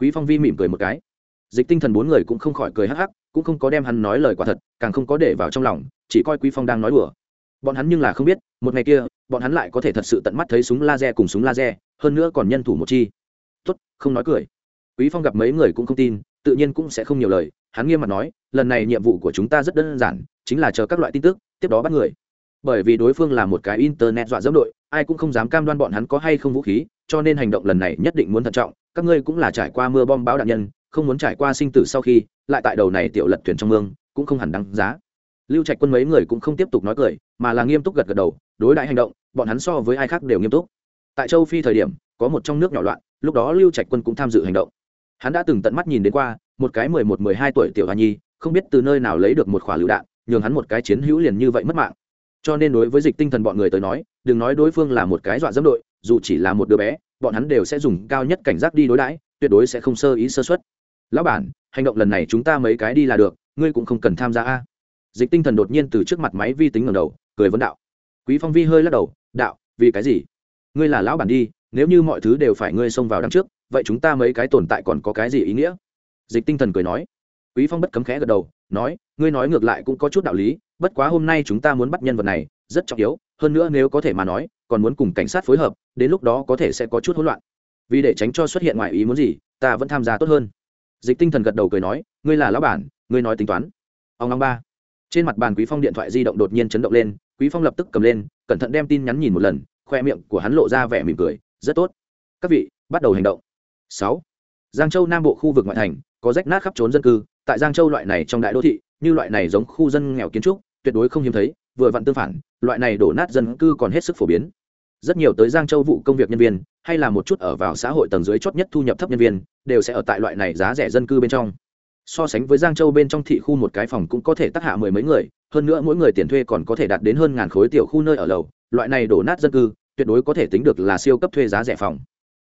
quý phong vi mỉm cười một cái. Dịch tinh thần bốn người cũng không khỏi cười hắc hắc, cũng không có đem hắn nói lời quả thật, càng không có để vào trong lòng, chỉ coi quý phong đang nói đùa. Bọn hắn nhưng là không biết, một ngày kia, bọn hắn lại có thể thật sự tận mắt thấy súng laser cùng súng laser, hơn nữa còn nhân thủ một chi. Tốt, không nói cười. Quý phong gặp mấy người cũng không tin, tự nhiên cũng sẽ không nhiều lời, hắn nghiêm mặt nói, lần này nhiệm vụ của chúng ta rất đơn giản, chính là chờ các loại tin tức, tiếp đó bắt người. Bởi vì đối phương là một cái internet dọa dẫm đội, ai cũng không dám cam đoan bọn hắn có hay không vũ khí, cho nên hành động lần này nhất định muốn thận trọng các ngươi cũng là trải qua mưa bom bão đạn nhân, không muốn trải qua sinh tử sau khi, lại tại đầu này tiểu lật thuyền trong mương, cũng không hẳn đáng giá. Lưu trạch quân mấy người cũng không tiếp tục nói cười, mà là nghiêm túc gật gật đầu, đối đại hành động, bọn hắn so với ai khác đều nghiêm túc. Tại châu phi thời điểm, có một trong nước nhỏ loạn, lúc đó lưu trạch quân cũng tham dự hành động. Hắn đã từng tận mắt nhìn đến qua, một cái mười một, mười hai tuổi tiểu hoa nhi, không biết từ nơi nào lấy được một khỏa lựu đạn, nhường hắn một cái chiến hữu liền như vậy mất mạng. Cho nên đối với dịch tinh thần bọn người tới nói, đừng nói đối phương là một cái dọa dẫm đội, dù chỉ là một đứa bé bọn hắn đều sẽ dùng cao nhất cảnh giác đi đối đãi, tuyệt đối sẽ không sơ ý sơ xuất lão bản, hành động lần này chúng ta mấy cái đi là được, ngươi cũng không cần tham gia a. Dịch tinh thần đột nhiên từ trước mặt máy vi tính ngầm đầu, cười vấn đạo. Quý phong vi hơi lắc đầu, đạo, vì cái gì? Ngươi là lão bản đi, nếu như mọi thứ đều phải ngươi xông vào đằng trước, vậy chúng ta mấy cái tồn tại còn có cái gì ý nghĩa? Dịch tinh thần cười nói. Quý phong bất cấm khẽ gật đầu, nói, ngươi nói ngược lại cũng có chút đạo lý, bất quá hôm nay chúng ta muốn bắt nhân vật này, rất trọng yếu, hơn nữa nếu có thể mà nói còn muốn cùng cảnh sát phối hợp, đến lúc đó có thể sẽ có chút hỗn loạn. Vì để tránh cho xuất hiện ngoại ý muốn gì, ta vẫn tham gia tốt hơn. Dịch tinh thần gật đầu cười nói, ngươi là lão bản, ngươi nói tính toán. Ông long ba. Trên mặt bàn quý phong điện thoại di động đột nhiên chấn động lên, quý phong lập tức cầm lên, cẩn thận đem tin nhắn nhìn một lần, khoe miệng của hắn lộ ra vẻ mỉm cười, rất tốt. Các vị, bắt đầu hành động. Sáu. Giang châu nam bộ khu vực ngoại thành, có rách nát khắp trốn dân cư, tại giang châu loại này trong đại đô thị, như loại này giống khu dân nghèo kiến trúc, tuyệt đối không hiếm thấy vừa vặn tương phản, loại này đổ nát dân cư còn hết sức phổ biến. Rất nhiều tới giang châu vụ công việc nhân viên, hay là một chút ở vào xã hội tầng dưới chót nhất thu nhập thấp nhân viên, đều sẽ ở tại loại này giá rẻ dân cư bên trong. So sánh với giang châu bên trong thị khu một cái phòng cũng có thể tác hạ mười mấy người, hơn nữa mỗi người tiền thuê còn có thể đạt đến hơn ngàn khối tiểu khu nơi ở lầu, loại này đổ nát dân cư, tuyệt đối có thể tính được là siêu cấp thuê giá rẻ phòng.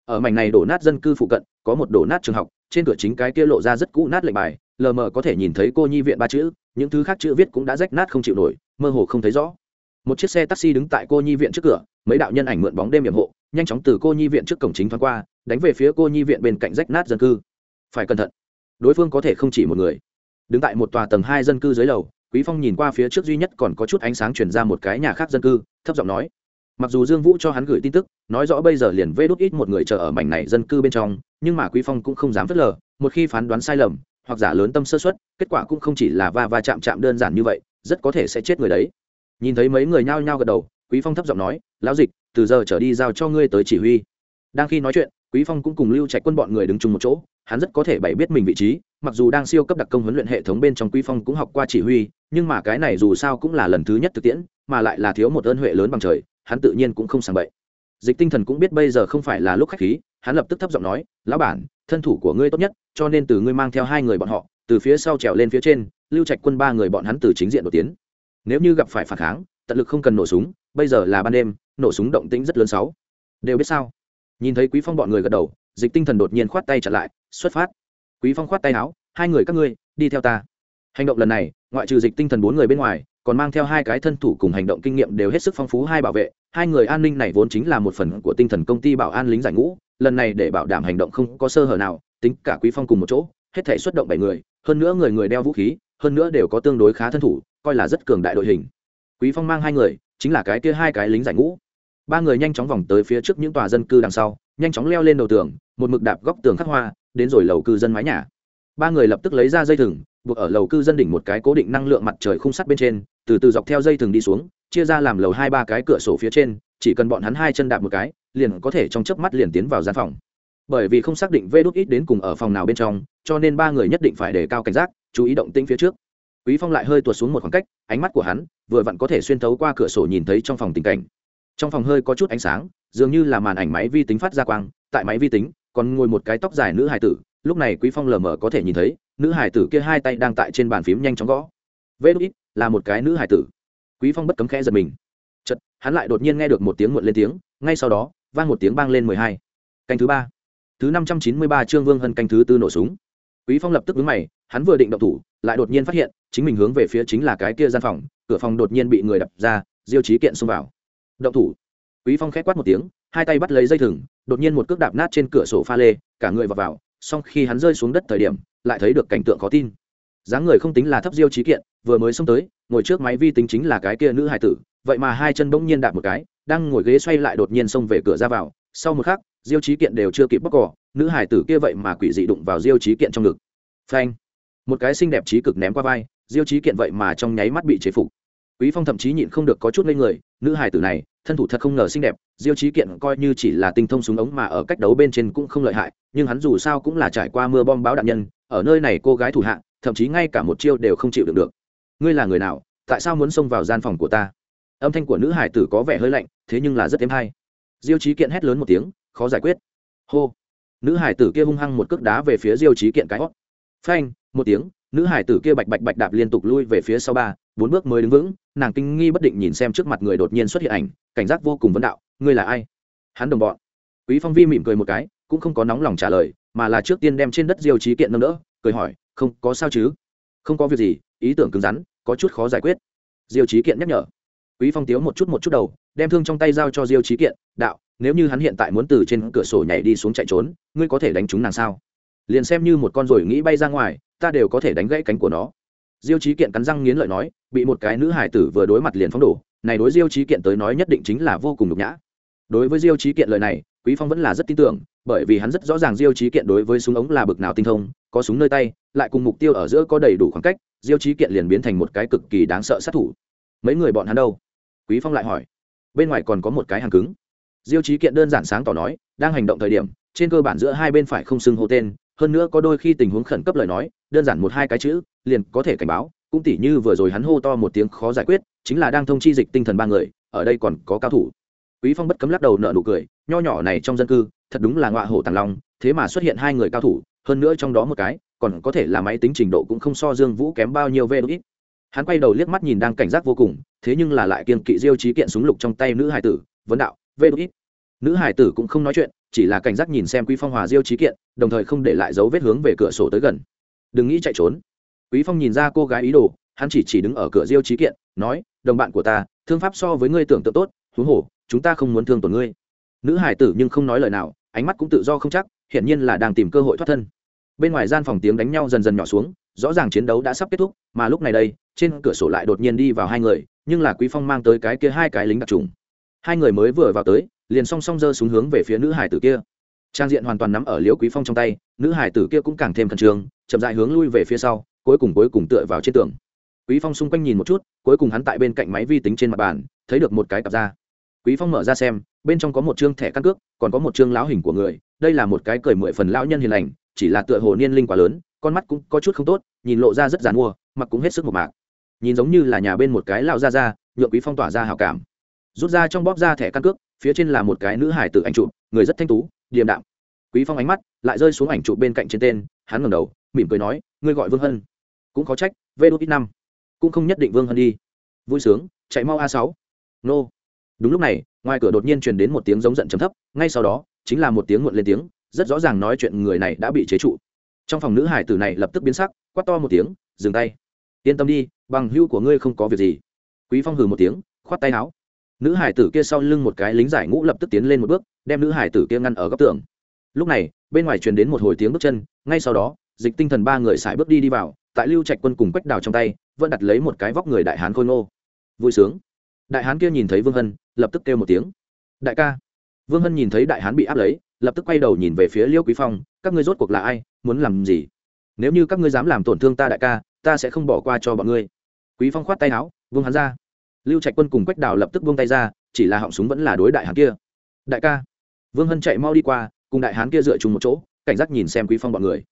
Ở mảnh này đổ nát dân cư phụ cận, có một đổ nát trường học, trên cửa chính cái kia lộ ra rất cũ nát lệnh bài, lờ mờ có thể nhìn thấy cô nhi viện ba chữ, những thứ khác chữ viết cũng đã rách nát không chịu nổi mơ hồ không thấy rõ. Một chiếc xe taxi đứng tại cô nhi viện trước cửa, mấy đạo nhân ảnh mượn bóng đêm hiểm hộ, nhanh chóng từ cô nhi viện trước cổng chính thoáng qua, đánh về phía cô nhi viện bên cạnh rách nát dân cư. Phải cẩn thận, đối phương có thể không chỉ một người. Đứng tại một tòa tầng hai dân cư dưới lầu, quý phong nhìn qua phía trước duy nhất còn có chút ánh sáng chuyển ra một cái nhà khác dân cư, thấp giọng nói. Mặc dù dương vũ cho hắn gửi tin tức, nói rõ bây giờ liền vê đốt ít một người chờ ở mảnh này dân cư bên trong, nhưng mà quý phong cũng không dám phớt lờ, một khi phán đoán sai lầm, hoặc giả lớn tâm sơ suất, kết quả cũng không chỉ là va va chạm chạm đơn giản như vậy rất có thể sẽ chết người đấy. Nhìn thấy mấy người nhao nhao gật đầu, quý phong thấp giọng nói, lão dịch, từ giờ trở đi giao cho ngươi tới chỉ huy. Đang khi nói chuyện, quý phong cũng cùng lưu trạch quân bọn người đứng chung một chỗ, hắn rất có thể bày biết mình vị trí, mặc dù đang siêu cấp đặc công huấn luyện hệ thống bên trong quý phong cũng học qua chỉ huy, nhưng mà cái này dù sao cũng là lần thứ nhất thực tiễn, mà lại là thiếu một ơn huệ lớn bằng trời, hắn tự nhiên cũng không sàng bậy. Dịch tinh thần cũng biết bây giờ không phải là lúc khách khí, hắn lập tức thấp giọng nói, lão bản, thân thủ của ngươi tốt nhất, cho nên từ ngươi mang theo hai người bọn họ từ phía sau trèo lên phía trên, lưu trạch quân ba người bọn hắn từ chính diện đột tiến. Nếu như gặp phải phản kháng, tận lực không cần nổ súng, bây giờ là ban đêm, nổ súng động tĩnh rất lớn sáu. Đều biết sao? Nhìn thấy quý phong bọn người gật đầu, dịch tinh thần đột nhiên khoát tay chặn lại, xuất phát. Quý phong khoát tay áo, hai người các ngươi, đi theo ta. Hành động lần này, ngoại trừ dịch tinh thần bốn người bên ngoài, còn mang theo hai cái thân thủ cùng hành động kinh nghiệm đều hết sức phong phú hai bảo vệ. Hai người an ninh này vốn chính là một phần của tinh thần công ty bảo an lính giải ngũ, lần này để bảo đảm hành động không có sơ hở nào, tính cả quý phong cùng một chỗ, hết thể xuất động bảy người hơn nữa người người đeo vũ khí, hơn nữa đều có tương đối khá thân thủ, coi là rất cường đại đội hình. Quý phong mang hai người, chính là cái kia hai cái lính giải ngũ. Ba người nhanh chóng vòng tới phía trước những tòa dân cư đằng sau, nhanh chóng leo lên đầu tường, một mực đạp góc tường khắc hoa, đến rồi lầu cư dân mái nhà. Ba người lập tức lấy ra dây thừng, buộc ở lầu cư dân đỉnh một cái cố định năng lượng mặt trời khung sắt bên trên, từ từ dọc theo dây thừng đi xuống, chia ra làm lầu hai ba cái cửa sổ phía trên, chỉ cần bọn hắn hai chân đạp một cái, liền có thể trong chớp mắt liền tiến vào gian phòng bởi vì không xác định vê đốt ít đến cùng ở phòng nào bên trong, cho nên ba người nhất định phải đề cao cảnh giác, chú ý động tĩnh phía trước. Quý phong lại hơi tuột xuống một khoảng cách, ánh mắt của hắn vừa vặn có thể xuyên thấu qua cửa sổ nhìn thấy trong phòng tình cảnh. Trong phòng hơi có chút ánh sáng, dường như là màn ảnh máy vi tính phát ra quang, tại máy vi tính, còn ngồi một cái tóc dài nữ hài tử, lúc này quý phong lờ mờ có thể nhìn thấy, nữ hài tử kia hai tay đang tại trên bàn phím nhanh chóng gõ. Vê đốt ít là một cái nữ hài tử. Quý phong bất cấm khẽ giật mình. Chật hắn lại đột nhiên nghe được một tiếng muộn lên tiếng, ngay sau đó, vang một tiếng bang lên mười hai. Canh thứ ba thứ năm trăm chín mươi ba trương vương hân canh thứ tư nổ súng. Quý phong lập tức vướng mày, hắn vừa định động thủ, lại đột nhiên phát hiện, chính mình hướng về phía chính là cái kia gian phòng, cửa phòng đột nhiên bị người đập ra, diêu chí kiện xông vào. Động thủ. Quý phong khép quát một tiếng, hai tay bắt lấy dây thừng, đột nhiên một cước đạp nát trên cửa sổ pha lê, cả người vào vào, song khi hắn rơi xuống đất thời điểm, lại thấy được cảnh tượng khó tin. Dáng người không tính là thấp diêu trí kiện, vừa mới xông tới, ngồi trước máy vi tính chính là cái kia nữ hải tử, vậy mà hai chân bỗng nhiên đạp một cái, đang ngồi ghế xoay lại đột nhiên xông về cửa ra vào, sau một khắc diêu trí kiện đều chưa kịp bóc cỏ, nữ hải tử kia vậy mà quỷ dị đụng vào diêu trí kiện trong ngực. Phanh! Một cái xinh đẹp trí cực ném qua vai, diêu trí kiện vậy mà trong nháy mắt bị chế phục. Quý phong thậm chí nhịn không được có chút lên người, nữ hải tử này, thân thủ thật không ngờ xinh đẹp, diêu trí kiện coi như chỉ là tinh thông súng ống mà ở cách đấu bên trên cũng không lợi hại, nhưng hắn dù sao cũng là trải qua mưa bom báo đạn nhân, ở nơi này cô gái thủ hạ, thậm chí ngay cả một chiêu đều không chịu được được. Ngươi là người nào? Tại sao muốn xông vào gian phòng của ta? Âm thanh của nữ hải tử có vẻ hơi lạnh, thế nhưng là rất êm hay. Diêu trí kiện hét lớn một tiếng khó giải quyết. Hô. Nữ hải tử kia hung hăng một cước đá về phía diêu trí kiện cái hót. Phanh, một tiếng, nữ hải tử kia bạch bạch bạch đạp liên tục lui về phía sau ba, bốn bước mới đứng vững, nàng kinh nghi bất định nhìn xem trước mặt người đột nhiên xuất hiện ảnh, cảnh giác vô cùng vấn đạo, ngươi là ai? Hắn đồng bọn. Quý phong vi mỉm cười một cái, cũng không có nóng lòng trả lời, mà là trước tiên đem trên đất diêu trí kiện nâng đỡ, cười hỏi, không có sao chứ? Không có việc gì, ý tưởng cứng rắn, có chút khó giải quyết. Diêu trí kiện nhắc nhở. Quý phong tiếu một chút một chút đầu, đem thương trong tay giao cho diêu trí kiện, đạo nếu như hắn hiện tại muốn từ trên cửa sổ nhảy đi xuống chạy trốn, ngươi có thể đánh trúng nàng sao? Liền xem như một con rồi nghĩ bay ra ngoài, ta đều có thể đánh gãy cánh của nó. Diêu trí kiện cắn răng nghiến lợi nói, bị một cái nữ hải tử vừa đối mặt liền phóng đổ. Này đối diêu trí kiện tới nói nhất định chính là vô cùng nhục nhã. Đối với diêu trí kiện lời này, quý phong vẫn là rất tin tưởng, bởi vì hắn rất rõ ràng diêu trí kiện đối với súng ống là bực nào tinh thông, có súng nơi tay, lại cùng mục tiêu ở giữa có đầy đủ khoảng cách, diêu trí kiện liền biến thành một cái cực kỳ đáng sợ sát thủ. Mấy người bọn hắn đâu? Quý phong lại hỏi. Bên ngoài còn có một cái hàng cứng diêu trí kiện đơn giản sáng tỏ nói, đang hành động thời điểm, trên cơ bản giữa hai bên phải không xưng hô tên, hơn nữa có đôi khi tình huống khẩn cấp lời nói, đơn giản một hai cái chữ, liền có thể cảnh báo, cũng tỉ như vừa rồi hắn hô to một tiếng khó giải quyết, chính là đang thông chi dịch tinh thần ba người, ở đây còn có cao thủ. Quý phong bất cấm lắc đầu nợ nụ cười, nho nhỏ này trong dân cư, thật đúng là ngọa hổ tàng long, thế mà xuất hiện hai người cao thủ, hơn nữa trong đó một cái, còn có thể là máy tính trình độ cũng không so dương vũ kém bao nhiêu vê ít hắn quay đầu liếc mắt nhìn đang cảnh giác vô cùng, thế nhưng là lại kiên kỵ diêu trí kiện súng lục trong tay nữ hải tử, vấn đạo vê ít. Nữ hải tử cũng không nói chuyện, chỉ là cảnh giác nhìn xem quý phong hòa diêu trí kiện, đồng thời không để lại dấu vết hướng về cửa sổ tới gần. Đừng nghĩ chạy trốn. Quý phong nhìn ra cô gái ý đồ, hắn chỉ chỉ đứng ở cửa diêu trí kiện, nói, đồng bạn của ta, thương pháp so với ngươi tưởng tượng tốt, huống hồ, chúng ta không muốn thương tổn ngươi. Nữ hải tử nhưng không nói lời nào, ánh mắt cũng tự do không chắc, hiển nhiên là đang tìm cơ hội thoát thân. Bên ngoài gian phòng tiếng đánh nhau dần dần nhỏ xuống, rõ ràng chiến đấu đã sắp kết thúc, mà lúc này đây, trên cửa sổ lại đột nhiên đi vào hai người, nhưng là quý phong mang tới cái kia hai cái lính đặc trùng hai người mới vừa vào tới, liền song song giơ xuống hướng về phía nữ hải tử kia. Trang diện hoàn toàn nắm ở liễu quý phong trong tay, nữ hải tử kia cũng càng thêm khẩn trương, chậm dại hướng lui về phía sau, cuối cùng cuối cùng tựa vào trên tường. Quý phong xung quanh nhìn một chút, cuối cùng hắn tại bên cạnh máy vi tính trên mặt bàn, thấy được một cái cặp da. Quý phong mở ra xem, bên trong có một chương thẻ căn cước, còn có một chương lão hình của người, đây là một cái cười mười phần lão nhân hiền lành, chỉ là tựa hồ niên linh quá lớn, con mắt cũng có chút không tốt, nhìn lộ ra rất dàn mua, mặc cũng hết sức một mạc. Nhìn giống như là nhà bên một cái lão ra ra nhựa quý phong tỏa ra hào cảm rút ra trong bóp ra thẻ căn cước, phía trên là một cái nữ hải tử ảnh trụ người rất thanh tú, điềm đạm. Quý phong ánh mắt lại rơi xuống ảnh trụ bên cạnh trên tên, hắn ngẩng đầu, mỉm cười nói, ngươi gọi vương hân. Cũng có trách vê đốt ít năm. Cũng không nhất định vương hân đi. Vui sướng, chạy mau a sáu. Nô. Đúng lúc này, ngoài cửa đột nhiên truyền đến một tiếng giống giận trầm thấp, ngay sau đó, chính là một tiếng muộn lên tiếng, rất rõ ràng nói chuyện người này đã bị chế trụ. Trong phòng nữ hải tử này lập tức biến sắc, quát to một tiếng, dừng tay. Yên tâm đi, bằng hưu của ngươi không có việc gì. Quý phong hừ một tiếng, khoát tay áo nữ hải tử kia sau lưng một cái lính giải ngũ lập tức tiến lên một bước, đem nữ hải tử kia ngăn ở góc tường. Lúc này, bên ngoài truyền đến một hồi tiếng bước chân, ngay sau đó, dịch tinh thần ba người xài bước đi đi vào, tại lưu trạch quân cùng quách đào trong tay, vẫn đặt lấy một cái vóc người đại hán khôi ngô. Vui sướng. Đại hán kia nhìn thấy vương hân, lập tức kêu một tiếng. Đại ca. Vương hân nhìn thấy đại hán bị áp lấy, lập tức quay đầu nhìn về phía liêu quý phong, các ngươi rốt cuộc là ai, muốn làm gì? Nếu như các ngươi dám làm tổn thương ta đại ca, ta sẽ không bỏ qua cho bọn ngươi. Quý phong khoát tay áo vương hắn ra lưu trạch quân cùng quách đào lập tức buông tay ra, chỉ là họng súng vẫn là đối đại hán kia. Đại ca. Vương hân chạy mau đi qua, cùng đại hán kia dựa chung một chỗ, cảnh giác nhìn xem quý phong bọn người.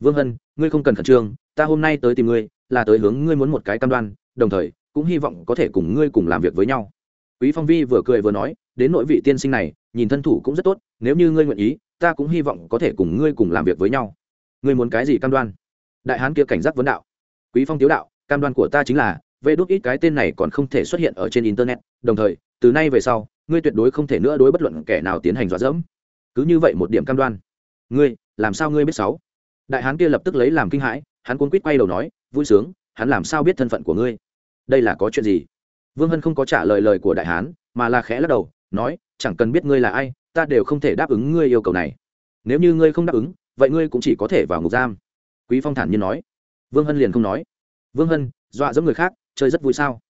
Vương hân, ngươi không cần khẩn trương, ta hôm nay tới tìm ngươi, là tới hướng ngươi muốn một cái cam đoan, đồng thời, cũng hy vọng có thể cùng ngươi cùng làm việc với nhau. Quý phong vi vừa cười vừa nói, đến nội vị tiên sinh này, nhìn thân thủ cũng rất tốt, nếu như ngươi nguyện ý, ta cũng hy vọng có thể cùng ngươi cùng làm việc với nhau. Ngươi muốn cái gì cam đoan? Đại hán kia cảnh giác vấn đạo. Quý phong tiếu đạo, cam đoan của ta chính là vê đốt ít cái tên này còn không thể xuất hiện ở trên internet, đồng thời, từ nay về sau, ngươi tuyệt đối không thể nữa đối bất luận kẻ nào tiến hành dọa dẫm. Cứ như vậy một điểm cam đoan. Ngươi, làm sao ngươi biết sáu? Đại hán kia lập tức lấy làm kinh hãi, hắn cuốn quýt quay đầu nói, vui sướng, hắn làm sao biết thân phận của ngươi? Đây là có chuyện gì? Vương hân không có trả lời lời của đại hán, mà là khẽ lắc đầu, nói, chẳng cần biết ngươi là ai, ta đều không thể đáp ứng ngươi yêu cầu này. Nếu như ngươi không đáp ứng, vậy ngươi cũng chỉ có thể vào ngục giam. Quý phong thản nhiên nói. Vương hân liền không nói. Vương hân, dọa dẫm người khác chơi rất vui sao?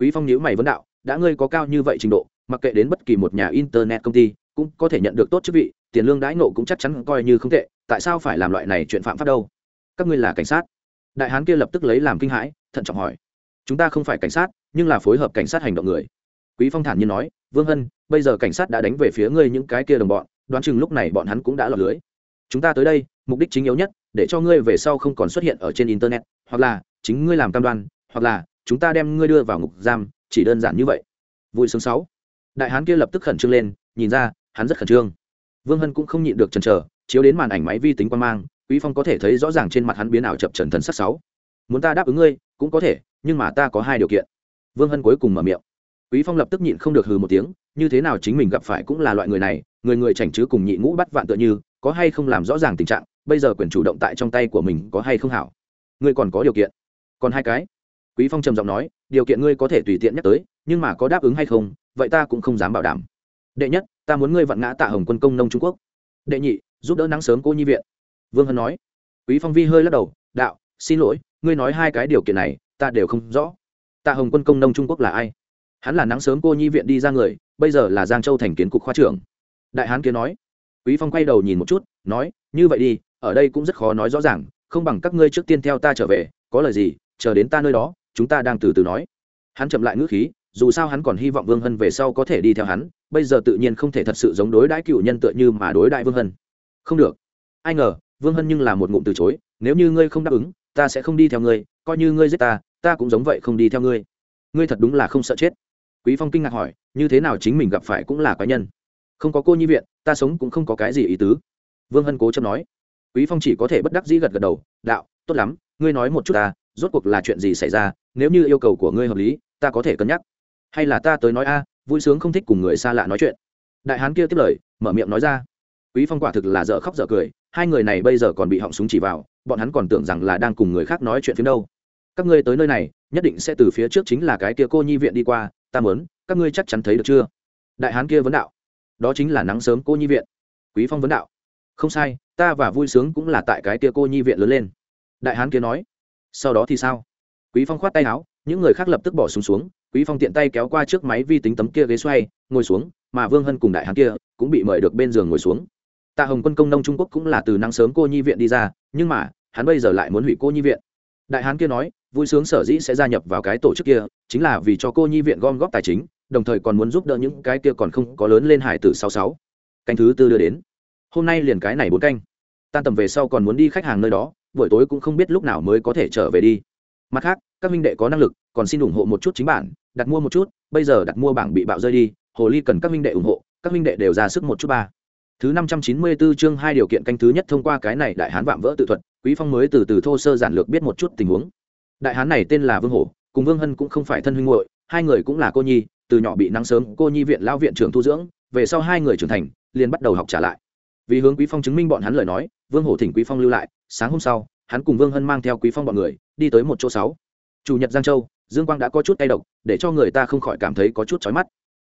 Quý phong nhíu mày vấn đạo, đã ngươi có cao như vậy trình độ, mặc kệ đến bất kỳ một nhà internet công ty, cũng có thể nhận được tốt chức vị, tiền lương đãi ngộ cũng chắc chắn coi như không tệ, tại sao phải làm loại này chuyện phạm pháp đâu? Các ngươi là cảnh sát. Đại hán kia lập tức lấy làm kinh hãi, thận trọng hỏi. Chúng ta không phải cảnh sát, nhưng là phối hợp cảnh sát hành động người. Quý phong thản nhiên nói, vương hân, bây giờ cảnh sát đã đánh về phía ngươi những cái kia đồng bọn, đoán chừng lúc này bọn hắn cũng đã lọt lưới. Chúng ta tới đây, mục đích chính yếu nhất, để cho ngươi về sau không còn xuất hiện ở trên internet, hoặc là, chính ngươi làm cam đoan, hoặc là chúng ta đem ngươi đưa vào ngục giam, chỉ đơn giản như vậy. Vui sướng sáu. Đại hán kia lập tức khẩn trương lên, nhìn ra, hắn rất khẩn trương. Vương hân cũng không nhịn được chần chờ, chiếu đến màn ảnh máy vi tính quan mang, quý phong có thể thấy rõ ràng trên mặt hắn biến ảo chập trần thần sắc sáu. Muốn ta đáp ứng ngươi, cũng có thể, nhưng mà ta có hai điều kiện. Vương hân cuối cùng mở miệng. Quý phong lập tức nhịn không được hừ một tiếng, như thế nào chính mình gặp phải cũng là loại người này, người người chảnh chứ cùng nhị ngũ bắt vạn tựa như, có hay không làm rõ ràng tình trạng, bây giờ quyền chủ động tại trong tay của mình có hay không hảo? Ngươi còn có điều kiện. Còn hai cái quý phong trầm giọng nói, điều kiện ngươi có thể tùy tiện nhắc tới, nhưng mà có đáp ứng hay không, vậy ta cũng không dám bảo đảm. Đệ nhất, ta muốn ngươi vặn ngã tạ hồng quân công nông trung quốc. Đệ nhị, giúp đỡ nắng sớm cô nhi viện. Vương hân nói. Quý phong vi hơi lắc đầu, đạo, xin lỗi, ngươi nói hai cái điều kiện này, ta đều không rõ. Tạ hồng quân công nông trung quốc là ai? Hắn là nắng sớm cô nhi viện đi ra người, bây giờ là giang châu thành kiến cục khoa trưởng. Đại hán kia nói. Quý phong quay đầu nhìn một chút, nói, như vậy đi, ở đây cũng rất khó nói rõ ràng, không bằng các ngươi trước tiên theo ta trở về, có lời gì, chờ đến ta nơi đó chúng ta đang từ từ nói. Hắn chậm lại ngữ khí, dù sao hắn còn hy vọng vương hân về sau có thể đi theo hắn, bây giờ tự nhiên không thể thật sự giống đối đãi cựu nhân tựa như mà đối đại vương hân. Không được. Ai ngờ, vương hân nhưng là một ngụm từ chối, nếu như ngươi không đáp ứng, ta sẽ không đi theo ngươi, coi như ngươi giết ta ta cũng giống vậy không đi theo ngươi. Ngươi thật đúng là không sợ chết. Quý phong kinh ngạc hỏi, như thế nào chính mình gặp phải cũng là cá nhân. Không có cô nhi viện, ta sống cũng không có cái gì ý tứ. Vương hân cố chấp nói. Quý phong chỉ có thể bất đắc dĩ gật gật đầu, đạo, tốt lắm, ngươi nói một chút ta rốt cuộc là chuyện gì xảy ra, nếu như yêu cầu của ngươi hợp lý, ta có thể cân nhắc. Hay là ta tới nói a, vui sướng không thích cùng người xa lạ nói chuyện. Đại hán kia tiếp lời, mở miệng nói ra. Quý phong quả thực là dở khóc dở cười, hai người này bây giờ còn bị họng súng chỉ vào, bọn hắn còn tưởng rằng là đang cùng người khác nói chuyện phía đâu. Các ngươi tới nơi này, nhất định sẽ từ phía trước chính là cái kia cô nhi viện đi qua, ta muốn, các ngươi chắc chắn thấy được chưa? Đại hán kia vấn đạo. Đó chính là nắng sớm cô nhi viện. Quý phong vấn đạo. Không sai, ta và vui sướng cũng là tại cái kia cô nhi viện lớn lên. Đại hán kia nói sau đó thì sao? Quý phong khoát tay áo, những người khác lập tức bỏ xuống xuống, quý phong tiện tay kéo qua trước máy vi tính tấm kia ghế xoay, ngồi xuống, mà vương hân cùng đại hán kia cũng bị mời được bên giường ngồi xuống. Tạ hồng quân công nông trung quốc cũng là từ năng sớm cô nhi viện đi ra, nhưng mà, hắn bây giờ lại muốn hủy cô nhi viện. Đại hán kia nói, vui sướng sở dĩ sẽ gia nhập vào cái tổ chức kia, chính là vì cho cô nhi viện gom góp tài chính, đồng thời còn muốn giúp đỡ những cái kia còn không có lớn lên hải tử sáu sáu. Canh thứ tư đưa đến. Hôm nay liền cái này bốn canh. Tan tầm về sau còn muốn đi khách hàng nơi đó buổi tối cũng không biết lúc nào mới có thể trở về đi. Mặt khác, các minh đệ có năng lực, còn xin ủng hộ một chút chính bản, đặt mua một chút, bây giờ đặt mua bảng bị bạo rơi đi, hồ ly cần các minh đệ ủng hộ, các minh đệ đều ra sức một chút ba. Thứ năm trăm chín mươi 594 chương hai điều kiện canh thứ nhất thông qua cái này đại hán vạm vỡ tự thuật, quý phong mới từ từ thô sơ giản lược biết một chút tình huống. Đại hán này tên là vương hổ, cùng vương hân cũng không phải thân huynh muội, hai người cũng là cô nhi, từ nhỏ bị nắng sớm, cô nhi viện lao viện trưởng tu dưỡng, về sau hai người trưởng thành, liền bắt đầu học trả lại. Vì hướng quý phong chứng minh bọn hắn lời nói vương hổ thỉnh quý phong lưu lại, sáng hôm sau, hắn cùng vương hân mang theo quý phong bọn người, đi tới một chỗ sáu. Chủ nhật giang châu, dương quang đã có chút tay độc, để cho người ta không khỏi cảm thấy có chút chói mắt.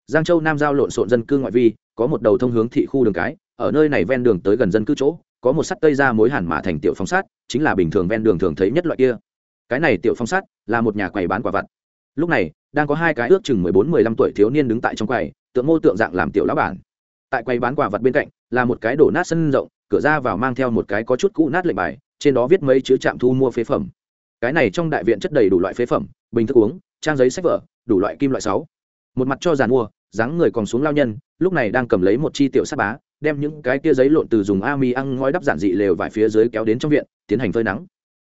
Giang châu nam giao lộn xộn dân cư ngoại vi, có một đầu thông hướng thị khu đường cái, ở nơi này ven đường tới gần dân cư chỗ, có một sắt cây ra mối hàn mà thành tiểu phong sát, chính là bình thường ven đường thường thấy nhất loại kia. Cái này tiểu phong sát là một nhà quầy bán quả vặt. Lúc này, đang có hai cái ước chừng mười bốn mười lăm tuổi thiếu niên đứng tại trong quầy, tượng mô tượng dạng làm tiểu lão bản. Tại quầy bán quả vật bên cạnh, là một cái đổ nát sân rộng cửa ra vào mang theo một cái có chút cũ nát lệnh bài, trên đó viết mấy chữ trạm thu mua phế phẩm. Cái này trong đại viện chất đầy đủ loại phế phẩm, bình thức uống, trang giấy sách vở, đủ loại kim loại sáu. Một mặt cho giàn mua, dáng người còn xuống lao nhân, lúc này đang cầm lấy một chi tiểu sắt bá, đem những cái kia giấy lộn từ dùng a mi ăn ngói đắp giản dị lều vài phía dưới kéo đến trong viện, tiến hành phơi nắng.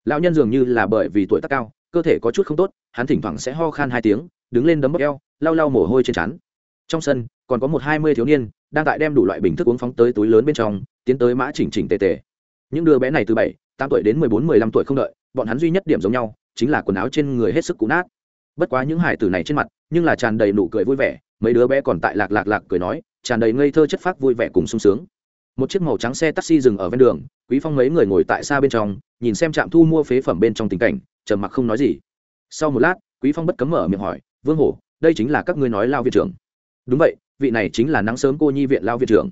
Lão nhân dường như là bởi vì tuổi tác cao, cơ thể có chút không tốt, hắn thỉnh thoảng sẽ ho khan hai tiếng, đứng lên đấm bốc eo, lau lau mồ hôi trên trán. Trong sân, còn có một hai mươi thiếu niên, đang tại đem đủ loại bình thức uống phóng tới túi lớn bên trong tiến tới mã chỉnh chỉnh tề tề. Những đứa bé này từ bảy, tám tuổi đến mười bốn, mười lăm tuổi không đợi, bọn hắn duy nhất điểm giống nhau, chính là quần áo trên người hết sức cũ nát. Bất quá những hải tử này trên mặt, nhưng là tràn đầy nụ cười vui vẻ, mấy đứa bé còn tại lạc lạc lạc cười nói, tràn đầy ngây thơ chất phác vui vẻ cùng sung sướng. Một chiếc màu trắng xe taxi dừng ở ven đường, quý phong mấy người ngồi tại xa bên trong, nhìn xem trạm thu mua phế phẩm bên trong tình cảnh, trầm mặc không nói gì. Sau một lát, quý phong bất cấm mở miệng hỏi, vương hổ, đây chính là các ngươi nói lao viện trưởng. Đúng vậy, vị này chính là nắng sớm cô nhi viện lao viện trưởng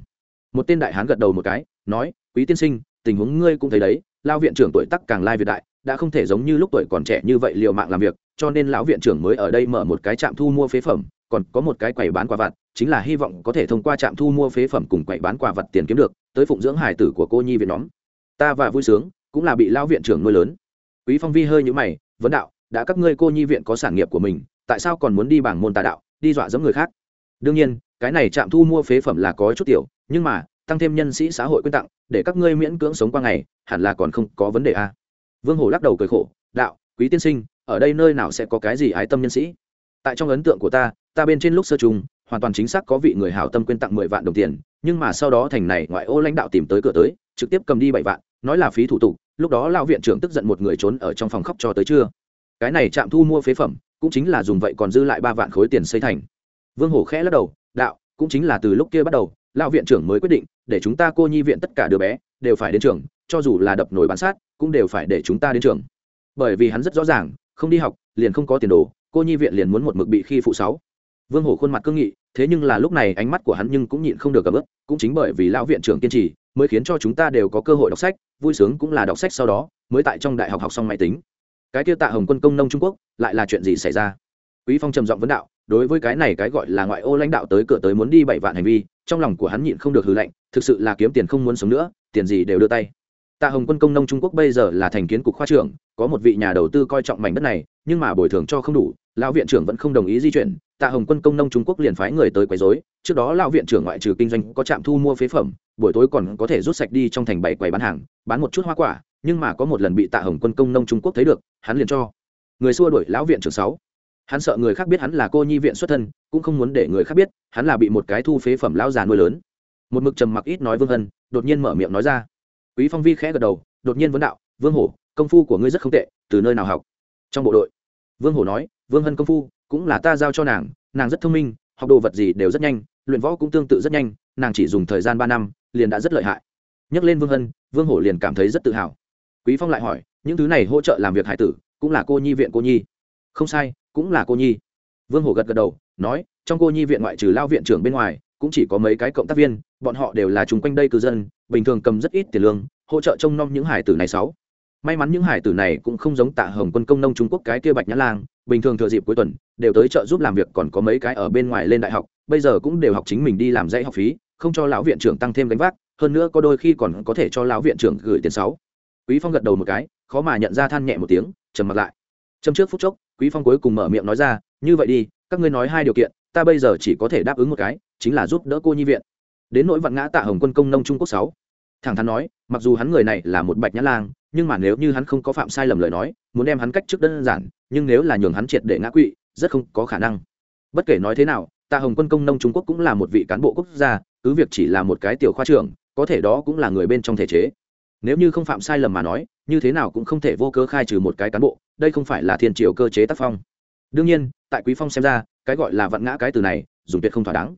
một tên đại hán gật đầu một cái, nói, quý tiên sinh, tình huống ngươi cũng thấy đấy lao viện trưởng tuổi tắc càng lai việt đại, đã không thể giống như lúc tuổi còn trẻ như vậy liều mạng làm việc, cho nên lão viện trưởng mới ở đây mở một cái trạm thu mua phế phẩm, còn có một cái quầy bán quà vặt, chính là hy vọng có thể thông qua trạm thu mua phế phẩm cùng quầy bán quà vặt tiền kiếm được, tới phụng dưỡng hải tử của cô nhi viện nhóm. Ta và vui sướng, cũng là bị lão viện trưởng nuôi lớn. Quý phong vi hơi nhũ mày, vấn đạo, đã các ngươi cô nhi viện có sản nghiệp của mình, tại sao còn muốn đi bảng môn tà đạo, đi dọa dẫm người khác? Đương nhiên, cái này trạm thu mua phế phẩm là có chút tiểu nhưng mà, tăng thêm nhân sĩ xã hội quyên tặng, để các ngươi miễn cưỡng sống qua ngày, hẳn là còn không có vấn đề a vương hổ lắc đầu cười khổ, đạo, quý tiên sinh, ở đây nơi nào sẽ có cái gì ái tâm nhân sĩ? Tại trong ấn tượng của ta ta bên trên lúc sơ trùng, hoàn toàn chính xác có vị người hảo tâm quyên tặng mười vạn đồng tiền, nhưng mà sau đó thành này ngoại ô lãnh đạo tìm tới cửa tới, trực tiếp cầm đi bảy vạn, nói là phí thủ tục, lúc đó lao viện trưởng tức giận một người trốn ở trong phòng khóc cho tới trưa. Cái này trạm thu mua phế phẩm, cũng chính là dùng vậy còn dư lại ba vạn khối tiền xây thành. Vương hổ khẽ lắc đầu, đạo, cũng chính là từ lúc kia bắt đầu lão viện trưởng mới quyết định, để chúng ta cô nhi viện tất cả đứa bé, đều phải đến trường, cho dù là đập nồi bán sát, cũng đều phải để chúng ta đến trường. Bởi vì hắn rất rõ ràng, không đi học, liền không có tiền đồ, cô nhi viện liền muốn một mực bị khi phụ sáu. Vương hổ khuôn mặt cương nghị, thế nhưng là lúc này ánh mắt của hắn nhưng cũng nhịn không được gặp ướp cũng chính bởi vì lão viện trưởng kiên trì, mới khiến cho chúng ta đều có cơ hội đọc sách, vui sướng cũng là đọc sách sau đó, mới tại trong đại học học xong máy tính. Cái kia tạ hồng quân công nông trung quốc, lại là chuyện gì xảy ra? Quý phong trầm giọng vấn đạo, đối với cái này cái gọi là ngoại ô lãnh đạo tới cửa tới muốn đi bảy vạn hành vi trong lòng của hắn nhịn không được hư lạnh, thực sự là kiếm tiền không muốn sống nữa, tiền gì đều đưa tay. Tạ hồng quân công nông trung quốc bây giờ là thành kiến cục khoa trưởng, có một vị nhà đầu tư coi trọng mảnh đất này, nhưng mà bồi thường cho không đủ, lão viện trưởng vẫn không đồng ý di chuyển, tạ hồng quân công nông trung quốc liền phái người tới quấy rối, trước đó lão viện trưởng ngoại trừ kinh doanh có trạm thu mua phế phẩm, buổi tối còn có thể rút sạch đi trong thành bảy quầy bán hàng, bán một chút hoa quả, nhưng mà có một lần bị tạ hồng quân công nông trung quốc thấy được, hắn liền cho. Người xua đuổi lão viện trưởng sáu hắn sợ người khác biết hắn là cô nhi viện xuất thân, cũng không muốn để người khác biết hắn là bị một cái thu phế phẩm lão già nuôi lớn. Một mực trầm mặc ít nói vương hân, đột nhiên mở miệng nói ra. Quý phong vi khẽ gật đầu, đột nhiên vấn đạo, vương hổ, công phu của ngươi rất không tệ, từ nơi nào học? Trong bộ đội, vương hổ nói, vương hân công phu, cũng là ta giao cho nàng nàng rất thông minh, học đồ vật gì đều rất nhanh, luyện võ cũng tương tự rất nhanh, nàng chỉ dùng thời gian ba năm, liền đã rất lợi hại. Nhắc lên vương hân, vương hổ liền cảm thấy rất tự hào. Quý phong lại hỏi, những thứ này hỗ trợ làm việc hải tử, cũng là cô nhi viện cô nhi? Không sai cũng là cô nhi. Vương hổ gật gật đầu, nói, trong cô nhi viện ngoại trừ lao viện trưởng bên ngoài, cũng chỉ có mấy cái cộng tác viên, bọn họ đều là chung quanh đây cư dân, bình thường cầm rất ít tiền lương, hỗ trợ trông nom những hải tử này sáu. May mắn những hải tử này cũng không giống tạ hồng quân công nông trung quốc cái kia bạch nhã lang, bình thường thừa dịp cuối tuần, đều tới chợ giúp làm việc, còn có mấy cái ở bên ngoài lên đại học, bây giờ cũng đều học chính mình đi làm dạy học phí, không cho lão viện trưởng tăng thêm gánh vác, hơn nữa có đôi khi còn có thể cho lão viện trưởng gửi tiền sáu. Quý phong gật đầu một cái, khó mà nhận ra than nhẹ một tiếng, trầm mặt lại. Trong trước phút chốc quý phong cuối cùng mở miệng nói ra, như vậy đi, các ngươi nói hai điều kiện, ta bây giờ chỉ có thể đáp ứng một cái, chính là giúp đỡ cô nhi viện. Đến nỗi vạn ngã tạ hồng quân công nông trung quốc sáu, thẳng thắn nói, mặc dù hắn người này là một bạch nhã lang, nhưng mà nếu như hắn không có phạm sai lầm lời nói, muốn đem hắn cách trước đơn giản, nhưng nếu là nhường hắn triệt để ngã quỵ, rất không có khả năng. Bất kể nói thế nào, tạ hồng quân công nông trung quốc cũng là một vị cán bộ quốc gia, cứ việc chỉ là một cái tiểu khoa trưởng, có thể đó cũng là người bên trong thể chế. Nếu như không phạm sai lầm mà nói như thế nào cũng không thể vô cơ khai trừ một cái cán bộ, đây không phải là thiên triều cơ chế tác phong. Đương nhiên, tại quý phong xem ra, cái gọi là vặn ngã cái từ này, dùng tuyệt không thỏa đáng.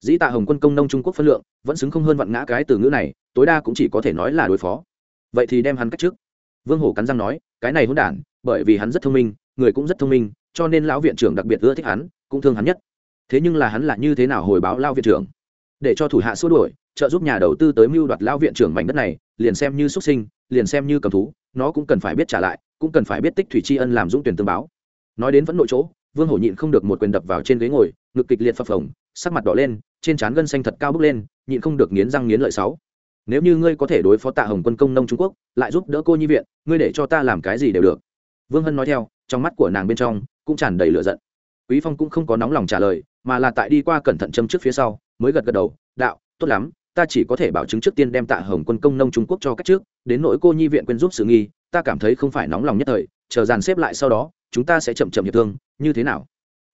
Dĩ tạ hồng quân công nông trung quốc phân lượng, vẫn xứng không hơn vặn ngã cái từ ngữ này, tối đa cũng chỉ có thể nói là đối phó. Vậy thì đem hắn cách trước. Vương hổ cắn răng nói, cái này hỗn đản, bởi vì hắn rất thông minh, người cũng rất thông minh, cho nên lão viện trưởng đặc biệt ưa thích hắn, cũng thương hắn nhất. Thế nhưng là hắn là như thế nào hồi báo lao viện trưởng? Để cho thủ hạ xua đuổi, trợ giúp nhà đầu tư tới mưu đoạt lao viện trưởng mảnh đất này, liền xem như xuất sinh liền xem như cầm thú, nó cũng cần phải biết trả lại, cũng cần phải biết tích thủy tri ân làm dũng tuyển tương báo. Nói đến vẫn nội chỗ, vương hổ nhịn không được một quyền đập vào trên ghế ngồi, ngực kịch liệt phập phồng, sắc mặt đỏ lên, trên trán gân xanh thật cao bước lên, nhịn không được nghiến răng nghiến lợi sáu. Nếu như ngươi có thể đối phó tạ hồng quân công nông trung quốc, lại giúp đỡ cô nhi viện, ngươi để cho ta làm cái gì đều được. Vương hân nói theo, trong mắt của nàng bên trong cũng tràn đầy lửa giận. Quý phong cũng không có nóng lòng trả lời, mà là tại đi qua cẩn thận châm trước phía sau, mới gật gật đầu, đạo, tốt lắm ta chỉ có thể bảo chứng trước tiên đem tạ hồng quân công nông trung quốc cho cách trước, đến nỗi cô nhi viện quên giúp sự nghi, ta cảm thấy không phải nóng lòng nhất thời, chờ dàn xếp lại sau đó, chúng ta sẽ chậm chậm hiệp thương, như thế nào?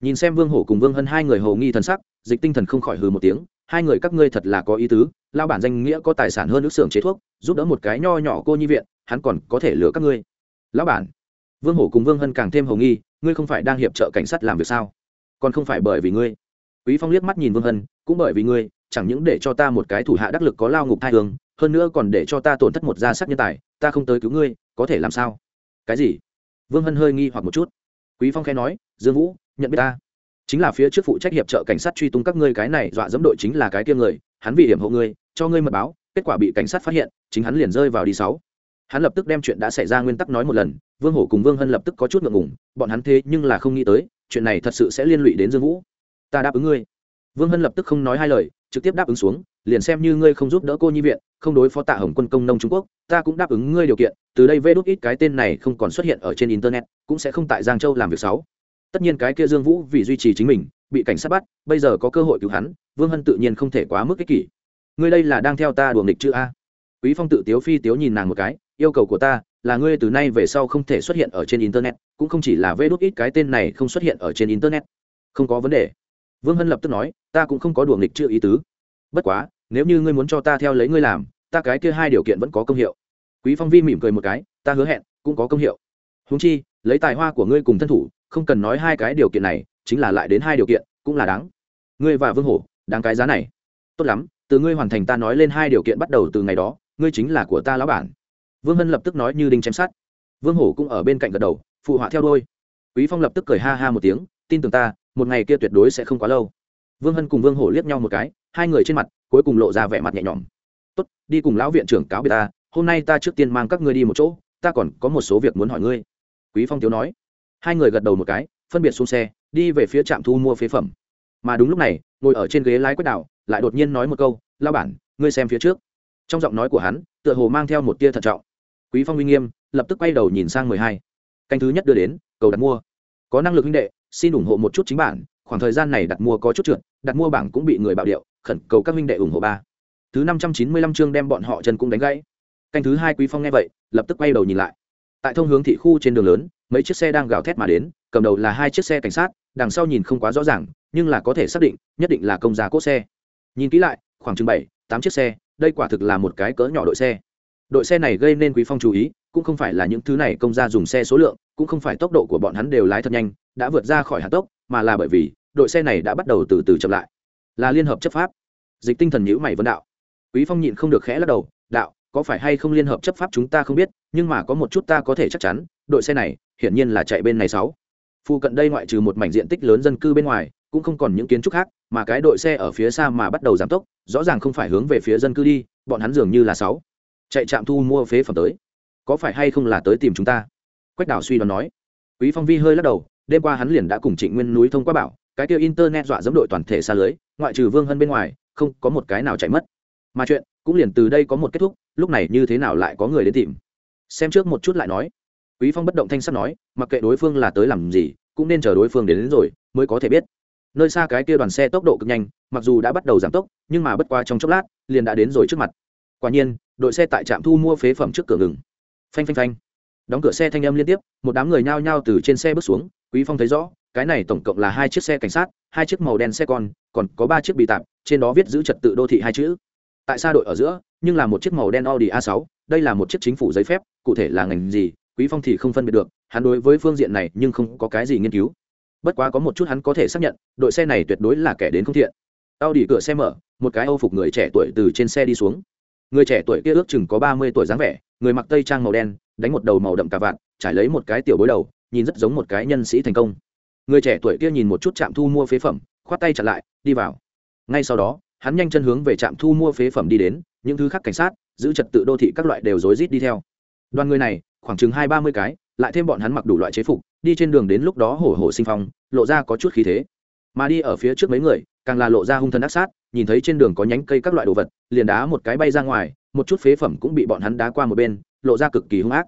Nhìn xem vương hổ cùng vương hân hai người hầu nghi thần sắc, dịch tinh thần không khỏi hừ một tiếng, hai người các ngươi thật là có ý tứ lao bản danh nghĩa có tài sản hơn nước xưởng chế thuốc, giúp đỡ một cái nho nhỏ cô nhi viện, hắn còn có thể lừa các ngươi. Lão bản, vương hổ cùng vương hân càng thêm hầu nghi, ngươi không phải đang hiệp trợ cảnh sát làm việc sao? Còn không phải bởi vì ngươi quý phong liếc mắt nhìn vương hân, cũng bởi vì ngươi, chẳng những để cho ta một cái thủ hạ đắc lực có lao ngục thai hương, hơn nữa còn để cho ta tổn thất một gia sắc nhân tài, ta không tới cứu ngươi, có thể làm sao? Cái gì? Vương hân hơi nghi hoặc một chút. Quý phong khẽ nói, dương vũ, nhận biết ta. Chính là phía trước phụ trách hiệp trợ cảnh sát truy tung các ngươi cái này, dọa dẫm đội chính là cái kia người, hắn vì hiểm hộ ngươi, cho ngươi mật báo, kết quả bị cảnh sát phát hiện, chính hắn liền rơi vào đi sáu. Hắn lập tức đem chuyện đã xảy ra nguyên tắc nói một lần, vương hổ cùng vương hân lập tức có chút ngượng ngùng, bọn hắn thế nhưng là không nghĩ tới, chuyện này thật sự sẽ liên lụy đến dương vũ ta đáp ứng ngươi. Vương hân lập tức không nói hai lời, trực tiếp đáp ứng xuống, liền xem như ngươi không giúp đỡ cô nhi viện, không đối phó tạ hồng quân công nông trung quốc, ta cũng đáp ứng ngươi điều kiện, từ đây vê đốt ít cái tên này không còn xuất hiện ở trên internet, cũng sẽ không tại giang châu làm việc xấu. Tất nhiên cái kia dương vũ vì duy trì chính mình, bị cảnh sát bắt, bây giờ có cơ hội cứu hắn, vương hân tự nhiên không thể quá mức ích kỷ. Ngươi đây là đang theo ta đùa nghịch chữ a? Quý phong tự tiếu phi tiếu nhìn nàng một cái, yêu cầu của ta là ngươi từ nay về sau không thể xuất hiện ở trên internet, cũng không chỉ là vê đốt ít cái tên này không xuất hiện ở trên internet. Không có vấn đề vương hân lập tức nói, ta cũng không có đùa nghịch chưa ý tứ. Bất quá, nếu như ngươi muốn cho ta theo lấy ngươi làm, ta cái kia hai điều kiện vẫn có công hiệu. Quý phong vi mỉm cười một cái, ta hứa hẹn, cũng có công hiệu. Húng chi, lấy tài hoa của ngươi cùng thân thủ, không cần nói hai cái điều kiện này, chính là lại đến hai điều kiện, cũng là đáng. Ngươi và vương hổ, đáng cái giá này. Tốt lắm, từ ngươi hoàn thành ta nói lên hai điều kiện bắt đầu từ ngày đó, ngươi chính là của ta lão bản. Vương hân lập tức nói như đinh chém sát vương hổ cũng ở bên cạnh gật đầu, phụ họa theo đôi. Quý phong lập tức cười ha ha một tiếng tin tưởng ta, một ngày kia tuyệt đối sẽ không quá lâu. Vương hân cùng vương hổ liếc nhau một cái, hai người trên mặt cuối cùng lộ ra vẻ mặt nhẹ nhõm. Tốt, đi cùng lão viện trưởng cáo biệt ta, hôm nay ta trước tiên mang các ngươi đi một chỗ, ta còn có một số việc muốn hỏi ngươi. Quý phong tiếu nói. Hai người gật đầu một cái, phân biệt xuống xe, đi về phía trạm thu mua phế phẩm. Mà đúng lúc này, ngồi ở trên ghế lái quách đảo, lại đột nhiên nói một câu lao bản, ngươi xem phía trước. Trong giọng nói của hắn, tựa hồ mang theo một tia thận trọng. Quý phong uy nghiêm, lập tức quay đầu nhìn sang mười hai. Canh thứ nhất đưa đến, cầu đặt mua. Có năng lực huynh đệ xin ủng hộ một chút chính bản, khoảng thời gian này đặt mua có chút trượt, đặt mua bảng cũng bị người bạo điệu, khẩn cầu các minh đệ ủng hộ ba. Thứ năm trăm chín mươi lăm chương đem bọn họ chân cũng đánh gãy. Canh thứ hai quý phong nghe vậy, lập tức quay đầu nhìn lại. Tại thông hướng thị khu trên đường lớn, mấy chiếc xe đang gào thét mà đến, cầm đầu là hai chiếc xe cảnh sát, đằng sau nhìn không quá rõ ràng, nhưng là có thể xác định, nhất định là công giá cốt xe. Nhìn kỹ lại, khoảng chừng bảy, tám chiếc xe, đây quả thực là một cái cỡ nhỏ đội xe. Đội xe này gây nên quý phong chú ý, cũng không phải là những thứ này công gia dùng xe số lượng, cũng không phải tốc độ của bọn hắn đều lái thật nhanh đã vượt ra khỏi hạ tốc, mà là bởi vì đội xe này đã bắt đầu từ từ chậm lại. Là liên hợp chấp pháp. Dịch tinh thần nhữ mày vân đạo. Quý phong nhịn không được khẽ lắc đầu, đạo, có phải hay không liên hợp chấp pháp chúng ta không biết, nhưng mà có một chút ta có thể chắc chắn, đội xe này hiển nhiên là chạy bên này sáu. Phụ cận đây ngoại trừ một mảnh diện tích lớn dân cư bên ngoài, cũng không còn những kiến trúc khác, mà cái đội xe ở phía xa mà bắt đầu giảm tốc, rõ ràng không phải hướng về phía dân cư đi, bọn hắn dường như là sáu. Chạy trạm thu mua phế phẩm tới. Có phải hay không là tới tìm chúng ta? Quách đảo suy đoán nói. Quý phong vi hơi lắc đầu đêm qua hắn liền đã cùng trịnh nguyên núi thông qua bảo cái kia internet dọa dẫm đội toàn thể xa lưới ngoại trừ vương hân bên ngoài không có một cái nào chạy mất. Mà chuyện cũng liền từ đây có một kết thúc lúc này như thế nào lại có người đến tìm? Xem trước một chút lại nói. Quý phong bất động thanh sắt nói mặc kệ đối phương là tới làm gì cũng nên chờ đối phương đến, đến rồi mới có thể biết. Nơi xa cái kia đoàn xe tốc độ cực nhanh mặc dù đã bắt đầu giảm tốc nhưng mà bất qua trong chốc lát liền đã đến rồi trước mặt. Quả nhiên đội xe tại trạm thu mua phế phẩm trước cửa ngừng. Phanh phanh phanh. Đóng cửa xe thanh âm liên tiếp một đám người nhao nhao từ trên xe bước xuống quý phong thấy rõ, cái này tổng cộng là hai chiếc xe cảnh sát, hai chiếc màu đen xe con, còn có ba chiếc bị tạm trên đó viết giữ trật tự đô thị hai chữ. Tại sao đội ở giữa, nhưng là một chiếc màu đen audi a 6 đây là một chiếc chính phủ giấy phép, cụ thể là ngành gì, quý phong thì không phân biệt được, hắn đối với phương diện này nhưng không có cái gì nghiên cứu. Bất quá có một chút hắn có thể xác nhận, đội xe này tuyệt đối là kẻ đến không thiện. Audi cửa xe mở, một cái âu phục người trẻ tuổi từ trên xe đi xuống. Người trẻ tuổi kia ước chừng có ba mươi tuổi dáng vẻ, người mặc tây trang màu đen, đánh một đầu màu đậm cà vạt, trải lấy một cái tiểu bối đầu nhìn rất giống một cái nhân sĩ thành công. Người trẻ tuổi kia nhìn một chút trạm thu mua phế phẩm, khoát tay chặn lại, đi vào. Ngay sau đó, hắn nhanh chân hướng về trạm thu mua phế phẩm đi đến, những thứ khác cảnh sát, giữ trật tự đô thị các loại đều rối rít đi theo. Đoàn người này, khoảng chừng hai ba mươi cái, lại thêm bọn hắn mặc đủ loại chế phục, đi trên đường đến lúc đó hổ hổ sinh phong, lộ ra có chút khí thế. Mà đi ở phía trước mấy người, càng là lộ ra hung thần ác sát, nhìn thấy trên đường có nhánh cây các loại đồ vật, liền đá một cái bay ra ngoài, một chút phế phẩm cũng bị bọn hắn đá qua một bên, lộ ra cực kỳ hung ác.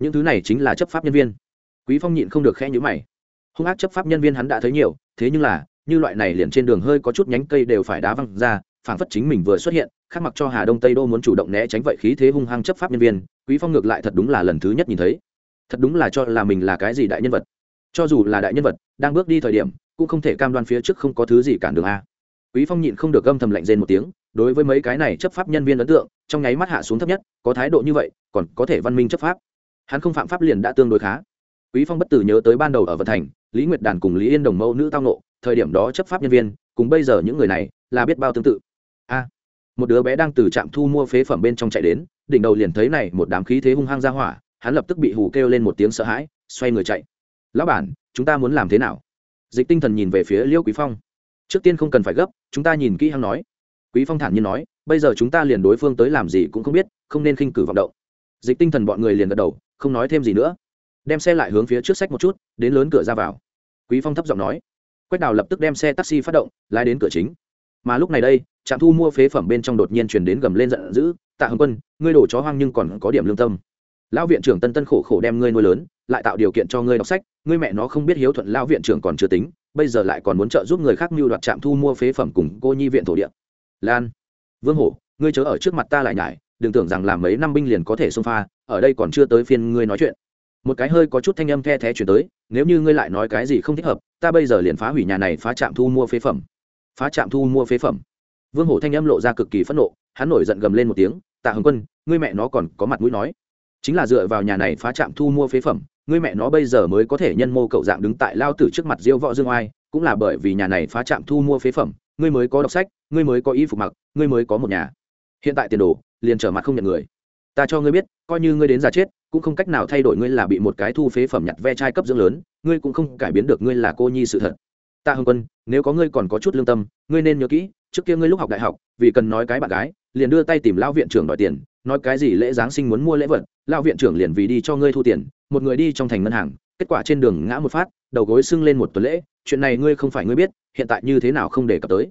Những thứ này chính là chấp pháp nhân viên quý phong nhịn không được khẽ nhíu mày. Hung ác chấp pháp nhân viên hắn đã thấy nhiều, thế nhưng là, như loại này liền trên đường hơi có chút nhánh cây đều phải đá văng ra, phảng phất chính mình vừa xuất hiện, khác mặc cho hà đông tây đô muốn chủ động né tránh vậy khí thế hung hăng chấp pháp nhân viên, quý phong ngược lại thật đúng là lần thứ nhất nhìn thấy. Thật đúng là cho là mình là cái gì đại nhân vật. Cho dù là đại nhân vật, đang bước đi thời điểm, cũng không thể cam đoan phía trước không có thứ gì cản đường a. Quý phong nhịn không được gâm thầm lạnh rên một tiếng, đối với mấy cái này chấp pháp nhân viên ấn tượng, trong nháy mắt hạ xuống thấp nhất, có thái độ như vậy, còn có thể văn minh chấp pháp. Hắn không phạm pháp liền đã tương đối khá quý phong bất tử nhớ tới ban đầu ở vận thành, lý nguyệt đàn cùng lý yên đồng mẫu nữ tao nộ thời điểm đó chấp pháp nhân viên, cùng bây giờ những người này là biết bao tương tự. A, một đứa bé đang từ trạm thu mua phế phẩm bên trong chạy đến, đỉnh đầu liền thấy này một đám khí thế hung hăng ra hỏa, hắn lập tức bị hù kêu lên một tiếng sợ hãi, xoay người chạy. Lão bản, chúng ta muốn làm thế nào? Dịch tinh thần nhìn về phía liêu quý phong. Trước tiên không cần phải gấp, chúng ta nhìn kỹ hắn nói. Quý phong thản nhiên nói, bây giờ chúng ta liền đối phương tới làm gì cũng không biết, không nên khinh cử vọng động. Dịch tinh thần bọn người liền gật đầu, không nói thêm gì nữa đem xe lại hướng phía trước sách một chút, đến lớn cửa ra vào. Quý phong thấp giọng nói. Quách đào lập tức đem xe taxi phát động, lái đến cửa chính. Mà lúc này đây, trạm thu mua phế phẩm bên trong đột nhiên truyền đến gầm lên giận dữ, tạ hồng quân, ngươi đổ chó hoang nhưng còn có điểm lương tâm. Lão viện trưởng tân tân khổ khổ đem ngươi nuôi lớn, lại tạo điều kiện cho ngươi đọc sách, ngươi mẹ nó không biết hiếu thuận lão viện trưởng còn chưa tính, bây giờ lại còn muốn trợ giúp người khác mưu đoạt trạm thu mua phế phẩm cùng cô nhi viện thổ địa. Lan, vương hổ, ngươi chớ ở trước mặt ta lại nhải, đừng tưởng rằng làm mấy năm binh liền có thể xông pha, ở đây còn chưa tới phiên ngươi nói chuyện một cái hơi có chút thanh âm the thé chuyển tới, nếu như ngươi lại nói cái gì không thích hợp, ta bây giờ liền phá hủy nhà này, phá trạm thu mua phế phẩm. Phá trạm thu mua phế phẩm. Vương hổ thanh âm lộ ra cực kỳ phẫn nộ, hắn nổi giận gầm lên một tiếng, tạ hồng quân, ngươi mẹ nó còn có mặt mũi nói. Chính là dựa vào nhà này phá trạm thu mua phế phẩm, ngươi mẹ nó bây giờ mới có thể nhân mô cậu dạng đứng tại lao tử trước mặt diêu võ dương oai, cũng là bởi vì nhà này phá trạm thu mua phế phẩm, ngươi mới có đọc sách, ngươi mới có y phục mặc, ngươi mới có một nhà. Hiện tại tiền đồ, liền trở mặt không nhận người ta cho ngươi biết, coi như ngươi đến già chết, cũng không cách nào thay đổi ngươi là bị một cái thu phế phẩm nhặt ve chai cấp dưỡng lớn, ngươi cũng không cải biến được ngươi là cô nhi sự thật. Ta hưng quân, nếu có ngươi còn có chút lương tâm, ngươi nên nhớ kỹ, trước kia ngươi lúc học đại học, vì cần nói cái bạn gái, liền đưa tay tìm lao viện trưởng đòi tiền, nói cái gì lễ giáng sinh muốn mua lễ vật lao viện trưởng liền vì đi cho ngươi thu tiền, một người đi trong thành ngân hàng, kết quả trên đường ngã một phát, đầu gối sưng lên một tuần lễ, chuyện này ngươi không phải ngươi biết, hiện tại như thế nào không đề cập tới.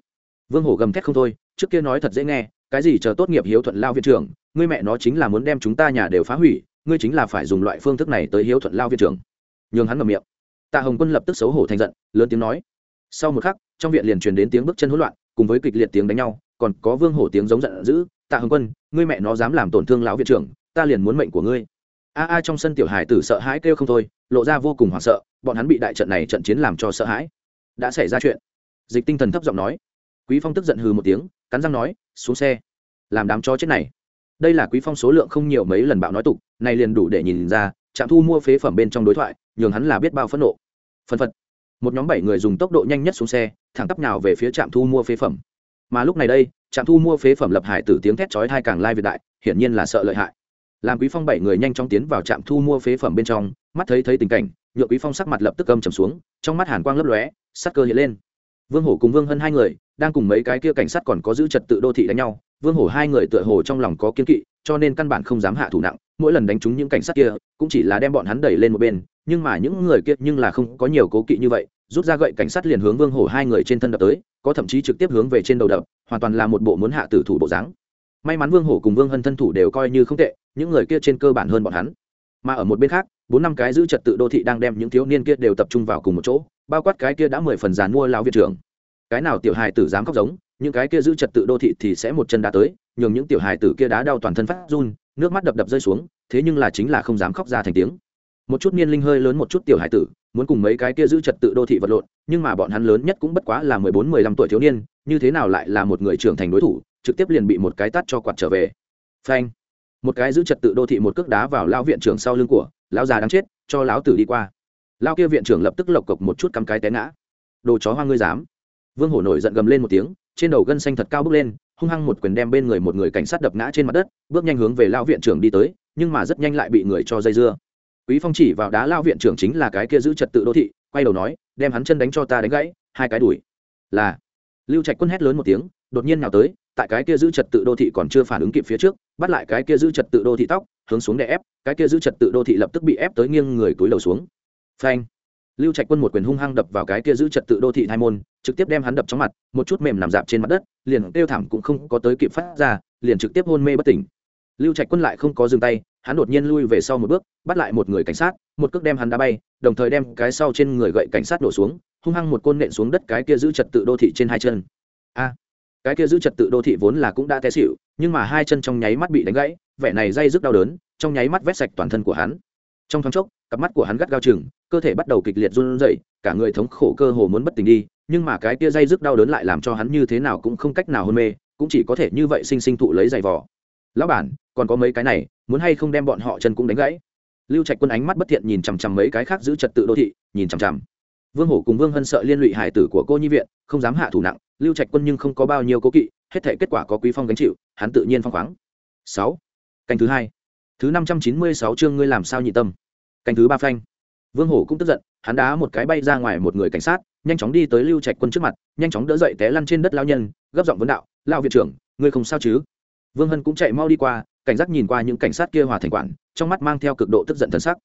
Vương hổ gầm thét không thôi, trước kia nói thật dễ nghe, cái gì chờ tốt nghiệp hiếu thuận lao viện trưởng ngươi mẹ nó chính là muốn đem chúng ta nhà đều phá hủy, ngươi chính là phải dùng loại phương thức này tới hiếu thuận lao viện trưởng. Nhường hắn ngậm miệng. Tạ hồng quân lập tức xấu hổ thành giận, lớn tiếng nói. Sau một khắc, trong viện liền truyền đến tiếng bước chân hỗn loạn, cùng với kịch liệt tiếng đánh nhau, còn có vương hổ tiếng giống giận dữ, tạ hồng quân, ngươi mẹ nó dám làm tổn thương lão viện trưởng, ta liền muốn mệnh của ngươi. A a trong sân tiểu hải tử sợ hãi kêu không thôi, lộ ra vô cùng hoảng sợ, bọn hắn bị đại trận này trận chiến làm cho sợ hãi. Đã xảy ra chuyện. Dịch tinh thần thấp giọng nói. Quý phong tức giận hừ một tiếng, cắn răng nói, xuống xe. Làm đám chó chết này đây là quý phong số lượng không nhiều mấy lần bạo nói tục này liền đủ để nhìn ra, trạm thu mua phế phẩm bên trong đối thoại, nhường hắn là biết bao phẫn nộ. Phân phật. Một nhóm bảy người dùng tốc độ nhanh nhất xuống xe, thẳng tắp nào về phía trạm thu mua phế phẩm. Mà lúc này đây, trạm thu mua phế phẩm lập hải tử tiếng thét chói thai càng lai việt đại, hiển nhiên là sợ lợi hại. Làm quý phong bảy người nhanh chóng tiến vào trạm thu mua phế phẩm bên trong, mắt thấy thấy tình cảnh nhựa quý phong sắc mặt lập tức âm trầm xuống, trong mắt hàn quang lấp lóe, sắc cơ hiện lên. Vương hổ cùng vương hân hai người, đang cùng mấy cái kia cảnh sát còn có giữ trật tự đô thị đánh nhau vương hổ hai người tựa hồ trong lòng có kiên kỵ, cho nên căn bản không dám hạ thủ nặng. Mỗi lần đánh trúng những cảnh sát kia, cũng chỉ là đem bọn hắn đẩy lên một bên, nhưng mà những người kia nhưng là không có nhiều cố kỵ như vậy. Rút ra gậy cảnh sát liền hướng vương hổ hai người trên thân đập tới, có thậm chí trực tiếp hướng về trên đầu đập, hoàn toàn là một bộ muốn hạ tử thủ bộ dáng. May mắn vương hổ cùng vương hân thân thủ đều coi như không tệ, những người kia trên cơ bản hơn bọn hắn. Mà ở một bên khác, bốn năm cái giữ trật tự đô thị đang đem những thiếu niên kia đều tập trung vào cùng một chỗ, bao quát cái kia đã mười phần dàn mua lao viện trưởng. Cái nào tiểu hài tử dám khóc giống những cái kia giữ trật tự đô thị thì sẽ một chân đá tới, nhường những tiểu hài tử kia đá đau toàn thân phát run, nước mắt đập đập rơi xuống, thế nhưng là chính là không dám khóc ra thành tiếng. Một chút niên linh hơi lớn một chút tiểu hài tử, muốn cùng mấy cái kia giữ trật tự đô thị vật lộn, nhưng mà bọn hắn lớn nhất cũng bất quá là mười bốn, mười lăm tuổi thiếu niên, như thế nào lại là một người trưởng thành đối thủ, trực tiếp liền bị một cái tắt cho quạt trở về. Phanh! Một cái giữ trật tự đô thị một cước đá vào lao viện trưởng sau lưng của, lão già đang chết, cho lão tử đi qua. Lao kia viện trưởng lập tức lộc cộc một chút cắm cái té ngã. Đồ chó hoa ngươi dám. Vương hổ nổi giận gầm lên một tiếng trên đầu gân xanh thật cao bước lên, hung hăng một quyền đem bên người một người cảnh sát đập ngã trên mặt đất, bước nhanh hướng về lao viện trưởng đi tới, nhưng mà rất nhanh lại bị người cho dây dưa. Quý phong chỉ vào đá lao viện trưởng chính là cái kia giữ trật tự đô thị, quay đầu nói, đem hắn chân đánh cho ta đánh gãy, hai cái đuổi. Là. Lưu trạch quân hét lớn một tiếng, đột nhiên nào tới, tại cái kia giữ trật tự đô thị còn chưa phản ứng kịp phía trước, bắt lại cái kia giữ trật tự đô thị tóc, hướng xuống để ép, cái kia giữ trật tự đô thị lập tức bị ép tới nghiêng người túi đầu xuống. Phanh lưu trạch quân một quyền hung hăng đập vào cái kia giữ trật tự đô thị hai môn, trực tiếp đem hắn đập trong mặt, một chút mềm nằm dạp trên mặt đất, liền kêu thảm cũng không có tới kịp phát ra, liền trực tiếp hôn mê bất tỉnh. Lưu trạch quân lại không có dừng tay, hắn đột nhiên lui về sau một bước, bắt lại một người cảnh sát, một cước đem hắn đá bay, đồng thời đem cái sau trên người gậy cảnh sát đổ xuống, hung hăng một côn nện xuống đất cái kia giữ trật tự đô thị trên hai chân. A! Cái kia giữ trật tự đô thị vốn là cũng đã té xịu nhưng mà hai chân trong nháy mắt bị đánh gãy, vẻ này dây dứt đau đớn, trong nháy mắt vét sạch toàn thân của hắn trong thoáng chốc, cặp mắt của hắn gắt gao chừng, cơ thể bắt đầu kịch liệt run rẩy, cả người thống khổ cơ hồ muốn bất tỉnh đi, nhưng mà cái tia dây dứt đau đớn lại làm cho hắn như thế nào cũng không cách nào hôn mê, cũng chỉ có thể như vậy sinh sinh thụ lấy giày vò. Lão bản, còn có mấy cái này, muốn hay không đem bọn họ chân cũng đánh gãy? Lưu trạch quân ánh mắt bất thiện nhìn chằm chằm mấy cái khác giữ trật tự đô thị, nhìn chằm chằm. Vương hổ cùng vương hân sợ liên lụy hải tử của cô nhi viện, không dám hạ thủ nặng, lưu trạch quân nhưng không có bao nhiêu cố kỵ, hết thể kết quả có quý phong gánh chịu, hắn tự nhiên phong khoáng. Sáu. Canh thứ hai thứ năm trăm chín mươi sáu chương ngươi làm sao nhị tâm? Canh thứ ba phanh. Vương hổ cũng tức giận, hắn đá một cái bay ra ngoài một người cảnh sát, nhanh chóng đi tới lưu trạch quân trước mặt, nhanh chóng đỡ dậy té lăn trên đất lao nhân, gấp giọng vấn đạo lao viện trưởng, ngươi không sao chứ? Vương hân cũng chạy mau đi qua, cảnh giác nhìn qua những cảnh sát kia hòa thành quản trong mắt mang theo cực độ tức giận thần sắc.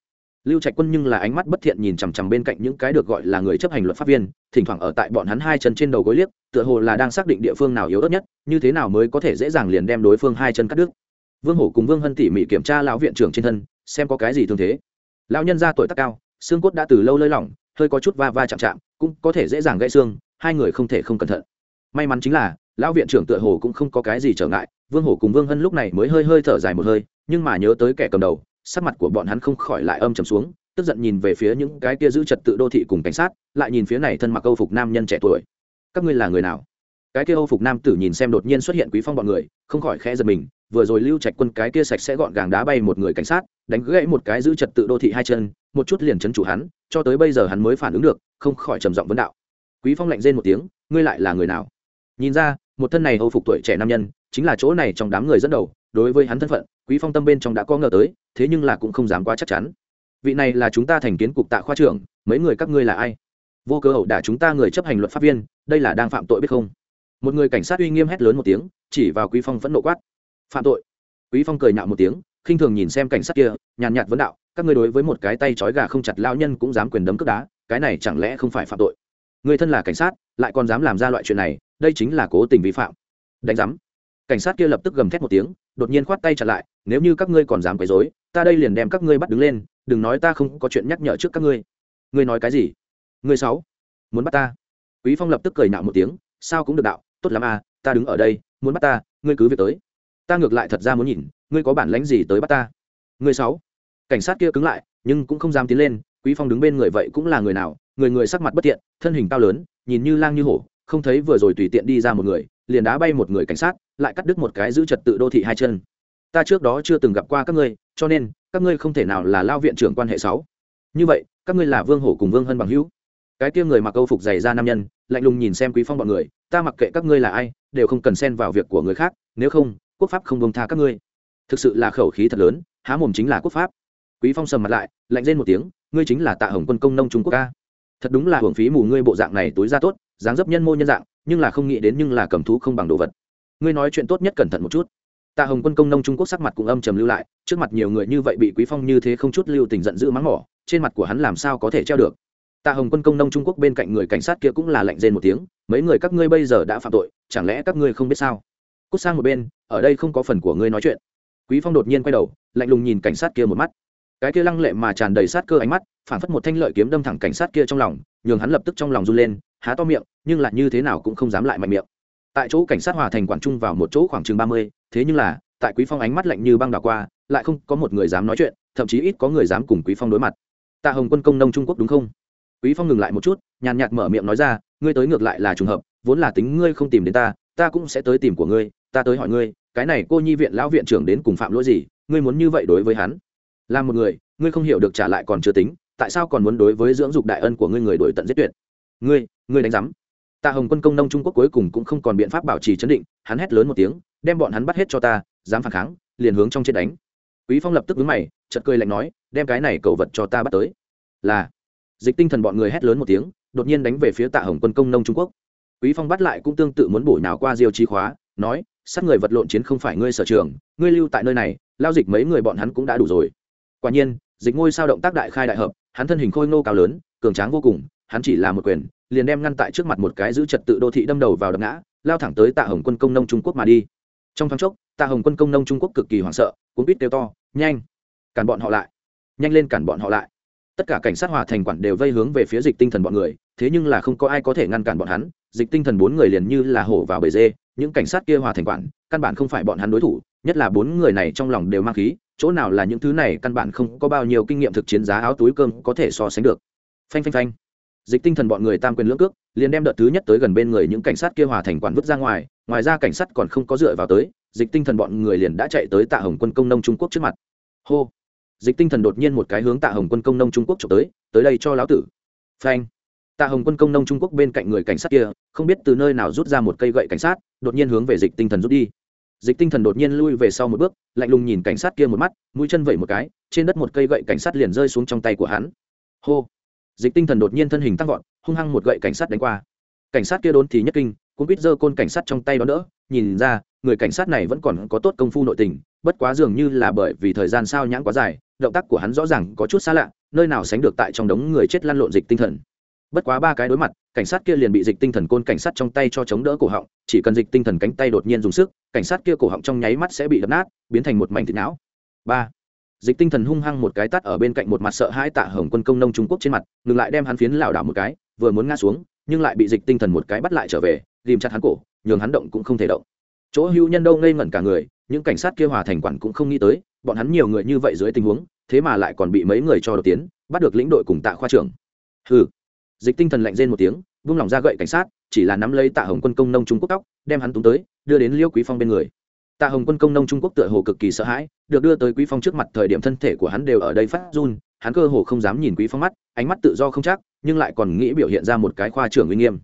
Lưu trạch quân nhưng là ánh mắt bất thiện nhìn chằm chằm bên cạnh những cái được gọi là người chấp hành luật pháp viên, thỉnh thoảng ở tại bọn hắn hai chân trên đầu gối liếc, tựa hồ là đang xác định địa phương nào yếu ớt nhất, như thế nào mới có thể dễ dàng liền đem đối phương hai chân cắt đứt vương hổ cùng vương hân tỉ mỉ kiểm tra lão viện trưởng trên thân, xem có cái gì thương thế. Lão nhân ra tuổi tác cao, xương cốt đã từ lâu lơi lỏng, hơi có chút va va chạm chạm, cũng có thể dễ dàng gãy xương, hai người không thể không cẩn thận. May mắn chính là, lão viện trưởng tựa hồ cũng không có cái gì trở ngại, vương hổ cùng vương hân lúc này mới hơi hơi thở dài một hơi, nhưng mà nhớ tới kẻ cầm đầu, sắc mặt của bọn hắn không khỏi lại âm trầm xuống, tức giận nhìn về phía những cái kia giữ trật tự đô thị cùng cảnh sát, lại nhìn phía này thân mặc âu phục nam nhân trẻ tuổi. Các ngươi là người nào? Cái kia âu phục nam tử nhìn xem đột nhiên xuất hiện quý phong bọn người, không khỏi khẽ giật mình vừa rồi lưu trạch quân cái kia sạch sẽ gọn gàng đá bay một người cảnh sát, đánh gãy một cái giữ trật tự đô thị hai chân, một chút liền chấn chủ hắn, cho tới bây giờ hắn mới phản ứng được, không khỏi trầm giọng vấn đạo. Quý phong lạnh rên một tiếng, ngươi lại là người nào? Nhìn ra, một thân này hầu phục tuổi trẻ nam nhân, chính là chỗ này trong đám người dẫn đầu, đối với hắn thân phận, quý phong tâm bên trong đã có ngờ tới, thế nhưng là cũng không dám quá chắc chắn. Vị này là chúng ta thành kiến cục tạ khoa trưởng, mấy người các ngươi là ai? Vô cơ hậu đả chúng ta người chấp hành luật pháp viên, đây là đang phạm tội biết không? Một người cảnh sát uy nghiêm hét lớn một tiếng, chỉ vào quý phong phẫn nộ quát phạm tội. Quý phong cười nhạo một tiếng, khinh thường nhìn xem cảnh sát kia, nhàn nhạt vấn đạo, các ngươi đối với một cái tay trói gà không chặt lao nhân cũng dám quyền đấm cướp đá, cái này chẳng lẽ không phải phạm tội? Người thân là cảnh sát, lại còn dám làm ra loại chuyện này, đây chính là cố tình vi phạm. Đánh giám. Cảnh sát kia lập tức gầm thét một tiếng, đột nhiên khoát tay chặt lại, nếu như các ngươi còn dám quấy rối, ta đây liền đem các ngươi bắt đứng lên, đừng nói ta không có chuyện nhắc nhở trước các ngươi. Ngươi nói cái gì? Ngươi sáu muốn bắt ta. Quý phong lập tức cười nạo một tiếng, sao cũng được đạo, tốt lắm à ta đứng ở đây, muốn bắt ta, ngươi cứ việc tới ta ngược lại thật ra muốn nhìn, ngươi có bản lánh gì tới bắt ta? Ngươi sáu. Cảnh sát kia cứng lại, nhưng cũng không dám tiến lên, quý phong đứng bên người vậy cũng là người nào, người người sắc mặt bất tiện, thân hình cao lớn, nhìn như lang như hổ, không thấy vừa rồi tùy tiện đi ra một người, liền đá bay một người cảnh sát, lại cắt đứt một cái giữ trật tự đô thị hai chân. Ta trước đó chưa từng gặp qua các ngươi, cho nên, các ngươi không thể nào là lao viện trưởng quan hệ sáu. Như vậy, các ngươi là vương hổ cùng vương hân bằng hữu. Cái kia người mặc câu phục dày ra nam nhân, lạnh lùng nhìn xem quý phong bọn người, ta mặc kệ các ngươi là ai, đều không cần xen vào việc của người khác, nếu không quốc pháp không bông tha các ngươi. Thực sự là khẩu khí thật lớn, há mồm chính là quốc pháp. Quý phong sầm mặt lại, lạnh lên một tiếng, ngươi chính là tạ hồng quân công nông trung quốc ca. Thật đúng là hưởng phí mù ngươi bộ dạng này túi ra tốt, dáng dấp nhân mô nhân dạng, nhưng là không nghĩ đến nhưng là cầm thú không bằng đồ vật. Ngươi nói chuyện tốt nhất cẩn thận một chút. Tạ hồng quân công nông trung quốc sắc mặt cũng âm trầm lưu lại, trước mặt nhiều người như vậy bị quý phong như thế không chút lưu tình giận dữ mắng mỏ, trên mặt của hắn làm sao có thể treo được. Tạ hồng quân công nông trung quốc bên cạnh người cảnh sát kia cũng là lạnh rên một tiếng, mấy người các ngươi bây giờ đã phạm tội, chẳng lẽ các ngươi không biết sao? Cút sang một bên, ở đây không có phần của ngươi nói chuyện. Quý phong đột nhiên quay đầu, lạnh lùng nhìn cảnh sát kia một mắt. Cái kia lăng lệ mà tràn đầy sát cơ ánh mắt, phản phất một thanh lợi kiếm đâm thẳng cảnh sát kia trong lòng, nhường hắn lập tức trong lòng run lên, há to miệng, nhưng lại như thế nào cũng không dám lại mạnh miệng. Tại chỗ cảnh sát hòa thành quản trung vào một chỗ khoảng chừng ba mươi, thế nhưng là, tại quý phong ánh mắt lạnh như băng đảo qua, lại không có một người dám nói chuyện, thậm chí ít có người dám cùng quý phong đối mặt. Tạ hồng quân công nông trung quốc đúng không? Quý phong ngừng lại một chút, nhàn nhạt mở miệng nói ra, ngươi tới ngược lại là trùng hợp, vốn là tính ngươi không tìm đến ta ta cũng sẽ tới tìm của ngươi ta tới hỏi ngươi, cái này cô nhi viện lão viện trưởng đến cùng phạm lỗi gì, ngươi muốn như vậy đối với hắn? Là một người, ngươi không hiểu được trả lại còn chưa tính, tại sao còn muốn đối với dưỡng dục đại ân của ngươi người đổi tận giết tuyệt? Ngươi ngươi đánh giám. Tạ hồng quân công nông trung quốc cuối cùng cũng không còn biện pháp bảo trì chấn định, hắn hét lớn một tiếng, đem bọn hắn bắt hết cho ta, dám phản kháng, liền hướng trong chết đánh. Quý phong lập tức vướng mày, chợt cười lạnh nói, đem cái này cầu vật cho ta bắt tới. Là. Dịch tinh thần bọn người hét lớn một tiếng, đột nhiên đánh về phía tạ hồng quân công nông trung quốc. Quý phong bắt lại cũng tương tự muốn bổ nhào qua diêu chi khóa, nói sát người vật lộn chiến không phải ngươi sở trường, ngươi lưu tại nơi này, lao dịch mấy người bọn hắn cũng đã đủ rồi. Quả nhiên, dịch ngôi sao động tác đại khai đại hợp, hắn thân hình khôi ngô cao lớn, cường tráng vô cùng, hắn chỉ là một quyền, liền đem ngăn tại trước mặt một cái giữ trật tự đô thị đâm đầu vào đập ngã, lao thẳng tới tạ hồng quân công nông trung quốc mà đi. Trong thoáng chốc, tạ hồng quân công nông trung quốc cực kỳ hoảng sợ cũng biết kêu to, nhanh, cản bọn họ lại! Nhanh lên cản bọn họ lại! Tất cả cảnh sát hòa thành quản đều vây hướng về phía dịch tinh thần bọn người, thế nhưng là không có ai có thể ngăn cản bọn hắn, dịch tinh thần bốn người liền như là hổ vào bể dê những cảnh sát kia hòa thành quản, căn bản không phải bọn hắn đối thủ, nhất là bốn người này trong lòng đều mang khí, chỗ nào là những thứ này căn bản không có bao nhiêu kinh nghiệm thực chiến giá áo túi cơm có thể so sánh được. Phanh phanh phanh. Dịch tinh thần bọn người tam quyền lưỡng cước, liền đem đợt thứ nhất tới gần bên người những cảnh sát kia hòa thành quản vứt ra ngoài ngoài ra cảnh sát còn không có dựa vào tới, dịch tinh thần bọn người liền đã chạy tới tạ hồng quân công nông trung quốc trước mặt. Hô. Dịch tinh thần đột nhiên một cái hướng tạ hồng quân công nông trung quốc trộm tới tới đây cho lão tử. Phanh. Tạ hồng quân công nông trung quốc bên cạnh người cảnh sát kia không biết từ nơi nào rút ra một cây gậy cảnh sát, đột nhiên hướng về dịch tinh thần rút đi. Dịch tinh thần đột nhiên lui về sau một bước, lạnh lùng nhìn cảnh sát kia một mắt, mũi chân vẩy một cái, trên đất một cây gậy cảnh sát liền rơi xuống trong tay của hắn. Hô! Dịch tinh thần đột nhiên thân hình tăng vọt, hung hăng một gậy cảnh sát đánh qua. Cảnh sát kia đốn thì nhất kinh cũng biết giơ côn cảnh sát trong tay đó đỡ, nhìn ra, người cảnh sát này vẫn còn có tốt công phu nội tình, bất quá dường như là bởi vì thời gian sao nhãn quá dài, động tác của hắn rõ ràng có chút xa lạ, nơi nào sánh được tại trong đống người chết lăn lộn dịch tinh thần bất quá ba cái đối mặt, cảnh sát kia liền bị dịch tinh thần côn cảnh sát trong tay cho chống đỡ cổ họng, chỉ cần dịch tinh thần cánh tay đột nhiên dùng sức, cảnh sát kia cổ họng trong nháy mắt sẽ bị đập nát, biến thành một mảnh thịt não. Ba, dịch tinh thần hung hăng một cái tắt ở bên cạnh một mặt sợ hãi tạ hồng quân công nông trung quốc trên mặt, ngừng lại đem hắn phiến lảo đảo một cái, vừa muốn ngã xuống, nhưng lại bị dịch tinh thần một cái bắt lại trở về ghìm chặt hắn cổ, nhường hắn động cũng không thể động. Chỗ hữu nhân đâu ngây ngẩn cả người, những cảnh sát kia hòa thành quản cũng không nghĩ tới, bọn hắn nhiều người như vậy dưới tình huống, thế mà lại còn bị mấy người cho đột tiến, bắt được lĩnh đội cùng tạ khoa trưởng. Hừ dịch tinh thần lạnh rên một tiếng, vung lòng ra gậy cảnh sát, chỉ là nắm lấy tạ hồng quân công nông trung quốc tóc, đem hắn túng tới, đưa đến liêu quý phong bên người. Tạ hồng quân công nông trung quốc tựa hồ cực kỳ sợ hãi, được đưa tới quý phong trước mặt thời điểm thân thể của hắn đều ở đây phát run, hắn cơ hồ không dám nhìn quý phong mắt, ánh mắt tự do không chắc, nhưng lại còn nghĩ biểu hiện ra một cái khoa trưởng uy nghiêm.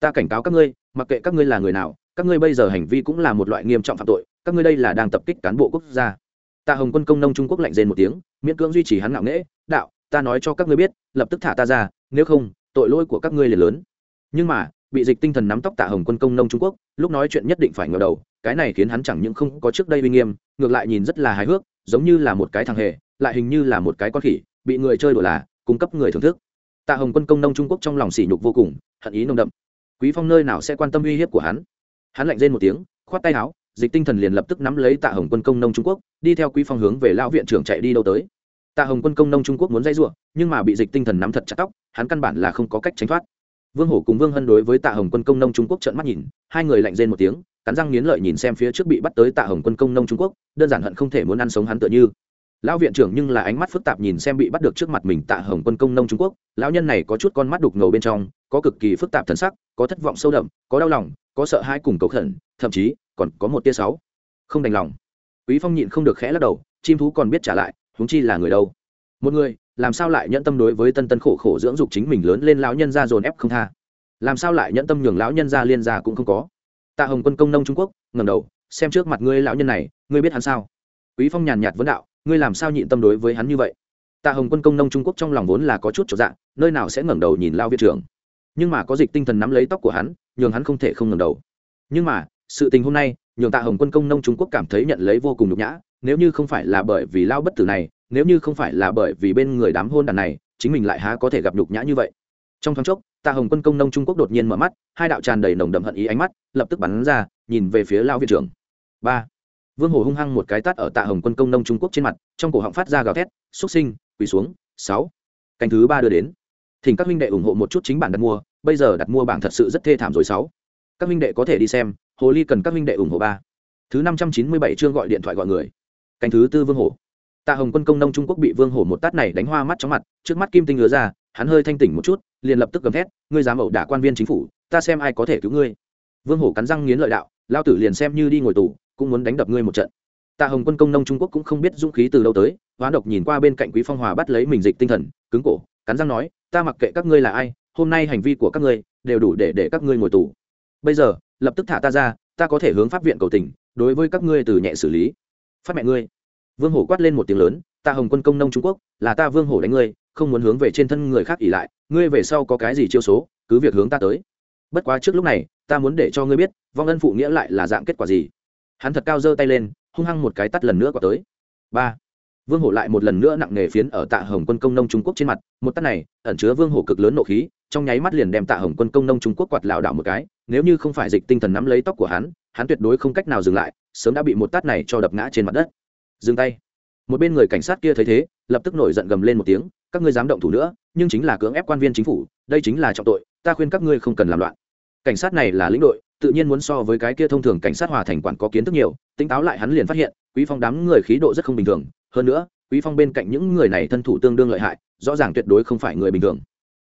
Ta cảnh cáo các ngươi, mặc kệ các ngươi là người nào, các ngươi bây giờ hành vi cũng là một loại nghiêm trọng phạm tội, các ngươi đây là đang tập kích cán bộ quốc gia. Tạ hồng quân công nông trung quốc lạnh rên một tiếng, miễn cưỡng duy trì hắn ngạo nghễ, đạo, ta nói cho các ngươi biết, lập tức thả ta ra, nếu không tội lỗi của các ngươi liền lớn. Nhưng mà, bị dịch tinh thần nắm tóc tạ hồng quân công nông trung quốc, lúc nói chuyện nhất định phải ngờ đầu, cái này khiến hắn chẳng những không có trước đây uy nghiêm, ngược lại nhìn rất là hài hước, giống như là một cái thằng hề, lại hình như là một cái con khỉ, bị người chơi đùa là, cung cấp người thưởng thức. Tạ hồng quân công nông trung quốc trong lòng sỉ nhục vô cùng, hận ý nồng đậm. Quý phong nơi nào sẽ quan tâm uy hiếp của hắn? Hắn lạnh rên một tiếng, khoát tay áo, dịch tinh thần liền lập tức nắm lấy tạ hồng quân công nông trung quốc, đi theo quý phong hướng về lão viện trưởng chạy đi đâu tới tạ hồng quân công nông trung quốc muốn dây ruộng nhưng mà bị dịch tinh thần nắm thật chặt tóc, hắn căn bản là không có cách tránh thoát. Vương hổ cùng vương hân đối với tạ hồng quân công nông trung quốc trợn mắt nhìn, hai người lạnh rên một tiếng, cắn răng nghiến lợi nhìn xem phía trước bị bắt tới tạ hồng quân công nông trung quốc, đơn giản hận không thể muốn ăn sống hắn tựa như. Lão viện trưởng nhưng là ánh mắt phức tạp nhìn xem bị bắt được trước mặt mình tạ hồng quân công nông trung quốc, lão nhân này có chút con mắt đục ngầu bên trong, có cực kỳ phức tạp thần sắc, có thất vọng sâu đậm, có đau lòng, có sợ hãi cùng cầu khẩn, thậm chí còn có một tia sáu. Không đành lòng. Quý phong nhịn không được khẽ lắc đầu, chim thú còn biết trả lại huống chi là người đâu? Một người, làm sao lại nhẫn tâm đối với tân tân khổ khổ dưỡng dục chính mình lớn lên lão nhân ra dồn ép không tha? Làm sao lại nhẫn tâm nhường lão nhân ra liên gia cũng không có? Tạ hồng quân công nông trung quốc ngầm đầu, xem trước mặt ngươi lão nhân này, ngươi biết hắn sao? Quý phong nhàn nhạt vấn đạo, ngươi làm sao nhịn tâm đối với hắn như vậy? Tạ hồng quân công nông trung quốc trong lòng vốn là có chút trọn dạng, nơi nào sẽ ngẩng đầu nhìn lao viện trưởng? Nhưng mà có dịch tinh thần nắm lấy tóc của hắn, nhường hắn không thể không ngẩng đầu. Nhưng mà, sự tình hôm nay, nhường tạ hồng quân công nông trung quốc cảm thấy nhận lấy vô cùng nhục nhã nếu như không phải là bởi vì lao bất tử này, nếu như không phải là bởi vì bên người đám hôn đàn này, chính mình lại há có thể gặp nhục nhã như vậy? Trong thoáng chốc, tạ hồng quân công nông trung quốc đột nhiên mở mắt, hai đạo tràn đầy nồng đậm hận ý ánh mắt, lập tức bắn ra, nhìn về phía lao viện trưởng. Ba. Vương hồ hung hăng một cái tát ở tạ hồng quân công nông trung quốc trên mặt, trong cổ họng phát ra gào thét xúc sinh, quỳ xuống, sáu. Canh thứ ba đưa đến. Thỉnh các huynh đệ ủng hộ một chút chính bản đặt mua, bây giờ đặt mua bảng thật sự rất thê thảm rồi, sáu. Các huynh đệ có thể đi xem, hồ ly cần các huynh đệ ủng hộ ba. Thứ năm trăm chín mươi bảy chương gọi điện thoại gọi người canh thứ tư vương hổ. Tạ hồng quân công nông trung quốc bị vương hổ một tát này đánh hoa mắt chóng mặt, trước mắt kim tinh ngứa ra, hắn hơi thanh tỉnh một chút, liền lập tức gầm thét, ngươi dám ẩu đả quan viên chính phủ, ta xem ai có thể cứu ngươi. Vương hổ cắn răng nghiến lợi đạo lao tử liền xem như đi ngồi tù, cũng muốn đánh đập ngươi một trận. Tạ hồng quân công nông trung quốc cũng không biết dũng khí từ đâu tới, hoán độc nhìn qua bên cạnh quý phong hòa bắt lấy mình dịch tinh thần, cứng cổ, cắn răng nói, ta mặc kệ các ngươi là ai, hôm nay hành vi của các ngươi đều đủ để để các ngươi ngồi tù. Bây giờ, lập tức thả ta ra, ta có thể hướng pháp viện cầu tình, đối với các ngươi từ nhẹ xử lý phát mẹ ngươi. Vương hổ quát lên một tiếng lớn, ta hồng quân công nông trung quốc, là ta vương hổ đánh ngươi, không muốn hướng về trên thân người khác ỉ lại, ngươi về sau có cái gì chiêu số, cứ việc hướng ta tới. Bất quá trước lúc này, ta muốn để cho ngươi biết, vong ân phụ nghĩa lại là dạng kết quả gì. Hắn thật cao giơ tay lên, hung hăng một cái tắt lần nữa quả tới. Ba. Vương hổ lại một lần nữa nặng nề phiến ở tạ hồng quân công nông trung quốc trên mặt, một tắt này, ẩn chứa vương hổ cực lớn nộ khí, trong nháy mắt liền đem tạ hồng quân công nông trung quốc quạt lảo đảo một cái nếu như không phải dịch tinh thần nắm lấy tóc của hắn hắn tuyệt đối không cách nào dừng lại, sớm đã bị một tát này cho đập ngã trên mặt đất. Dừng tay. Một bên người cảnh sát kia thấy thế, lập tức nổi giận gầm lên một tiếng, các ngươi dám động thủ nữa, nhưng chính là cưỡng ép quan viên chính phủ, đây chính là trọng tội, ta khuyên các ngươi không cần làm loạn. Cảnh sát này là lĩnh đội, tự nhiên muốn so với cái kia thông thường cảnh sát hòa thành quản có kiến thức nhiều, tỉnh táo lại hắn liền phát hiện, quý phong đám người khí độ rất không bình thường, hơn nữa, quý phong bên cạnh những người này thân thủ tương đương lợi hại, rõ ràng tuyệt đối không phải người bình thường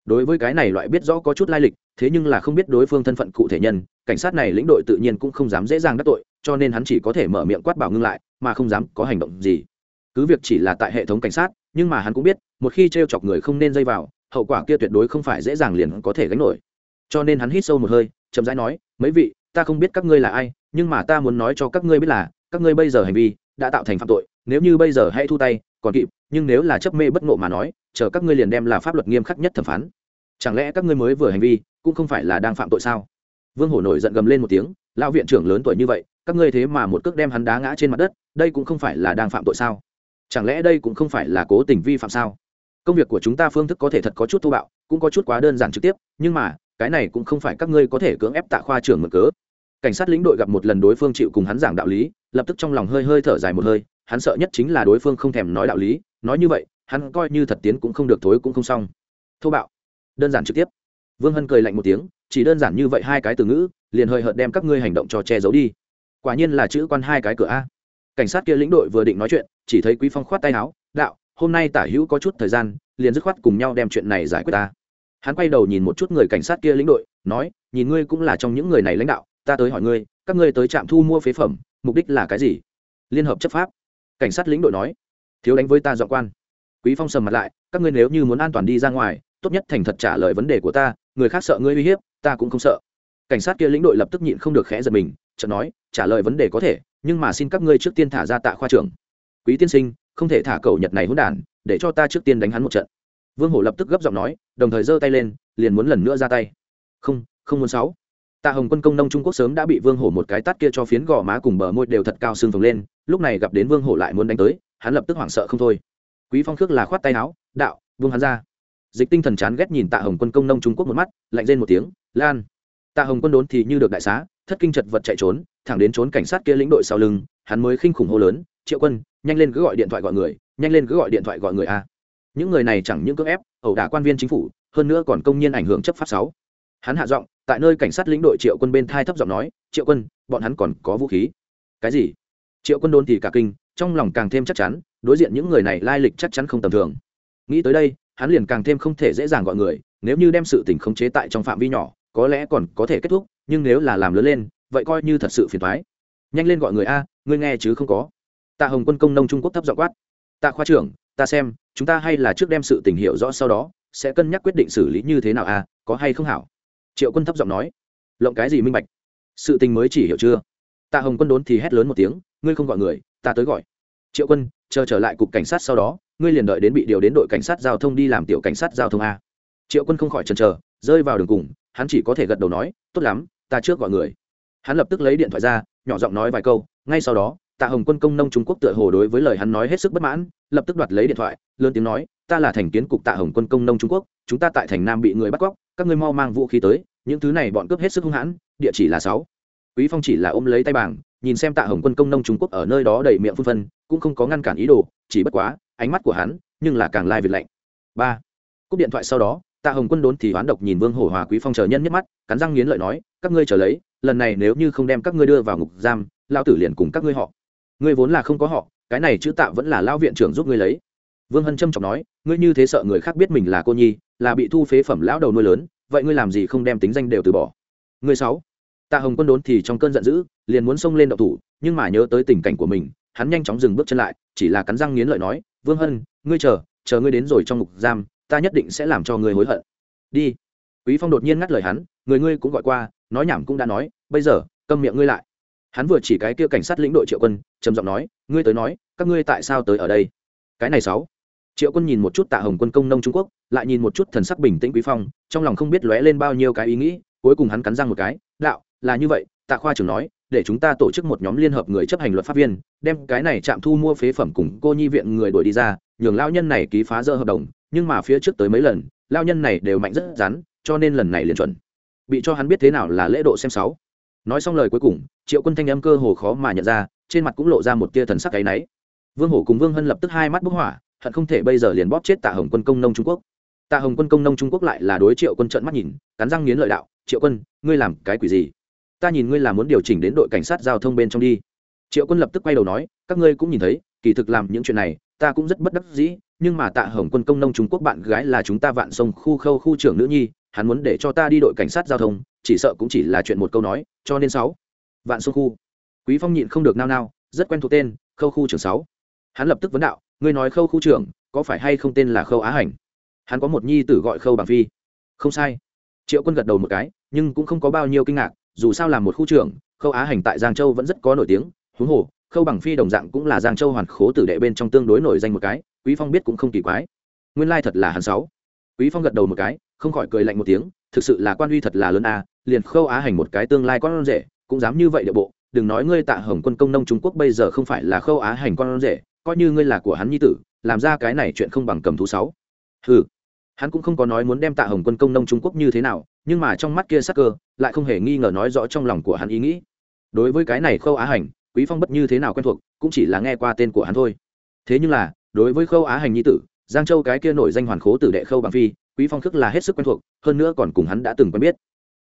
đối với cái này loại biết rõ có chút lai lịch, thế nhưng là không biết đối phương thân phận cụ thể nhân, cảnh sát này lĩnh đội tự nhiên cũng không dám dễ dàng đắc tội, cho nên hắn chỉ có thể mở miệng quát bảo ngưng lại, mà không dám có hành động gì. Cứ việc chỉ là tại hệ thống cảnh sát, nhưng mà hắn cũng biết, một khi t r e o chọc người không nên dây vào, hậu quả kia tuyệt đối không phải dễ dàng liền có thể gánh nổi. Cho nên hắn hít sâu một hơi, chậm rãi nói, mấy vị, ta không biết các ngươi là ai, nhưng mà ta muốn nói cho các ngươi biết là, các ngươi bây giờ hành vi đã tạo thành phạm tội, nếu như bây giờ hãy thu tay còn kịp, nhưng nếu là chấp mê bất ngộ mà nói, chờ các ngươi liền đem là pháp luật nghiêm khắc nhất thẩm phán. Chẳng lẽ các ngươi mới vừa hành vi, cũng không phải là đang phạm tội sao? Vương hổ nổi giận gầm lên một tiếng, lão viện trưởng lớn tuổi như vậy, các ngươi thế mà một cước đem hắn đá ngã trên mặt đất, đây cũng không phải là đang phạm tội sao? Chẳng lẽ đây cũng không phải là cố tình vi phạm sao? Công việc của chúng ta phương thức có thể thật có chút thô bạo, cũng có chút quá đơn giản trực tiếp, nhưng mà, cái này cũng không phải các ngươi có thể cưỡng ép tạ khoa trưởng mở cớ. Cảnh sát lĩnh đội gặp một lần đối phương chịu cùng hắn giảng đạo lý, lập tức trong lòng hơi hơi thở dài một hơi hắn sợ nhất chính là đối phương không thèm nói đạo lý, nói như vậy, hắn coi như thật tiến cũng không được thối cũng không xong. Thô bạo. Đơn giản trực tiếp. Vương hân cười lạnh một tiếng, chỉ đơn giản như vậy hai cái từ ngữ, liền hơi hợt đem các ngươi hành động cho che giấu đi. Quả nhiên là chữ quan hai cái cửa a. Cảnh sát kia lĩnh đội vừa định nói chuyện, chỉ thấy quý phong khoát tay áo, đạo, hôm nay tả hữu có chút thời gian, liền dứt khoát cùng nhau đem chuyện này giải quyết ta. Hắn quay đầu nhìn một chút người cảnh sát kia lĩnh đội, nói, nhìn ngươi cũng là trong những người này lãnh đạo, ta tới hỏi ngươi, các ngươi tới trạm thu mua phế phẩm, mục đích là cái gì? Liên hợp chấp pháp cảnh sát lĩnh đội nói, thiếu đánh với ta dọn quan. Quý phong sầm mặt lại, các ngươi nếu như muốn an toàn đi ra ngoài, tốt nhất thành thật trả lời vấn đề của ta, người khác sợ ngươi uy hiếp, ta cũng không sợ. Cảnh sát kia lĩnh đội lập tức nhịn không được khẽ giật mình, chợt nói, trả lời vấn đề có thể, nhưng mà xin các ngươi trước tiên thả ra tạ khoa trưởng. Quý tiên sinh, không thể thả cầu nhật này hỗn đản, để cho ta trước tiên đánh hắn một trận. Vương hổ lập tức gấp giọng nói, đồng thời giơ tay lên, liền muốn lần nữa ra tay. Không không muốn sáu tạ hồng quân công nông trung quốc sớm đã bị vương hổ một cái tát kia cho phiến gò má cùng bờ môi đều thật cao xương phồng lên, lúc này gặp đến vương hổ lại muốn đánh tới, hắn lập tức hoảng sợ không thôi. Quý phong khước là khoát tay áo, đạo vương hắn ra. Dịch tinh thần chán ghét nhìn tạ hồng quân công nông trung quốc một mắt, lạnh rên một tiếng, lan. Tạ hồng quân đốn thì như được đại xá, thất kinh chật vật chạy trốn, thẳng đến trốn cảnh sát kia lĩnh đội sau lưng, hắn mới khinh khủng hô lớn, triệu quân, nhanh lên cứ gọi điện thoại gọi người, nhanh lên cứ gọi điện thoại gọi người a. Những người này chẳng những cưỡng ép, ẩu đả quan viên chính phủ, hơn nữa còn công nhiên ảnh hưởng chấp pháp sáu. Hắn hạ giọng tại nơi cảnh sát lĩnh đội triệu quân bên thai thấp giọng nói, triệu quân, bọn hắn còn có vũ khí. Cái gì? Triệu quân đôn thì cả kinh, trong lòng càng thêm chắc chắn, đối diện những người này lai lịch chắc chắn không tầm thường. Nghĩ tới đây, hắn liền càng thêm không thể dễ dàng gọi người, nếu như đem sự tình khống chế tại trong phạm vi nhỏ, có lẽ còn có thể kết thúc, nhưng nếu là làm lớn lên, vậy coi như thật sự phiền thoái nhanh lên gọi người a, ngươi nghe chứ không có. Tạ hồng quân công nông trung quốc thấp dọ quát. Tạ khoa trưởng, ta xem, chúng ta hay là trước đem sự tình hiểu rõ sau đó, sẽ cân nhắc quyết định xử lý như thế nào a, có hay không hảo? Triệu quân thấp giọng nói, lộng cái gì minh bạch? Sự tình mới chỉ hiểu chưa? Tạ hồng quân đốn thì hét lớn một tiếng, ngươi không gọi người, ta tới gọi. Triệu quân, chờ trở lại cục cảnh sát sau đó, ngươi liền đợi đến bị điều đến đội cảnh sát giao thông đi làm tiểu cảnh sát giao thông a. Triệu quân không khỏi chần chờ, rơi vào đường cùng, hắn chỉ có thể gật đầu nói, tốt lắm, ta trước gọi người. Hắn lập tức lấy điện thoại ra, nhỏ giọng nói vài câu, ngay sau đó, tạ hồng quân công nông trung quốc tựa hồ đối với lời hắn nói hết sức bất mãn, lập tức đoạt lấy điện thoại, lớn tiếng nói, ta là thành kiến cục tạ hồng quân công nông trung quốc, chúng ta tại thành nam bị người bắt cóc các ngươi mau mang vũ khí tới, những thứ này bọn cướp hết sức hung hãn, địa chỉ là sáu. Quý phong chỉ là ôm lấy tay bảng, nhìn xem tạ hồng quân công nông trung quốc ở nơi đó đầy miệng phun phân cũng không có ngăn cản ý đồ, chỉ bất quá, ánh mắt của hắn, nhưng là càng lai việt lạnh. Ba. Cúp điện thoại sau đó, tạ hồng quân đốn thì hoán độc nhìn vương hổ hòa quý phong chờ nhân nhất mắt, cắn răng nghiến lợi nói, các ngươi trở lấy, lần này nếu như không đem các ngươi đưa vào ngục giam lao tử liền cùng các ngươi họ. Ngươi vốn là không có họ, cái này chữ tạ vẫn là lao viện trưởng giúp ngươi lấy. Vương hân trâm trọng nói, ngươi như thế sợ người khác biết mình là cô nhi là bị thu phế phẩm lão đầu nuôi lớn, vậy ngươi làm gì không đem tính danh đều từ bỏ? Ngươi sáu, tạ hồng quân đốn thì trong cơn giận dữ, liền muốn xông lên động thủ, nhưng mà nhớ tới tình cảnh của mình, hắn nhanh chóng dừng bước chân lại, chỉ là cắn răng nghiến lợi nói, vương hân, ngươi chờ chờ ngươi đến rồi trong ngục giam, ta nhất định sẽ làm cho ngươi hối hận. Đi. Quý phong đột nhiên ngắt lời hắn, người ngươi cũng gọi qua, nói nhảm cũng đã nói, bây giờ, câm miệng ngươi lại. Hắn vừa chỉ cái kia cảnh sát lĩnh đội triệu quân, trầm giọng nói, ngươi tới nói, các ngươi tại sao tới ở đây? Cái này sáu triệu quân nhìn một chút tạ hồng quân công nông trung quốc, lại nhìn một chút thần sắc bình tĩnh quý phong, trong lòng không biết lóe lên bao nhiêu cái ý nghĩ, cuối cùng hắn cắn răng một cái, đạo, là như vậy, tạ khoa trưởng nói, để chúng ta tổ chức một nhóm liên hợp người chấp hành luật pháp viên, đem cái này chạm thu mua phế phẩm cùng cô nhi viện người đuổi đi ra, nhường lao nhân này ký phá dỡ hợp đồng, nhưng mà phía trước tới mấy lần lao nhân này đều mạnh rất rắn, cho nên lần này liền chuẩn. Bị cho hắn biết thế nào là lễ độ xem sáu. Nói xong lời cuối cùng, triệu quân thanh âm cơ hồ khó mà nhận ra, trên mặt cũng lộ ra một tia thần sắc áy náy. Vương hổ cùng vương hân lập tức hai mắt bốc hỏa hận không thể bây giờ liền bóp chết tạ hồng quân công nông trung quốc. Tạ hồng quân công nông trung quốc lại là đối triệu quân trợn mắt nhìn, cắn răng nghiến lợi đạo, triệu quân, ngươi làm cái quỷ gì? Ta nhìn ngươi là muốn điều chỉnh đến đội cảnh sát giao thông bên trong đi. Triệu quân lập tức quay đầu nói, các ngươi cũng nhìn thấy, kỳ thực làm những chuyện này, ta cũng rất bất đắc dĩ, nhưng mà tạ hồng quân công nông trung quốc bạn gái là chúng ta vạn sông khu khâu khu trưởng nữ nhi, hắn muốn để cho ta đi đội cảnh sát giao thông, chỉ sợ cũng chỉ là chuyện một câu nói, cho nên sáu. Vạn sông khu. Quý phong nhịn không được nao nao, rất quen thuộc tên, khâu khu trưởng sáu. Hắn lập tức vấn đạo ngươi nói khâu khu trưởng, có phải hay không tên là khâu á hành? Hắn có một nhi tử gọi khâu bằng phi. Không sai. Triệu quân gật đầu một cái, nhưng cũng không có bao nhiêu kinh ngạc, dù sao là một khu trưởng, khâu á hành tại giang châu vẫn rất có nổi tiếng. Huống hồ, khâu bằng phi đồng dạng cũng là giang châu hoàn khố tử đệ bên trong tương đối nổi danh một cái, quý phong biết cũng không kỳ quái. Nguyên lai thật là hắn sáu. Quý phong gật đầu một cái, không khỏi cười lạnh một tiếng, thực sự là quan uy thật là lớn a, liền khâu á hành một cái tương lai con rể, cũng dám như vậy địa bộ, đừng nói ngươi tạ hồng quân công nông trung quốc bây giờ không phải là khâu á hành con rể coi như ngươi là của hắn nhi tử, làm ra cái này chuyện không bằng cầm thú sáu. Ừ hắn cũng không có nói muốn đem tạ hồng quân công nông trung quốc như thế nào, nhưng mà trong mắt kia sắc cơ, lại không hề nghi ngờ nói rõ trong lòng của hắn ý nghĩ. Đối với cái này khâu á hành, quý phong bất như thế nào quen thuộc, cũng chỉ là nghe qua tên của hắn thôi. Thế nhưng là, đối với khâu á hành nhi tử, giang châu cái kia nổi danh hoàn khố tử đệ khâu bằng phi, quý phong khước là hết sức quen thuộc, hơn nữa còn cùng hắn đã từng quen biết.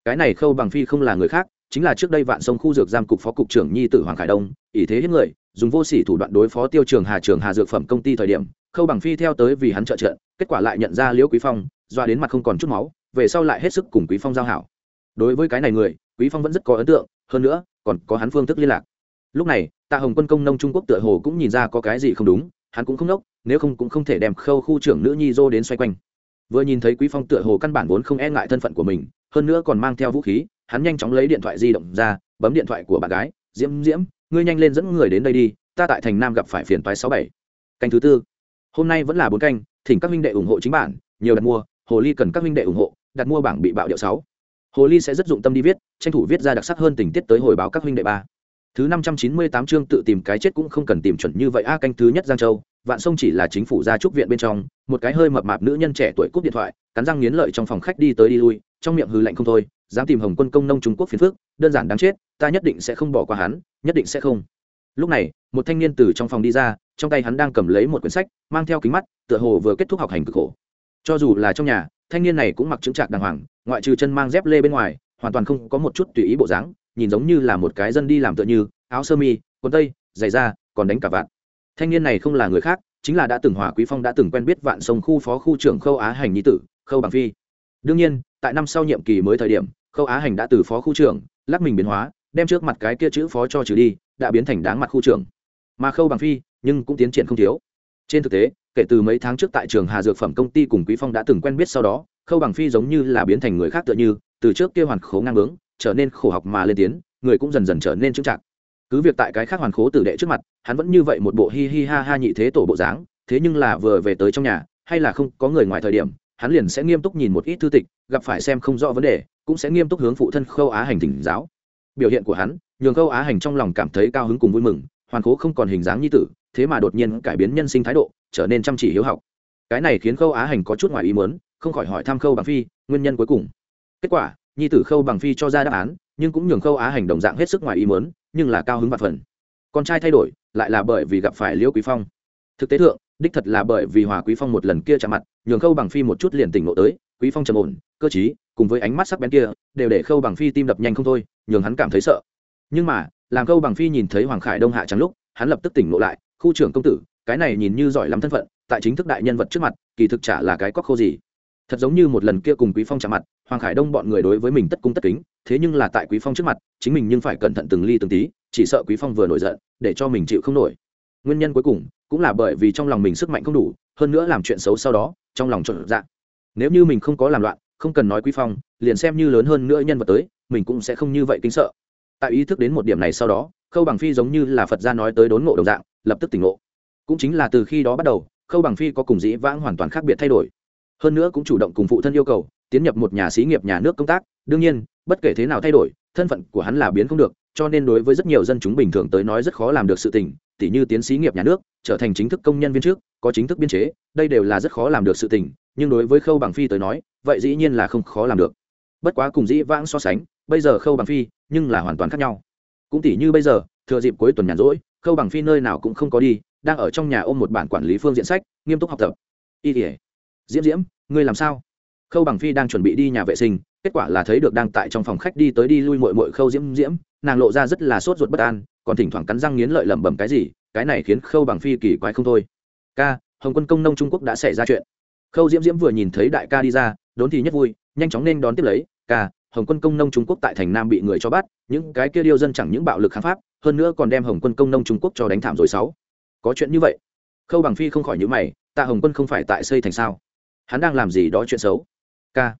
Cái này khâu bằng phi không là người khác, chính là trước đây vạn sông khu dược giam cục phó cục trưởng nhi tử hoàng khải đông ý thế hiếp người dùng vô sỉ thủ đoạn đối phó tiêu trường hà trường hà dược phẩm công ty thời điểm, khâu bằng phi theo tới vì hắn trợ trợ kết quả lại nhận ra liễu quý phong, doa đến mặt không còn chút máu, về sau lại hết sức cùng quý phong giao hảo. Đối với cái này người, quý phong vẫn rất có ấn tượng, hơn nữa, còn có hắn phương thức liên lạc. Lúc này, tạ hồng quân công nông trung quốc tựa hồ cũng nhìn ra có cái gì không đúng, hắn cũng không nốc, nếu không cũng không thể đem khâu khu trưởng nữ nhi dô đến xoay quanh. Vừa nhìn thấy quý phong tựa hồ căn bản vốn không e ngại thân phận của mình, hơn nữa còn mang theo vũ khí, hắn nhanh chóng lấy điện thoại di động ra, bấm điện thoại của bạn gái, diễm diễm ngươi nhanh lên dẫn người đến đây đi, ta tại thành nam gặp phải phiền toái sáu bảy. Canh thứ tư. Hôm nay vẫn là bốn canh, thỉnh các minh đệ ủng hộ chính bản, nhiều đặt mua, hồ ly cần các minh đệ ủng hộ, đặt mua bảng bị bạo điệu sáu. Hồ ly sẽ rất dụng tâm đi viết, tranh thủ viết ra đặc sắc hơn tình tiết tới hồi báo các minh đệ ba. Thứ năm trăm chín mươi tám chương tự tìm cái chết cũng không cần tìm chuẩn như vậy. A, canh thứ nhất giang châu, vạn sông chỉ là chính phủ gia trúc viện bên trong, một cái hơi mập mạp nữ nhân trẻ tuổi cúp điện thoại, cắn răng nghiến lợi trong phòng khách đi tới đi lui, trong miệng hư lạnh không thôi dám tìm hồng quân công nông trung quốc phiền phước đơn giản đáng chết, ta nhất định sẽ không bỏ qua hắn, nhất định sẽ không. Lúc này, một thanh niên từ trong phòng đi ra, trong tay hắn đang cầm lấy một quyển sách, mang theo kính mắt, tựa hồ vừa kết thúc học hành cực khổ. Cho dù là trong nhà, thanh niên này cũng mặc chứng trạc đàng hoàng, ngoại trừ chân mang dép lê bên ngoài, hoàn toàn không có một chút tùy ý bộ dáng, nhìn giống như là một cái dân đi làm tựa như, áo sơ mi, quần tây, giày da, còn đánh cả vạn. Thanh niên này không là người khác, chính là đã từng hòa quý phong đã từng quen biết vạn sông khu phó khu trưởng khâu á hành nhi tử, khâu bằng phi. Đương nhiên, tại năm sau nhiệm kỳ mới thời điểm khâu á hành đã từ phó khu trưởng, lắc mình biến hóa, đem trước mặt cái kia chữ phó cho trừ đi, đã biến thành đáng mặt khu trưởng. Mà khâu bằng phi, nhưng cũng tiến triển không thiếu. Trên thực tế, kể từ mấy tháng trước tại trường hà dược phẩm công ty cùng quý phong đã từng quen biết sau đó, khâu bằng phi giống như là biến thành người khác tựa như, từ trước kia hoàn khố ngang bướng trở nên khổ học mà lên tiến, người cũng dần dần trở nên trưng trạng cứ việc tại cái khác hoàn khố tử đệ trước mặt, hắn vẫn như vậy một bộ hi hi ha ha nhị thế tổ bộ dáng, thế nhưng là vừa về tới trong nhà, hay là không có người ngoài thời điểm, hắn liền sẽ nghiêm túc nhìn một ít thư tịch, gặp phải xem không rõ vấn đề cũng sẽ nghiêm túc hướng phụ thân khâu á hành thỉnh giáo. Biểu hiện của hắn, nhường khâu á hành trong lòng cảm thấy cao hứng cùng vui mừng, hoàn cố không còn hình dáng như tử, thế mà đột nhiên cải biến nhân sinh thái độ, trở nên chăm chỉ hiếu học. Cái này khiến khâu á hành có chút ngoài ý muốn, không khỏi hỏi thăm khâu bằng phi, nguyên nhân cuối cùng. Kết quả, nhi tử khâu bằng phi cho ra đáp án, nhưng cũng nhường khâu á hành đồng dạng hết sức ngoài ý muốn, nhưng là cao hứng và phần con trai thay đổi, lại là bởi vì gặp phải liễu quý phong. Thực tế thượng, đích thật là bởi vì hòa quý phong một lần kia chạm mặt, nhường khâu bằng phi một chút liền tỉnh ngộ tới quý phong trầm ổn, cơ trí, cùng với ánh mắt sắc bén kia, đều để khâu bằng phi tim đập nhanh không thôi, nhường hắn cảm thấy sợ. Nhưng mà, làm khâu bằng phi nhìn thấy hoàng khải đông hạ trắng lúc, hắn lập tức tỉnh ngộ lại, khu trưởng công tử, cái này nhìn như giỏi lắm thân phận, tại chính thức đại nhân vật trước mặt, kỳ thực trả là cái cóc khô gì. Thật giống như một lần kia cùng quý phong chạm mặt, hoàng khải đông bọn người đối với mình tất cung tất kính, thế nhưng là tại quý phong trước mặt, chính mình nhưng phải cẩn thận từng ly từng tí, chỉ sợ quý phong vừa nổi giận, để cho mình chịu không nổi. Nguyên nhân cuối cùng, cũng là bởi vì trong lòng mình sức mạnh không đủ, hơn nữa làm chuyện xấu sau đó, trong lòng trộn dạng nếu như mình không có làm loạn, không cần nói quý phong, liền xem như lớn hơn nữa nhân vật tới, mình cũng sẽ không như vậy kính sợ. Tại ý thức đến một điểm này sau đó, khâu bằng phi giống như là phật gia nói tới đốn ngộ đồng dạng, lập tức tỉnh ngộ. Cũng chính là từ khi đó bắt đầu, khâu bằng phi có cùng dĩ vãng hoàn toàn khác biệt thay đổi. Hơn nữa cũng chủ động cùng phụ thân yêu cầu, tiến nhập một nhà xí nghiệp, nhà nước công tác. Đương nhiên, bất kể thế nào thay đổi, thân phận của hắn là biến không được, cho nên đối với rất nhiều dân chúng bình thường tới nói rất khó làm được sự tình, tỉ như tiến sĩ nghiệp nhà nước, trở thành chính thức công nhân viên trước, có chính thức biên chế, đây đều là rất khó làm được sự tình nhưng đối với khâu bằng phi tới nói, vậy dĩ nhiên là không khó làm được. Bất quá cùng dĩ vãng so sánh, bây giờ khâu bằng phi, nhưng là hoàn toàn khác nhau. Cũng tỉ như bây giờ, thừa dịp cuối tuần nhàn rỗi, khâu bằng phi nơi nào cũng không có đi, đang ở trong nhà ôm một bản quản lý phương diện sách, nghiêm túc học tập. Y tỉa diễm diễm, ngươi làm sao? Khâu bằng phi đang chuẩn bị đi nhà vệ sinh, kết quả là thấy được đang tại trong phòng khách đi tới đi lui mội mội khâu diễm diễm, nàng lộ ra rất là sốt ruột bất an, còn thỉnh thoảng cắn răng nghiến lợi lẩm bẩm cái gì, cái này khiến khâu bằng phi kỳ quái không thôi. Ca, hồng quân công nông trung quốc đã xảy ra chuyện khâu diễm diễm vừa nhìn thấy đại ca đi ra, đốn thì nhất vui, nhanh chóng nên đón tiếp lấy, ca, hồng quân công nông trung quốc tại thành nam bị người cho bắt, những cái kia điêu dân chẳng những bạo lực kháng pháp, hơn nữa còn đem hồng quân công nông trung quốc cho đánh thảm rồi sáu. Có chuyện như vậy? Khâu bằng phi không khỏi nhữ mày tạ hồng quân không phải tại xây thành sao? Hắn đang làm gì đó chuyện xấu? Ca.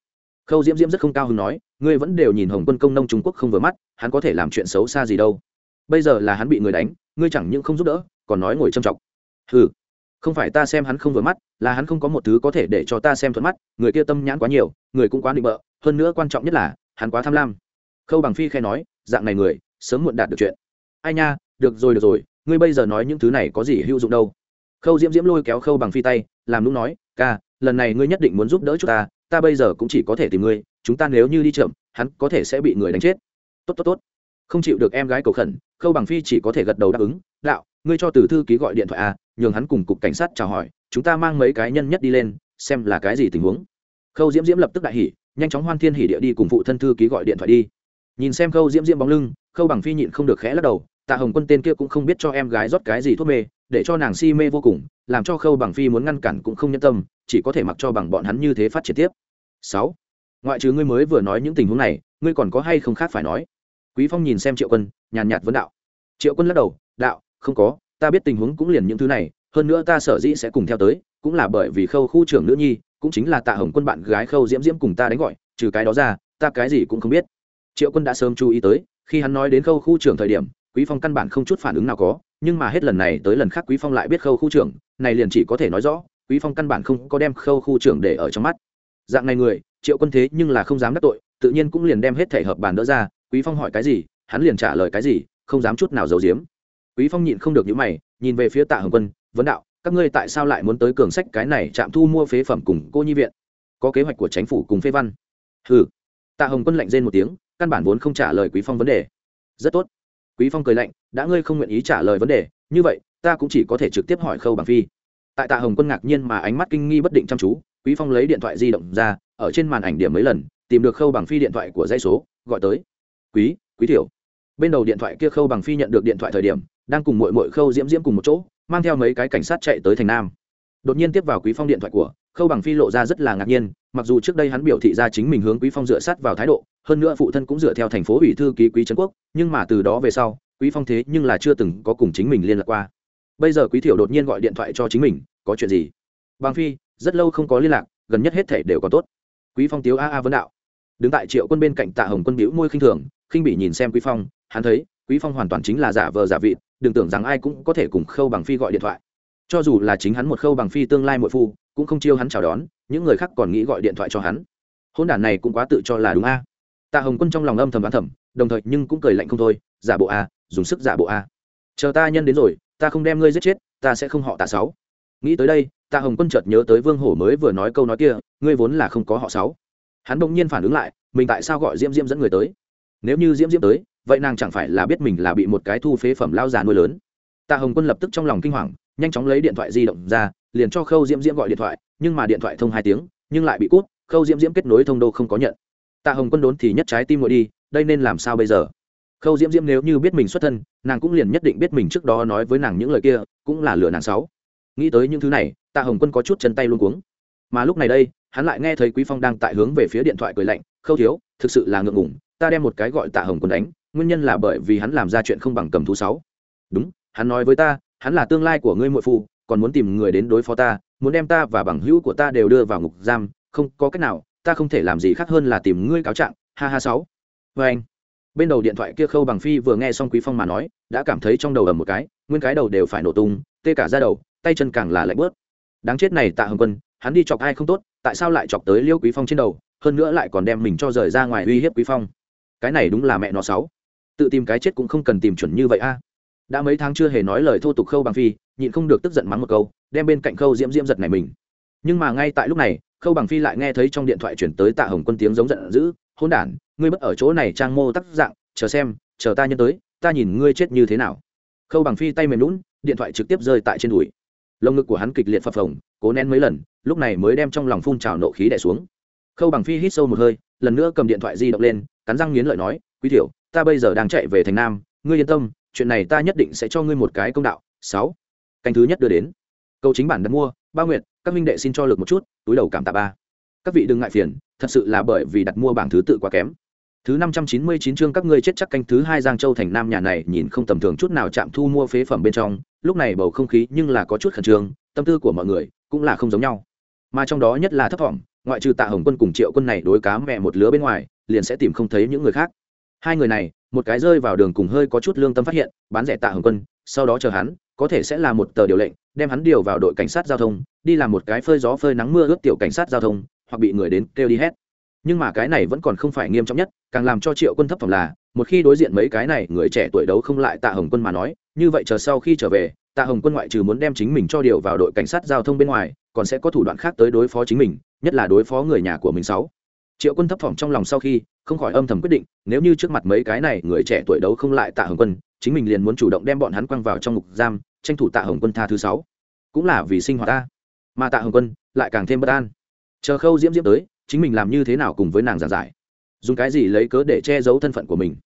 Khâu diễm diễm rất không cao hứng nói, ngươi vẫn đều nhìn hồng quân công nông trung quốc không vừa mắt, hắn có thể làm chuyện xấu xa gì đâu. Bây giờ là hắn bị người đánh, ngươi chẳng những không giúp đỡ, còn nói ngồi châm trọng ừ không phải ta xem hắn không vừa mắt, là hắn không có một thứ có thể để cho ta xem thuận mắt, người kia tâm nhãn quá nhiều, người cũng quá định bợ, hơn nữa quan trọng nhất là, hắn quá tham lam. Khâu bằng phi khai nói, dạng này người, sớm muộn đạt được chuyện. Ai nha, được rồi được rồi, ngươi bây giờ nói những thứ này có gì hữu dụng đâu. Khâu diễm diễm lôi kéo khâu bằng phi tay, làm lúc nói, ca, lần này ngươi nhất định muốn giúp đỡ chúng ta ta bây giờ cũng chỉ có thể tìm ngươi, chúng ta nếu như đi chậm, hắn có thể sẽ bị người đánh chết. Tốt tốt tốt. Không chịu được em gái cầu khẩn, khâu bằng phi chỉ có thể gật đầu đáp ứng, đạo ngươi cho từ thư ký gọi điện thoại à nhường hắn cùng cục cảnh sát chào hỏi, chúng ta mang mấy cái nhân nhất đi lên, xem là cái gì tình huống. Khâu diễm diễm lập tức đại hỉ, nhanh chóng hoan thiên hỉ địa đi cùng phụ thân thư ký gọi điện thoại đi. Nhìn xem khâu diễm diễm bóng lưng, khâu bằng phi nhịn không được khẽ lắc đầu, tạ hồng quân tên kia cũng không biết cho em gái rót cái gì thuốc mê, để cho nàng si mê vô cùng, làm cho khâu bằng phi muốn ngăn cản cũng không nhân tâm, chỉ có thể mặc cho bằng bọn hắn như thế phát triển tiếp. Sáu, ngoại trừ ngươi mới vừa nói những tình huống này, ngươi còn có hay không khác phải nói? Quý phong nhìn xem triệu quân, nhàn nhạt vấn đạo. Triệu quân lắc đầu, đạo không có, ta biết tình huống cũng liền những thứ này, hơn nữa ta sở dĩ sẽ cùng theo tới, cũng là bởi vì khâu khu trưởng nữ nhi, cũng chính là tạ hồng quân bạn gái khâu diễm diễm cùng ta đánh gọi, trừ cái đó ra, ta cái gì cũng không biết. Triệu quân đã sớm chú ý tới, khi hắn nói đến khâu khu trưởng thời điểm, quý phong căn bản không chút phản ứng nào có, nhưng mà hết lần này tới lần khác quý phong lại biết khâu khu trưởng, này liền chỉ có thể nói rõ, quý phong căn bản không có đem khâu khu trưởng để ở trong mắt. Dạng này người, triệu quân thế nhưng là không dám đắc tội, tự nhiên cũng liền đem hết thể hợp bàn đỡ ra, quý phong hỏi cái gì, hắn liền trả lời cái gì, không dám chút nào giấu giếm quý phong nhịn không được những mày, nhìn về phía tạ hồng quân, vấn đạo, các ngươi tại sao lại muốn tới cường sách cái này chạm thu mua phế phẩm cùng cô nhi viện? Có kế hoạch của chính phủ cùng phế văn. Hừ. Tạ hồng quân lạnh rên một tiếng, căn bản vốn không trả lời quý phong vấn đề. Rất tốt. Quý phong cười lạnh, đã ngươi không nguyện ý trả lời vấn đề, như vậy, ta cũng chỉ có thể trực tiếp hỏi khâu bằng phi. Tại tạ hồng quân ngạc nhiên mà ánh mắt kinh nghi bất định chăm chú, quý phong lấy điện thoại di động ra, ở trên màn ảnh điểm mấy lần, tìm được khâu bằng phi điện thoại của dây số, gọi tới. Quý quý tiểu. Bên đầu điện thoại kia khâu bằng phi nhận được điện thoại thời điểm đang cùng mội mội khâu diễm diễm cùng một chỗ, mang theo mấy cái cảnh sát chạy tới thành nam. Đột nhiên tiếp vào quý phong điện thoại của, khâu bằng phi lộ ra rất là ngạc nhiên, mặc dù trước đây hắn biểu thị ra chính mình hướng quý phong dựa sát vào thái độ, hơn nữa phụ thân cũng dựa theo thành phố ủy thư ký quý trấn quốc, nhưng mà từ đó về sau, quý phong thế nhưng là chưa từng có cùng chính mình liên lạc qua. Bây giờ quý thiểu đột nhiên gọi điện thoại cho chính mình, có chuyện gì? Bằng phi, rất lâu không có liên lạc, gần nhất hết thể đều có tốt. Quý phong tiếu a a vấn đạo. Đứng tại triệu quân bên cạnh tạ hồng quân biểu môi khinh thường, khinh bị nhìn xem quý phong, hắn thấy, quý phong hoàn toàn chính là giả vờ giả vị đừng tưởng rằng ai cũng có thể cùng khâu bằng phi gọi điện thoại. Cho dù là chính hắn một khâu bằng phi tương lai muội phu, cũng không chiêu hắn chào đón, những người khác còn nghĩ gọi điện thoại cho hắn. Hôn đản này cũng quá tự cho là đúng a. Tạ hồng quân trong lòng âm thầm đoán thầm, đồng thời nhưng cũng cười lạnh không thôi, giả bộ a, dùng sức giả bộ a. Chờ ta nhân đến rồi, ta không đem ngươi giết chết, ta sẽ không họ tạ sáu. Nghĩ tới đây, tạ hồng quân chợt nhớ tới vương hổ mới vừa nói câu nói kia, ngươi vốn là không có họ sáu. Hắn bỗng nhiên phản ứng lại, mình tại sao gọi diễm diễm dẫn người tới? Nếu như diễm diễm tới vậy nàng chẳng phải là biết mình là bị một cái thu phế phẩm lao già nuôi lớn. Tạ hồng quân lập tức trong lòng kinh hoàng, nhanh chóng lấy điện thoại di động ra, liền cho khâu diễm diễm gọi điện thoại, nhưng mà điện thoại thông hai tiếng, nhưng lại bị cút, khâu diễm diễm kết nối thông đô không có nhận. Tạ hồng quân đốn thì nhất trái tim ngồi đi, đây nên làm sao bây giờ? Khâu diễm diễm nếu như biết mình xuất thân, nàng cũng liền nhất định biết mình trước đó nói với nàng những lời kia, cũng là lừa nàng sáu nghĩ tới những thứ này, tạ hồng quân có chút chân tay luôn cuống. Mà lúc này đây, hắn lại nghe thấy quý phong đang tại hướng về phía điện thoại cười lạnh, khâu thiếu, thực sự là ngượng ngủng ta đem một cái gọi tạ hồng quân đánh nguyên nhân là bởi vì hắn làm ra chuyện không bằng cầm thú sáu. Đúng, hắn nói với ta, hắn là tương lai của ngươi muội phu, còn muốn tìm người đến đối phó ta, muốn đem ta và bằng hữu của ta đều đưa vào ngục giam, không có cách nào, ta không thể làm gì khác hơn là tìm ngươi cáo trạng, ha ha sáu. Vê anh, bên đầu điện thoại kia khâu bằng phi vừa nghe xong quý phong mà nói, đã cảm thấy trong đầu ầm một cái, nguyên cái đầu đều phải nổ tung, tê cả ra đầu, tay chân càng là lạnh bớt. Đáng chết này tạ hồng quân, hắn đi chọc ai không tốt, tại sao lại chọc tới liêu quý phong trên đầu, hơn nữa lại còn đem mình cho rời ra ngoài uy hiếp quý phong. Cái này đúng là mẹ nó sáu tự tìm cái chết cũng không cần tìm chuẩn như vậy a. Đã mấy tháng chưa hề nói lời thô tục khâu bằng phi, nhịn không được tức giận mắng một câu, đem bên cạnh khâu diễm diễm giật này mình. Nhưng mà ngay tại lúc này, khâu bằng phi lại nghe thấy trong điện thoại chuyển tới tạ hồng quân tiếng giống giận dữ hôn đản, ngươi bất ở chỗ này trang mô tắc dạng, chờ xem, chờ ta nhân tới, ta nhìn ngươi chết như thế nào. Khâu bằng phi tay mềm lún điện thoại trực tiếp rơi tại trên đùi. Lồng ngực của hắn kịch liệt phập phồng, cố nén mấy lần, lúc này mới đem trong lòng phun trào nộ khí đẻ xuống. Khâu bằng phi hít sâu một hơi, lần nữa cầm điện thoại di động lên, cắn răng nghiến lợi nói, quý tiểu ta bây giờ đang chạy về thành nam, ngươi yên tâm, chuyện này ta nhất định sẽ cho ngươi một cái công đạo. Sáu. Canh thứ nhất đưa đến. Câu chính bản đặt mua, ba nguyện các minh đệ xin cho lực một chút, túi đầu cảm tạ ba. Các vị đừng ngại phiền, thật sự là bởi vì đặt mua bảng thứ tự quá kém. Thứ năm trăm chín mươi chín chương các ngươi chết chắc canh thứ hai giang châu thành nam nhà này nhìn không tầm thường chút nào chạm thu mua phế phẩm bên trong, lúc này bầu không khí nhưng là có chút khẩn trương, tâm tư của mọi người cũng là không giống nhau. Mà trong đó nhất là thấp thỏm, ngoại trừ tạ hồng quân cùng triệu quân này đối cá mẹ một lứa bên ngoài, liền sẽ tìm không thấy những người khác hai người này, một cái rơi vào đường cùng hơi có chút lương tâm phát hiện, bán rẻ tạ hồng quân, sau đó chờ hắn, có thể sẽ là một tờ điều lệnh, đem hắn điều vào đội cảnh sát giao thông, đi làm một cái phơi gió phơi nắng mưa ướt tiểu cảnh sát giao thông, hoặc bị người đến kêu đi hết. Nhưng mà cái này vẫn còn không phải nghiêm trọng nhất, càng làm cho triệu quân thấp phẩm là, một khi đối diện mấy cái này người trẻ tuổi đấu không lại tạ hồng quân mà nói, như vậy chờ sau khi trở về, tạ hồng quân ngoại trừ muốn đem chính mình cho điều vào đội cảnh sát giao thông bên ngoài, còn sẽ có thủ đoạn khác tới đối phó chính mình, nhất là đối phó người nhà của mình sáu triệu quân thấp thỏm trong lòng sau khi, không khỏi âm thầm quyết định, nếu như trước mặt mấy cái này người trẻ tuổi đấu không lại tạ hồng quân, chính mình liền muốn chủ động đem bọn hắn quăng vào trong ngục giam, tranh thủ tạ hồng quân tha thứ sáu. Cũng là vì sinh hoạt ta. Mà tạ hồng quân lại càng thêm bất an. Chờ khâu diễm diễm tới, chính mình làm như thế nào cùng với nàng giảng giải. Dùng cái gì lấy cớ để che giấu thân phận của mình?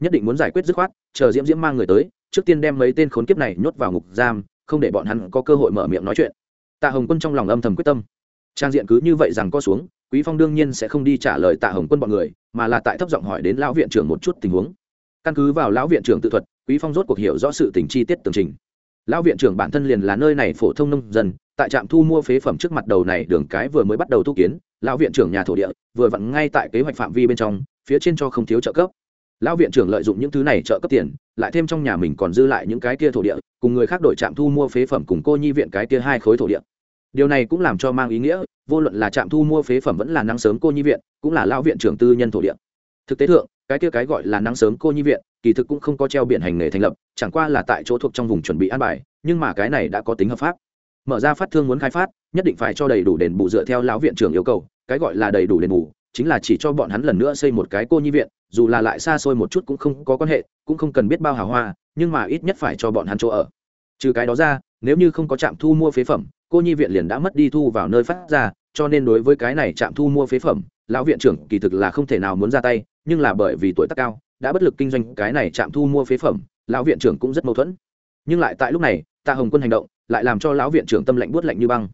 Nhất định muốn giải quyết dứt khoát, chờ diễm diễm mang người tới, trước tiên đem mấy tên khốn kiếp này nhốt vào ngục giam, không để bọn hắn có cơ hội mở miệng nói chuyện. Tạ hồng quân trong lòng âm thầm quyết tâm. Trang diện cứ như vậy rằng co xuống quý phong đương nhiên sẽ không đi trả lời tạ hồng quân bọn người, mà là tại thấp giọng hỏi đến lão viện trưởng một chút tình huống. Căn cứ vào lão viện trưởng tự thuật, quý phong rốt cuộc hiểu rõ sự tình chi tiết tường trình. Lão viện trưởng bản thân liền là nơi này phổ thông nông dân, tại trạm thu mua phế phẩm trước mặt đầu này đường cái vừa mới bắt đầu tu kiến, lão viện trưởng nhà thổ địa vừa vặn ngay tại kế hoạch phạm vi bên trong, phía trên cho không thiếu trợ cấp. Lão viện trưởng lợi dụng những thứ này trợ cấp tiền, lại thêm trong nhà mình còn dư lại những cái kia thổ địa, cùng người khác đổi trạm thu mua phế phẩm cùng cô nhi viện cái kia hai khối thổ địa điều này cũng làm cho mang ý nghĩa, vô luận là trạm thu mua phế phẩm vẫn là nắng sớm cô nhi viện, cũng là lão viện trưởng tư nhân thổ địa. Thực tế thượng, cái kia cái gọi là nắng sớm cô nhi viện, kỳ thực cũng không có treo biển hành nghề thành lập, chẳng qua là tại chỗ thuộc trong vùng chuẩn bị an bài, nhưng mà cái này đã có tính hợp pháp. Mở ra phát thương muốn khai phát, nhất định phải cho đầy đủ đền bù dựa theo lão viện trưởng yêu cầu, cái gọi là đầy đủ đền bù, chính là chỉ cho bọn hắn lần nữa xây một cái cô nhi viện, dù là lại xa xôi một chút cũng không có quan hệ, cũng không cần biết bao hào hoa, nhưng mà ít nhất phải cho bọn hắn chỗ ở trừ cái đó ra, nếu như không có trạm thu mua phế phẩm, cô nhi viện liền đã mất đi thu vào nơi phát ra, cho nên đối với cái này trạm thu mua phế phẩm, lão viện trưởng kỳ thực là không thể nào muốn ra tay, nhưng là bởi vì tuổi tác cao, đã bất lực kinh doanh cái này trạm thu mua phế phẩm, lão viện trưởng cũng rất mâu thuẫn. Nhưng lại tại lúc này, tạ hồng quân hành động, lại làm cho lão viện trưởng tâm lạnh buốt lạnh như băng.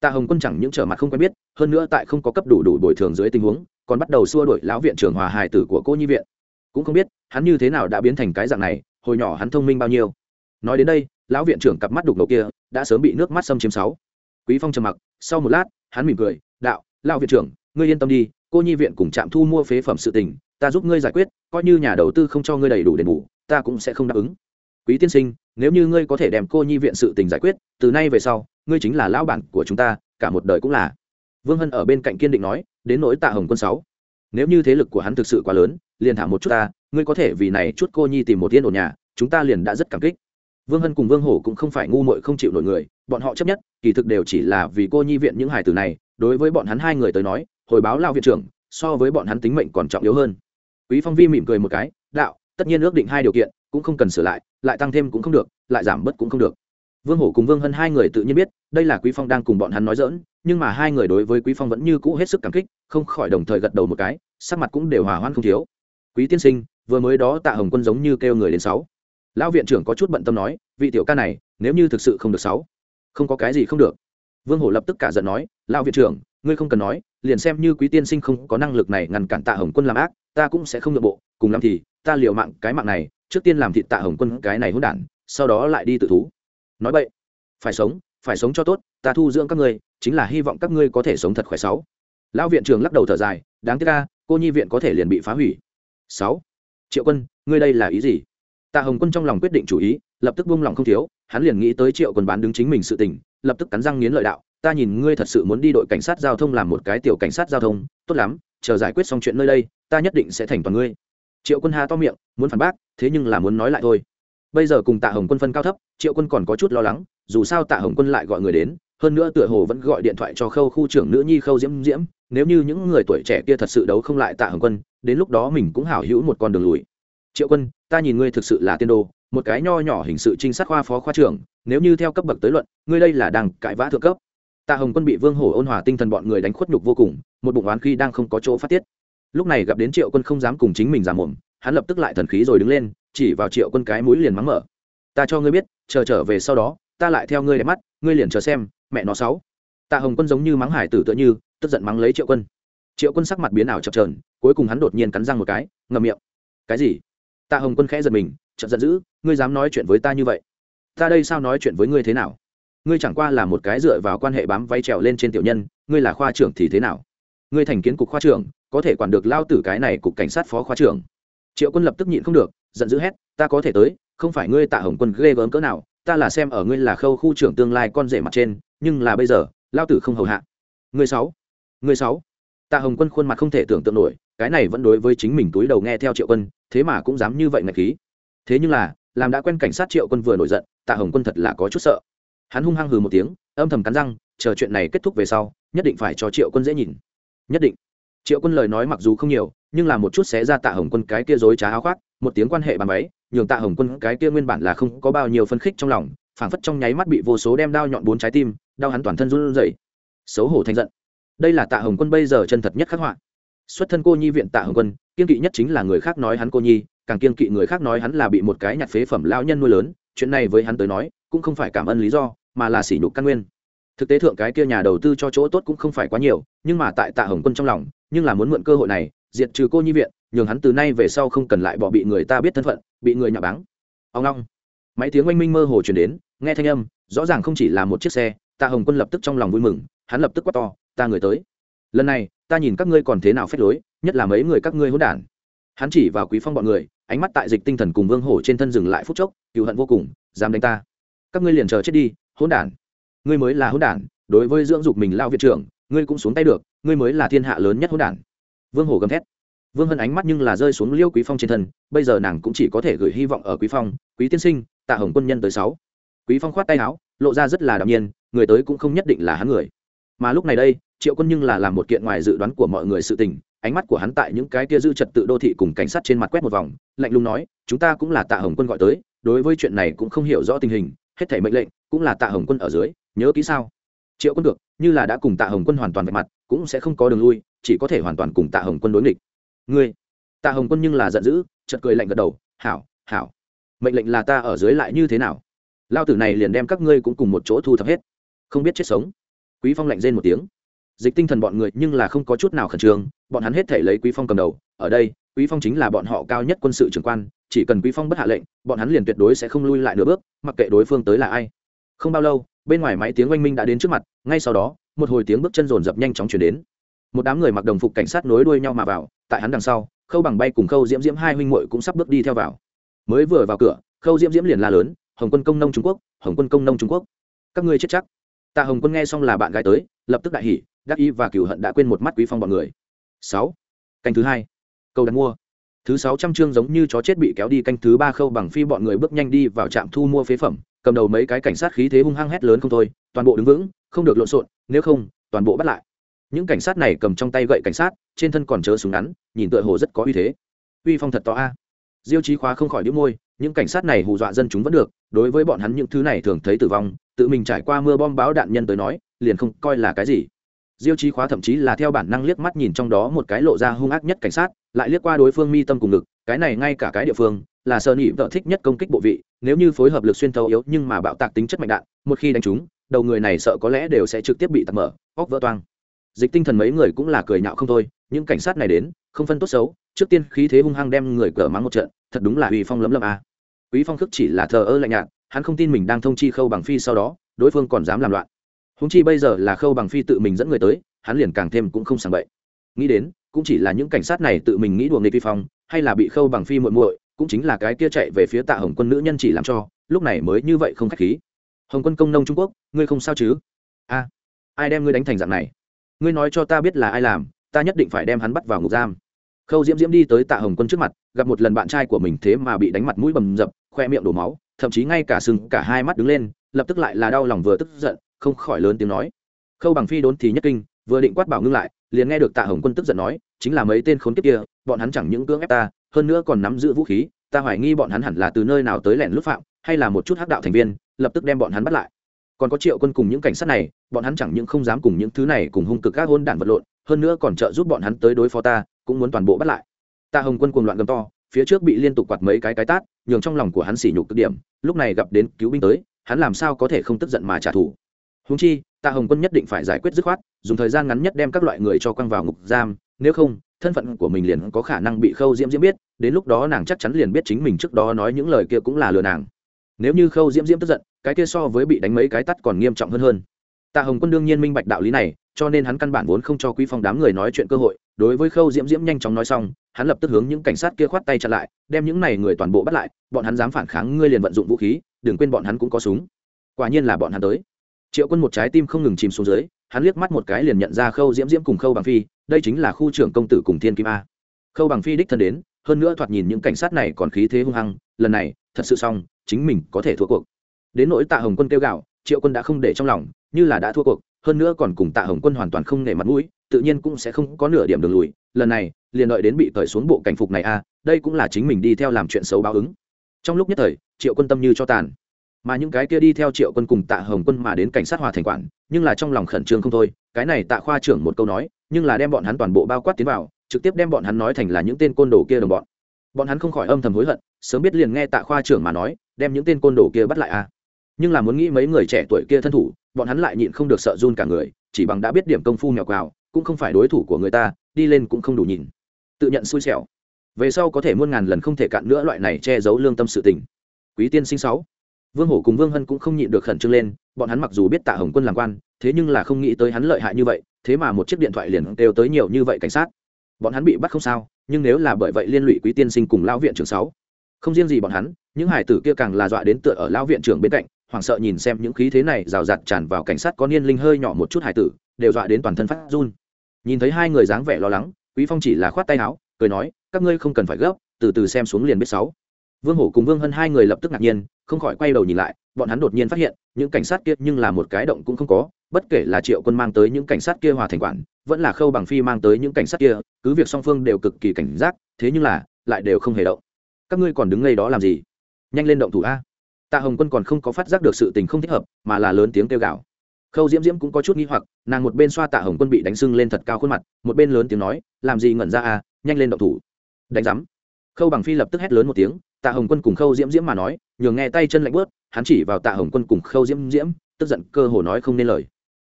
Tạ hồng quân chẳng những trở mặt không quen biết, hơn nữa tại không có cấp đủ đủ bồi thường dưới tình huống, còn bắt đầu xua đuổi lão viện trưởng hòa hài tử của cô nhi viện. Cũng không biết, hắn như thế nào đã biến thành cái dạng này, hồi nhỏ hắn thông minh bao nhiêu. Nói đến đây lão viện trưởng cặp mắt đục ngầu kia đã sớm bị nước mắt xâm chiếm sáu. Quý phong trầm mặc, sau một lát, hắn mỉm cười, đạo, lão viện trưởng, ngươi yên tâm đi, cô nhi viện cùng trạm thu mua phế phẩm sự tình, ta giúp ngươi giải quyết, coi như nhà đầu tư không cho ngươi đầy đủ đền bù, ta cũng sẽ không đáp ứng. Quý tiên sinh, nếu như ngươi có thể đem cô nhi viện sự tình giải quyết, từ nay về sau, ngươi chính là lão bản của chúng ta, cả một đời cũng là. Vương hân ở bên cạnh kiên định nói, đến nỗi tạ hồng quân sáu, nếu như thế lực của hắn thực sự quá lớn, liền thả một chút ta, ngươi có thể vì này chút cô nhi tìm một tiên ổn nhà, chúng ta liền đã rất cảm kích vương hân cùng vương hổ cũng không phải ngu muội không chịu nổi người, bọn họ chấp nhất, kỳ thực đều chỉ là vì cô nhi viện những hải tử này, đối với bọn hắn hai người tới nói, hồi báo lao viện trưởng, so với bọn hắn tính mệnh còn trọng yếu hơn. Quý phong vi mỉm cười một cái, đạo, tất nhiên ước định hai điều kiện, cũng không cần sửa lại lại tăng thêm cũng không được, lại giảm bớt cũng không được. Vương hổ cùng vương hân hai người tự nhiên biết, đây là quý phong đang cùng bọn hắn nói dỡn nhưng mà hai người đối với quý phong vẫn như cũ hết sức cảm kích, không khỏi đồng thời gật đầu một cái, sắc mặt cũng đều hòa hoan không thiếu. Quý tiên sinh, vừa mới đó tạ hồng quân giống như kêu người đến sáu lão viện trưởng có chút bận tâm nói, vị tiểu ca này, nếu như thực sự không được sáu, không có cái gì không được. Vương hổ lập tức cả giận nói, lão viện trưởng, ngươi không cần nói, liền xem như quý tiên sinh không có năng lực này ngăn cản tạ hồng quân làm ác, ta cũng sẽ không nhượng bộ, cùng làm thì, ta liều mạng cái mạng này, trước tiên làm thịt tạ hồng quân cái này hỗn đản, sau đó lại đi tự thú. Nói vậy, phải sống phải sống cho tốt, ta thu dưỡng các ngươi, chính là hy vọng các ngươi có thể sống thật khỏe sáu. Lão viện trưởng lắc đầu thở dài, đáng tiếc ca cô nhi viện có thể liền bị phá hủy. Sáu, triệu quân, ngươi đây là ý gì? Tạ hồng quân trong lòng quyết định chủ ý, lập tức buông lòng không thiếu, hắn liền nghĩ tới triệu quân bán đứng chính mình sự tình, lập tức cắn răng nghiến lợi đạo, ta nhìn ngươi thật sự muốn đi đội cảnh sát giao thông làm một cái tiểu cảnh sát giao thông, tốt lắm, chờ giải quyết xong chuyện nơi đây, ta nhất định sẽ thành toàn ngươi. Triệu quân hà to miệng, muốn phản bác, thế nhưng là muốn nói lại thôi. Bây giờ cùng tạ hồng quân phân cao thấp, triệu quân còn có chút lo lắng, dù sao tạ hồng quân lại gọi người đến, hơn nữa tựa hồ vẫn gọi điện thoại cho khâu khu trưởng nữ nhi khâu diễm diễm, nếu như những người tuổi trẻ kia thật sự đấu không lại tạ hồng quân, đến lúc đó mình cũng hảo hữu một con đường lùi triệu quân, ta nhìn ngươi thực sự là tiên đồ, một cái nho nhỏ hình sự trinh sát khoa phó khoa trưởng, nếu như theo cấp bậc tới luận, ngươi đây là đang cãi vã thượng cấp. Tạ hồng quân bị vương hổ ôn hòa tinh thần bọn người đánh khuất nhục vô cùng, một bụng oán khi đang không có chỗ phát tiết. Lúc này gặp đến triệu quân không dám cùng chính mình giả mồm, hắn lập tức lại thần khí rồi đứng lên, chỉ vào triệu quân cái mũi liền mắng mở. Ta cho ngươi biết, chờ trở về sau đó, ta lại theo ngươi đẹp mắt, ngươi liền chờ xem, mẹ nó sáu. Tạ hồng quân giống như mắng hải tử tựa như, tức giận mắng lấy triệu quân. Triệu quân sắc mặt biến ảo chập trờn cuối cùng hắn đột nhiên cắn răng một cái, ngậm miệng. Cái gì? Tạ hồng quân khẽ giật mình, chợt giận dữ, ngươi dám nói chuyện với ta như vậy? Ta đây sao nói chuyện với ngươi thế nào? Ngươi chẳng qua là một cái dựa vào quan hệ bám váy trèo lên trên tiểu nhân, ngươi là khoa trưởng thì thế nào? Ngươi thành kiến cục khoa trưởng, có thể quản được lao tử cái này cục cảnh sát phó khoa trưởng. Triệu quân lập tức nhịn không được, giận dữ hét, ta có thể tới, không phải ngươi tạ hồng quân ghê gớm cỡ nào, ta là xem ở ngươi là khâu khu trưởng tương lai con rể mặt trên, nhưng là bây giờ, lao tử không hầu hạ. Ngươi sáu ngươi sáu. Tạ hồng quân khuôn mặt không thể tưởng tượng nổi, cái này vẫn đối với chính mình túi đầu nghe theo triệu quân thế mà cũng dám như vậy ngạch khí. Thế nhưng là, làm đã quen cảnh sát triệu quân vừa nổi giận, tạ hồng quân thật là có chút sợ. Hắn hung hăng hừ một tiếng, âm thầm cắn răng, chờ chuyện này kết thúc về sau, nhất định phải cho triệu quân dễ nhìn. Nhất định. Triệu quân lời nói mặc dù không nhiều, nhưng là một chút xé ra tạ hồng quân cái kia dối trá áo khoác, một tiếng quan hệ bàn máy nhường tạ hồng quân cái kia nguyên bản là không có bao nhiêu phân khích trong lòng, phảng phất trong nháy mắt bị vô số đem đao nhọn bốn trái tim, đau hắn toàn thân run rẩy. Xấu hổ thành giận. Đây là tạ hồng quân bây giờ chân thật nhất khắc họa. Xuất thân cô nhi viện tạ hồng quân kiên kỵ nhất chính là người khác nói hắn cô nhi, càng kiên kỵ người khác nói hắn là bị một cái nhặt phế phẩm lao nhân nuôi lớn, chuyện này với hắn tới nói, cũng không phải cảm ơn lý do, mà là sỉ nhục căn nguyên. Thực tế thượng cái kia nhà đầu tư cho chỗ tốt cũng không phải quá nhiều, nhưng mà tại tạ hồng quân trong lòng, nhưng là muốn mượn cơ hội này, diệt trừ cô nhi viện, nhường hắn từ nay về sau không cần lại bỏ bị người ta biết thân phận, bị người nhà báng. Ông long. Máy tiếng oanh minh mơ hồ chuyển đến, nghe thanh âm, rõ ràng không chỉ là một chiếc xe, tạ hồng quân lập tức trong lòng vui mừng, hắn lập tức quát to, ta người tới. Lần này, ta nhìn các ngươi còn thế nào phép lối nhất là mấy người các ngươi hỗn đản. Hắn chỉ vào quý phong bọn người, ánh mắt tại dịch tinh thần cùng vương hổ trên thân dừng lại phút chốc cựu hận vô cùng, dám đánh ta. Các ngươi liền chờ chết đi, hỗn đản. Ngươi mới là hỗn đản, đối với dưỡng dục mình lao viện trưởng, ngươi cũng xuống tay được, ngươi mới là thiên hạ lớn nhất hỗn đản. Vương hổ gầm thét. Vương hân ánh mắt nhưng là rơi xuống liêu quý phong trên thân, bây giờ nàng cũng chỉ có thể gửi hy vọng ở quý phong, quý tiên sinh, tạ hồng quân nhân tới sáu. Quý phong khoát tay áo, lộ ra rất là đạm nhiên, người tới cũng không nhất định là hắn người. Mà lúc này đây, triệu quân nhưng là làm một kiện ngoài dự đoán của mọi người sự tình ánh mắt của hắn tại những cái kia dư trật tự đô thị cùng cảnh sát trên mặt quét một vòng, lạnh lùng nói, chúng ta cũng là tạ hồng quân gọi tới, đối với chuyện này cũng không hiểu rõ tình hình, hết thảy mệnh lệnh cũng là tạ hồng quân ở dưới, nhớ kỹ sao? Triệu quân được, như là đã cùng tạ hồng quân hoàn toàn vạch mặt, cũng sẽ không có đường lui, chỉ có thể hoàn toàn cùng tạ hồng quân đối nghịch. Ngươi? Tạ hồng quân nhưng là giận dữ, chợt cười lạnh gật đầu, hảo hảo, mệnh lệnh là ta ở dưới lại như thế nào? Lao tử này liền đem các ngươi cũng cùng một chỗ thu thập hết, không biết chết sống. Quý phong lạnh rên một tiếng dịch tinh thần bọn người nhưng là không có chút nào khẩn trương, bọn hắn hết thể lấy quý phong cầm đầu, ở đây, quý phong chính là bọn họ cao nhất quân sự trưởng quan, chỉ cần quý phong bất hạ lệnh, bọn hắn liền tuyệt đối sẽ không lui lại nửa bước, mặc kệ đối phương tới là ai. Không bao lâu, bên ngoài máy tiếng oanh minh đã đến trước mặt, ngay sau đó, một hồi tiếng bước chân rồn rập nhanh chóng chuyển đến. Một đám người mặc đồng phục cảnh sát nối đuôi nhau mà vào, tại hắn đằng sau, khâu bằng bay cùng khâu diễm diễm hai huynh muội cũng sắp bước đi theo vào. Mới vừa vào cửa, khâu diễm diễm liền la lớn, hồng quân công nông trung quốc, hồng quân công nông trung quốc. Các ngươi chết chắc. Tạ hồng quân nghe xong là bạn gái tới, lập tức đại hỉ đắc ý và cửu hận đã quên một mắt quý phong bọn người. Sáu. Canh thứ hai. Câu đặt mua. Thứ sáu trăm chương giống như chó chết bị kéo đi, canh thứ ba khâu bằng phi bọn người bước nhanh đi vào trạm thu mua phế phẩm, cầm đầu mấy cái cảnh sát khí thế hung hăng hét lớn không thôi, toàn bộ đứng vững, không được lộn xộn, nếu không, toàn bộ bắt lại. Những cảnh sát này cầm trong tay gậy cảnh sát, trên thân còn chớ súng ngắn, nhìn tựa hồ rất có uy thế. Uy phong thật to a. Diêu chí khóa không khỏi đĩu môi, những cảnh sát này hù dọa dân chúng vẫn được, đối với bọn hắn những thứ này thường thấy tử vong, tự mình trải qua mưa bom báo đạn nhân tới nói, liền không coi là cái gì diêu chí khóa thậm chí là theo bản năng liếc mắt nhìn trong đó một cái lộ ra hung ác nhất cảnh sát, lại liếc qua đối phương mi tâm cùng ngực, cái này ngay cả cái địa phương là sợ nỉ vợ thích nhất công kích bộ vị, nếu như phối hợp lực xuyên thấu yếu nhưng mà bạo tạc tính chất mạnh đạn, một khi đánh trúng, đầu người này sợ có lẽ đều sẽ trực tiếp bị tạt mở, óc vỡ toang dịch tinh thần mấy người cũng là cười nhạo không thôi, những cảnh sát này đến, không phân tốt xấu, trước tiên khí thế hung hăng đem người cờ mắng một trận, thật đúng là uy phong lấm lấm a à. quý phong khước chỉ là thờ ơ lạnh nhạt, hắn không tin mình đang thông chi khâu bằng phi sau đó, đối phương còn dám làm loạn húng chi bây giờ là khâu bằng phi tự mình dẫn người tới, hắn liền càng thêm cũng không sàng bậy. Nghĩ đến, cũng chỉ là những cảnh sát này tự mình nghĩ đùa nghịch vi phong, hay là bị khâu bằng phi muội muội, cũng chính là cái kia chạy về phía tạ hồng quân nữ nhân chỉ làm cho, lúc này mới như vậy không khách khí. Hồng quân công nông trung quốc, ngươi không sao chứ? A, ai đem ngươi đánh thành dạng này? Ngươi nói cho ta biết là ai làm, ta nhất định phải đem hắn bắt vào ngục giam. Khâu diễm diễm đi tới tạ hồng quân trước mặt, gặp một lần bạn trai của mình thế mà bị đánh mặt mũi bầm dập, khoe miệng đổ máu, thậm chí ngay cả sừng, cả hai mắt đứng lên, lập tức lại là đau lòng vừa tức giận không khỏi lớn tiếng nói. Khâu bằng phi đốn thì nhất kinh, vừa định quát bảo ngưng lại, liền nghe được tạ hồng quân tức giận nói, chính là mấy tên khốn kiếp kia, bọn hắn chẳng những cưỡng ép ta, hơn nữa còn nắm giữ vũ khí, ta hoài nghi bọn hắn hẳn là từ nơi nào tới lẻn lút phạm, hay là một chút hắc đạo thành viên, lập tức đem bọn hắn bắt lại. Còn có triệu quân cùng những cảnh sát này, bọn hắn chẳng những không dám cùng những thứ này cùng hung cực các hôn đản vật lộn, hơn nữa còn trợ giúp bọn hắn tới đối phó ta, cũng muốn toàn bộ bắt lại. Tạ hồng quân cuồng loạn gầm to, phía trước bị liên tục quạt mấy cái cái tát, nhường trong lòng của hắn xỉ nhục cực điểm, lúc này gặp đến cứu binh tới, hắn làm sao có thể không tức giận mà trả thù? Húng chi, tạ hồng quân nhất định phải giải quyết dứt khoát, dùng thời gian ngắn nhất đem các loại người cho quăng vào ngục giam, nếu không, thân phận của mình liền có khả năng bị khâu diễm diễm biết, đến lúc đó nàng chắc chắn liền biết chính mình trước đó nói những lời kia cũng là lừa nàng. Nếu như khâu diễm diễm tức giận, cái kia so với bị đánh mấy cái tắt còn nghiêm trọng hơn hơn. Tạ hồng quân đương nhiên minh bạch đạo lý này, cho nên hắn căn bản vốn không cho quý phong đám người nói chuyện cơ hội, đối với khâu diễm diễm nhanh chóng nói xong, hắn lập tức hướng những cảnh sát kia khoát tay chặn lại, đem những này người toàn bộ bắt lại, bọn hắn dám phản kháng ngươi liền vận dụng vũ khí, đừng quên bọn hắn cũng có súng. Quả nhiên là bọn hắn tới triệu quân một trái tim không ngừng chìm xuống dưới, hắn liếc mắt một cái liền nhận ra khâu diễm diễm cùng khâu bằng phi, đây chính là khu trưởng công tử cùng thiên kim a. Khâu bằng phi đích thân đến, hơn nữa thoạt nhìn những cảnh sát này còn khí thế hung hăng, lần này, thật sự xong, chính mình có thể thua cuộc. Đến nỗi tạ hồng quân kêu gạo triệu quân đã không để trong lòng, như là đã thua cuộc, hơn nữa còn cùng tạ hồng quân hoàn toàn không nể mặt mũi, tự nhiên cũng sẽ không có nửa điểm đường lùi, lần này, liền đợi đến bị cởi xuống bộ cảnh phục này a, đây cũng là chính mình đi theo làm chuyện xấu báo ứng. Trong lúc nhất thời, triệu quân tâm như cho tàn mà những cái kia đi theo triệu quân cùng tạ hồng quân mà đến cảnh sát hòa thành quản, nhưng là trong lòng khẩn trương không thôi. Cái này tạ khoa trưởng một câu nói, nhưng là đem bọn hắn toàn bộ bao quát tiến vào, trực tiếp đem bọn hắn nói thành là những tên côn đồ kia đồng bọn. Bọn hắn không khỏi âm thầm hối hận, sớm biết liền nghe tạ khoa trưởng mà nói, đem những tên côn đồ kia bắt lại a nhưng là muốn nghĩ mấy người trẻ tuổi kia thân thủ, bọn hắn lại nhịn không được sợ run cả người, chỉ bằng đã biết điểm công phu mèo quào, cũng không phải đối thủ của người ta, đi lên cũng không đủ nhìn tự nhận xui xẻo. Về sau có thể muôn ngàn lần không thể cạn nữa loại này che giấu lương tâm sự tình. Quý tiên sinh sáu vương hổ cùng vương hân cũng không nhịn được khẩn trương lên, bọn hắn mặc dù biết tạ hồng quân làm quan, thế nhưng là không nghĩ tới hắn lợi hại như vậy, thế mà một chiếc điện thoại liền đều tới nhiều như vậy cảnh sát. Bọn hắn bị bắt không sao, nhưng nếu là bởi vậy liên lụy quý tiên sinh cùng lão viện trưởng sáu. Không riêng gì bọn hắn, những hải tử kia càng là dọa đến tựa ở lão viện trưởng bên cạnh, hoảng sợ nhìn xem những khí thế này rào rạt tràn vào cảnh sát có niên linh hơi nhỏ một chút hải tử, đều dọa đến toàn thân phát run. Nhìn thấy hai người dáng vẻ lo lắng, quý phong chỉ là khoát tay áo, cười nói, các ngươi không cần phải gấp, từ từ xem xuống liền biết sáu. Vương hổ cùng vương hân hai người lập tức ngạc nhiên không khỏi quay đầu nhìn lại, bọn hắn đột nhiên phát hiện, những cảnh sát kia nhưng là một cái động cũng không có, bất kể là triệu quân mang tới những cảnh sát kia hòa thành quản, vẫn là khâu bằng phi mang tới những cảnh sát kia, cứ việc song phương đều cực kỳ cảnh giác, thế nhưng là, lại đều không hề động. Các ngươi còn đứng ngay đó làm gì? Nhanh lên động thủ a. Tạ hồng quân còn không có phát giác được sự tình không thích hợp, mà là lớn tiếng kêu gào. Khâu diễm diễm cũng có chút nghi hoặc, nàng một bên xoa tạ hồng quân bị đánh sưng lên thật cao khuôn mặt, một bên lớn tiếng nói, làm gì ngẩn ra a, nhanh lên động thủ. Đánh giám. Khâu bằng phi lập tức hét lớn một tiếng tạ hồng quân cùng khâu diễm diễm mà nói, nhường nghe tay chân lạnh bớt, hắn chỉ vào tạ hồng quân cùng khâu diễm diễm, tức giận cơ hồ nói không nên lời.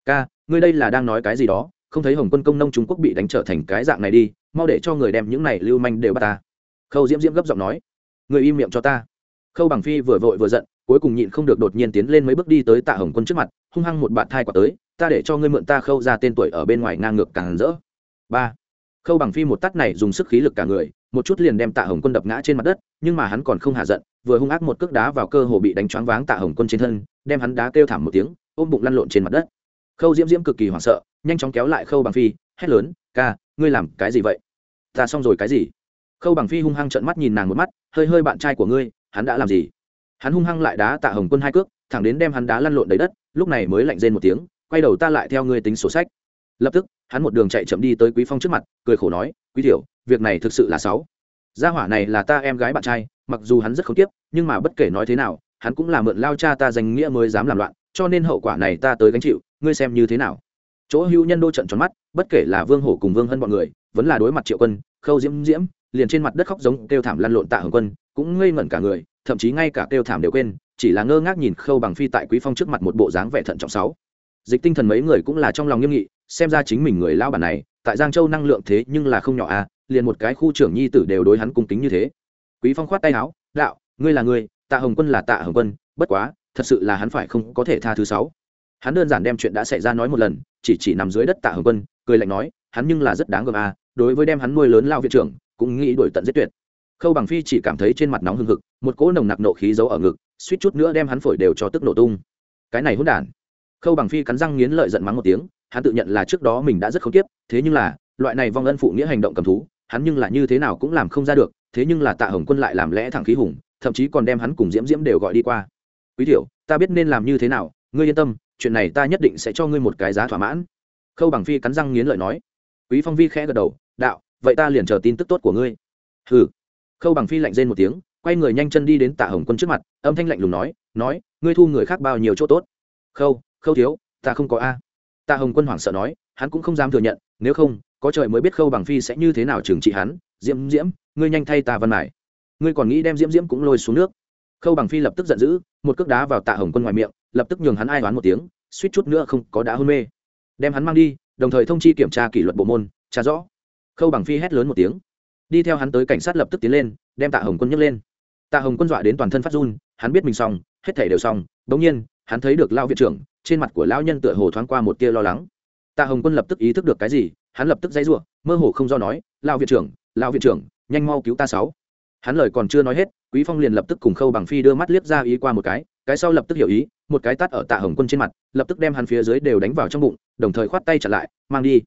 Ca, ngươi đây là đang nói cái gì đó? Không thấy hồng quân công nông trung quốc bị đánh trở thành cái dạng này đi, mau để cho người đem những này lưu manh đều bắt ta. Khâu diễm diễm gấp giọng nói người im miệng cho ta. Khâu bằng phi vừa vội vừa giận, cuối cùng nhịn không được đột nhiên tiến lên mấy bước đi tới tạ hồng quân trước mặt, hung hăng một bạn thai quả tới, ta để cho ngươi mượn ta khâu ra tên tuổi ở bên ngoài ngang ngược càng rỡ. Ba. Khâu bằng phi một tắt này dùng sức khí lực cả người một chút liền đem tạ hồng quân đập ngã trên mặt đất, nhưng mà hắn còn không hạ giận, vừa hung ác một cước đá vào cơ hồ bị đánh choáng váng tạ hồng quân trên thân, đem hắn đá kêu thảm một tiếng, ôm bụng lăn lộn trên mặt đất. Khâu diễm diễm cực kỳ hoảng sợ, nhanh chóng kéo lại khâu bằng phi, hét lớn, ca, ngươi làm cái gì vậy? Ta xong rồi cái gì? Khâu bằng phi hung hăng trợn mắt nhìn nàng một mắt, hơi hơi bạn trai của ngươi, hắn đã làm gì? Hắn hung hăng lại đá tạ hồng quân hai cước, thẳng đến đem hắn đá lăn lộn đầy đất, lúc này mới lạnh rên một tiếng, quay đầu ta lại theo ngươi tính sổ sách lập tức, hắn một đường chạy chậm đi tới quý phong trước mặt, cười khổ nói, quý tiểu, việc này thực sự là xấu. Gia hỏa này là ta em gái bạn trai, mặc dù hắn rất không tiếp nhưng mà bất kể nói thế nào, hắn cũng là mượn lao cha ta danh nghĩa mới dám làm loạn, cho nên hậu quả này ta tới gánh chịu, ngươi xem như thế nào? Chỗ hữu nhân đô trận tròn mắt, bất kể là vương hổ cùng vương hân bọn người, vẫn là đối mặt triệu quân, khâu diễm diễm, liền trên mặt đất khóc giống kêu thảm lăn lộn tạ hồng quân, cũng ngây ngẩn cả người, thậm chí ngay cả kêu thảm đều quên, chỉ là ngơ ngác nhìn khâu bằng phi tại quý phong trước mặt một bộ dáng vẻ thận trọng sáu. Dịch tinh thần mấy người cũng là trong lòng nghiêm nghị xem ra chính mình người lao bản này, tại giang châu năng lượng thế nhưng là không nhỏ à liền một cái khu trưởng nhi tử đều đối hắn cung kính như thế. Quý phong khoát tay áo, đạo, ngươi là ngươi tạ hồng quân là tạ hồng quân, bất quá, thật sự là hắn phải không có thể tha thứ sáu. Hắn đơn giản đem chuyện đã xảy ra nói một lần, chỉ chỉ nằm dưới đất tạ hồng quân, cười lạnh nói, hắn nhưng là rất đáng gờm à đối với đem hắn nuôi lớn lao viện trưởng, cũng nghĩ đuổi tận giết tuyệt. Khâu bằng phi chỉ cảm thấy trên mặt nóng hừng hực, một cỗ nồng nặc nộ khí giấu ở ngực, suýt chút nữa đem hắn phổi đều cho tức nổ tung. Cái này hỗn đản. Khâu bằng phi cắn răng nghiến lợi giận mắng một tiếng hắn tự nhận là trước đó mình đã rất không tiếp thế nhưng là, loại này vong ân phụ nghĩa hành động cầm thú, hắn nhưng là như thế nào cũng làm không ra được, thế nhưng là tạ hồng quân lại làm lẽ thẳng khí hùng, thậm chí còn đem hắn cùng diễm diễm đều gọi đi qua. Quý tiểu, ta biết nên làm như thế nào, ngươi yên tâm, chuyện này ta nhất định sẽ cho ngươi một cái giá thỏa mãn. Khâu bằng phi cắn răng nghiến lợi nói. Quý phong vi khẽ gật đầu, đạo, vậy ta liền chờ tin tức tốt của ngươi. Hừ. Khâu bằng phi lạnh rên một tiếng, quay người nhanh chân đi đến tạ hồng quân trước mặt, âm thanh lạnh lùng nói nói, ngươi thu người khác bao nhiêu chỗ tốt? Khâu khâu thiếu, ta không có a tạ hồng quân hoảng sợ nói, hắn cũng không dám thừa nhận, nếu không, có trời mới biết khâu bằng phi sẽ như thế nào trừng trị hắn. Diễm diễm, ngươi nhanh thay ta văn mải. Ngươi còn nghĩ đem diễm diễm cũng lôi xuống nước? Khâu bằng phi lập tức giận dữ, một cước đá vào tạ hồng quân ngoài miệng, lập tức nhường hắn ai đoán một tiếng, suýt chút nữa không có đá hôn mê. Đem hắn mang đi, đồng thời thông chi kiểm tra kỷ luật bộ môn trả rõ. Khâu bằng phi hét lớn một tiếng. Đi theo hắn tới cảnh sát lập tức tiến lên, đem tạ hồng quân nhấc lên. Tạ hồng quân dọa đến toàn thân phát run, hắn biết mình xong, hết thể đều xong đ ỗ n g nhiên hắn thấy được lao viện trưởng, trên mặt của lao nhân tựa hồ thoáng qua một tia lo lắng. Tạ hồng quân lập tức ý thức được cái gì, hắn lập tức dãy r u ộ mơ hồ không do nói lao viện trưởng lao viện trưởng, nhanh mau cứu ta sáu. Hắn lời còn chưa nói hết, quý phong liền lập tức cùng khâu bằng phi đưa mắt liếc ra ý qua một cái cái sau lập tức hiểu ý, một cái tắt ở tạ hồng quân trên mặt, lập tức đem hắn phía dưới đều đánh vào trong bụng, đồng thời khoát tay trả lại, mang đi.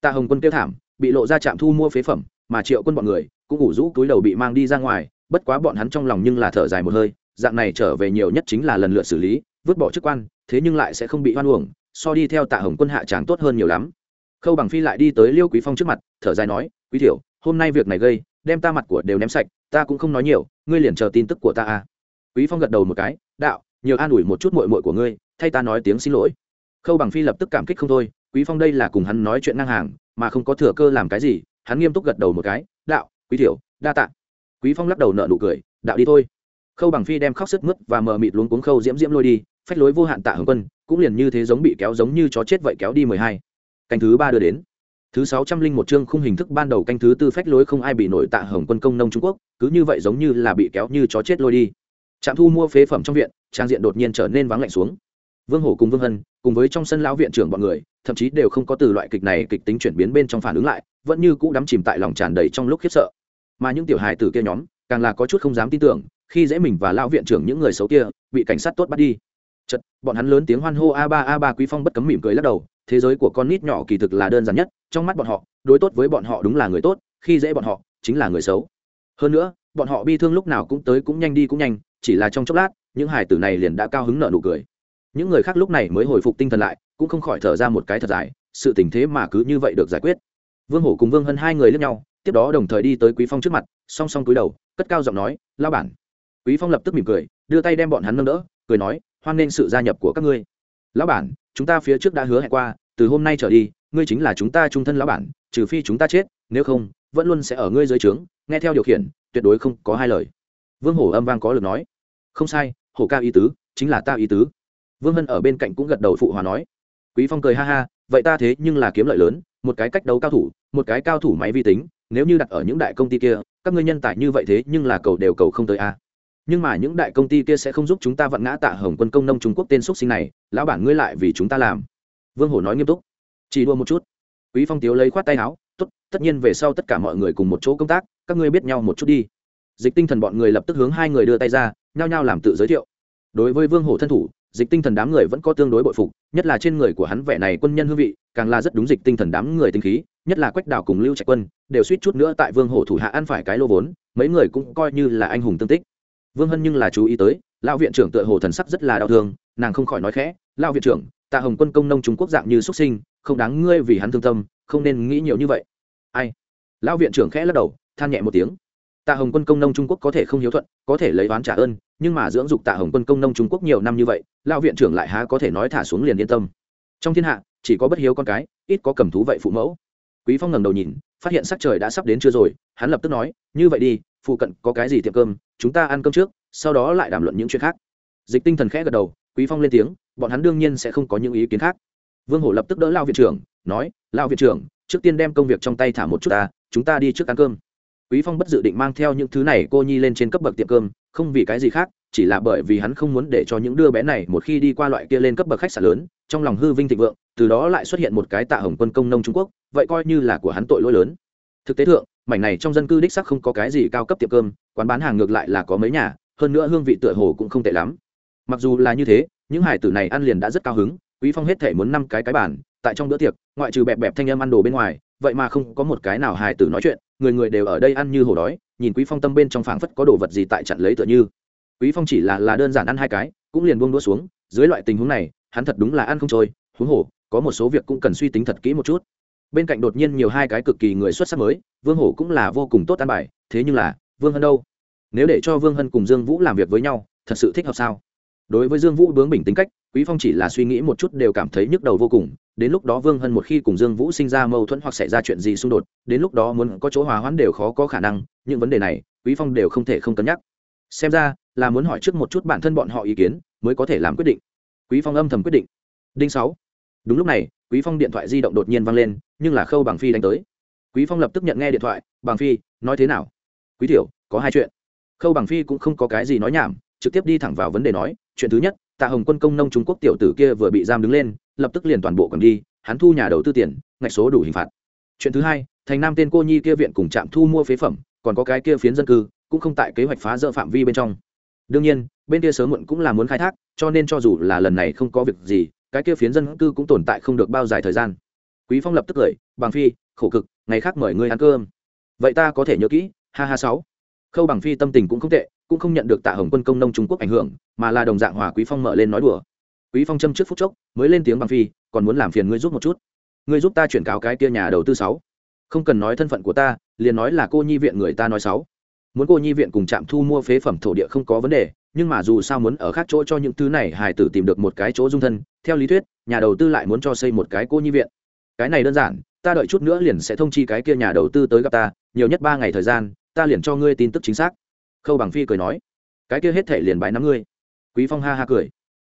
Tạ hồng quân kêu thảm, bị lộ ra trạm thu mua phế phẩm, mà triệu quân bọn người cũng ủ rũ túi đầu bị mang đi ra ngoài, bất quá bọn hắn trong lòng nhưng là thở dài một hơi, dạng này trở về nhiều nhất chính là lần lượt xử lý vứt bỏ chức quan, thế nhưng lại sẽ không bị hoan uổng, so đi theo tạ hồng quân hạ tràng tốt hơn nhiều lắm. Khâu bằng phi lại đi tới liêu quý phong trước mặt, thở dài nói, quý thiểu hôm nay việc này gây, đem ta mặt của đều ném sạch, ta cũng không nói nhiều, ngươi liền chờ tin tức của ta à. Quý phong gật đầu một cái, đạo, nhiều an ủi một chút muội muội của ngươi, thay ta nói tiếng xin lỗi. Khâu bằng phi lập tức cảm kích không thôi, quý phong đây là cùng hắn nói chuyện ngang hàng, mà không có thừa cơ làm cái gì, hắn nghiêm túc gật đầu một cái, đạo, quý thiểu đa tạ. Quý phong lắc đầu nợ nụ cười, đạo đi thôi khâu bằng phi đem khóc sức mướt và mờ mịt luống cuống khâu diễm diễm lôi đi, phách lối vô hạn tạ hồng quân, cũng liền như thế giống bị kéo giống như chó chết vậy kéo đi mười hai. Canh thứ ba đưa đến. Thứ sáu trăm linh một chương khung hình thức ban đầu canh thứ tư phách lối không ai bị nổi tạ hồng quân công nông trung quốc, cứ như vậy giống như là bị kéo như chó chết lôi đi. Trạm thu mua phế phẩm trong viện, trang diện đột nhiên trở nên vắng lạnh xuống. Vương hổ cùng vương hân, cùng với trong sân lão viện trưởng bọn người, thậm chí đều không có từ loại kịch này kịch tính chuyển biến bên trong phản ứng lại, vẫn như cũ đắm chìm tại lòng tràn đầy trong lúc khiếp sợ. Mà những tiểu hài tử kia nhóm, càng là có chút không dám tin tưởng khi dễ mình và lão viện trưởng những người xấu kia, bị cảnh sát tốt bắt đi. Chật bọn hắn lớn tiếng hoan hô a ba a ba quý phong bất cấm mỉm cười lắc đầu, thế giới của con nít nhỏ kỳ thực là đơn giản nhất, trong mắt bọn họ, đối tốt với bọn họ đúng là người tốt, khi dễ bọn họ, chính là người xấu. Hơn nữa, bọn họ bi thương lúc nào cũng tới cũng nhanh đi cũng nhanh, chỉ là trong chốc lát, những hải tử này liền đã cao hứng nợ nụ cười. Những người khác lúc này mới hồi phục tinh thần lại, cũng không khỏi thở ra một cái thật dài, sự tình thế mà cứ như vậy được giải quyết. Vương hổ cùng vương hân hai người lướt nhau, tiếp đó đồng thời đi tới quý phong trước mặt, song song cúi đầu, cất cao giọng nói lao bản quý phong lập tức mỉm cười, đưa tay đem bọn hắn nâng đỡ, cười nói, hoan nghênh sự gia nhập của các ngươi. Lão bản, chúng ta phía trước đã hứa hẹn qua, từ hôm nay trở đi, ngươi chính là chúng ta trung thân lão bản, trừ phi chúng ta chết, nếu không, vẫn luôn sẽ ở ngươi dưới trướng, nghe theo điều khiển, tuyệt đối không có hai lời. Vương hổ âm vang có lực nói, không sai, hổ ca ý tứ, chính là ta ý tứ. Vương hân ở bên cạnh cũng gật đầu phụ hòa nói, quý phong cười ha ha, vậy ta thế nhưng là kiếm lợi lớn, một cái cách đấu cao thủ, một cái cao thủ máy vi tính, nếu như đặt ở những đại công ty kia, các ngươi nhân tài như vậy thế nhưng là cầu đều cầu không tới a nhưng mà những đại công ty kia sẽ không giúp chúng ta vặn ngã tạ hồng quân công nông trung quốc tên x sinh này, lão bản ngươi lại vì chúng ta làm. Vương hổ nói nghiêm túc. Chỉ đua một chút. Quý phong tiếu lấy khoát tay áo, tốt, tất nhiên về sau tất cả mọi người cùng một chỗ công tác, các ngươi biết nhau một chút đi. Dịch tinh thần bọn người lập tức hướng hai người đưa tay ra, nhao nhao làm tự giới thiệu. Đối với vương hổ thân thủ, dịch tinh thần đám người vẫn có tương đối bội phục, nhất là trên người của hắn vẻ này quân nhân hương vị, càng là rất đúng dịch tinh thần đám người tinh khí, nhất là quách đào cùng lưu trạch quân, đều suýt chút nữa tại vương hổ thủ hạ ăn phải cái lô vốn, mấy người cũng coi như là anh hùng tương tích vương hân nhưng là chú ý tới, lão viện trưởng tựa hồ thần sắc rất là đau thương, nàng không khỏi nói khẽ, lão viện trưởng tạ hồng quân công nông trung quốc dạng như xuất sinh, không đáng ngươi vì hắn thương tâm, không nên nghĩ nhiều như vậy. Ai? Lão viện trưởng khẽ lắc đầu, than nhẹ một tiếng. Tạ hồng quân công nông trung quốc có thể không hiếu thuận, có thể lấy oán trả ơn, nhưng mà dưỡng dục tạ hồng quân công nông trung quốc nhiều năm như vậy, lão viện trưởng lại há có thể nói thả xuống liền yên tâm. Trong thiên hạ, chỉ có bất hiếu con cái, ít có cầm thú vậy phụ mẫu. Quý phong ngẩng đầu nhìn, phát hiện sắc trời đã sắp đến chưa rồi, hắn lập tức nói, như vậy đi phụ cận có cái gì tiệm cơm, chúng ta ăn cơm trước, sau đó lại đàm luận những chuyện khác. Dịch tinh thần khẽ gật đầu, quý phong lên tiếng, bọn hắn đương nhiên sẽ không có những ý kiến khác. Vương hổ lập tức đỡ lao viện trưởng, nói, lao viện trưởng, trước tiên đem công việc trong tay thả một chút ta, chúng ta đi trước ăn cơm. Quý phong bất dự định mang theo những thứ này cô nhi lên trên cấp bậc tiệm cơm, không vì cái gì khác, chỉ là bởi vì hắn không muốn để cho những đứa bé này một khi đi qua loại kia lên cấp bậc khách sạn lớn, trong lòng hư vinh thịnh vượng, từ đó lại xuất hiện một cái tạ hồng quân công nông trung quốc, vậy coi như là của hắn tội lỗi lớn. Thực tế thượng mảnh này trong dân cư đích sắc không có cái gì cao cấp tiệm cơm quán bán hàng ngược lại là có mấy nhà hơn nữa hương vị tựa hồ cũng không tệ lắm. Mặc dù là như thế những hải tử này ăn liền đã rất cao hứng quý phong hết thể muốn năm cái cái bản tại trong bữa tiệc ngoại trừ bẹp bẹp thanh âm ăn đồ bên ngoài vậy mà không có một cái nào hải tử nói chuyện người người đều ở đây ăn như hổ đói nhìn quý phong tâm bên trong phảng phất có đồ vật gì tại chặn lấy tựa như. Quý phong chỉ là là đơn giản ăn hai cái cũng liền buông đũa xuống dưới loại tình huống này hắn thật đúng là ăn không trôi huống hổ, có một số việc cũng cần suy tính thật kỹ một chút bên cạnh đột nhiên nhiều hai cái cực kỳ người xuất sắc mới, vương hổ cũng là vô cùng tốt ăn bài, thế nhưng là, vương hân đâu? Nếu để cho vương hân cùng dương vũ làm việc với nhau, thật sự thích hợp sao? Đối với dương vũ bướng bình tính cách, quý phong chỉ là suy nghĩ một chút đều cảm thấy nhức đầu vô cùng, đến lúc đó vương hân một khi cùng dương vũ sinh ra mâu thuẫn hoặc xảy ra chuyện gì xung đột, đến lúc đó muốn có chỗ hòa hoãn đều khó có khả năng, những vấn đề này, quý phong đều không thể không cân nhắc. Xem ra, là muốn hỏi trước một chút bản thân bọn họ ý kiến, mới có thể làm quyết định. Quý phong âm thầm quyết định. Đinh sáu đúng lúc này, quý phong điện thoại di động đột nhiên vang lên, nhưng là khâu bằng phi đánh tới. Quý phong lập tức nhận nghe điện thoại, bằng phi, nói thế nào? Quý tiểu, có hai chuyện. Khâu bằng phi cũng không có cái gì nói nhảm, trực tiếp đi thẳng vào vấn đề nói, chuyện thứ nhất, tạ hồng quân công nông trung quốc tiểu tử kia vừa bị giam đứng lên, lập tức liền toàn bộ cầm đi, hắn thu nhà đầu tư tiền, ngạch số đủ hình phạt. Chuyện thứ hai, thành nam tên cô nhi kia viện cùng trạm thu mua phế phẩm, còn có cái kia phiến dân cư, cũng không tại kế hoạch phá rỡ phạm vi bên trong. Đương nhiên, bên kia sớm muộn cũng là muốn khai thác, cho nên cho dù là lần này không có việc gì cái kia phiến dân cư cũng tồn tại không được bao dài thời gian. Quý phong lập tức cười, bằng phi, khổ cực, ngày khác mời ngươi ăn cơm. Vậy ta có thể nhớ kỹ, ha ha sáu. Khâu bằng phi tâm tình cũng không tệ, cũng không nhận được tạ hồng quân công nông trung quốc ảnh hưởng, mà là đồng dạng hòa quý phong mở lên nói đùa. Quý phong châm trước phút chốc, mới lên tiếng bằng phi, còn muốn làm phiền ngươi giúp một chút. Ngươi giúp ta chuyển cáo cái kia nhà đầu tư sáu. Không cần nói thân phận của ta, liền nói là cô nhi viện người ta nói sáu. Muốn cô nhi viện cùng trạm thu mua phế phẩm thổ địa không có vấn đề nhưng mà dù sao muốn ở khác chỗ cho những thứ này hải tử tìm được một cái chỗ dung thân, theo lý thuyết, nhà đầu tư lại muốn cho xây một cái cô nhi viện. Cái này đơn giản, ta đợi chút nữa liền sẽ thông chi cái kia nhà đầu tư tới gặp ta, nhiều nhất ba ngày thời gian, ta liền cho ngươi tin tức chính xác. Khâu bằng phi cười nói. Cái kia hết thể liền bái nắm ngươi. Quý phong ha ha cười.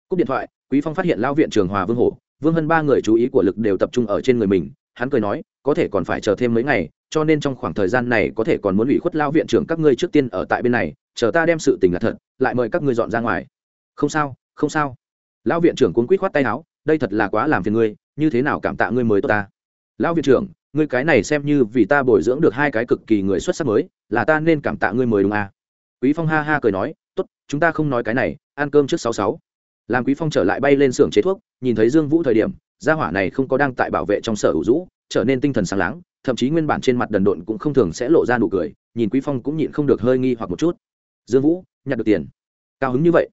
Cúp điện thoại, quý phong phát hiện lao viện trường hòa vương hổ, vương hân ba người chú ý của lực đều tập trung ở trên người mình, hắn cười nói, có thể còn phải chờ thêm mấy ngày cho nên trong khoảng thời gian này có thể còn muốn ủy khuất lao viện trưởng các ngươi trước tiên ở tại bên này, chờ ta đem sự tình là thật, lại mời các ngươi dọn ra ngoài. Không sao không sao. Lão viện trưởng cuốn quýt khoát tay áo, đây thật là quá làm phiền ngươi, như thế nào cảm tạ ngươi mới tốt ta? Lão viện trưởng, ngươi cái này xem như vì ta bồi dưỡng được hai cái cực kỳ người xuất sắc mới, là ta nên cảm tạ ngươi mới đúng à. quý phong ha ha cười nói, tốt, chúng ta không nói cái này, ăn cơm trước sáu sáu. Làm quý phong trở lại bay lên xưởng chế thuốc, nhìn thấy dương vũ thời điểm, gia hỏa này không có đang tại bảo vệ trong sở hữu rũ, trở nên tinh thần sáng láng thậm chí nguyên bản trên mặt đần độn cũng không thường sẽ lộ ra nụ cười, nhìn quý phong cũng nhịn không được hơi nghi hoặc một chút. Dương vũ, nhặt được tiền. Cao hứng như vậy.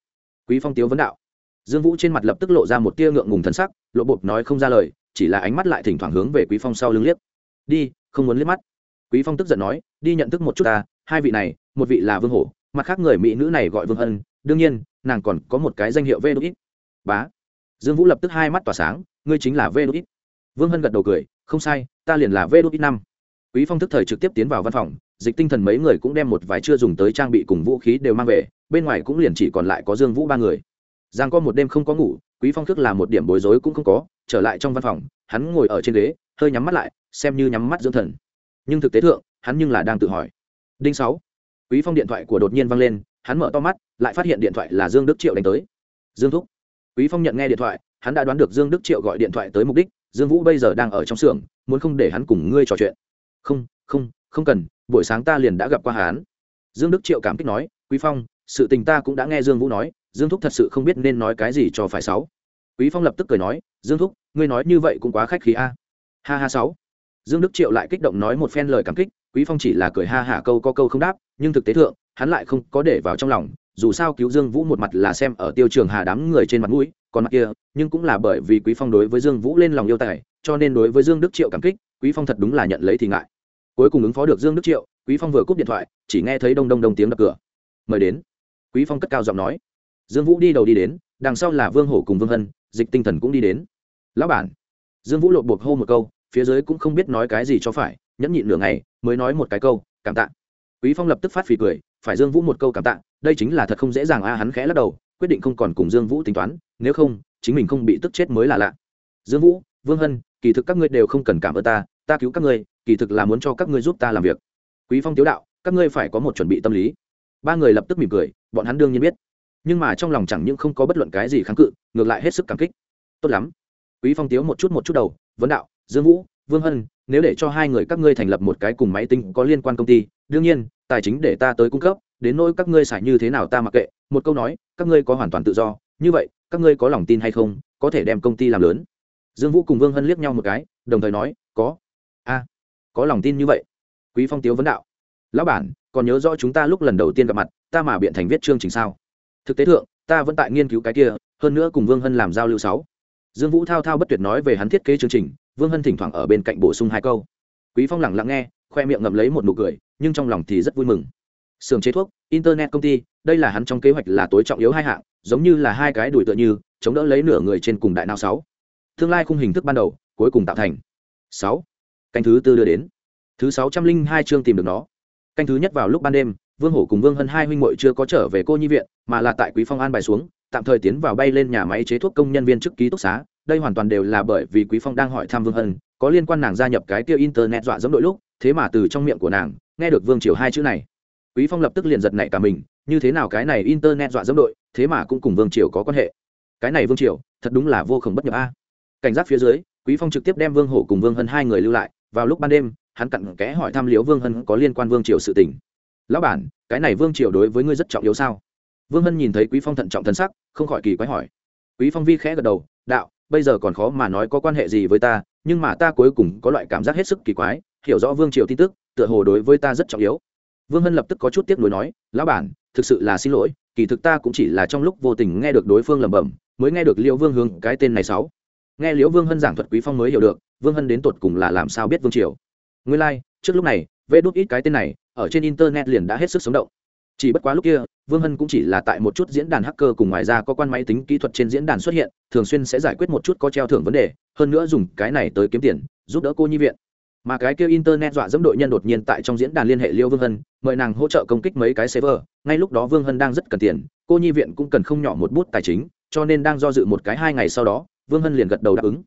Quý phong tiếu vấn đạo. Dương vũ trên mặt lập tức lộ ra một tia ngượng ngùng thần sắc, lộ bột nói không ra lời, chỉ là ánh mắt lại thỉnh thoảng hướng về quý phong sau lưng liếc. Đi, không muốn liếc mắt. Quý phong tức giận nói, đi nhận thức một chút ta, hai vị này, một vị là vương hổ, mặt khác người mỹ nữ này gọi vương ân. Đương nhiên, nàng còn có một cái danh hiệu vê đút ít bá. Dương vũ lập tức hai mắt tỏa sáng, ngươi chính là vê đút ít vương hân gật đầu cười không sai, ta liền là vê đốt ít năm. Quý phong thức thời trực tiếp tiến vào văn phòng, dịch tinh thần mấy người cũng đem một vài chưa dùng tới trang bị cùng vũ khí đều mang về, bên ngoài cũng liền chỉ còn lại có dương vũ ba người. Giang có một đêm không có ngủ, quý phong thức là một điểm bối rối cũng không có, trở lại trong văn phòng, hắn ngồi ở trên ghế, hơi nhắm mắt lại, xem như nhắm mắt dưỡng thần. Nhưng thực tế thượng, hắn nhưng là đang tự hỏi. Đinh sáu. Quý phong điện thoại của đột nhiên vang lên, hắn mở to mắt, lại phát hiện điện thoại là dương đức triệu đánh tới. Dương thúc. Quý phong nhận nghe điện thoại, hắn đã đoán được dương đức triệu gọi điện thoại tới mục đích dương vũ bây giờ đang ở trong xưởng, muốn không để hắn cùng ngươi trò chuyện. Không không không cần, buổi sáng ta liền đã gặp qua hắn. Dương đức triệu cảm kích nói, quý phong, sự tình ta cũng đã nghe dương vũ nói, dương thúc thật sự không biết nên nói cái gì cho phải sáu. Quý phong lập tức cười nói, dương thúc, ngươi nói như vậy cũng quá khách khí a. Ha ha sáu. Dương đức triệu lại kích động nói một phen lời cảm kích, quý phong chỉ là cười ha hả câu có câu không đáp, nhưng thực tế thượng, hắn lại không có để vào trong lòng, dù sao cứu dương vũ một mặt là xem ở tiêu trường hà đám người trên mặt mũi còn mặt kia, nhưng cũng là bởi vì quý phong đối với dương vũ lên lòng yêu tài, cho nên đối với dương đức triệu cảm kích, quý phong thật đúng là nhận lấy thì ngại. Cuối cùng ứng phó được dương đức triệu, quý phong vừa cúp điện thoại, chỉ nghe thấy đông đông đông tiếng đập cửa. Mời đến. Quý phong cất cao giọng nói. Dương vũ đi đầu đi đến, đằng sau là vương hổ cùng vương hân, dịch tinh thần cũng đi đến. Lão bản. Dương vũ lột buộc hô một câu, phía dưới cũng không biết nói cái gì cho phải, nhẫn nhịn nửa ngày, mới nói một cái câu, cảm tạ. Quý phong lập tức phát phì cười, phải dương vũ một câu cảm tạ, đây chính là thật không dễ dàng a, hắn khẽ lắc đầu quyết định không còn cùng dương vũ tính toán, nếu không, chính mình không bị tức chết mới là lạ. Dương vũ, vương hân, kỳ thực các ngươi đều không cần cảm ơn ta ta cứu các ngươi, kỳ thực là muốn cho các ngươi giúp ta làm việc. Quý phong tiếu đạo, các ngươi phải có một chuẩn bị tâm lý. Ba người lập tức mỉm cười, bọn hắn đương nhiên biết. Nhưng mà trong lòng chẳng những không có bất luận cái gì kháng cự, ngược lại hết sức cảm kích. Tốt lắm. Quý phong tiếu một chút một chút đầu, vấn đạo, dương vũ, vương hân, nếu để cho hai người các ngươi thành lập một cái cùng máy tính có liên quan công ty, đương nhiên, tài chính để ta tới cung cấp đến nỗi các ngươi xài như thế nào ta mặc kệ, một câu nói, các ngươi có hoàn toàn tự do, như vậy, các ngươi có lòng tin hay không, có thể đem công ty làm lớn. Dương vũ cùng vương hân liếc nhau một cái, đồng thời nói, có. A, có lòng tin như vậy. Quý phong tiếu vấn đạo, lão bản, còn nhớ rõ chúng ta lúc lần đầu tiên gặp mặt, ta mà biện thành viết chương trình sao? Thực tế thượng, ta vẫn tại nghiên cứu cái kia, hơn nữa cùng vương hân làm giao lưu sáu. Dương vũ thao thao bất tuyệt nói về hắn thiết kế chương trình, vương hân thỉnh thoảng ở bên cạnh bổ sung hai câu. Quý phong lẳng lặng nghe, khoe miệng ngậm lấy một nụ cười, nhưng trong lòng thì rất vui mừng xưởng chế thuốc, internet công ty, đây là hắn trong kế hoạch là tối trọng yếu hai hạng, giống như là hai cái đuổi tựa như, chống đỡ lấy nửa người trên cùng đại não sáu. Tương lai khung hình thức ban đầu, cuối cùng tạo thành. Sáu. Canh thứ tư đưa đến. Thứ sáu trăm linh hai chương tìm được nó. Canh thứ nhất vào lúc ban đêm, vương hổ cùng vương hân hai huynh muội chưa có trở về cô nhi viện, mà là tại quý phong an bài xuống, tạm thời tiến vào bay lên nhà máy chế thuốc công nhân viên chức ký túc xá, đây hoàn toàn đều là bởi vì quý phong đang hỏi thăm vương hân, có liên quan nàng gia nhập cái kia internet dọa dẫm đội lúc, thế mà từ trong miệng của nàng, nghe được vương triều hai chữ này quý phong lập tức liền giật nảy cả mình, như thế nào cái này internet dọa dẫm đội, thế mà cũng cùng vương triều có quan hệ. Cái này vương triều, thật đúng là vô cùng bất nhập a. Cảnh giác phía dưới, quý phong trực tiếp đem vương hổ cùng vương hân hai người lưu lại, vào lúc ban đêm, hắn cặn kẽ hỏi thăm liễu vương hân có liên quan vương triều sự tình. Lão bản, cái này vương triều đối với ngươi rất trọng yếu sao? Vương hân nhìn thấy quý phong thận trọng thân sắc, không khỏi kỳ quái hỏi. Quý phong vi khẽ gật đầu, đạo, bây giờ còn khó mà nói có quan hệ gì với ta, nhưng mà ta cuối cùng có loại cảm giác hết sức kỳ quái, hiểu rõ vương triều tin tức, tựa hồ đối với ta rất trọng yếu vương hân lập tức có chút tiếc nuối nói lão bản thực sự là xin lỗi kỳ thực ta cũng chỉ là trong lúc vô tình nghe được đối phương lẩm bẩm mới nghe được liễu vương hướng cái tên này sáu. Nghe liễu vương hân giảng thuật quý phong mới hiểu được vương hân đến tột cùng là làm sao biết vương triều. Nguyên lai like, trước lúc này vê đút ít cái tên này ở trên internet liền đã hết sức sống động. Chỉ bất quá lúc kia vương hân cũng chỉ là tại một chút diễn đàn hacker cùng ngoài ra có quan máy tính kỹ thuật trên diễn đàn xuất hiện thường xuyên sẽ giải quyết một chút có treo thưởng vấn đề hơn nữa dùng cái này tới kiếm tiền giúp đỡ cô nhi viện mà cái kia internet dọa dẫm đội nhân đột nhiên tại trong diễn đàn liên hệ liêu vương hân, mời nàng hỗ trợ công kích mấy cái server. Ngay lúc đó vương hân đang rất cần tiền, cô nhi viện cũng cần không nhỏ một bút tài chính, cho nên đang do dự một cái hai ngày sau đó, vương hân liền gật đầu đáp ứng.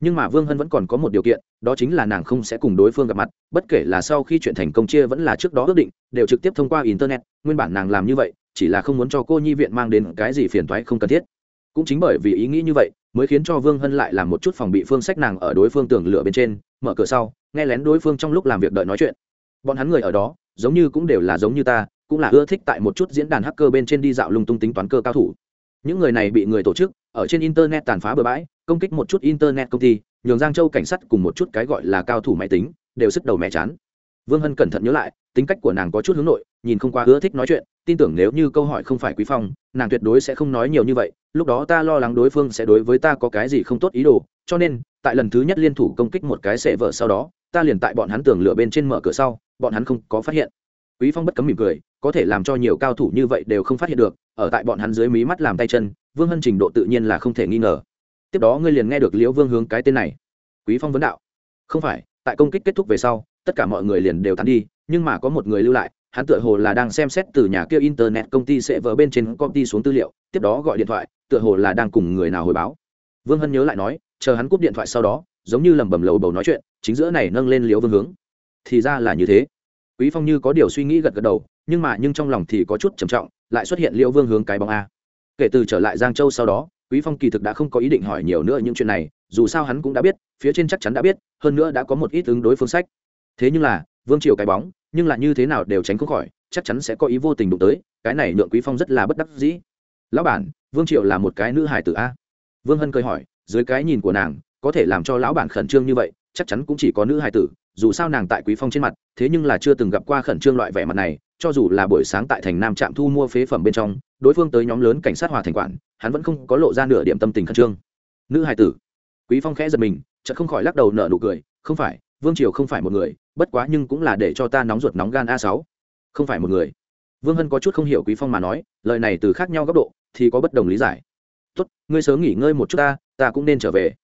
Nhưng mà vương hân vẫn còn có một điều kiện, đó chính là nàng không sẽ cùng đối phương gặp mặt, bất kể là sau khi chuyện thành công chia vẫn là trước đó ước định, đều trực tiếp thông qua internet. Nguyên bản nàng làm như vậy, chỉ là không muốn cho cô nhi viện mang đến cái gì phiền toái không cần thiết. Cũng chính bởi vì ý nghĩ như vậy, mới khiến cho vương hân lại làm một chút phòng bị phương sách nàng ở đối phương tường lửa bên trên, mở cửa sau nghe lén đối phương trong lúc làm việc đợi nói chuyện. Bọn hắn người ở đó, giống như cũng đều là giống như ta, cũng là ưa thích tại một chút diễn đàn hacker bên trên đi dạo lung tung tính toán cơ cao thủ. Những người này bị người tổ chức, ở trên internet tàn phá bừa bãi, công kích một chút internet công ty, nhường giang châu cảnh sát cùng một chút cái gọi là cao thủ máy tính, đều sức đầu mẹ chán. Vương hân cẩn thận nhớ lại, tính cách của nàng có chút hướng nội, nhìn không qua ưa thích nói chuyện, tin tưởng nếu như câu hỏi không phải quý phong, nàng tuyệt đối sẽ không nói nhiều như vậy, lúc đó ta lo lắng đối phương sẽ đối với ta có cái gì không tốt ý đồ, cho nên, tại lần thứ nhất liên thủ công kích một cái sệ vợ sau đó ta liền tại bọn hắn tường lửa bên trên mở cửa sau, bọn hắn không có phát hiện. Quý phong bất cấm mỉm cười, có thể làm cho nhiều cao thủ như vậy đều không phát hiện được, ở tại bọn hắn dưới mí mắt làm tay chân, vương hân trình độ tự nhiên là không thể nghi ngờ. Tiếp đó ngươi liền nghe được liễu vương hướng cái tên này. Quý phong vấn đạo. Không phải, tại công kích kết thúc về sau, tất cả mọi người liền đều tán đi, nhưng mà có một người lưu lại, hắn tựa hồ là đang xem xét từ nhà kia internet công ty sẽ vỡ bên trên công ty xuống tư liệu, tiếp đó gọi điện thoại, tựa hồ là đang cùng người nào hồi báo. Vương hân nhớ lại nói, chờ hắn cúp điện thoại sau đó giống như lầm bầm lầu bầu nói chuyện, chính giữa này nâng lên liễu vương hướng. Thì ra là như thế. Quý phong như có điều suy nghĩ gật gật đầu, nhưng mà nhưng trong lòng thì có chút trầm trọng, lại xuất hiện liễu vương hướng cái bóng a. Kể từ trở lại giang châu sau đó, quý phong kỳ thực đã không có ý định hỏi nhiều nữa những chuyện này, dù sao hắn cũng đã biết, phía trên chắc chắn đã biết, hơn nữa đã có một ít ứng đối phương sách. Thế nhưng là, vương triều cái bóng, nhưng là như thế nào đều tránh không khỏi, chắc chắn sẽ có ý vô tình đụng tới, cái này nhượng quý phong rất là bất đắc dĩ. Lão bản, vương triều là một cái nữ hải tử a. Vương hân cười hỏi, dưới cái nhìn của nàng có thể làm cho lão bản khẩn trương như vậy, chắc chắn cũng chỉ có nữ hải tử, dù sao nàng tại quý phong trên mặt, thế nhưng là chưa từng gặp qua khẩn trương loại vẻ mặt này, cho dù là buổi sáng tại thành nam trạm thu mua phế phẩm bên trong, đối phương tới nhóm lớn cảnh sát hòa thành quản, hắn vẫn không có lộ ra nửa điểm tâm tình khẩn trương. Nữ hải tử. Quý phong khẽ giật mình, chợt không khỏi lắc đầu nở nụ cười, không phải, vương triều không phải một người, bất quá nhưng cũng là để cho ta nóng ruột nóng gan a sáu. Không phải một người. Vương hân có chút không hiểu quý phong mà nói, lời này từ khác nhau góc độ, thì có bất đồng lý giải. Tốt, ngươi sớm nghỉ ngơi một chút ta ta cũng nên trở về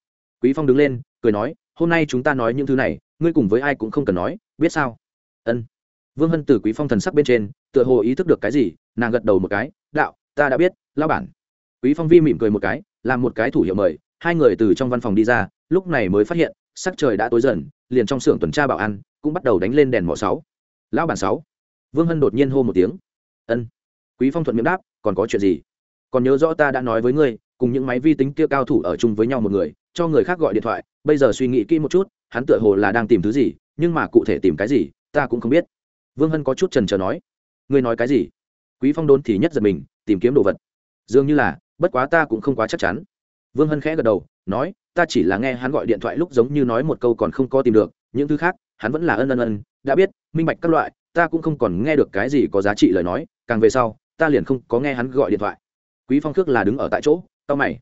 quý phong đứng lên, cười nói, hôm nay chúng ta nói những thứ này, ngươi cùng với ai cũng không cần nói, biết sao? Ân. Vương hân từ quý phong thần sắc bên trên, tựa hồ ý thức được cái gì, nàng gật đầu một cái, đạo, ta đã biết lao bản. Quý phong vi mỉm cười một cái, làm một cái thủ hiệu mời, hai người từ trong văn phòng đi ra, lúc này mới phát hiện, sắc trời đã tối dần, liền trong xưởng tuần tra bảo an, cũng bắt đầu đánh lên đèn mỏ sáu. Lão bản sáu. Vương hân đột nhiên hô một tiếng. Ân. Quý phong thuận miệng đáp, còn có chuyện gì? Còn nhớ rõ ta đã nói với ngươi, cùng những máy vi tính kia cao thủ ở chung với nhau một người cho người khác gọi điện thoại, bây giờ suy nghĩ kỹ một chút, hắn tựa hồ là đang tìm thứ gì, nhưng mà cụ thể tìm cái gì, ta cũng không biết. Vương hân có chút trần trờ nói, ngươi nói cái gì? Quý phong đốn thì nhất giật mình, tìm kiếm đồ vật. Dường như là, bất quá ta cũng không quá chắc chắn. Vương hân khẽ gật đầu, nói, ta chỉ là nghe hắn gọi điện thoại lúc giống như nói một câu còn không có tìm được, những thứ khác, hắn vẫn là ân ân ân, đã biết, minh bạch các loại, ta cũng không còn nghe được cái gì có giá trị lời nói, càng về sau, ta liền không có nghe hắn gọi điện thoại. Quý phong khước là đứng ở tại chỗ tao mày.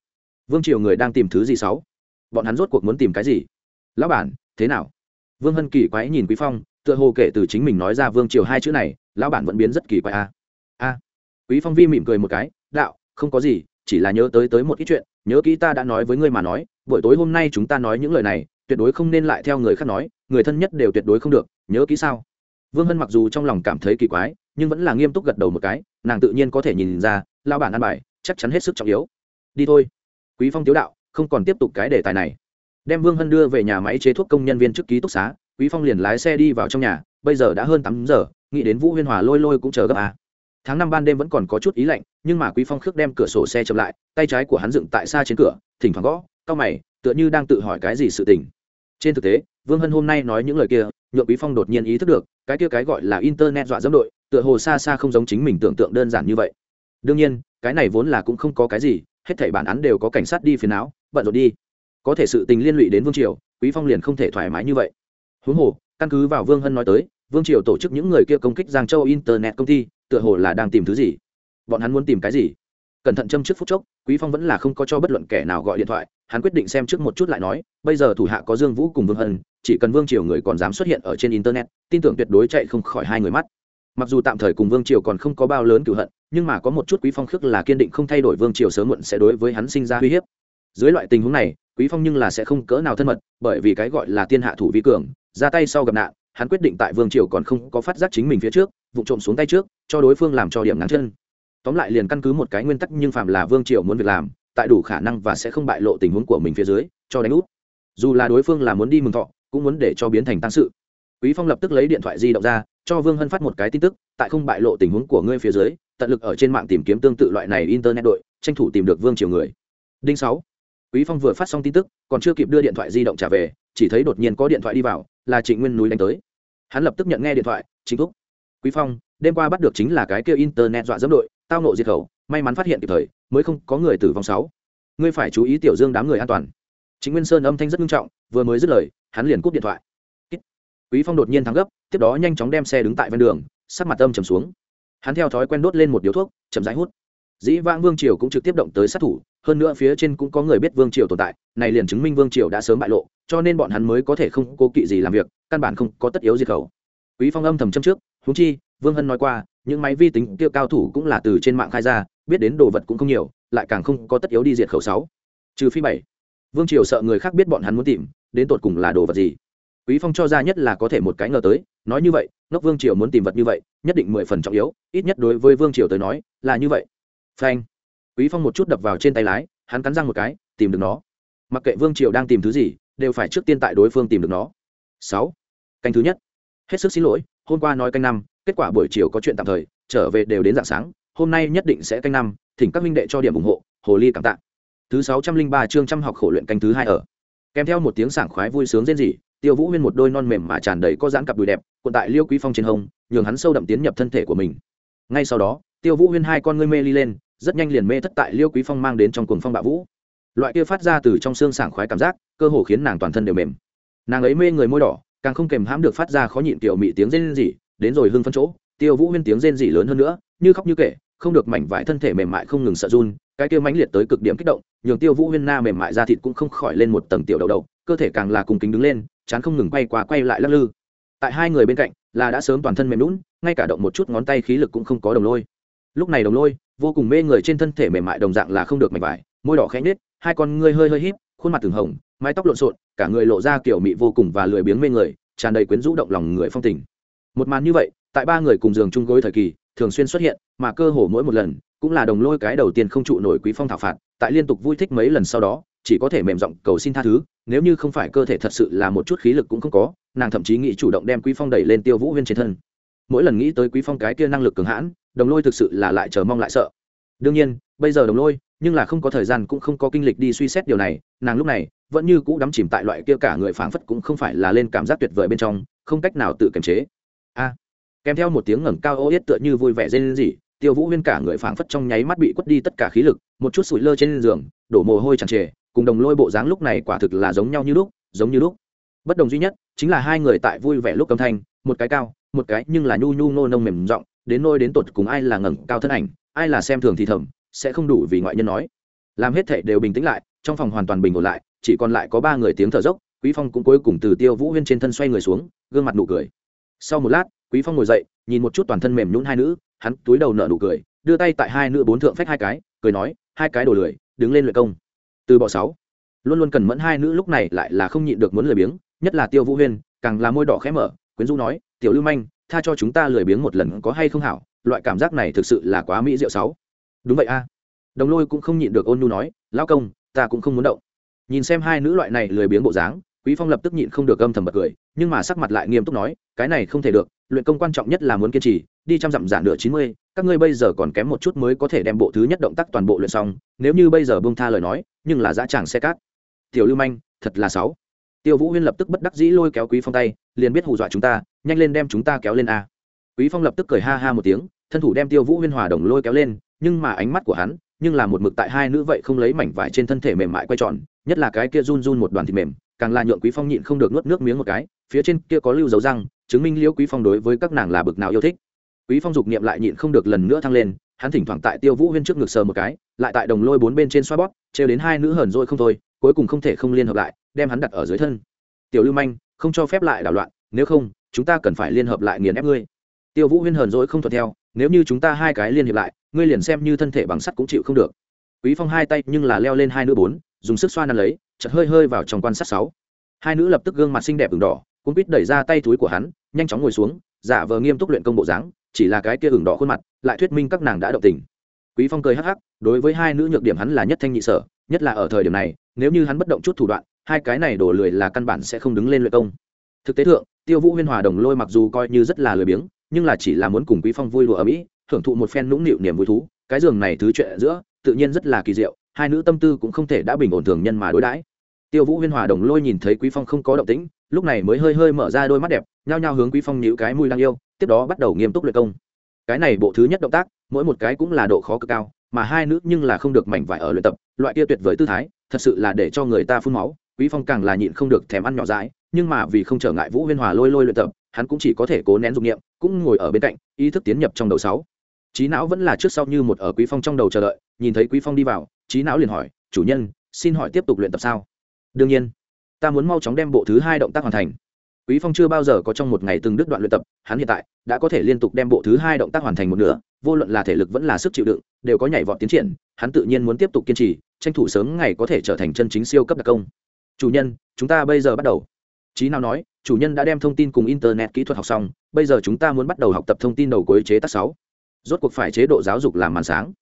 Vương triều người đang tìm thứ gì sáu? Bọn hắn rốt cuộc muốn tìm cái gì? Lão bản, thế nào? Vương hân kỳ quái nhìn quý phong, tựa hồ kể từ chính mình nói ra vương triều hai chữ này, lão bản vẫn biến rất kỳ quái a a quý phong vi mỉm cười một cái, đạo, không có gì, chỉ là nhớ tới tới một ít chuyện, nhớ kỹ ta đã nói với ngươi mà nói, buổi tối hôm nay chúng ta nói những lời này, tuyệt đối không nên lại theo người khác nói, người thân nhất đều tuyệt đối không được, nhớ kỹ sao? Vương hân mặc dù trong lòng cảm thấy kỳ quái, nhưng vẫn là nghiêm túc gật đầu một cái, nàng tự nhiên có thể nhìn ra lao bản ăn bài, chắc chắn hết sức trọng yếu. Đi thôi. Quý phong tiếu đạo không còn tiếp tục cái đề tài này. Đem vương hân đưa về nhà máy chế thuốc công nhân viên trước ký túc xá, quý phong liền lái xe đi vào trong nhà, bây giờ đã hơn tám giờ, nghĩ đến vũ huyên hòa lôi lôi cũng chờ gấp à. tháng năm ban đêm vẫn còn có chút ý lạnh, nhưng mà quý phong khước đem cửa sổ xe chậm lại, tay trái của hắn dựng tại xa trên cửa, thỉnh thoảng gõ cao mày, tựa như đang tự hỏi cái gì sự tình. Trên thực tế, vương hân hôm nay nói những lời kia, nhượng quý phong đột nhiên ý thức được, cái kia cái gọi là internet dọa dẫm đội, tựa hồ xa xa không giống chính mình tưởng tượng đơn giản như vậy. Đương nhiên, cái này vốn là cũng không có cái gì, hết thảy bản án đều có cảnh sát đi phiền não bận rộn đi. Có thể sự tình liên lụy đến vương triều, quý phong liền không thể thoải mái như vậy. Huống hồ, căn cứ vào vương hân nói tới, vương triều tổ chức những người kia công kích giang châu internet công ty, tựa hồ là đang tìm thứ gì? Bọn hắn muốn tìm cái gì? Cẩn thận châm trước phút chốc, quý phong vẫn là không có cho bất luận kẻ nào gọi điện thoại, hắn quyết định xem trước một chút lại nói, bây giờ thủ hạ có dương vũ cùng vương hân, chỉ cần vương triều người còn dám xuất hiện ở trên internet, tin tưởng tuyệt đối chạy không khỏi hai người mắt. Mặc dù tạm thời cùng vương triều còn không có bao lớn cửu hận, nhưng mà có một chút quý phong khước là kiên định không thay đổi vương triều sớm muộn sẽ đối với hắn sinh ra uy hiếp dưới loại tình huống này, quý phong nhưng là sẽ không cỡ nào thân mật, bởi vì cái gọi là tiên hạ thủ vi cường, ra tay sau gặp nạn, hắn quyết định tại vương triều còn không có phát giác chính mình phía trước, vụ trộm xuống tay trước, cho đối phương làm cho điểm ngắn chân. Tóm lại liền căn cứ một cái nguyên tắc nhưng phạm là vương triều muốn việc làm, tại đủ khả năng và sẽ không bại lộ tình huống của mình phía dưới, cho đánh út. Dù là đối phương là muốn đi mừng thọ, cũng muốn để cho biến thành tăng sự. Quý phong lập tức lấy điện thoại di động ra, cho vương hân phát một cái tin tức, tại không bại lộ tình huống của ngươi phía dưới, tận lực ở trên mạng tìm kiếm tương tự loại này internet đội, tranh thủ tìm được vương triều người. Đinh sáu quý phong vừa phát xong tin tức, còn chưa kịp đưa điện thoại di động trả về, chỉ thấy đột nhiên có điện thoại đi vào, là trịnh nguyên núi đánh tới. Hắn lập tức nhận nghe điện thoại chính thúc, quý phong, đêm qua bắt được chính là cái kia internet dọa dẫm đội, tao nộ diệt khẩu, may mắn phát hiện kịp thời, mới không có người tử vong sáu. Ngươi phải chú ý tiểu dương đám người an toàn. Chính nguyên sơn âm thanh rất nghiêm trọng, vừa mới dứt lời, hắn liền cúp điện thoại. Quý phong đột nhiên thắng gấp, tiếp đó nhanh chóng đem xe đứng tại ven đường, sắc mặt âm trầm xuống. Hắn theo thói quen đốt lên một điếu thuốc, chậm rãi hút dĩ vãng vương triều cũng trực tiếp động tới sát thủ, hơn nữa phía trên cũng có người biết vương triều tồn tại, này liền chứng minh vương triều đã sớm bại lộ, cho nên bọn hắn mới có thể không cố kỵ gì làm việc, căn bản không có tất yếu diệt khẩu. Quý phong âm thầm châm trước húng chi, vương hân nói qua, những máy vi tính kia cao thủ cũng là từ trên mạng khai ra, biết đến đồ vật cũng không nhiều, lại càng không có tất yếu đi diệt khẩu sáu. Trừ phi bảy. Vương triều sợ người khác biết bọn hắn muốn tìm, đến tột cùng là đồ vật gì? Quý phong cho ra nhất là có thể một cái ngờ tới, nói như vậy, ngốc vương triều muốn tìm vật như vậy, nhất định mười phần trọng yếu, ít nhất đối với vương triều tới nói, là như vậy phanh. Quý phong một chút đập vào trên tay lái, hắn cắn răng một cái, tìm được nó. Mặc kệ vương triều đang tìm thứ gì, đều phải trước tiên tại đối phương tìm được nó. Sáu. Canh thứ nhất. Hết sức xin lỗi, hôm qua nói canh năm, kết quả buổi chiều có chuyện tạm thời, trở về đều đến dạng sáng, hôm nay nhất định sẽ canh năm, thỉnh các minh đệ cho điểm ủng hộ, hồ ly cảm tạ. Thứ sáu trăm linh ba chương trăm học khổ luyện canh thứ hai ở. Kèm theo một tiếng sảng khoái vui sướng rên rỉ, tiêu vũ huyên một đôi non mềm mà tràn đầy có dáng cặp đùi đẹp, cuộn tại liêu quý phong trên hông, nhường hắn sâu đậm tiến nhập thân thể của mình. Ngay sau đó, tiêu vũ huyên hai con ngươi mê ly lên rất nhanh liền mê thất tại liêu quý phong mang đến trong cuồng phong bạo vũ. Loại kia phát ra từ trong xương sảng khoái cảm giác, cơ hồ khiến nàng toàn thân đều mềm. Nàng ấy mê người môi đỏ, càng không kèm hãm được phát ra khó nhịn tiểu mị tiếng rên rỉ, đến rồi hưng phân chỗ, tiêu vũ huyên tiếng rên rỉ lớn hơn nữa, như khóc như kể, không được mảnh vải thân thể mềm mại không ngừng sợ run, cái kia mãnh liệt tới cực điểm kích động, nhường tiêu vũ huyên na mềm mại ra thịt cũng không khỏi lên một tầng tiểu đầu đầu, cơ thể càng là cùng kính đứng lên, chán không ngừng quay qua quay lại lắc lư. Tại hai người bên cạnh, là đã sớm toàn thân mềm lún ngay cả động một chút ngón tay khí lực cũng không có đồng lôi. Lúc này đồng lôi vô cùng mê người trên thân thể mềm mại đồng dạng là không được mảnh vải, môi đỏ khẽ nết hai con ngươi hơi hơi híp, khuôn mặt từng hồng, mái tóc lộn xộn, cả người lộ ra kiểu mị vô cùng và lười biếng mê người, tràn đầy quyến rũ động lòng người phong tình. Một màn như vậy, tại ba người cùng giường chung gối thời kỳ, thường xuyên xuất hiện, mà cơ hồ mỗi một lần, cũng là đồng lôi cái đầu tiên không trụ nổi quý phong thảo phạt, tại liên tục vui thích mấy lần sau đó, chỉ có thể mềm giọng cầu xin tha thứ, nếu như không phải cơ thể thật sự là một chút khí lực cũng không có, nàng thậm chí nghĩ chủ động đem quý phong đẩy lên tiêu vũ huyên trên thân mỗi lần nghĩ tới quý phong cái kia năng lực cường hãn, đồng lôi thực sự là lại chờ mong lại sợ. Đương nhiên, bây giờ đồng lôi, nhưng là không có thời gian cũng không có kinh lịch đi suy xét điều này, nàng lúc này vẫn như cũ đắm chìm tại loại kia cả người phảng phất cũng không phải là lên cảm giác tuyệt vời bên trong, không cách nào tự kiềm chế. A, kèm theo một tiếng ngẩng cao ô yết tựa như vui vẻ rên rỉ, tiêu vũ huyên cả người phảng phất trong nháy mắt bị quất đi tất cả khí lực, một chút sủi lơ trên giường, đổ mồ hôi tràn trề, cùng đồng lôi bộ dáng lúc này quả thực là giống nhau như lúc, giống như lúc. Bất đồng duy nhất, chính là hai người tại vui vẻ lúc âm thanh, một cái cao một cái nhưng là nhu nhu nô nông mềm giọng, đến nôi đến tột cùng ai là ngẩng cao thân ảnh, ai là xem thường thì thầm, sẽ không đủ vì ngoại nhân nói. Làm hết thể đều bình tĩnh lại, trong phòng hoàn toàn bình ổn lại, chỉ còn lại có ba người tiếng thở dốc, quý phong cũng cuối cùng từ tiêu vũ huyên trên thân xoay người xuống, gương mặt nụ cười. Sau một lát, quý phong ngồi dậy, nhìn một chút toàn thân mềm nhũn hai nữ, hắn túi đầu nở nụ cười, đưa tay tại hai nữ bốn thượng phách hai cái, cười nói, hai cái đồ lười, đứng lên luyện công. Từ bỏ sáu, luôn luôn cần mẫn hai nữ lúc này lại là không nhịn được muốn lười biếng, nhất là tiêu vũ huyên, càng là môi đỏ khẽ mở, quyến du nói tiểu lưu manh, tha cho chúng ta lười biếng một lần có hay không hảo, loại cảm giác này thực sự là quá mỹ diệu sáu. Đúng vậy a. Đồng lôi cũng không nhịn được ôn nhu nói, lão công, ta cũng không muốn động. Nhìn xem hai nữ loại này lười biếng bộ dáng, quý phong lập tức nhịn không được âm thầm bật cười, nhưng mà sắc mặt lại nghiêm túc nói, cái này không thể được, luyện công quan trọng nhất là muốn kiên trì, đi trăm dặm giản nửa chín mươi, các ngươi bây giờ còn kém một chút mới có thể đem bộ thứ nhất động tác toàn bộ luyện xong, nếu như bây giờ bông tha lời nói, nhưng là dã tràng xe cát tiểu lưu manh, thật là sáu tiêu vũ huyên lập tức bất đắc dĩ lôi kéo quý phong tay, liền biết hù dọa chúng ta, nhanh lên đem chúng ta kéo lên a. Quý phong lập tức cười ha ha một tiếng, thân thủ đem tiêu vũ huyên hòa đồng lôi kéo lên, nhưng mà ánh mắt của hắn, nhưng là một mực tại hai nữ vậy không lấy mảnh vải trên thân thể mềm mại quay tròn, nhất là cái kia run run một đoàn thịt mềm, càng là nhượng quý phong nhịn không được nuốt nước miếng một cái, phía trên kia có lưu dấu răng, chứng minh liễu quý phong đối với các nàng là bực nào yêu thích. Quý phong dục niệm lại nhịn không được lần nữa thăng lên, hắn thỉnh thoảng tại tiêu vũ huyên trước ngực sờ một cái, lại tại đồng lôi bốn bên trên xoa bóp, trêu đến hai nữ hờn rồi không thôi, cuối cùng không thể không liên hợp lại đem hắn đặt ở dưới thân. Tiểu lưu manh, không cho phép lại đảo loạn, nếu không, chúng ta cần phải liên hợp lại nghiền ép ngươi. Tiêu vũ huyên hờn dỗi không thuận theo, nếu như chúng ta hai cái liên hiệp lại, ngươi liền xem như thân thể bằng sắt cũng chịu không được. Quý phong hai tay nhưng là leo lên hai nữ bốn, dùng sức xoa nắn lấy chật hơi hơi vào trong quan sát sáu. Hai nữ lập tức gương mặt xinh đẹp ửng đỏ cũng biết đẩy ra tay túi của hắn, nhanh chóng ngồi xuống, giả vờ nghiêm túc luyện công bộ dáng, chỉ là cái kia ửng đỏ khuôn mặt, lại thuyết minh các nàng đã động tình. Quý phong cười hắc hắc, đối với hai nữ nhược điểm hắn là nhất thanh nhị sở, nhất là ở thời điểm này nếu như hắn bất động chút thủ đoạn, hai cái này đổ lười là căn bản sẽ không đứng lên luyện công. Thực tế thượng, tiêu vũ huyên hòa đồng lôi mặc dù coi như rất là lười biếng, nhưng là chỉ là muốn cùng quý phong vui lụa ở mỹ, thưởng thụ một phen nũng nịu niềm vui thú, cái giường này thứ chuyện giữa, tự nhiên rất là kỳ diệu, hai nữ tâm tư cũng không thể đã bình ổn thường nhân mà đối đãi. Tiêu vũ huyên hòa đồng lôi nhìn thấy quý phong không có động tĩnh, lúc này mới hơi hơi mở ra đôi mắt đẹp, nhao nhao hướng quý phong nhíu cái mùi đang yêu, tiếp đó bắt đầu nghiêm túc luyện công. Cái này bộ thứ nhất động tác, mỗi một cái cũng là độ khó cực cao, mà hai nữ nhưng là không được mảnh vải ở luyện tập, loại kia tuyệt vời tư thái thật sự là để cho người ta phun máu, quý phong càng là nhịn không được thèm ăn nhỏ dãi, nhưng mà vì không trở ngại vũ huyên hòa lôi lôi luyện tập, hắn cũng chỉ có thể cố nén dục niệm, cũng ngồi ở bên cạnh, ý thức tiến nhập trong đầu sáu. Trí não vẫn là trước sau như một ở quý phong trong đầu chờ đợi, nhìn thấy quý phong đi vào trí não liền hỏi, chủ nhân, xin hỏi tiếp tục luyện tập sao? Đương nhiên, ta muốn mau chóng đem bộ thứ hai động tác hoàn thành. Quý phong chưa bao giờ có trong một ngày từng đứt đoạn luyện tập, hắn hiện tại đã có thể liên tục đem bộ thứ hai động tác hoàn thành một nửa, vô luận là thể lực vẫn là sức chịu đựng, đều có nhảy vọt tiến triển, hắn tự nhiên muốn tiếp tục kiên trì tranh thủ sớm ngày có thể trở thành chân chính siêu cấp đặc công chủ nhân chúng ta bây giờ bắt đầu trí nào nói, chủ nhân đã đem thông tin cùng internet kỹ thuật học xong, bây giờ chúng ta muốn bắt đầu học tập thông tin đầu cuối chế tác sáu. Rốt cuộc phải chế độ giáo dục làm màn sáng.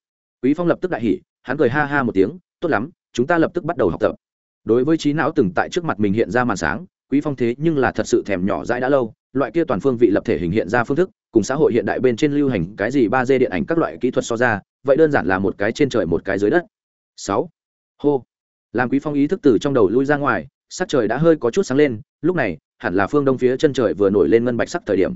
Quý Phong lập tức đại hỉ, hắn cười ha ha một tiếng, tốt lắm, chúng ta lập tức bắt đầu học tập. Đối với trí não từng tại trước mặt mình hiện ra màn sáng, Quý Phong thế nhưng là thật sự thèm nhỏ dãi đã lâu, loại kia toàn phương vị lập thể hình hiện ra phương thức, cùng xã hội hiện đại bên trên lưu hành cái gì ba d điện ảnh các loại kỹ thuật so ra, vậy đơn giản là một cái trên trời một cái dưới đất. 6. Hô. Làm Quý Phong ý thức từ trong đầu lui ra ngoài, sắc trời đã hơi có chút sáng lên lúc này hẳn là phương đông phía chân trời vừa nổi lên ngân bạch sắc thời điểm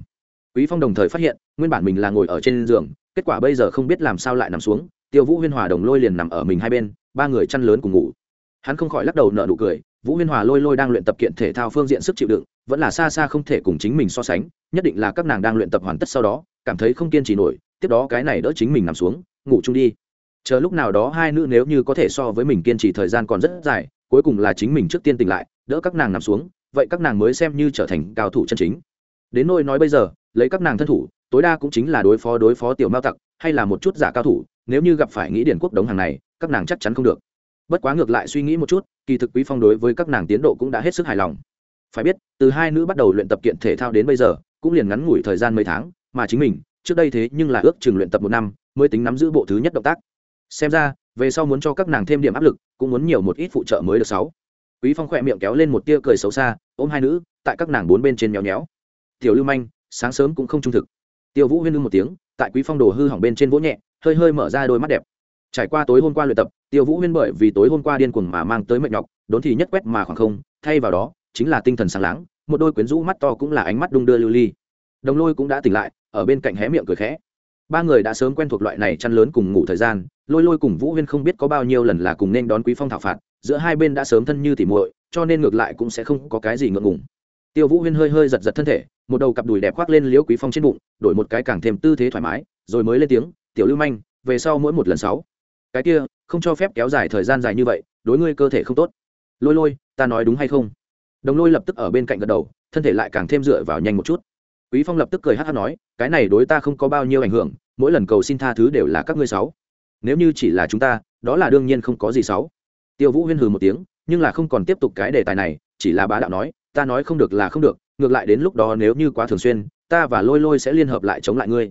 quý phong đồng thời phát hiện nguyên bản mình là ngồi ở trên giường kết quả bây giờ không biết làm sao lại nằm xuống tiêu vũ huyên hòa đồng lôi liền nằm ở mình hai bên ba người chăn lớn cùng ngủ hắn không khỏi lắc đầu nở nụ cười vũ huyên hòa lôi lôi đang luyện tập kiện thể thao phương diện sức chịu đựng vẫn là xa xa không thể cùng chính mình so sánh nhất định là các nàng đang luyện tập hoàn tất sau đó cảm thấy không kiên trì nổi tiếp đó cái này đỡ chính mình nằm xuống ngủ chung đi chờ lúc nào đó hai nữ nếu như có thể so với mình kiên trì thời gian còn rất dài, cuối cùng là chính mình trước tiên tỉnh lại, đỡ các nàng nằm xuống, vậy các nàng mới xem như trở thành cao thủ chân chính. Đến nôi nói bây giờ, lấy các nàng thân thủ, tối đa cũng chính là đối phó đối phó tiểu mao tặc, hay là một chút giả cao thủ, nếu như gặp phải nghĩ điển quốc đống hàng này, các nàng chắc chắn không được. Bất quá ngược lại suy nghĩ một chút, kỳ thực quý phong đối với các nàng tiến độ cũng đã hết sức hài lòng. Phải biết, từ hai nữ bắt đầu luyện tập kiện thể thao đến bây giờ, cũng liền ngắn ngủi thời gian mấy tháng, mà chính mình, trước đây thế nhưng là ước chừng luyện tập một năm, mới tính nắm giữ bộ thứ nhất động tác xem ra, về sau muốn cho các nàng thêm điểm áp lực, cũng muốn nhiều một ít phụ trợ mới được sáu. Quý phong khỏe miệng kéo lên một tia cười xấu xa, ôm hai nữ, tại các nàng bốn bên trên nhéo nhéo tiểu lưu manh, sáng sớm cũng không trung thực. Tiêu vũ huyên lưng một tiếng, tại quý phong đồ hư hỏng bên trên vỗ nhẹ, hơi hơi mở ra đôi mắt đẹp. Trải qua tối hôm qua luyện tập, tiêu vũ huyên bởi vì tối hôm qua điên cuồng mà mang tới mệt nhọc, đốn thì nhất quét mà khoảng không, thay vào đó, chính là tinh thần sáng láng, một đôi quyến rũ mắt to cũng là ánh mắt đung đưa lưu ly. Đồng lôi cũng đã tỉnh lại, ở bên cạnh hé miệng cười khẽ ba người đã sớm quen thuộc loại này chăn lớn cùng ngủ thời gian, lôi lôi cùng vũ huyên không biết có bao nhiêu lần là cùng nên đón quý phong thảo phạt, giữa hai bên đã sớm thân như tỉ muội, cho nên ngược lại cũng sẽ không có cái gì ngượng ngùng. Tiêu vũ huyên hơi hơi giật giật thân thể, một đầu cặp đùi đẹp khoác lên liễu quý phong trên bụng, đổi một cái càng thêm tư thế thoải mái, rồi mới lên tiếng, tiểu lưu manh, về sau mỗi một lần sáu. Cái kia, không cho phép kéo dài thời gian dài như vậy, đối ngươi cơ thể không tốt. Lôi lôi, ta nói đúng hay không? Đồng lôi lập tức ở bên cạnh gật đầu, thân thể lại càng thêm dựa vào nhanh một chút quý phong lập tức cười hát hát nói, cái này đối ta không có bao nhiêu ảnh hưởng, mỗi lần cầu xin tha thứ đều là các ngươi sáu. Nếu như chỉ là chúng ta, đó là đương nhiên không có gì sáu. Tiêu vũ huyên hừ một tiếng, nhưng là không còn tiếp tục cái đề tài này, chỉ là bá đạo nói, ta nói không được là không được, ngược lại đến lúc đó nếu như quá thường xuyên, ta và lôi lôi sẽ liên hợp lại chống lại ngươi.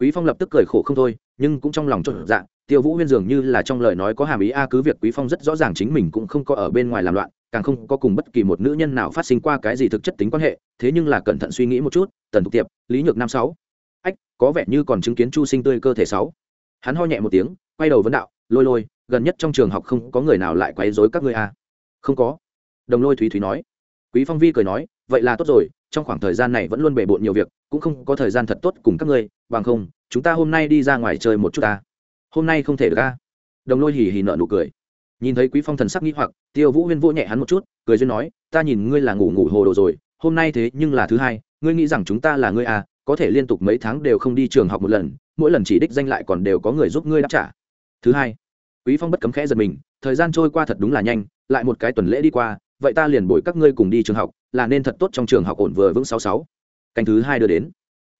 Quý phong lập tức cười khổ không thôi, nhưng cũng trong lòng trộn dạng tiêu vũ huyên dường như là trong lời nói có hàm ý, a, cứ việc quý phong rất rõ ràng chính mình cũng không có ở bên ngoài làm loạn, càng không có cùng bất kỳ một nữ nhân nào phát sinh qua cái gì thực chất tính quan hệ, thế nhưng là cẩn thận suy nghĩ một chút tần thục tiệp, lý nhược năm sáu. Ách, có vẻ như còn chứng kiến chu sinh tươi cơ thể sáu. Hắn ho nhẹ một tiếng, quay đầu vấn đạo, lôi lôi, gần nhất trong trường học không có người nào lại quấy rối các ngươi à? không có. Đồng lôi thúy thúy nói. Quý phong vi cười nói, vậy là tốt rồi, trong khoảng thời gian này vẫn luôn bề bộn nhiều việc, cũng không có thời gian thật tốt cùng các ngươi, bằng không, chúng ta hôm nay đi ra ngoài chơi một chút ta. Hôm nay không thể được ca đồng lôi hì hì nợ nụ cười. Nhìn thấy quý phong thần sắc nghĩ hoặc, tiêu vũ huyên vỗ nhẹ hắn một chút, cười duyên nói, ta nhìn ngươi là ngủ ngủ hồ đồ rồi, hôm nay thế nhưng là thứ hai ngươi nghĩ rằng chúng ta là ngươi à có thể liên tục mấy tháng đều không đi trường học một lần, mỗi lần chỉ đích danh lại còn đều có người giúp ngươi đáp trả. Thứ hai, quý phong bất cấm khẽ giật mình, thời gian trôi qua thật đúng là nhanh, lại một cái tuần lễ đi qua, vậy ta liền bồi các ngươi cùng đi trường học, là nên thật tốt trong trường học ổn vừa vững sáu sáu. Canh thứ hai đưa đến.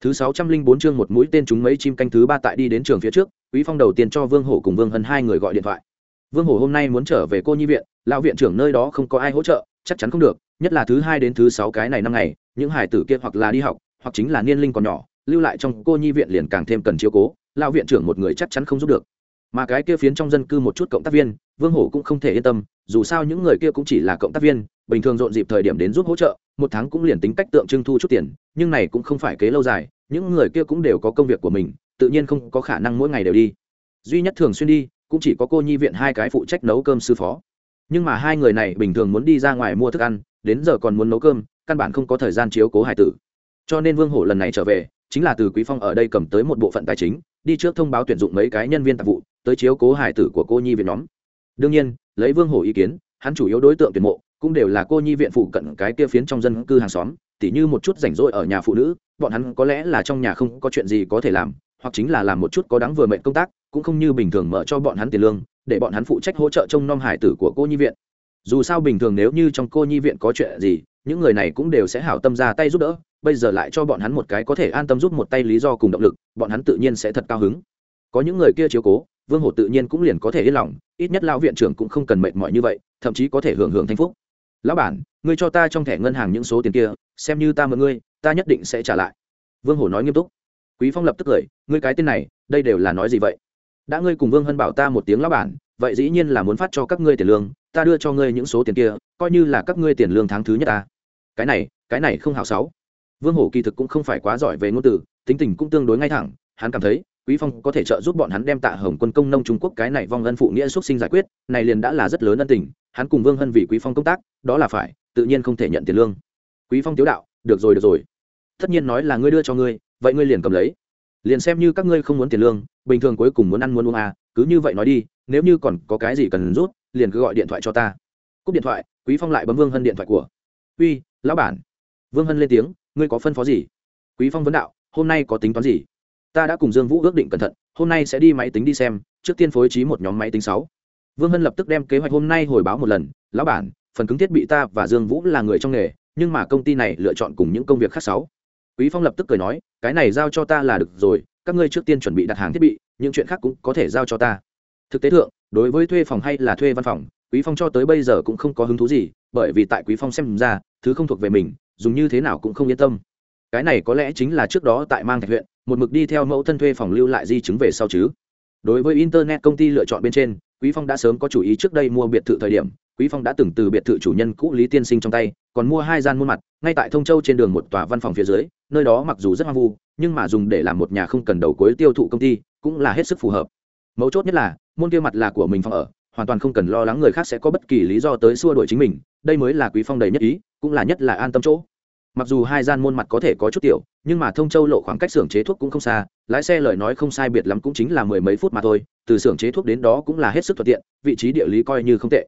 Thứ sáu trăm linh bốn chương một mũi tên chúng mấy chim canh thứ ba tại đi đến trường phía trước, quý phong đầu tiên cho vương hổ cùng vương hân hai người gọi điện thoại. Vương hổ hôm nay muốn trở về cô nhi viện, lão viện trưởng nơi đó không có ai hỗ trợ, chắc chắn không được, nhất là thứ hai đến thứ sáu cái này năm ngày những hải tử kia hoặc là đi học, hoặc chính là niên linh còn nhỏ, lưu lại trong cô nhi viện liền càng thêm cần chiếu cố, lão viện trưởng một người chắc chắn không giúp được. Mà cái kia phiến trong dân cư một chút cộng tác viên, vương hổ cũng không thể yên tâm, dù sao những người kia cũng chỉ là cộng tác viên, bình thường dọn dịp thời điểm đến giúp hỗ trợ, một tháng cũng liền tính cách tượng trưng thu chút tiền, nhưng này cũng không phải kế lâu dài, những người kia cũng đều có công việc của mình, tự nhiên không có khả năng mỗi ngày đều đi. Duy nhất thường xuyên đi, cũng chỉ có cô nhi viện hai cái phụ trách nấu cơm sư phó. Nhưng mà hai người này bình thường muốn đi ra ngoài mua thức ăn, đến giờ còn muốn nấu cơm căn bản không có thời gian chiếu cố hải tử. Cho nên vương hổ lần này trở về, chính là từ quý phong ở đây cầm tới một bộ phận tài chính, đi trước thông báo tuyển dụng mấy cái nhân viên tạp vụ, tới chiếu cố hải tử của cô nhi viện nhóm. Đương nhiên, lấy vương hổ ý kiến, hắn chủ yếu đối tượng tuyển mộ, cũng đều là cô nhi viện phụ cận cái kia phiến trong dân cư hàng xóm, tỉ như một chút rảnh rỗi ở nhà phụ nữ, bọn hắn có lẽ là trong nhà không có chuyện gì có thể làm, hoặc chính là làm một chút có đáng vừa mệnh công tác, cũng không như bình thường mở cho bọn hắn tiền lương, để bọn hắn phụ trách hỗ trợ trông nom hải tử của cô nhi viện. Dù sao bình thường nếu như trong cô nhi viện có chuyện gì những người này cũng đều sẽ hảo tâm ra tay giúp đỡ, bây giờ lại cho bọn hắn một cái có thể an tâm giúp một tay lý do cùng động lực, bọn hắn tự nhiên sẽ thật cao hứng. Có những người kia chiếu cố, vương hổ tự nhiên cũng liền có thể yên lòng, ít nhất lão viện trưởng cũng không cần mệt mỏi như vậy, thậm chí có thể hưởng hưởng thanh phúc. Lão bản, ngươi cho ta trong thẻ ngân hàng những số tiền kia, xem như ta mượn ngươi, ta nhất định sẽ trả lại. Vương hổ nói nghiêm túc. Quý phong lập tức cười, ngươi cái tên này, đây đều là nói gì vậy? Đã ngươi cùng vương hân bảo ta một tiếng lão bản, vậy dĩ nhiên là muốn phát cho các ngươi tiền lương, ta đưa cho ngươi những số tiền kia, coi như là các ngươi tiền lương tháng thứ nhất ta cái này cái này không hào sáu. Vương hổ kỳ thực cũng không phải quá giỏi về ngôn từ, tính tình cũng tương đối ngay thẳng, hắn cảm thấy, quý phong có thể trợ giúp bọn hắn đem tạ hồng quân công nông trung quốc cái này vong ân phụ nghĩa xuất sinh giải quyết, này liền đã là rất lớn ân tình, hắn cùng vương hân vì quý phong công tác, đó là phải, tự nhiên không thể nhận tiền lương. Quý phong tiếu đạo, được rồi được rồi. Tất nhiên nói là ngươi đưa cho ngươi, vậy ngươi liền cầm lấy. Liền xem như các ngươi không muốn tiền lương, bình thường cuối cùng muốn ăn muốn uống à cứ như vậy nói đi, nếu như còn có cái gì cần rút, liền cứ gọi điện thoại cho ta. Cúp điện thoại, quý phong lại bấm vương hân điện thoại của uy, lão bản. Vương hân lên tiếng, ngươi có phân phó gì? Quý phong vấn đạo, hôm nay có tính toán gì? Ta đã cùng dương vũ ước định cẩn thận, hôm nay sẽ đi máy tính đi xem, trước tiên phối trí một nhóm máy tính sáu. Vương hân lập tức đem kế hoạch hôm nay hồi báo một lần, lão bản, phần cứng thiết bị ta và dương vũ là người trong nghề, nhưng mà công ty này lựa chọn cùng những công việc khác sáu. Quý phong lập tức cười nói, cái này giao cho ta là được rồi, các ngươi trước tiên chuẩn bị đặt hàng thiết bị, những chuyện khác cũng có thể giao cho ta. Thực tế thượng, đối với thuê phòng hay là thuê văn phòng quý phong cho tới bây giờ cũng không có hứng thú gì, bởi vì tại quý phong xem ra, thứ không thuộc về mình, dùng như thế nào cũng không yên tâm. Cái này có lẽ chính là trước đó tại mang thạch huyện, một mực đi theo mẫu thân thuê phòng lưu lại di chứng về sau chứ. Đối với internet công ty lựa chọn bên trên, quý phong đã sớm có chủ ý trước đây mua biệt thự thời điểm, quý phong đã từng từ biệt thự chủ nhân cũ lý tiên sinh trong tay, còn mua hai gian muôn mặt, ngay tại thông châu trên đường một tòa văn phòng phía dưới, nơi đó mặc dù rất hoang vu, nhưng mà dùng để làm một nhà không cần đầu cuối tiêu thụ công ty, cũng là hết sức phù hợp. Mấu chốt nhất là, môn kia mặt là của mình phòng ở hoàn toàn không cần lo lắng người khác sẽ có bất kỳ lý do tới xua đuổi chính mình, đây mới là quý phong đầy nhất ý, cũng là nhất là an tâm chỗ. Mặc dù hai gian môn mặt có thể có chút tiểu, nhưng mà thông châu lộ khoảng cách xưởng chế thuốc cũng không xa, lái xe lời nói không sai biệt lắm cũng chính là mười mấy phút mà thôi, từ xưởng chế thuốc đến đó cũng là hết sức thuận tiện, vị trí địa lý coi như không tệ.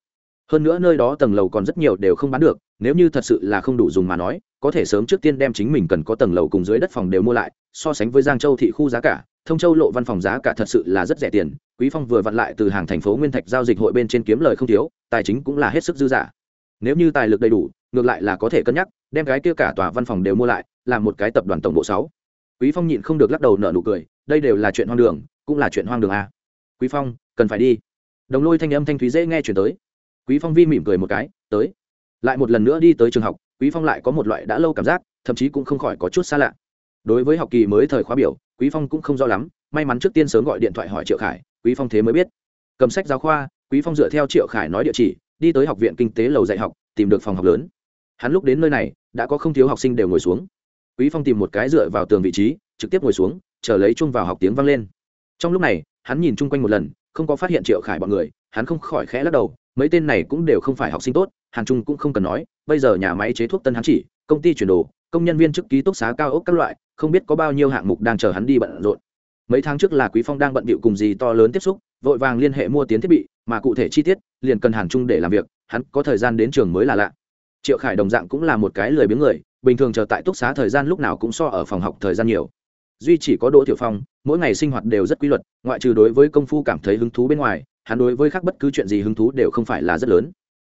Hơn nữa nơi đó tầng lầu còn rất nhiều đều không bán được, nếu như thật sự là không đủ dùng mà nói, có thể sớm trước tiên đem chính mình cần có tầng lầu cùng dưới đất phòng đều mua lại, so sánh với giang châu thị khu giá cả thông châu lộ văn phòng giá cả thật sự là rất rẻ tiền, quý phong vừa vặn lại từ hàng thành phố nguyên thạch giao dịch hội bên trên kiếm lời không thiếu, tài chính cũng là hết sức dư giả nếu như tài lực đầy đủ, ngược lại là có thể cân nhắc, đem cái kia cả tòa văn phòng đều mua lại, làm một cái tập đoàn tổng bộ sáu. Quý phong nhịn không được lắc đầu nở nụ cười, đây đều là chuyện hoang đường, cũng là chuyện hoang đường a. Quý phong, cần phải đi. Đồng lôi thanh âm thanh thúy dễ nghe chuyển tới. Quý phong vi mỉm cười một cái, tới. Lại một lần nữa đi tới trường học, quý phong lại có một loại đã lâu cảm giác, thậm chí cũng không khỏi có chút xa lạ đối với học kỳ mới thời khóa biểu, quý phong cũng không rõ lắm, may mắn trước tiên sớm gọi điện thoại hỏi triệu khải, quý phong thế mới biết. Cầm sách giáo khoa, quý phong dựa theo triệu khải nói địa chỉ, đi tới học viện kinh tế lầu dạy học, tìm được phòng học lớn. Hắn lúc đến nơi này, đã có không thiếu học sinh đều ngồi xuống. Quý phong tìm một cái dựa vào tường vị trí, trực tiếp ngồi xuống, chờ lấy chung vào học tiếng vang lên. Trong lúc này, hắn nhìn chung quanh một lần, không có phát hiện triệu khải bọn người, hắn không khỏi khẽ lắc đầu, mấy tên này cũng đều không phải học sinh tốt, hàn trung cũng không cần nói, bây giờ nhà máy chế thuốc tân hắn chỉ, công ty chuyển đồ, công nhân viên chức ký túc xá cao ốc các loại không biết có bao nhiêu hạng mục đang chờ hắn đi bận rộn. Mấy tháng trước là quý phong đang bận bịu cùng gì to lớn tiếp xúc, vội vàng liên hệ mua tiến thiết bị, mà cụ thể chi tiết, liền cần hàn trung để làm việc, hắn có thời gian đến trường mới là lạ. Triệu khải đồng dạng cũng là một cái lười biếng người, bình thường chờ tại túc xá thời gian lúc nào cũng so ở phòng học thời gian nhiều. Duy chỉ có đỗ tiểu phong, mỗi ngày sinh hoạt đều rất quy luật, ngoại trừ đối với công phu cảm thấy hứng thú bên ngoài, hắn đối với khác bất cứ chuyện gì hứng thú đều không phải là rất lớn.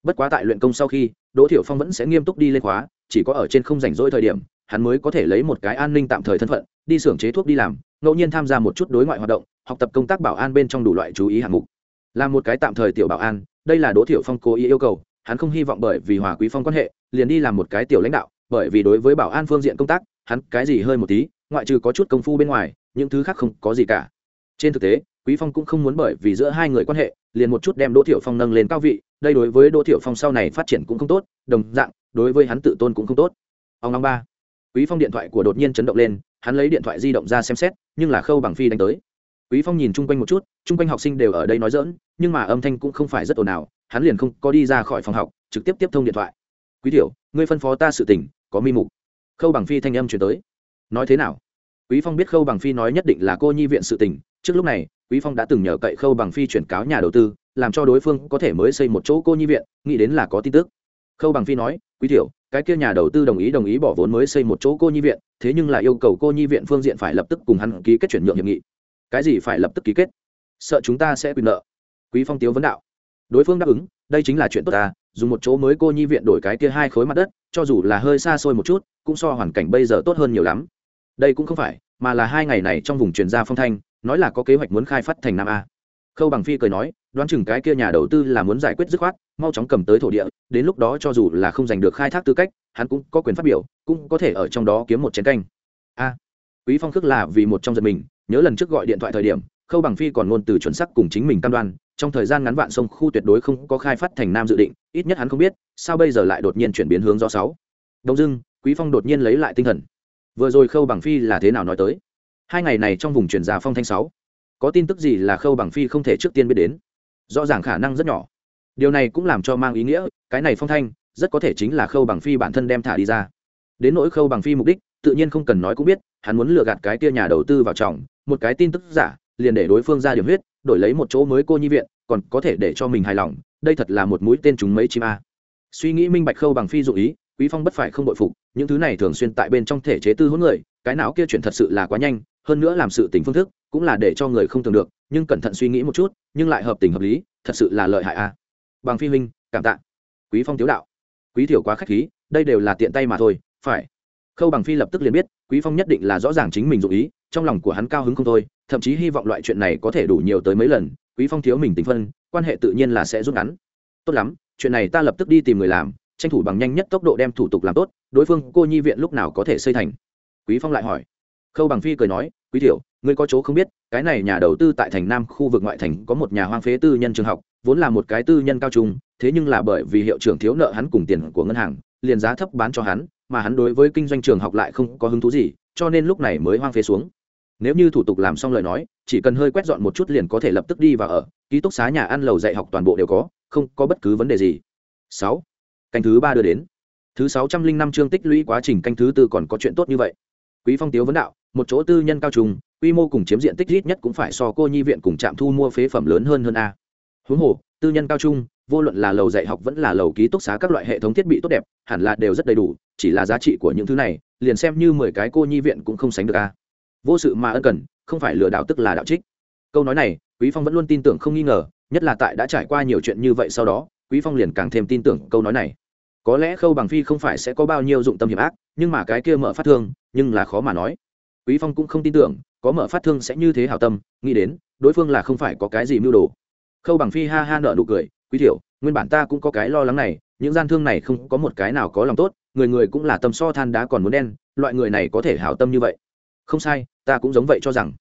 Bất quá tại luyện công sau khi, đỗ tiểu phong vẫn sẽ nghiêm túc đi lên khóa, chỉ có ở trên không rảnh rỗi thời điểm hắn mới có thể lấy một cái an ninh tạm thời thân phận, đi xưởng chế thuốc đi làm, ngẫu nhiên tham gia một chút đối ngoại hoạt động, học tập công tác bảo an bên trong đủ loại chú ý hạng mục. Là một cái tạm thời tiểu bảo an, đây là đỗ thiểu phong cố ý yêu cầu, hắn không hy vọng bởi vì hòa quý phong quan hệ, liền đi làm một cái tiểu lãnh đạo, bởi vì đối với bảo an phương diện công tác, hắn cái gì hơi một tí, ngoại trừ có chút công phu bên ngoài, những thứ khác không có gì cả. Trên thực tế, quý phong cũng không muốn bởi vì giữa hai người quan hệ, liền một chút đem đỗ thiểu phong nâng lên cao vị, đây đối với đỗ thiểu phong sau này phát triển cũng không tốt, đồng dạng, đối với hắn tự tôn cũng không tốt. Ông năm ba quý phong điện thoại của đột nhiên chấn động lên, hắn lấy điện thoại di động ra xem xét, nhưng là khâu bằng phi đánh tới. Quý phong nhìn chung quanh một chút, chung quanh học sinh đều ở đây nói dỡn nhưng mà âm thanh cũng không phải rất ồn ào, hắn liền không có đi ra khỏi phòng học, trực tiếp tiếp thông điện thoại. Quý tiểu, ngươi phân phó ta sự tình, có mi mục. Khâu bằng phi thanh âm chuyển tới. Nói thế nào? Quý phong biết khâu bằng phi nói nhất định là cô nhi viện sự tình, trước lúc này, quý phong đã từng nhờ cậy khâu bằng phi chuyển cáo nhà đầu tư, làm cho đối phương có thể mới xây một chỗ cô nhi viện, nghĩ đến là có tin tức. Khâu bằng phi nói, quý tiểu cái kia nhà đầu tư đồng ý đồng ý bỏ vốn mới xây một chỗ cô nhi viện, thế nhưng lại yêu cầu cô nhi viện phương diện phải lập tức cùng hắn ký kết chuyển nhượng hiệp nghị. Cái gì phải lập tức ký kết? Sợ chúng ta sẽ quyền nợ. Quý phong tiếu vấn đạo. Đối phương đáp ứng, đây chính là chuyện tốt ta, dùng một chỗ mới cô nhi viện đổi cái kia hai khối mặt đất, cho dù là hơi xa xôi một chút, cũng so hoàn cảnh bây giờ tốt hơn nhiều lắm. Đây cũng không phải, mà là hai ngày này trong vùng truyền gia phong thanh, nói là có kế hoạch muốn khai phát thành nam a khâu bằng phi cười nói, đoán chừng cái kia nhà đầu tư là muốn giải quyết dứt khoát, mau chóng cầm tới thổ địa, đến lúc đó cho dù là không giành được khai thác tư cách, hắn cũng có quyền phát biểu, cũng có thể ở trong đó kiếm một chén canh. A, quý phong khước là vì một trong giật mình, nhớ lần trước gọi điện thoại thời điểm, khâu bằng phi còn ngôn từ chuẩn sắc cùng chính mình cam đoan, trong thời gian ngắn vạn sông khu tuyệt đối không có khai phát thành nam dự định, ít nhất hắn không biết, sao bây giờ lại đột nhiên chuyển biến hướng do sáu. Đông dưng quý phong đột nhiên lấy lại tinh thần. Vừa rồi khâu bằng phi là thế nào nói tới? Hai ngày này trong vùng truyền gia phong thanh sáu có tin tức gì là khâu bằng phi không thể trước tiên biết đến? Rõ ràng khả năng rất nhỏ. Điều này cũng làm cho mang ý nghĩa, cái này phong thanh, rất có thể chính là khâu bằng phi bản thân đem thả đi ra. Đến nỗi khâu bằng phi mục đích, tự nhiên không cần nói cũng biết, hắn muốn lừa gạt cái kia nhà đầu tư vào trọng một cái tin tức giả, liền để đối phương ra điểm huyết, đổi lấy một chỗ mới cô nhi viện, còn có thể để cho mình hài lòng, đây thật là một mũi tên chúng mấy chim a. Suy nghĩ minh bạch khâu bằng phi dụ ý, quý phong bất phải không bội phục, những thứ này thường xuyên tại bên trong thể chế tư hỗn người, cái não kia chuyển thật sự là quá nhanh, hơn nữa làm sự tình phương thức cũng là để cho người không tưởng được, nhưng cẩn thận suy nghĩ một chút, nhưng lại hợp tình hợp lý, thật sự là lợi hại a bằng phi huynh, cảm tạ. Quý phong tiếu đạo. Quý tiểu quá khách khí, đây đều là tiện tay mà thôi, phải. Khâu bằng phi lập tức liền biết, quý phong nhất định là rõ ràng chính mình dụ ý, trong lòng của hắn cao hứng không thôi, thậm chí hy vọng loại chuyện này có thể đủ nhiều tới mấy lần, quý phong thiếu mình tình phân, quan hệ tự nhiên là sẽ rút ngắn. Tốt lắm, chuyện này ta lập tức đi tìm người làm, tranh thủ bằng nhanh nhất tốc độ đem thủ tục làm tốt, đối phương, cô nhi viện lúc nào có thể xây thành? Quý phong lại hỏi. Khâu bằng phi cười nói, quý tiểu ngươi có chỗ không biết, cái này nhà đầu tư tại thành nam khu vực ngoại thành có một nhà hoang phế tư nhân trường học, vốn là một cái tư nhân cao trung, thế nhưng là bởi vì hiệu trưởng thiếu nợ hắn cùng tiền của ngân hàng, liền giá thấp bán cho hắn, mà hắn đối với kinh doanh trường học lại không có hứng thú gì, cho nên lúc này mới hoang phế xuống. Nếu như thủ tục làm xong lời nói, chỉ cần hơi quét dọn một chút liền có thể lập tức đi và ở, ký túc xá nhà ăn lầu dạy học toàn bộ đều có, không có bất cứ vấn đề gì. Sáu, canh thứ ba đưa đến. Thứ sáu trăm linh năm chương tích lũy quá trình canh thứ tư còn có chuyện tốt như vậy. Quý phong tiếu vấn đạo, một chỗ tư nhân cao trùng quy mô cùng chiếm diện tích ít nhất cũng phải so cô nhi viện cùng trạm thu mua phế phẩm lớn hơn hơn a. Huống hồ, tư nhân cao trung, vô luận là lầu dạy học vẫn là lầu ký túc xá các loại hệ thống thiết bị tốt đẹp, hẳn là đều rất đầy đủ, chỉ là giá trị của những thứ này, liền xem như mười cái cô nhi viện cũng không sánh được a. Vô sự mà ân cần, không phải lừa đảo tức là đạo trích. Câu nói này, quý phong vẫn luôn tin tưởng không nghi ngờ, nhất là tại đã trải qua nhiều chuyện như vậy sau đó, quý phong liền càng thêm tin tưởng câu nói này. Có lẽ khâu bằng phi không phải sẽ có bao nhiêu dụng tâm hiểm ác, nhưng mà cái kia mở phát thương, nhưng là khó mà nói quý phong cũng không tin tưởng, có mở phát thương sẽ như thế hảo tâm, nghĩ đến, đối phương là không phải có cái gì mưu đồ. Khâu bằng phi ha ha nợ nụ cười, quý thiểu nguyên bản ta cũng có cái lo lắng này, những gian thương này không có một cái nào có lòng tốt, người người cũng là tâm so than đá còn muốn đen, loại người này có thể hảo tâm như vậy. Không sai, ta cũng giống vậy cho rằng.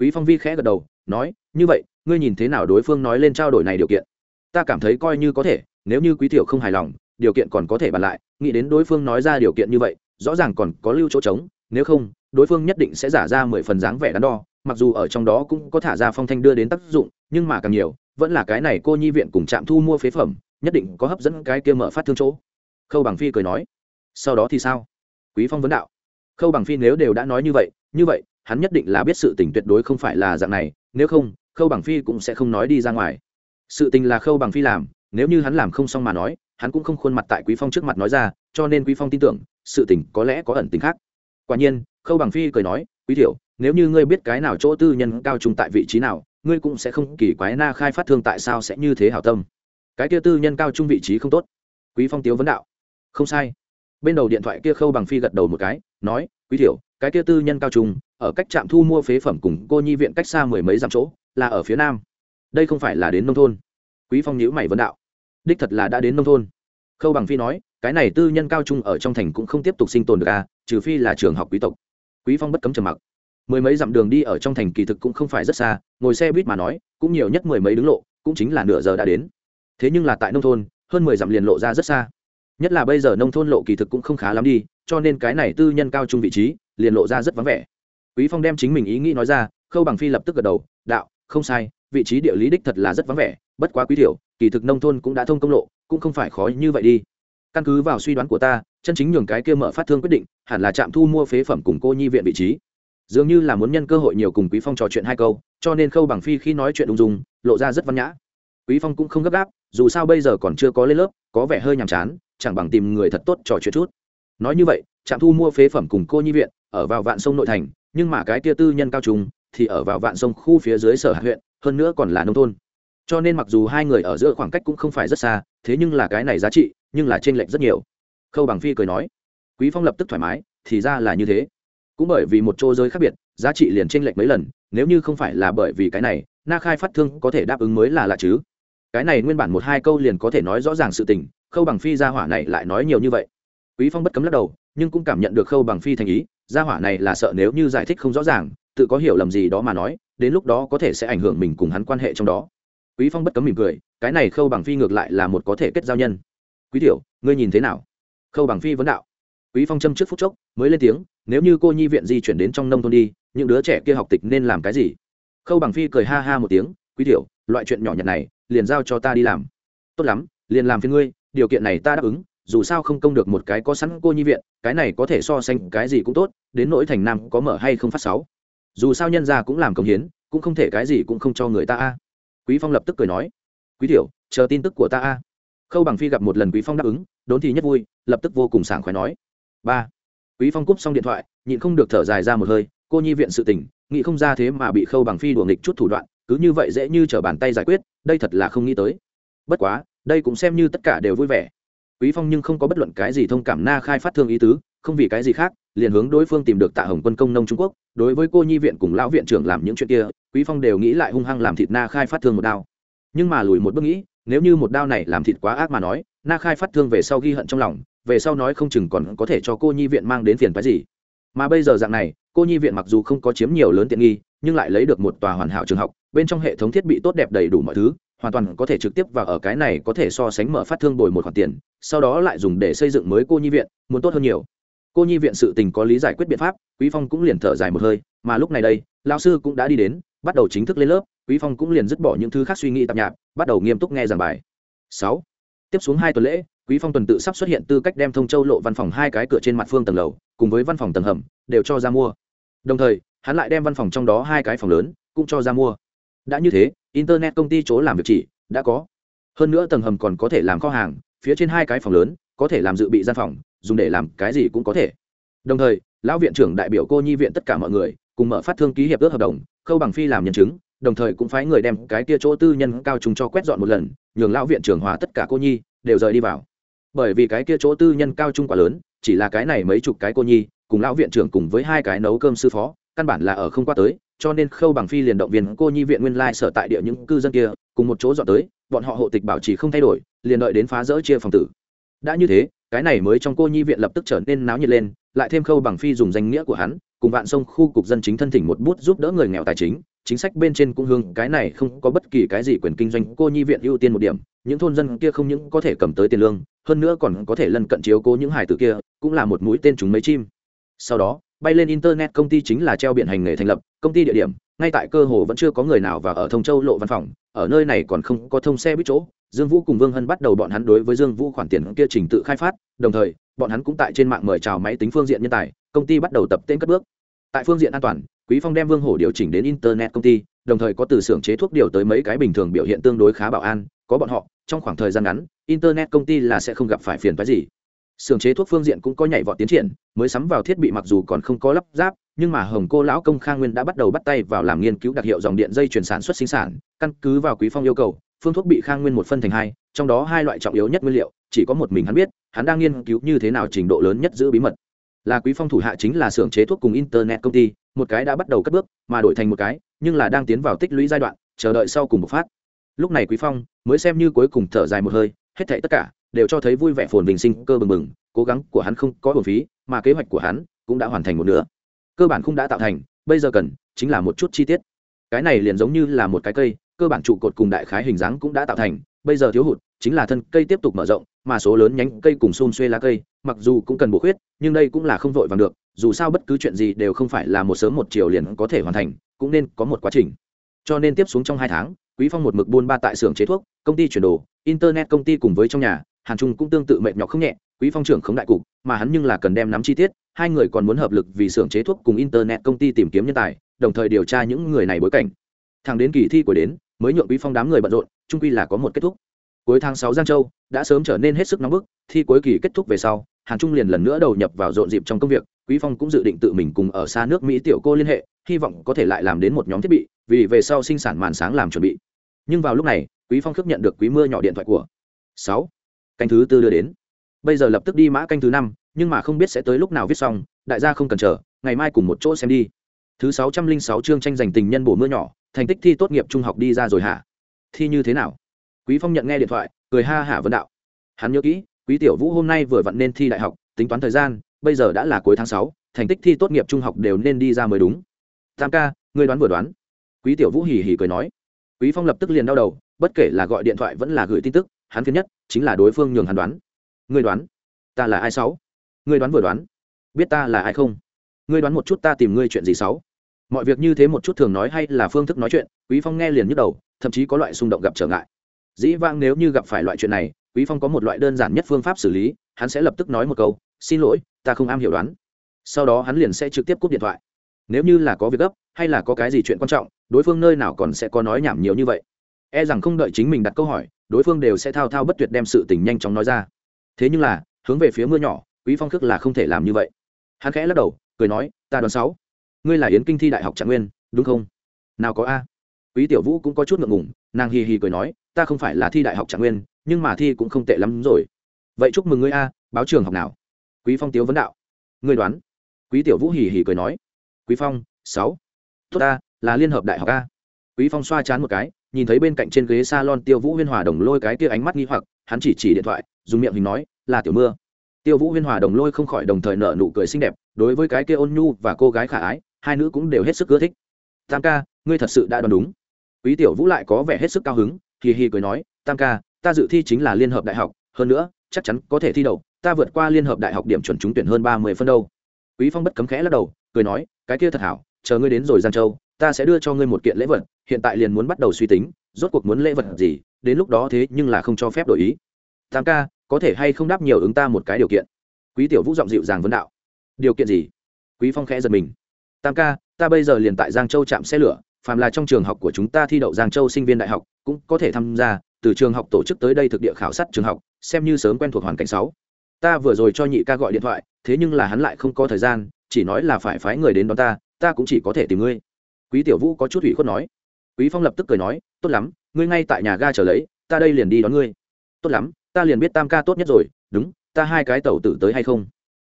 Quý phong vi khẽ gật đầu, nói, như vậy, ngươi nhìn thế nào đối phương nói lên trao đổi này điều kiện? Ta cảm thấy coi như có thể, nếu như quý tiểu không hài lòng, điều kiện còn có thể bàn lại, nghĩ đến đối phương nói ra điều kiện như vậy, rõ ràng còn có lưu chỗ trống, nếu không đối phương nhất định sẽ giả ra mười phần dáng vẻ đắn đo, mặc dù ở trong đó cũng có thả ra phong thanh đưa đến tác dụng, nhưng mà càng nhiều, vẫn là cái này cô nhi viện cùng trạm thu mua phế phẩm, nhất định có hấp dẫn cái kia mở phát thương chỗ. Khâu bằng phi cười nói. Sau đó thì sao? Quý phong vấn đạo. Khâu bằng phi nếu đều đã nói như vậy như vậy, hắn nhất định là biết sự tình tuyệt đối không phải là dạng này, nếu không, khâu bằng phi cũng sẽ không nói đi ra ngoài. Sự tình là khâu bằng phi làm, nếu như hắn làm không xong mà nói, hắn cũng không khuôn mặt tại quý phong trước mặt nói ra, cho nên quý phong tin tưởng, sự tình có lẽ có ẩn tình khác. Quả nhiên khâu bằng phi cười nói, quý thiểu nếu như ngươi biết cái nào chỗ tư nhân cao trung tại vị trí nào, ngươi cũng sẽ không kỳ quái na khai phát thương tại sao sẽ như thế hảo tâm. Cái kia tư nhân cao trung vị trí không tốt. Quý phong tiếu vấn đạo, không sai. Bên đầu điện thoại kia khâu bằng phi gật đầu một cái, nói, quý thiểu cái kia tư nhân cao trung, ở cách trạm thu mua phế phẩm cùng cô nhi viện cách xa mười mấy dặm chỗ, là ở phía nam. Đây không phải là đến nông thôn. Quý phong nhíu mày vấn đạo, đích thật là đã đến nông thôn. Khâu bằng phi nói, cái này tư nhân cao trung ở trong thành cũng không tiếp tục sinh tồn được à trừ phi là trường học quý tộc quý phong bất cấm trầm mặc. Mười mấy dặm đường đi ở trong thành kỳ thực cũng không phải rất xa ngồi xe buýt mà nói cũng nhiều nhất mười mấy đứng lộ cũng chính là nửa giờ đã đến. Thế nhưng là tại nông thôn hơn mười dặm liền lộ ra rất xa. Nhất là bây giờ nông thôn lộ kỳ thực cũng không khá lắm đi cho nên cái này tư nhân cao trung vị trí liền lộ ra rất vắng vẻ. Quý phong đem chính mình ý nghĩ nói ra khâu bằng phi lập tức gật đầu đạo không sai vị trí địa lý đích thật là rất vắng vẻ bất quá quý tiểu, kỳ thực nông thôn cũng đã thông công lộ cũng không phải khó như vậy đi căn cứ vào suy đoán của ta, chân chính nhường cái kia mở phát thương quyết định, hẳn là trạm thu mua phế phẩm cùng cô nhi viện vị trí. Dường như là muốn nhân cơ hội nhiều cùng quý phong trò chuyện hai câu, cho nên khâu bằng phi khi nói chuyện ung dung, lộ ra rất văn nhã. Quý phong cũng không gấp gáp, dù sao bây giờ còn chưa có lên lớp, có vẻ hơi nhàm chán, chẳng bằng tìm người thật tốt trò chuyện chút. Nói như vậy, trạm thu mua phế phẩm cùng cô nhi viện, ở vào vạn sông nội thành, nhưng mà cái kia tư nhân cao trùng thì ở vào vạn sông khu phía dưới sở hạ huyện, hơn nữa còn là nông thôn. Cho nên mặc dù hai người ở giữa khoảng cách cũng không phải rất xa, thế nhưng là cái này giá trị nhưng là trên lệch rất nhiều. Khâu bằng phi cười nói, quý phong lập tức thoải mái, thì ra là như thế. Cũng bởi vì một chỗ giới khác biệt, giá trị liền trên lệch mấy lần, nếu như không phải là bởi vì cái này, na khai phát thương có thể đáp ứng mới là lạ chứ. Cái này nguyên bản một hai câu liền có thể nói rõ ràng sự tình, khâu bằng phi ra hỏa này lại nói nhiều như vậy. Quý phong bất cấm lắc đầu, nhưng cũng cảm nhận được khâu bằng phi thành ý gia hỏa này là sợ nếu như giải thích không rõ ràng, tự có hiểu lầm gì đó mà nói, đến lúc đó có thể sẽ ảnh hưởng mình cùng hắn quan hệ trong đó. Quý phong bất cấm mỉm cười, cái này khâu bằng phi ngược lại là một có thể kết giao nhân quý tiểu, ngươi nhìn thế nào? Khâu bằng phi vấn đạo. Quý phong châm trước phút chốc, mới lên tiếng, nếu như cô nhi viện di chuyển đến trong nông thôn đi, những đứa trẻ kia học tịch nên làm cái gì? Khâu bằng phi cười ha ha một tiếng, quý tiểu, loại chuyện nhỏ nhặt này, liền giao cho ta đi làm. Tốt lắm, liền làm phiền ngươi, điều kiện này ta đáp ứng, dù sao không công được một cái có sẵn cô nhi viện, cái này có thể so sánh cái gì cũng tốt, đến nỗi thành nam có mở hay không phát sáu. Dù sao nhân gia cũng làm công hiến, cũng không thể cái gì cũng không cho người ta a. Quý phong lập tức cười nói, quý tiểu, chờ tin tức của ta a khâu bằng phi gặp một lần quý phong đáp ứng đốn thì nhất vui lập tức vô cùng sảng khoái nói ba quý phong cúp xong điện thoại nhịn không được thở dài ra một hơi cô nhi viện sự tình nghĩ không ra thế mà bị khâu bằng phi đùa nghịch chút thủ đoạn cứ như vậy dễ như trở bàn tay giải quyết đây thật là không nghĩ tới bất quá đây cũng xem như tất cả đều vui vẻ quý phong nhưng không có bất luận cái gì thông cảm na khai phát thương ý tứ không vì cái gì khác liền hướng đối phương tìm được tạ hồng quân công nông trung quốc đối với cô nhi viện cùng lão viện trưởng làm những chuyện kia quý phong đều nghĩ lại hung hăng làm thịt na khai phát thương một đao nhưng mà lùi một bước nghĩ nếu như một đao này làm thịt quá ác mà nói, na khai phát thương về sau ghi hận trong lòng, về sau nói không chừng còn có thể cho cô nhi viện mang đến phiền phái gì. Mà bây giờ dạng này, cô nhi viện mặc dù không có chiếm nhiều lớn tiện nghi, nhưng lại lấy được một tòa hoàn hảo trường học, bên trong hệ thống thiết bị tốt đẹp đầy đủ mọi thứ, hoàn toàn có thể trực tiếp và ở cái này có thể so sánh mở phát thương bồi một khoản tiền, sau đó lại dùng để xây dựng mới cô nhi viện, muốn tốt hơn nhiều. Cô nhi viện sự tình có lý giải quyết biện pháp, quý phong cũng liền thở dài một hơi, mà lúc này đây lao sư cũng đã đi đến, bắt đầu chính thức lên lớp quý phong cũng liền dứt bỏ những thứ khác suy nghĩ tạp nhạp, bắt đầu nghiêm túc nghe giảng bài. 6. tiếp xuống hai tuần lễ, quý phong tuần tự sắp xuất hiện tư cách đem thông châu lộ văn phòng hai cái cửa trên mặt phương tầng lầu, cùng với văn phòng tầng hầm, đều cho ra mua. Đồng thời, hắn lại đem văn phòng trong đó hai cái phòng lớn, cũng cho ra mua. Đã như thế, internet công ty chỗ làm việc chỉ, đã có. Hơn nữa tầng hầm còn có thể làm kho hàng, phía trên hai cái phòng lớn, có thể làm dự bị gian phòng, dùng để làm cái gì cũng có thể. Đồng thời, lão viện trưởng đại biểu cô nhi viện tất cả mọi người, cùng mở phát thương ký hiệp ước hợp đồng, khâu bằng phi làm nhân chứng đồng thời cũng phái người đem cái kia chỗ tư nhân cao trung cho quét dọn một lần, nhường lão viện trưởng hòa tất cả cô nhi đều rời đi vào. Bởi vì cái kia chỗ tư nhân cao trung quá lớn, chỉ là cái này mấy chục cái cô nhi, cùng lão viện trưởng cùng với hai cái nấu cơm sư phó, căn bản là ở không qua tới, cho nên khâu bằng phi liền động viên cô nhi viện nguyên lai sở tại địa những cư dân kia, cùng một chỗ dọn tới, bọn họ hộ tịch bảo trì không thay đổi, liền đợi đến phá rỡ chia phòng tử. Đã như thế, cái này mới trong cô nhi viện lập tức trở nên náo nhiệt lên, lại thêm khâu bằng phi dùng danh nghĩa của hắn, cùng vạn sông khu cục dân chính thân thỉnh một bút giúp đỡ người nghèo tài chính chính sách bên trên cũng hương cái này không có bất kỳ cái gì quyền kinh doanh. Cô nhi viện ưu tiên một điểm, những thôn dân kia không những có thể cầm tới tiền lương, hơn nữa còn có thể lân cận chiếu cố những hải tử kia, cũng là một mũi tên chúng mấy chim. Sau đó, bay lên internet, công ty chính là treo biển hành nghề thành lập, công ty địa điểm, ngay tại cơ hồ vẫn chưa có người nào và ở thông châu lộ văn phòng, ở nơi này còn không có thông xe biết chỗ. Dương vũ cùng vương hân bắt đầu bọn hắn đối với dương vũ khoản tiền kia trình tự khai phát, đồng thời, bọn hắn cũng tại trên mạng mời chào máy tính phương diện nhân tài, công ty bắt đầu tập tên cất bước. Tại phương diện an toàn quý phong đem vương hổ điều chỉnh đến internet công ty, đồng thời có từ xưởng chế thuốc điều tới mấy cái bình thường biểu hiện tương đối khá bảo an, có bọn họ, trong khoảng thời gian ngắn, internet công ty là sẽ không gặp phải phiền phức gì. Xưởng chế thuốc phương diện cũng có nhảy vọt tiến triển, mới sắm vào thiết bị mặc dù còn không có lắp ráp, nhưng mà hồng cô lão công khang nguyên đã bắt đầu bắt tay vào làm nghiên cứu đặc hiệu dòng điện dây chuyển sản xuất sinh sản, căn cứ vào quý phong yêu cầu, phương thuốc bị khang nguyên một phân thành hai, trong đó hai loại trọng yếu nhất nguyên liệu, chỉ có một mình hắn biết, hắn đang nghiên cứu như thế nào trình độ lớn nhất giữ bí mật là quý phong thủ hạ chính là xưởng chế thuốc cùng internet công ty, một cái đã bắt đầu cất bước, mà đổi thành một cái, nhưng là đang tiến vào tích lũy giai đoạn, chờ đợi sau cùng bộc phát. Lúc này quý phong mới xem như cuối cùng thở dài một hơi, hết thảy tất cả đều cho thấy vui vẻ phồn vinh sinh cơ bừng bừng, cố gắng của hắn không có bổn phí, mà kế hoạch của hắn cũng đã hoàn thành một nửa. Cơ bản không đã tạo thành, bây giờ cần chính là một chút chi tiết. Cái này liền giống như là một cái cây, cơ bản trụ cột cùng đại khái hình dáng cũng đã tạo thành, bây giờ thiếu hụt chính là thân cây tiếp tục mở rộng mà số lớn nhánh cây cùng xôn xuê lá cây, mặc dù cũng cần bổ khuyết, nhưng đây cũng là không vội vàng được, dù sao bất cứ chuyện gì đều không phải là một sớm một chiều liền có thể hoàn thành, cũng nên có một quá trình. Cho nên tiếp xuống trong hai tháng, quý phong một mực buôn ba tại xưởng chế thuốc, công ty chuyển đồ, internet công ty cùng với trong nhà, hàn trung cũng tương tự mệt nhọc không nhẹ, quý phong trưởng không đại cục, mà hắn nhưng là cần đem nắm chi tiết, hai người còn muốn hợp lực vì xưởng chế thuốc cùng internet công ty tìm kiếm nhân tài, đồng thời điều tra những người này bối cảnh. Thẳng đến kỳ thi của đến, mới nhượng quý phong đám người bận rộn trung quy là có một kết thúc cuối tháng sáu giang châu đã sớm trở nên hết sức nóng bức, thi cuối kỳ kết thúc về sau, hàn trung liền lần nữa đầu nhập vào rộn dịp trong công việc, quý phong cũng dự định tự mình cùng ở xa nước mỹ tiểu cô liên hệ, hy vọng có thể lại làm đến một nhóm thiết bị, vì về sau sinh sản màn sáng làm chuẩn bị. Nhưng vào lúc này, quý phong khước nhận được quý mưa nhỏ điện thoại của sáu. Canh thứ tư đưa đến. Bây giờ lập tức đi mã canh thứ năm, nhưng mà không biết sẽ tới lúc nào viết xong, đại gia không cần chờ, ngày mai cùng một chỗ xem đi. Thứ sáu trăm linh sáu chương tranh giành tình nhân bổ mưa nhỏ, thành tích thi tốt nghiệp trung học đi ra rồi hả? Thi như thế nào? Quý phong nhận nghe điện thoại, cười ha hả vấn đạo. Hắn nhớ kỹ, quý tiểu vũ hôm nay vừa vặn nên thi đại học, tính toán thời gian, bây giờ đã là cuối tháng sáu, thành tích thi tốt nghiệp trung học đều nên đi ra mới đúng. Tam ca, ngươi đoán vừa đoán. Quý tiểu vũ hì hì cười nói. Quý phong lập tức liền đau đầu, bất kể là gọi điện thoại vẫn là gửi tin tức, hắn phiền nhất chính là đối phương nhường hắn đoán. Ngươi đoán? Ta là ai sáu? Ngươi đoán vừa đoán. Biết ta là ai không? Ngươi đoán một chút ta tìm ngươi chuyện gì sáu? Mọi việc như thế một chút thường nói hay là phương thức nói chuyện, quý phong nghe liền nhức đầu, thậm chí có loại xung động gặp trở ngại dĩ vãng nếu như gặp phải loại chuyện này, quý phong có một loại đơn giản nhất phương pháp xử lý, hắn sẽ lập tức nói một câu, xin lỗi, ta không am hiểu đoán. Sau đó hắn liền sẽ trực tiếp cúp điện thoại. Nếu như là có việc gấp, hay là có cái gì chuyện quan trọng, đối phương nơi nào còn sẽ có nói nhảm nhiều như vậy. E rằng không đợi chính mình đặt câu hỏi, đối phương đều sẽ thao thao bất tuyệt đem sự tình nhanh chóng nói ra. Thế nhưng là, hướng về phía mưa nhỏ, quý phong khước là không thể làm như vậy. Hắn khẽ lắc đầu, cười nói, ta đoán sáu. Ngươi là yến kinh thi đại học trạng nguyên, đúng không? Nào có a. Quý tiểu vũ cũng có chút ngượng ngùng, nàng hì hì cười nói ta không phải là thi đại học trạng nguyên, nhưng mà thi cũng không tệ lắm rồi. Vậy chúc mừng ngươi a, báo trường học nào? Quý phong tiếu vấn đạo. Ngươi đoán. Quý tiểu vũ hì hì cười nói. Quý phong, sáu. Tốt a là liên hợp đại học a. Quý phong xoa chán một cái, nhìn thấy bên cạnh trên ghế salon tiêu vũ huyên hòa đồng lôi cái kia ánh mắt nghi hoặc, hắn chỉ chỉ điện thoại, dùng miệng hình nói, là tiểu mưa. Tiêu vũ huyên hòa đồng lôi không khỏi đồng thời nở nụ cười xinh đẹp, đối với cái kia ôn nhu và cô gái khả ái, hai nữ cũng đều hết sức ưa thích. Tam ca, ngươi thật sự đã đoán đúng. Quý tiểu vũ lại có vẻ hết sức cao hứng hì hì cười nói, tam ca, ta dự thi chính là liên hợp đại học, hơn nữa, chắc chắn có thể thi đậu, ta vượt qua liên hợp đại học điểm chuẩn trúng tuyển hơn ba mươi phân đâu. Quý phong bất cấm khẽ lắc đầu, cười nói, cái kia thật hảo, chờ ngươi đến rồi giang châu, ta sẽ đưa cho ngươi một kiện lễ vật, hiện tại liền muốn bắt đầu suy tính, rốt cuộc muốn lễ vật gì, đến lúc đó thế nhưng là không cho phép đổi ý. Tam ca, có thể hay không đáp nhiều ứng ta một cái điều kiện? Quý tiểu vũ giọng dịu dàng vấn đạo. Điều kiện gì? Quý phong khẽ giật mình. Tam ca, ta bây giờ liền tại giang châu chạm xe lửa phàm là trong trường học của chúng ta thi đậu giang châu sinh viên đại học, cũng có thể tham gia, từ trường học tổ chức tới đây thực địa khảo sát trường học, xem như sớm quen thuộc hoàn cảnh sáu. Ta vừa rồi cho nhị ca gọi điện thoại, thế nhưng là hắn lại không có thời gian, chỉ nói là phải phái người đến đón ta ta cũng chỉ có thể tìm ngươi. Quý tiểu vũ có chút ủy khuất nói. Quý phong lập tức cười nói, tốt lắm, ngươi ngay tại nhà ga chờ lấy, ta đây liền đi đón ngươi. Tốt lắm, ta liền biết tam ca tốt nhất rồi, đúng, ta hai cái tàu tử tới hay không?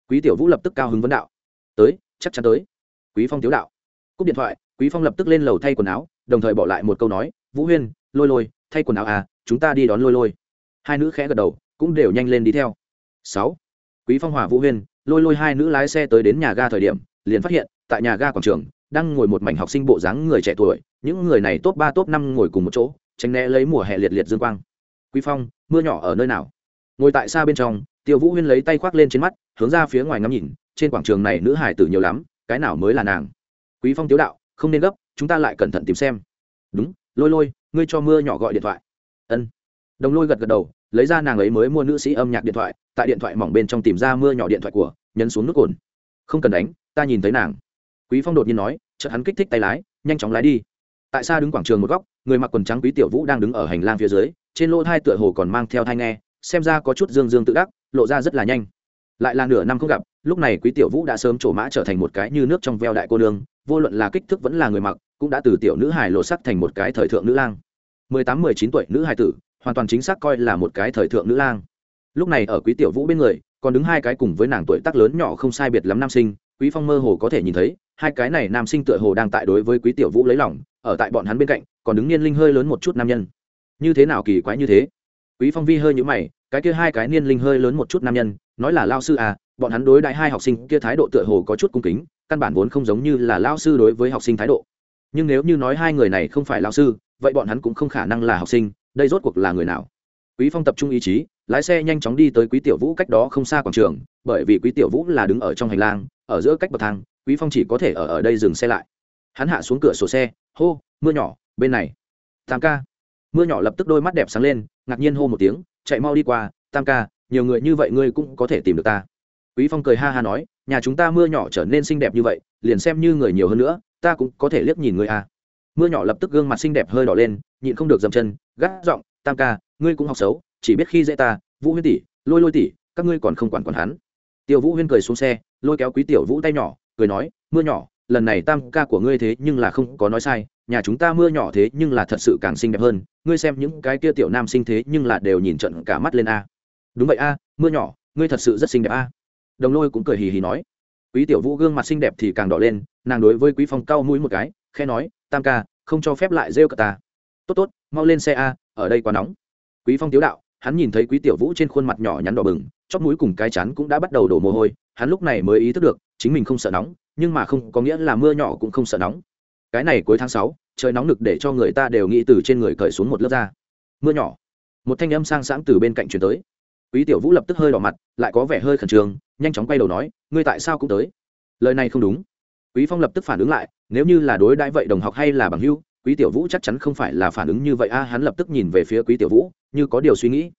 Quý tiểu vũ lập tức cao hứng vấn đạo. Tới, chắc chắn tới. Quý phong tiếu đạo. Cúp điện thoại quý phong lập tức lên lầu thay quần áo, đồng thời bỏ lại một câu nói, vũ huyên, lôi lôi, thay quần áo à chúng ta đi đón lôi lôi. Hai nữ khẽ gật đầu, cũng đều nhanh lên đi theo. Sáu, quý phong hòa vũ huyên, lôi lôi hai nữ lái xe tới đến nhà ga thời điểm, liền phát hiện, tại nhà ga quảng trường, đang ngồi một mảnh học sinh bộ dáng người trẻ tuổi, những người này top ba, top năm ngồi cùng một chỗ, tránh né lấy mùa hè liệt liệt dương quang. Quý phong, mưa nhỏ ở nơi nào? Ngồi tại xa bên trong, tiêu vũ huyên lấy tay khoác lên trên mắt, hướng ra phía ngoài ngắm nhìn, trên quảng trường này nữ hải tử nhiều lắm, cái nào mới là nàng? Quý phong tiếu đạo không nên gấp, chúng ta lại cẩn thận tìm xem. Đúng, lôi lôi, ngươi cho mưa nhỏ gọi điện thoại. Ân. Đồng lôi gật gật đầu, lấy ra nàng ấy mới mua nữ sĩ âm nhạc điện thoại, tại điện thoại mỏng bên trong tìm ra mưa nhỏ điện thoại của, nhấn xuống nút cồn. Không cần đánh, ta nhìn thấy nàng. Quý phong đột nhiên nói, chợt hắn kích thích tay lái, nhanh chóng lái đi. Tại sao đứng quảng trường một góc, người mặc quần trắng quý tiểu vũ đang đứng ở hành lang phía dưới, trên lỗ thai tựa hồ còn mang theo thai nghe, xem ra có chút dương dương tự đắc, lộ ra rất là nhanh. Lại là nửa năm không gặp, lúc này quý tiểu vũ đã sớm trổ mã trở thành một cái như nước trong veo đại cô nương vô luận là kích thước vẫn là người mặc, cũng đã từ tiểu nữ hài lộ sắc thành một cái thời thượng nữ lang. Mười tám, mười chín tuổi nữ hài tử, hoàn toàn chính xác coi là một cái thời thượng nữ lang. Lúc này ở quý tiểu vũ bên người, còn đứng hai cái cùng với nàng tuổi tác lớn nhỏ không sai biệt lắm nam sinh, quý phong mơ hồ có thể nhìn thấy, hai cái này nam sinh tựa hồ đang tại đối với quý tiểu vũ lấy lòng, ở tại bọn hắn bên cạnh, còn đứng niên linh hơi lớn một chút nam nhân. Như thế nào kỳ quái như thế? Quý phong vi hơi nhũ mày, cái kia hai cái niên linh hơi lớn một chút nam nhân, nói là lao sư à bọn hắn đối đại hai học sinh kia thái độ tựa hồ có chút cung kính căn bản vốn không giống như là lao sư đối với học sinh thái độ. Nhưng nếu như nói hai người này không phải lao sư, vậy bọn hắn cũng không khả năng là học sinh, đây rốt cuộc là người nào? Quý phong tập trung ý chí, lái xe nhanh chóng đi tới quý tiểu vũ cách đó không xa quảng trường, bởi vì quý tiểu vũ là đứng ở trong hành lang, ở giữa cách bậc thang, quý phong chỉ có thể ở ở đây dừng xe lại. Hắn hạ xuống cửa sổ xe, hô, mưa nhỏ, bên này. Tam ca. Mưa nhỏ lập tức đôi mắt đẹp sáng lên, ngạc nhiên hô một tiếng, chạy mau đi qua, tam ca, nhiều người như vậy ngươi cũng có thể tìm được ta quý phong cười ha ha nói, nhà chúng ta mưa nhỏ trở nên xinh đẹp như vậy, liền xem như người nhiều hơn nữa, ta cũng có thể liếc nhìn người à. mưa nhỏ lập tức gương mặt xinh đẹp hơi đỏ lên, nhịn không được dầm chân, gắt giọng, tam ca, ngươi cũng học xấu, chỉ biết khi dễ ta, vũ huyên tỷ, lôi lôi tỷ, các ngươi còn không quản quản hắn. Tiêu vũ huyên cười xuống xe, lôi kéo quý tiểu vũ tay nhỏ, cười nói, mưa nhỏ, lần này tam ca của ngươi thế nhưng là không có nói sai, nhà chúng ta mưa nhỏ thế nhưng là thật sự càng xinh đẹp hơn, ngươi xem những cái kia tiểu nam sinh thế nhưng là đều nhìn trận cả mắt lên a. Đúng vậy a, mưa nhỏ, ngươi thật sự rất xinh đẹp a đồng lôi cũng cười hì hì nói. Quý tiểu vũ gương mặt xinh đẹp thì càng đỏ lên, nàng đối với quý phong cau mũi một cái khe nói, tam ca, không cho phép lại rêu cả ta. Tốt tốt, mau lên xe a, ở đây quá nóng. Quý phong tiếu đạo, hắn nhìn thấy quý tiểu vũ trên khuôn mặt nhỏ nhắn đỏ bừng, chóp mũi cùng cái chắn cũng đã bắt đầu đổ mồ hôi, hắn lúc này mới ý thức được, chính mình không sợ nóng, nhưng mà không, có nghĩa là mưa nhỏ cũng không sợ nóng. Cái này cuối tháng sáu, trời nóng nực để cho người ta đều nghĩ từ trên người cởi xuống một lớp da. Mưa nhỏ. Một thanh âm sang sáng từ bên cạnh chuyển tới quý tiểu vũ lập tức hơi đỏ mặt, lại có vẻ hơi khẩn trương, nhanh chóng quay đầu nói, ngươi tại sao cũng tới? Lời này không đúng. Quý phong lập tức phản ứng lại, nếu như là đối đãi vậy đồng học hay là bằng hữu, quý tiểu vũ chắc chắn không phải là phản ứng như vậy a. À, hắn lập tức nhìn về phía quý tiểu vũ, như có điều suy nghĩ.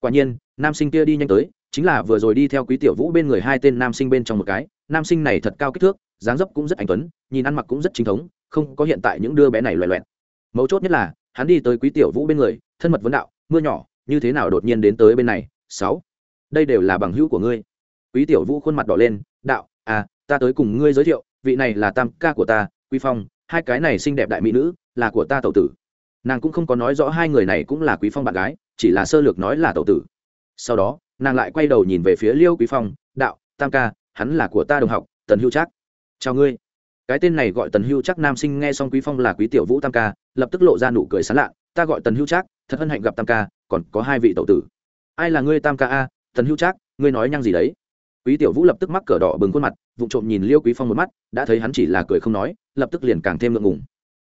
Quả nhiên, nam sinh kia đi nhanh tới, chính là vừa rồi đi theo quý tiểu vũ bên người hai tên nam sinh bên trong một cái. Nam sinh này thật cao kích thước, dáng dấp cũng rất anh tuấn, nhìn ăn mặc cũng rất chính thống, không có hiện tại những đứa bé này loẹ loẹt. Mấu chốt nhất là, hắn đi tới quý tiểu vũ bên người, thân mật vấn đạo, mưa nhỏ, như thế nào đột nhiên đến tới bên này? Sáu. Đây đều là bằng hữu của ngươi. Quý tiểu vũ khuôn mặt đỏ lên, đạo à ta tới cùng ngươi giới thiệu, vị này là tam ca của ta, quý phong, hai cái này xinh đẹp đại mỹ nữ, là của ta tẩu tử. Nàng cũng không có nói rõ hai người này cũng là quý phong bạn gái, chỉ là sơ lược nói là tẩu tử. Sau đó, nàng lại quay đầu nhìn về phía liêu quý phong, đạo, tam ca, hắn là của ta đồng học, tần hưu trác. Chào ngươi. Cái tên này gọi tần hưu trác nam sinh nghe xong quý phong là quý tiểu vũ tam ca, lập tức lộ ra nụ cười sán lạ, ta gọi tần hưu trác, thật hân hạnh gặp tam ca, còn có hai vị tẩu tử ai là ngươi tam ca a, tần hưu trác, ngươi nói nhăng gì đấy? Quý tiểu vũ lập tức mắc cờ đỏ bừng khuôn mặt vụ trộm nhìn liêu quý phong một mắt, đã thấy hắn chỉ là cười không nói, lập tức liền càng thêm ngượng ngùng.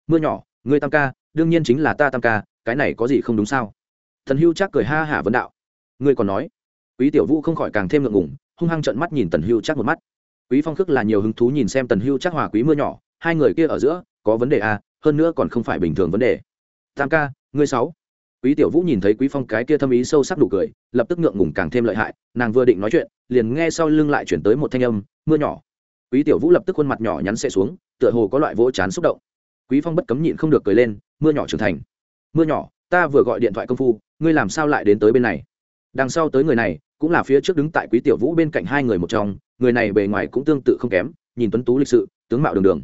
Mưa nhỏ, ngươi tam ca, đương nhiên chính là ta tam ca, cái này có gì không đúng sao? Thần hưu chắc cười ha hả vấn đạo. Ngươi còn nói? Quý tiểu vũ không khỏi càng thêm ngượng ngùng, hung hăng trợn mắt nhìn tần hưu chắc một mắt. Quý phong khước là nhiều hứng thú nhìn xem tần hưu chắc hòa quý mưa nhỏ, hai người kia ở giữa, có vấn đề à hơn nữa còn không phải bình thường vấn đề. Tam ca, ngươi sáu quý tiểu vũ nhìn thấy quý phong cái kia thâm ý sâu sắc đủ cười, lập tức ngượng ngùng càng thêm lợi hại, nàng vừa định nói chuyện, liền nghe sau lưng lại chuyển tới một thanh âm, mưa nhỏ. Quý tiểu vũ lập tức khuôn mặt nhỏ nhắn xe xuống, tựa hồ có loại vỗ chán xúc động. Quý phong bất cấm nhịn không được cười lên, mưa nhỏ trưởng thành. Mưa nhỏ, ta vừa gọi điện thoại công phu, ngươi làm sao lại đến tới bên này? Đằng sau tới người này, cũng là phía trước đứng tại quý tiểu vũ bên cạnh hai người một trong, người này bề ngoài cũng tương tự không kém, nhìn tuấn tú lịch sự, tướng mạo đường đường.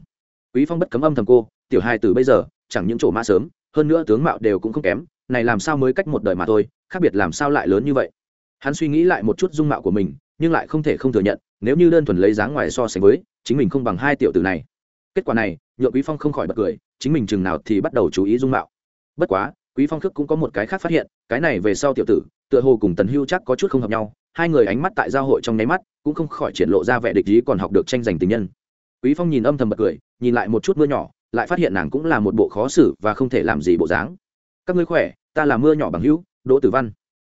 Quý phong bất cấm âm thầm cô, tiểu hai từ bây giờ, chẳng những chỗ mã sớm, hơn nữa tướng mạo đều cũng không kém này làm sao mới cách một đời mà thôi, khác biệt làm sao lại lớn như vậy? Hắn suy nghĩ lại một chút dung mạo của mình, nhưng lại không thể không thừa nhận, nếu như đơn thuần lấy dáng ngoài so sánh với, chính mình không bằng hai tiểu tử này. Kết quả này, nhượng quý phong không khỏi bật cười, chính mình chừng nào thì bắt đầu chú ý dung mạo. Bất quá, quý phong thức cũng có một cái khác phát hiện, cái này về sau tiểu tử, tựa hồ cùng tần hưu chắc có chút không hợp nhau, hai người ánh mắt tại giao hội trong nháy mắt, cũng không khỏi triển lộ ra vẻ địch ý còn học được tranh giành tình nhân. Quý phong nhìn âm thầm bật cười, nhìn lại một chút mưa nhỏ, lại phát hiện nàng cũng là một bộ khó xử và không thể làm gì bộ dáng. Các ngươi khỏe ta là mưa nhỏ bằng hữu, đỗ tử văn.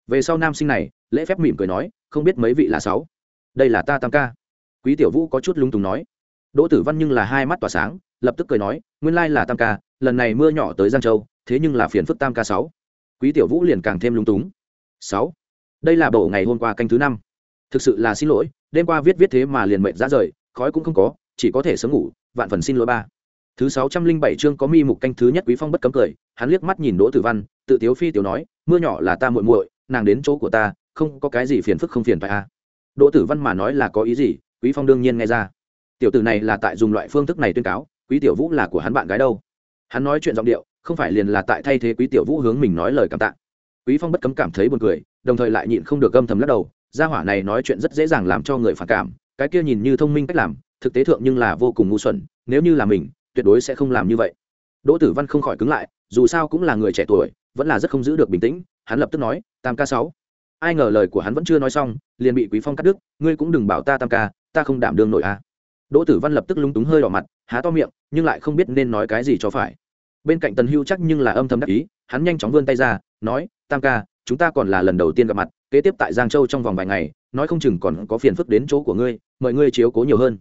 Về sau nam sinh này, lễ phép mỉm cười nói, không biết mấy vị là sáu. Đây là ta tam ca. Quý tiểu vũ có chút lung túng nói. Đỗ tử văn nhưng là hai mắt tỏa sáng, lập tức cười nói, nguyên lai là tam ca, lần này mưa nhỏ tới giang châu, thế nhưng là phiền phức tam ca sáu. Quý tiểu vũ liền càng thêm lung túng. Sáu. Đây là bổ ngày hôm qua canh thứ năm. Thực sự là xin lỗi, đêm qua viết viết thế mà liền mệnh ra rời, khói cũng không có, chỉ có thể sớm ngủ, vạn phần xin lỗi ba thứ sáu trăm linh bảy chương có mi mục canh thứ nhất quý phong bất cấm cười, hắn liếc mắt nhìn đỗ tử văn, tự tiếu phi tiểu nói, mưa nhỏ là ta muội muội, nàng đến chỗ của ta, không có cái gì phiền phức không phiền phải a à. đỗ tử văn mà nói là có ý gì, quý phong đương nhiên nghe ra. Tiểu tử này là tại dùng loại phương thức này tuyên cáo, quý tiểu vũ là của hắn bạn gái đâu? Hắn nói chuyện giọng điệu, không phải liền là tại thay thế quý tiểu vũ hướng mình nói lời cảm tạ. Quý phong bất cấm cảm thấy buồn cười, đồng thời lại nhịn không được gâm thầm lắc đầu, gia hỏa này nói chuyện rất dễ dàng làm cho người phản cảm, cái kia nhìn như thông minh cách làm, thực tế thượng nhưng là vô cùng ngu xuẩn, nếu như là mình tuyệt đối sẽ không làm như vậy. Đỗ tử văn không khỏi cứng lại, dù sao cũng là người trẻ tuổi, vẫn là rất không giữ được bình tĩnh, hắn lập tức nói, tam ca sáu. Ai ngờ lời của hắn vẫn chưa nói xong, liền bị quý phong cắt đứt, ngươi cũng đừng bảo ta tam ca, ta không đảm đương nổi a à. đỗ tử văn lập tức lúng túng hơi đỏ mặt, há to miệng, nhưng lại không biết nên nói cái gì cho phải. Bên cạnh tần hưu chắc nhưng là âm thầm đắc ý, hắn nhanh chóng vươn tay ra, nói, tam ca, chúng ta còn là lần đầu tiên gặp mặt, kế tiếp tại giang châu trong vòng vài ngày, nói không chừng còn có phiền phức đến chỗ của ngươi, mời ngươi chiếu cố nhiều hơn.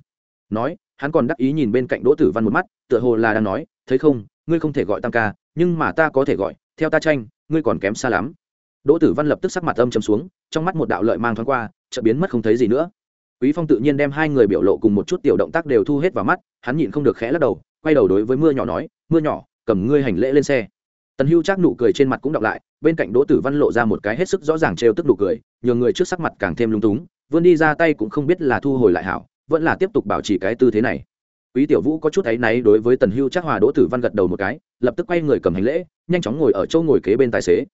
Nói hắn còn đắc ý nhìn bên cạnh đỗ tử văn một mắt, tựa hồ là đang nói, thấy không, ngươi không thể gọi tam ca, nhưng mà ta có thể gọi, theo ta tranh, ngươi còn kém xa lắm. Đỗ tử văn lập tức sắc mặt âm chấm xuống, trong mắt một đạo lợi mang thoáng qua, chợt biến mất không thấy gì nữa. Quý phong tự nhiên đem hai người biểu lộ cùng một chút tiểu động tác đều thu hết vào mắt, hắn nhịn không được khẽ lắc đầu, quay đầu đối với mưa nhỏ nói, mưa nhỏ, cầm ngươi hành lễ lên xe. Tần hưu chắc nụ cười trên mặt cũng đọc lại, bên cạnh đỗ tử văn lộ ra một cái hết sức rõ ràng trêu tức nụ cười, nhường người trước sắc mặt càng thêm lung túng, vươn đi ra tay cũng không biết là thu hồi lại hảo vẫn là tiếp tục bảo trì cái tư thế này. Quý tiểu vũ có chút áy náy đối với tần hưu chắc hòa đỗ tử văn gật đầu một cái, lập tức quay người cầm hành lễ, nhanh chóng ngồi ở chỗ ngồi kế bên tài xế.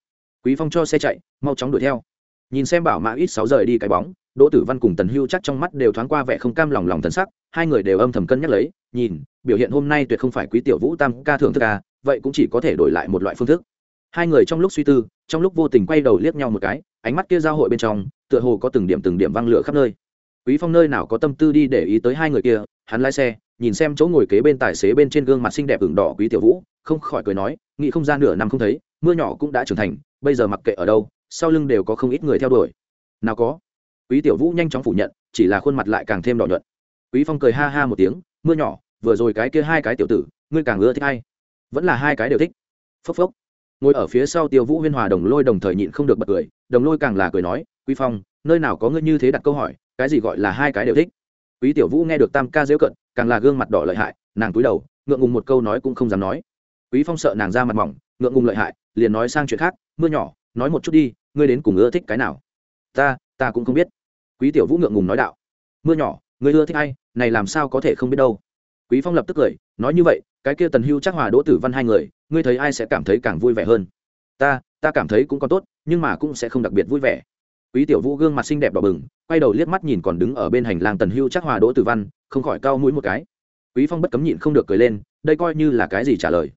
Quý phong cho xe chạy, mau chóng đuổi theo. Nhìn xem bảo mã ít sáu rời đi cái bóng, đỗ tử văn cùng tần hưu chắc trong mắt đều thoáng qua vẻ không cam lòng lòng thần sắc, hai người đều âm thầm cân nhắc lấy, nhìn, biểu hiện hôm nay tuyệt không phải quý tiểu vũ tam ca thưởng thức ca vậy cũng chỉ có thể đổi lại một loại phương thức. Hai người trong lúc suy tư, trong lúc vô tình quay đầu liếc nhau một cái, ánh mắt kia giao hội bên trong, tựa hồ có từng điểm từng điểm văng lửa khắp nơi quý phong nơi nào có tâm tư đi để ý tới hai người kia, hắn lái xe, nhìn xem chỗ ngồi kế bên tài xế bên trên gương mặt xinh đẹp ửng đỏ quý tiểu vũ, không khỏi cười nói, nghĩ không ra nửa năm không thấy, mưa nhỏ cũng đã trưởng thành, bây giờ mặc kệ ở đâu, sau lưng đều có không ít người theo đuổi. Nào có. Quý tiểu vũ nhanh chóng phủ nhận, chỉ là khuôn mặt lại càng thêm đỏ nhuận. Quý phong cười ha ha một tiếng, mưa nhỏ, vừa rồi cái kia hai cái tiểu tử, ngươi càng ưa thích hay vẫn là hai cái đều thích. Phốc phốc. Ngồi ở phía sau tiêu vũ huyên hòa đồng lôi đồng thời nhịn không được bật cười, đồng lôi càng là cười nói, quý phong, nơi nào có ngươi như thế đặt câu hỏi cái gì gọi là hai cái đều thích. Quý tiểu vũ nghe được tam ca dễu cận càng là gương mặt đỏ lợi hại, nàng túi đầu, ngượng ngùng một câu nói cũng không dám nói. Quý phong sợ nàng ra mặt mỏng, ngượng ngùng lợi hại, liền nói sang chuyện khác, mưa nhỏ, nói một chút đi, ngươi đến cùng ưa thích cái nào? Ta ta cũng không biết. Quý tiểu vũ ngượng ngùng nói đạo. Mưa nhỏ, ngươi ưa thích ai, này làm sao có thể không biết đâu? Quý phong lập tức cười, nói như vậy, cái kia tần hưu chắc hòa đỗ tử văn hai người, ngươi thấy ai sẽ cảm thấy càng vui vẻ hơn? Ta ta cảm thấy cũng còn tốt, nhưng mà cũng sẽ không đặc biệt vui vẻ quý tiểu vũ gương mặt xinh đẹp đỏ bừng, quay đầu liếc mắt nhìn còn đứng ở bên hành lang tần hưu chắc hòa đỗ tử văn, không khỏi cao mũi một cái. Quý phong bất cấm nhịn không được cười lên, đây coi như là cái gì trả lời.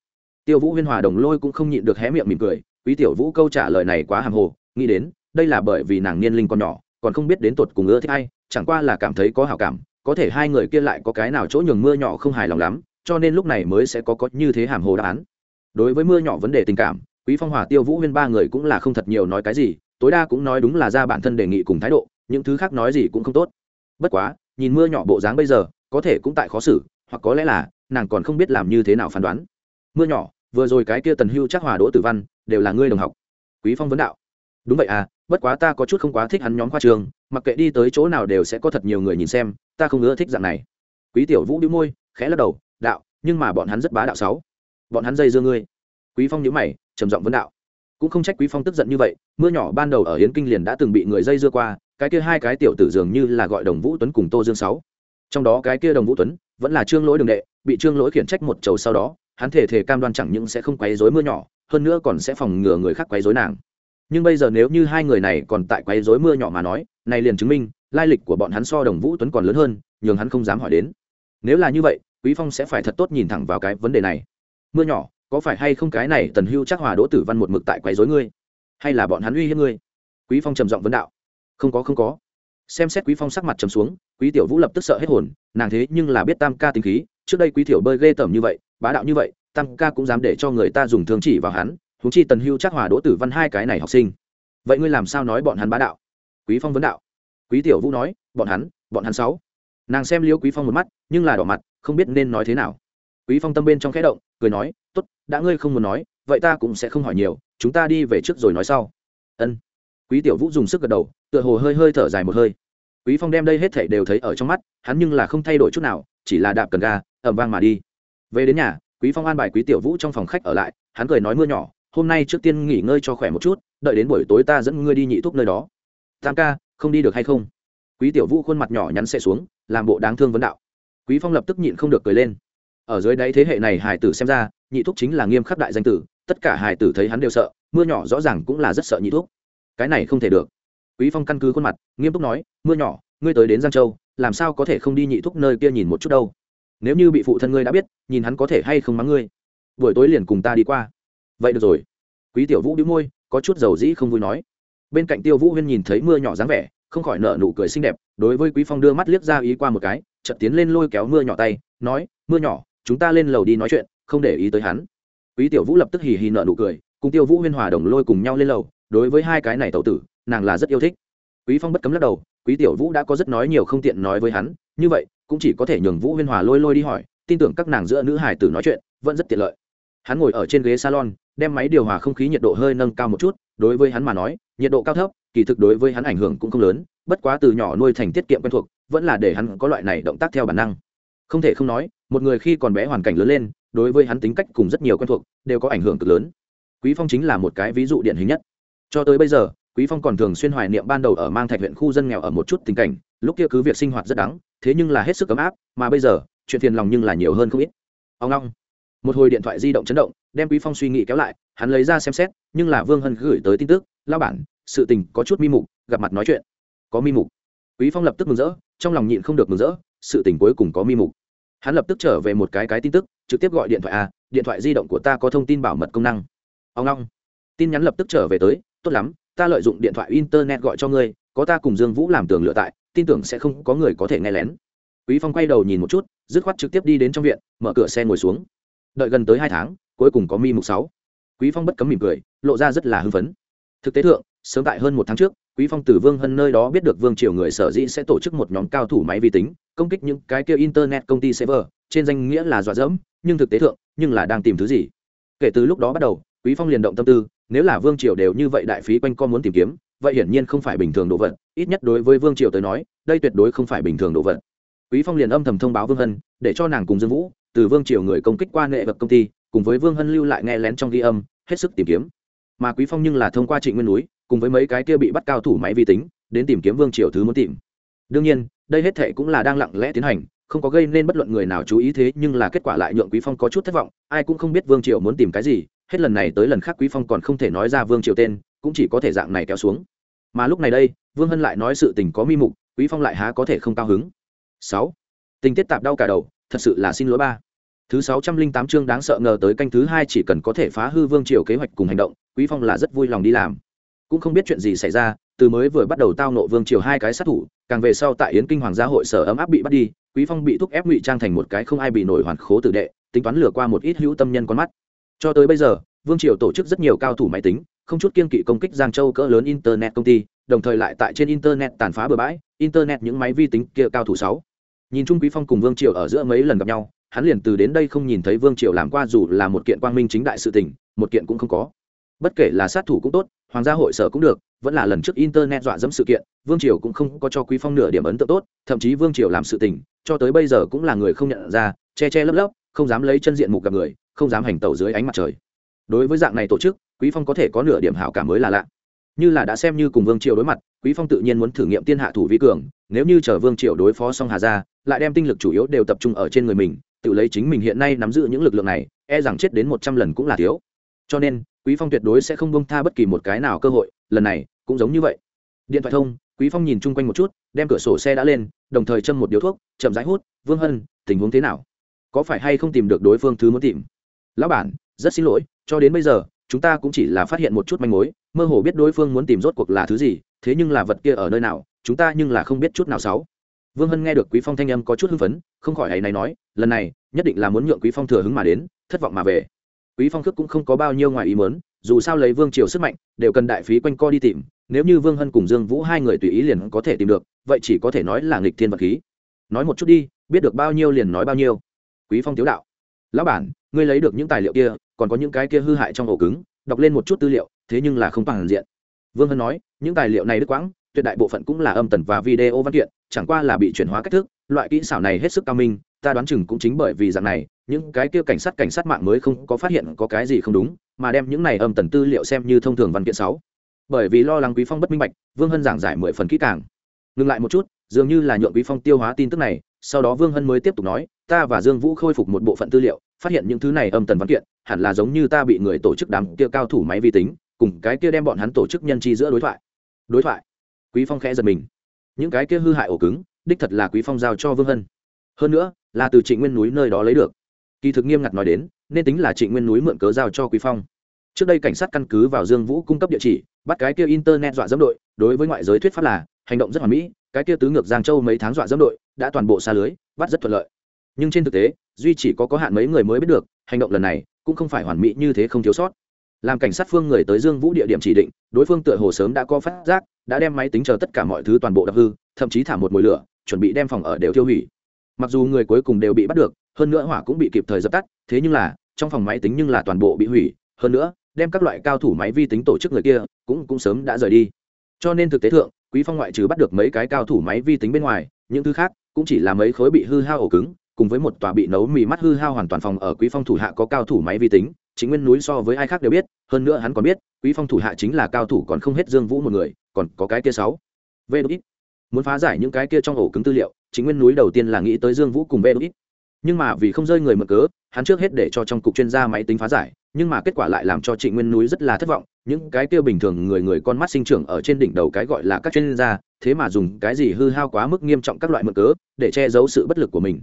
Tiêu vũ huyên hòa đồng lôi cũng không nhịn được hé miệng mỉm cười, quý tiểu vũ câu trả lời này quá hàm hồ, nghĩ đến, đây là bởi vì nàng niên linh còn nhỏ, còn không biết đến tột cùng ưa thích ai, chẳng qua là cảm thấy có hảo cảm, có thể hai người kia lại có cái nào chỗ nhường mưa nhỏ không hài lòng lắm, cho nên lúc này mới sẽ có có như thế hàm hồ đáp án. Đối với mưa nhỏ vấn đề tình cảm, quý phong hòa tiêu vũ huyên ba người cũng là không thật nhiều nói cái gì tối đa cũng nói đúng là ra bản thân đề nghị cùng thái độ, những thứ khác nói gì cũng không tốt. Bất quá, nhìn mưa nhỏ bộ dáng bây giờ, có thể cũng tại khó xử, hoặc có lẽ là, nàng còn không biết làm như thế nào phán đoán. Mưa nhỏ, vừa rồi cái kia tần hưu chắc hòa đỗ tử văn, đều là ngươi đồng học. Quý phong vấn đạo. Đúng vậy à bất quá ta có chút không quá thích hắn nhóm khoa trường, mặc kệ đi tới chỗ nào đều sẽ có thật nhiều người nhìn xem, ta không ưa thích dạng này. Quý tiểu vũ đĩu môi, khẽ lắc đầu, đạo, nhưng mà bọn hắn rất bá đạo sáu. Bọn hắn dây dưa ngươi. Quý phong nhíu mày, trầm giọng vấn đạo cũng không trách quý phong tức giận như vậy, mưa nhỏ ban đầu ở yến kinh liền đã từng bị người dây dưa qua, cái kia hai cái tiểu tử dường như là gọi đồng vũ tuấn cùng tô dương sáu. Trong đó cái kia đồng vũ tuấn vẫn là trương lỗi đường đệ, bị trương lỗi khiển trách một chầu sau đó, hắn thể thể cam đoan chẳng những sẽ không quấy rối mưa nhỏ, hơn nữa còn sẽ phòng ngừa người khác quấy rối nàng. Nhưng bây giờ nếu như hai người này còn tại quấy rối mưa nhỏ mà nói, này liền chứng minh, lai lịch của bọn hắn so đồng vũ tuấn còn lớn hơn, nhường hắn không dám hỏi đến. Nếu là như vậy, quý phong sẽ phải thật tốt nhìn thẳng vào cái vấn đề này. Mưa nhỏ có phải hay không cái này tần hưu chắc hòa đỗ tử văn một mực tại quấy rối ngươi? Hay là bọn hắn uy hiếp ngươi? Quý phong trầm giọng vấn đạo. Không có không có. Xem xét quý phong sắc mặt trầm xuống, quý tiểu vũ lập tức sợ hết hồn, nàng thế nhưng là biết tam ca tính khí, trước đây quý tiểu bơi ghê tởm như vậy, bá đạo như vậy, tam ca cũng dám để cho người ta dùng thương chỉ vào hắn, huống chi tần hưu chắc hòa đỗ tử văn hai cái này học sinh. Vậy ngươi làm sao nói bọn hắn bá đạo? Quý phong vấn đạo. Quý tiểu vũ nói, bọn hắn bọn hắn sáu. Nàng xem liêu quý phong một mắt, nhưng là đỏ mặt, không biết nên nói thế nào. Quý phong tâm bên trong khẽ động, cười nói tốt, đã ngươi không muốn nói, vậy ta cũng sẽ không hỏi nhiều, chúng ta đi về trước rồi nói sau. Ân. Quý tiểu vũ dùng sức gật đầu, tựa hồ hơi hơi thở dài một hơi. Quý phong đem đây hết thảy đều thấy ở trong mắt, hắn nhưng là không thay đổi chút nào, chỉ là đạp cần ga ẩm vang mà đi. Về đến nhà, quý phong an bài quý tiểu vũ trong phòng khách ở lại, hắn cười nói mưa nhỏ, hôm nay trước tiên nghỉ ngơi cho khỏe một chút, đợi đến buổi tối ta dẫn ngươi đi nhị thuốc nơi đó. Tam ca, không đi được hay không? Quý tiểu vũ khuôn mặt nhỏ nhắn xe xuống, làm bộ đáng thương vấn đạo. Quý phong lập tức nhịn không được cười lên. Ở dưới đáy thế hệ này hải tử xem ra nhị thúc chính là nghiêm khắc đại danh tử, tất cả hải tử thấy hắn đều sợ, mưa nhỏ rõ ràng cũng là rất sợ nhị thúc. Cái này không thể được. Quý phong căn cứ khuôn mặt, nghiêm túc nói, mưa nhỏ, ngươi tới đến giang châu, làm sao có thể không đi nhị thúc nơi kia nhìn một chút đâu? Nếu như bị phụ thân ngươi đã biết, nhìn hắn có thể hay không mắng ngươi? Buổi tối liền cùng ta đi qua. Vậy được rồi. Quý tiểu vũ đĩu môi, có chút dầu dĩ không vui nói. Bên cạnh tiêu vũ huyên nhìn thấy mưa nhỏ dáng vẻ, không khỏi nở nụ cười xinh đẹp, đối với quý phong đưa mắt liếc ra ý qua một cái, chợt tiến lên lôi kéo mưa nhỏ tay, nói, mưa nhỏ, chúng ta lên lầu đi nói chuyện không để ý tới hắn. Quý tiểu vũ lập tức hì hì nở nụ cười, cùng tiêu vũ huyên hòa đồng lôi cùng nhau lên lầu, đối với hai cái này tẩu tử, nàng là rất yêu thích. Quý phong bất cấm lắc đầu, quý tiểu vũ đã có rất nói nhiều không tiện nói với hắn, như vậy, cũng chỉ có thể nhường vũ huyên hòa lôi lôi đi hỏi, tin tưởng các nàng giữa nữ hải tử nói chuyện, vẫn rất tiện lợi. Hắn ngồi ở trên ghế salon, đem máy điều hòa không khí nhiệt độ hơi nâng cao một chút, đối với hắn mà nói, nhiệt độ cao thấp, kỳ thực đối với hắn ảnh hưởng cũng không lớn, bất quá từ nhỏ nuôi thành tiết kiệm quen thuộc, vẫn là để hắn có loại này động tác theo bản năng không thể không nói, một người khi còn bé hoàn cảnh lớn lên, đối với hắn tính cách cùng rất nhiều quen thuộc, đều có ảnh hưởng cực lớn. Quý phong chính là một cái ví dụ điển hình nhất. Cho tới bây giờ, quý phong còn thường xuyên hoài niệm ban đầu ở mang thạch huyện khu dân nghèo ở một chút tình cảnh, lúc kia cứ việc sinh hoạt rất đắng, thế nhưng là hết sức ấm áp, mà bây giờ, chuyện phiền lòng nhưng là nhiều hơn không ít. Ông long, một hồi điện thoại di động chấn động, đem quý phong suy nghĩ kéo lại, hắn lấy ra xem xét, nhưng là vương hân gửi tới tin tức lao bản, sự tình có chút mi mục, gặp mặt nói chuyện. Có mi mục. Quý phong lập tức mừng rỡ, trong lòng nhịn không được mừng rỡ, sự tình cuối cùng có mi mục hắn lập tức trở về một cái cái tin tức, trực tiếp gọi điện thoại a điện thoại di động của ta có thông tin bảo mật công năng. Ông long tin nhắn lập tức trở về tới, tốt lắm, ta lợi dụng điện thoại internet gọi cho ngươi, có ta cùng dương vũ làm tường lựa tại, tin tưởng sẽ không có người có thể nghe lén. Quý phong quay đầu nhìn một chút, dứt khoát trực tiếp đi đến trong viện, mở cửa xe ngồi xuống. Đợi gần tới hai tháng, cuối cùng có mi mục sáu. Quý phong bất cấm mỉm cười, lộ ra rất là hưng phấn. Thực tế thượng, sớm tại hơn một tháng trước quý phong từ vương hân nơi đó biết được vương triều người sở dĩ sẽ tổ chức một nhóm cao thủ máy vi tính, công kích những cái kia internet công ty server, trên danh nghĩa là dọa dẫm, nhưng thực tế thượng, nhưng là đang tìm thứ gì? Kể từ lúc đó bắt đầu, quý phong liền động tâm tư, nếu là vương triều đều như vậy đại phí quanh co muốn tìm kiếm, vậy hiển nhiên không phải bình thường đồ vật, ít nhất đối với vương triều tới nói, đây tuyệt đối không phải bình thường đồ vật. Quý phong liền âm thầm thông báo vương hân, để cho nàng cùng dương vũ, từ vương triều người công kích qua nghệ vật công ty, cùng với vương hân lưu lại nghe lén trong ghi âm, hết sức tìm kiếm. Mà quý phong nhưng là thông qua trịnh nguyên núi cùng với mấy cái kia bị bắt cao thủ máy vi tính, đến tìm kiếm vương triều thứ muốn tìm. Đương nhiên, đây hết thệ cũng là đang lặng lẽ tiến hành, không có gây nên bất luận người nào chú ý thế, nhưng là kết quả lại nhượng quý phong có chút thất vọng, ai cũng không biết vương triều muốn tìm cái gì, hết lần này tới lần khác quý phong còn không thể nói ra vương triều tên, cũng chỉ có thể dạng này kéo xuống. Mà lúc này đây, vương hân lại nói sự tình có mi mục, quý phong lại há có thể không cao hứng. Sáu. Tình tiết tạp đau cả đầu, thật sự là xin lỗi ba. Thứ sáu trăm linh tám chương đáng sợ ngờ tới canh thứ hai chỉ cần có thể phá hư vương triều kế hoạch cùng hành động, quý phong là rất vui lòng đi làm cũng không biết chuyện gì xảy ra, từ mới vừa bắt đầu tao nộ vương triều hai cái sát thủ, càng về sau tại yến kinh hoàng gia hội sở ấm áp bị bắt đi, quý phong bị thúc ép ngụy trang thành một cái không ai bị nổi hoàn khố tử đệ, tính toán lừa qua một ít hữu tâm nhân con mắt. Cho tới bây giờ, vương triều tổ chức rất nhiều cao thủ máy tính, không chút kiên kỵ công kích giang châu cỡ lớn internet công ty, đồng thời lại tại trên internet tàn phá bừa bãi, internet những máy vi tính kia cao thủ sáu. Nhìn chung quý phong cùng vương triều ở giữa mấy lần gặp nhau, hắn liền từ đến đây không nhìn thấy vương triều làm qua dù là một kiện quang minh chính đại sự tình, một kiện cũng không có. Bất kể là sát thủ cũng tốt hoàng gia hội sở cũng được, vẫn là lần trước internet dọa dẫm sự kiện, vương triều cũng không có cho quý phong nửa điểm ấn tượng tốt, thậm chí vương triều làm sự tình, cho tới bây giờ cũng là người không nhận ra, che che lấp lấp, không dám lấy chân diện mục gặp người, không dám hành tẩu dưới ánh mặt trời. Đối với dạng này tổ chức, quý phong có thể có nửa điểm hảo cảm mới là lạ. Như là đã xem như cùng vương triều đối mặt, quý phong tự nhiên muốn thử nghiệm tiên hạ thủ vi cường, nếu như chờ vương triều đối phó xong hà gia, lại đem tinh lực chủ yếu đều tập trung ở trên người mình, tự lấy chính mình hiện nay nắm giữ những lực lượng này e rằng chết đến một trăm lần cũng là thiếu. Cho nên quý phong tuyệt đối sẽ không bông tha bất kỳ một cái nào cơ hội, lần này cũng giống như vậy. Điện thoại thông, quý phong nhìn chung quanh một chút, đem cửa sổ xe đã lên, đồng thời châm một điếu thuốc, chậm rãi hút, vương hân, tình huống thế nào? Có phải hay không tìm được đối phương thứ muốn tìm? Lão bản, rất xin lỗi, cho đến bây giờ, chúng ta cũng chỉ là phát hiện một chút manh mối, mơ hồ biết đối phương muốn tìm rốt cuộc là thứ gì, thế nhưng là vật kia ở nơi nào, chúng ta nhưng là không biết chút nào sáu vương hân nghe được quý phong thanh âm có chút hưng phấn, không khỏi ấy này nói, lần này, nhất định là muốn nhượng quý phong thừa hứng mà đến, thất vọng mà về quý phong khước cũng không có bao nhiêu ngoài ý muốn, dù sao lấy vương triều sức mạnh, đều cần đại phí quanh co đi tìm, nếu như vương hân cùng dương vũ hai người tùy ý liền có thể tìm được, vậy chỉ có thể nói là nghịch thiên vật khí. Nói một chút đi, biết được bao nhiêu liền nói bao nhiêu. Quý phong tiếu đạo. Lão bản, ngươi lấy được những tài liệu kia, còn có những cái kia hư hại trong ổ cứng, đọc lên một chút tư liệu, thế nhưng là không toàn diện. Vương hân nói, những tài liệu này đứt quãng, tuyệt đại bộ phận cũng là âm tần và video văn kiện, chẳng qua là bị chuyển hóa cách thức, loại kỹ xảo này hết sức cao minh, ta đoán chừng cũng chính bởi vì dạng này những cái kia cảnh sát cảnh sát mạng mới không có phát hiện có cái gì không đúng, mà đem những này âm tần tư liệu xem như thông thường văn kiện sáu. Bởi vì lo lắng quý phong bất minh bạch, vương hân giảng giải mười phần kỹ càng. Ngừng lại một chút, dường như là nhượng quý phong tiêu hóa tin tức này, sau đó vương hân mới tiếp tục nói, ta và dương vũ khôi phục một bộ phận tư liệu, phát hiện những thứ này âm tần văn kiện, hẳn là giống như ta bị người tổ chức đám kia cao thủ máy vi tính, cùng cái kia đem bọn hắn tổ chức nhân chi giữa đối thoại. Đối thoại. Quý phong khẽ giật mình. Những cái kia hư hại ổ cứng, đích thật là quý phong giao cho vương hân. Hơn nữa, là từ trịnh nguyên núi nơi đó lấy được kỳ thực nghiêm ngặt nói đến, nên tính là trịnh nguyên núi mượn cớ giao cho quý phong. Trước đây cảnh sát căn cứ vào dương vũ cung cấp địa chỉ, bắt cái kia internet dọa dẫm đội, đối với ngoại giới thuyết pháp là, hành động rất hoàn mỹ, cái kia tứ ngược giang châu mấy tháng dọa dẫm đội, đã toàn bộ xa lưới, bắt rất thuận lợi. Nhưng trên thực tế, duy chỉ có có hạn mấy người mới biết được, hành động lần này cũng không phải hoàn mỹ như thế không thiếu sót. Làm cảnh sát phương người tới dương vũ địa điểm chỉ định, đối phương tựa hồ sớm đã có phát giác, đã đem máy tính chờ tất cả mọi thứ toàn bộ đập hư, thậm chí thả một mồi lửa, chuẩn bị đem phòng ở đều tiêu hủy mặc dù người cuối cùng đều bị bắt được, hơn nữa hỏa cũng bị kịp thời dập tắt, thế nhưng là, trong phòng máy tính nhưng là toàn bộ bị hủy. Hơn nữa, đem các loại cao thủ máy vi tính tổ chức người kia, cũng cũng sớm đã rời đi. Cho nên thực tế thượng, quý phong ngoại trừ bắt được mấy cái cao thủ máy vi tính bên ngoài, những thứ khác, cũng chỉ là mấy khối bị hư hao ổ cứng, cùng với một tòa bị nấu mì mắt hư hao hoàn toàn phòng ở quý phong thủ hạ có cao thủ máy vi tính. Chính nguyên núi so với ai khác đều biết, hơn nữa hắn còn biết, quý phong thủ hạ chính là cao thủ còn không hết dương vũ một người, còn có cái kia sáu. V ít muốn phá giải những cái kia trong ổ cứng tư liệu chính nguyên núi đầu tiên là nghĩ tới dương vũ cùng v đ nhưng mà vì không rơi người mở cớ, hắn trước hết để cho trong cục chuyên gia máy tính phá giải, nhưng mà kết quả lại làm cho trịnh nguyên núi rất là thất vọng. Những cái kia bình thường người người con mắt sinh trưởng ở trên đỉnh đầu cái gọi là các chuyên gia, thế mà dùng cái gì hư hao quá mức nghiêm trọng các loại mực cớ để che giấu sự bất lực của mình.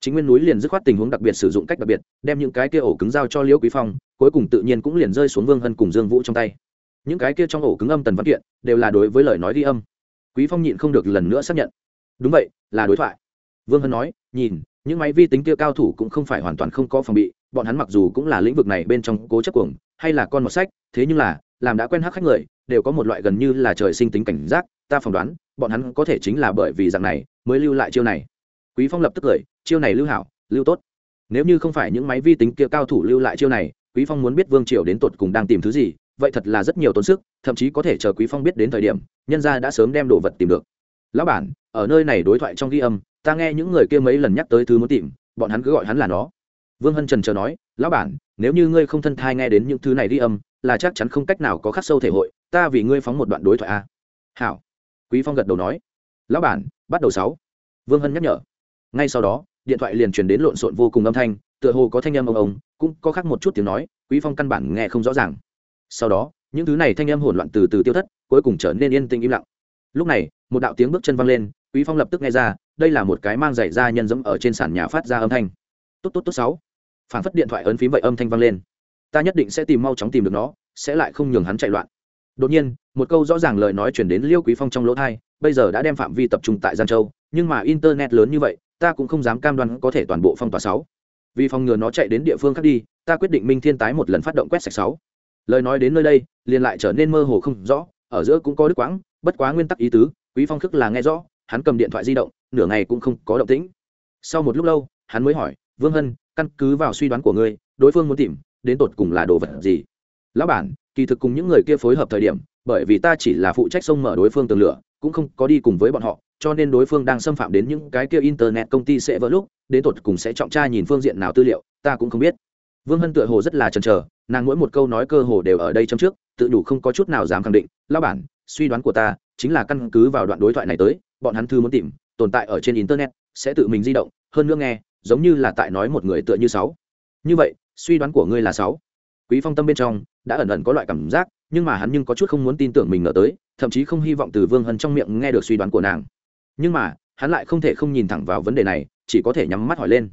Chính nguyên núi liền dứt khoát tình huống đặc biệt sử dụng cách đặc biệt, đem những cái kia ổ cứng giao cho liễu quý phong, cuối cùng tự nhiên cũng liền rơi xuống vương hân cùng dương vũ trong tay. Những cái kia trong ổ cứng âm tần văn kiện đều là đối với lời nói ghi âm. Quý phong nhịn không được lần nữa xác nhận đúng vậy, là đối thoại. Vương hân nói, nhìn, những máy vi tính kia cao thủ cũng không phải hoàn toàn không có phòng bị, bọn hắn mặc dù cũng là lĩnh vực này bên trong cố chấp cuồng, hay là con một sách, thế nhưng là, làm đã quen hắc khách người, đều có một loại gần như là trời sinh tính cảnh giác, ta phỏng đoán, bọn hắn có thể chính là bởi vì dạng này, mới lưu lại chiêu này. Quý phong lập tức cười, chiêu này lưu hảo, lưu tốt. Nếu như không phải những máy vi tính kia cao thủ lưu lại chiêu này, quý phong muốn biết vương triều đến tột cùng đang tìm thứ gì, vậy thật là rất nhiều tốn sức, thậm chí có thể chờ quý phong biết đến thời điểm, nhân gia đã sớm đem đồ vật tìm được. Lão bản ở nơi này đối thoại trong ghi âm, ta nghe những người kia mấy lần nhắc tới thứ muốn tìm, bọn hắn cứ gọi hắn là nó. Vương hân trần chờ nói, lão bản, nếu như ngươi không thân thai nghe đến những thứ này ghi âm, là chắc chắn không cách nào có khắc sâu thể hội, ta vì ngươi phóng một đoạn đối thoại a. Hảo. Quý phong gật đầu nói, lão bản, bắt đầu sáu. Vương hân nhắc nhở. Ngay sau đó, điện thoại liền truyền đến lộn xộn vô cùng âm thanh, tựa hồ có thanh âm ông ông cũng có khác một chút tiếng nói, quý phong căn bản nghe không rõ ràng. Sau đó, những thứ này thanh âm hỗn loạn từ từ tiêu thất, cuối cùng trở nên yên tĩnh im lặng. Lúc này, một đạo tiếng bước chân văng lên quý phong lập tức nghe ra, đây là một cái mang giày da nhân dẫm ở trên sàn nhà phát ra âm thanh. Tốt tốt tốt, sáu. Phản phất điện thoại ấn phím vậy âm thanh vang lên. Ta nhất định sẽ tìm mau chóng tìm được nó, sẽ lại không nhường hắn chạy loạn. Đột nhiên, một câu rõ ràng lời nói chuyển đến liêu quý phong trong lỗ thai bây giờ đã đem phạm vi tập trung tại giang châu, nhưng mà internet lớn như vậy, ta cũng không dám cam đoan có thể toàn bộ phong tỏa sáu. Vì phòng ngừa nó chạy đến địa phương khác đi, ta quyết định minh thiên tái một lần phát động quét sạch sáu. Lời nói đến nơi đây, liền lại trở nên mơ hồ không rõ, ở giữa cũng có đứt quãng, bất quá nguyên tắc ý tứ, quý phong thức là nghe rõ hắn cầm điện thoại di động, nửa ngày cũng không có động tĩnh. Sau một lúc lâu, hắn mới hỏi, vương hân, căn cứ vào suy đoán của ngươi, đối phương muốn tìm đến tột cùng là đồ vật gì? Lão bản, kỳ thực cùng những người kia phối hợp thời điểm, bởi vì ta chỉ là phụ trách sông mở đối phương tường lửa, cũng không có đi cùng với bọn họ, cho nên đối phương đang xâm phạm đến những cái kia internet công ty sẽ vỡ lúc, đến tột cùng sẽ trọng tra nhìn phương diện nào tư liệu, ta cũng không biết. Vương hân tựa hồ rất là chần chờ, nàng mỗi một câu nói cơ hồ đều ở đây trong trước, tự đủ không có chút nào dám khẳng định lao bản, suy đoán của ta chính là căn cứ vào đoạn đối thoại này tới bọn hắn thư muốn tìm, tồn tại ở trên internet, sẽ tự mình di động, hơn nữa nghe, giống như là tại nói một người tựa như sáu. Như vậy, suy đoán của ngươi là sáu. Quý phong tâm bên trong, đã ẩn ẩn có loại cảm giác, nhưng mà hắn nhưng có chút không muốn tin tưởng mình ngờ tới, thậm chí không hy vọng từ vương hân trong miệng nghe được suy đoán của nàng. Nhưng mà, hắn lại không thể không nhìn thẳng vào vấn đề này, chỉ có thể nhắm mắt hỏi lên.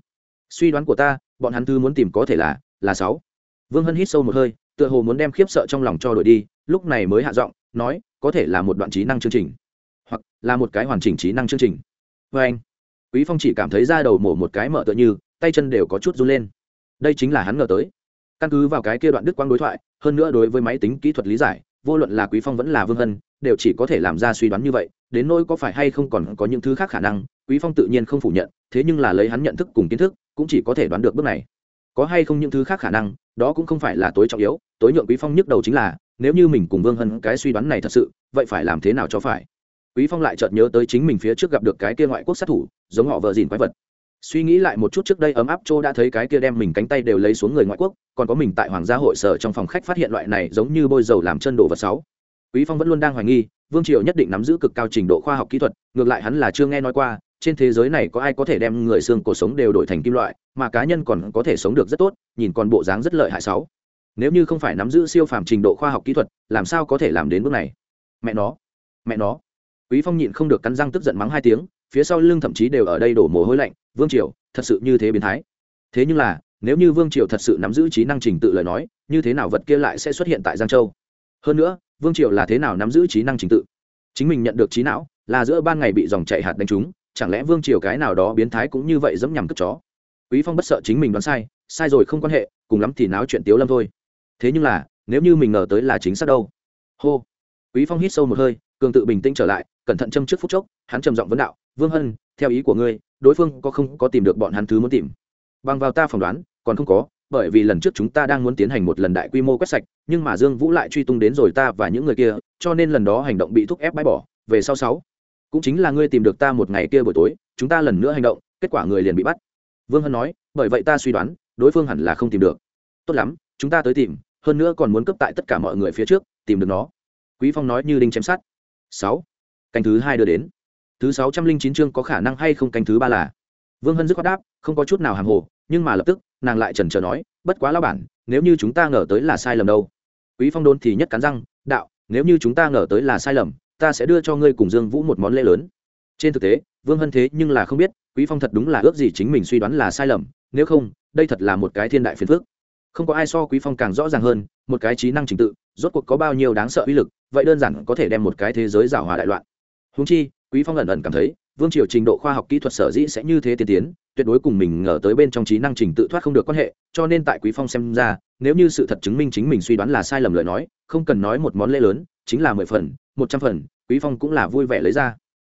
Suy đoán của ta, bọn hắn thư muốn tìm có thể là là sáu. Vương hân hít sâu một hơi, tựa hồ muốn đem khiếp sợ trong lòng cho đổi đi, lúc này mới hạ giọng, nói, có thể là một đoạn trí năng chương trình là một cái hoàn chỉnh trí năng chương trình. Vê anh, quý phong chỉ cảm thấy da đầu mổ một cái mở tựa như, tay chân đều có chút run lên. Đây chính là hắn ngờ tới. Căn cứ vào cái kia đoạn đức quang đối thoại, hơn nữa đối với máy tính kỹ thuật lý giải, vô luận là quý phong vẫn là vương hân, đều chỉ có thể làm ra suy đoán như vậy, đến nỗi có phải hay không còn có những thứ khác khả năng, quý phong tự nhiên không phủ nhận, thế nhưng là lấy hắn nhận thức cùng kiến thức, cũng chỉ có thể đoán được bước này. Có hay không những thứ khác khả năng, đó cũng không phải là tối trọng yếu, tối nhượng quý phong nhức đầu chính là, nếu như mình cùng vương hân cái suy đoán này thật sự, vậy phải làm thế nào cho phải? Quý phong lại chợt nhớ tới chính mình phía trước gặp được cái kia ngoại quốc sát thủ, giống họ vợ dìn quái vật. Suy nghĩ lại một chút trước đây ấm áp châu đã thấy cái kia đem mình cánh tay đều lấy xuống người ngoại quốc, còn có mình tại hoàng gia hội sở trong phòng khách phát hiện loại này giống như bôi dầu làm chân đồ vật sáu. Quý phong vẫn luôn đang hoài nghi, vương triều nhất định nắm giữ cực cao trình độ khoa học kỹ thuật, ngược lại hắn là chưa nghe nói qua, trên thế giới này có ai có thể đem người xương cổ sống đều đổi thành kim loại, mà cá nhân còn có thể sống được rất tốt, nhìn còn bộ dáng rất lợi hại sáu. Nếu như không phải nắm giữ siêu phàm trình độ khoa học kỹ thuật, làm sao có thể làm đến bước này? Mẹ nó! Mẹ nó! Quý phong nhịn không được cắn răng tức giận mắng hai tiếng, phía sau lưng thậm chí đều ở đây đổ mồ hôi lạnh, vương triều, thật sự như thế biến thái. Thế nhưng là, nếu như vương triều thật sự nắm giữ trí năng trình tự lời nói, như thế nào vật kia lại sẽ xuất hiện tại giang châu? Hơn nữa, vương triều là thế nào nắm giữ trí năng trình tự? Chính mình nhận được trí não, là giữa ban ngày bị dòng chạy hạt đánh trúng, chẳng lẽ vương triều cái nào đó biến thái cũng như vậy dẫm nhằm cướp chó? Quý phong bất sợ chính mình đoán sai sai rồi không quan hệ, cùng lắm thì náo chuyện tiếu lâm thôi. Thế nhưng là, nếu như mình ngờ tới là chính xác đâu? Hô. Quý phong hít sâu một hơi, cường tự bình tĩnh trở lại cẩn thận châm trước phút chốc, hắn trầm giọng vấn đạo, vương hân, theo ý của ngươi, đối phương có không có tìm được bọn hắn thứ muốn tìm? Bằng vào ta phỏng đoán, còn không có, bởi vì lần trước chúng ta đang muốn tiến hành một lần đại quy mô quét sạch, nhưng mà dương vũ lại truy tung đến rồi ta và những người kia, cho nên lần đó hành động bị thúc ép bãi bỏ, về sau sáu, cũng chính là ngươi tìm được ta một ngày kia buổi tối, chúng ta lần nữa hành động, kết quả người liền bị bắt. Vương hân nói, bởi vậy ta suy đoán, đối phương hẳn là không tìm được. Tốt lắm, chúng ta tới tìm, hơn nữa còn muốn cấp tại tất cả mọi người phía trước, tìm được nó. Quý phong nói như đinh chém sát sáu canh thứ hai đưa đến. Thứ sáu trăm linh chín chương có khả năng hay không canh thứ ba là? Vương hân dứt khoát đáp, không có chút nào hàng hồ, nhưng mà lập tức, nàng lại trần trờ nói, bất quá lao bản, nếu như chúng ta ngờ tới là sai lầm đâu. Quý phong đôn thì nhất cắn răng, đạo, nếu như chúng ta ngờ tới là sai lầm, ta sẽ đưa cho ngươi cùng dương vũ một món lễ lớn. Trên thực tế, vương hân thế nhưng là không biết, quý phong thật đúng là ước gì chính mình suy đoán là sai lầm, nếu không, đây thật là một cái thiên đại phiền phước không có ai so quý phong càng rõ ràng hơn, một cái trí năng trình tự, rốt cuộc có bao nhiêu đáng sợ uy lực, vậy đơn giản có thể đem một cái thế giới giảo hòa đại loạn húng chi, quý phong ẩn ẩn cảm thấy, vương triều trình độ khoa học kỹ thuật sở dĩ sẽ như thế tiên tiến, tuyệt đối cùng mình ngờ tới bên trong trí năng trình tự thoát không được quan hệ, cho nên tại quý phong xem ra, nếu như sự thật chứng minh chính mình suy đoán là sai lầm lời nói, không cần nói một món lễ lớn, chính là mười phần, một trăm phần, quý phong cũng là vui vẻ lấy ra.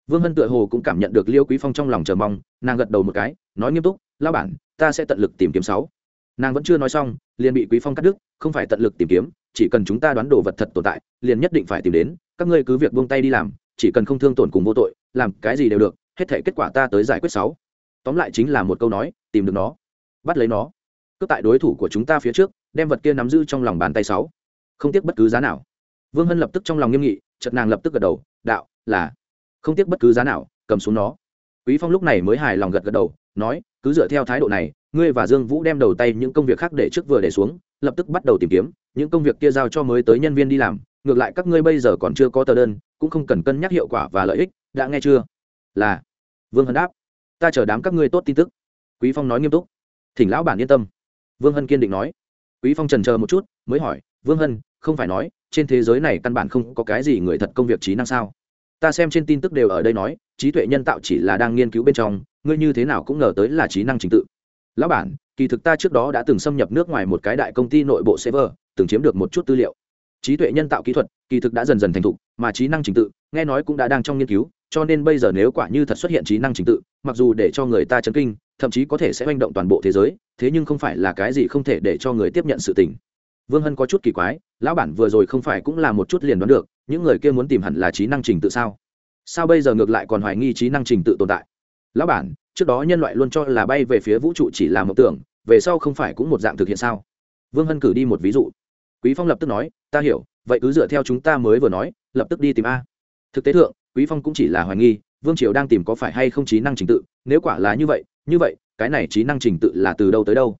Vương hân tựa hồ cũng cảm nhận được liêu quý phong trong lòng chờ mong, nàng gật đầu một cái, nói nghiêm túc lao bản, ta sẽ tận lực tìm kiếm sáu. Nàng vẫn chưa nói xong, liền bị quý phong cắt đứt, không phải tận lực tìm kiếm, chỉ cần chúng ta đoán đồ vật thật tồn tại, liền nhất định phải tìm đến, các ngươi cứ việc buông tay đi làm chỉ cần không thương tổn cùng vô tội, làm cái gì đều được, hết thể kết quả ta tới giải quyết sáu. Tóm lại chính là một câu nói, tìm được nó, bắt lấy nó. Cướp tại đối thủ của chúng ta phía trước, đem vật kia nắm giữ trong lòng bàn tay sáu. Không tiếc bất cứ giá nào. Vương hân lập tức trong lòng nghiêm nghị, chợt nàng lập tức gật đầu, đạo, là. Không tiếc bất cứ giá nào, cầm xuống nó. Quý phong lúc này mới hài lòng gật gật đầu, nói, cứ dựa theo thái độ này, ngươi và dương vũ đem đầu tay những công việc khác để trước vừa để xuống, lập tức bắt đầu tìm kiếm, những công việc kia giao cho mới tới nhân viên đi làm, ngược lại các ngươi bây giờ còn chưa có tờ đơn cũng không cần cân nhắc hiệu quả và lợi ích, đã nghe chưa? Là. Vương hân đáp. Ta chờ đám các ngươi tốt tin tức. Quý phong nói nghiêm túc. Thỉnh lão bản yên tâm. Vương hân kiên định nói. Quý phong trần chờ một chút, mới hỏi, vương hân, không phải nói, trên thế giới này căn bản không có cái gì người thật công việc trí năng sao? Ta xem trên tin tức đều ở đây nói, trí tuệ nhân tạo chỉ là đang nghiên cứu bên trong, ngươi như thế nào cũng ngờ tới là trí năng chính tự. Lão bản, kỳ thực ta trước đó đã từng xâm nhập nước ngoài một cái đại công ty nội bộ server, từng chiếm được một chút tư liệu trí tuệ nhân tạo kỹ thuật, kỳ thực đã dần dần thành thục, mà trí năng trình tự, nghe nói cũng đã đang trong nghiên cứu, cho nên bây giờ nếu quả như thật xuất hiện trí năng trình tự, mặc dù để cho người ta chấn kinh, thậm chí có thể sẽ manh động toàn bộ thế giới, thế nhưng không phải là cái gì không thể để cho người tiếp nhận sự tình. Vương hân có chút kỳ quái, lão bản vừa rồi không phải cũng là một chút liền đoán được, những người kia muốn tìm hẳn là trí năng trình tự sao? Sao bây giờ ngược lại còn hoài nghi trí năng trình tự tồn tại? Lão bản, trước đó nhân loại luôn cho là bay về phía vũ trụ chỉ là một tưởng, về sau không phải cũng một dạng thực hiện sao? Vương hân cử đi một ví dụ quý phong lập tức nói, ta hiểu, vậy cứ dựa theo chúng ta mới vừa nói, lập tức đi tìm a. Thực tế thượng, quý phong cũng chỉ là hoài nghi, vương triều đang tìm có phải hay không trí năng trình tự, nếu quả là như vậy như vậy, cái này trí năng trình tự là từ đâu tới đâu?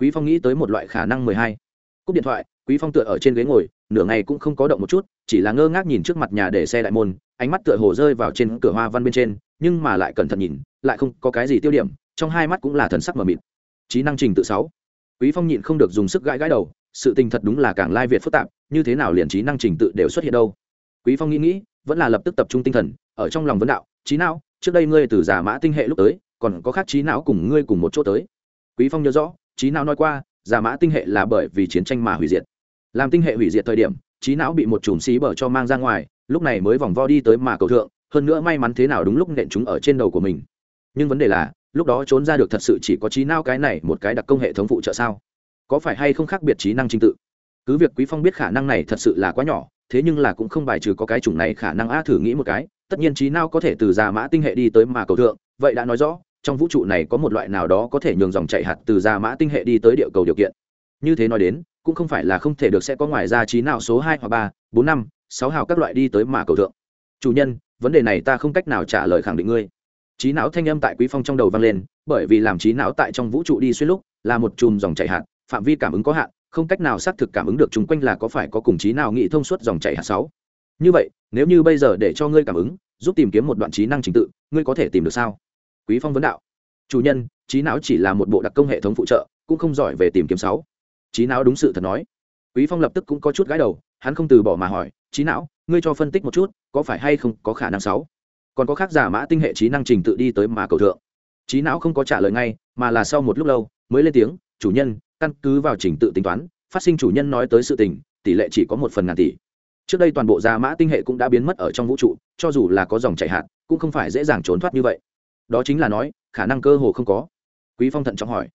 Quý phong nghĩ tới một loại khả năng mười hai. Cúp điện thoại, quý phong tựa ở trên ghế ngồi, nửa ngày cũng không có động một chút, chỉ là ngơ ngác nhìn trước mặt nhà để xe đại môn, ánh mắt tựa hồ rơi vào trên cửa hoa văn bên trên, nhưng mà lại cẩn thận nhìn, lại không có cái gì tiêu điểm, trong hai mắt cũng là thần sắc mờ mịt. Trí năng trình tự sáu. Quý phong nhịn không được dùng sức gãi gãi đầu sự tình thật đúng là càng lai việt phức tạp, như thế nào liền trí năng trình tự đều xuất hiện đâu? Quý phong nghĩ nghĩ, vẫn là lập tức tập trung tinh thần, ở trong lòng vấn đạo trí não, trước đây ngươi từ giả mã tinh hệ lúc tới, còn có khác trí não cùng ngươi cùng một chỗ tới. Quý phong nhớ rõ trí não nói qua, giả mã tinh hệ là bởi vì chiến tranh mà hủy diệt. Làm tinh hệ hủy diệt thời điểm trí não bị một chùm xí bở cho mang ra ngoài, lúc này mới vòng vo đi tới mà cầu thượng, hơn nữa may mắn thế nào đúng lúc nện chúng ở trên đầu của mình. Nhưng vấn đề là, lúc đó trốn ra được thật sự chỉ có trí não cái này một cái đặc công hệ thống phụ trợ sao? Có phải hay không khác biệt trí năng trình tự? Cứ việc quý phong biết khả năng này thật sự là quá nhỏ, thế nhưng là cũng không bài trừ có cái chủng này khả năng a thử nghĩ một cái, tất nhiên trí não có thể từ già mã tinh hệ đi tới mà cầu thượng, vậy đã nói rõ, trong vũ trụ này có một loại nào đó có thể nhường dòng chạy hạt từ già mã tinh hệ đi tới địa cầu điều kiện. Như thế nói đến, cũng không phải là không thể được sẽ có ngoài ra trí nào số hai hoặc ba, bốn, năm, sáu hào các loại đi tới mà cầu thượng. Chủ nhân, vấn đề này ta không cách nào trả lời khẳng định ngươi. Trí não thanh âm tại quý phong trong đầu vang lên, bởi vì làm trí não tại trong vũ trụ đi xuyên lúc, là một chùm dòng chảy hạt phạm vi cảm ứng có hạn, không cách nào xác thực cảm ứng được chung quanh là có phải có cùng trí nào nghĩ thông suốt dòng chảy hạt sáu. Như vậy, nếu như bây giờ để cho ngươi cảm ứng, giúp tìm kiếm một đoạn trí năng trình tự, ngươi có thể tìm được sao? Quý phong vấn đạo. Chủ nhân, trí não chỉ là một bộ đặc công hệ thống phụ trợ, cũng không giỏi về tìm kiếm sáu. Trí não đúng sự thật nói. Quý phong lập tức cũng có chút gãi đầu, hắn không từ bỏ mà hỏi, trí não, ngươi cho phân tích một chút, có phải hay không có khả năng sáu? Còn có khác giả mã tinh hệ trí năng trình tự đi tới mà cầu thượng. Trí não không có trả lời ngay, mà là sau một lúc lâu, mới lên tiếng, chủ nhân căn cứ vào trình tự tính toán, phát sinh chủ nhân nói tới sự tình, tỷ lệ chỉ có một phần ngàn tỷ. Trước đây toàn bộ gia mã tinh hệ cũng đã biến mất ở trong vũ trụ, cho dù là có dòng chạy hạn cũng không phải dễ dàng trốn thoát như vậy. Đó chính là nói, khả năng cơ hồ không có. Quý phong thận trọng hỏi,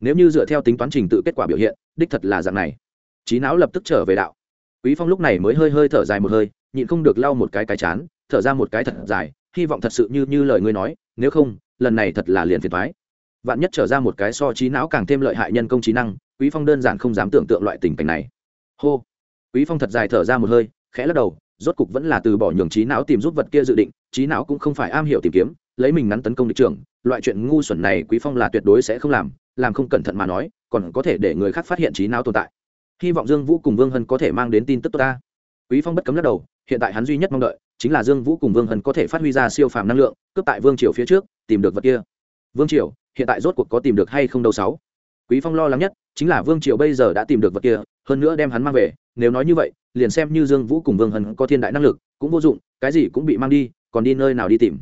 nếu như dựa theo tính toán trình tự kết quả biểu hiện, đích thật là dạng này. Trí não lập tức trở về đạo. Quý phong lúc này mới hơi hơi thở dài một hơi, nhịn không được lau một cái cái chán, thở ra một cái thật dài, hy vọng thật sự như như lời ngươi nói, nếu không, lần này thật là liền phiền thoái vạn nhất trở ra một cái so trí não càng thêm lợi hại nhân công trí năng, quý phong đơn giản không dám tưởng tượng loại tình cảnh này. Hô. Quý phong thật dài thở ra một hơi, khẽ lắc đầu, rốt cục vẫn là từ bỏ nhường trí não tìm giúp vật kia dự định, trí não cũng không phải am hiểu tìm kiếm, lấy mình ngắn tấn công địch trưởng, loại chuyện ngu xuẩn này quý phong là tuyệt đối sẽ không làm làm không cẩn thận mà nói, còn có thể để người khác phát hiện trí não tồn tại. Hy vọng dương vũ cùng vương hân có thể mang đến tin tức tốt ta. Quý phong bất cấm lắc đầu, hiện tại hắn duy nhất mong đợi, chính là dương vũ cùng vương hân có thể phát huy ra siêu phàm năng lượng, cướp tại vương triều phía trước, tìm được vật kia. Vương triều hiện tại rốt cuộc có tìm được hay không đâu sáu. Quý phong lo lắng nhất chính là vương triều bây giờ đã tìm được vật kia, hơn nữa đem hắn mang về, nếu nói như vậy, liền xem như dương vũ cùng vương hân có thiên đại năng lực, cũng vô dụng, cái gì cũng bị mang đi, còn đi nơi nào đi tìm?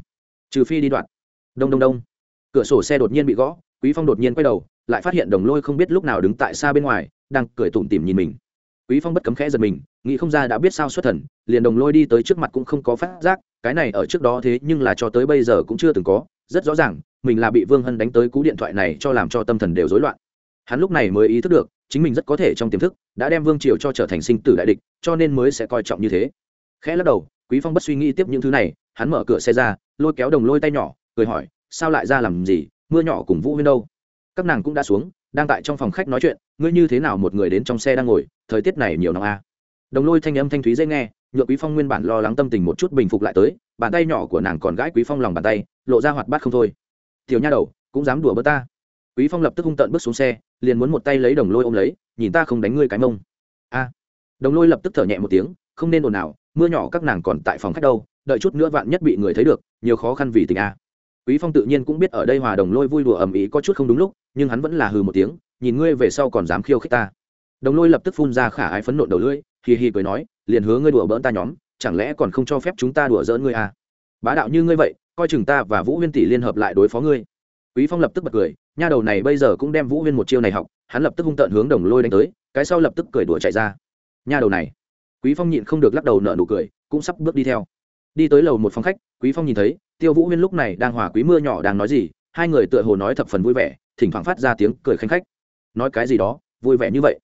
Trừ phi đi đoạn. Đông đông đông. Cửa sổ xe đột nhiên bị gõ, quý phong đột nhiên quay đầu, lại phát hiện đồng lôi không biết lúc nào đứng tại xa bên ngoài, đang cười tủm tỉm nhìn mình. Quý phong bất cấm khẽ giật mình, nghĩ không ra đã biết sao xuất thần, liền đồng lôi đi tới trước mặt cũng không có phát giác, cái này ở trước đó thế nhưng là cho tới bây giờ cũng chưa từng có, rất rõ ràng mình là bị vương hân đánh tới cú điện thoại này cho làm cho tâm thần đều rối loạn. Hắn lúc này mới ý thức được, chính mình rất có thể trong tiềm thức, đã đem vương triều cho trở thành sinh tử đại địch, cho nên mới sẽ coi trọng như thế. Khẽ lắc đầu, quý phong bất suy nghĩ tiếp những thứ này, hắn mở cửa xe ra, lôi kéo đồng lôi tay nhỏ, cười hỏi, sao lại ra làm gì? Mưa nhỏ cùng vũ huyên đâu? Các nàng cũng đã xuống, đang tại trong phòng khách nói chuyện, ngươi như thế nào một người đến trong xe đang ngồi, thời tiết này nhiều nóng a? À. đồng lôi thanh âm thanh thúy dễ nghe nhựa quý phong nguyên bản lo lắng tâm tình một chút bình phục lại tới, bàn tay nhỏ của nàng còn gãi quý phong lòng bàn tay, lộ ra hoạt bát không thôi tiểu nha đầu, cũng dám đùa bơ ta. Quý phong lập tức hung tợn bước xuống xe, liền muốn một tay lấy đồng lôi ôm lấy, nhìn ta không đánh ngươi cái mông. A. Đồng lôi lập tức thở nhẹ một tiếng, không nên ồn nào mưa nhỏ các nàng còn tại phòng khách đâu, đợi chút nữa vạn nhất bị người thấy được, nhiều khó khăn vì tình a. Quý phong tự nhiên cũng biết ở đây hòa đồng lôi vui đùa ầm ĩ có chút không đúng lúc, nhưng hắn vẫn là hừ một tiếng, nhìn ngươi về sau còn dám khiêu khích ta. Đồng lôi lập tức phun ra khả ái phấn nộn đầu lưỡi, hì hì cười nói, liền hứa ngươi đùa bỡn ta nhóm, chẳng lẽ còn không cho phép chúng ta đùa giỡn ngươi à? Bá đạo như ngươi vậy, coi chừng ta và vũ huyên tỷ liên hợp lại đối phó ngươi. Quý phong lập tức bật cười, nha đầu này bây giờ cũng đem vũ huyên một chiêu này học, hắn lập tức hung tợn hướng đồng lôi đánh tới, cái sau lập tức cười đùa chạy ra. Nha đầu này, quý phong nhịn không được lắc đầu nở nụ cười, cũng sắp bước đi theo. Đi tới lầu một phòng khách, quý phong nhìn thấy, tiêu vũ huyên lúc này đang hòa quý mưa nhỏ đang nói gì, hai người tựa hồ nói thập phần vui vẻ, thỉnh thoảng phát ra tiếng cười khanh khách. Nói cái gì đó, vui vẻ như vậy.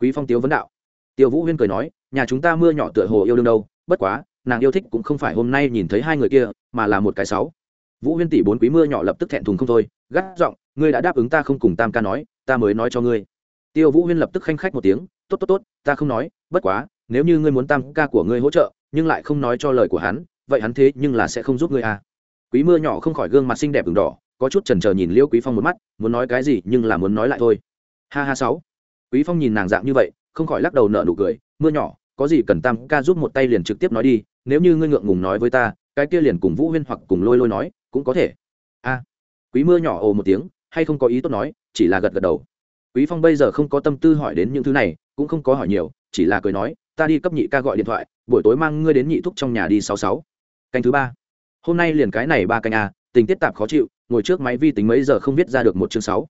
Quý phong tiếu vấn đạo. Tiêu vũ huyên cười nói, nhà chúng ta mưa nhỏ tựa hồ yêu đương đâu, bất quá nàng yêu thích cũng không phải hôm nay nhìn thấy hai người kia, mà là một cái sáu. Vũ huyên tỷ bốn quý mưa nhỏ lập tức thẹn thùng không thôi, gắt giọng, ngươi đã đáp ứng ta không cùng tam ca nói, ta mới nói cho ngươi. Tiêu vũ huyên lập tức khanh khách một tiếng, tốt tốt tốt, ta không nói, bất quá, nếu như ngươi muốn tam ca của ngươi hỗ trợ, nhưng lại không nói cho lời của hắn, vậy hắn thế nhưng là sẽ không giúp ngươi à. Quý mưa nhỏ không khỏi gương mặt xinh đẹp ửng đỏ, có chút chần chờ nhìn liêu quý phong một mắt, muốn nói cái gì nhưng là muốn nói lại thôi. Ha ha sáu. Quý phong nhìn nàng dạng như vậy, không khỏi lắc đầu nở nụ cười, mưa nhỏ có gì cần tam ca giúp một tay liền trực tiếp nói đi, nếu như ngươi ngượng ngùng nói với ta, cái kia liền cùng vũ huyên hoặc cùng lôi lôi nói, cũng có thể. A. Quý mưa nhỏ ồ một tiếng, hay không có ý tốt nói, chỉ là gật gật đầu. Quý phong bây giờ không có tâm tư hỏi đến những thứ này, cũng không có hỏi nhiều, chỉ là cười nói, ta đi cấp nhị ca gọi điện thoại, buổi tối mang ngươi đến nhị thúc trong nhà đi sáu sáu. Canh thứ ba. Hôm nay liền cái này ba canh a, tình tiết tạp khó chịu, ngồi trước máy vi tính mấy giờ không viết ra được một chương sáu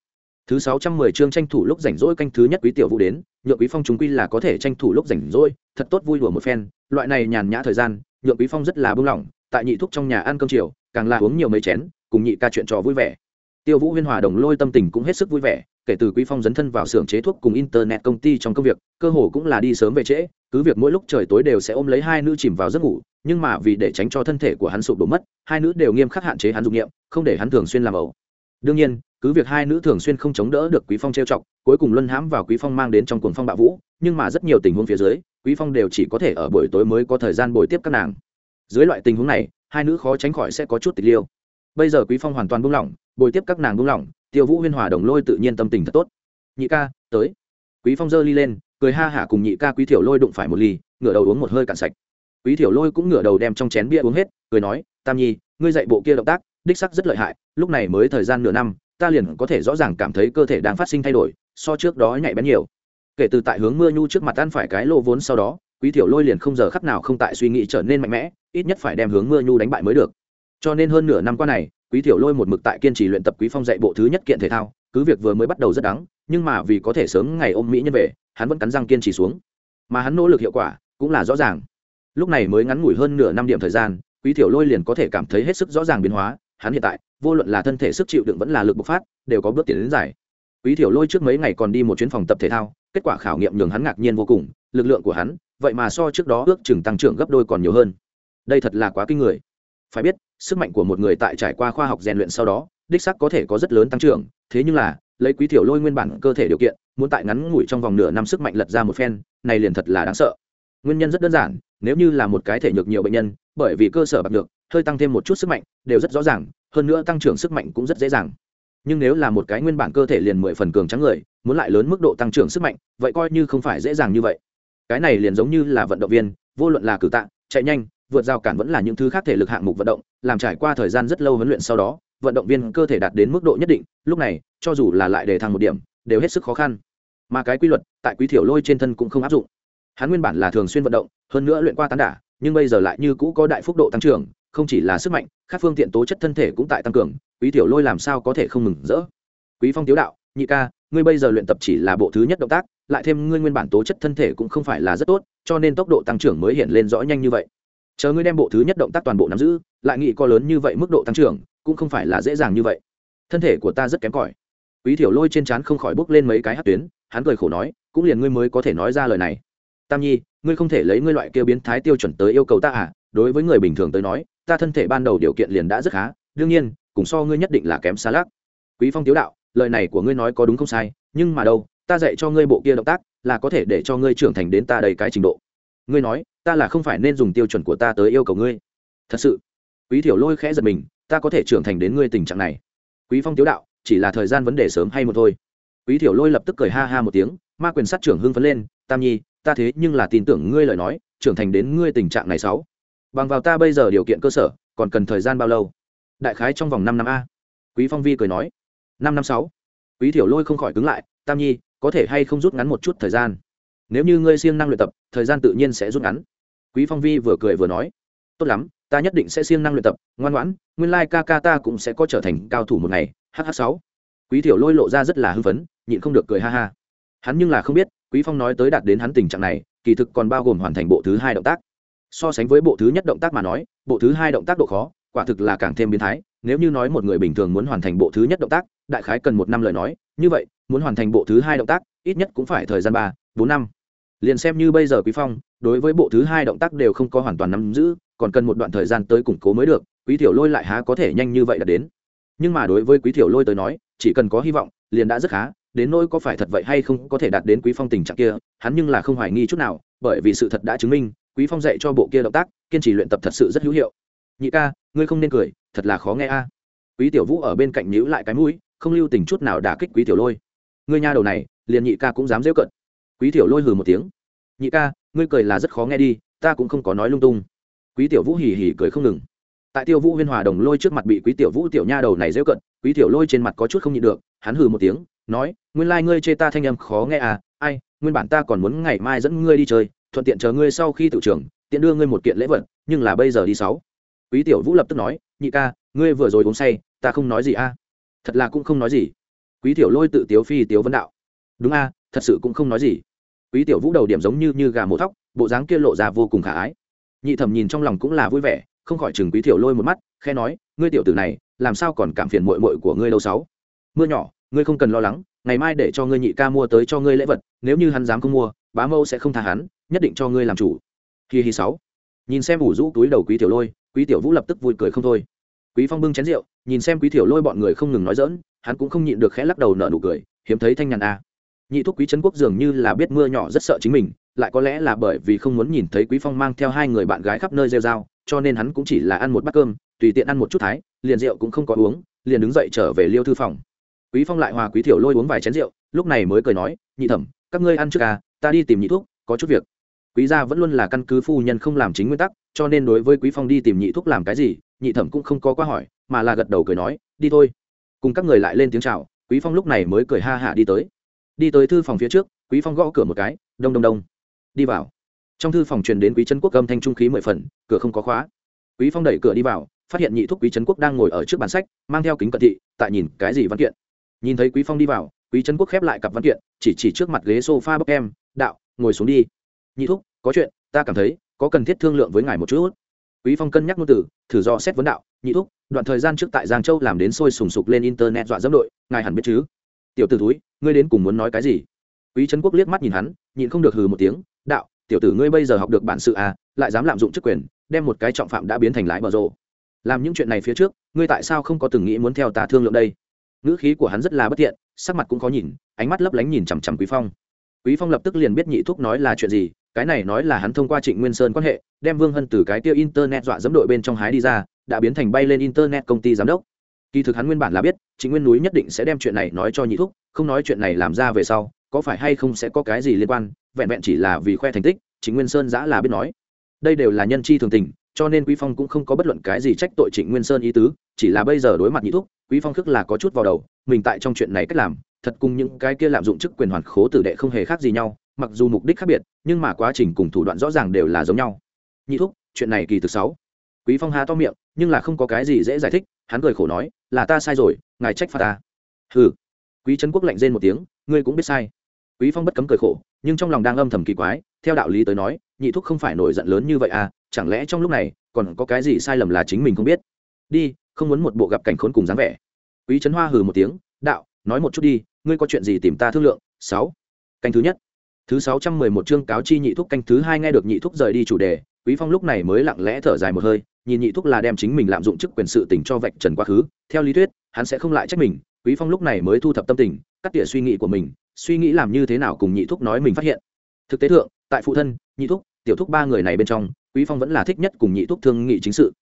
thứ sáu trăm mười chương tranh thủ lúc rảnh rỗi canh thứ nhất quý tiểu vũ đến, nhượng quý phong chúng quy là có thể tranh thủ lúc rảnh rỗi, thật tốt vui đùa một phen. Loại này nhàn nhã thời gian, nhượng quý phong rất là bưng lỏng. Tại nhị thúc trong nhà ăn cơm chiều, càng là uống nhiều mấy chén, cùng nhị ca chuyện trò vui vẻ. Tiêu vũ huyên hòa đồng lôi tâm tình cũng hết sức vui vẻ, kể từ quý phong dấn thân vào xưởng chế thuốc cùng internet công ty trong công việc, cơ hồ cũng là đi sớm về trễ, cứ việc mỗi lúc trời tối đều sẽ ôm lấy hai nữ chìm vào giấc ngủ, nhưng mà vì để tránh cho thân thể của hắn sụp đổ mất, hai nữ đều nghiêm khắc hạn chế hắn dụng nghiệm không để hắn thường xuyên làm ẩu. Đương nhiên cứ việc hai nữ thường xuyên không chống đỡ được quý phong trêu chọc, cuối cùng luân hãm vào quý phong mang đến trong cuồng phong bạo vũ, nhưng mà rất nhiều tình huống phía dưới, quý phong đều chỉ có thể ở buổi tối mới có thời gian bồi tiếp các nàng. Dưới loại tình huống này, hai nữ khó tránh khỏi sẽ có chút tịch liêu. Bây giờ quý phong hoàn toàn buông lỏng, bồi tiếp các nàng buông lỏng, tiêu vũ huyên hòa đồng lôi tự nhiên tâm tình thật tốt. Nhị ca, tới. Quý phong giơ ly lên, cười ha hả cùng nhị ca quý thiểu lôi đụng phải một ly, ngửa đầu uống một hơi cạn sạch. Quý thiểu lôi cũng ngửa đầu đem trong chén bia uống hết, cười nói, tam nhi, ngươi dạy bộ kia động tác, đích sắc rất lợi hại, lúc này mới thời gian nửa năm ta liền có thể rõ ràng cảm thấy cơ thể đang phát sinh thay đổi, so trước đó nhạy bén nhiều. Kể từ tại hướng mưa nhu trước mặt ăn phải cái lô vốn sau đó, quý Tiểu lôi liền không giờ khắc nào không tại suy nghĩ trở nên mạnh mẽ, ít nhất phải đem hướng mưa nhu đánh bại mới được. Cho nên hơn nửa năm qua này, quý Tiểu lôi một mực tại kiên trì luyện tập quý phong dạy bộ thứ nhất kiện thể thao, cứ việc vừa mới bắt đầu rất đắng, nhưng mà vì có thể sớm ngày ôm mỹ nhân về, hắn vẫn cắn răng kiên trì xuống. Mà hắn nỗ lực hiệu quả cũng là rõ ràng. Lúc này mới ngắn ngủi hơn nửa năm điểm thời gian, quý Tiểu lôi liền có thể cảm thấy hết sức rõ ràng biến hóa hắn hiện tại, vô luận là thân thể sức chịu đựng vẫn là lực bộc phát, đều có bước tiến đến giải. Quý thiểu lôi trước mấy ngày còn đi một chuyến phòng tập thể thao, kết quả khảo nghiệm nhường hắn ngạc nhiên vô cùng, lực lượng của hắn, vậy mà so trước đó ước chừng tăng trưởng gấp đôi còn nhiều hơn. Đây thật là quá kinh người. Phải biết, sức mạnh của một người tại trải qua khoa học rèn luyện sau đó, đích sắc có thể có rất lớn tăng trưởng, thế nhưng là, lấy quý thiểu lôi nguyên bản cơ thể điều kiện, muốn tại ngắn ngủi trong vòng nửa năm sức mạnh lật ra một phen, này liền thật là đáng sợ. Nguyên nhân rất đơn giản, nếu như là một cái thể nhược nhiều bệnh nhân bởi vì cơ sở bạc được hơi tăng thêm một chút sức mạnh, đều rất rõ ràng, hơn nữa tăng trưởng sức mạnh cũng rất dễ dàng. Nhưng nếu là một cái nguyên bản cơ thể liền mười phần cường trắng người, muốn lại lớn mức độ tăng trưởng sức mạnh, vậy coi như không phải dễ dàng như vậy. Cái này liền giống như là vận động viên, vô luận là cử tạ, chạy nhanh, vượt rào cản vẫn là những thứ khác thể lực hạng mục vận động, làm trải qua thời gian rất lâu huấn luyện sau đó, vận động viên cơ thể đạt đến mức độ nhất định, lúc này, cho dù là lại đề thăng một điểm, đều hết sức khó khăn. Mà cái quy luật, tại quý thiểu lôi trên thân cũng không áp dụng. Hắn nguyên bản là thường xuyên vận động, hơn nữa luyện qua tán đả nhưng bây giờ lại như cũ có đại phúc độ tăng trưởng, không chỉ là sức mạnh các phương tiện tố chất thân thể cũng tại tăng cường, quý tiểu lôi làm sao có thể không mừng rỡ? Quý phong tiếu đạo, nhị ca, ngươi bây giờ luyện tập chỉ là bộ thứ nhất động tác, lại thêm ngươi nguyên bản tố chất thân thể cũng không phải là rất tốt, cho nên tốc độ tăng trưởng mới hiện lên rõ nhanh như vậy. Chờ ngươi đem bộ thứ nhất động tác toàn bộ nắm giữ, lại nghĩ có lớn như vậy mức độ tăng trưởng, cũng không phải là dễ dàng như vậy. Thân thể của ta rất kém cỏi. Quý tiểu lôi trên trán không khỏi bốc lên mấy cái hát tuyến, hắn cười khổ nói, cũng liền ngươi mới có thể nói ra lời này tam nhi, ngươi không thể lấy ngươi loại kêu biến thái tiêu chuẩn tới yêu cầu ta à? Đối với người bình thường tới nói, ta thân thể ban đầu điều kiện liền đã rất khá, đương nhiên, cùng so ngươi nhất định là kém xa lắc. Quý phong tiếu đạo, lời này của ngươi nói có đúng không sai, nhưng mà đâu, ta dạy cho ngươi bộ kia động tác, là có thể để cho ngươi trưởng thành đến ta đầy cái trình độ. Ngươi nói, ta là không phải nên dùng tiêu chuẩn của ta tới yêu cầu ngươi. Thật sự. Quý thiểu lôi khẽ giật mình, ta có thể trưởng thành đến ngươi tình trạng này. Quý phong tiếu đạo, chỉ là thời gian vấn đề sớm hay một thôi. Quý thiểu lôi lập tức cười ha ha một tiếng, ma quyền sát trưởng hưng phấn lên, tam nhi ta thế nhưng là tin tưởng ngươi lời nói, trưởng thành đến ngươi tình trạng này sáu. Bằng vào ta bây giờ điều kiện cơ sở, còn cần thời gian bao lâu? Đại khái trong vòng năm năm a. Quý phong vi cười nói. Năm năm sáu. Quý thiểu lôi không khỏi cứng lại, tam nhi, có thể hay không rút ngắn một chút thời gian? Nếu như ngươi siêng năng luyện tập, thời gian tự nhiên sẽ rút ngắn. Quý phong vi vừa cười vừa nói. Tốt lắm, ta nhất định sẽ siêng năng luyện tập, ngoan ngoãn, nguyên lai ca ca ta cũng sẽ có trở thành cao thủ một ngày. Hh sáu. Quý thiểu lôi lộ ra rất là hưng phấn, nhịn không được cười ha ha. Hắn nhưng là không biết quý phong nói tới đạt đến hắn tình trạng này, kỳ thực còn bao gồm hoàn thành bộ thứ hai động tác. So sánh với bộ thứ nhất động tác mà nói, bộ thứ hai động tác độ khó, quả thực là càng thêm biến thái. Nếu như nói một người bình thường muốn hoàn thành bộ thứ nhất động tác, đại khái cần một năm lời nói. Như vậy, muốn hoàn thành bộ thứ hai động tác, ít nhất cũng phải thời gian ba, bốn năm. Liền xem như bây giờ quý phong, đối với bộ thứ hai động tác đều không có hoàn toàn nắm giữ, còn cần một đoạn thời gian tới củng cố mới được, quý tiểu lôi lại há có thể nhanh như vậy là đến. Nhưng mà đối với quý tiểu lôi tới nói, chỉ cần có hy vọng, liền đã rất khá đến nỗi có phải thật vậy hay không có thể đạt đến quý phong tình trạng kia, hắn nhưng là không hoài nghi chút nào, bởi vì sự thật đã chứng minh, quý phong dạy cho bộ kia động tác, kiên trì luyện tập thật sự rất hữu hiệu. Nhị ca, ngươi không nên cười, thật là khó nghe a. Quý tiểu vũ ở bên cạnh nhíu lại cái mũi, không lưu tình chút nào đả kích quý tiểu lôi. Ngươi nha đầu này, liền nhị ca cũng dám dễ cận. Quý tiểu lôi hừ một tiếng. Nhị ca, ngươi cười là rất khó nghe đi, ta cũng không có nói lung tung. Quý tiểu vũ hì hì cười không ngừng. Tại tiêu vũ huyên hòa đồng lôi trước mặt bị quý tiểu vũ tiểu nha đầu này dễ cận, quý tiểu lôi trên mặt có chút không nhịn được, hắn hừ một tiếng nói, nguyên lai、like、ngươi chê ta thanh âm khó nghe à ai, nguyên bản ta còn muốn ngày mai dẫn ngươi đi chơi, thuận tiện chờ ngươi sau khi tự trường tiện đưa ngươi một kiện lễ vật, nhưng là bây giờ đi sáu. Quý tiểu vũ lập tức nói, nhị ca, ngươi vừa rồi uống say, ta không nói gì a thật là cũng không nói gì. Quý tiểu lôi tự tiếu phi tiếu vấn đạo. Đúng a thật sự cũng không nói gì. Quý tiểu vũ đầu điểm giống như như gà mổ thóc, bộ dáng kia lộ ra vô cùng khả ái. Nhị thẩm nhìn trong lòng cũng là vui vẻ, không khỏi chừng quý tiểu lôi một mắt khe nói, ngươi tiểu tử này, làm sao còn cảm phiền mội mội của ngươi lâu sáu? Mưa nhỏ ngươi không cần lo lắng, ngày mai để cho ngươi nhị ca mua tới cho ngươi lễ vật, nếu như hắn dám không mua, bá mâu sẽ không tha hắn, nhất định cho ngươi làm chủ. Hi hi sáu. Nhìn xem ủ rũ túi đầu quý tiểu lôi, quý tiểu vũ lập tức vui cười không thôi. Quý phong bưng chén rượu, nhìn xem quý tiểu lôi bọn người không ngừng nói dỡn hắn cũng không nhịn được khẽ lắc đầu nở nụ cười, hiếm thấy thanh nhàn a nhị thúc quý trấn quốc dường như là biết mưa nhỏ rất sợ chính mình, lại có lẽ là bởi vì không muốn nhìn thấy quý phong mang theo hai người bạn gái khắp nơi rêu rao, cho nên hắn cũng chỉ là ăn một bát cơm, tùy tiện ăn một chút thái, liền rượu cũng không có uống, liền đứng dậy trở về liêu thư phòng quý phong lại hòa quý thiểu lôi uống vài chén rượu, lúc này mới cười nói, nhị thẩm, các ngươi ăn trước à ta đi tìm nhị thuốc, có chút việc. Quý gia vẫn luôn là căn cứ phu nhân không làm chính nguyên tắc, cho nên đối với quý phong đi tìm nhị thuốc làm cái gì, nhị thẩm cũng không có qua hỏi, mà là gật đầu cười nói, đi thôi. Cùng các người lại lên tiếng chào, quý phong lúc này mới cười ha hả đi tới. Đi tới thư phòng phía trước, quý phong gõ cửa một cái, đông đông đông. Đi vào. Trong thư phòng truyền đến quý trấn quốc âm thanh trung khí mười phần, cửa không có khóa. Quý phong đẩy cửa đi vào, phát hiện nhị thuốc quý trấn quốc đang ngồi ở trước bàn sách, mang theo kính cận thị, tại nhìn cái gì văn kiện nhìn thấy quý phong đi vào, quý trấn quốc khép lại cặp văn kiện, chỉ chỉ trước mặt ghế sofa bốc em, đạo, ngồi xuống đi. Nhị thúc, có chuyện, ta cảm thấy có cần thiết thương lượng với ngài một chút. Quý phong cân nhắc ngôn từ, thử do xét vấn đạo, nhị thúc, đoạn thời gian trước tại giang châu làm đến sôi sùng sục lên internet dọa dẫm đội, ngài hẳn biết chứ? Tiểu tử túi ngươi đến cùng muốn nói cái gì? Quý trấn quốc liếc mắt nhìn hắn, nhịn không được hừ một tiếng, đạo, tiểu tử ngươi bây giờ học được bản sự à lại dám lạm dụng chức quyền, đem một cái trọng phạm đã biến thành lái bờ rộ làm những chuyện này phía trước, ngươi tại sao không có từng nghĩ muốn theo ta thương lượng đây? Ngữ khí của hắn rất là bất tiện sắc mặt cũng khó nhìn, ánh mắt lấp lánh nhìn chằm chằm quý phong. Quý phong lập tức liền biết nhị thúc nói là chuyện gì, cái này nói là hắn thông qua trịnh nguyên sơn quan hệ, đem vương hân từ cái tiêu internet dọa dẫm đội bên trong hái đi ra, đã biến thành bay lên internet công ty giám đốc. Kỳ thực hắn nguyên bản là biết, trịnh nguyên núi nhất định sẽ đem chuyện này nói cho nhị thúc, không nói chuyện này làm ra về sau, có phải hay không sẽ có cái gì liên quan, vẹn vẹn chỉ là vì khoe thành tích, trịnh nguyên sơn giã là biết nói. Đây đều là nhân chi thường tình cho nên quý phong cũng không có bất luận cái gì trách tội trịnh nguyên sơn ý tứ, chỉ là bây giờ đối mặt nhị thúc, quý phong khước là có chút vào đầu, mình tại trong chuyện này cách làm, thật cùng những cái kia lạm dụng chức quyền hoàn khố tử đệ không hề khác gì nhau, mặc dù mục đích khác biệt, nhưng mà quá trình cùng thủ đoạn rõ ràng đều là giống nhau. Nhị thúc, chuyện này kỳ thực sáu. Quý phong há to miệng, nhưng là không có cái gì dễ giải thích, hắn cười khổ nói, là ta sai rồi, ngài trách phạt ta. Hừ. Quý trấn quốc lạnh rên một tiếng, ngươi cũng biết sai. Quý phong bất cấm cười khổ, nhưng trong lòng đang âm thầm kỳ quái, theo đạo lý tới nói, nhị thúc không phải nổi giận lớn như vậy à chẳng lẽ trong lúc này còn có cái gì sai lầm là chính mình không biết? Đi, không muốn một bộ gặp cảnh khốn cùng dáng vẻ. Quý trấn hoa hừ một tiếng, đạo, nói một chút đi, ngươi có chuyện gì tìm ta thương lượng? Sáu. Canh thứ nhất. Thứ sáu trăm mười một chương cáo chi nhị thúc canh thứ hai nghe được nhị thúc rời đi chủ đề, quý phong lúc này mới lặng lẽ thở dài một hơi, nhìn nhị thúc là đem chính mình lạm dụng chức quyền sự tình cho vạch trần quá khứ. Theo lý thuyết, hắn sẽ không lại trách mình, quý phong lúc này mới thu thập tâm tình, cắt tỉa suy nghĩ của mình, suy nghĩ làm như thế nào cùng nhị thúc nói mình phát hiện. Thực tế thượng, tại phụ thân, nhị thúc, tiểu thúc ba người này bên trong quý phong vẫn là thích nhất cùng nhị thúc thương nghị chính sự.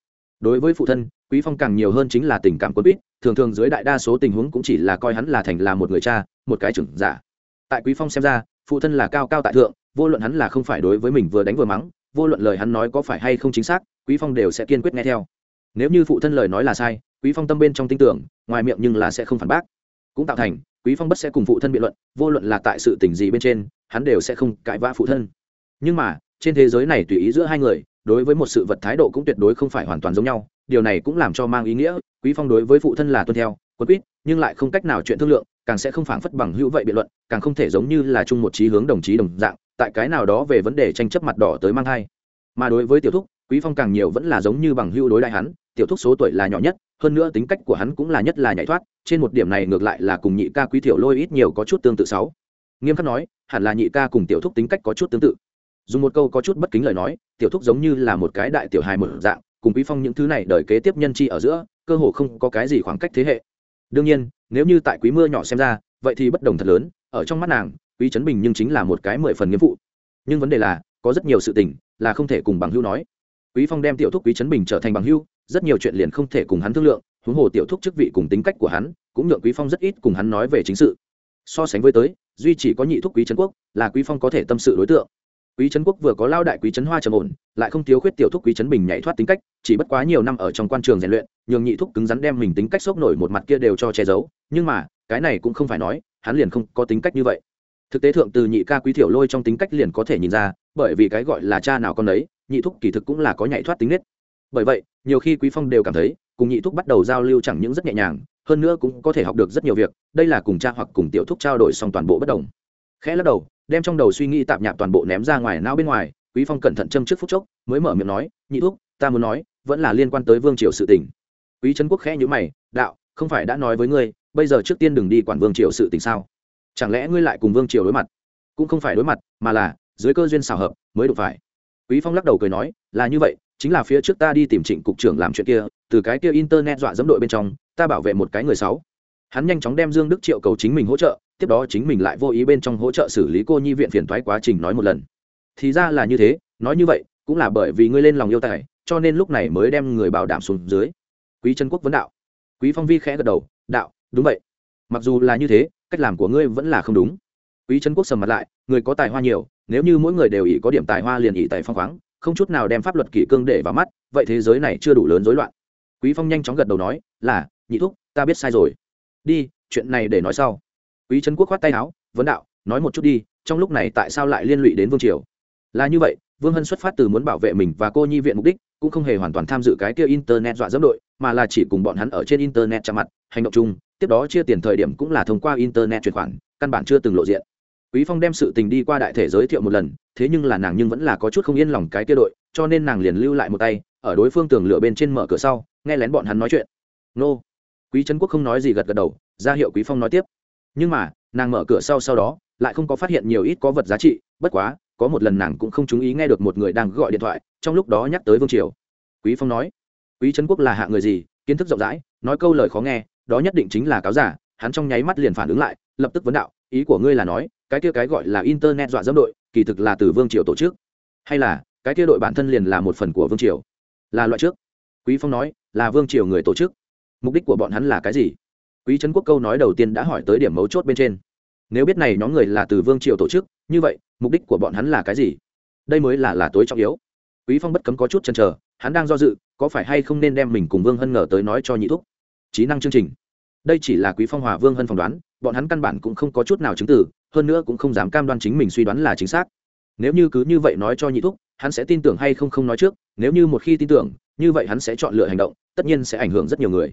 Đối với phụ thân, quý phong càng nhiều hơn chính là tình cảm quân biết thường thường dưới đại đa số tình huống cũng chỉ là coi hắn là thành là một người cha, một cái trưởng giả. Tại quý phong xem ra, phụ thân là cao cao tại thượng, vô luận hắn là không phải đối với mình vừa đánh vừa mắng, vô luận lời hắn nói có phải hay không chính xác, quý phong đều sẽ kiên quyết nghe theo. Nếu như phụ thân lời nói là sai, quý phong tâm bên trong tin tưởng, ngoài miệng nhưng là sẽ không phản bác. Cũng tạo thành, quý phong bất sẽ cùng phụ thân biện luận, vô luận là tại sự tình gì bên trên, hắn đều sẽ không cãi vã phụ thân. Nhưng mà trên thế giới này tùy ý giữa hai người, đối với một sự vật thái độ cũng tuyệt đối không phải hoàn toàn giống nhau, điều này cũng làm cho mang ý nghĩa, quý phong đối với phụ thân là tuân theo quân quýt, nhưng lại không cách nào chuyện thương lượng, càng sẽ không phảng phất bằng hữu vậy biện luận, càng không thể giống như là chung một trí hướng đồng chí đồng dạng, tại cái nào đó về vấn đề tranh chấp mặt đỏ tới mang thai. Mà đối với tiểu thúc, quý phong càng nhiều vẫn là giống như bằng hữu đối đại hắn, tiểu thúc số tuổi là nhỏ nhất, hơn nữa tính cách của hắn cũng là nhất là nhảy thoát, trên một điểm này ngược lại là cùng nhị ca quý tiểu lôi ít nhiều có chút tương tự sáu. Nghiêm khắc nói, hẳn là nhị ca cùng tiểu thúc tính cách có chút tương tự dùng một câu có chút bất kính lời nói, tiểu thúc giống như là một cái đại tiểu hài một dạng, cùng quý phong những thứ này đời kế tiếp nhân chi ở giữa, cơ hồ không có cái gì khoảng cách thế hệ. Đương nhiên, nếu như tại quý mưa nhỏ xem ra, vậy thì bất đồng thật lớn, ở trong mắt nàng, quý trấn bình nhưng chính là một cái mười phần nghĩa vụ nhưng vấn đề là, có rất nhiều sự tình là không thể cùng bằng hưu nói. Quý phong đem tiểu thúc quý trấn bình trở thành bằng hưu rất nhiều chuyện liền không thể cùng hắn thương lượng, huống hồ tiểu thúc chức vị cùng tính cách của hắn, cũng nhượng quý phong rất ít cùng hắn nói về chính sự. So sánh với tới, duy chỉ có nhị thúc quý trấn quốc là quý phong có thể tâm sự đối tượng quý trấn quốc vừa có lao đại quý trấn hoa trầm ổn, lại không thiếu khuyết tiểu thúc quý trấn bình nhảy thoát tính cách, chỉ bất quá nhiều năm ở trong quan trường rèn luyện, nhường nhị thúc cứng rắn đem mình tính cách sốc nổi một mặt kia đều cho che giấu, nhưng mà, cái này cũng không phải nói, hắn liền không có tính cách như vậy. Thực tế thượng từ nhị ca quý thiểu lôi trong tính cách liền có thể nhìn ra, bởi vì cái gọi là cha nào con ấy nhị thúc kỳ thực cũng là có nhảy thoát tính nết. Bởi vậy, nhiều khi quý phong đều cảm thấy, cùng nhị thúc bắt đầu giao lưu chẳng những rất nhẹ nhàng, hơn nữa cũng có thể học được rất nhiều việc, đây là cùng cha hoặc cùng tiểu thúc trao đổi xong toàn bộ bất đồng. Khẽ lắc đầu đem trong đầu suy nghĩ tạp nhạp toàn bộ ném ra ngoài não bên ngoài, quý phong cẩn thận châm trước phút chốc, mới mở miệng nói, nhị thúc, ta muốn nói, vẫn là liên quan tới vương triều sự tình. Quý trấn quốc khẽ nhíu mày, đạo, không phải đã nói với ngươi, bây giờ trước tiên đừng đi quản vương triều sự tình sao? Chẳng lẽ ngươi lại cùng vương triều đối mặt? Cũng không phải đối mặt, mà là dưới cơ duyên xào hợp mới đụng phải. Quý phong lắc đầu cười nói, là như vậy, chính là phía trước ta đi tìm trịnh cục trưởng làm chuyện kia, từ cái kia internet dọa dẫm đội bên trong, ta bảo vệ một cái người sáu. Hắn nhanh chóng đem dương đức triệu cầu chính mình hỗ trợ tiếp đó chính mình lại vô ý bên trong hỗ trợ xử lý cô nhi viện phiền thoái quá trình nói một lần. Thì ra là như thế, nói như vậy, cũng là bởi vì ngươi lên lòng yêu tài, cho nên lúc này mới đem người bảo đảm xuống dưới. Quý trân quốc vấn đạo. Quý phong vi khẽ gật đầu, đạo, đúng vậy. Mặc dù là như thế, cách làm của ngươi vẫn là không đúng. Quý trân quốc sầm mặt lại, người có tài hoa nhiều, nếu như mỗi người đều ỷ có điểm tài hoa liền ỷ tài phong khoáng, không chút nào đem pháp luật kỷ cương để vào mắt, vậy thế giới này chưa đủ lớn rối loạn. Quý phong nhanh chóng gật đầu nói, là, nhị thúc, ta biết sai rồi. Đi, chuyện này để nói sau quý trấn quốc khoát tay áo, vấn đạo, nói một chút đi, trong lúc này tại sao lại liên lụy đến vương triều? Là như vậy, vương hân xuất phát từ muốn bảo vệ mình và cô nhi viện mục đích, cũng không hề hoàn toàn tham dự cái kia internet dọa dẫm đội, mà là chỉ cùng bọn hắn ở trên internet chạm mặt, hành động chung, tiếp đó chia tiền thời điểm cũng là thông qua internet chuyển khoản, căn bản chưa từng lộ diện. Quý phong đem sự tình đi qua đại thể giới thiệu một lần, thế nhưng là nàng nhưng vẫn là có chút không yên lòng cái kia đội, cho nên nàng liền lưu lại một tay, ở đối phương tường lửa bên trên mở cửa sau, nghe lén bọn hắn nói chuyện. Nô. Quý trấn quốc không nói gì gật gật đầu, ra hiệu quý phong nói tiếp nhưng mà, nàng mở cửa sau sau đó, lại không có phát hiện nhiều ít có vật giá trị, bất quá, có một lần nàng cũng không chú ý nghe được một người đang gọi điện thoại, trong lúc đó nhắc tới vương triều. Quý phong nói, quý trấn quốc là hạ người gì, kiến thức rộng rãi, nói câu lời khó nghe, đó nhất định chính là cáo giả, hắn trong nháy mắt liền phản ứng lại, lập tức vấn đạo, ý của ngươi là nói, cái kia cái gọi là internet dọa dẫm đội, kỳ thực là từ vương triều tổ chức. Hay là, cái kia đội bản thân liền là một phần của vương triều? Là loại trước. Quý phong nói, là vương triều người tổ chức. Mục đích của bọn hắn là cái gì? Quý trấn quốc câu nói đầu tiên đã hỏi tới điểm mấu chốt bên trên. Nếu biết này nhóm người là từ vương triều tổ chức, như vậy, mục đích của bọn hắn là cái gì? Đây mới là là tối trọng yếu. Quý phong bất cấm có chút chần chờ, hắn đang do dự, có phải hay không nên đem mình cùng vương hân ngờ tới nói cho nhị thúc? Trí năng chương trình. Đây chỉ là quý phong hòa vương hân phỏng đoán, bọn hắn căn bản cũng không có chút nào chứng từ, hơn nữa cũng không dám cam đoan chính mình suy đoán là chính xác. Nếu như cứ như vậy nói cho nhị thúc, hắn sẽ tin tưởng hay không không nói trước, nếu như một khi tin tưởng, như vậy hắn sẽ chọn lựa hành động, tất nhiên sẽ ảnh hưởng rất nhiều người.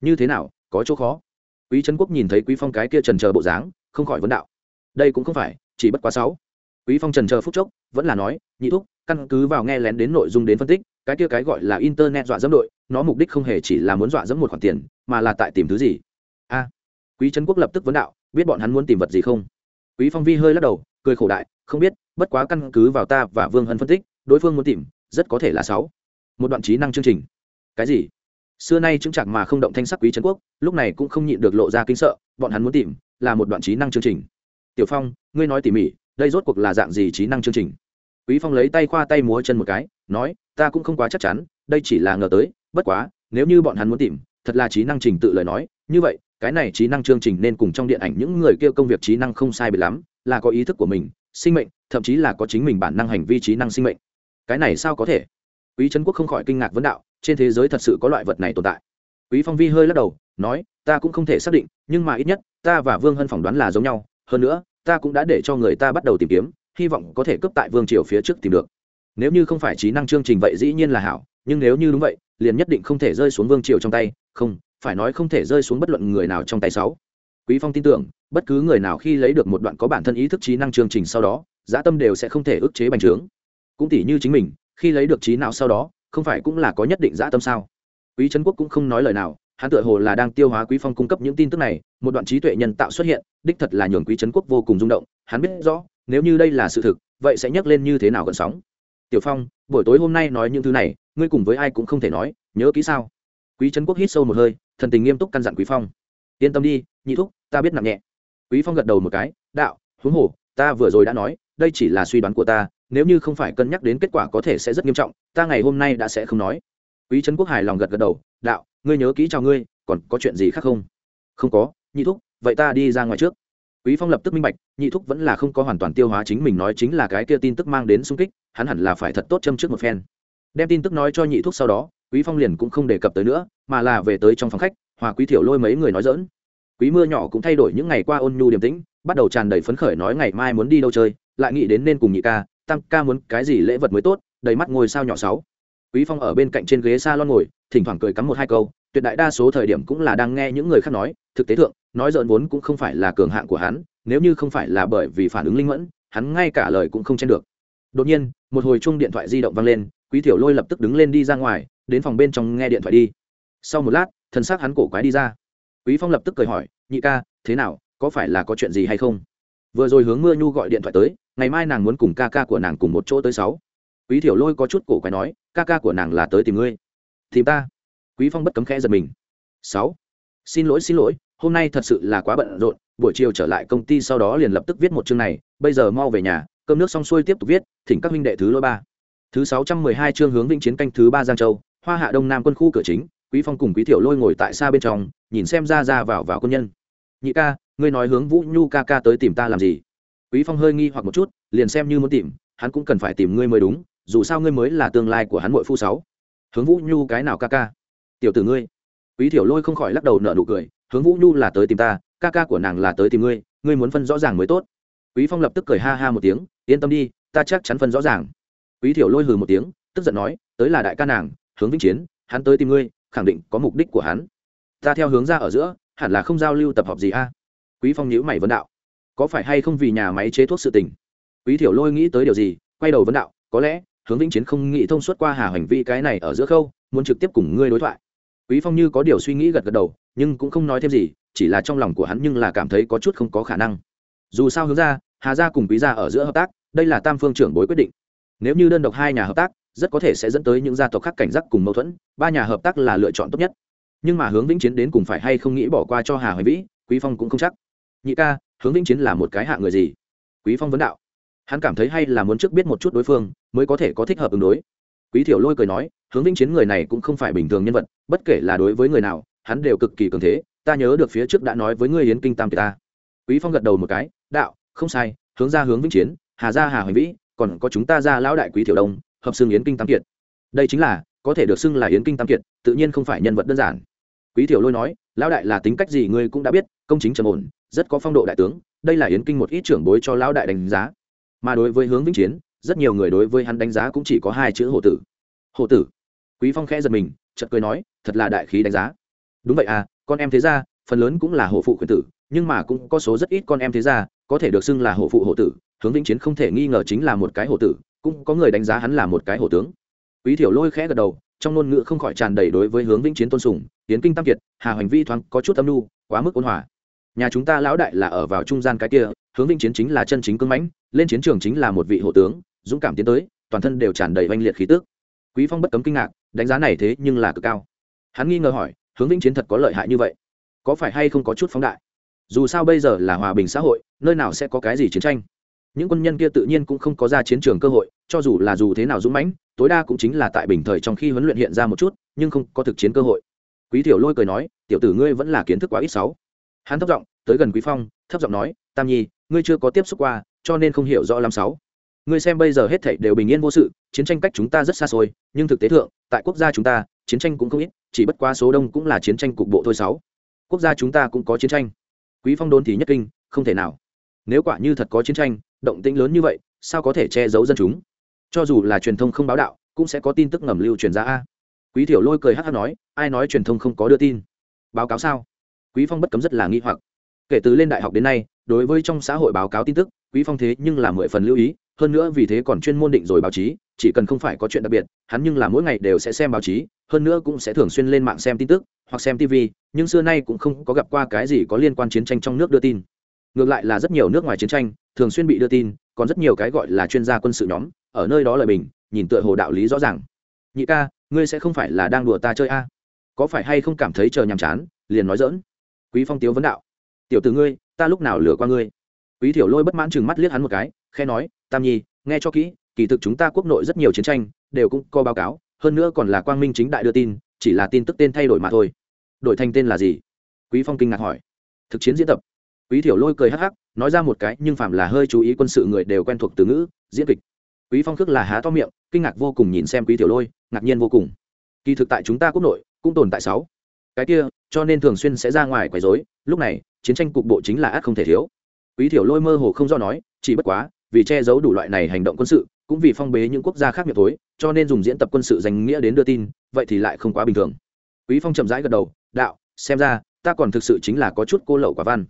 Như thế nào, có chỗ khó quý trấn quốc nhìn thấy quý phong cái kia trần chờ bộ dáng, không khỏi vấn đạo. Đây cũng không phải, chỉ bất quá sáu. Quý phong trần chờ phút chốc, vẫn là nói, nhị thúc, căn cứ vào nghe lén đến nội dung đến phân tích, cái kia cái gọi là internet dọa dẫm đội, nó mục đích không hề chỉ là muốn dọa dẫm một khoản tiền, mà là tại tìm thứ gì? A. Quý trấn quốc lập tức vấn đạo, biết bọn hắn muốn tìm vật gì không? Quý phong vi hơi lắc đầu, cười khổ đại, không biết, bất quá căn cứ vào ta và vương hân phân tích, đối phương muốn tìm, rất có thể là sáu. Một đoạn trí năng chương trình. Cái gì? Xưa nay chứng chặt mà không động thanh sắc quý trấn quốc, lúc này cũng không nhịn được lộ ra kinh sợ, bọn hắn muốn tìm, là một đoạn trí năng chương trình. Tiểu phong, ngươi nói tỉ mỉ, đây rốt cuộc là dạng gì trí năng chương trình? Quý phong lấy tay khoa tay múa chân một cái, nói, ta cũng không quá chắc chắn, đây chỉ là ngờ tới, bất quá, nếu như bọn hắn muốn tìm, thật là trí năng trình tự lời nói, như vậy, cái này trí năng chương trình nên cùng trong điện ảnh những người kêu công việc trí năng không sai biệt lắm, là có ý thức của mình, sinh mệnh, thậm chí là có chính mình bản năng hành vi trí năng sinh mệnh. Cái này sao có thể? Quý trấn quốc không khỏi kinh ngạc vấn đạo trên thế giới thật sự có loại vật này tồn tại. Quý phong vi hơi lắc đầu, nói, ta cũng không thể xác định, nhưng mà ít nhất, ta và vương hân phỏng đoán là giống nhau. Hơn nữa, ta cũng đã để cho người ta bắt đầu tìm kiếm, hy vọng có thể cấp tại vương triều phía trước tìm được. Nếu như không phải trí năng chương trình vậy dĩ nhiên là hảo, nhưng nếu như đúng vậy, liền nhất định không thể rơi xuống vương triều trong tay. Không, phải nói không thể rơi xuống bất luận người nào trong tay sáu. Quý phong tin tưởng, bất cứ người nào khi lấy được một đoạn có bản thân ý thức trí năng chương trình sau đó, dã tâm đều sẽ không thể ức chế bành trướng. Cũng tỷ như chính mình, khi lấy được trí não sau đó không phải cũng là có nhất định dã tâm sao? Quý trấn quốc cũng không nói lời nào, hắn tựa hồ là đang tiêu hóa quý phong cung cấp những tin tức này, một đoạn trí tuệ nhân tạo xuất hiện, đích thật là nhường quý trấn quốc vô cùng rung động, hắn biết rõ, nếu như đây là sự thực, vậy sẽ nhắc lên như thế nào gần sóng? Tiểu phong, buổi tối hôm nay nói những thứ này, ngươi cùng với ai cũng không thể nói, nhớ kỹ sao? Quý trấn quốc hít sâu một hơi, thần tình nghiêm túc căn dặn quý phong. Yên tâm đi, nhị thúc, ta biết nặng nhẹ. Quý phong gật đầu một cái, đạo, huống hồ, ta vừa rồi đã nói, đây chỉ là suy đoán của ta nếu như không phải cân nhắc đến kết quả có thể sẽ rất nghiêm trọng, ta ngày hôm nay đã sẽ không nói. Quý trấn quốc hài lòng gật gật đầu, đạo, ngươi nhớ kỹ chào ngươi, còn có chuyện gì khác không? Không có, nhị thúc, vậy ta đi ra ngoài trước. Quý phong lập tức minh bạch, nhị thúc vẫn là không có hoàn toàn tiêu hóa chính mình nói chính là cái kia tin tức mang đến sung kích, hắn hẳn là phải thật tốt châm trước một phen. Đem tin tức nói cho nhị thúc sau đó, quý phong liền cũng không đề cập tới nữa, mà là về tới trong phòng khách, hòa quý thiểu lôi mấy người nói dỡn quý mưa nhỏ cũng thay đổi những ngày qua ôn nhu điềm tĩnh, bắt đầu tràn đầy phấn khởi nói ngày mai muốn đi đâu chơi, lại nghĩ đến nên cùng nhị ca tam ca muốn cái gì lễ vật mới tốt, đầy mắt ngôi sao nhỏ sáu. Quý phong ở bên cạnh trên ghế salon ngồi, thỉnh thoảng cười cắm một hai câu, tuyệt đại đa số thời điểm cũng là đang nghe những người khác nói, thực tế thượng, nói dợn vốn cũng không phải là cường hạng của hắn, nếu như không phải là bởi vì phản ứng linh mẫn, hắn ngay cả lời cũng không chen được. Đột nhiên, một hồi chung điện thoại di động vang lên, quý tiểu lôi lập tức đứng lên đi ra ngoài, đến phòng bên trong nghe điện thoại đi. Sau một lát thân xác hắn cổ quái đi ra. Quý phong lập tức cười hỏi, nhị ca, thế nào, có phải là có chuyện gì hay không? Vừa rồi hướng mưa nhu gọi điện thoại tới ngày mai nàng muốn cùng ca ca của nàng cùng một chỗ tới sáu. Quý thiểu lôi có chút cổ quái nói, ca ca của nàng là tới tìm ngươi. Tìm ta? Quý phong bất cấm khẽ giật mình. Sáu. Xin lỗi xin lỗi, hôm nay thật sự là quá bận rộn, buổi chiều trở lại công ty sau đó liền lập tức viết một chương này, bây giờ mau về nhà, cơm nước xong xuôi tiếp tục viết, thỉnh các huynh đệ thứ lỗi ba. Thứ sáu trăm mười hai chương hướng vĩnh chiến canh thứ ba giang châu, hoa hạ đông nam quân khu cửa chính, quý phong cùng quý thiểu lôi ngồi tại xa bên trong, nhìn xem ra ra vào vào quân nhân. Nhị ca, ngươi nói hướng vũ nhu ca ca tới tìm ta làm gì? Quý phong hơi nghi hoặc một chút, liền xem như muốn tìm, hắn cũng cần phải tìm ngươi mới đúng, dù sao ngươi mới là tương lai của hắn muội phu sáu. Hướng vũ nhu cái nào ca ca? Tiểu tử ngươi. Quý thiểu lôi không khỏi lắc đầu nở nụ cười, hướng vũ nhu là tới tìm ta, ca ca của nàng là tới tìm ngươi ngươi muốn phân rõ ràng mới tốt. Quý phong lập tức cười ha ha một tiếng, yên tâm đi, ta chắc chắn phân rõ ràng. Quý thiểu lôi hừ một tiếng, tức giận nói, tới là đại ca nàng, hướng vĩnh chiến, hắn tới tìm ngươi, khẳng định có mục đích của hắn. Ta theo hướng ra ở giữa, hẳn là không giao lưu tập hợp gì a? Quý phong nhíu mày vấn đạo có phải hay không vì nhà máy chế thuốc sự tình? Quý thiểu lôi nghĩ tới điều gì, quay đầu vấn đạo, có lẽ, hướng vĩnh chiến không nghĩ thông suốt qua hà hành vi cái này ở giữa khâu, muốn trực tiếp cùng ngươi đối thoại. Quý phong như có điều suy nghĩ gật gật đầu, nhưng cũng không nói thêm gì, chỉ là trong lòng của hắn nhưng là cảm thấy có chút không có khả năng. Dù sao hướng ra, hà gia cùng quý gia ở giữa hợp tác, đây là tam phương trưởng bối quyết định. Nếu như đơn độc hai nhà hợp tác, rất có thể sẽ dẫn tới những gia tộc khác cảnh giác cùng mâu thuẫn, ba nhà hợp tác là lựa chọn tốt nhất. Nhưng mà hướng vĩnh chiến đến cùng phải hay không nghĩ bỏ qua cho hà hoài vĩ, quý phong cũng không chắc nhị ca, hướng vĩnh chiến là một cái hạ người gì? Quý phong vấn đạo. Hắn cảm thấy hay là muốn trước biết một chút đối phương, mới có thể có thích hợp ứng đối. Quý thiểu lôi cười nói, hướng vĩnh chiến người này cũng không phải bình thường nhân vật, bất kể là đối với người nào, hắn đều cực kỳ cường thế, ta nhớ được phía trước đã nói với ngươi yến kinh tam kỳ ta. Quý phong gật đầu một cái, đạo, không sai, hướng ra hướng vĩnh chiến, hà gia hà hoành vĩ, còn có chúng ta ra lão đại quý thiểu đông, hợp xưng yến kinh tam kiệt. Đây chính là, có thể được xưng là yến kinh tam kiệt, tự nhiên không phải nhân vật đơn giản quý thiểu lôi nói, lão đại là tính cách gì ngươi cũng đã biết, công chính trầm ổn, rất có phong độ đại tướng, đây là yến kinh một ít trưởng bối cho lão đại đánh giá. Mà đối với hướng vĩnh chiến, rất nhiều người đối với hắn đánh giá cũng chỉ có hai chữ hổ tử. Hổ tử? Quý phong khẽ giật mình, chợt cười nói, thật là đại khí đánh giá. Đúng vậy à con em thế gia, phần lớn cũng là hổ phụ quyền tử, nhưng mà cũng có số rất ít con em thế gia, có thể được xưng là hổ phụ hổ tử, hướng vĩnh chiến không thể nghi ngờ chính là một cái hổ tử, cũng có người đánh giá hắn là một cái hổ tướng. Quý thiểu lôi khẽ gật đầu, trong ngôn ngữ không khỏi tràn đầy đối với hướng vĩnh chiến tôn sùng tiến kinh tam kiệt, hà hoành vi thoáng có chút âm nu quá mức ôn hòa. Nhà chúng ta lão đại là ở vào trung gian cái kia, hướng vĩnh chiến chính là chân chính cưng mãnh, lên chiến trường chính là một vị hộ tướng, dũng cảm tiến tới, toàn thân đều tràn đầy oanh liệt khí tức. Quý phong bất cấm kinh ngạc, đánh giá này thế nhưng là cực cao. Hắn nghi ngờ hỏi, hướng vĩnh chiến thật có lợi hại như vậy? Có phải hay không có chút phóng đại? Dù sao bây giờ là hòa bình xã hội, nơi nào sẽ có cái gì chiến tranh? Những quân nhân kia tự nhiên cũng không có ra chiến trường cơ hội, cho dù là dù thế nào dũng mãnh, tối đa cũng chính là tại bình thời trong khi huấn luyện hiện ra một chút, nhưng không có thực chiến cơ hội quý tiểu lôi cười nói, tiểu tử ngươi vẫn là kiến thức quá ít sáu. Hắn thấp giọng, tới gần quý phong, thấp giọng nói, tam nhi, ngươi chưa có tiếp xúc qua, cho nên không hiểu rõ làm sáu. Ngươi xem bây giờ hết thảy đều bình yên vô sự, chiến tranh cách chúng ta rất xa xôi, nhưng thực tế thượng, tại quốc gia chúng ta, chiến tranh cũng không ít, chỉ bất quá số đông cũng là chiến tranh cục bộ thôi sáu. Quốc gia chúng ta cũng có chiến tranh. Quý phong đôn thì nhất kinh, không thể nào. Nếu quả như thật có chiến tranh, động tĩnh lớn như vậy, sao có thể che giấu dân chúng? Cho dù là truyền thông không báo đạo, cũng sẽ có tin tức ngầm lưu truyền ra a quý thiểu lôi cười hát hát nói, ai nói truyền thông không có đưa tin? Báo cáo sao? Quý phong bất cấm rất là nghi hoặc. Kể từ lên đại học đến nay, đối với trong xã hội báo cáo tin tức, quý phong thế nhưng là mười phần lưu ý, hơn nữa vì thế còn chuyên môn định rồi báo chí, chỉ cần không phải có chuyện đặc biệt, hắn nhưng là mỗi ngày đều sẽ xem báo chí, hơn nữa cũng sẽ thường xuyên lên mạng xem tin tức hoặc xem tv nhưng xưa nay cũng không có gặp qua cái gì có liên quan chiến tranh trong nước đưa tin. Ngược lại là rất nhiều nước ngoài chiến tranh thường xuyên bị đưa tin, còn rất nhiều cái gọi là chuyên gia quân sự nhóm, ở nơi đó lời bình, nhìn tựa hồ đạo lý rõ ràng. Nhị ca ngươi sẽ không phải là đang đùa ta chơi a? Có phải hay không cảm thấy chờ nhàm chán, liền nói dỡn quý phong tiếu vấn đạo. Tiểu từ ngươi, ta lúc nào lừa qua ngươi? Quý thiểu lôi bất mãn chừng mắt liếc hắn một cái, khe nói, tam nhi, nghe cho kỹ, kỳ thực chúng ta quốc nội rất nhiều chiến tranh, đều cũng có báo cáo, hơn nữa còn là quang minh chính đại đưa tin, chỉ là tin tức tên thay đổi mà thôi. Đổi thành tên là gì? Quý phong kinh ngạc hỏi. Thực chiến diễn tập. Quý thiểu lôi cười hắc hắc, nói ra một cái, nhưng phạm là hơi chú ý quân sự người đều quen thuộc từ ngữ, diễn kịch. Quý phong khước là há to miệng kinh ngạc vô cùng nhìn xem quý tiểu lôi, ngạc nhiên vô cùng. Kỳ thực tại chúng ta quốc nội, cũng tồn tại sáu. Cái kia, cho nên thường xuyên sẽ ra ngoài quấy rối, lúc này, chiến tranh cục bộ chính là ác không thể thiếu. Quý tiểu lôi mơ hồ không do nói, chỉ bất quá, vì che giấu đủ loại này hành động quân sự, cũng vì phong bế những quốc gia khác miệng tối, cho nên dùng diễn tập quân sự danh nghĩa đến đưa tin, vậy thì lại không quá bình thường. Quý phong chậm rãi gật đầu, đạo, xem ra, ta còn thực sự chính là có chút cô lậu quả văn.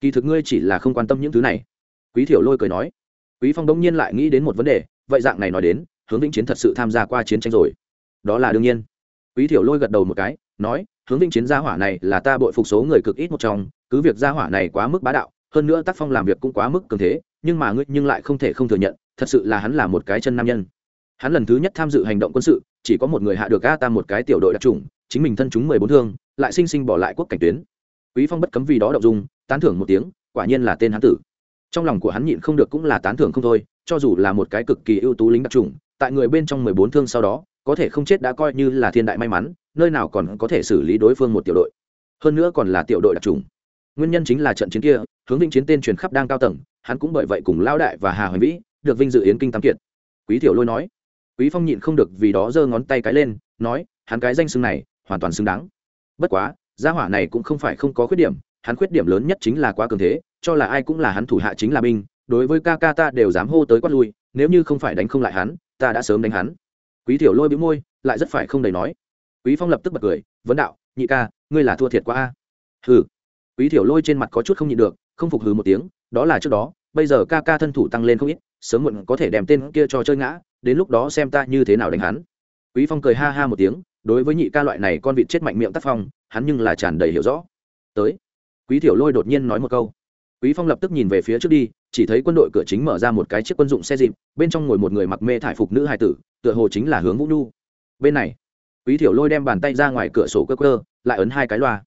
Kỳ thực ngươi chỉ là không quan tâm những thứ này. Quý thiểu lôi cười nói. Quý phong đống nhiên lại nghĩ đến một vấn đề, vậy dạng này nói đến hướng vĩnh chiến thật sự tham gia qua chiến tranh rồi. Đó là đương nhiên. Quý thiểu lôi gật đầu một cái, nói, hướng vĩnh chiến gia hỏa này là ta bội phục số người cực ít một trong, cứ việc gia hỏa này quá mức bá đạo, hơn nữa tác phong làm việc cũng quá mức cường thế, nhưng mà ngươi nhưng lại không thể không thừa nhận, thật sự là hắn là một cái chân nam nhân. Hắn lần thứ nhất tham dự hành động quân sự, chỉ có một người hạ được a tam một cái tiểu đội đặc trùng chính mình thân chúng mười bốn thương, lại sinh sinh bỏ lại quốc cảnh tuyến. Quý phong bất cấm vì đó động dung, tán thưởng một tiếng, quả nhiên là tên hắn tử. Trong lòng của hắn nhịn không được cũng là tán thưởng không thôi, cho dù là một cái cực kỳ ưu tú lính đặc trùng tại người bên trong mười bốn thương sau đó, có thể không chết đã coi như là thiên đại may mắn, nơi nào còn có thể xử lý đối phương một tiểu đội. Hơn nữa còn là tiểu đội đặc trùng. Nguyên nhân chính là trận chiến kia, hướng vĩnh chiến tên truyền khắp đang cao tầng, hắn cũng bởi vậy cùng lao đại và hà hoành vĩ được vinh dự yến kinh tam kiệt. Quý tiểu lôi nói, quý phong nhịn không được vì đó giơ ngón tay cái lên, nói, hắn cái danh xưng này, hoàn toàn xứng đáng. Bất quá, gia hỏa này cũng không phải không có khuyết điểm, hắn khuyết điểm lớn nhất chính là quá cường thế, cho là ai cũng là hắn thủ hạ chính là binh, đối với ca ca ta đều dám hô tới quát lui, nếu như không phải đánh không lại hắn ta đã sớm đánh hắn. Quý tiểu lôi bĩu môi, lại rất phải không đầy nói. Quý phong lập tức bật cười, vấn đạo, nhị ca, ngươi là thua thiệt quá a. Hừ. Quý tiểu lôi trên mặt có chút không nhịn được, không phục hừ một tiếng, đó là trước đó, bây giờ ca ca thân thủ tăng lên không ít, sớm muộn có thể đem tên kia cho chơi ngã, đến lúc đó xem ta như thế nào đánh hắn. Quý phong cười ha ha một tiếng, đối với nhị ca loại này con vịt chết mạnh miệng tác phong, hắn nhưng là tràn đầy hiểu rõ. Tới. Quý tiểu lôi đột nhiên nói một câu. Quý phong lập tức nhìn về phía trước đi chỉ thấy quân đội cửa chính mở ra một cái chiếc quân dụng xe dịp, bên trong ngồi một người mặc mê thải phục nữ hài tử, tựa hồ chính là hướng vũ nhu. Bên này, quý tiểu lôi đem bàn tay ra ngoài cửa sổ cơ cơ lại ấn hai cái loa.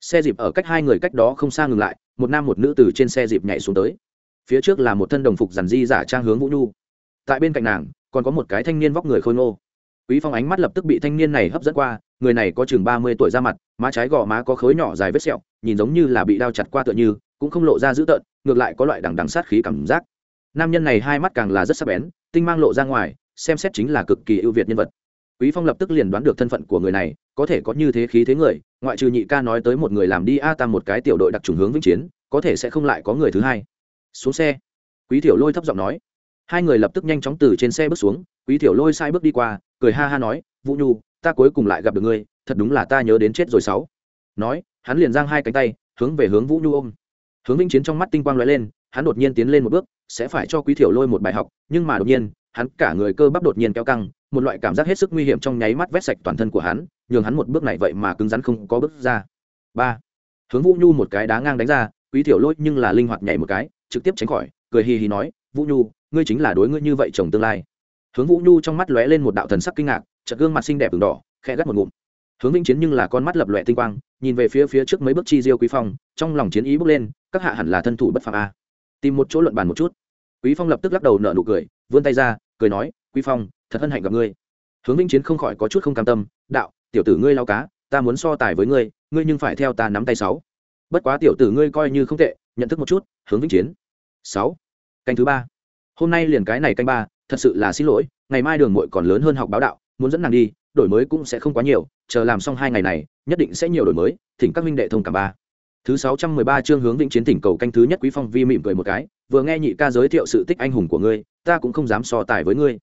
Xe dịp ở cách hai người cách đó không xa ngừng lại, một nam một nữ từ trên xe dịp nhảy xuống tới. Phía trước là một thân đồng phục dàn di giả trang hướng vũ nhu. Tại bên cạnh nàng, còn có một cái thanh niên vóc người khôi ngô. Quý phong ánh mắt lập tức bị thanh niên này hấp dẫn qua, người này có chừng ba mươi tuổi ra mặt, má trái gò má có khối nhỏ dài vết sẹo, nhìn giống như là bị đao chặt qua tựa như, cũng không lộ ra dữ tợn ngược lại có loại đằng đằng sát khí cảm giác. Nam nhân này hai mắt càng là rất sắc bén, tinh mang lộ ra ngoài, xem xét chính là cực kỳ ưu việt nhân vật. Quý phong lập tức liền đoán được thân phận của người này, có thể có như thế khí thế người, ngoại trừ nhị ca nói tới một người làm đi a tam một cái tiểu đội đặc trùng hướng vĩnh chiến, có thể sẽ không lại có người thứ hai. Xuống xe. Quý tiểu lôi thấp giọng nói. Hai người lập tức nhanh chóng từ trên xe bước xuống, quý tiểu lôi sai bước đi qua, cười ha ha nói, vũ nhu, ta cuối cùng lại gặp được ngươi, thật đúng là ta nhớ đến chết rồi sáu. Nói, hắn liền giang hai cánh tay, hướng về hướng vũ nhu ôm hướng vĩnh chiến trong mắt tinh quang lóe lên, hắn đột nhiên tiến lên một bước, sẽ phải cho quý thiểu lôi một bài học, nhưng mà đột nhiên, hắn cả người cơ bắp đột nhiên kéo căng, một loại cảm giác hết sức nguy hiểm trong nháy mắt vét sạch toàn thân của hắn, nhường hắn một bước này vậy mà cứng rắn không có bước ra. Ba. Hướng vũ nhu một cái đá ngang đánh ra, quý thiểu lôi nhưng là linh hoạt nhảy một cái, trực tiếp tránh khỏi, cười hì hì nói, vũ nhu, ngươi chính là đối ngươi như vậy chồng tương lai. Hướng vũ nhu trong mắt lóe lên một đạo thần sắc kinh ngạc, chợt gương mặt xinh đẹp v đỏ, khẽ gắt một ngụm. Hướng vĩnh chiến nhưng là con mắt lập lòe tinh quang, nhìn về phía phía trước mấy bước chi diêu quý phong, trong lòng chiến ý bước lên các hạ hẳn là thân thủ bất phàm a. Tìm một chỗ luận bàn một chút. Quý phong lập tức lắc đầu nở nụ cười, vươn tay ra, cười nói, quý phong, thật hân hạnh gặp ngươi. Hướng vĩnh chiến không khỏi có chút không cam tâm, đạo, tiểu tử ngươi lao cá, ta muốn so tài với ngươi ngươi nhưng phải theo ta nắm tay sáu. Bất quá tiểu tử ngươi coi như không tệ, nhận thức một chút, hướng vĩnh chiến. Sáu. Canh thứ ba. Hôm nay liền cái này canh ba, thật sự là xin lỗi, ngày mai đường muội còn lớn hơn học báo đạo, muốn dẫn nàng đi, đổi mới cũng sẽ không quá nhiều, chờ làm xong hai ngày này, nhất định sẽ nhiều đổi mới, thỉnh các minh đệ thông cảm ba thứ sáu trăm mười ba chương hướng vĩnh chiến tỉnh cầu canh thứ nhất quý phong vi mỉm cười một cái, vừa nghe nhị ca giới thiệu sự tích anh hùng của ngươi, ta cũng không dám so tài với ngươi.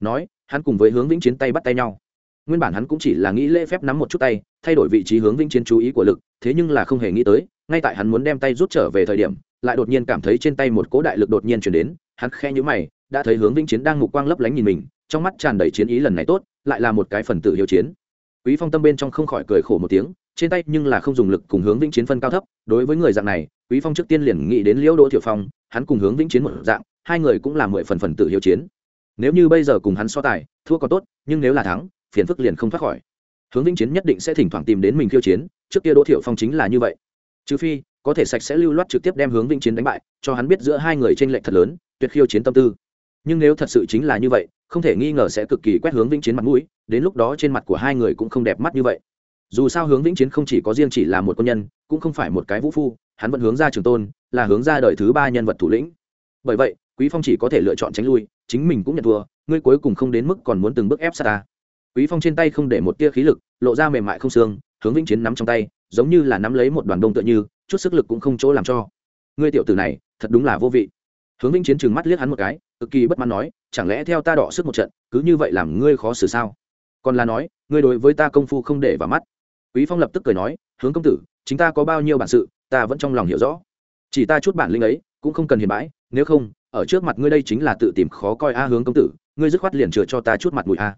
Nói, hắn cùng với hướng vĩnh chiến tay bắt tay nhau. Nguyên bản hắn cũng chỉ là nghĩ lễ phép nắm một chút tay, thay đổi vị trí hướng vĩnh chiến chú ý của lực, thế nhưng là không hề nghĩ tới, ngay tại hắn muốn đem tay rút trở về thời điểm, lại đột nhiên cảm thấy trên tay một cỗ đại lực đột nhiên chuyển đến, hắn khe nhữ mày, đã thấy hướng vĩnh chiến đang ngục quang lấp lánh nhìn mình, trong mắt tràn đầy chiến ý lần này tốt, lại là một cái phần tử hiếu chiến. Quý phong tâm bên trong không khỏi cười khổ một tiếng trên tay nhưng là không dùng lực cùng hướng vĩnh chiến phân cao thấp, đối với người dạng này, quý phong trước tiên liền nghĩ đến liễu đỗ thiểu phong, hắn cùng hướng vĩnh chiến một dạng, hai người cũng là mười phần phần tự hiếu chiến. Nếu như bây giờ cùng hắn so tài, thua còn tốt, nhưng nếu là thắng, phiền phức liền không thoát khỏi. Hướng vĩnh chiến nhất định sẽ thỉnh thoảng tìm đến mình khiêu chiến, trước kia đỗ thiểu phong chính là như vậy. Trừ phi, có thể sạch sẽ lưu loát trực tiếp đem hướng vĩnh chiến đánh bại, cho hắn biết giữa hai người trên lệch thật lớn, tuyệt khiêu chiến tâm tư. Nhưng nếu thật sự chính là như vậy, không thể nghi ngờ sẽ cực kỳ quét hướng vĩnh chiến mặt mũi, đến lúc đó trên mặt của hai người cũng không đẹp mắt như vậy dù sao hướng vĩnh chiến không chỉ có riêng chỉ là một quân nhân, cũng không phải một cái vũ phu, hắn vẫn hướng ra trường tôn, là hướng ra đời thứ ba nhân vật thủ lĩnh. Bởi vậy, quý phong chỉ có thể lựa chọn tránh lui, chính mình cũng nhận thua, ngươi cuối cùng không đến mức còn muốn từng bước ép sát ta. Quý phong trên tay không để một tia khí lực, lộ ra mềm mại không xương, hướng vĩnh chiến nắm trong tay, giống như là nắm lấy một đoàn đông tựa như, chút sức lực cũng không chỗ làm cho. Ngươi tiểu tử này, thật đúng là vô vị. Hướng vĩnh chiến trừng mắt liếc hắn một cái, cực kỳ bất mãn nói, chẳng lẽ theo ta đọ sức một trận, cứ như vậy làm ngươi khó xử sao? Còn là nói, ngươi đối với ta công phu không để vào mắt quý phong lập tức cười nói, hướng công tử, chính ta có bao nhiêu bản sự, ta vẫn trong lòng hiểu rõ. Chỉ ta chút bản lĩnh ấy, cũng không cần hiền bãi, nếu không, ở trước mặt ngươi đây chính là tự tìm khó coi a, hướng công tử, ngươi dứt khoát liền chừa cho ta chút mặt mũi a.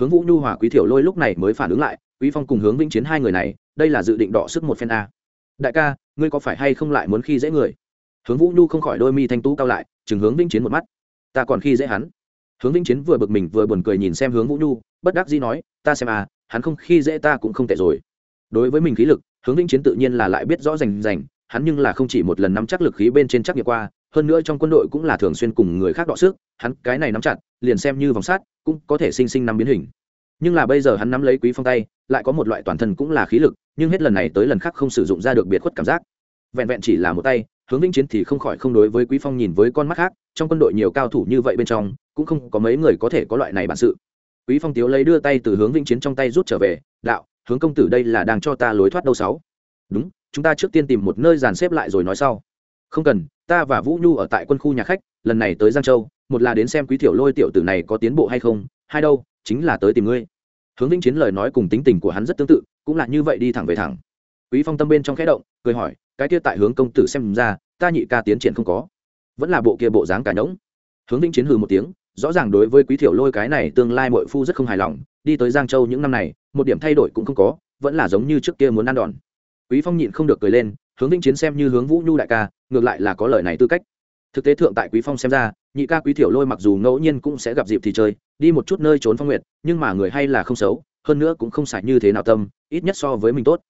Hướng vũ nhu hòa quý thiểu lôi lúc này mới phản ứng lại, quý phong cùng hướng vĩnh chiến hai người này, đây là dự định đọ sức một phen a. Đại ca, ngươi có phải hay không lại muốn khi dễ người? Hướng vũ nhu không khỏi đôi mi thanh tú cao lại, chừng hướng vĩnh chiến một mắt. Ta còn khi dễ hắn. Hướng vĩnh chiến vừa bực mình vừa buồn cười nhìn xem hướng vũ nhu, bất đắc dĩ nói, ta xem à hắn không khi dễ ta cũng không tệ rồi đối với mình khí lực, hướng vĩnh chiến tự nhiên là lại biết rõ rành rành, hắn nhưng là không chỉ một lần nắm chắc lực khí bên trên chắc nghiệm qua, hơn nữa trong quân đội cũng là thường xuyên cùng người khác đọ sức, hắn cái này nắm chặt, liền xem như vòng sát, cũng có thể sinh sinh nắm biến hình. Nhưng là bây giờ hắn nắm lấy quý phong tay, lại có một loại toàn thân cũng là khí lực, nhưng hết lần này tới lần khác không sử dụng ra được biệt khuất cảm giác. Vẹn vẹn chỉ là một tay, hướng vĩnh chiến thì không khỏi không đối với quý phong nhìn với con mắt khác, trong quân đội nhiều cao thủ như vậy bên trong, cũng không có mấy người có thể có loại này bản sự. Quý phong tiếu lấy đưa tay từ hướng vĩnh chiến trong tay rút trở về, đạo hướng công tử đây là đang cho ta lối thoát đâu sáu. Đúng, chúng ta trước tiên tìm một nơi dàn xếp lại rồi nói sau. Không cần, ta và vũ nhu ở tại quân khu nhà khách, lần này tới giang châu, một là đến xem quý tiểu lôi tiểu tử này có tiến bộ hay không, hai đâu, chính là tới tìm ngươi. Hướng vĩnh chiến lời nói cùng tính tình của hắn rất tương tự, cũng là như vậy đi thẳng về thẳng. Quý phong tâm bên trong khẽ động, cười hỏi, cái kia tại hướng công tử xem ra, ta nhị ca tiến triển không có. Vẫn là bộ kia bộ dáng cả nhỗng. Hướng vĩnh chiến hừ một tiếng rõ ràng đối với quý tiểu lôi cái này tương lai mội phu rất không hài lòng, đi tới giang châu những năm này, một điểm thay đổi cũng không có, vẫn là giống như trước kia muốn ăn đòn. Quý phong nhịn không được cười lên, hướng vĩnh chiến xem như hướng vũ nhu đại ca, ngược lại là có lời này tư cách. Thực tế thượng tại quý phong xem ra, nhị ca quý tiểu lôi mặc dù ngẫu nhiên cũng sẽ gặp dịp thì chơi, đi một chút nơi trốn phong nguyệt, nhưng mà người hay là không xấu, hơn nữa cũng không xài như thế nào tâm, ít nhất so với mình tốt.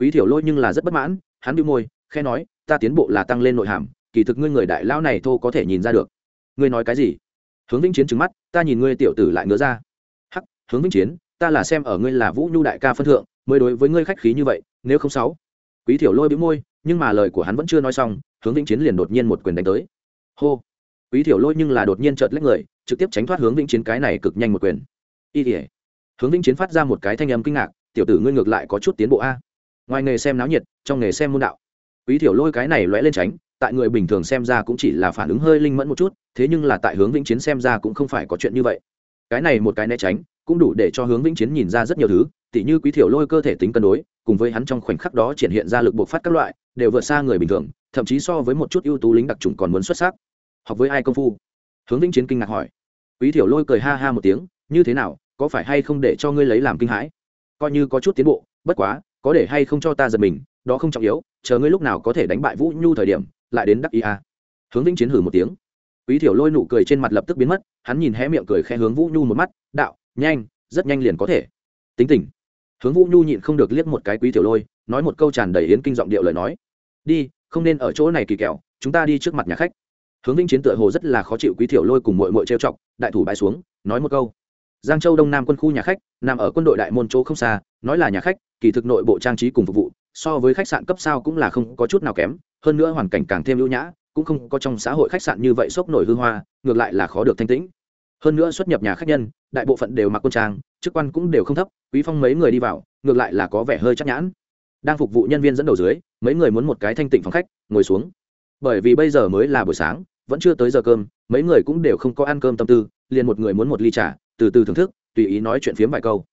Quý tiểu lôi nhưng là rất bất mãn, hắn bĩu môi khe nói, ta tiến bộ là tăng lên nội hàm, kỳ thực ngươi người đại lão này thô có thể nhìn ra được. Ngươi nói cái gì? Hướng vĩnh chiến trứng mắt, ta nhìn ngươi tiểu tử lại ngứa ra. Hắc, hướng vĩnh chiến, ta là xem ở ngươi là vũ nhu đại ca phân thượng, mới đối với ngươi khách khí như vậy, nếu không sáu. Quý tiểu lôi bĩu môi, nhưng mà lời của hắn vẫn chưa nói xong, hướng vĩnh chiến liền đột nhiên một quyền đánh tới. Hô. Quý tiểu lôi nhưng là đột nhiên chợt lách người, trực tiếp tránh thoát hướng vĩnh chiến cái này cực nhanh một quyền. Y tỉa hướng vĩnh chiến phát ra một cái thanh âm kinh ngạc, tiểu tử ngươi ngược lại có chút tiến bộ a. Ngoài nghề xem náo nhiệt, trong nghề xem môn đạo. Quý tiểu lôi cái này lóe lên tránh tại người bình thường xem ra cũng chỉ là phản ứng hơi linh mẫn một chút, thế nhưng là tại hướng vĩnh chiến xem ra cũng không phải có chuyện như vậy. Cái này một cái né tránh, cũng đủ để cho hướng vĩnh chiến nhìn ra rất nhiều thứ, tỉ như quý thiểu lôi cơ thể tính cân đối, cùng với hắn trong khoảnh khắc đó triển hiện ra lực buộc phát các loại, đều vượt xa người bình thường, thậm chí so với một chút ưu tú lính đặc trùng còn muốn xuất sắc. Học với ai công phu? Hướng vĩnh chiến kinh ngạc hỏi. Quý thiểu lôi cười ha ha một tiếng, như thế nào, có phải hay không để cho ngươi lấy làm kinh hãi? Coi như có chút tiến bộ, bất quá, có để hay không cho ta giật mình, đó không trọng yếu, chờ ngươi lúc nào có thể đánh bại vũ nhu thời điểm lại đến đắc ý a hướng vĩnh chiến hử một tiếng. Quý thiểu lôi nụ cười trên mặt lập tức biến mất, hắn nhìn hé miệng cười khe hướng vũ nhu một mắt, đạo, nhanh, rất nhanh liền có thể. Tính tình. Hướng vũ nhu nhịn không được liếc một cái quý tiểu lôi, nói một câu tràn đầy yến kinh giọng điệu lời nói. Đi, không nên ở chỗ này kỳ kẹo, chúng ta đi trước mặt nhà khách. Hướng vĩnh chiến tựa hồ rất là khó chịu quý tiểu lôi cùng mội mội trêu chọc, đại thủ bãi xuống, nói một câu. Giang châu đông nam quân khu nhà khách, nằm ở quân đội đại môn chỗ không xa, nói là nhà khách, kỳ thực nội bộ trang trí cùng phục vụ, so với khách sạn cấp sao cũng là không có chút nào kém hơn nữa hoàn cảnh càng thêm ưu nhã, cũng không có trong xã hội khách sạn như vậy sốc nổi hư hoa, ngược lại là khó được thanh tĩnh. Hơn nữa xuất nhập nhà khách nhân, đại bộ phận đều mặc quân trang, chức quan cũng đều không thấp, quý phong mấy người đi vào, ngược lại là có vẻ hơi chắc nhãn. Đang phục vụ nhân viên dẫn đầu dưới, mấy người muốn một cái thanh tịnh phòng khách, ngồi xuống. Bởi vì bây giờ mới là buổi sáng, vẫn chưa tới giờ cơm, mấy người cũng đều không có ăn cơm tâm tư, liền một người muốn một ly trà, từ từ thưởng thức, tùy ý nói chuyện phiếm vài câu.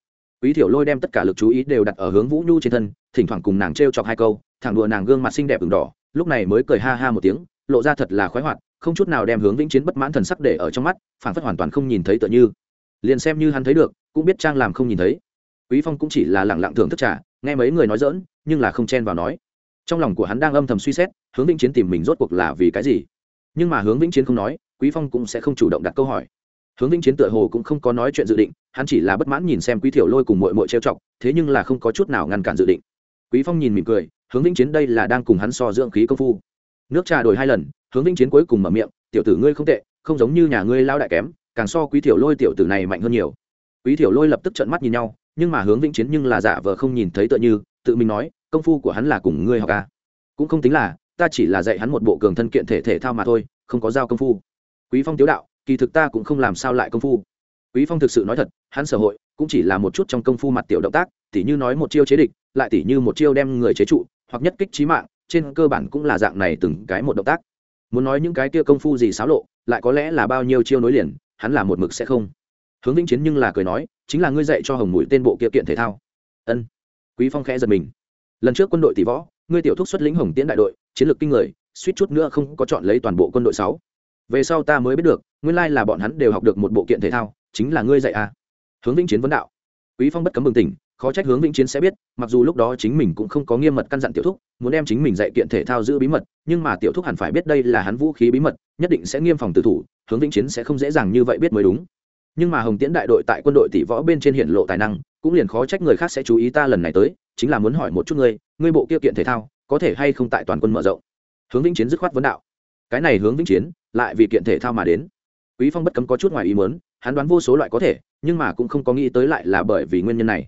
Quý thiểu lôi đem tất cả lực chú ý đều đặt ở hướng vũ nhu trên thân, thỉnh thoảng cùng nàng t chọc hai câu, thẳng đùa nàng gương mặt xinh đẹp ửng đỏ lúc này mới cười ha ha một tiếng, lộ ra thật là khoái hoạt, không chút nào đem hướng vĩnh chiến bất mãn thần sắc để ở trong mắt phản phất hoàn toàn không nhìn thấy tựa như. Liền xem như hắn thấy được, cũng biết trang làm không nhìn thấy. Quý phong cũng chỉ là lẳng lặng thưởng thức trà, nghe mấy người nói dỡn nhưng là không chen vào nói. Trong lòng của hắn đang âm thầm suy xét, hướng vĩnh chiến tìm mình rốt cuộc là vì cái gì. Nhưng mà hướng vĩnh chiến không nói, quý phong cũng sẽ không chủ động đặt câu hỏi. Hướng vĩnh chiến tựa hồ cũng không có nói chuyện dự định, hắn chỉ là bất mãn nhìn xem quý thiểu lôi cùng mội mội trêu chọc, thế nhưng là không có chút nào ngăn cản dự định quý phong nhìn mỉm cười, hướng vĩnh chiến đây là đang cùng hắn so dưỡng khí công phu. Nước trà đổi hai lần, hướng vĩnh chiến cuối cùng mở miệng, tiểu tử ngươi không tệ, không giống như nhà ngươi lao đại kém, càng so quý thiểu lôi tiểu tử này mạnh hơn nhiều. Quý thiểu lôi lập tức trợn mắt nhìn nhau, nhưng mà hướng vĩnh chiến nhưng là giả vờ không nhìn thấy tựa như, tự mình nói, công phu của hắn là cùng ngươi học à. cũng không tính là, ta chỉ là dạy hắn một bộ cường thân kiện thể thể thao mà thôi, không có giao công phu. Quý phong tiếu đạo, kỳ thực ta cũng không làm sao lại công phu. Quý phong thực sự nói thật, hắn sở hội cũng chỉ là một chút trong công phu mặt tiểu động tác, tỉ như nói một chiêu chế địch lại tỉ như một chiêu đem người chế trụ, hoặc nhất kích trí mạng, trên cơ bản cũng là dạng này từng cái một động tác. Muốn nói những cái kia công phu gì xáo lộ, lại có lẽ là bao nhiêu chiêu nối liền, hắn là một mực sẽ không. Hướng vĩnh chiến nhưng là cười nói, chính là ngươi dạy cho hồng mũi tên bộ kia kiện thể thao. Ân. Quý phong khẽ giật mình. Lần trước quân đội tỷ võ, ngươi tiểu thúc xuất lĩnh hồng tiễn đại đội, chiến lược kinh người, suýt chút nữa không có chọn lấy toàn bộ quân đội sáu. Về sau ta mới biết được, nguyên lai là bọn hắn đều học được một bộ kiện thể thao, chính là ngươi dạy à. Hướng vĩnh chiến vấn đạo. Quý phong bất cấm bừng tỉnh khó trách hướng vĩnh chiến sẽ biết, mặc dù lúc đó chính mình cũng không có nghiêm mật căn dặn tiểu thúc, muốn đem chính mình dạy kiện thể thao giữ bí mật, nhưng mà tiểu thúc hẳn phải biết đây là hắn vũ khí bí mật, nhất định sẽ nghiêm phòng tử thủ, hướng vĩnh chiến sẽ không dễ dàng như vậy biết mới đúng. Nhưng mà hồng tiễn đại đội tại quân đội tỷ võ bên trên hiện lộ tài năng, cũng liền khó trách người khác sẽ chú ý ta lần này tới, chính là muốn hỏi một chút ngươi ngươi bộ kia kiện thể thao, có thể hay không tại toàn quân mở rộng? Hướng vĩnh chiến dứt khoát vấn đạo. Cái này hướng vĩnh chiến, lại vì kiện thể thao mà đến. Quý phong bất cấm có chút ngoài ý muốn, hắn đoán vô số loại có thể, nhưng mà cũng không có nghĩ tới lại là bởi vì nguyên nhân này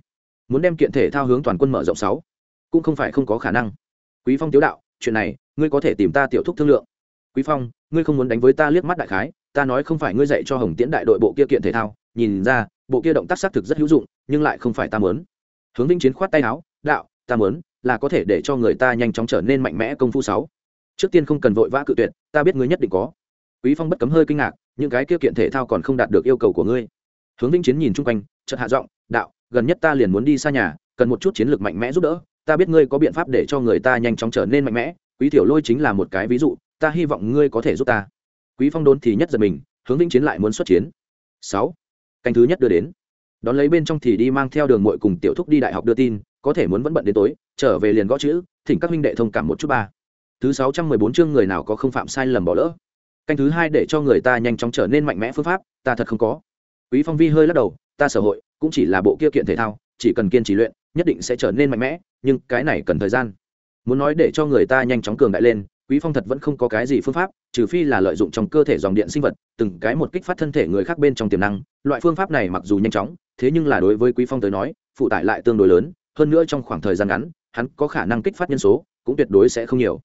muốn đem kiện thể thao hướng toàn quân mở rộng sáu, cũng không phải không có khả năng. Quý phong tiếu đạo, chuyện này, ngươi có thể tìm ta tiểu thúc thương lượng. Quý phong, ngươi không muốn đánh với ta liếc mắt đại khái, ta nói không phải ngươi dạy cho hồng tiễn đại đội bộ kia kiện thể thao, nhìn ra, bộ kia động tác xác thực rất hữu dụng, nhưng lại không phải ta muốn. Hướng vinh chiến khoát tay áo, đạo, ta muốn, là có thể để cho người ta nhanh chóng trở nên mạnh mẽ công phu sáu. Trước tiên không cần vội vã cự tuyệt, ta biết ngươi nhất định có. Quý phong bất cấm hơi kinh ngạc, những cái kia kiện thể thao còn không đạt được yêu cầu của ngươi. Hướng vinh chiến nhìn chung quanh chợt hạ giọng, đạo, gần nhất ta liền muốn đi xa nhà, cần một chút chiến lược mạnh mẽ giúp đỡ. Ta biết ngươi có biện pháp để cho người ta nhanh chóng trở nên mạnh mẽ. Quý tiểu lôi chính là một cái ví dụ. Ta hy vọng ngươi có thể giúp ta. Quý phong đốn thì nhất giật mình, hướng vĩnh chiến lại muốn xuất chiến. Sáu. Canh thứ nhất đưa đến. Đón lấy bên trong thì đi mang theo đường muội cùng tiểu thúc đi đại học đưa tin, có thể muốn vẫn bận đến tối, trở về liền gõ chữ, thỉnh các huynh đệ thông cảm một chút ba. Thứ sáu trăm mười bốn chương người nào có không phạm sai lầm bỏ lỡ. Canh thứ hai để cho người ta nhanh chóng trở nên mạnh mẽ phương pháp, ta thật không có. Quý phong vi hơi lắc đầu ta sở hội cũng chỉ là bộ kia kiện thể thao, chỉ cần kiên trì luyện, nhất định sẽ trở nên mạnh mẽ, nhưng cái này cần thời gian. Muốn nói để cho người ta nhanh chóng cường đại lên, quý phong thật vẫn không có cái gì phương pháp, trừ phi là lợi dụng trong cơ thể dòng điện sinh vật, từng cái một kích phát thân thể người khác bên trong tiềm năng. Loại phương pháp này mặc dù nhanh chóng, thế nhưng là đối với quý phong tới nói, phụ tải lại tương đối lớn, hơn nữa trong khoảng thời gian ngắn, hắn có khả năng kích phát nhân số cũng tuyệt đối sẽ không nhiều.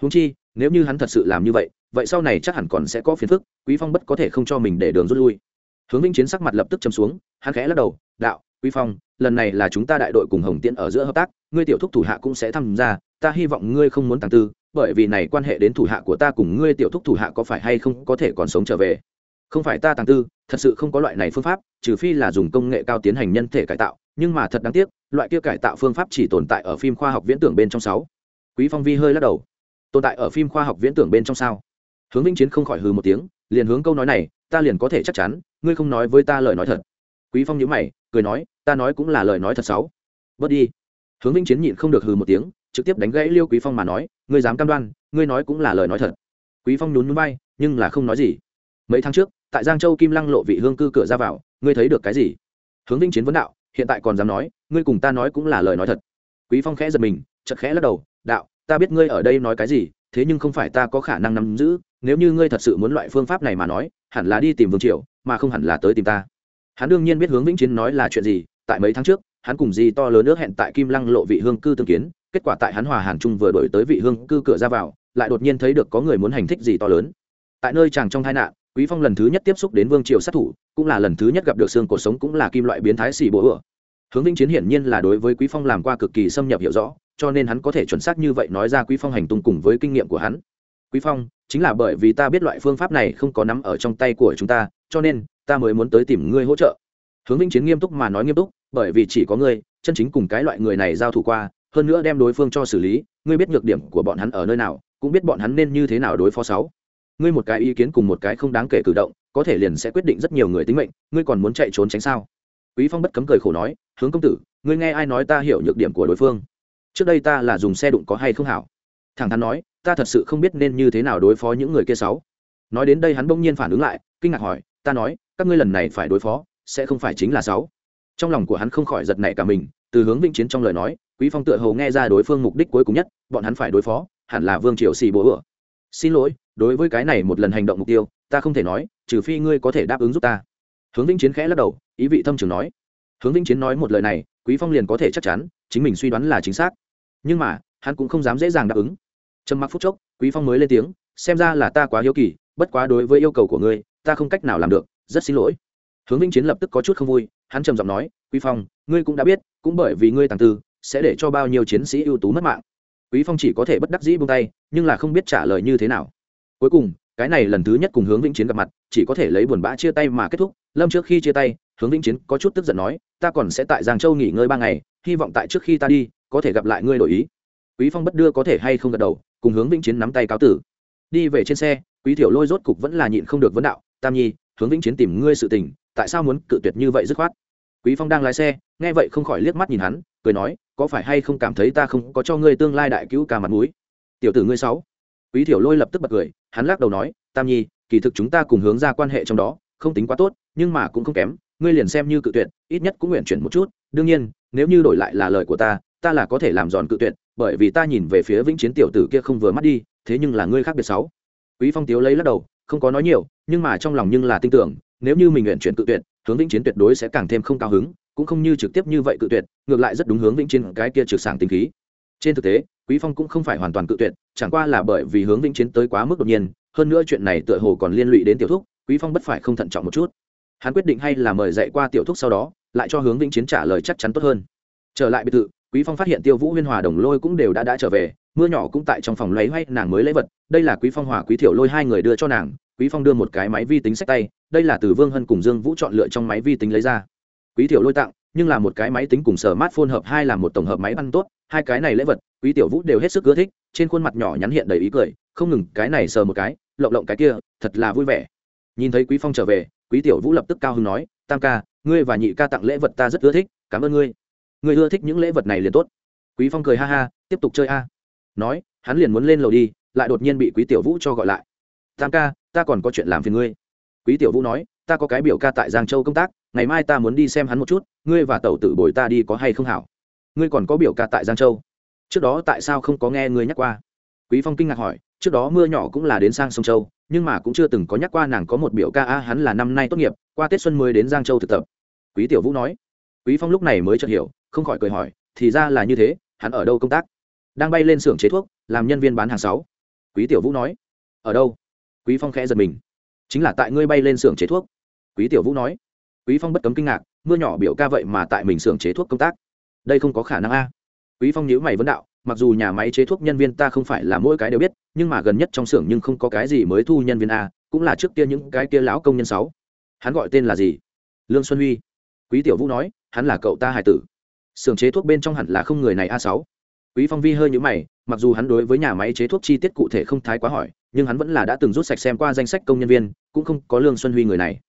Húng chi, nếu như hắn thật sự làm như vậy vậy sau này chắc hẳn còn sẽ có phiền phức, quý phong bất có thể không cho mình để đường rút lui hướng vĩnh chiến sắc mặt lập tức châm xuống, hắn khẽ lắc đầu, đạo, quý phong, lần này là chúng ta đại đội cùng hồng tiễn ở giữa hợp tác, ngươi tiểu thúc thủ hạ cũng sẽ tham gia, ta hy vọng ngươi không muốn tàng tư, bởi vì này quan hệ đến thủ hạ của ta cùng ngươi tiểu thúc thủ hạ có phải hay không có thể còn sống trở về? Không phải ta tàng tư, thật sự không có loại này phương pháp, trừ phi là dùng công nghệ cao tiến hành nhân thể cải tạo, nhưng mà thật đáng tiếc, loại kia cải tạo phương pháp chỉ tồn tại ở phim khoa học viễn tưởng bên trong sáu. Quý phong vi hơi lắc đầu. Tồn tại ở phim khoa học viễn tưởng bên trong sao? Hướng vĩnh chiến không khỏi hừ một tiếng, liền hướng câu nói này ta liền có thể chắc chắn ngươi không nói với ta lời nói thật. Quý phong nhíu mày cười nói ta nói cũng là lời nói thật xấu. Bớt đi. Hướng vĩnh chiến nhịn không được hừ một tiếng trực tiếp đánh gãy liêu quý phong mà nói ngươi dám cam đoan ngươi nói cũng là lời nói thật. Quý phong nhún nhún bay, nhưng là không nói gì. Mấy tháng trước tại giang châu kim lăng lộ vị hương cư cửa ra vào ngươi thấy được cái gì? Hướng vĩnh chiến vấn đạo hiện tại còn dám nói ngươi cùng ta nói cũng là lời nói thật. Quý phong khẽ giật mình chật khẽ lắc đầu đạo ta biết ngươi ở đây nói cái gì thế nhưng không phải ta có khả năng nắm giữ nếu như ngươi thật sự muốn loại phương pháp này mà nói hẳn là đi tìm vương triều, mà không hẳn là tới tìm ta. Hắn đương nhiên biết hướng vĩnh chiến nói là chuyện gì, tại mấy tháng trước, hắn cùng di to lớn nước hẹn tại kim lăng lộ vị hương cư tương kiến, kết quả tại hắn hòa hàn trung vừa đổi tới vị hương cư cửa ra vào, lại đột nhiên thấy được có người muốn hành thích gì to lớn. Tại nơi chàng trong tai nạn, quý phong lần thứ nhất tiếp xúc đến vương triều sát thủ, cũng là lần thứ nhất gặp được xương cuộc sống cũng là kim loại biến thái xì bố ửa hướng vĩnh chiến hiển nhiên là đối với quý phong làm qua cực kỳ xâm nhập hiểu rõ, cho nên hắn có thể chuẩn xác như vậy nói ra quý phong hành tung cùng với kinh nghiệm của hắn quý phong, chính là bởi vì ta biết loại phương pháp này không có nắm ở trong tay của chúng ta, cho nên ta mới muốn tới tìm ngươi hỗ trợ. Hướng vĩnh chiến nghiêm túc mà nói nghiêm túc, bởi vì chỉ có ngươi, chân chính cùng cái loại người này giao thủ qua, hơn nữa đem đối phương cho xử lý, ngươi biết nhược điểm của bọn hắn ở nơi nào, cũng biết bọn hắn nên như thế nào đối phó sáu. Ngươi một cái ý kiến cùng một cái không đáng kể cử động, có thể liền sẽ quyết định rất nhiều người tính mệnh, ngươi còn muốn chạy trốn tránh sao? Quý phong bất cấm cười khổ nói, hướng công tử, ngươi nghe ai nói ta hiểu nhược điểm của đối phương? Trước đây ta là dùng xe đụng có hay không hảo? Thẳng thắn nói ta thật sự không biết nên như thế nào đối phó những người kia sáu. Nói đến đây hắn bỗng nhiên phản ứng lại, kinh ngạc hỏi, ta nói, các ngươi lần này phải đối phó, sẽ không phải chính là sáu? Trong lòng của hắn không khỏi giật nảy cả mình, từ hướng vĩnh chiến trong lời nói, quý phong tựa hồ nghe ra đối phương mục đích cuối cùng nhất, bọn hắn phải đối phó, hẳn là vương triều xì bố ửa xin lỗi, đối với cái này một lần hành động mục tiêu, ta không thể nói, trừ phi ngươi có thể đáp ứng giúp ta. Hướng vĩnh chiến khẽ lắc đầu, ý vị thâm trường nói. Hướng vĩnh chiến nói một lời này, quý phong liền có thể chắc chắn, chính mình suy đoán là chính xác. Nhưng mà, hắn cũng không dám dễ dàng đáp ứng trầm mặc phút chốc, quý phong mới lên tiếng, xem ra là ta quá hiếu kỳ, bất quá đối với yêu cầu của ngươi, ta không cách nào làm được, rất xin lỗi. Hướng vĩnh chiến lập tức có chút không vui, hắn trầm giọng nói, quý phong, ngươi cũng đã biết, cũng bởi vì ngươi tàng tư, sẽ để cho bao nhiêu chiến sĩ ưu tú mất mạng. Quý phong chỉ có thể bất đắc dĩ buông tay, nhưng là không biết trả lời như thế nào. Cuối cùng, cái này lần thứ nhất cùng hướng vĩnh chiến gặp mặt, chỉ có thể lấy buồn bã chia tay mà kết thúc. Lâm trước khi chia tay, hướng vĩnh chiến có chút tức giận nói, ta còn sẽ tại giang châu nghỉ ngơi ba ngày, hy vọng tại trước khi ta đi, có thể gặp lại ngươi đổi ý. Quý phong bất đưa có thể hay không gật đầu cùng hướng vĩnh chiến nắm tay cáo tử. Đi về trên xe, quý thiểu lôi rốt cục vẫn là nhịn không được vấn đạo, tam nhi, hướng vĩnh chiến tìm ngươi sự tình, tại sao muốn cự tuyệt như vậy dứt khoát? Quý phong đang lái xe, nghe vậy không khỏi liếc mắt nhìn hắn, cười nói, có phải hay không cảm thấy ta không có cho ngươi tương lai đại cứu ca mặt mũi? Tiểu tử ngươi sáu. Quý thiểu lôi lập tức bật cười, hắn lắc đầu nói, tam nhi, kỳ thực chúng ta cùng hướng ra quan hệ trong đó, không tính quá tốt, nhưng mà cũng không kém, ngươi liền xem như cự tuyệt, ít nhất cũng nguyện chuyển một chút, đương nhiên, nếu như đổi lại là lời của ta ta là có thể làm giòn cự tuyệt bởi vì ta nhìn về phía vĩnh chiến tiểu tử kia không vừa mắt đi, thế nhưng là ngươi khác biệt sáu. Quý phong tiếu lấy lắc đầu, không có nói nhiều, nhưng mà trong lòng nhưng là tin tưởng, nếu như mình nguyện chuyển cự tuyệt, hướng vĩnh chiến tuyệt đối sẽ càng thêm không cao hứng, cũng không như trực tiếp như vậy cự tuyệt, ngược lại rất đúng hướng vĩnh chiến cái kia trực sảng tinh khí. Trên thực tế, quý phong cũng không phải hoàn toàn cự tuyệt, chẳng qua là bởi vì hướng vĩnh chiến tới quá mức đột nhiên, hơn nữa chuyện này tựa hồ còn liên lụy đến tiểu thúc, quý phong bất phải không thận trọng một chút. Hắn quyết định hay là mời dạy qua tiểu thúc sau đó, lại cho hướng vĩnh chiến trả lời chắc chắn tốt hơn. Trở lại biệt thự quý phong phát hiện tiêu vũ huyên hòa đồng lôi cũng đều đã đã trở về, mưa nhỏ cũng tại trong phòng lấy hoay nàng mới lấy vật, đây là quý phong hòa, quý thiểu lôi hai người đưa cho nàng, quý phong đưa một cái máy vi tính sách tay, đây là từ vương hân cùng dương vũ chọn lựa trong máy vi tính lấy ra. Quý thiểu lôi tặng, nhưng là một cái máy tính cùng sở mát phôn hợp hai là một tổng hợp máy ăn tốt, hai cái này lễ vật, quý tiểu vũ đều hết sức ưa thích, trên khuôn mặt nhỏ nhắn hiện đầy ý cười, không ngừng, cái này sờ một cái, lộng lộng cái kia, thật là vui vẻ. Nhìn thấy quý phong trở về, quý tiểu vũ lập tức cao hứng nói, tam ca, ngươi và nhị ca tặng lễ vật ta rất ưa thích, cảm ơn ngươi người ưa thích những lễ vật này liền tốt. Quý phong cười ha ha, tiếp tục chơi a. Nói, hắn liền muốn lên lầu đi, lại đột nhiên bị quý tiểu vũ cho gọi lại. Tam ca, ta còn có chuyện làm phiền ngươi. Quý tiểu vũ nói, ta có cái biểu ca tại giang châu công tác, ngày mai ta muốn đi xem hắn một chút, ngươi và tẩu tử bồi ta đi có hay không hảo. Ngươi còn có biểu ca tại giang châu. Trước đó tại sao không có nghe ngươi nhắc qua? Quý phong kinh ngạc hỏi, trước đó mưa nhỏ cũng là đến sang sông châu, nhưng mà cũng chưa từng có nhắc qua nàng có một biểu ca a, hắn là năm nay tốt nghiệp, qua tết xuân mới đến giang châu thực tập. Quý tiểu vũ nói. Quý phong lúc này mới chợt hiểu không khỏi cười hỏi, thì ra là như thế, hắn ở đâu công tác? Đang bay lên xưởng chế thuốc, làm nhân viên bán hàng sáu. Quý tiểu vũ nói. Ở đâu? Quý phong khẽ giật mình. Chính là tại ngươi bay lên xưởng chế thuốc. Quý tiểu vũ nói. Quý phong bất cấm kinh ngạc, mưa nhỏ biểu ca vậy mà tại mình xưởng chế thuốc công tác. Đây không có khả năng a. Quý phong nhíu mày vấn đạo, mặc dù nhà máy chế thuốc nhân viên ta không phải là mỗi cái đều biết, nhưng mà gần nhất trong xưởng nhưng không có cái gì mới thu nhân viên a, cũng là trước kia những cái kia lão công nhân sáu. Hắn gọi tên là gì? Lương xuân huy. Quý tiểu vũ nói, hắn là cậu ta hải tử xưởng chế thuốc bên trong hẳn là không người này a sáu. Quý phong vi hơi nhíu mày, mặc dù hắn đối với nhà máy chế thuốc chi tiết cụ thể không thái quá hỏi, nhưng hắn vẫn là đã từng rút sạch xem qua danh sách công nhân viên, cũng không có lương xuân huy người này.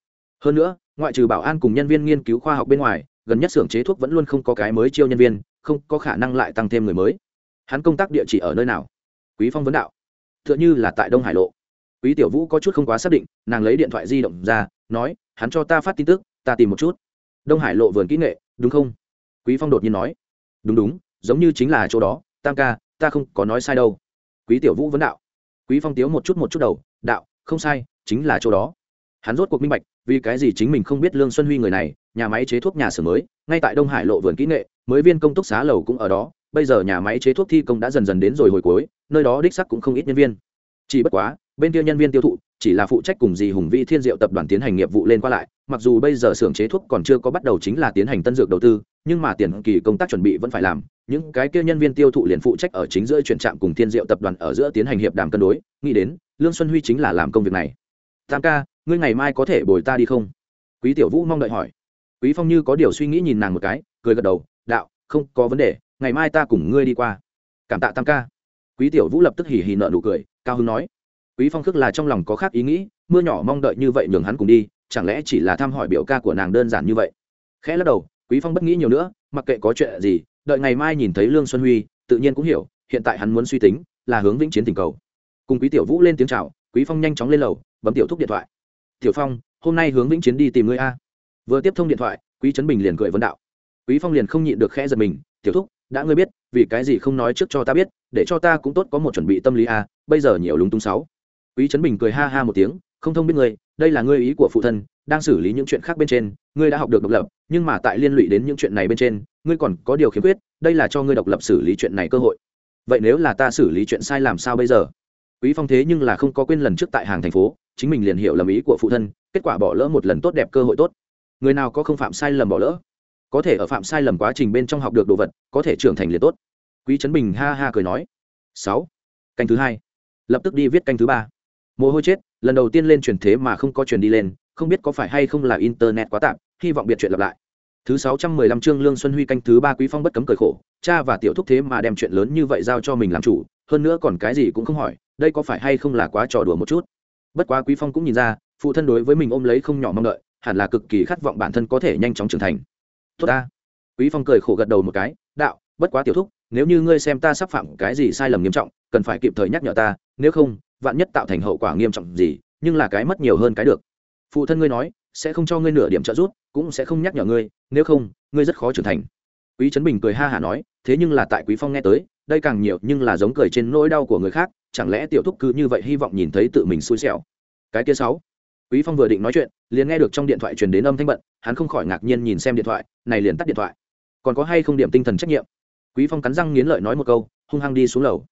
Hơn nữa, ngoại trừ bảo an cùng nhân viên nghiên cứu khoa học bên ngoài, gần nhất xưởng chế thuốc vẫn luôn không có cái mới chiêu nhân viên, không có khả năng lại tăng thêm người mới. Hắn công tác địa chỉ ở nơi nào? Quý phong vấn đạo. Tựa như là tại đông hải lộ. Quý tiểu vũ có chút không quá xác định, nàng lấy điện thoại di động ra, nói, hắn cho ta phát tin tức, ta tìm một chút. Đông hải lộ vườn kỹ nghệ, đúng không? Quý phong đột nhiên nói, đúng đúng, giống như chính là chỗ đó, tam ca, ta không có nói sai đâu. Quý tiểu vũ vấn đạo. Quý phong tiếu một chút một chút đầu, đạo, không sai, chính là chỗ đó. Hắn rốt cuộc minh bạch, vì cái gì chính mình không biết lương xuân huy người này, nhà máy chế thuốc nhà xưởng mới, ngay tại đông hải lộ vườn kỹ nghệ, mới viên công túc xá lầu cũng ở đó, bây giờ nhà máy chế thuốc thi công đã dần dần đến rồi hồi cuối, nơi đó đích sắc cũng không ít nhân viên. Chỉ bất quá bên kia nhân viên tiêu thụ, chỉ là phụ trách cùng dì hùng vi thiên diệu tập đoàn tiến hành nghiệp vụ lên qua lại. Mặc dù bây giờ xưởng chế thuốc còn chưa có bắt đầu chính là tiến hành tân dược đầu tư, nhưng mà tiền kỳ công tác chuẩn bị vẫn phải làm. Những cái kia nhân viên tiêu thụ liền phụ trách ở chính giữa chuyển trạm cùng thiên diệu tập đoàn ở giữa tiến hành hiệp đàm cân đối. Nghĩ đến, lương xuân huy chính là làm công việc này. Tam ca, ngươi ngày mai có thể bồi ta đi không? Quý tiểu vũ mong đợi hỏi. Quý phong như có điều suy nghĩ nhìn nàng một cái, cười gật đầu, đạo, không có vấn đề, ngày mai ta cùng ngươi đi qua. Cảm tạ tam ca. Quý tiểu vũ lập tức hỉ hỉ nợ nụ cười, cao Hưng nói quý phong khước là trong lòng có khác ý nghĩ, mưa nhỏ mong đợi như vậy nhường hắn cùng đi, chẳng lẽ chỉ là thăm hỏi biểu ca của nàng đơn giản như vậy? Khẽ lắc đầu, quý phong bất nghĩ nhiều nữa, mặc kệ có chuyện gì, đợi ngày mai nhìn thấy lương xuân huy, tự nhiên cũng hiểu, hiện tại hắn muốn suy tính, là hướng vĩnh chiến tình cầu. Cùng quý tiểu vũ lên tiếng chào, quý phong nhanh chóng lên lầu, bấm tiểu thúc điện thoại. Tiểu phong, hôm nay hướng vĩnh chiến đi tìm ngươi a. Vừa tiếp thông điện thoại, quý trấn bình liền cười vấn đạo. Quý phong liền không nhịn được khẽ giật mình, tiểu thúc, đã ngươi biết, vì cái gì không nói trước cho ta biết, để cho ta cũng tốt có một chuẩn bị tâm lý a, bây giờ nhiều lúng túng sáu quý trấn bình cười ha ha một tiếng, không thông biết ngươi, đây là ngươi ý của phụ thân, đang xử lý những chuyện khác bên trên, ngươi đã học được độc lập, nhưng mà tại liên lụy đến những chuyện này bên trên, ngươi còn có điều khiếm khuyết, đây là cho ngươi độc lập xử lý chuyện này cơ hội. Vậy nếu là ta xử lý chuyện sai làm sao bây giờ? Quý phong thế nhưng là không có quên lần trước tại hàng thành phố, chính mình liền hiểu lầm ý của phụ thân, kết quả bỏ lỡ một lần tốt đẹp cơ hội tốt. Người nào có không phạm sai lầm bỏ lỡ? Có thể ở phạm sai lầm quá trình bên trong học được đồ vật, có thể trưởng thành liền tốt. Quý trấn bình ha ha cười nói. Sáu. Canh thứ hai. Lập tức đi viết canh thứ ba mồ hôi chết, lần đầu tiên lên truyền thế mà không có truyền đi lên, không biết có phải hay không là internet quá tạm hy vọng biệt chuyện lặp lại. Thứ sáu trăm mười lăm chương lương xuân huy canh thứ ba quý phong bất cấm cười khổ, cha và tiểu thúc thế mà đem chuyện lớn như vậy giao cho mình làm chủ, hơn nữa còn cái gì cũng không hỏi, đây có phải hay không là quá trò đùa một chút. Bất quá quý phong cũng nhìn ra, phụ thân đối với mình ôm lấy không nhỏ mong đợi, hẳn là cực kỳ khát vọng bản thân có thể nhanh chóng trưởng thành. Tốt ta. Quý phong cười khổ gật đầu một cái, đạo, bất quá tiểu thúc, nếu như ngươi xem ta sắp phạm cái gì sai lầm nghiêm trọng, cần phải kịp thời nhắc nhở ta, nếu không vạn nhất tạo thành hậu quả nghiêm trọng gì, nhưng là cái mất nhiều hơn cái được. Phụ thân ngươi nói, sẽ không cho ngươi nửa điểm trợ giúp, cũng sẽ không nhắc nhở ngươi, nếu không, ngươi rất khó trưởng thành. Quý trấn bình cười ha hả nói, thế nhưng là tại quý phong nghe tới, đây càng nhiều nhưng là giống cười trên nỗi đau của người khác, chẳng lẽ tiểu thúc cứ như vậy hy vọng nhìn thấy tự mình xui xẻo. Cái kia sáu. Quý phong vừa định nói chuyện, liền nghe được trong điện thoại truyền đến âm thanh bận, hắn không khỏi ngạc nhiên nhìn xem điện thoại, này liền tắt điện thoại. Còn có hay không điểm tinh thần trách nhiệm? Quý phong cắn răng nghiến lợi nói một câu, hung hăng đi xuống lầu.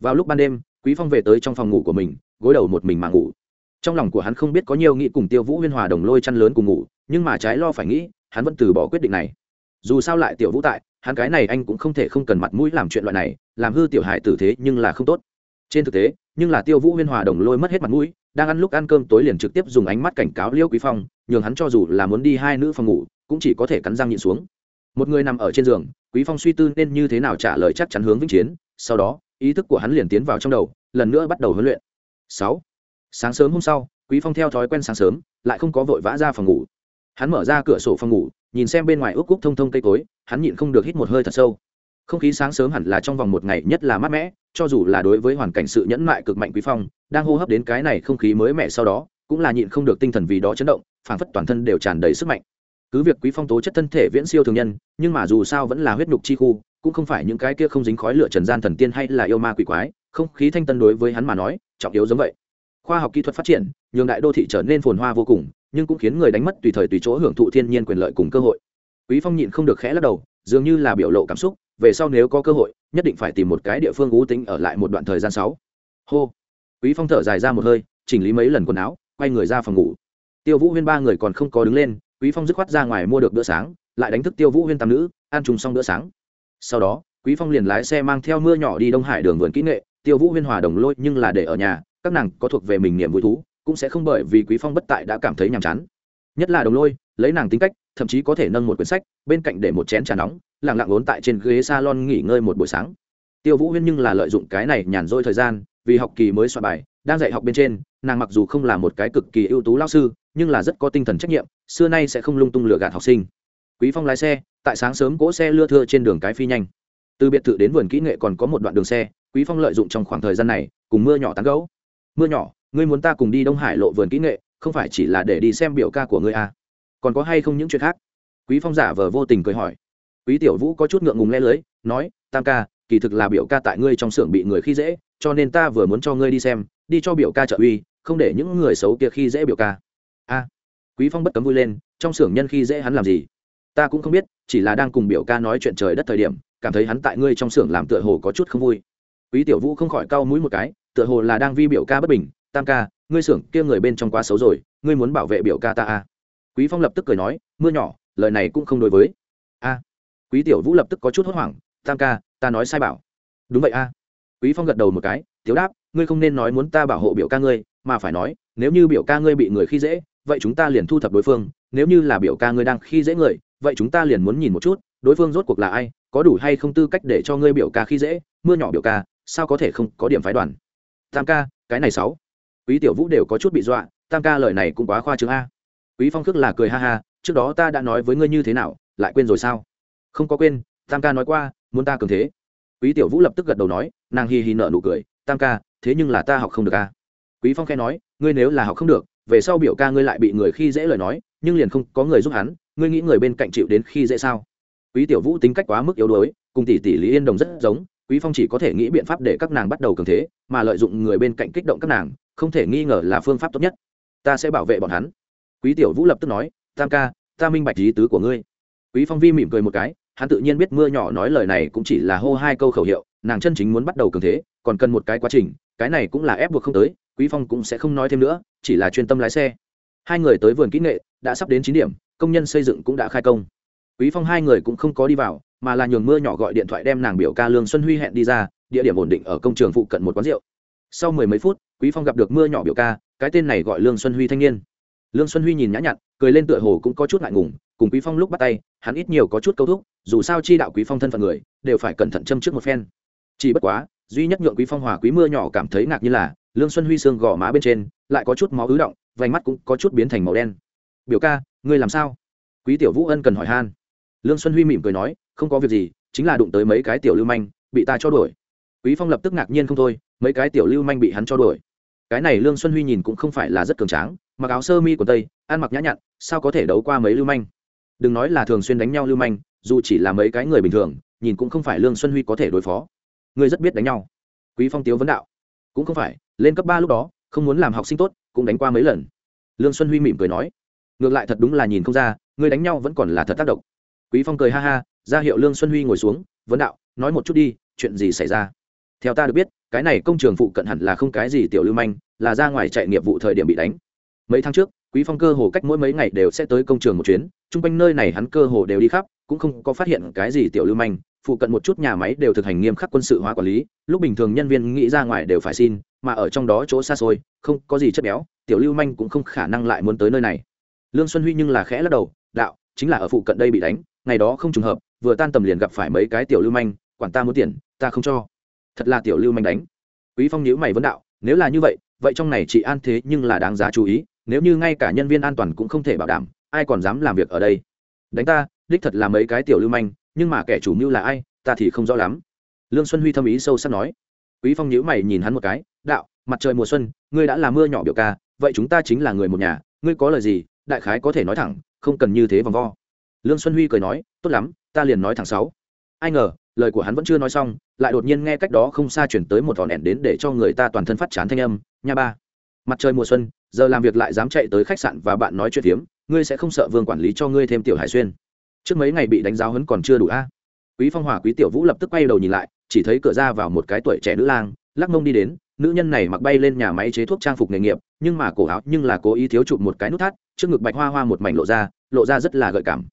Vào lúc ban đêm quý phong về tới trong phòng ngủ của mình, gối đầu một mình mà ngủ. Trong lòng của hắn không biết có nhiều nghĩ cùng tiêu vũ huyên hòa đồng lôi chăn lớn cùng ngủ, nhưng mà trái lo phải nghĩ, hắn vẫn từ bỏ quyết định này. Dù sao lại tiểu vũ tại, hắn cái này anh cũng không thể không cần mặt mũi làm chuyện loại này, làm hư tiểu hại tử thế nhưng là không tốt. Trên thực tế, nhưng là tiêu vũ huyên hòa đồng lôi mất hết mặt mũi, đang ăn lúc ăn cơm tối liền trực tiếp dùng ánh mắt cảnh cáo liêu quý phong, nhường hắn cho dù là muốn đi hai nữ phòng ngủ, cũng chỉ có thể cắn răng nhịn xuống. Một người nằm ở trên giường, quý phong suy tư nên như thế nào trả lời chắc chắn hướng vĩnh chiến, sau đó ý thức của hắn liền tiến vào trong đầu lần nữa bắt đầu huấn luyện. Sáu, sáng sớm hôm sau quý phong theo thói quen sáng sớm lại không có vội vã ra phòng ngủ. Hắn mở ra cửa sổ phòng ngủ nhìn xem bên ngoài ước cúc thông thông cây cối hắn nhịn không được hít một hơi thật sâu. Không khí sáng sớm hẳn là trong vòng một ngày nhất là mát mẻ cho dù là đối với hoàn cảnh sự nhẫn mại cực mạnh quý phong đang hô hấp đến cái này không khí mới mẻ sau đó cũng là nhịn không được tinh thần vì đó chấn động phảng phất toàn thân đều tràn đầy sức mạnh cứ việc quý phong tố chất thân thể viễn siêu thường nhân, nhưng mà dù sao vẫn là huyết nhục chi khu, cũng không phải những cái kia không dính khói lửa trần gian thần tiên hay là yêu ma quỷ quái, không khí thanh tân đối với hắn mà nói, trọng yếu giống vậy. Khoa học kỹ thuật phát triển, nhường đại đô thị trở nên phồn hoa vô cùng, nhưng cũng khiến người đánh mất tùy thời tùy chỗ hưởng thụ thiên nhiên quyền lợi cùng cơ hội. Quý phong nhịn không được khẽ lắc đầu, dường như là biểu lộ cảm xúc, về sau nếu có cơ hội, nhất định phải tìm một cái địa phương ú tính ở lại một đoạn thời gian sáu. Hô. Quý phong thở dài ra một hơi, chỉnh lý mấy lần quần áo, quay người ra phòng ngủ. Tiêu vũ huyên ba người còn không có đứng lên quý phong dứt khoát ra ngoài mua được bữa sáng, lại đánh thức tiêu vũ huyên tam nữ, ăn chung xong bữa sáng. Sau đó, quý phong liền lái xe mang theo mưa nhỏ đi đông hải đường vườn kỹ nghệ, tiêu vũ huyên hòa đồng lôi nhưng là để ở nhà, các nàng có thuộc về mình niềm vui thú, cũng sẽ không bởi vì quý phong bất tại đã cảm thấy nhàm chán. Nhất là đồng lôi, lấy nàng tính cách, thậm chí có thể nâng một quyển sách, bên cạnh để một chén trà nóng, lặng lặng ốn tại trên ghế salon nghỉ ngơi một buổi sáng. Tiêu vũ huyên nhưng là lợi dụng cái này nhàn rỗi thời gian, vì học kỳ mới soạn bài, đang dạy học bên trên, nàng mặc dù không là một cái cực kỳ ưu tú lao sư nhưng là rất có tinh thần trách nhiệm, xưa nay sẽ không lung tung lừa gạt học sinh. Quý phong lái xe, tại sáng sớm cỗ xe lưa thưa trên đường cái phi nhanh. Từ biệt thự đến vườn kỹ nghệ còn có một đoạn đường xe, quý phong lợi dụng trong khoảng thời gian này, cùng mưa nhỏ tán gấu mưa nhỏ, ngươi muốn ta cùng đi đông hải lộ vườn kỹ nghệ, không phải chỉ là để đi xem biểu ca của ngươi à. còn có hay không những chuyện khác? Quý phong giả vờ vô tình cười hỏi. Quý tiểu vũ có chút ngượng ngùng le lưới, nói, tam ca, kỳ thực là biểu ca tại ngươi trong xưởng bị người khi dễ, cho nên ta vừa muốn cho ngươi đi xem, đi cho biểu ca trợ uy, không để những người xấu kia khi dễ biểu ca a, quý phong bất cấm vui lên, trong xưởng nhân khi dễ hắn làm gì? Ta cũng không biết, chỉ là đang cùng biểu ca nói chuyện trời đất thời điểm, cảm thấy hắn tại ngươi trong xưởng làm tựa hồ có chút không vui. Quý tiểu vũ không khỏi cau mũi một cái, tựa hồ là đang vi biểu ca bất bình. Tam ca, ngươi xưởng kia người bên trong quá xấu rồi, ngươi muốn bảo vệ biểu ca ta a quý phong lập tức cười nói, mưa nhỏ, lời này cũng không đối với. A, quý tiểu vũ lập tức có chút hốt hoảng. Tam ca, ta nói sai bảo. Đúng vậy a. Quý phong gật đầu một cái tiếu đáp, ngươi không nên nói muốn ta bảo hộ biểu ca ngươi, mà phải nói, nếu như biểu ca ngươi bị người khi dễ vậy chúng ta liền thu thập đối phương, nếu như là biểu ca ngươi đang khi dễ người, vậy chúng ta liền muốn nhìn một chút, đối phương rốt cuộc là ai, có đủ hay không tư cách để cho ngươi biểu ca khi dễ, mưa nhỏ biểu ca, sao có thể không có điểm phái đoàn? Tam ca, cái này sáu. Quý tiểu vũ đều có chút bị dọa, tam ca lời này cũng quá khoa trương a. Quý phong khước là cười ha ha, trước đó ta đã nói với ngươi như thế nào, lại quên rồi sao? Không có quên, tam ca nói qua, muốn ta cường thế. Quý tiểu vũ lập tức gật đầu nói, nàng hi hi nở nụ cười, tam ca, thế nhưng là ta học không được a. Quý phong khe nói, ngươi nếu là học không được về sau biểu ca ngươi lại bị người khi dễ lời nói, nhưng liền không có người giúp hắn, ngươi nghĩ người bên cạnh chịu đến khi dễ sao? Quý tiểu vũ tính cách quá mức yếu đuối, cùng tỷ tỷ lý yên đồng rất giống, quý phong chỉ có thể nghĩ biện pháp để các nàng bắt đầu cường thế, mà lợi dụng người bên cạnh kích động các nàng, không thể nghi ngờ là phương pháp tốt nhất. Ta sẽ bảo vệ bọn hắn. Quý tiểu vũ lập tức nói, tam ca, ta minh bạch ý tứ của ngươi. Quý phong vi mỉm cười một cái, hắn tự nhiên biết mưa nhỏ nói lời này cũng chỉ là hô hai câu khẩu hiệu, nàng chân chính muốn bắt đầu cường thế, còn cần một cái quá trình, cái này cũng là ép buộc không tới quý phong cũng sẽ không nói thêm nữa, chỉ là chuyên tâm lái xe. Hai người tới vườn kỹ nghệ, đã sắp đến chín điểm, công nhân xây dựng cũng đã khai công. Quý phong hai người cũng không có đi vào, mà là nhường mưa nhỏ gọi điện thoại đem nàng biểu ca lương xuân huy hẹn đi ra, địa điểm ổn định ở công trường phụ cận một quán rượu. Sau mười mấy phút, quý phong gặp được mưa nhỏ biểu ca, cái tên này gọi lương xuân huy thanh niên. Lương xuân huy nhìn nhã nhặn, cười lên tựa hồ cũng có chút ngại ngùng, cùng quý phong lúc bắt tay, hắn ít nhiều có chút câu thúc, dù sao chi đạo quý phong thân phận người, đều phải cẩn thận châm trước một phen. Chỉ bất quá, duy nhất nhượng quý phong hòa quý mưa nhỏ cảm thấy ngạc như là lương xuân huy xương gò má bên trên lại có chút máu ứ động, vành mắt cũng có chút biến thành màu đen. Biểu ca, ngươi làm sao? Quý tiểu vũ ân cần hỏi han. Lương xuân huy mỉm cười nói, không có việc gì, chính là đụng tới mấy cái tiểu lưu manh, bị ta cho đuổi. Quý phong lập tức ngạc nhiên không thôi, mấy cái tiểu lưu manh bị hắn cho đuổi. Cái này lương xuân huy nhìn cũng không phải là rất cường tráng, mặc áo sơ mi của tây, ăn mặc nhã nhặn, sao có thể đấu qua mấy lưu manh? Đừng nói là thường xuyên đánh nhau lưu manh, dù chỉ là mấy cái người bình thường, nhìn cũng không phải lương xuân huy có thể đối phó. Ngươi rất biết đánh nhau. Quý phong tiếu vấn đạo. Cũng không phải lên cấp ba lúc đó, không muốn làm học sinh tốt, cũng đánh qua mấy lần. Lương xuân huy mỉm cười nói, ngược lại thật đúng là nhìn không ra người đánh nhau vẫn còn là thật tác động. Quý phong cười ha ha, ra hiệu lương xuân huy ngồi xuống, vấn đạo, nói một chút đi, chuyện gì xảy ra? Theo ta được biết, cái này công trường phụ cận hẳn là không cái gì tiểu lưu manh, là ra ngoài chạy nghiệp vụ thời điểm bị đánh. Mấy tháng trước, quý phong cơ hồ cách mỗi mấy ngày đều sẽ tới công trường một chuyến, chung quanh nơi này hắn cơ hồ đều đi khắp, cũng không có phát hiện cái gì tiểu lưu manh phụ cận một chút nhà máy đều thực hành nghiêm khắc quân sự hóa quản lý, lúc bình thường nhân viên nghĩ ra ngoài đều phải xin, mà ở trong đó chỗ xa xôi, không có gì chất béo, tiểu lưu manh cũng không khả năng lại muốn tới nơi này. Lương xuân huy nhưng là khẽ lắc đầu, đạo, chính là ở phụ cận đây bị đánh, ngày đó không trùng hợp, vừa tan tầm liền gặp phải mấy cái tiểu lưu manh, quản ta muốn tiền, ta không cho. Thật là tiểu lưu manh đánh. Quý phong nhíu mày vấn đạo, nếu là như vậy vậy trong này chị an thế nhưng là đáng giá chú ý, nếu như ngay cả nhân viên an toàn cũng không thể bảo đảm, ai còn dám làm việc ở đây? Đánh ta, đích thật là mấy cái tiểu lưu manh nhưng mà kẻ chủ mưu là ai ta thì không rõ lắm. Lương xuân huy thâm ý sâu sắc nói. Quý phong nhíu mày nhìn hắn một cái đạo mặt trời mùa xuân ngươi đã là mưa nhỏ biểu ca vậy chúng ta chính là người một nhà ngươi có lời gì đại khái có thể nói thẳng không cần như thế vòng vo. Lương xuân huy cười nói tốt lắm ta liền nói thẳng sáu. Ai ngờ lời của hắn vẫn chưa nói xong lại đột nhiên nghe cách đó không xa chuyển tới một vòn đèn đến để cho người ta toàn thân phát chán thanh âm nha ba mặt trời mùa xuân giờ làm việc lại dám chạy tới khách sạn và bạn nói chuyện tiếm, ngươi sẽ không sợ vương quản lý cho ngươi thêm tiểu hải xuyên trước mấy ngày bị đánh giáo hấn còn chưa đủ a. Quý phong hòa, quý tiểu vũ lập tức quay đầu nhìn lại, chỉ thấy cửa ra vào một cái tuổi trẻ nữ lang, lắc mông đi đến, nữ nhân này mặc bay lên nhà máy chế thuốc trang phục nghề nghiệp, nhưng mà cổ áo, nhưng là cố ý thiếu chụp một cái nút thắt, trước ngực bạch hoa hoa một mảnh lộ ra lộ ra rất là gợi cảm.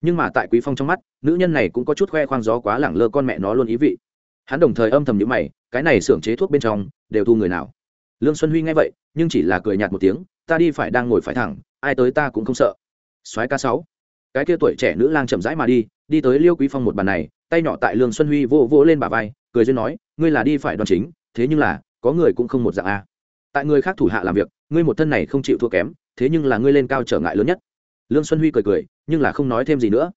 Nhưng mà tại quý phong trong mắt, nữ nhân này cũng có chút khoe khoang gió quá lẳng lơ con mẹ nó luôn ý vị. Hắn đồng thời âm thầm nhíu mày, cái này xưởng chế thuốc bên trong, đều thu người nào? Lương xuân huy nghe vậy, nhưng chỉ là cười nhạt một tiếng, ta đi phải đang ngồi phải thẳng, ai tới ta cũng không sợ. Soái ca sáu cái kia tuổi trẻ nữ lang chậm rãi mà đi đi tới liêu quý phong một bàn này, tay nhỏ tại lương xuân huy vô vô lên bà vai, cười duyên nói, ngươi là đi phải đoàn chính, thế nhưng là, có người cũng không một dạng a. Tại người khác thủ hạ làm việc, ngươi một thân này không chịu thua kém, thế nhưng là ngươi lên cao trở ngại lớn nhất. Lương xuân huy cười cười, nhưng là không nói thêm gì nữa.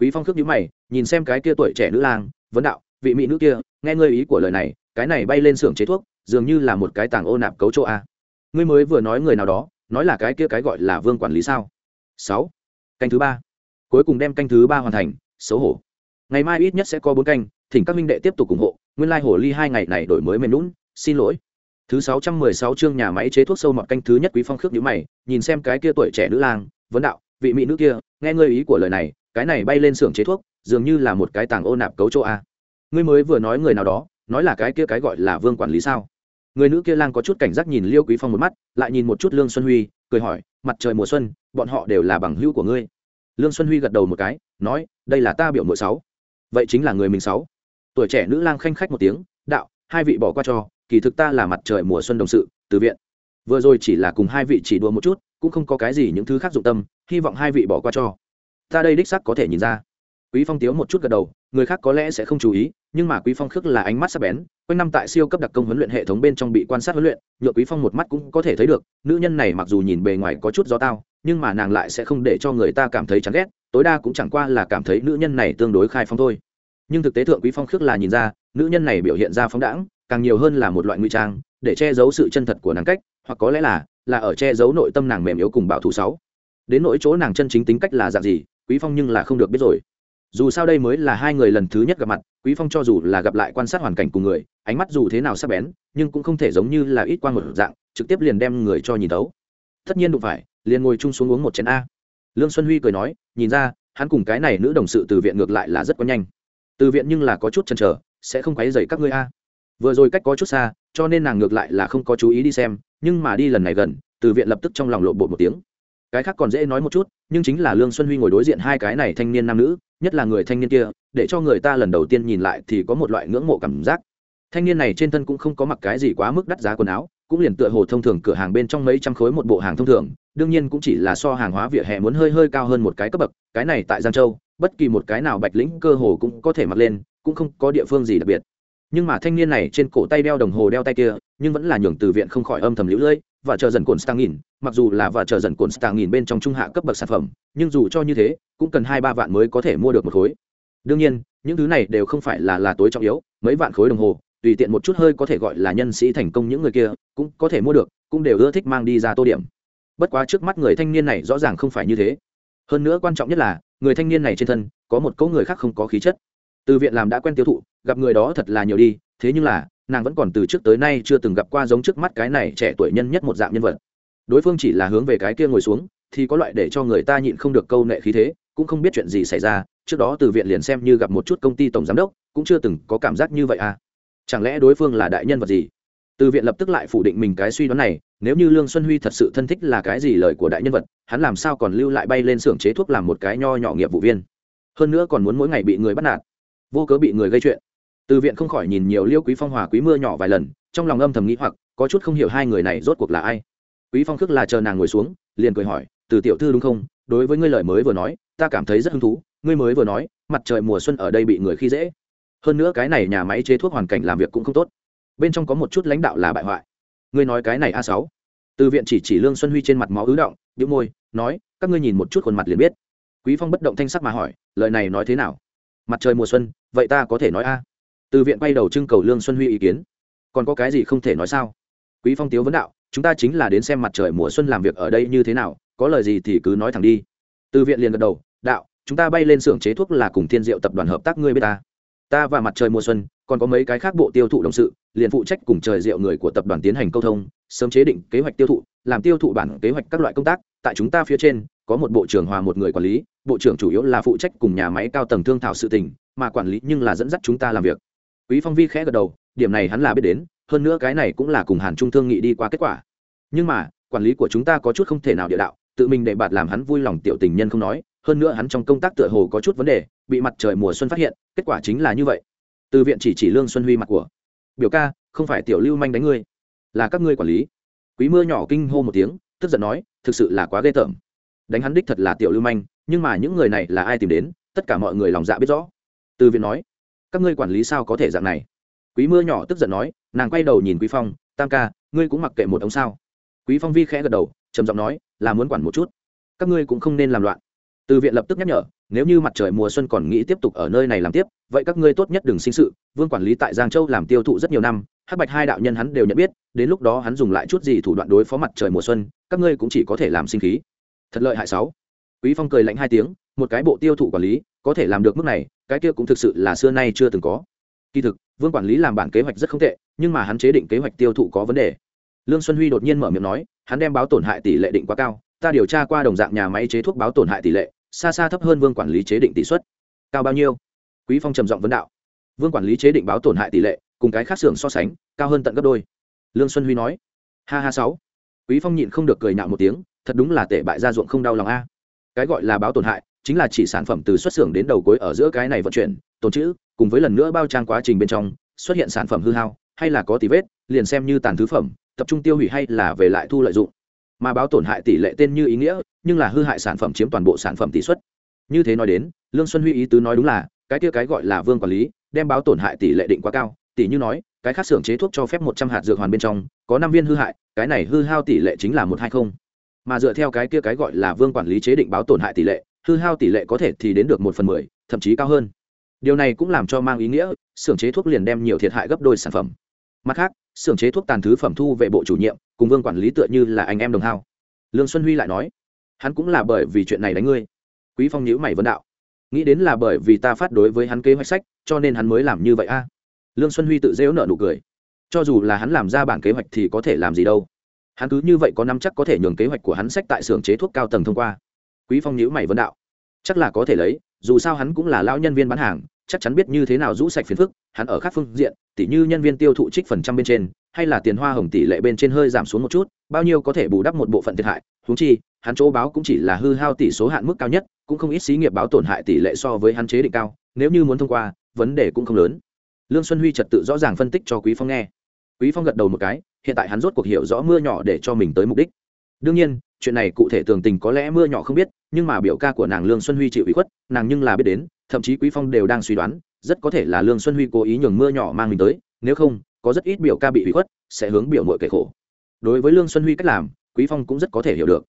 Quý phong khước nhíu mày, nhìn xem cái kia tuổi trẻ nữ lang, vấn đạo, vị mỹ nữ kia, nghe ngươi ý của lời này, cái này bay lên xưởng chế thuốc, dường như là một cái tàng ô nạp cấu chỗ a. Ngươi mới vừa nói người nào đó, nói là cái kia cái gọi là vương quản lý sao? Sáu. Canh thứ ba cuối cùng đem canh thứ ba hoàn thành, xấu hổ. Ngày mai ít nhất sẽ có bốn canh, thỉnh các minh đệ tiếp tục ủng hộ, nguyên lai、like、hồ ly hai ngày này đổi mới mềm lún xin lỗi. Thứ sáu trăm mười sáu chương nhà máy chế thuốc sâu mọt canh thứ nhất quý phong khước nhữ mày, nhìn xem cái kia tuổi trẻ nữ lang, vấn đạo, vị mỹ nữ kia, nghe ngơi ý của lời này, cái này bay lên xưởng chế thuốc, dường như là một cái tàng ô nạp cấu chỗ a. Ngươi mới vừa nói người nào đó, nói là cái kia cái gọi là vương quản lý sao? Người nữ kia lang có chút cảnh giác nhìn liêu quý phong một mắt, lại nhìn một chút lương xuân huy, cười hỏi, mặt trời mùa xuân, bọn họ đều là bằng hữu của ngươi lương xuân huy gật đầu một cái, nói, đây là ta biểu mội sáu. Vậy chính là người mình sáu. Tuổi trẻ nữ lang khanh khách một tiếng, đạo, hai vị bỏ qua cho, kỳ thực ta là mặt trời mùa xuân đồng sự, từ viện. Vừa rồi chỉ là cùng hai vị chỉ đùa một chút, cũng không có cái gì những thứ khác dụng tâm, hy vọng hai vị bỏ qua cho. Ta đây đích sắc có thể nhìn ra. Quý phong tiếu một chút gật đầu, người khác có lẽ sẽ không chú ý, nhưng mà quý phong khước là ánh mắt sắc bén, quanh năm tại siêu cấp đặc công huấn luyện hệ thống bên trong bị quan sát huấn luyện, nhựa quý phong một mắt cũng có thể thấy được, nữ nhân này mặc dù nhìn bề ngoài có chút gió tao nhưng mà nàng lại sẽ không để cho người ta cảm thấy chán ghét, tối đa cũng chẳng qua là cảm thấy nữ nhân này tương đối khai phong thôi. Nhưng thực tế thượng quý phong khước là nhìn ra, nữ nhân này biểu hiện ra phóng đãng, càng nhiều hơn là một loại nguy trang, để che giấu sự chân thật của nàng cách, hoặc có lẽ là là ở che giấu nội tâm nàng mềm yếu cùng bảo thủ sáu. Đến nỗi chỗ nàng chân chính tính cách là dạng gì, quý phong nhưng là không được biết rồi. Dù sao đây mới là hai người lần thứ nhất gặp mặt, quý phong cho dù là gặp lại quan sát hoàn cảnh cùng người, ánh mắt dù thế nào sắc bén, nhưng cũng không thể giống như là ít quan một dạng, trực tiếp liền đem người cho nhìn tấu tất nhiên đụng phải liền ngồi chung xuống uống một chén a. Lương xuân huy cười nói, nhìn ra, hắn cùng cái này nữ đồng sự từ viện ngược lại là rất có nhanh. Từ viện nhưng là có chút chần trở sẽ không quấy dày các ngươi a. Vừa rồi cách có chút xa, cho nên nàng ngược lại là không có chú ý đi xem, nhưng mà đi lần này gần, từ viện lập tức trong lòng lộn bột một tiếng. Cái khác còn dễ nói một chút, nhưng chính là lương xuân huy ngồi đối diện hai cái này thanh niên nam nữ, nhất là người thanh niên kia, để cho người ta lần đầu tiên nhìn lại thì có một loại ngưỡng mộ cảm giác. Thanh niên này trên thân cũng không có mặc cái gì quá mức đắt giá quần áo, cũng liền tựa hồ thông thường cửa hàng bên trong mấy trăm khối một bộ hàng thông thường đương nhiên cũng chỉ là so hàng hóa vỉa hè muốn hơi hơi cao hơn một cái cấp bậc, cái này tại giang châu, bất kỳ một cái nào bạch lĩnh cơ hồ cũng có thể mặc lên, cũng không có địa phương gì đặc biệt. Nhưng mà thanh niên này trên cổ tay đeo đồng hồ đeo tay kia, nhưng vẫn là nhường từ viện không khỏi âm thầm lũ lưỡi, và chờ dần cồn stang nghìn mặc dù là và chờ dần cồn stang nghìn bên trong trung hạ cấp bậc sản phẩm, nhưng dù cho như thế, cũng cần hai ba vạn mới có thể mua được một khối. Đương nhiên, những thứ này đều không phải là là tối trọng yếu, mấy vạn khối đồng hồ, tùy tiện một chút hơi có thể gọi là nhân sĩ thành công những người kia, cũng có thể mua được, cũng đều ưa thích mang đi ra tô điểm bất quá trước mắt người thanh niên này rõ ràng không phải như thế. Hơn nữa quan trọng nhất là, người thanh niên này trên thân, có một cỗ người khác không có khí chất. Từ viện làm đã quen tiêu thụ, gặp người đó thật là nhiều đi, thế nhưng là, nàng vẫn còn từ trước tới nay chưa từng gặp qua giống trước mắt cái này trẻ tuổi nhân nhất một dạng nhân vật. Đối phương chỉ là hướng về cái kia ngồi xuống, thì có loại để cho người ta nhịn không được câu nệ khí thế, cũng không biết chuyện gì xảy ra, trước đó từ viện liền xem như gặp một chút công ty tổng giám đốc, cũng chưa từng có cảm giác như vậy à. Chẳng lẽ đối phương là đại nhân vật gì? Từ viện lập tức lại phủ định mình cái suy đoán này, nếu như lương xuân huy thật sự thân thích là cái gì lời của đại nhân vật, hắn làm sao còn lưu lại bay lên xưởng chế thuốc làm một cái nho nhỏ nghiệp vụ viên. Hơn nữa còn muốn mỗi ngày bị người bắt nạt. Vô cớ bị người gây chuyện. Từ viện không khỏi nhìn nhiều liêu quý phong hòa quý mưa nhỏ vài lần, trong lòng âm thầm nghĩ hoặc, có chút không hiểu hai người này rốt cuộc là ai. Quý phong khước là chờ nàng ngồi xuống, liền cười hỏi, từ tiểu thư đúng không? Đối với ngươi lời mới vừa nói, ta cảm thấy rất hứng thú, ngươi mới vừa nói, mặt trời mùa xuân ở đây bị người khi dễ. Hơn nữa cái này nhà máy chế thuốc hoàn cảnh làm việc cũng không tốt bên trong có một chút lãnh đạo là bại hoại. Ngươi nói cái này a sáu. Từ viện chỉ chỉ lương xuân huy trên mặt máu ứ động đĩu môi, nói, các ngươi nhìn một chút khuôn mặt liền biết. Quý phong bất động thanh sắc mà hỏi, lời này nói thế nào? Mặt trời mùa xuân, vậy ta có thể nói a. Từ viện quay đầu trưng cầu lương xuân huy ý kiến. Còn có cái gì không thể nói sao? Quý phong tiếu vấn đạo, chúng ta chính là đến xem mặt trời mùa xuân làm việc ở đây như thế nào, có lời gì thì cứ nói thẳng đi. Từ viện liền gật đầu, đạo, chúng ta bay lên xưởng chế thuốc là cùng thiên diệu tập đoàn hợp tác, ngươi b ta ta và mặt trời mùa xuân, còn có mấy cái khác bộ tiêu thụ đồng sự, liền phụ trách cùng trời diệu người của tập đoàn tiến hành câu thông, sớm chế định kế hoạch tiêu thụ, làm tiêu thụ bản kế hoạch các loại công tác. Tại chúng ta phía trên, có một bộ trưởng hòa một người quản lý, bộ trưởng chủ yếu là phụ trách cùng nhà máy cao tầng thương thảo sự tình, mà quản lý nhưng là dẫn dắt chúng ta làm việc. Quý phong vi khẽ gật đầu, điểm này hắn là biết đến, hơn nữa cái này cũng là cùng hàn trung thương nghị đi qua kết quả. Nhưng mà, quản lý của chúng ta có chút không thể nào địa đạo, tự mình để bạt làm hắn vui lòng tiểu tình nhân không nói hơn nữa hắn trong công tác tựa hồ có chút vấn đề, bị mặt trời mùa xuân phát hiện, kết quả chính là như vậy. Từ viện chỉ chỉ lương xuân huy mặt của. Biểu ca, không phải tiểu lưu manh đánh ngươi, là các ngươi quản lý. Quý mưa nhỏ kinh hô một tiếng, tức giận nói, thực sự là quá ghê tởm. Đánh hắn đích thật là tiểu lưu manh, nhưng mà những người này là ai tìm đến, tất cả mọi người lòng dạ biết rõ. Từ viện nói, các ngươi quản lý sao có thể dạng này? Quý mưa nhỏ tức giận nói, nàng quay đầu nhìn quý phong, tam ca, ngươi cũng mặc kệ một ông sao. Quý phong vi khẽ gật đầu, trầm giọng nói, là muốn quản một chút. Các ngươi cũng không nên làm loạn từ viện lập tức nhắc nhở, nếu như mặt trời mùa xuân còn nghĩ tiếp tục ở nơi này làm tiếp, vậy các ngươi tốt nhất đừng sinh sự, vương quản lý tại giang châu làm tiêu thụ rất nhiều năm, hắc bạch hai đạo nhân hắn đều nhận biết, đến lúc đó hắn dùng lại chút gì thủ đoạn đối phó mặt trời mùa xuân, các ngươi cũng chỉ có thể làm sinh khí. Thật lợi hại sáu. Quý phong cười lạnh hai tiếng, một cái bộ tiêu thụ quản lý, có thể làm được mức này, cái kia cũng thực sự là xưa nay chưa từng có. Kỳ thực, vương quản lý làm bản kế hoạch rất không tệ, nhưng mà hắn chế định kế hoạch tiêu thụ có vấn đề. Lương xuân huy đột nhiên mở miệng nói, hắn đem báo tổn hại tỷ lệ định quá cao, ta điều tra qua đồng dạng nhà máy chế thuốc báo tổn hại tỷ lệ xa xa thấp hơn vương quản lý chế định tỷ suất. Cao bao nhiêu? Quý phong trầm giọng vấn đạo. Vương quản lý chế định báo tổn hại tỷ lệ, cùng cái khác xưởng so sánh, cao hơn tận gấp đôi. Lương xuân huy nói. Ha ha sáu. Quý phong nhịn không được cười nhạo một tiếng, thật đúng là tệ bại ra ruộng không đau lòng a. Cái gọi là báo tổn hại, chính là chỉ sản phẩm từ xuất xưởng đến đầu cuối ở giữa cái này vận chuyển, tồn chữ cùng với lần nữa bao trang quá trình bên trong, xuất hiện sản phẩm hư hao, hay là có tí vết, liền xem như tàn thứ phẩm, tập trung tiêu hủy hay là về lại thu lợi dụng mà báo tổn hại tỷ lệ tên như ý nghĩa, nhưng là hư hại sản phẩm chiếm toàn bộ sản phẩm tỷ suất. Như thế nói đến, lương xuân huy ý tứ nói đúng là, cái kia cái gọi là vương quản lý, đem báo tổn hại tỷ lệ định quá cao, tỷ như nói, cái khác xưởng chế thuốc cho phép một trăm hạt dược hoàn bên trong, có năm viên hư hại, cái này hư hao tỷ lệ chính là một hai không. Mà dựa theo cái kia cái gọi là vương quản lý chế định báo tổn hại tỷ lệ, hư hao tỷ lệ có thể thì đến được một phần mười, thậm chí cao hơn. Điều này cũng làm cho mang ý nghĩa, xưởng chế thuốc liền đem nhiều thiệt hại gấp đôi sản phẩm. Mặt khác, xưởng chế thuốc tàn thứ phẩm thu về bộ chủ nhiệm cùng vương quản lý tựa như là anh em đồng hao. Lương xuân huy lại nói, hắn cũng là bởi vì chuyện này đánh ngươi. Quý phong nhữ mày vấn đạo, nghĩ đến là bởi vì ta phát đối với hắn kế hoạch sách, cho nên hắn mới làm như vậy a. Lương xuân huy tự dễu nợ nụ cười, cho dù là hắn làm ra bản kế hoạch thì có thể làm gì đâu. Hắn cứ như vậy có năm chắc có thể nhường kế hoạch của hắn sách tại xưởng chế thuốc cao tầng thông qua. Quý phong nhữ mày vấn đạo, chắc là có thể lấy, dù sao hắn cũng là lao nhân viên bán hàng chắc chắn biết như thế nào rũ sạch phiền phức, hắn ở khác phương diện, tỉ như nhân viên tiêu thụ trích phần trăm bên trên, hay là tiền hoa hồng tỷ lệ bên trên hơi giảm xuống một chút, bao nhiêu có thể bù đắp một bộ phận thiệt hại húng chi, hắn chỗ báo cũng chỉ là hư hao tỷ số hạn mức cao nhất, cũng không ít xí nghiệp báo tổn hại tỷ lệ so với hắn chế định cao, nếu như muốn thông qua, vấn đề cũng không lớn. Lương xuân huy trật tự rõ ràng phân tích cho quý phong nghe. Quý phong gật đầu một cái, hiện tại hắn rốt cuộc hiểu rõ mưa nhỏ để cho mình tới mục đích. Đương nhiên, chuyện này cụ thể tường tình có lẽ mưa nhỏ không biết, nhưng mà biểu ca của nàng lương xuân huy chịu ủy khuất, nàng nhưng là biết đến thậm chí quý phong đều đang suy đoán, rất có thể là lương xuân huy cố ý nhường mưa nhỏ mang mình tới, nếu không, có rất ít biểu ca bị hủy khuất, sẽ hướng biểu mội kể khổ. Đối với lương xuân huy cách làm, quý phong cũng rất có thể hiểu được.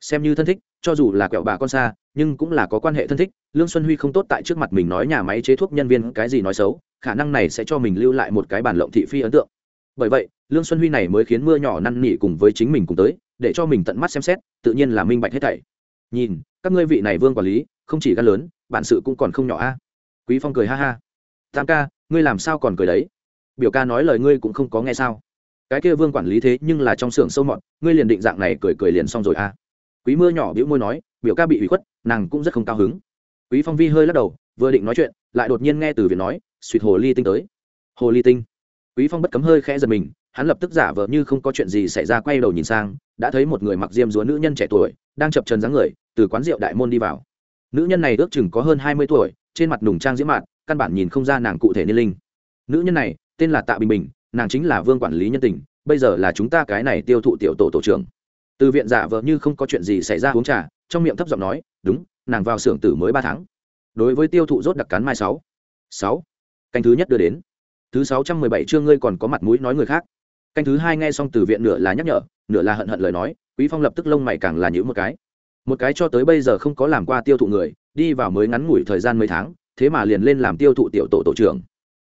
Xem như thân thích, cho dù là quẹo bà con xa, nhưng cũng là có quan hệ thân thích, lương xuân huy không tốt tại trước mặt mình nói nhà máy chế thuốc nhân viên cái gì nói xấu, khả năng này sẽ cho mình lưu lại một cái bản lộng thị phi ấn tượng. Bởi vậy, lương xuân huy này mới khiến mưa nhỏ năn nỉ cùng với chính mình cùng tới, để cho mình tận mắt xem xét, tự nhiên là minh bạch hết thảy. Nhìn, các ngươi vị này vương quản lý không chỉ gan lớn, bản sự cũng còn không nhỏ a. Quý phong cười ha ha. Tam ca, ngươi làm sao còn cười đấy? Biểu ca nói lời ngươi cũng không có nghe sao? Cái kia vương quản lý thế nhưng là trong xưởng sâu mọt, ngươi liền định dạng này cười cười liền xong rồi à quý mưa nhỏ bĩu môi nói, biểu ca bị ủy khuất, nàng cũng rất không cao hứng. Quý phong vi hơi lắc đầu, vừa định nói chuyện, lại đột nhiên nghe từ viện nói suýt hồ ly tinh tới. Hồ ly tinh. Quý phong bất cấm hơi khẽ giật mình, hắn lập tức giả vờ như không có chuyện gì xảy ra quay đầu nhìn sang, đã thấy một người mặc diêm dúa nữ nhân trẻ tuổi, đang chập trần dáng người, từ quán rượu đại môn đi vào nữ nhân này ước chừng có hơn hai mươi tuổi, trên mặt nùng trang diễm mạn căn bản nhìn không ra nàng cụ thể niên linh. Nữ nhân này, tên là tạ bình bình, nàng chính là vương quản lý nhân tình, bây giờ là chúng ta cái này tiêu thụ tiểu tổ tổ trưởng. Từ viện giả vờ như không có chuyện gì xảy ra uống trà, trong miệng thấp giọng nói, đúng, nàng vào xưởng tử mới ba tháng. Đối với tiêu thụ rốt đặc cắn mai sáu. Sáu. Canh thứ nhất đưa đến. Thứ sáu trăm mười bảy chương ngươi còn có mặt mũi nói người khác. Canh thứ hai nghe xong từ viện nửa là nhắc nhở, nửa là hận hận lời nói, quý phong lập tức lông mày càng là nhữ một cái một cái cho tới bây giờ không có làm qua tiêu thụ người, đi vào mới ngắn ngủi thời gian mấy tháng, thế mà liền lên làm tiêu thụ tiểu tổ tổ trưởng.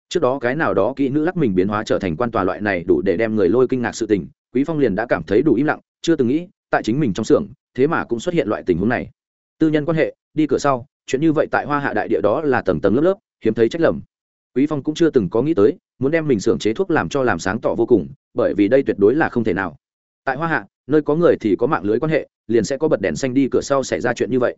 Trước đó cái nào đó kỹ nữ lắc mình biến hóa trở thành quan tòa loại này đủ để đem người lôi kinh ngạc sự tình, quý phong liền đã cảm thấy đủ im lặng, chưa từng nghĩ, tại chính mình trong xưởng, thế mà cũng xuất hiện loại tình huống này. Tư nhân quan hệ, đi cửa sau, chuyện như vậy tại hoa hạ đại địa đó là tầng tầng lớp lớp, hiếm thấy trách lầm. Quý phong cũng chưa từng có nghĩ tới, muốn đem mình xưởng chế thuốc làm cho làm sáng tỏ vô cùng, bởi vì đây tuyệt đối là không thể nào tại hoa hạ, nơi có người thì có mạng lưới quan hệ, liền sẽ có bật đèn xanh đi cửa sau xảy ra chuyện như vậy.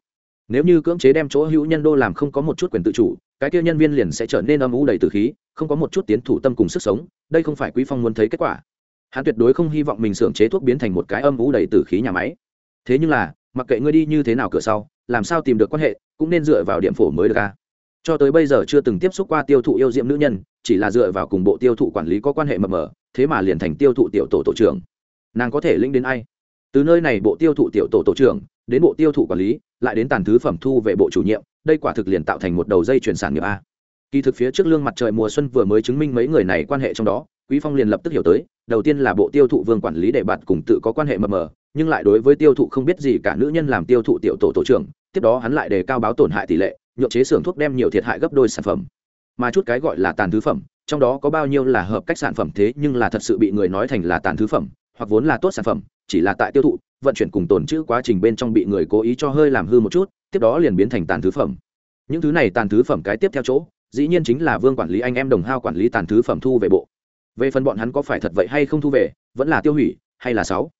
Nếu như cưỡng chế đem chỗ hữu nhân đô làm không có một chút quyền tự chủ, cái kia nhân viên liền sẽ trở nên âm u đầy từ khí, không có một chút tiến thủ tâm cùng sức sống, đây không phải quý phong muốn thấy kết quả. Hắn tuyệt đối không hy vọng mình xưởng chế thuốc biến thành một cái âm u đầy từ khí nhà máy. Thế nhưng là, mặc kệ ngươi đi như thế nào cửa sau, làm sao tìm được quan hệ, cũng nên dựa vào điểm phổ mới được ca cho tới bây giờ chưa từng tiếp xúc qua tiêu thụ yêu diệm nữ nhân, chỉ là dựa vào cùng bộ tiêu thụ quản lý có quan hệ mập mờ, thế mà liền thành tiêu thụ tiểu tổ tổ trưởng nàng có thể linh đến ai? Từ nơi này bộ tiêu thụ tiểu tổ tổ trưởng, đến bộ tiêu thụ quản lý, lại đến tàn thứ phẩm thu về bộ chủ nhiệm, đây quả thực liền tạo thành một đầu dây chuyển sản nghiệp a. Kỳ thực phía trước lương mặt trời mùa xuân vừa mới chứng minh mấy người này quan hệ trong đó, quý phong liền lập tức hiểu tới, đầu tiên là bộ tiêu thụ vương quản lý để bạt cùng tự có quan hệ mờ mờ, nhưng lại đối với tiêu thụ không biết gì cả nữ nhân làm tiêu thụ tiểu tổ tổ trưởng, tiếp đó hắn lại đề cao báo tổn hại tỷ lệ, nhượng chế xưởng thuốc đem nhiều thiệt hại gấp đôi sản phẩm. Mà chút cái gọi là tàn thứ phẩm, trong đó có bao nhiêu là hợp cách sản phẩm thế nhưng là thật sự bị người nói thành là tàn thứ phẩm hoặc vốn là tốt sản phẩm, chỉ là tại tiêu thụ, vận chuyển cùng tồn trữ quá trình bên trong bị người cố ý cho hơi làm hư một chút, tiếp đó liền biến thành tàn thứ phẩm. Những thứ này tàn thứ phẩm cái tiếp theo chỗ, dĩ nhiên chính là vương quản lý anh em đồng hao quản lý tàn thứ phẩm thu về bộ. Về phần bọn hắn có phải thật vậy hay không thu về, vẫn là tiêu hủy, hay là sáu?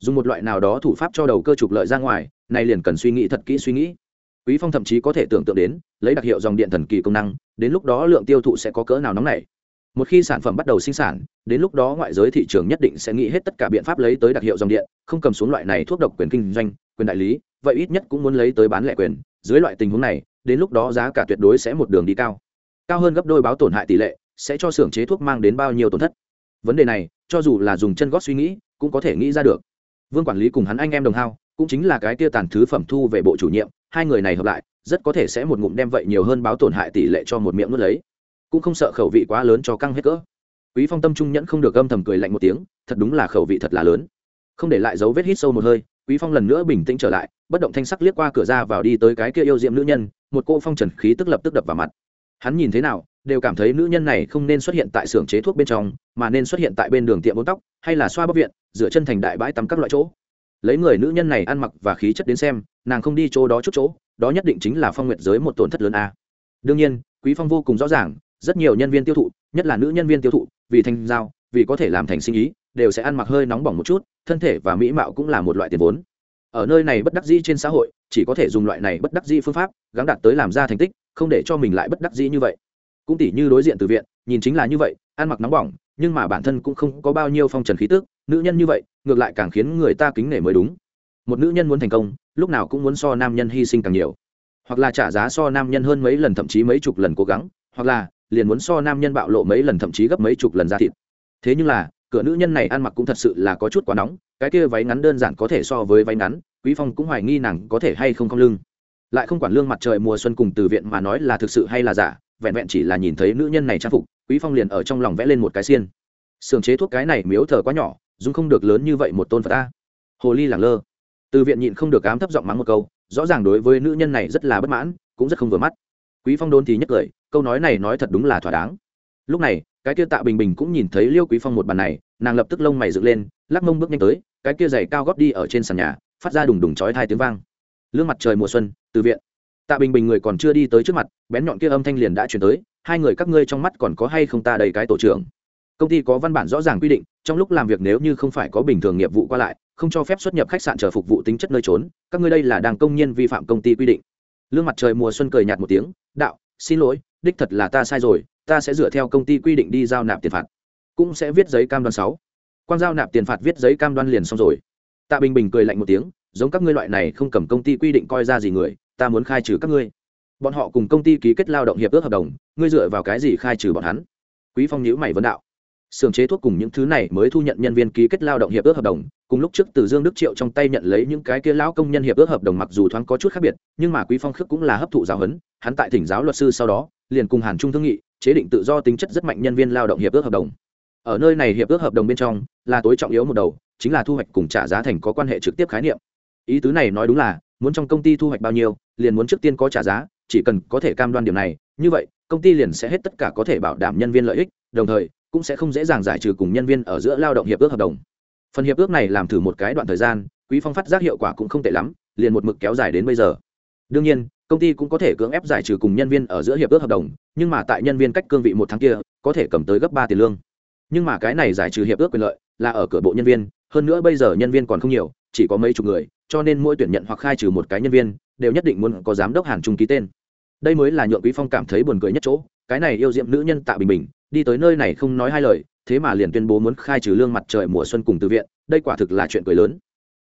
Dùng một loại nào đó thủ pháp cho đầu cơ trục lợi ra ngoài này liền cần suy nghĩ thật kỹ suy nghĩ. Quý phong thậm chí có thể tưởng tượng đến, lấy đặc hiệu dòng điện thần kỳ công năng, đến lúc đó lượng tiêu thụ sẽ có cỡ nào nóng này một khi sản phẩm bắt đầu sinh sản, đến lúc đó ngoại giới thị trường nhất định sẽ nghĩ hết tất cả biện pháp lấy tới đặc hiệu dòng điện, không cầm xuống loại này thuốc độc quyền kinh doanh, quyền đại lý, vậy ít nhất cũng muốn lấy tới bán lẻ quyền. Dưới loại tình huống này, đến lúc đó giá cả tuyệt đối sẽ một đường đi cao. Cao hơn gấp đôi báo tổn hại tỷ lệ, sẽ cho xưởng chế thuốc mang đến bao nhiêu tổn thất? Vấn đề này, cho dù là dùng chân gót suy nghĩ, cũng có thể nghĩ ra được. Vương quản lý cùng hắn anh em đồng hao, cũng chính là cái tia tàn thứ phẩm thu về bộ chủ nhiệm, hai người này hợp lại, rất có thể sẽ một ngụm đem vậy nhiều hơn báo tổn hại tỷ lệ cho một miệng nuốt lấy cũng không sợ khẩu vị quá lớn cho căng hết cỡ. Quý phong tâm trung nhẫn không được âm thầm cười lạnh một tiếng, thật đúng là khẩu vị thật là lớn. Không để lại dấu vết hít sâu một hơi, quý phong lần nữa bình tĩnh trở lại, bất động thanh sắc liếc qua cửa ra vào đi tới cái kia yêu diệm nữ nhân, một cô phong trần khí tức lập tức đập vào mặt. Hắn nhìn thế nào, đều cảm thấy nữ nhân này không nên xuất hiện tại xưởng chế thuốc bên trong, mà nên xuất hiện tại bên đường tiệm bốn tóc, hay là xoa bóc viện dựa chân thành đại bãi tắm các loại chỗ. Lấy người nữ nhân này ăn mặc và khí chất đến xem, nàng không đi chỗ đó chút chỗ, đó nhất định chính là phong nguyệt giới một tổn thất lớn a. Đương nhiên, quý phong vô cùng rõ ràng rất nhiều nhân viên tiêu thụ, nhất là nữ nhân viên tiêu thụ, vì thành giao, vì có thể làm thành sinh ý, đều sẽ ăn mặc hơi nóng bỏng một chút, thân thể và mỹ mạo cũng là một loại tiền vốn. Ở nơi này bất đắc dĩ trên xã hội, chỉ có thể dùng loại này bất đắc dĩ phương pháp, gắng đạt tới làm ra thành tích, không để cho mình lại bất đắc dĩ như vậy. Cũng tỉ như đối diện từ viện, nhìn chính là như vậy, ăn mặc nóng bỏng, nhưng mà bản thân cũng không có bao nhiêu phong trần khí tức, nữ nhân như vậy, ngược lại càng khiến người ta kính nể mới đúng. Một nữ nhân muốn thành công, lúc nào cũng muốn so nam nhân hy sinh càng nhiều. Hoặc là trả giá so nam nhân hơn mấy lần, thậm chí mấy chục lần cố gắng, hoặc là liền muốn so nam nhân bạo lộ mấy lần thậm chí gấp mấy chục lần ra thịt. Thế nhưng là, cửa nữ nhân này ăn mặc cũng thật sự là có chút quá nóng, cái kia váy ngắn đơn giản có thể so với váy ngắn, quý phong cũng hoài nghi nàng có thể hay không không lưng. Lại không quản lương mặt trời mùa xuân cùng từ viện mà nói là thực sự hay là giả, vẹn vẹn chỉ là nhìn thấy nữ nhân này trang phục, quý phong liền ở trong lòng vẽ lên một cái xiên. Sưởng chế thuốc cái này miếu thờ quá nhỏ dung không được lớn như vậy một tôn phật ta hồ ly lẳng lơ. Từ viện nhịn không được ám thấp giọng mắng một câu, rõ ràng đối với nữ nhân này rất là bất mãn, cũng rất không vừa mắt. Quý phong đôn thì nhất cười câu nói này nói thật đúng là thỏa đáng. Lúc này, cái kia tạ bình bình cũng nhìn thấy liêu quý phong một bàn này, nàng lập tức lông mày dựng lên, lắc mông bước nhanh tới, cái kia giày cao gót đi ở trên sàn nhà, phát ra đùng đùng chói thai tiếng vang. Lương mặt trời mùa xuân, từ viện. Tạ bình bình người còn chưa đi tới trước mặt, bén nhọn kia âm thanh liền đã chuyển tới, hai người các ngươi trong mắt còn có hay không ta đầy cái tổ trưởng? Công ty có văn bản rõ ràng quy định, trong lúc làm việc nếu như không phải có bình thường nghiệp vụ qua lại, không cho phép xuất nhập khách sạn chờ phục vụ tính chất nơi trốn, các ngươi đây là đang công nhân vi phạm công ty quy định. Lương mặt trời mùa xuân cười nhạt một tiếng, đạo, xin lỗi đích thật là ta sai rồi, ta sẽ dựa theo công ty quy định đi giao nạp tiền phạt. Cũng sẽ viết giấy cam đoan sáu. Quan giao nạp tiền phạt viết giấy cam đoan liền xong rồi. Tạ bình bình cười lạnh một tiếng, giống các ngươi loại này không cầm công ty quy định coi ra gì người, ta muốn khai trừ các ngươi. Bọn họ cùng công ty ký kết lao động hiệp ước hợp đồng, ngươi dựa vào cái gì khai trừ bọn hắn? Quý phong nhíu mày vấn đạo. Xưởng chế thuốc cùng những thứ này mới thu nhận nhân viên ký kết lao động hiệp ước hợp đồng, cùng lúc trước từ dương đức triệu trong tay nhận lấy những cái kia lão công nhân hiệp ước hợp đồng mặc dù thoáng có chút khác biệt, nhưng mà quý phong khước cũng là hấp thụ giáo huấn, hắn tại thỉnh giáo luật sư sau đó liền cùng hàn trung thương nghị, chế định tự do tính chất rất mạnh nhân viên lao động hiệp ước hợp đồng. Ở nơi này hiệp ước hợp đồng bên trong, là tối trọng yếu một đầu, chính là thu hoạch cùng trả giá thành có quan hệ trực tiếp khái niệm. Ý tứ này nói đúng là, muốn trong công ty thu hoạch bao nhiêu, liền muốn trước tiên có trả giá, chỉ cần có thể cam đoan điểm này, như vậy, công ty liền sẽ hết tất cả có thể bảo đảm nhân viên lợi ích, đồng thời, cũng sẽ không dễ dàng giải trừ cùng nhân viên ở giữa lao động hiệp ước hợp đồng. Phần hiệp ước này làm thử một cái đoạn thời gian, quý phong phát giác hiệu quả cũng không tệ lắm, liền một mực kéo dài đến bây giờ. Đương nhiên công ty cũng có thể cưỡng ép giải trừ cùng nhân viên ở giữa hiệp ước hợp đồng, nhưng mà tại nhân viên cách cương vị một tháng kia, có thể cầm tới gấp ba tiền lương. Nhưng mà cái này giải trừ hiệp ước quyền lợi là ở cửa bộ nhân viên, hơn nữa bây giờ nhân viên còn không nhiều, chỉ có mấy chục người, cho nên mỗi tuyển nhận hoặc khai trừ một cái nhân viên, đều nhất định muốn có giám đốc hàn trung ký tên. Đây mới là nhượng quý phong cảm thấy buồn cười nhất chỗ, cái này yêu diệm nữ nhân tạ bình bình, đi tới nơi này không nói hai lời, thế mà liền tuyên bố muốn khai trừ lương mặt trời mùa xuân cùng từ viện, đây quả thực là chuyện cười lớn.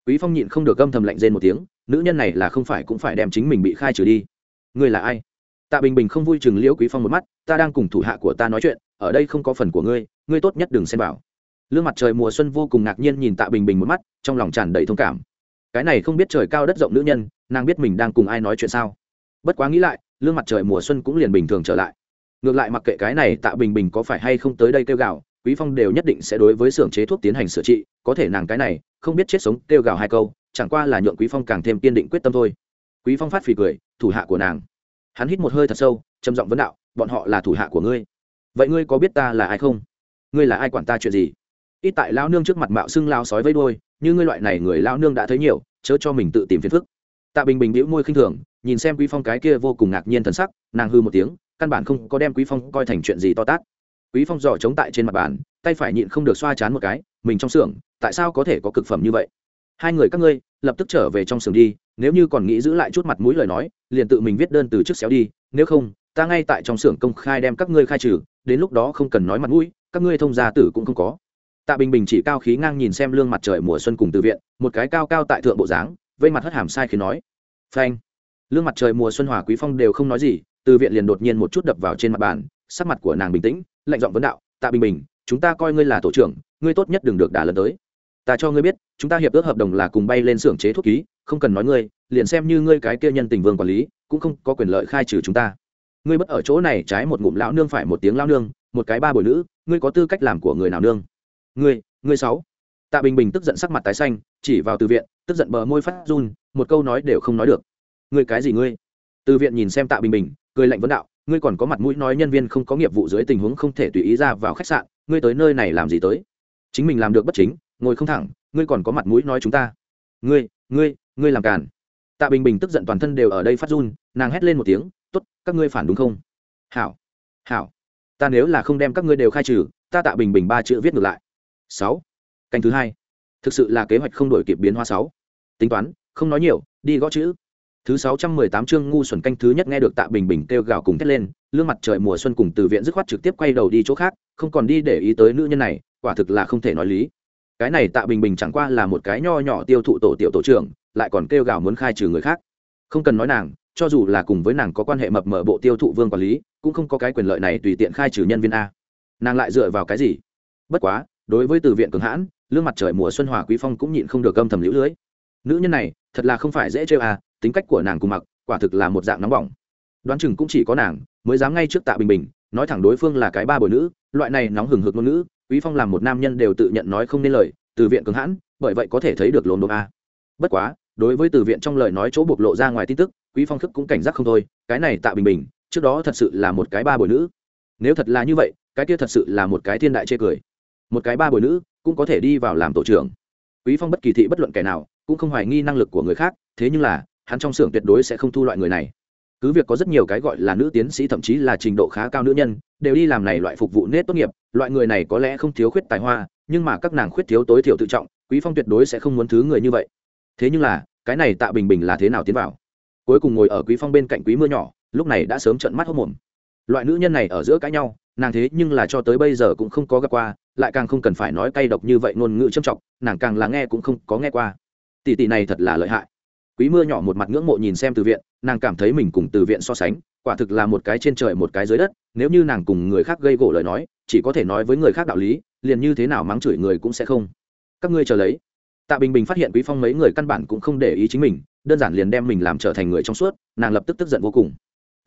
Quý phong nhịn không được gâm thầm lạnh rên một tiếng nữ nhân này là không phải cũng phải đem chính mình bị khai trừ đi. Ngươi là ai? Tạ bình bình không vui chừng liễu quý phong một mắt, ta đang cùng thủ hạ của ta nói chuyện, ở đây không có phần của ngươi ngươi tốt nhất đừng xen vào. Lương mặt trời mùa xuân vô cùng ngạc nhiên nhìn tạ bình bình một mắt, trong lòng tràn đầy thông cảm. Cái này không biết trời cao đất rộng nữ nhân, nàng biết mình đang cùng ai nói chuyện sao? Bất quá nghĩ lại, lương mặt trời mùa xuân cũng liền bình thường trở lại. Ngược lại mặc kệ cái này, tạ bình bình có phải hay không tới đây kêu gào, quý phong đều nhất định sẽ đối với xưởng chế thuốc tiến hành sửa trị, có thể nàng cái này, không biết chết sống, kêu gào hai câu chẳng qua là nhượng quý phong càng thêm kiên định quyết tâm thôi. Quý phong phát phì cười, thủ hạ của nàng. Hắn hít một hơi thật sâu, trầm giọng vấn đạo, bọn họ là thủ hạ của ngươi. Vậy ngươi có biết ta là ai không? Ngươi là ai quản ta chuyện gì? Ít tại lao nương trước mặt mạo xưng lao sói vây đôi như ngươi loại này người lao nương đã thấy nhiều, chớ cho mình tự tìm phiền phức. Tạ bình bình bĩu môi khinh thường, nhìn xem quý phong cái kia vô cùng ngạc nhiên thần sắc, nàng hư một tiếng, căn bản không có đem quý phong coi thành chuyện gì to tát. Quý phong giỏ chống tại trên mặt bàn, tay phải nhịn không được xoa chán một cái, mình trong xưởng, tại sao có thể có cực phẩm như vậy? Hai người các ngươi, lập tức trở về trong sườn đi, nếu như còn nghĩ giữ lại chút mặt mũi lời nói, liền tự mình viết đơn từ trước xéo đi, nếu không, ta ngay tại trong xưởng công khai đem các ngươi khai trừ, đến lúc đó không cần nói mặt mũi, các ngươi thông gia tử cũng không có. Tạ bình bình chỉ cao khí ngang nhìn xem lương mặt trời mùa xuân cùng từ viện, một cái cao cao tại thượng bộ dáng, vây mặt hất hàm sai khi nói. Phanh. Lương mặt trời mùa xuân hòa quý phong đều không nói gì, từ viện liền đột nhiên một chút đập vào trên mặt bàn, sắc mặt của nàng bình tĩnh, lạnh giọng vấn đạo, tạ bình bình, chúng ta coi ngươi là tổ trưởng, ngươi tốt nhất đừng được đả lần tới ta cho ngươi biết, chúng ta hiệp ước hợp đồng là cùng bay lên xưởng chế thuốc ký, không cần nói ngươi, liền xem như ngươi cái kia nhân tình vương quản lý, cũng không có quyền lợi khai trừ chúng ta. Ngươi bất ở chỗ này trái một ngụm lão nương phải một tiếng lão nương, một cái ba bồi nữ, ngươi có tư cách làm của người nào nương? Ngươi ngươi sáu. Tạ bình bình tức giận sắc mặt tái xanh, chỉ vào từ viện, tức giận bờ môi phát run, một câu nói đều không nói được. Ngươi cái gì ngươi? Từ viện nhìn xem tạ bình bình, cười lạnh vấn đạo, ngươi còn có mặt mũi nói nhân viên không có nghiệp vụ dưới tình huống không thể tùy ý ra vào khách sạn, ngươi tới nơi này làm gì tới? Chính mình làm được bất chính ngồi không thẳng, ngươi còn có mặt mũi nói chúng ta. Ngươi ngươi ngươi làm càn. Tạ bình bình tức giận toàn thân đều ở đây phát run, nàng hét lên một tiếng t ố t các ngươi phản đúng không? Hảo hảo. Ta nếu là không đem các ngươi đều khai trừ, ta tạ bình bình ba chữ viết ngược lại. Sáu. Canh thứ hai. Thực sự là kế hoạch không đổi kịp biến hoa sáu. Tính toán, không nói nhiều, đi gõ chữ. Thứ sáu trăm mười tám chương ngu xuẩn canh thứ nhất nghe được tạ bình bình kêu gào cùng thét lên, lương mặt trời mùa xuân cùng từ viện dứt khoát trực tiếp quay đầu đi chỗ khác, không còn đi để ý tới nữ nhân này, quả thực là không thể nói lý cái này tạ bình bình chẳng qua là một cái nho nhỏ tiêu thụ tổ tiểu tổ trưởng, lại còn kêu gào muốn khai trừ người khác. Không cần nói nàng, cho dù là cùng với nàng có quan hệ mập mờ bộ tiêu thụ vương quản lý, cũng không có cái quyền lợi này tùy tiện khai trừ nhân viên a. Nàng lại dựa vào cái gì? Bất quá, đối với từ viện cường hãn, lương mặt trời mùa xuân hòa quý phong cũng nhịn không được âm thầm lũ lưới. Nữ nhân này, thật là không phải dễ chơi à tính cách của nàng cùng mặc, quả thực là một dạng nóng bỏng. Đoán chừng cũng chỉ có nàng, mới dám ngay trước tạ bình bình, nói thẳng đối phương là cái ba bồi nữ, loại này nóng hừng hực ngôn nữ quý phong làm một nam nhân đều tự nhận nói không nên lời, từ viện cứng hãn, bởi vậy có thể thấy được lồn đồn a. Bất quá, đối với từ viện trong lời nói chỗ bộc lộ ra ngoài tin tức, quý phong thức cũng cảnh giác không thôi, cái này tạ bình bình, trước đó thật sự là một cái ba bồi nữ. Nếu thật là như vậy, cái kia thật sự là một cái thiên đại chê cười. Một cái ba bồi nữ cũng có thể đi vào làm tổ trưởng. Quý phong bất kỳ thị bất luận kẻ nào cũng không hoài nghi năng lực của người khác, thế nhưng là, hắn trong xưởng tuyệt đối sẽ không thu loại người này cứ việc có rất nhiều cái gọi là nữ tiến sĩ thậm chí là trình độ khá cao nữ nhân, đều đi làm này loại phục vụ nết tốt nghiệp, loại người này có lẽ không thiếu khuyết tài hoa, nhưng mà các nàng khuyết thiếu tối thiểu tự trọng, quý phong tuyệt đối sẽ không muốn thứ người như vậy. Thế nhưng là, cái này tạ bình bình là thế nào tiến vào? Cuối cùng ngồi ở quý phong bên cạnh quý mưa nhỏ, lúc này đã sớm trận mắt hốc mồm. Loại nữ nhân này ở giữa cãi nhau, nàng thế nhưng là cho tới bây giờ cũng không có gặp qua, lại càng không cần phải nói cay độc như vậy ngôn ngữ châm trọng nàng càng là nghe cũng không có nghe qua. Tỷ tỷ này thật là lợi hại quý mưa nhỏ một mặt ngưỡng mộ nhìn xem từ viện, nàng cảm thấy mình cùng từ viện so sánh, quả thực là một cái trên trời một cái dưới đất, nếu như nàng cùng người khác gây gỗ lời nói, chỉ có thể nói với người khác đạo lý, liền như thế nào mắng chửi người cũng sẽ không. Các ngươi chờ lấy. Tạ bình bình phát hiện quý phong mấy người căn bản cũng không để ý chính mình, đơn giản liền đem mình làm trở thành người trong suốt, nàng lập tức tức giận vô cùng.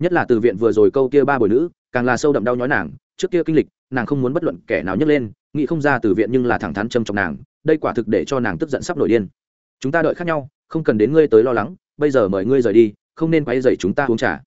Nhất là từ viện vừa rồi câu kia ba bồi nữ, càng là sâu đậm đau nhói nàng, trước kia kinh lịch, nàng không muốn bất luận kẻ nào nhấc lên, nghĩ không ra từ viện nhưng là thẳng thắn châm trong nàng, đây quả thực để cho nàng tức giận sắp nổi điên. Chúng ta đợi khác nhau không cần đến ngươi tới lo lắng, bây giờ mời ngươi rời đi, không nên quay dậy chúng ta uống trà.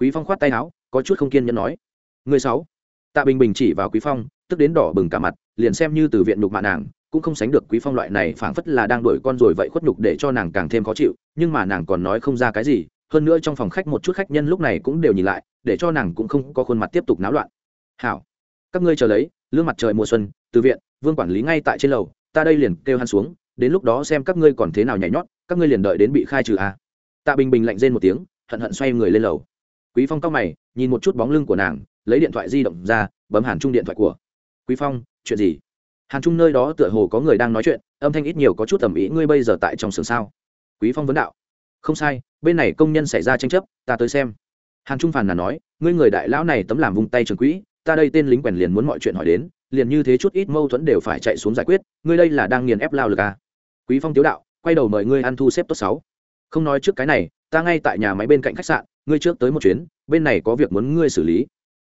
Quý phong khoát tay áo, có chút không kiên nhẫn nói. Người sáu. Tạ bình bình chỉ vào quý phong, tức đến đỏ bừng cả mặt, liền xem như từ viện nhục mạ nàng, cũng không sánh được quý phong loại này phảng phất là đang đuổi con rồi vậy khuất nhục để cho nàng càng thêm khó chịu, nhưng mà nàng còn nói không ra cái gì, hơn nữa trong phòng khách một chút khách nhân lúc này cũng đều nhìn lại, để cho nàng cũng không có khuôn mặt tiếp tục náo loạn. Hảo, các ngươi chờ lấy, lương mặt trời mùa xuân, từ viện, vương quản lý ngay tại trên lầu, ta đây liền kêu hắn xuống, đến lúc đó xem các ngươi còn thế nào nhảy nhót các ngươi liền đợi đến bị khai trừ à. tạ bình bình lạnh rên một tiếng, hận hận xoay người lên lầu. Quý phong cao mày, nhìn một chút bóng lưng của nàng, lấy điện thoại di động ra, bấm hàn trung điện thoại của. Quý phong, chuyện gì? Hàn trung nơi đó tựa hồ có người đang nói chuyện, âm thanh ít nhiều có chút tầm ý ngươi bây giờ tại trong sườn sao? Quý phong vấn đạo. Không sai, bên này công nhân xảy ra tranh chấp, ta tới xem. Hàn trung phàn là nói, ngươi người đại lão này tấm làm vung tay trường quỹ, ta đây tên lính quèn liền muốn mọi chuyện hỏi đến, liền như thế chút ít mâu thuẫn đều phải chạy xuống giải quyết, ngươi đây là đang nghiền ép lao lực à. quý phong tiếu đạo quay đầu mời ngươi ăn thu xếp tốt sáu. Không nói trước cái này, ta ngay tại nhà máy bên cạnh khách sạn, ngươi trước tới một chuyến, bên này có việc muốn ngươi xử lý.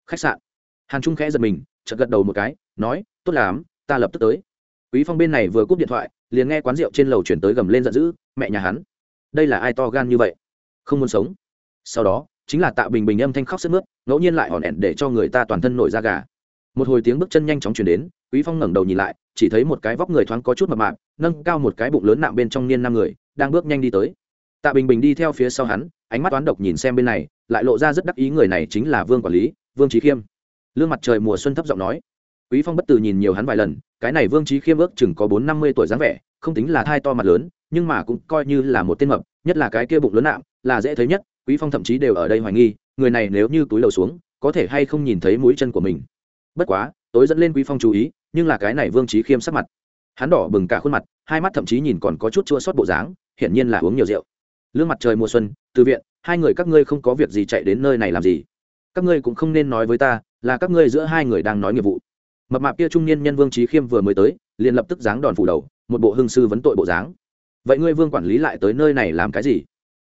Khách sạn. Hàn trung khẽ giật mình, chợt gật đầu một cái, nói, tốt lắm, ta lập tức tới. Quý phong bên này vừa cúp điện thoại, liền nghe quán rượu trên lầu chuyển tới gầm lên giận dữ, mẹ nhà hắn. Đây là ai to gan như vậy? Không muốn sống. Sau đó, chính là tạ bình bình âm thanh khóc sức mướt, ngẫu nhiên lại hòn ẻn để cho người ta toàn thân nổi da gà một hồi tiếng bước chân nhanh chóng chuyển đến, quý phong ngẩng đầu nhìn lại, chỉ thấy một cái vóc người thoáng có chút mập mạp, nâng cao một cái bụng lớn nạm bên trong niên năm người, đang bước nhanh đi tới. Tạ bình bình đi theo phía sau hắn, ánh mắt toán độc nhìn xem bên này, lại lộ ra rất đắc ý người này chính là vương quản lý, vương trí khiêm. Lương mặt trời mùa xuân thấp giọng nói. Quý phong bất từ nhìn nhiều hắn vài lần, cái này vương trí khiêm ước chừng có bốn năm mươi tuổi dáng vẻ, không tính là thai to mặt lớn, nhưng mà cũng coi như là một tên mập, nhất là cái kia bụng lớn nạm, là dễ thấy nhất, quý phong thậm chí đều ở đây hoài nghi, người này nếu như túi lầu xuống, có thể hay không nhìn thấy mũi chân của mình bất quá, tối dẫn lên quý phong chú ý, nhưng là cái này vương trí khiêm sắc mặt. Hắn đỏ bừng cả khuôn mặt, hai mắt thậm chí nhìn còn có chút chua sót bộ dáng, hiển nhiên là uống nhiều rượu. Lương mặt trời mùa xuân, từ viện, hai người các ngươi không có việc gì chạy đến nơi này làm gì? Các ngươi cũng không nên nói với ta, là các ngươi giữa hai người đang nói nghiệp vụ. Mập mạp kia trung niên nhân vương trí khiêm vừa mới tới, liền lập tức giáng đòn phủ đầu, một bộ hương sư vấn tội bộ dáng. Vậy ngươi vương quản lý lại tới nơi này làm cái gì?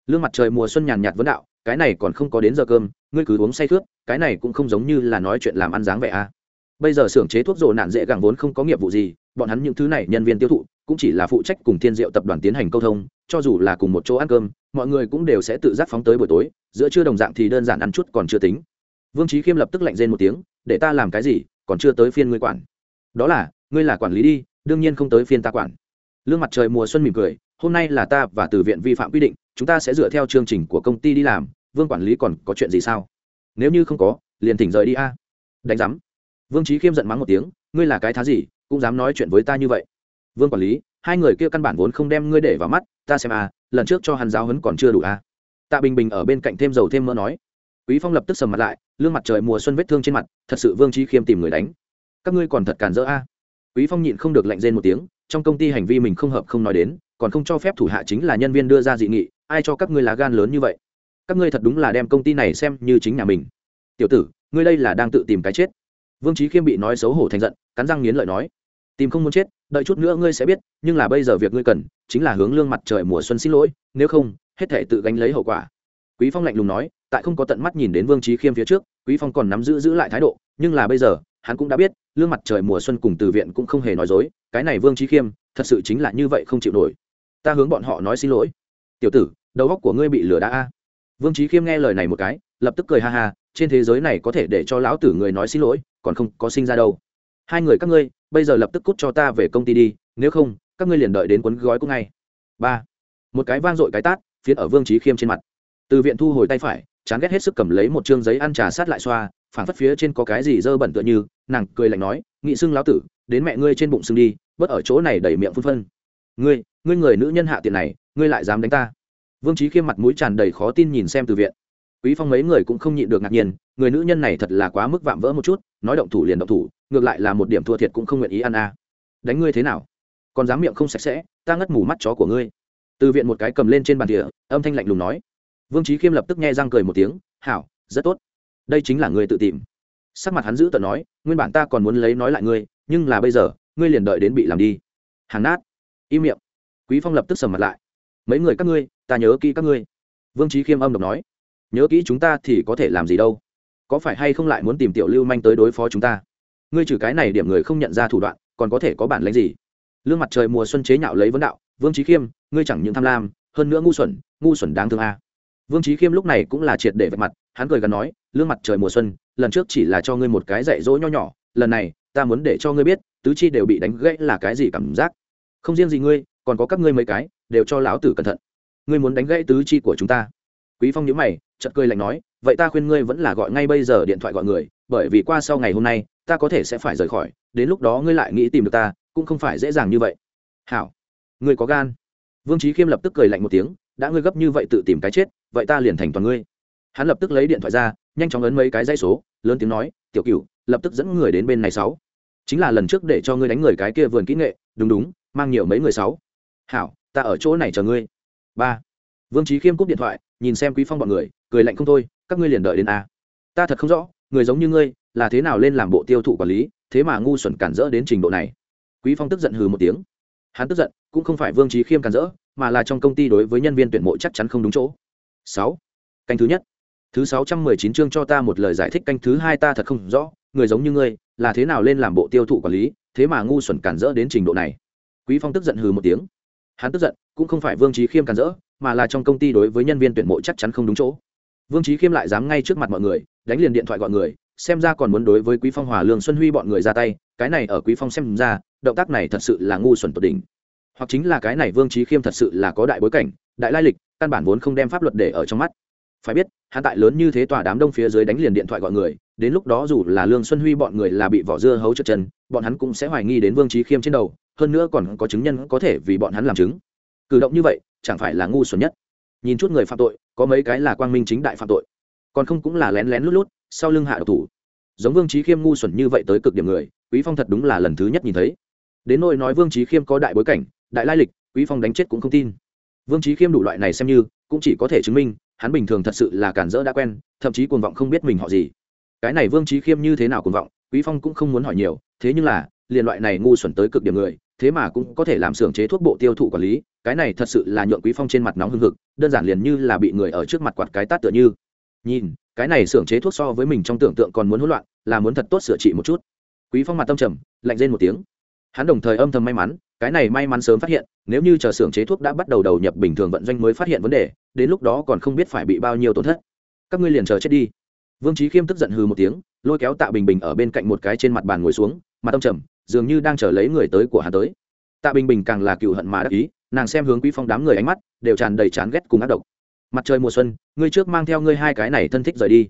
Lương mặt trời mùa xuân nhàn nhạt vấn đạo, cái này còn không có đến giờ cơm, ngươi cứ uống say khướp cái này cũng không giống như là nói chuyện làm ăn dáng vẻ à bây giờ xưởng chế thuốc rồ nạn dễ gẳng vốn không có nghiệp vụ gì, bọn hắn những thứ này nhân viên tiêu thụ, cũng chỉ là phụ trách cùng thiên diệu tập đoàn tiến hành câu thông, cho dù là cùng một chỗ ăn cơm, mọi người cũng đều sẽ tự giác phóng tới buổi tối, giữa trưa đồng dạng thì đơn giản ăn chút còn chưa tính. Vương trí khiêm lập tức lạnh rên một tiếng, để ta làm cái gì, còn chưa tới phiên ngươi quản. Đó là, ngươi là quản lý đi, đương nhiên không tới phiên ta quản. Lương mặt trời mùa xuân mỉm cười, hôm nay là ta và từ viện vi phạm quy định, chúng ta sẽ dựa theo chương trình của công ty đi làm, vương quản lý còn có chuyện gì sao? Nếu như không có, liền thỉnh rời đi a. Đánh giám vương trí khiêm giận mắng một tiếng, ngươi là cái thá gì, cũng dám nói chuyện với ta như vậy? Vương quản lý, hai người kia căn bản vốn không đem ngươi để vào mắt, ta xem a lần trước cho hắn giáo hấn còn chưa đủ a tạ bình bình ở bên cạnh thêm dầu thêm mỡ nói. Quý phong lập tức sầm mặt lại, lương mặt trời mùa xuân vết thương trên mặt, thật sự vương trí khiêm tìm người đánh. Các ngươi còn thật cản rỡ a? Quý phong nhịn không được lạnh rên một tiếng, trong công ty hành vi mình không hợp không nói đến, còn không cho phép thủ hạ chính là nhân viên đưa ra dị nghị, ai cho các ngươi lá gan lớn như vậy? Các ngươi thật đúng là đem công ty này xem như chính nhà mình. Tiểu tử, ngươi đây là đang tự tìm cái chết vương trí khiêm bị nói xấu hổ thành giận, cắn răng nghiến lợi nói, tìm không muốn chết, đợi chút nữa ngươi sẽ biết, nhưng là bây giờ việc ngươi cần, chính là hướng lương mặt trời mùa xuân xin lỗi, nếu không, hết thể tự gánh lấy hậu quả. Quý phong lạnh lùng nói, tại không có tận mắt nhìn đến vương trí khiêm phía trước, quý phong còn nắm giữ giữ lại thái độ, nhưng là bây giờ, hắn cũng đã biết, lương mặt trời mùa xuân cùng từ viện cũng không hề nói dối, cái này vương trí khiêm, thật sự chính là như vậy không chịu nổi. Ta hướng bọn họ nói xin lỗi. Tiểu tử, đầu óc của ngươi bị lừa đã a. Vương trí khiêm nghe lời này một cái lập tức cười ha ha, trên thế giới này có thể để cho lão tử người nói xin lỗi, còn không có sinh ra đâu. Hai người các ngươi, bây giờ lập tức cút cho ta về công ty đi, nếu không, các ngươi liền đợi đến cuốn gói cũng ngay. Ba. Một cái vang dội cái tát, phiến ở vương trí khiêm trên mặt. Từ viện thu hồi tay phải, chán ghét hết sức cầm lấy một chương giấy ăn trà sát lại xoa, phảng phất phía trên có cái gì dơ bẩn tựa như, nàng cười lạnh nói, nghị xưng lão tử, đến mẹ ngươi trên bụng xưng đi, bớt ở chỗ này đẩy miệng phun phân. Ngươi ngươi người nữ nhân hạ tiện này, ngươi lại dám đánh ta. Vương trí khiêm mặt mũi tràn đầy khó tin nhìn xem từ viện quý phong mấy người cũng không nhịn được ngạc nhiên, người nữ nhân này thật là quá mức vạm vỡ một chút, nói động thủ liền động thủ, ngược lại là một điểm thua thiệt cũng không nguyện ý ăn a. Đánh ngươi thế nào? Còn dám miệng không sạch sẽ, ta ngất mù mắt chó của ngươi. Từ viện một cái cầm lên trên bàn địa âm thanh lạnh lùng nói. Vương trí khiêm lập tức nghe răng cười một tiếng, hảo, rất tốt. Đây chính là ngươi tự tìm. Sắc mặt hắn giữ tận nói, nguyên bản ta còn muốn lấy nói lại ngươi, nhưng là bây giờ, ngươi liền đợi đến bị làm đi. Hàng nát. Im miệng. Quý phong lập tức sầm mặt lại. Mấy người các ngươi, ta nhớ kỹ các ngươi. Vương trí khiêm âm độc nói nhớ kỹ chúng ta thì có thể làm gì đâu. Có phải hay không lại muốn tìm tiểu lưu manh tới đối phó chúng ta? Ngươi trừ cái này điểm người không nhận ra thủ đoạn, còn có thể có bản lãnh gì? Lương mặt trời mùa xuân chế nhạo lấy vấn đạo, vương trí khiêm, ngươi chẳng những tham lam, hơn nữa ngu xuẩn ngu xuẩn đáng thương a. Vương trí khiêm lúc này cũng là triệt để vạch mặt, hắn cười gần nói, lương mặt trời mùa xuân, lần trước chỉ là cho ngươi một cái dạy dỗ nho nhỏ, lần này, ta muốn để cho ngươi biết, tứ chi đều bị đánh gãy là cái gì cảm giác. Không riêng gì ngươi, còn có các ngươi mấy cái, đều cho lão tử cẩn thận. Ngươi muốn đánh gãy tứ chi của chúng ta quý phong nhíu mày, chợt cười lạnh nói, vậy ta khuyên ngươi vẫn là gọi ngay bây giờ điện thoại gọi người, bởi vì qua sau ngày hôm nay, ta có thể sẽ phải rời khỏi, đến lúc đó ngươi lại nghĩ tìm được ta, cũng không phải dễ dàng như vậy. Hảo, ngươi có gan. Vương trí khiêm lập tức cười lạnh một tiếng, đã ngươi gấp như vậy tự tìm cái chết, vậy ta liền thành toàn ngươi. Hắn lập tức lấy điện thoại ra, nhanh chóng ấn mấy cái dây số, lớn tiếng nói, tiểu cửu, lập tức dẫn người đến bên này sáu. Chính là lần trước để cho ngươi đánh người cái kia vườn kỹ nghệ, đúng đúng, mang nhiều mấy người sáu. Hảo, ta ở chỗ này chờ ngươi. Ba. Vương trí khiêm cúp điện thoại nhìn xem quý phong bọn người, cười lạnh không thôi, các ngươi liền đợi đến a. Ta thật không rõ, người giống như ngươi, là thế nào lên làm bộ tiêu thụ quản lý, thế mà ngu xuẩn cản rỡ đến trình độ này. Quý phong tức giận hừ một tiếng. Hắn tức giận, cũng không phải vương trí khiêm cản rỡ, mà là trong công ty đối với nhân viên tuyển mộ chắc chắn không đúng chỗ. Sáu. Canh thứ nhất. Thứ sáu trăm mười chín chương cho ta một lời giải thích canh thứ hai ta thật không rõ, người giống như ngươi, là thế nào lên làm bộ tiêu thụ quản lý, thế mà ngu xuẩn cản rỡ đến trình độ này. Quý phong tức giận hừ một tiếng. Hắn tức giận, cũng không phải vương trí khiêm cản rỡ mà là trong công ty đối với nhân viên tuyển mộ chắc chắn không đúng chỗ. Vương trí khiêm lại dám ngay trước mặt mọi người, đánh liền điện thoại gọi người, xem ra còn muốn đối với quý phong hòa lương xuân huy bọn người ra tay, cái này ở quý phong xem ra, động tác này thật sự là ngu xuẩn tột đỉnh. Hoặc chính là cái này vương trí khiêm thật sự là có đại bối cảnh, đại lai lịch, căn bản vốn không đem pháp luật để ở trong mắt. Phải biết, hắn tại lớn như thế tòa đám đông phía dưới đánh liền điện thoại gọi người, đến lúc đó dù là lương xuân huy bọn người là bị vỏ dưa hấu chất chân, bọn hắn cũng sẽ hoài nghi đến vương trí khiêm trên đầu, hơn nữa còn có chứng nhân có thể vì bọn hắn làm chứng. Cử động như vậy chẳng phải là ngu xuẩn nhất. Nhìn chút người phạm tội, có mấy cái là quang minh chính đại phạm tội. Còn không cũng là lén lén lút lút, sau lưng hạ độc thủ. Giống vương trí khiêm ngu xuẩn như vậy tới cực điểm người, quý phong thật đúng là lần thứ nhất nhìn thấy. Đến nỗi nói vương trí khiêm có đại bối cảnh, đại lai lịch, quý phong đánh chết cũng không tin. Vương trí khiêm đủ loại này xem như, cũng chỉ có thể chứng minh, hắn bình thường thật sự là cản rỡ đã quen, thậm chí cuồng vọng không biết mình họ gì. Cái này vương trí khiêm như thế nào cuồng vọng, quý phong cũng không muốn hỏi nhiều, thế nhưng là, liền loại này ngu xuẩn tới cực điểm người, thế mà cũng có thể làm xưởng chế thuốc bộ tiêu thụ quản lý cái này thật sự là nhượng quý phong trên mặt nóng hưng hực, đơn giản liền như là bị người ở trước mặt quạt cái tát tựa như. Nhìn, cái này xưởng chế thuốc so với mình trong tưởng tượng còn muốn hỗn loạn, là muốn thật tốt sửa trị một chút. Quý phong mặt tâm trầm, lạnh rên một tiếng. Hắn đồng thời âm thầm may mắn, cái này may mắn sớm phát hiện, nếu như chờ xưởng chế thuốc đã bắt đầu đầu nhập bình thường vận doanh mới phát hiện vấn đề, đến lúc đó còn không biết phải bị bao nhiêu tổn thất. Các ngươi liền chờ chết đi. Vương trí khiêm tức giận hừ một tiếng, lôi kéo tạ bình bình ở bên cạnh một cái trên mặt bàn ngồi xuống, mặt tâm trầm, dường như đang chờ lấy người tới của hắn tới. Tạ bình bình càng là cựu hận mà đắc ý nàng xem hướng quý phong đám người ánh mắt đều tràn đầy chán ghét cùng ác độc. Mặt trời mùa xuân, ngươi trước mang theo ngươi hai cái này thân thích rời đi.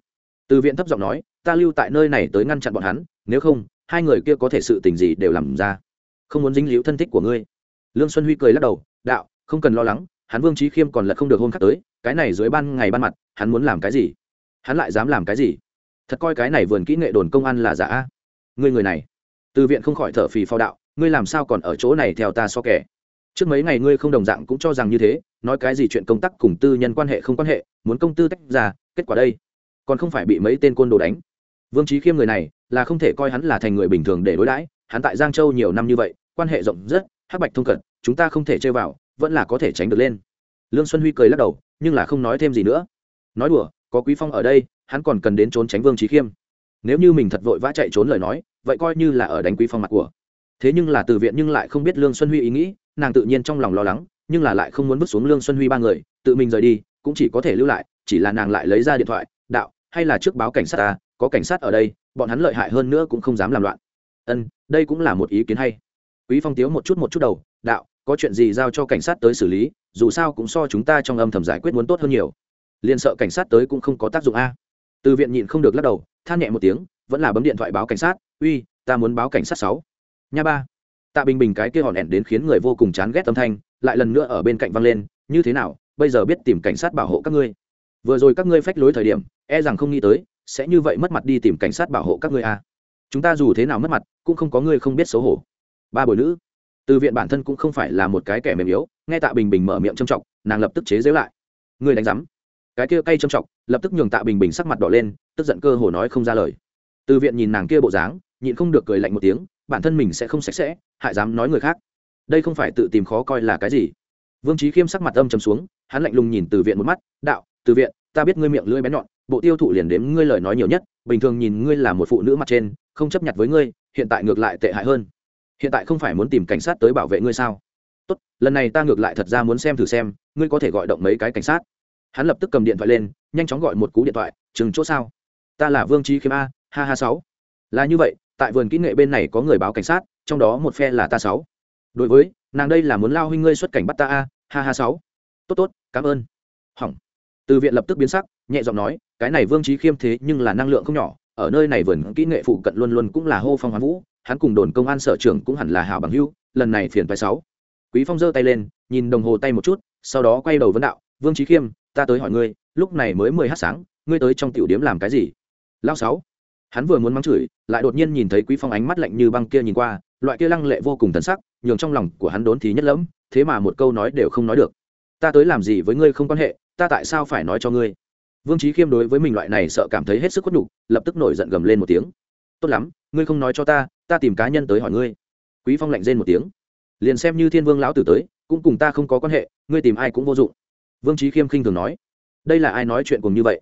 Từ viện thấp giọng nói, ta lưu tại nơi này tới ngăn chặn bọn hắn, nếu không, hai người kia có thể sự tình gì đều làm ra. Không muốn dính líu thân thích của ngươi. Lương xuân huy cười lắc đầu, đạo, không cần lo lắng, hắn vương trí khiêm còn lật không được hôm khác tới, cái này dưới ban ngày ban mặt, hắn muốn làm cái gì? Hắn lại dám làm cái gì? Thật coi cái này vườn kỹ nghệ đồn công an là giả. Ngươi người này. Từ viện không khỏi thở phì phao đạo, ngươi làm sao còn ở chỗ này theo ta so kẻ? Trước mấy ngày ngươi không đồng dạng cũng cho rằng như thế, nói cái gì chuyện công tác cùng tư nhân quan hệ không quan hệ, muốn công tư tách ra, kết quả đây. Còn không phải bị mấy tên côn đồ đánh. Vương trí khiêm người này, là không thể coi hắn là thành người bình thường để đối đãi, hắn tại giang châu nhiều năm như vậy, quan hệ rộng rất, hắc bạch thông cận, chúng ta không thể chơi vào, vẫn là có thể tránh được lên. Lương xuân huy cười lắc đầu, nhưng là không nói thêm gì nữa. Nói đùa, có quý phong ở đây, hắn còn cần đến trốn tránh vương trí khiêm. Nếu như mình thật vội vã chạy trốn lời nói, vậy coi như là ở đánh quý phong mặt của. Thế nhưng là từ viện nhưng lại không biết lương xuân huy ý nghĩ nàng tự nhiên trong lòng lo lắng, nhưng là lại không muốn bước xuống lương xuân huy ba người, tự mình rời đi, cũng chỉ có thể lưu lại, chỉ là nàng lại lấy ra điện thoại, đạo, hay là trước báo cảnh sát ta, có cảnh sát ở đây, bọn hắn lợi hại hơn nữa cũng không dám làm loạn. Ân, đây cũng là một ý kiến hay. Quý phong tiếu một chút một chút đầu, đạo, có chuyện gì giao cho cảnh sát tới xử lý, dù sao cũng so chúng ta trong âm thầm giải quyết muốn tốt hơn nhiều. Liền sợ cảnh sát tới cũng không có tác dụng a. Từ viện nhịn không được lắc đầu, than nhẹ một tiếng, vẫn là bấm điện thoại báo cảnh sát, uy, ta muốn báo cảnh sát sáu. Nha ba tạ bình bình cái kia hòn ẻn đến khiến người vô cùng chán ghét âm thanh, lại lần nữa ở bên cạnh văng lên, như thế nào, bây giờ biết tìm cảnh sát bảo hộ các ngươi? Vừa rồi các ngươi phách lối thời điểm e rằng không nghĩ tới, sẽ như vậy mất mặt đi tìm cảnh sát bảo hộ các ngươi à. chúng ta dù thế nào mất mặt, cũng không có ngươi không biết xấu hổ. Ba bồi nữ, từ viện bản thân cũng không phải là một cái kẻ mềm yếu, nghe tạ bình bình mở miệng châm trọng nàng lập tức chế giễu lại. Ngươi đánh rắm cái kia cay châm trọng lập tức nhường tạ bình bình sắc mặt đỏ lên, tức giận cơ hồ nói không ra lời. Từ viện nhìn nàng kia bộ dáng, nhịn không được cười lạnh một tiếng, bản thân mình sẽ không sạch sẽ hại dám nói người khác. Đây không phải tự tìm khó coi là cái gì. Vương trí khiêm sắc mặt âm trầm xuống, hắn lạnh lùng nhìn từ viện một mắt, đạo, từ viện, ta biết ngươi miệng lưỡi bén nhọn, bộ tiêu thụ liền đếm ngươi lời nói nhiều nhất, bình thường nhìn ngươi là một phụ nữ mặt trên, không chấp nhận với ngươi, hiện tại ngược lại tệ hại hơn. Hiện tại không phải muốn tìm cảnh sát tới bảo vệ ngươi sao? Tốt, lần này ta ngược lại thật ra muốn xem thử xem, ngươi có thể gọi động mấy cái cảnh sát. Hắn lập tức cầm điện thoại lên, nhanh chóng gọi một cú điện thoại, chừng chỗ sao? Ta là vương trí khiêm a, ha ha sáu. Là như vậy, tại vườn kỹ nghệ bên này có người báo cảnh sát trong đó một phe là ta sáu. Đối với, nàng đây là muốn lao huynh ngươi xuất cảnh bắt ta a, ha ha sáu. Tốt tốt, cảm ơn. Hỏng. Từ viện lập tức biến sắc, nhẹ giọng nói, cái này vương trí khiêm thế nhưng là năng lượng không nhỏ, ở nơi này vườn kỹ nghệ phụ cận luôn luôn cũng là hô phong hoán vũ, hắn cùng đồn công an sở trưởng cũng hẳn là hảo bằng hưu lần này phiền phải sáu. Quý phong giơ tay lên, nhìn đồng hồ tay một chút, sau đó quay đầu vấn đạo, vương trí khiêm, ta tới hỏi ngươi, lúc này mới mười h sáng, ngươi tới trong tiểu điếm làm cái gì? Lao sáu. Hắn vừa muốn mắng chửi, lại đột nhiên nhìn thấy quý phong ánh mắt lạnh như băng kia nhìn qua loại kia lăng lệ vô cùng thần sắc, nhường trong lòng của hắn đốn thì nhất lẫm, thế mà một câu nói đều không nói được. Ta tới làm gì với ngươi không quan hệ, ta tại sao phải nói cho ngươi? Vương trí khiêm đối với mình loại này sợ cảm thấy hết sức khuất nhục, lập tức nổi giận gầm lên một tiếng. Tốt lắm, ngươi không nói cho ta ta tìm cá nhân tới hỏi ngươi. Quý phong lạnh rên một tiếng. Liền xem như thiên vương lão tử tới, cũng cùng ta không có quan hệ, ngươi tìm ai cũng vô dụng. Vương trí khiêm khinh thường nói. Đây là ai nói chuyện cùng như vậy?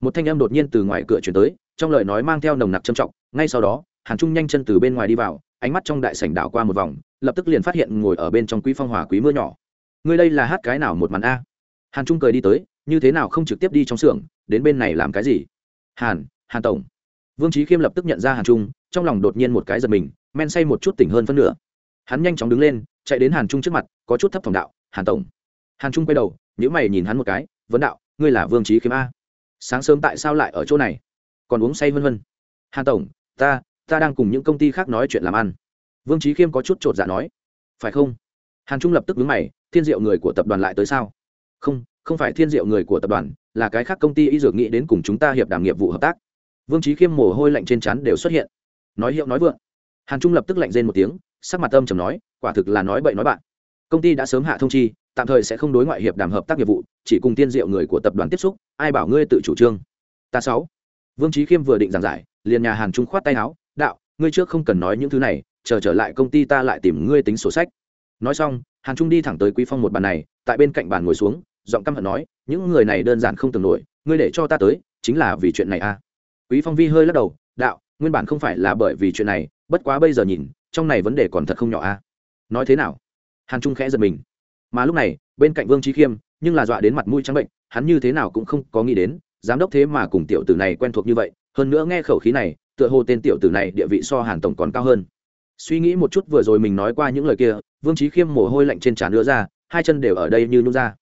Một thanh âm đột nhiên từ ngoài cửa chuyển tới, trong lời nói mang theo nồng nặc trầm trọng, ngay sau đó, hàn trung nhanh chân từ bên ngoài đi vào ánh mắt trong đại sảnh đảo qua một vòng, lập tức liền phát hiện ngồi ở bên trong quý phong hòa quý mưa nhỏ. Ngươi đây là hát cái nào một màn a? Hàn trung cười đi tới, như thế nào không trực tiếp đi trong xưởng, đến bên này làm cái gì? Hàn hàn tổng. Vương trí khiêm lập tức nhận ra hàn trung, trong lòng đột nhiên một cái giật mình, men say một chút tỉnh hơn phân nửa. Hắn nhanh chóng đứng lên, chạy đến hàn trung trước mặt, có chút thấp thỏm đạo, hàn tổng. Hàn trung quay đầu nhữ mày nhìn hắn một cái, vấn đạo, ngươi là vương trí khiêm a? Sáng sớm tại sao lại ở chỗ này? Còn uống say vân vân. Hàn tổng, ta ta đang cùng những công ty khác nói chuyện làm ăn. Vương trí khiêm có chút t dạ nói. Phải không? Hàn trung lập tức vướng mày, thiên diệu người của tập đoàn lại tới sao? Không không phải thiên diệu người của tập đoàn, là cái khác công ty y dược nghĩ đến cùng chúng ta hiệp đảm nghiệp vụ hợp tác. Vương trí khiêm mồ hôi lạnh trên chắn đều xuất hiện. Nói hiệu nói vượng. Hàn trung lập tức lạnh rên một tiếng, sắc mặt âm trầm nói, quả thực là nói bậy nói bạn. Công ty đã sớm hạ thông chi, tạm thời sẽ không đối ngoại hiệp đàm hợp tác nghiệp vụ, chỉ cùng tiên diệu người của tập đoàn tiếp xúc, ai bảo ngươi tự chủ trương. Ta sáu. Vương trí khiêm vừa định giảng giải, liền nhà hàn trung khoát tay áo đạo, ngươi trước không cần nói những thứ này, chờ trở lại công ty ta lại tìm ngươi tính sổ sách. Nói xong, hàn trung đi thẳng tới quý phong một bàn này, tại bên cạnh bàn ngồi xuống, giọng căm hận nói, những người này đơn giản không tưởng nổi, ngươi để cho ta tới, chính là vì chuyện này à? Quý phong vi hơi lắc đầu, đạo, nguyên bản không phải là bởi vì chuyện này, bất quá bây giờ nhìn, trong này vấn đề còn thật không nhỏ à? Nói thế nào? Hàn trung khẽ giật mình. Mà lúc này, bên cạnh vương trí khiêm, nhưng là dọa đến mặt mũi trắng bệnh, hắn như thế nào cũng không có nghĩ đến, giám đốc thế mà cùng tiểu tử này quen thuộc như vậy, hơn nữa nghe khẩu khí này tựa hồ tên tiểu tử này địa vị so hàn tổng còn cao hơn. Suy nghĩ một chút vừa rồi mình nói qua những lời kia, vương trí khiêm mồ hôi lạnh trên trán nữa ra, hai chân đều ở đây như nút ra.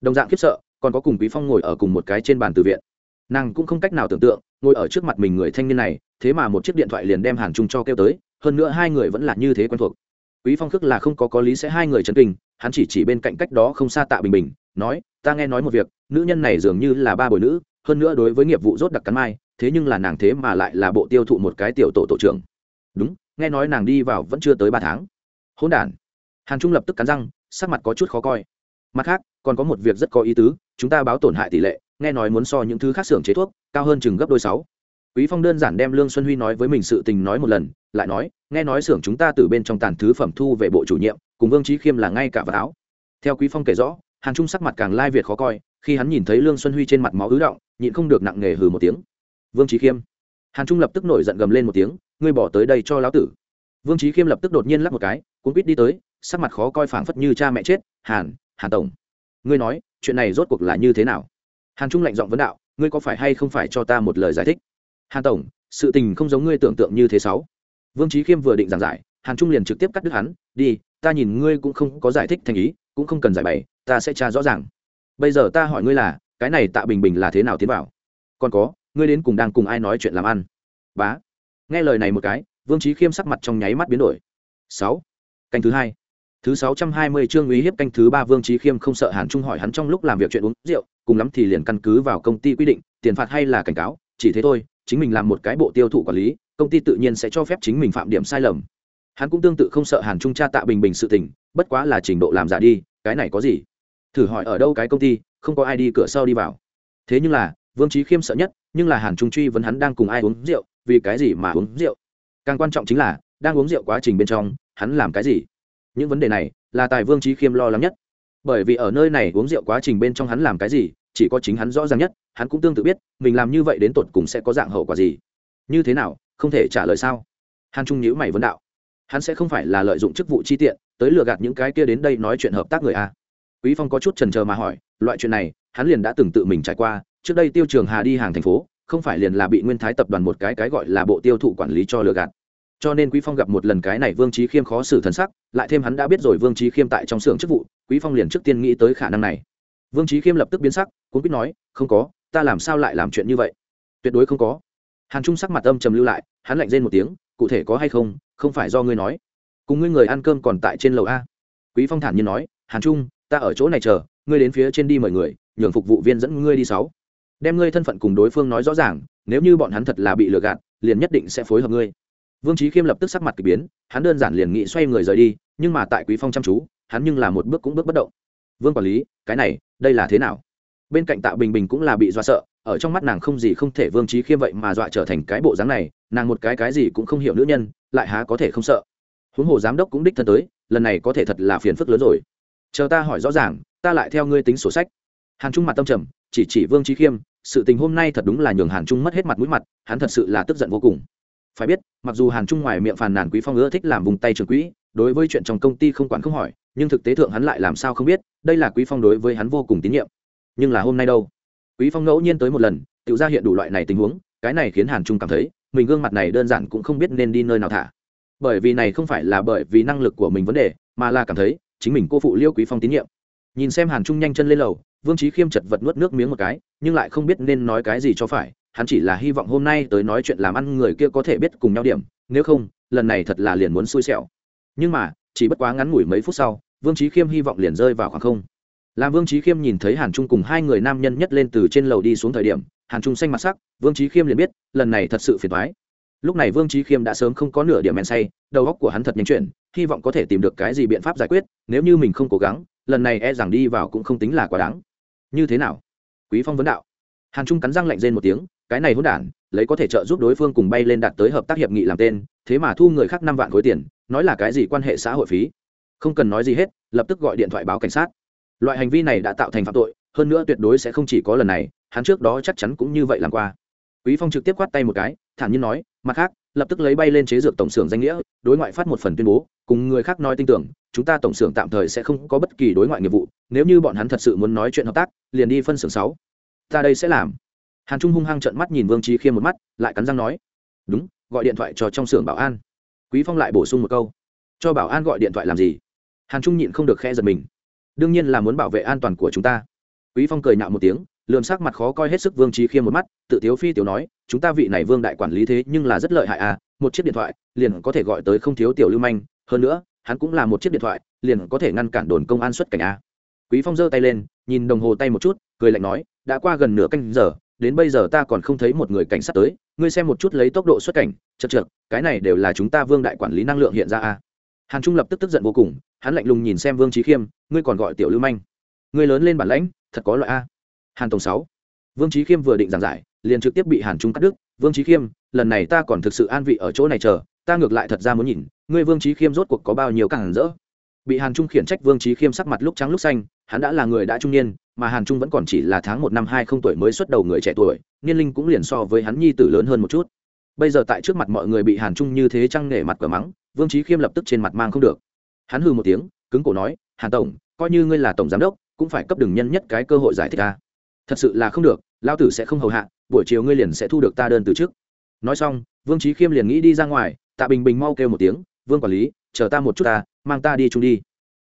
Đồng dạng khiếp sợ, còn có cùng quý phong ngồi ở cùng một cái trên bàn từ viện. Nàng cũng không cách nào tưởng tượng, ngồi ở trước mặt mình người thanh niên này, thế mà một chiếc điện thoại liền đem hàn trung cho kêu tới, hơn nữa hai người vẫn là như thế quen thuộc. Quý phong khước là không có có lý sẽ hai người chấn kinh, hắn chỉ chỉ bên cạnh cách đó không xa tạ bình bình, nói, ta nghe nói một việc, nữ nhân này dường như là ba bồi nữ, hơn nữa đối với nghiệp vụ rốt đặc cắn mai thế nhưng là nàng thế mà lại là bộ tiêu thụ một cái tiểu tổ tổ trưởng. Đúng, nghe nói nàng đi vào vẫn chưa tới ba tháng. Hỗn n hàn trung lập tức cắn răng, sắc mặt có chút khó coi. Mặt khác, còn có một việc rất có ý tứ, chúng ta báo tổn hại tỷ lệ, nghe nói muốn so những thứ khác xưởng chế thuốc, cao hơn chừng gấp đôi sáu. Quý phong đơn giản đem lương xuân huy nói với mình sự tình nói một lần, lại nói, nghe nói xưởng chúng ta từ bên trong tàn thứ phẩm thu về bộ chủ nhiệm, cùng vương trí khiêm là ngay cả vật áo. Theo quý phong kể rõ, hàn trung sắc mặt càng lai việt khó coi, khi hắn nhìn thấy lương xuân huy trên mặt máu ứ động, nhịn không được nặng nề hừ một tiếng vương trí khiêm. Hàn trung lập tức nổi giận gầm lên một tiếng, ngươi bỏ tới đây cho lão tử. Vương trí khiêm lập tức đột nhiên lắp một cái cuốn quýt đi tới, sắc mặt khó coi phảng phất như cha mẹ chết, hàn hàn tổng, ngươi nói, chuyện này rốt cuộc là như thế nào? Hàn trung lạnh giọng vấn đạo, ngươi có phải hay không phải cho ta một lời giải thích? Hàn tổng, sự tình không giống ngươi tưởng tượng như thế sáu. Vương trí khiêm vừa định giảng giải, hàn trung liền trực tiếp cắt đứt hắn, đi, ta nhìn ngươi cũng không có giải thích thành ý, cũng không cần giải bày, ta sẽ tra rõ ràng. Bây giờ ta hỏi ngươi là, cái này tạ bình bình là thế nào tiến vào? Còn có ngươi đến cùng đang cùng ai nói chuyện làm ăn? Bá. Nghe lời này một cái, vương trí khiêm sắc mặt trong nháy mắt biến đổi. Sáu. Canh thứ hai. Thứ sáu trăm hai mươi chương uy hiếp canh thứ ba, vương trí khiêm không sợ hàn trung hỏi hắn trong lúc làm việc chuyện uống rượu, cùng lắm thì liền căn cứ vào công ty quy định, tiền phạt hay là cảnh cáo, chỉ thế thôi, chính mình làm một cái bộ tiêu thụ quản lý, công ty tự nhiên sẽ cho phép chính mình phạm điểm sai lầm. Hắn cũng tương tự không sợ hàn trung cha tạ bình bình sự tình, bất quá là trình độ làm giả đi, cái này có gì? Thử hỏi ở đâu cái công ty, không có ai đi cửa sau đi vào. Thế nhưng là vương trí khiêm sợ nhất, nhưng là hàn trung truy vấn hắn đang cùng ai uống rượu, vì cái gì mà uống rượu? Càng quan trọng chính là, đang uống rượu quá trình bên trong, hắn làm cái gì? Những vấn đề này, là tài vương trí khiêm lo lắng nhất. Bởi vì ở nơi này uống rượu quá trình bên trong hắn làm cái gì, chỉ có chính hắn rõ ràng nhất, hắn cũng tương tự biết, mình làm như vậy đến tột cùng sẽ có dạng hậu quả gì. Như thế nào, không thể trả lời sao? Hàn trung nhữ mày vấn đạo. Hắn sẽ không phải là lợi dụng chức vụ chi tiện, tới lừa gạt những cái kia đến đây nói chuyện hợp tác người a. Quý phong có chút trần chờ mà hỏi, loại chuyện này, hắn liền đã từng tự mình trải qua trước đây tiêu trường hà đi hàng thành phố, không phải liền là bị nguyên thái tập đoàn một cái cái gọi là bộ tiêu thụ quản lý cho lừa gạt. Cho nên quý phong gặp một lần cái này vương trí khiêm khó xử thần sắc, lại thêm hắn đã biết rồi vương trí khiêm tại trong xưởng chức vụ, quý phong liền trước tiên nghĩ tới khả năng này. Vương trí khiêm lập tức biến sắc cũng biết nói, không có, ta làm sao lại làm chuyện như vậy? Tuyệt đối không có. Hàn trung sắc mặt âm trầm lưu lại, hắn lạnh rên một tiếng, cụ thể có hay không không phải do ngươi nói. Cùng ngươi người ăn cơm còn tại trên lầu a. Quý phong thản nhiên nói, hàn trung, ta ở chỗ này chờ, ngươi đến phía trên đi mời người, nhường phục vụ viên dẫn ngươi đi sáu đem ngươi thân phận cùng đối phương nói rõ ràng, nếu như bọn hắn thật là bị lừa gạt, liền nhất định sẽ phối hợp ngươi. Vương trí khiêm lập tức sắc mặt k ỳ biến, hắn đơn giản liền nghĩ xoay người rời đi, nhưng mà tại quý phong chăm chú, hắn nhưng là một bước cũng bước bất động. Vương quản lý, cái này, đây là thế nào? Bên cạnh tạ bình bình cũng là bị dọa sợ, ở trong mắt nàng không gì không thể vương trí khiêm vậy mà dọa trở thành cái bộ dáng này, nàng một cái cái gì cũng không hiểu nữ nhân, lại há có thể không sợ. Huống hồ giám đốc cũng đích thân tới, lần này có thể thật là phiền phức lớn rồi. Chờ ta hỏi rõ ràng, ta lại theo ngươi tính sổ sách. Hàn trung mặt tâm trầm, chỉ chỉ vương trí khiêm sự tình hôm nay thật đúng là nhường hàn trung mất hết mặt mũi mặt, hắn thật sự là tức giận vô cùng. Phải biết, mặc dù hàn trung ngoài miệng phàn nàn quý phong ưa thích làm vùng tay trường quỹ, đối với chuyện trong công ty không quản không hỏi, nhưng thực tế thượng hắn lại làm sao không biết, đây là quý phong đối với hắn vô cùng tín nhiệm. Nhưng là hôm nay đâu? Quý phong ngẫu nhiên tới một lần, tự ra hiện đủ loại này tình huống, cái này khiến hàn trung cảm thấy, mình gương mặt này đơn giản cũng không biết nên đi nơi nào thả. Bởi vì này không phải là bởi vì năng lực của mình vấn đề, mà là cảm thấy, chính mình cô phụ liêu quý phong tín nhiệm. Nhìn xem hàn trung nhanh chân lên lầu vương trí khiêm chật vật nuốt nước miếng một cái, nhưng lại không biết nên nói cái gì cho phải, hắn chỉ là hy vọng hôm nay tới nói chuyện làm ăn người kia có thể biết cùng nhau điểm, nếu không, lần này thật là liền muốn xui xẻo. Nhưng mà, chỉ bất quá ngắn ngủi mấy phút sau, vương trí khiêm hy vọng liền rơi vào khoảng không. Làm vương trí khiêm nhìn thấy hàn trung cùng hai người nam nhân nhất lên từ trên lầu đi xuống thời điểm, hàn trung xanh mặt sắc, vương trí khiêm liền biết, lần này thật sự phiền thoái lúc này vương trí khiêm đã sớm không có nửa điểm men say, đầu óc của hắn thật nhanh chuyển, hy vọng có thể tìm được cái gì biện pháp giải quyết, nếu như mình không cố gắng, lần này e rằng đi vào cũng không tính là quá đáng như thế nào? Quý phong vấn đạo. Hàn trung cắn răng lạnh rên một tiếng, cái này hỗn đản, lấy có thể trợ giúp đối phương cùng bay lên đạt tới hợp tác hiệp nghị làm tên, thế mà thu người khác năm vạn khối tiền, nói là cái gì quan hệ xã hội phí? Không cần nói gì hết, lập tức gọi điện thoại báo cảnh sát. Loại hành vi này đã tạo thành phạm tội, hơn nữa tuyệt đối sẽ không chỉ có lần này, hắn trước đó chắc chắn cũng như vậy làm qua. Quý phong trực tiếp quát tay một cái, thản nhiên nói, mặt khác lập tức lấy bay lên chế dược tổng xưởng danh nghĩa, đối ngoại phát một phần tuyên bố, cùng người khác nói tin tưởng, chúng ta tổng xưởng tạm thời sẽ không có bất kỳ đối ngoại nghiệp vụ, nếu như bọn hắn thật sự muốn nói chuyện hợp tác, liền đi phân xưởng sáu. Ta đây sẽ làm. Hàn trung hung hăng trợn mắt nhìn vương trí khiêm một mắt, lại cắn răng nói. Đúng, gọi điện thoại cho trong xưởng bảo an. Quý phong lại bổ sung một câu. Cho bảo an gọi điện thoại làm gì? Hàn trung nhịn không được khe giật mình. Đương nhiên là muốn bảo vệ an toàn của chúng ta. Quý phong cười nhạo một tiếng lườm sắc mặt khó coi hết sức vương trí khiêm một mắt, tự tiếu phi tiểu nói, chúng ta vị này vương đại quản lý thế nhưng là rất lợi hại à một chiếc điện thoại liền có thể gọi tới không thiếu tiểu lưu manh, hơn nữa, hắn cũng là một chiếc điện thoại, liền có thể ngăn cản đồn công an xuất cảnh a quý phong giơ tay lên, nhìn đồng hồ tay một chút, cười lạnh nói, đã qua gần nửa canh giờ, đến bây giờ ta còn không thấy một người cảnh sát tới, ngươi xem một chút lấy tốc độ xuất cảnh, chật trượt cái này đều là chúng ta vương đại quản lý năng lượng hiện ra a hàn trung lập tức tức giận vô cùng, hắn lạnh lùng nhìn xem vương trí khiêm, ngươi còn gọi tiểu lưu manh? Ngươi lớn lên bản lãnh, thật có loại a hàn tổng sáu. Vương trí khiêm vừa định giảng giải, liền trực tiếp bị hàn trung cắt đứt. Vương trí khiêm, lần này ta còn thực sự an vị ở chỗ này chờ, ta ngược lại thật ra muốn nhìn, ngươi vương trí khiêm rốt cuộc có bao nhiêu càng rỡ. Bị hàn trung khiển trách vương trí khiêm sắc mặt lúc trắng lúc xanh, hắn đã là người đã trung niên, mà hàn trung vẫn còn chỉ là tháng một năm hai không tuổi mới xuất đầu người trẻ tuổi, niên linh cũng liền so với hắn nhi tử lớn hơn một chút. Bây giờ tại trước mặt mọi người bị hàn trung như thế trăng nể mặt cửa mắng, vương trí khiêm lập tức trên mặt mang không được. Hắn hừ một tiếng, cứng cổ nói, hàn tổng, coi như ngươi là tổng giám đốc, cũng phải cấp đừng nhân nhất cái cơ hội giải thích ta thật sự là không được lao tử sẽ không hầu hạ, buổi chiều ngươi liền sẽ thu được ta đơn từ trước. Nói xong, vương trí khiêm liền nghĩ đi ra ngoài, tạ bình bình mau kêu một tiếng, vương quản lý, chờ ta một chút ta, mang ta đi chung đi.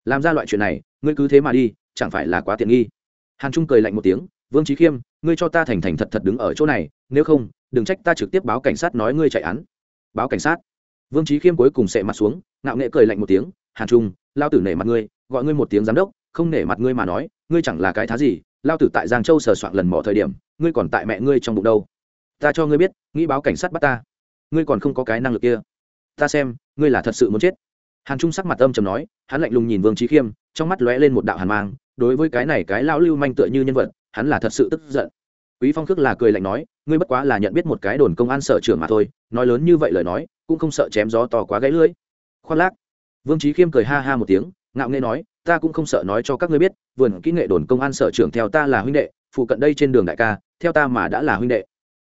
Làm ra loại chuyện này, ngươi cứ thế mà đi, chẳng phải là quá tiện nghi. Hàn trung cười lạnh một tiếng, vương trí khiêm, ngươi cho ta thành thành thật thật đứng ở chỗ này, nếu không, đừng trách ta trực tiếp báo cảnh sát nói ngươi chạy án. Báo cảnh sát? Vương trí khiêm cuối cùng sẽ mặt xuống, ngạo nghệ cười lạnh một tiếng, hàn trung lao tử nể mặt ngươi, gọi ngươi một tiếng giám đốc, không nể mặt ngươi mà nói, ngươi chẳng là cái thá gì lao tử tại giang châu sờ soạn lần mỏ thời điểm, ngươi còn tại mẹ ngươi trong bụng đâu? Ta cho ngươi biết, nghĩ báo cảnh sát bắt ta. Ngươi còn không có cái năng lực kia. Ta xem, ngươi là thật sự muốn chết. Hàn trung sắc mặt âm chầm nói, hắn lạnh lùng nhìn vương trí khiêm, trong mắt lóe lên một đạo hàn mang, đối với cái này cái lão lưu manh tựa như nhân vật, hắn là thật sự tức giận. Quý phong khước là cười lạnh nói, ngươi bất quá là nhận biết một cái đồn công an sở trưởng mà thôi, nói lớn như vậy lời nói, cũng không sợ chém gió to quá gãy lưỡi. Khoan lác. Vương trí khiêm cười ha ha một tiếng, ngạo nghễ nói ta cũng không sợ nói cho các ngươi biết, vườn kỹ nghệ đồn công an sở trưởng theo ta là huynh đệ, phụ cận đây trên đường đại ca, theo ta mà đã là huynh đệ.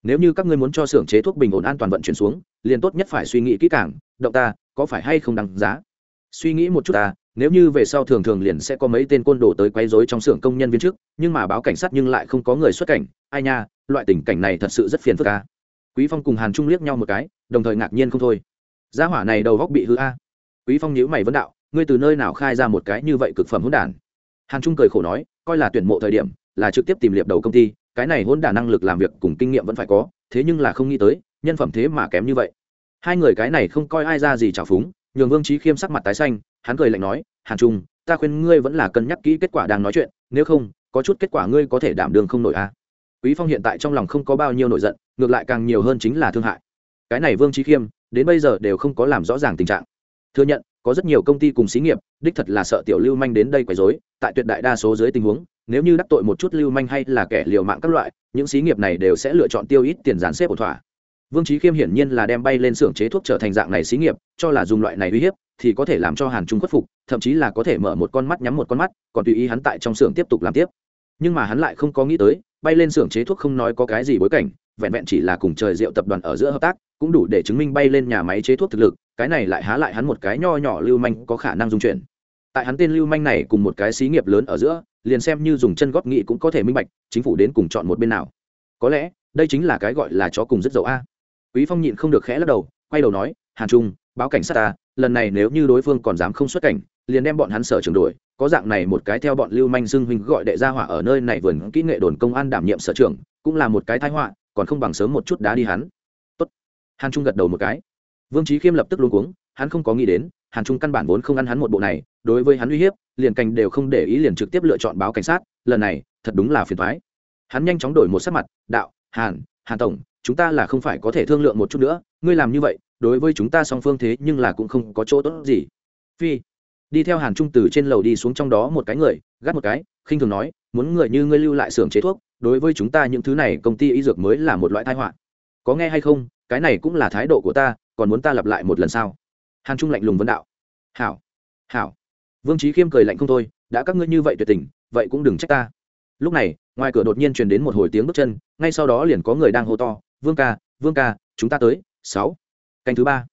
Nếu như các ngươi muốn cho xưởng chế thuốc bình ổn an toàn vận chuyển xuống, liền tốt nhất phải suy nghĩ kỹ càng, động ta, có phải hay không đáng giá? Suy nghĩ một chút ta, nếu như về sau thường thường liền sẽ có mấy tên côn đồ tới quấy rối trong xưởng công nhân viên trước nhưng mà báo cảnh sát nhưng lại không có người xuất cảnh, ai nha, loại tình cảnh này thật sự rất phiền phức ca quý phong cùng hàn trung liếc nhau một cái, đồng thời ngạc nhiên không thôi. Gia hỏa này đầu góc bị hư a. Quý phong nhíu mày vấn đạo ngươi từ nơi nào khai ra một cái như vậy cực phẩm hỗn đản? Hàn trung cười khổ nói, coi là tuyển mộ thời điểm, là trực tiếp tìm liệp đầu công ty, cái này hỗn đản năng lực làm việc cùng kinh nghiệm vẫn phải có, thế nhưng là không nghĩ tới, nhân phẩm thế mà kém như vậy. Hai người cái này không coi ai ra gì trào phúng, nhường vương trí khiêm sắc mặt tái xanh, hắn cười lạnh nói, hàn trung, ta khuyên ngươi vẫn là cân nhắc kỹ kết quả đang nói chuyện, nếu không, có chút kết quả ngươi có thể đảm đường không nổi a. À. quý phong hiện tại trong lòng không có bao nhiêu nổi giận, ngược lại càng nhiều hơn chính là thương hại. Cái này vương trí khiêm, đến bây giờ đều không có làm rõ ràng tình trạng. Thừa nhận có rất nhiều công ty cùng xí nghiệp, đích thật là sợ tiểu lưu manh đến đây quấy rối, tại tuyệt đại đa số dưới tình huống, nếu như đắc tội một chút lưu manh hay là kẻ liều mạng các loại, những xí nghiệp này đều sẽ lựa chọn tiêu ít tiền gián xếp ổn thỏa. Vương trí khiêm hiển nhiên là đem bay lên xưởng chế thuốc trở thành dạng này xí nghiệp, cho là dùng loại này uy hiếp, thì có thể làm cho hàn trung khuất phục, thậm chí là có thể mở một con mắt nhắm một con mắt, còn tùy ý hắn tại trong xưởng tiếp tục làm tiếp. Nhưng mà hắn lại không có nghĩ tới, bay lên xưởng chế thuốc không nói có cái gì bối cảnh vẹn vẹn chỉ là cùng trời rượu tập đoàn ở giữa hợp tác, cũng đủ để chứng minh bay lên nhà máy chế thuốc thực lực, cái này lại há lại hắn một cái nho nhỏ lưu manh có khả năng dung chuyển. Tại hắn tên lưu manh này cùng một cái xí nghiệp lớn ở giữa, liền xem như dùng chân góp nghị cũng có thể minh bạch, chính phủ đến cùng chọn một bên nào. Có lẽ, đây chính là cái gọi là chó cùng rất dậu a. Quý phong nhịn không được khẽ lắc đầu, quay đầu nói, hàn trung, báo cảnh sát ta, lần này nếu như đối phương còn dám không xuất cảnh, liền đem bọn hắn sở trường đuổi, có dạng này một cái theo bọn lưu manh xưng huynh gọi đệ gia hỏa ở nơi này vườn kỹ nghệ đồn công an đảm nhiệm sở trưởng cũng là một cái thái họa còn không bằng sớm một chút đá đi hắn. Tốt. Hàn trung gật đầu một cái. Vương trí khiêm lập tức luôn cuống, hắn không có nghĩ đến, hàn trung căn bản vốn không ăn hắn một bộ này, đối với hắn uy hiếp, liền cành đều không để ý liền trực tiếp lựa chọn báo cảnh sát, lần này, thật đúng là phiền thoái hắn nhanh chóng đổi một sắc mặt, đạo, hàn hàn tổng, chúng ta là không phải có thể thương lượng một chút nữa, ngươi làm như vậy, đối với chúng ta song phương thế nhưng là cũng không có chỗ tốt gì. Phi. Đi theo hàn trung từ trên lầu đi xuống trong đó một cái người, gắt một cái, khinh thường nói, muốn người như ngươi lưu lại xưởng chế thuốc đối với chúng ta những thứ này công ty y dược mới là một loại tai họa. Có nghe hay không, cái này cũng là thái độ của ta, còn muốn ta lặp lại một lần sao? Hàn trung lạnh lùng vấn đạo. Hảo hảo. Vương trí khiêm cười lạnh không thôi, đã các ngươi như vậy tuyệt tình, vậy cũng đừng trách ta. Lúc này, ngoài cửa đột nhiên truyền đến một hồi tiếng bước chân, ngay sau đó liền có người đang hô to, vương ca vương ca, chúng ta tới, sáu. Canh thứ ba.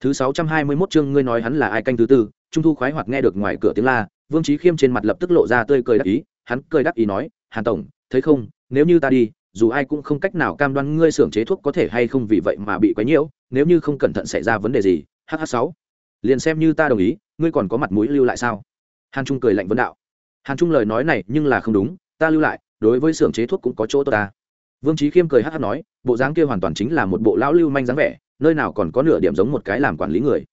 Thứ sáu trăm hai mươi mốt chương ngươi nói hắn là ai canh thứ tư, trung thu khoái hoạt nghe được ngoài cửa tiếng la, vương trí khiêm trên mặt lập tức lộ ra tươi cười đắc ý, hắn cười đắc ý nói, hàn tổng thấy không, nếu như ta đi, dù ai cũng không cách nào cam đoan ngươi xưởng chế thuốc có thể hay không vì vậy mà bị quấy nhiễu, nếu như không cẩn thận xảy ra vấn đề gì hh sáu. Liền xem như ta đồng ý, ngươi còn có mặt mũi lưu lại sao? Hàn trung cười lạnh vấn đạo. Hàn trung lời nói này nhưng là không đúng, ta lưu lại, đối với xưởng chế thuốc cũng có chỗ tốt ta. Vương trí khiêm cười hh nói, bộ dáng kia hoàn toàn chính là một bộ lão lưu manh dáng vẻ, nơi nào còn có nửa điểm giống một cái làm quản lý người.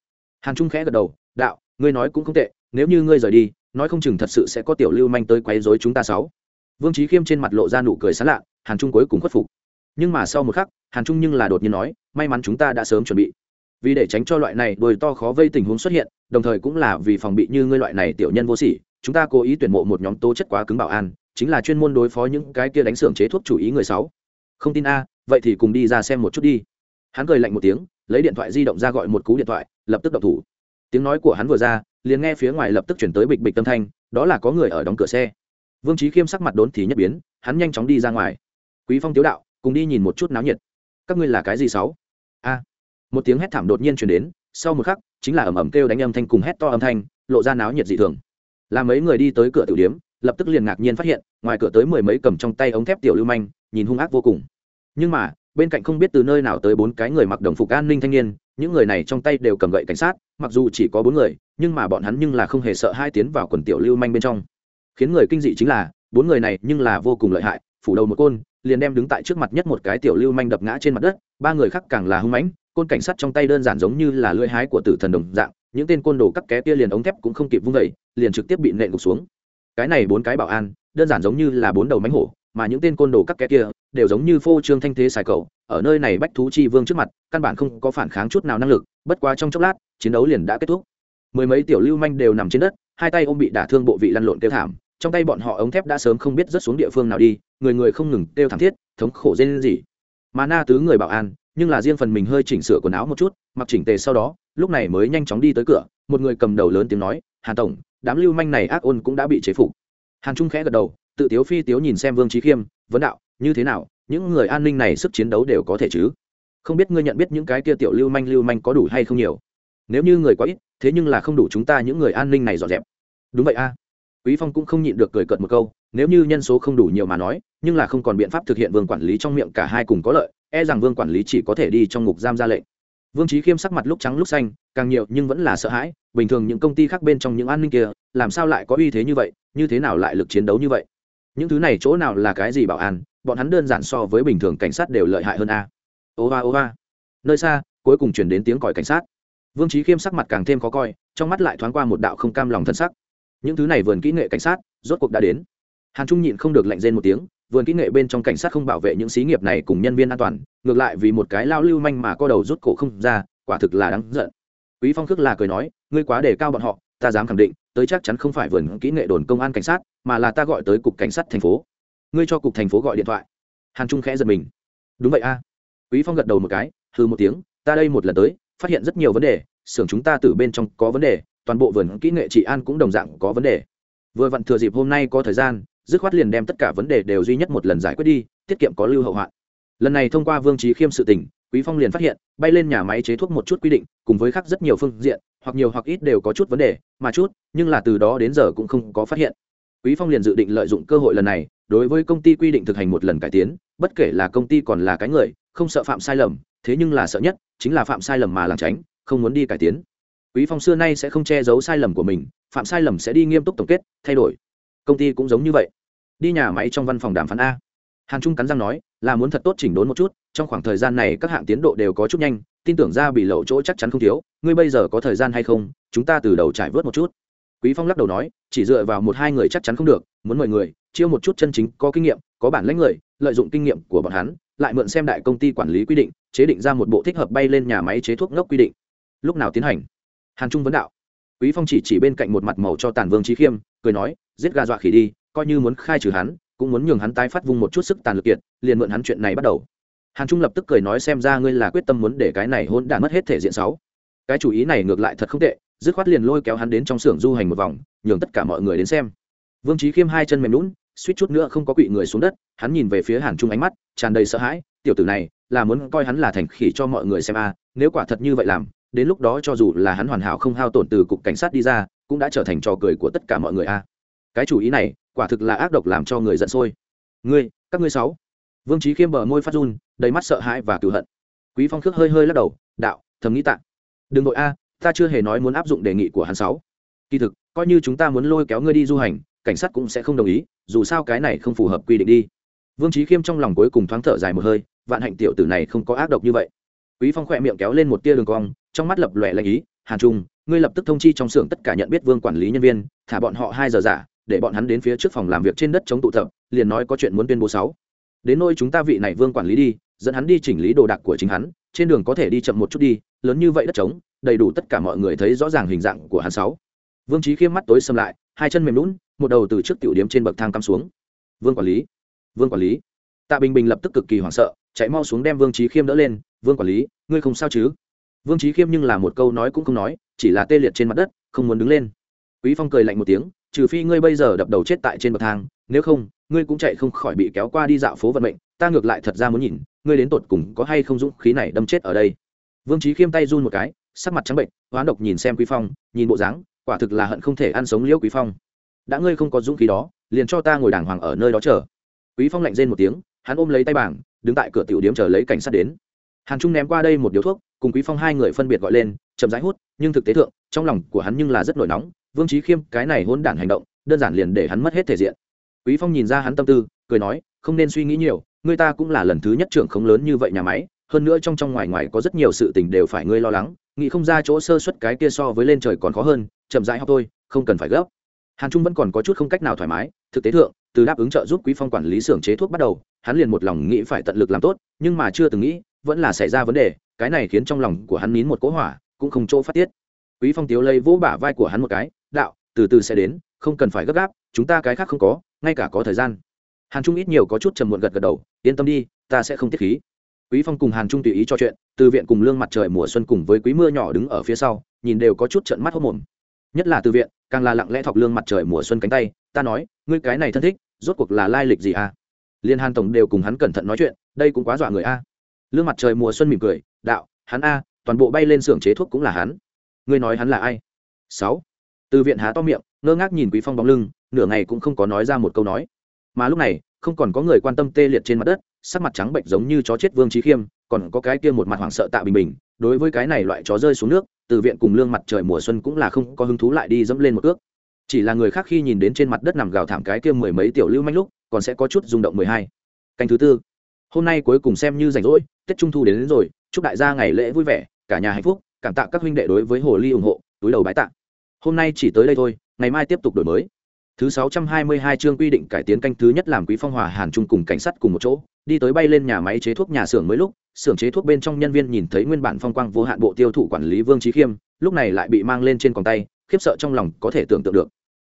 Hàn trung khẽ gật đầu, đạo, ngươi nói cũng không tệ, nếu như ngươi rời đi, nói không chừng thật sự sẽ có tiểu lưu manh tới quấy rối chúng ta sáu vương trí khiêm trên mặt lộ ra nụ cười sán lạ, hàn trung cuối cùng khuất phục. Nhưng mà sau một khắc, hàn trung nhưng là đột nhiên nói, may mắn chúng ta đã sớm chuẩn bị. Vì để tránh cho loại này đồi to khó vây tình huống xuất hiện, đồng thời cũng là vì phòng bị như ngươi loại này tiểu nhân vô sỉ, chúng ta cố ý tuyển mộ một nhóm tố chất quá cứng bảo an, chính là chuyên môn đối phó những cái kia đánh xưởng chế thuốc chủ ý người sáu không tin a, vậy thì cùng đi ra xem một chút đi. Hắn cười lạnh một tiếng, lấy điện thoại di động ra gọi một cú điện thoại, lập tức đập thủ. Tiếng nói của hắn vừa ra, liền nghe phía ngoài lập tức chuyển tới bịch bịch tâm thanh, đó là có người ở đóng cửa xe vương trí khiêm sắc mặt đốn thì nhất biến, hắn nhanh chóng đi ra ngoài. Quý phong tiếu đạo, cùng đi nhìn một chút náo nhiệt. Các ngươi là cái gì sáu? A. Một tiếng hét thảm đột nhiên chuyển đến, sau một khắc, chính là ầm ầm kêu đánh âm thanh cùng hét to âm thanh, lộ ra náo nhiệt dị thường. Là mấy người đi tới cửa tiểu điếm, lập tức liền ngạc nhiên phát hiện, ngoài cửa tới mười mấy cầm trong tay ống thép tiểu lưu manh, nhìn hung ác vô cùng. Nhưng mà, bên cạnh không biết từ nơi nào tới bốn cái người mặc đồng phục an ninh thanh niên, những người này trong tay đều cầm gậy cảnh sát, mặc dù chỉ có bốn người, nhưng mà bọn hắn nhưng là không hề sợ hai tiến vào quần tiểu lưu manh bên trong khiến người kinh dị chính là, bốn người này nhưng là vô cùng lợi hại, phủ đầu một côn, liền đem đứng tại trước mặt nhất một cái tiểu lưu manh đập ngã trên mặt đất, ba người khác càng là hung mãnh, côn cảnh sát trong tay đơn giản giống như là lưỡi hái của tử thần đồng dạng, những tên côn đồ cắt ké kia liền ống thép cũng không kịp vung vẩy liền trực tiếp bị nện gục xuống. Cái này bốn cái bảo an, đơn giản giống như là bốn đầu mánh hổ, mà những tên côn đồ cắt ké kia đều giống như phô trương thanh thế xài cầu, ở nơi này bách thú chi vương trước mặt, căn bản không có phản kháng chút nào năng lực, bất quá trong chốc lát, chiến đấu liền đã kết thúc. Mười mấy tiểu lưu manh đều nằm trên đất, hai tay ôm bị đả thương bộ vị lăn lộn kêu thảm trong tay bọn họ ống thép đã sớm không biết rớt xuống địa phương nào đi, người người không ngừng kêu thảm thiết, thống khổ dên gì mà na tứ người bảo an, nhưng là riêng phần mình hơi chỉnh sửa quần áo một chút, mặc chỉnh tề sau đó, lúc này mới nhanh chóng đi tới cửa, một người cầm đầu lớn tiếng nói, hàn tổng, đám lưu manh này ác ôn cũng đã bị chế phục. Hàn trung khẽ gật đầu, tự tiếu phi tiếu nhìn xem vương trí khiêm, vấn đạo, như thế nào, những người an ninh này sức chiến đấu đều có thể chứ? Không biết ngươi nhận biết những cái kia tiểu lưu manh lưu manh có đủ hay không nhiều? Nếu như người quá ít, thế nhưng là không đủ chúng ta những người an ninh này dọn dẹp. Đúng vậy a quý phong cũng không nhịn được cười cợt một câu, nếu như nhân số không đủ nhiều mà nói, nhưng là không còn biện pháp thực hiện vương quản lý trong miệng cả hai cùng có lợi e rằng vương quản lý chỉ có thể đi trong ngục giam ra lệnh. Vương trí khiêm sắc mặt lúc trắng lúc xanh, càng nhiều nhưng vẫn là sợ hãi, bình thường những công ty khác bên trong những an ninh kia, làm sao lại có uy thế như vậy, như thế nào lại lực chiến đấu như vậy? Những thứ này chỗ nào là cái gì bảo an, bọn hắn đơn giản so với bình thường cảnh sát đều lợi hại hơn a. Ô va ô va. Nơi xa, cuối cùng chuyển đến tiếng còi cảnh sát. Vương trí khiêm sắc mặt càng thêm khó coi, trong mắt lại thoáng qua một đạo không cam lòng thân sắc những thứ này vườn kỹ nghệ cảnh sát, rốt cuộc đã đến. Hàn trung nhịn không được lạnh rên một tiếng, vườn kỹ nghệ bên trong cảnh sát không bảo vệ những xí nghiệp này cùng nhân viên an toàn, ngược lại vì một cái lao lưu manh mà co đầu rút cổ không ra, quả thực là đáng giận. Quý phong khước là cười nói, ngươi quá đề cao bọn họ, ta dám khẳng định, tới chắc chắn không phải vườn kỹ nghệ đồn công an cảnh sát, mà là ta gọi tới cục cảnh sát thành phố. Ngươi cho cục thành phố gọi điện thoại. Hàn trung khẽ giật mình. Đúng vậy a. Quý phong gật đầu một cái hư một tiếng, ta đây một lần tới, phát hiện rất nhiều vấn đề, xưởng chúng ta từ bên trong có vấn đề toàn bộ vườn kỹ nghệ trị an cũng đồng dạng có vấn đề. Vừa vặn thừa dịp hôm nay có thời gian, dứt khoát liền đem tất cả vấn đề đều duy nhất một lần giải quyết đi, tiết kiệm có lưu hậu hoạn. Lần này thông qua vương trí khiêm sự tình, quý phong liền phát hiện, bay lên nhà máy chế thuốc một chút quy định, cùng với khác rất nhiều phương diện, hoặc nhiều hoặc ít đều có chút vấn đề, mà chút, nhưng là từ đó đến giờ cũng không có phát hiện. Quý phong liền dự định lợi dụng cơ hội lần này, đối với công ty quy định thực hành một lần cải tiến, bất kể là công ty còn là cái người, không sợ phạm sai lầm, thế nhưng là sợ nhất, chính là phạm sai lầm mà làm tránh, không muốn đi cải tiến quý phong xưa nay sẽ không che giấu sai lầm của mình, phạm sai lầm sẽ đi nghiêm túc tổng kết, thay đổi. Công ty cũng giống như vậy. Đi nhà máy trong văn phòng đàm phán a. Hàn trung cắn răng nói, là muốn thật tốt chỉnh đốn một chút, trong khoảng thời gian này các hạng tiến độ đều có chút nhanh, tin tưởng ra bị lậu chỗ chắc chắn không thiếu, ngươi bây giờ có thời gian hay không, chúng ta từ đầu trải vớt một chút. Quý phong lắc đầu nói, chỉ dựa vào một hai người chắc chắn không được, muốn mời người, chiêu một chút chân chính, có kinh nghiệm, có bản lãnh người, lợi dụng kinh nghiệm của bọn hắn, lại mượn xem đại công ty quản lý quy định, chế định ra một bộ thích hợp bay lên nhà máy chế thuốc ngốc quy định. Lúc nào tiến hành? Hàn trung vấn đạo. Quý phong chỉ chỉ bên cạnh một mặt màu cho tàn vương trí khiêm, cười nói, giết gà dọa khỉ đi, coi như muốn khai trừ hắn, cũng muốn nhường hắn tái phát vung một chút sức tàn lực kiệt, liền mượn hắn chuyện này bắt đầu. Hàn trung lập tức cười nói, xem ra ngươi là quyết tâm muốn để cái này hôn đản mất hết thể diện sáu. Cái chủ ý này ngược lại thật không tệ, dứt khoát liền lôi kéo hắn đến trong xưởng du hành một vòng, nhường tất cả mọi người đến xem. Vương trí khiêm hai chân mềm lún suýt chút nữa không có quỵ người xuống đất, hắn nhìn về phía hàn trung ánh mắt, tràn đầy sợ hãi, tiểu tử này, là muốn coi hắn là thành khỉ cho mọi người xem a nếu quả thật như vậy làm đến lúc đó cho dù là hắn hoàn hảo không hao tổn từ cục cảnh sát đi ra, cũng đã trở thành trò cười của tất cả mọi người a. Cái chủ ý này, quả thực là ác độc làm cho người giận sôi. Ngươi, các ngươi sáu. Vương trí khiêm bờ môi phát run, đầy mắt sợ hãi và cựu hận. Quý phong khước hơi hơi lắc đầu, đạo, thầm nghĩ tạng. Đừng nội a, ta chưa hề nói muốn áp dụng đề nghị của hắn sáu. Kỳ thực, coi như chúng ta muốn lôi kéo ngươi đi du hành, cảnh sát cũng sẽ không đồng ý, dù sao cái này không phù hợp quy định đi. Vương trí khiêm trong lòng cuối cùng thoáng thở dài một hơi, vạn hạnh tiểu tử này không có ác độc như vậy. Quý phong khỏe miệng kéo lên một tia đường cong trong mắt lập lòe lệnh ý, hàn trung, ngươi lập tức thông chi trong xưởng tất cả nhận biết vương quản lý nhân viên, thả bọn họ hai giờ giả, để bọn hắn đến phía trước phòng làm việc trên đất chống tụ tập, liền nói có chuyện muốn tuyên bố sáu. Đến nơi chúng ta vị này vương quản lý đi, dẫn hắn đi chỉnh lý đồ đạc của chính hắn, trên đường có thể đi chậm một chút đi, lớn như vậy đất trống, đầy đủ tất cả mọi người thấy rõ ràng hình dạng của hắn sáu. Vương trí khiêm mắt tối xâm lại, hai chân mềm lún một đầu từ trước tiểu điếm trên bậc thang cắm xuống. Vương quản lý, vương quản lý. Tạ bình bình lập tức cực kỳ hoảng sợ, chạy mau xuống đem vương trí khiêm đỡ lên, vương quản lý, ngươi không sao chứ? Vương trí khiêm nhưng là một câu nói cũng không nói, chỉ là tê liệt trên mặt đất, không muốn đứng lên. Quý phong cười lạnh một tiếng, trừ phi ngươi bây giờ đập đầu chết tại trên bậc thang, nếu không, ngươi cũng chạy không khỏi bị kéo qua đi dạo phố vận mệnh, ta ngược lại thật ra muốn nhìn, ngươi đến tột cùng có hay không dũng khí này đâm chết ở đây. Vương trí khiêm tay run một cái, sắc mặt trắng bệnh, hoán độc nhìn xem quý phong, nhìn bộ dáng, quả thực là hận không thể ăn sống liễu quý phong. Đã ngươi không có dũng khí đó, liền cho ta ngồi đàng hoàng ở nơi đó chờ. Quý phong lạnh rên một tiếng, hắn ôm lấy tay bảng, đứng tại cửa tiểu điếm chờ lấy cảnh sát đến hàn trung ném qua đây một điếu thuốc, cùng quý phong hai người phân biệt gọi lên, chậm rãi hút, nhưng thực tế thượng, trong lòng của hắn nhưng là rất nổi nóng, vương trí khiêm, cái này hôn đản hành động, đơn giản liền để hắn mất hết thể diện. Quý phong nhìn ra hắn tâm tư, cười nói, không nên suy nghĩ nhiều, người ta cũng là lần thứ nhất trưởng không lớn như vậy nhà máy, hơn nữa trong trong ngoài ngoài có rất nhiều sự tình đều phải ngươi lo lắng, nghĩ không ra chỗ sơ suất cái kia so với lên trời còn khó hơn, chậm rãi học thôi, không cần phải gấp. Hàn trung vẫn còn có chút không cách nào thoải mái, thực tế thượng, từ đáp ứng trợ giúp quý phong quản lý xưởng chế thuốc bắt đầu, hắn liền một lòng nghĩ phải tận lực làm tốt, nhưng mà chưa từng nghĩ vẫn là xảy ra vấn đề, cái này khiến trong lòng của hắn nín một cỗ hỏa, cũng không chỗ phát tiết. Quý phong tiếu lấy vỗ bả vai của hắn một cái, đạo, từ từ sẽ đến, không cần phải gấp gáp, chúng ta cái khác không có, ngay cả có thời gian. Hàn trung ít nhiều có chút trầm muộn gật gật đầu, yên tâm đi, ta sẽ không tiết khí. Quý phong cùng hàn trung tùy ý cho chuyện, từ viện cùng lương mặt trời mùa xuân cùng với quý mưa nhỏ đứng ở phía sau, nhìn đều có chút trận mắt hốc mồm nhất là từ viện, càng là lặng lẽ thọc lương mặt trời mùa xuân cánh tay, ta nói, ngươi cái này thân thích, rốt cuộc là lai lịch gì à? Liên hàn tổng đều cùng hắn cẩn thận nói chuyện, đây cũng quá dọa người a lương mặt trời mùa xuân mỉm cười, đạo, hắn a, toàn bộ bay lên xưởng chế thuốc cũng là hắn. Ngươi nói hắn là ai? Sáu. Từ viện há to miệng, ngơ ngác nhìn quý phong bóng lưng, nửa ngày cũng không có nói ra một câu nói. Mà lúc này, không còn có người quan tâm tê liệt trên mặt đất, sắc mặt trắng bệnh giống như chó chết vương trí khiêm, còn có cái kia một mặt hoảng sợ tạ bình bình. Đối với cái này loại chó rơi xuống nước, từ viện cùng lương mặt trời mùa xuân cũng là không có hứng thú lại đi dẫm lên một ước. Chỉ là người khác khi nhìn đến trên mặt đất nằm gào thảm cái kia mười mấy tiểu lưu manh lúc, còn sẽ có chút rung động mười hai. Canh thứ tư. Hôm nay cuối cùng xem như rảnh rỗi tết trung thu đến, đến rồi chúc đại gia ngày lễ vui vẻ cả nhà hạnh phúc cảm tạ các huynh đệ đối với hồ ly ủng hộ túi đầu bái tạ. Hôm nay chỉ tới đây thôi ngày mai tiếp tục đổi mới. Thứ sáu trăm hai mươi hai chương quy định cải tiến canh thứ nhất làm quý phong hòa hàn trung cùng cảnh sát cùng một chỗ đi tới bay lên nhà máy chế thuốc nhà xưởng mới lúc xưởng chế thuốc bên trong nhân viên nhìn thấy nguyên bản phong quang vô hạn bộ tiêu thụ quản lý vương trí khiêm lúc này lại bị mang lên trên còng tay khiếp sợ trong lòng có thể tưởng tượng được.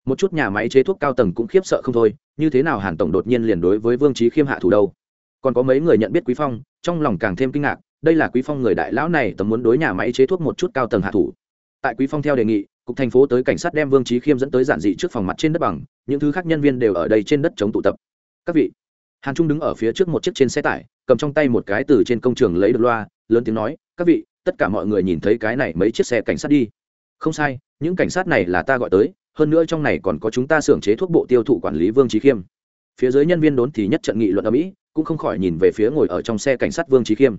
Một chút nhà máy chế thuốc cao tầng cũng khiếp sợ không thôi như thế nào hàn tổng đột nhiên liền đối với vương trí khiêm hạ thủ đâu? Còn có mấy người nhận biết quý phong trong lòng càng thêm kinh ngạc, đây là quý phong người đại lão này tầm muốn đối nhà máy chế thuốc một chút cao tầng hạ thủ. Tại quý phong theo đề nghị, cục thành phố tới cảnh sát đem vương trí khiêm dẫn tới giản dị trước phòng mặt trên đất bằng, những thứ khác nhân viên đều ở đây trên đất chống tụ tập. Các vị, hàn trung đứng ở phía trước một chiếc trên xe tải, cầm trong tay một cái từ trên công trường lấy được loa, lớn tiếng nói, các vị, tất cả mọi người nhìn thấy cái này mấy chiếc xe cảnh sát đi. Không sai, những cảnh sát này là ta gọi tới, hơn nữa trong này còn có chúng ta xưởng chế thuốc bộ tiêu thụ quản lý vương trí khiêm. Phía dưới nhân viên đốn thì nhất trận nghị luận ở mỹ cũng không khỏi nhìn về phía ngồi ở trong xe cảnh sát vương trí khiêm.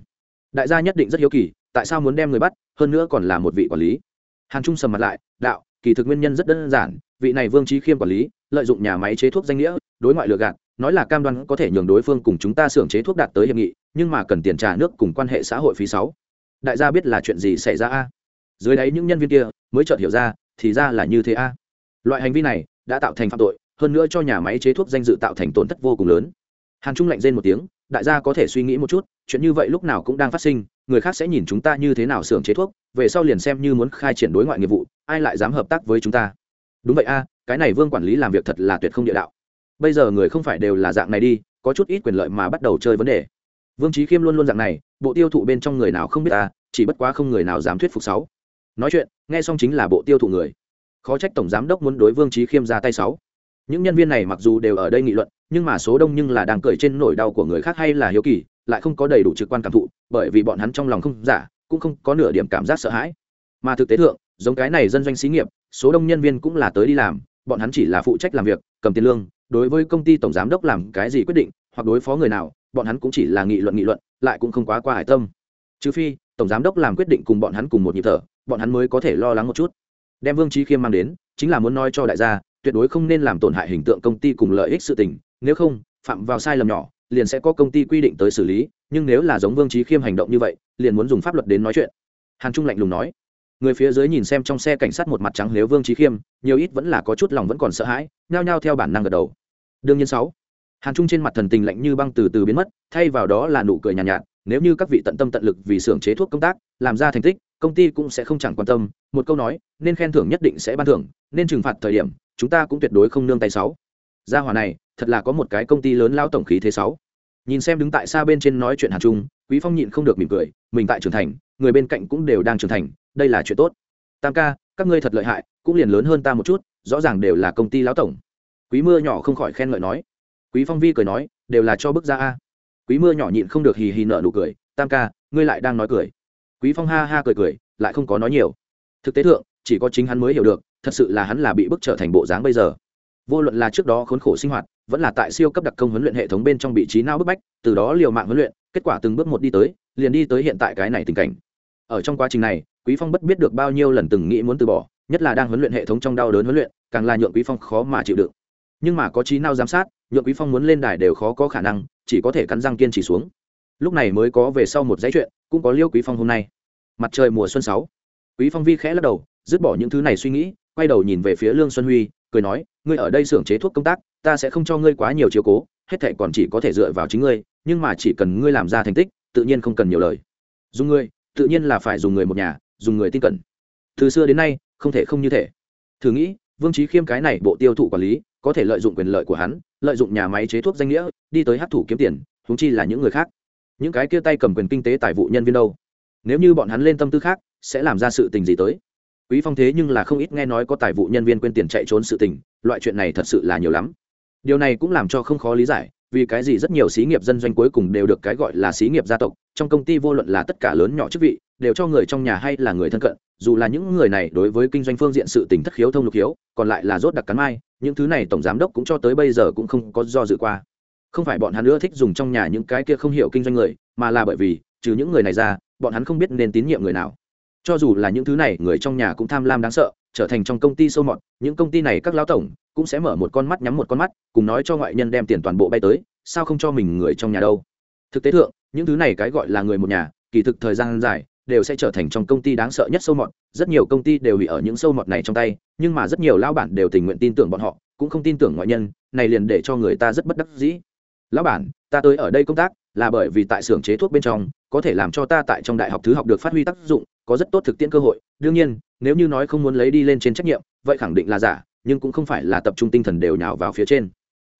Đại gia nhất định rất hiếu kỳ, tại sao muốn đem người bắt, hơn nữa còn là một vị quản lý. Hàn trung sầm mặt lại, đạo, kỳ thực nguyên nhân rất đơn giản, vị này vương trí khiêm quản lý, lợi dụng nhà máy chế thuốc danh nghĩa, đối ngoại lừa gạt, nói là cam đoan có thể nhường đối phương cùng chúng ta xưởng chế thuốc đạt tới hiệp nghị, nhưng mà cần tiền trả nước cùng quan hệ xã hội phí sáu. Đại gia biết là chuyện gì xảy ra a? Dưới đáy những nhân viên kia, mới chợt hiểu ra, thì ra là như thế a. Loại hành vi này đã tạo thành phạm tội, hơn nữa cho nhà máy chế thuốc danh dự tạo thành tổn thất vô cùng lớn hàn trung lạnh rên một tiếng, đại gia có thể suy nghĩ một chút, chuyện như vậy lúc nào cũng đang phát sinh, người khác sẽ nhìn chúng ta như thế nào xưởng chế thuốc, về sau liền xem như muốn khai triển đối ngoại nghiệp vụ, ai lại dám hợp tác với chúng ta? Đúng vậy a, cái này vương quản lý làm việc thật là tuyệt không địa đạo. Bây giờ người không phải đều là dạng này đi, có chút ít quyền lợi mà bắt đầu chơi vấn đề. Vương trí khiêm luôn luôn dạng này, bộ tiêu thụ bên trong người nào không biết ta, chỉ bất quá không người nào dám thuyết phục sáu. Nói chuyện, nghe xong chính là bộ tiêu thụ người. Khó trách tổng giám đốc muốn đối vương trí khiêm ra tay sáu những nhân viên này mặc dù đều ở đây nghị luận, nhưng mà số đông nhưng là đang cười trên nỗi đau của người khác hay là hiếu kỳ, lại không có đầy đủ trực quan cảm thụ, bởi vì bọn hắn trong lòng không giả, cũng không có nửa điểm cảm giác sợ hãi. Mà thực tế thượng, giống cái này dân doanh xí nghiệp, số đông nhân viên cũng là tới đi làm, bọn hắn chỉ là phụ trách làm việc, cầm tiền lương, đối với công ty tổng giám đốc làm cái gì quyết định, hoặc đối phó người nào, bọn hắn cũng chỉ là nghị luận nghị luận, lại cũng không quá qua hải tâm. Trừ phi, tổng giám đốc làm quyết định cùng bọn hắn cùng một nhịp thở, bọn hắn mới có thể lo lắng một chút. Đem vương trí khiêm mang đến, chính là muốn nói cho đại gia tuyệt đối không nên làm tổn hại hình tượng công ty cùng lợi ích sự tình nếu không phạm vào sai lầm nhỏ liền sẽ có công ty quy định tới xử lý nhưng nếu là giống vương trí khiêm hành động như vậy liền muốn dùng pháp luật đến nói chuyện. Hàn trung lạnh lùng nói. Người phía dưới nhìn xem trong xe cảnh sát một mặt trắng nếu vương trí khiêm nhiều ít vẫn là có chút lòng vẫn còn sợ hãi nhao nhao theo bản năng gật đầu. Đương nhiên sáu. Hàn trung trên mặt thần tình lạnh như băng từ từ biến mất thay vào đó là nụ cười nhàn nhạt, nhạt nếu như các vị tận tâm tận lực vì xưởng chế thuốc công tác làm ra thành tích công ty cũng sẽ không chẳng quan tâm một câu nói nên khen thưởng nhất định sẽ ban thưởng nên trừng phạt thời điểm chúng ta cũng tuyệt đối không nương tay sáu. Gia hỏa này, thật là có một cái công ty lớn lao tổng khí thế sáu. Nhìn xem đứng tại xa bên trên nói chuyện hàn trung, quý phong nhịn không được mỉm cười, mình tại trưởng thành, người bên cạnh cũng đều đang trưởng thành, đây là chuyện tốt. Tam ca, các ngươi thật lợi hại, cũng liền lớn hơn ta một chút, rõ ràng đều là công ty lão tổng. Quý mưa nhỏ không khỏi khen ngợi nói. Quý phong vi cười nói, đều là cho bức ra a. Quý mưa nhỏ nhịn không được hì hì nở nụ cười, tam ca, ngươi lại đang nói cười. Quý phong ha ha cười cười, lại không có nói nhiều. Thực tế thượng, chỉ có chính hắn mới hiểu được thật sự là hắn là bị bức trở thành bộ dáng bây giờ. Vô luận là trước đó khốn khổ sinh hoạt, vẫn là tại siêu cấp đặc công huấn luyện hệ thống bên trong vị trí não bức bách, từ đó liều mạng huấn luyện, kết quả từng bước một đi tới, liền đi tới hiện tại cái này tình cảnh. Ở trong quá trình này, quý phong bất biết được bao nhiêu lần từng nghĩ muốn từ bỏ, nhất là đang huấn luyện hệ thống trong đau đớn huấn luyện, càng là nhượng quý phong khó mà chịu đựng. Nhưng mà có trí não giám sát, nhượng quý phong muốn lên đài đều khó có khả năng, chỉ có thể cắn răng kiên trì xuống. Lúc này mới có về sau một dãy chuyện, cũng có liêu quý phong hôm nay. Mặt trời mùa xuân sáu. Quý phong vi khẽ lắc đầu dứt bỏ những thứ này suy nghĩ, quay đầu nhìn về phía lương xuân huy, cười nói, ngươi ở đây xưởng chế thuốc công tác, ta sẽ không cho ngươi quá nhiều chiếu cố, hết thệ còn chỉ có thể dựa vào chính ngươi, nhưng mà chỉ cần ngươi làm ra thành tích, tự nhiên không cần nhiều lời. Dùng ngươi, tự nhiên là phải dùng người một nhà, dùng người tin cẩn. Từ xưa đến nay, không thể không như thế. Thử nghĩ, vương trí khiêm cái này bộ tiêu thụ quản lý, có thể lợi dụng quyền lợi của hắn, lợi dụng nhà máy chế thuốc danh nghĩa, đi tới hát thủ kiếm tiền húng chi là những người khác. Những cái kia tay cầm quyền kinh tế tài vụ nhân viên đâu? Nếu như bọn hắn lên tâm tư khác, sẽ làm ra sự tình gì tới? Quý phong thế nhưng là không ít nghe nói có tài vụ nhân viên quên tiền chạy trốn sự tình, loại chuyện này thật sự là nhiều lắm. Điều này cũng làm cho không khó lý giải, vì cái gì rất nhiều xí nghiệp dân doanh cuối cùng đều được cái gọi là xí nghiệp gia tộc, trong công ty vô luận là tất cả lớn nhỏ chức vị, đều cho người trong nhà hay là người thân cận, dù là những người này đối với kinh doanh phương diện sự tình thất khiếu thông lục hiếu, còn lại là rốt đặc cắn mai, những thứ này tổng giám đốc cũng cho tới bây giờ cũng không có do dự qua. Không phải bọn hắn nữa thích dùng trong nhà những cái kia không hiểu kinh doanh người, mà là bởi vì, trừ những người này ra, bọn hắn không biết nên tín nhiệm người nào cho dù là những thứ này, người trong nhà cũng tham lam đáng sợ, trở thành trong công ty sâu mọt. Những công ty này các lão tổng cũng sẽ mở một con mắt nhắm một con mắt, cùng nói cho ngoại nhân đem tiền toàn bộ bay tới, sao không cho mình người trong nhà đâu? Thực tế thượng, những thứ này cái gọi là người một nhà, kỳ thực thời gian dài, đều sẽ trở thành trong công ty đáng sợ nhất sâu mọt. Rất nhiều công ty đều bị ở những sâu mọt này trong tay, nhưng mà rất nhiều lão bản đều tình nguyện tin tưởng bọn họ, cũng không tin tưởng ngoại nhân, này liền để cho người ta rất bất đắc dĩ. Lão bản, ta tới ở đây công tác, là bởi vì tại xưởng chế thuốc bên trong, có thể làm cho ta tại trong đại học thứ học được phát huy tác dụng có rất tốt thực tiễn cơ hội. Đương nhiên, nếu như nói không muốn lấy đi lên trên trách nhiệm, vậy khẳng định là giả, nhưng cũng không phải là tập trung tinh thần đều nhào vào phía trên.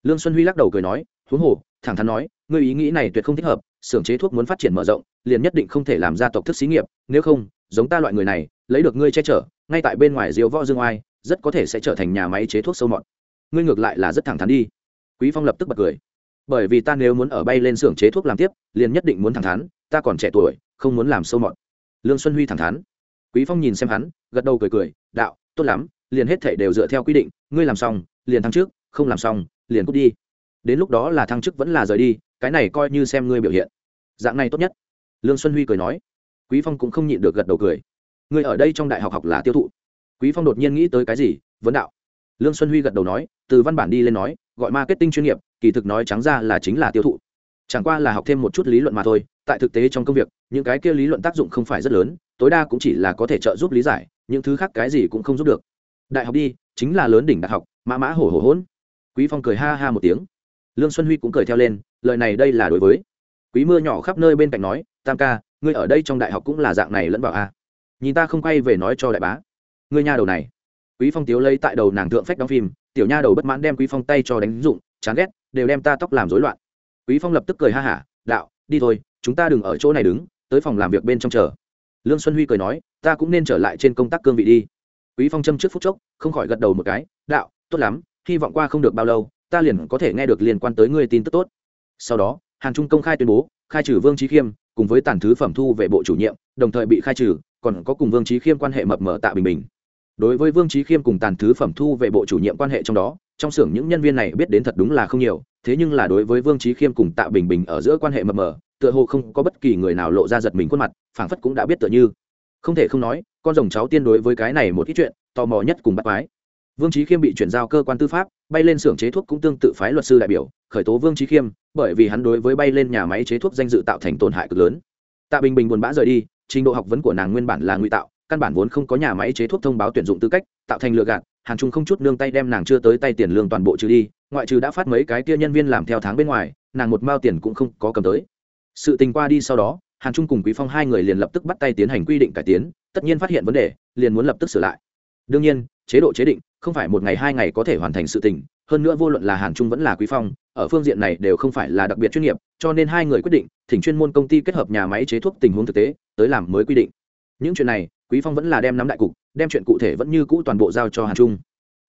Lương xuân huy lắc đầu cười nói, huống hồ, thẳng thắn nói, ngươi ý nghĩ này tuyệt không thích hợp, xưởng chế thuốc muốn phát triển mở rộng, liền nhất định không thể làm ra tộc thức xí nghiệp, nếu không, giống ta loại người này, lấy được ngươi che chở, ngay tại bên ngoài diều võ dương oai, rất có thể sẽ trở thành nhà máy chế thuốc sâu mọt. Ngươi ngược lại là rất thẳng thắn đi. Quý phong lập tức bật cười. Bởi vì ta nếu muốn ở bay lên xưởng chế thuốc làm tiếp, liền nhất định muốn thẳng thắn, ta còn trẻ tuổi, không muốn làm sâu mọt lương xuân huy thẳng thắn. Quý phong nhìn xem hắn, gật đầu cười cười, đạo, tốt lắm, liền hết thể đều dựa theo quy định, ngươi làm xong, liền thăng trước không làm xong, liền cút đi. Đến lúc đó là thăng chức vẫn là rời đi, cái này coi như xem ngươi biểu hiện. Dạng này tốt nhất. Lương xuân huy cười nói. Quý phong cũng không nhịn được gật đầu cười. Ngươi ở đây trong đại học học là tiêu thụ. Quý phong đột nhiên nghĩ tới cái gì, vấn đạo. Lương xuân huy gật đầu nói, từ văn bản đi lên nói, gọi marketing chuyên nghiệp, kỳ thực nói trắng ra là chính là tiêu thụ chẳng qua là học thêm một chút lý luận mà thôi, tại thực tế trong công việc, những cái kia lý luận tác dụng không phải rất lớn, tối đa cũng chỉ là có thể trợ giúp lý giải, những thứ khác cái gì cũng không giúp được. Đại học đi, chính là lớn đỉnh đại học, mã mã hổ hổ hỗn quý phong cười ha ha một tiếng. Lương xuân huy cũng cười theo lên, lời này đây là đối với. Quý mưa nhỏ khắp nơi bên cạnh nói, tam ca, ngươi ở đây trong đại học cũng là dạng này lẫn vào a nhìn ta không quay về nói cho đại bá. Ngươi nha đầu này. Quý phong tiếu lấy tại đầu nàng thượng phách đóng phim, tiểu nha đầu bất mãn đem quý phong tay cho đánh dụng, chán ghét, đều đem ta tóc làm rối loạn quý phong lập tức cười ha hả, đạo, đi thôi, chúng ta đừng ở chỗ này đứng, tới phòng làm việc bên trong chờ. Lương xuân huy cười nói, ta cũng nên trở lại trên công tác cương vị đi. Quý phong châm trước phút chốc, không khỏi gật đầu một cái, đạo, tốt lắm, hy vọng qua không được bao lâu, ta liền có thể nghe được liên quan tới ngươi tin tức tốt. Sau đó, hàn trung công khai tuyên bố, khai trừ vương trí khiêm, cùng với tàn thứ phẩm thu về bộ chủ nhiệm, đồng thời bị khai trừ, còn có cùng vương trí khiêm quan hệ mập mờ tạ bình bình. Đối với vương trí khiêm cùng tàn thứ phẩm thu về bộ chủ nhiệm quan hệ trong đó, trong xưởng những nhân viên này biết đến thật đúng là không nhiều thế nhưng là đối với vương trí khiêm cùng tạ bình bình ở giữa quan hệ mập mờ, tựa hồ không có bất kỳ người nào lộ ra giật mình khuôn mặt, phảng phất cũng đã biết tựa như. Không thể không nói, con rồng cháu tiên đối với cái này một ít chuyện, tò mò nhất cùng bắt quái. Vương trí khiêm bị chuyển giao cơ quan tư pháp, bay lên xưởng chế thuốc cũng tương tự phái luật sư đại biểu, khởi tố vương trí khiêm, bởi vì hắn đối với bay lên nhà máy chế thuốc danh dự tạo thành tổn hại cực lớn. Tạ bình bình buồn bã rời đi, trình độ học vấn của nàng nguyên bản là nguy tạo, căn bản vốn không có nhà máy chế thuốc thông báo tuyển dụng tư cách, tạo thành lựa gạt, hàn trung không chút nương tay đem nàng chưa tới tay tiền lương toàn bộ trừ đi ngoại trừ đã phát mấy cái kia nhân viên làm theo tháng bên ngoài, nàng một mao tiền cũng không có cầm tới. Sự tình qua đi sau đó, hàn trung cùng quý phong hai người liền lập tức bắt tay tiến hành quy định cải tiến, tất nhiên phát hiện vấn đề, liền muốn lập tức sửa lại. Đương nhiên, chế độ chế định, không phải một ngày hai ngày có thể hoàn thành sự tình, hơn nữa vô luận là hàn trung vẫn là quý phong, ở phương diện này đều không phải là đặc biệt chuyên nghiệp, cho nên hai người quyết định, thỉnh chuyên môn công ty kết hợp nhà máy chế thuốc tình huống thực tế, tới làm mới quy định. Những chuyện này, quý phong vẫn là đem nắm đại cục, đem chuyện cụ thể vẫn như cũ toàn bộ giao cho hàn trung.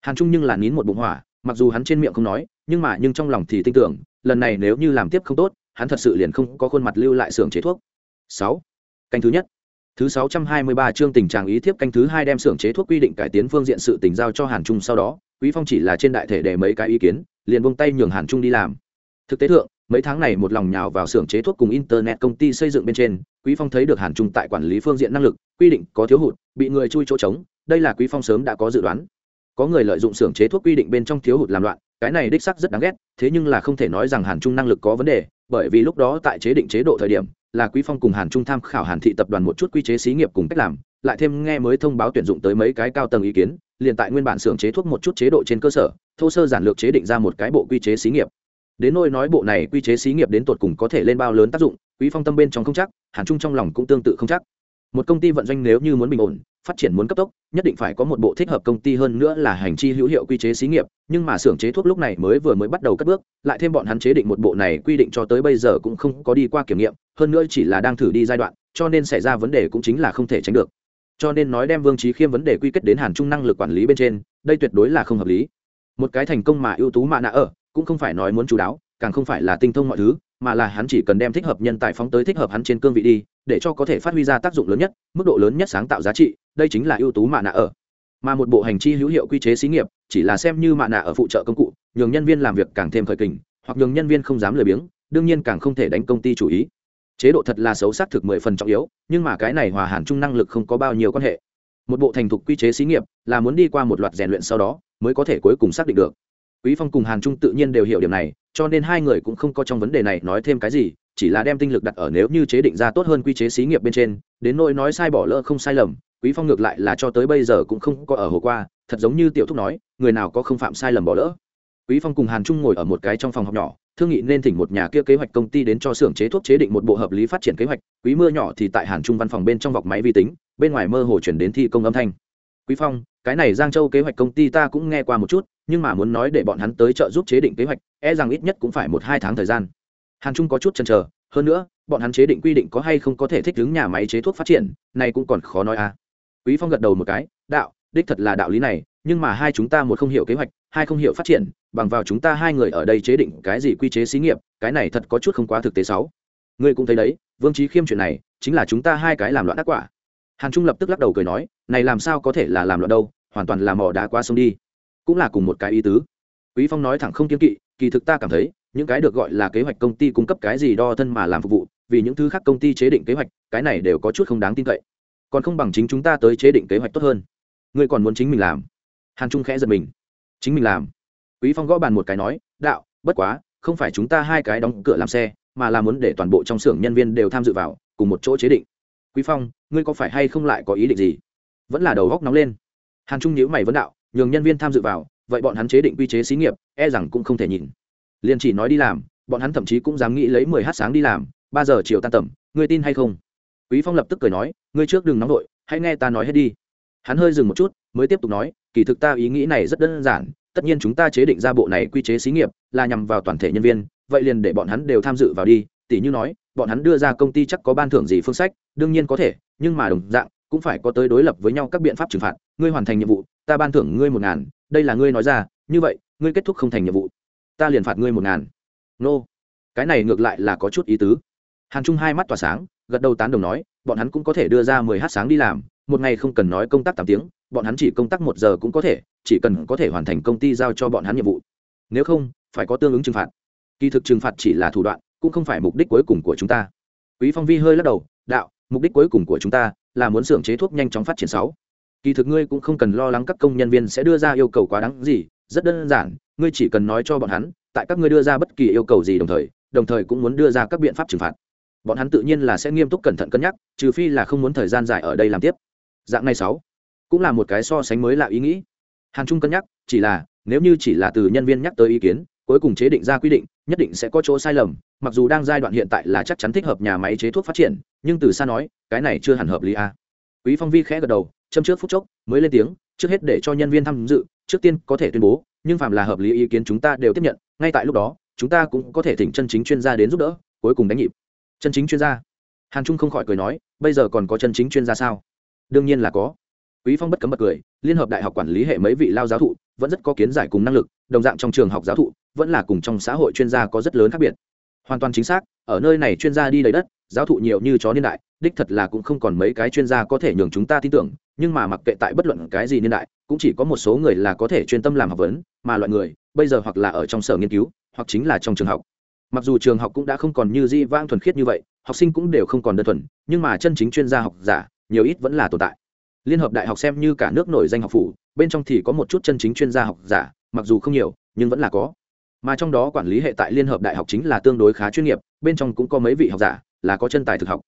Hàn trung nhưng là nín một bụng hỏa mặc dù hắn trên miệng không nói, nhưng mà nhưng trong lòng thì tin tưởng, lần này nếu như làm tiếp không tốt, hắn thật sự liền không có khuôn mặt lưu lại xưởng chế thuốc. Sáu. Canh thứ nhất. Thứ sáu trăm hai mươi ba chương tình trạng ý thiếp canh thứ hai đem xưởng chế thuốc quy định cải tiến phương diện sự tình giao cho hàn trung sau đó, quý phong chỉ là trên đại thể để mấy cái ý kiến, liền buông tay nhường hàn trung đi làm. Thực tế thượng, mấy tháng này một lòng nhào vào xưởng chế thuốc cùng internet công ty xây dựng bên trên, quý phong thấy được hàn trung tại quản lý phương diện năng lực, quy định có thiếu hụt, bị người chui chỗ trống, đây là quý phong sớm đã có dự đoán có người lợi dụng xưởng chế thuốc quy định bên trong thiếu hụt làm loạn, cái này đích sắc rất đáng ghét, thế nhưng là không thể nói rằng hàn trung năng lực có vấn đề, bởi vì lúc đó tại chế định chế độ thời điểm, là quý phong cùng hàn trung tham khảo hàn thị tập đoàn một chút quy chế xí nghiệp cùng cách làm, lại thêm nghe mới thông báo tuyển dụng tới mấy cái cao tầng ý kiến, liền tại nguyên bản xưởng chế thuốc một chút chế độ trên cơ sở, thô sơ giản lược chế định ra một cái bộ quy chế xí nghiệp. Đến nôi nói bộ này quy chế xí nghiệp đến tột cùng có thể lên bao lớn tác dụng, quý phong tâm bên trong không chắc, hàn trung trong lòng cũng tương tự không chắc. Một công ty vận doanh nếu như muốn bình ổn phát triển muốn cấp tốc, nhất định phải có một bộ thích hợp công ty hơn nữa là hành chi hữu hiệu quy chế xí nghiệp, nhưng mà xưởng chế thuốc lúc này mới vừa mới bắt đầu cất bước, lại thêm bọn hắn chế định một bộ này quy định cho tới bây giờ cũng không có đi qua kiểm nghiệm, hơn nữa chỉ là đang thử đi giai đoạn, cho nên xảy ra vấn đề cũng chính là không thể tránh được. Cho nên nói đem vương trí khiêm vấn đề quy kết đến hàn trung năng lực quản lý bên trên, đây tuyệt đối là không hợp lý. Một cái thành công mà ưu tú mạ nạ ở, cũng không phải nói muốn chú đáo, càng không phải là tinh thông mọi thứ, mà là hắn chỉ cần đem thích hợp nhân tài phóng tới thích hợp hắn trên cương vị đi để cho có thể phát huy ra tác dụng lớn nhất, mức độ lớn nhất sáng tạo giá trị, đây chính là ưu tú mạ nạ ở. Mà một bộ hành chi hữu hiệu quy chế xí nghiệp, chỉ là xem như mạ nạ ở phụ trợ công cụ, nhường nhân viên làm việc càng thêm khởi kình, hoặc nhường nhân viên không dám lười biếng, đương nhiên càng không thể đánh công ty chủ ý. Chế độ thật là xấu xác thực mười phần trọng yếu, nhưng mà cái này hòa hàn chung năng lực không có bao nhiêu quan hệ. Một bộ thành thục quy chế xí nghiệp, là muốn đi qua một loạt rèn luyện sau đó, mới có thể cuối cùng xác định được. Quý phong cùng hàn trung tự nhiên đều hiểu điểm này cho nên hai người cũng không có trong vấn đề này nói thêm cái gì, chỉ là đem tinh lực đặt ở nếu như chế định ra tốt hơn quy chế xí nghiệp bên trên, đến nỗi nói sai bỏ lỡ không sai lầm, quý phong ngược lại là cho tới bây giờ cũng không có ở hồ qua, thật giống như tiểu thúc nói, người nào có không phạm sai lầm bỏ lỡ. Quý phong cùng hàn trung ngồi ở một cái trong phòng học nhỏ, thương nghị nên thỉnh một nhà kia kế hoạch công ty đến cho xưởng chế thuốc chế định một bộ hợp lý phát triển kế hoạch, quý mưa nhỏ thì tại hàn trung văn phòng bên trong vọc máy vi tính, bên ngoài mơ hồ chuyển đến thi công âm thanh quý phong, cái này giang châu kế hoạch công ty ta cũng nghe qua một chút, nhưng mà muốn nói để bọn hắn tới trợ giúp chế định kế hoạch e rằng ít nhất cũng phải một hai tháng thời gian. Hàn trung có chút chần chờ, hơn nữa, bọn hắn chế định quy định có hay không có thể thích ứng nhà máy chế thuốc phát triển, này cũng còn khó nói à. Quý phong gật đầu một cái, đạo, đích thật là đạo lý này, nhưng mà hai chúng ta một không hiểu kế hoạch, hai không hiểu phát triển, bằng vào chúng ta hai người ở đây chế định cái gì quy chế xí nghiệp, cái này thật có chút không quá thực tế sáu. Ngươi cũng thấy đấy, vương trí khiêm chuyện này, chính là chúng ta hai cái làm loạn ác quả hàn trung lập tức lắc đầu cười nói, này làm sao có thể là làm loạn đâu, hoàn toàn là mỏ đá qua sông đi. Cũng là cùng một cái ý tứ. Quý phong nói thẳng không kiên kỵ, kỳ thực ta cảm thấy, những cái được gọi là kế hoạch công ty cung cấp cái gì đo thân mà làm phục vụ, vì những thứ khác công ty chế định kế hoạch, cái này đều có chút không đáng tin cậy. Còn không bằng chính chúng ta tới chế định kế hoạch tốt hơn. Ngươi còn muốn chính mình làm? Hàn trung khẽ giật mình. Chính mình làm? Quý phong gõ bàn một cái nói, đạo, bất quá, không phải chúng ta hai cái đóng cửa làm xe, mà là muốn để toàn bộ trong xưởng nhân viên đều tham dự vào, cùng một chỗ chế định quý phong, ngươi có phải hay không lại có ý định gì? Vẫn là đầu góc nóng lên. Hàn trung nhíu mày vấn đạo, nhường nhân viên tham dự vào, vậy bọn hắn chế định quy chế xí nghiệp e rằng cũng không thể nhìn. Liền chỉ nói đi làm, bọn hắn thậm chí cũng dám nghĩ lấy mười h sáng đi làm, ba giờ chiều tan tầm, ngươi tin hay không? Quý phong lập tức cười nói, ngươi trước đừng nóng vội, hãy nghe ta nói hết đi. Hắn hơi dừng một chút, mới tiếp tục nói, kỳ thực ta ý nghĩ này rất đơn giản, tất nhiên chúng ta chế định ra bộ này quy chế xí nghiệp là nhằm vào toàn thể nhân viên, vậy liền để bọn hắn đều tham dự vào đi. Tỷ như nói bọn hắn đưa ra công ty chắc có ban thưởng gì phương sách, đương nhiên có thể, nhưng mà đồng dạng, cũng phải có tới đối lập với nhau các biện pháp trừng phạt. Ngươi hoàn thành nhiệm vụ, ta ban thưởng ngươi một ngàn, đây là ngươi nói ra, như vậy, ngươi kết thúc không thành nhiệm vụ, ta liền phạt ngươi một ngàn. Nô. Cái này ngược lại là có chút ý tứ. Hàn trung hai mắt tỏa sáng, gật đầu tán đồng nói, bọn hắn cũng có thể đưa ra mười h sáng đi làm, một ngày không cần nói công tác tám tiếng, bọn hắn chỉ công tác một giờ cũng có thể, chỉ cần có thể hoàn thành công ty giao cho bọn hắn nhiệm vụ. Nếu không, phải có tương ứng trừng phạt. Kỳ thực trừng phạt chỉ là thủ đoạn cũng không phải mục đích cuối cùng của chúng ta. Quý phong vi hơi lắc đầu, đạo, mục đích cuối cùng của chúng ta là muốn xưởng chế thuốc nhanh chóng phát triển sáu. Kỳ thực ngươi cũng không cần lo lắng các công nhân viên sẽ đưa ra yêu cầu quá đáng gì, rất đơn giản, ngươi chỉ cần nói cho bọn hắn, tại các ngươi đưa ra bất kỳ yêu cầu gì đồng thời đồng thời cũng muốn đưa ra các biện pháp trừng phạt. Bọn hắn tự nhiên là sẽ nghiêm túc cẩn thận cân nhắc, trừ phi là không muốn thời gian dài ở đây làm tiếp. Dạng này sáu, cũng là một cái so sánh mới lạ ý nghĩ. Hàn trung cân nhắc, chỉ là, nếu như chỉ là từ nhân viên nhắc tới ý kiến cuối cùng chế định ra quy định, nhất định sẽ có chỗ sai lầm, mặc dù đang giai đoạn hiện tại là chắc chắn thích hợp nhà máy chế thuốc phát triển, nhưng từ xa nói, cái này chưa hẳn hợp lý a à. quý phong vi khẽ gật đầu, châm trước phút chốc, mới lên tiếng, trước hết để cho nhân viên tham dự, trước tiên có thể tuyên bố, nhưng phạm là hợp lý ý kiến chúng ta đều tiếp nhận, ngay tại lúc đó, chúng ta cũng có thể thỉnh chân chính chuyên gia đến giúp đỡ, cuối cùng đánh nhịp. Chân chính chuyên gia. Hàn trung không khỏi cười nói, bây giờ còn có chân chính chuyên gia sao? Đương nhiên là có. Quý phong bất cấm bật cười, liên hợp đại học quản lý hệ mấy vị lao giáo thụ vẫn rất có kiến giải cùng năng lực, đồng dạng trong trường học giáo thụ, vẫn là cùng trong xã hội chuyên gia có rất lớn khác biệt. Hoàn toàn chính xác, ở nơi này chuyên gia đi đầy đất, giáo thụ nhiều như chó niên đại, đích thật là cũng không còn mấy cái chuyên gia có thể nhường chúng ta tin tưởng, nhưng mà mặc kệ tại bất luận cái gì niên đại, cũng chỉ có một số người là có thể chuyên tâm làm học vấn, mà loại người, bây giờ hoặc là ở trong sở nghiên cứu, hoặc chính là trong trường học. Mặc dù trường học cũng đã không còn như di vang thuần khiết như vậy, học sinh cũng đều không còn đơn thuần, nhưng mà chân chính chuyên gia học giả, nhiều ít vẫn là tồn tại. Liên hợp đại học xem như cả nước nổi danh học phủ bên trong thì có một chút chân chính chuyên gia học giả, mặc dù không nhiều, nhưng vẫn là có. Mà trong đó quản lý hệ tại liên hợp đại học chính là tương đối khá chuyên nghiệp, bên trong cũng có mấy vị học giả, là có chân tài thực học.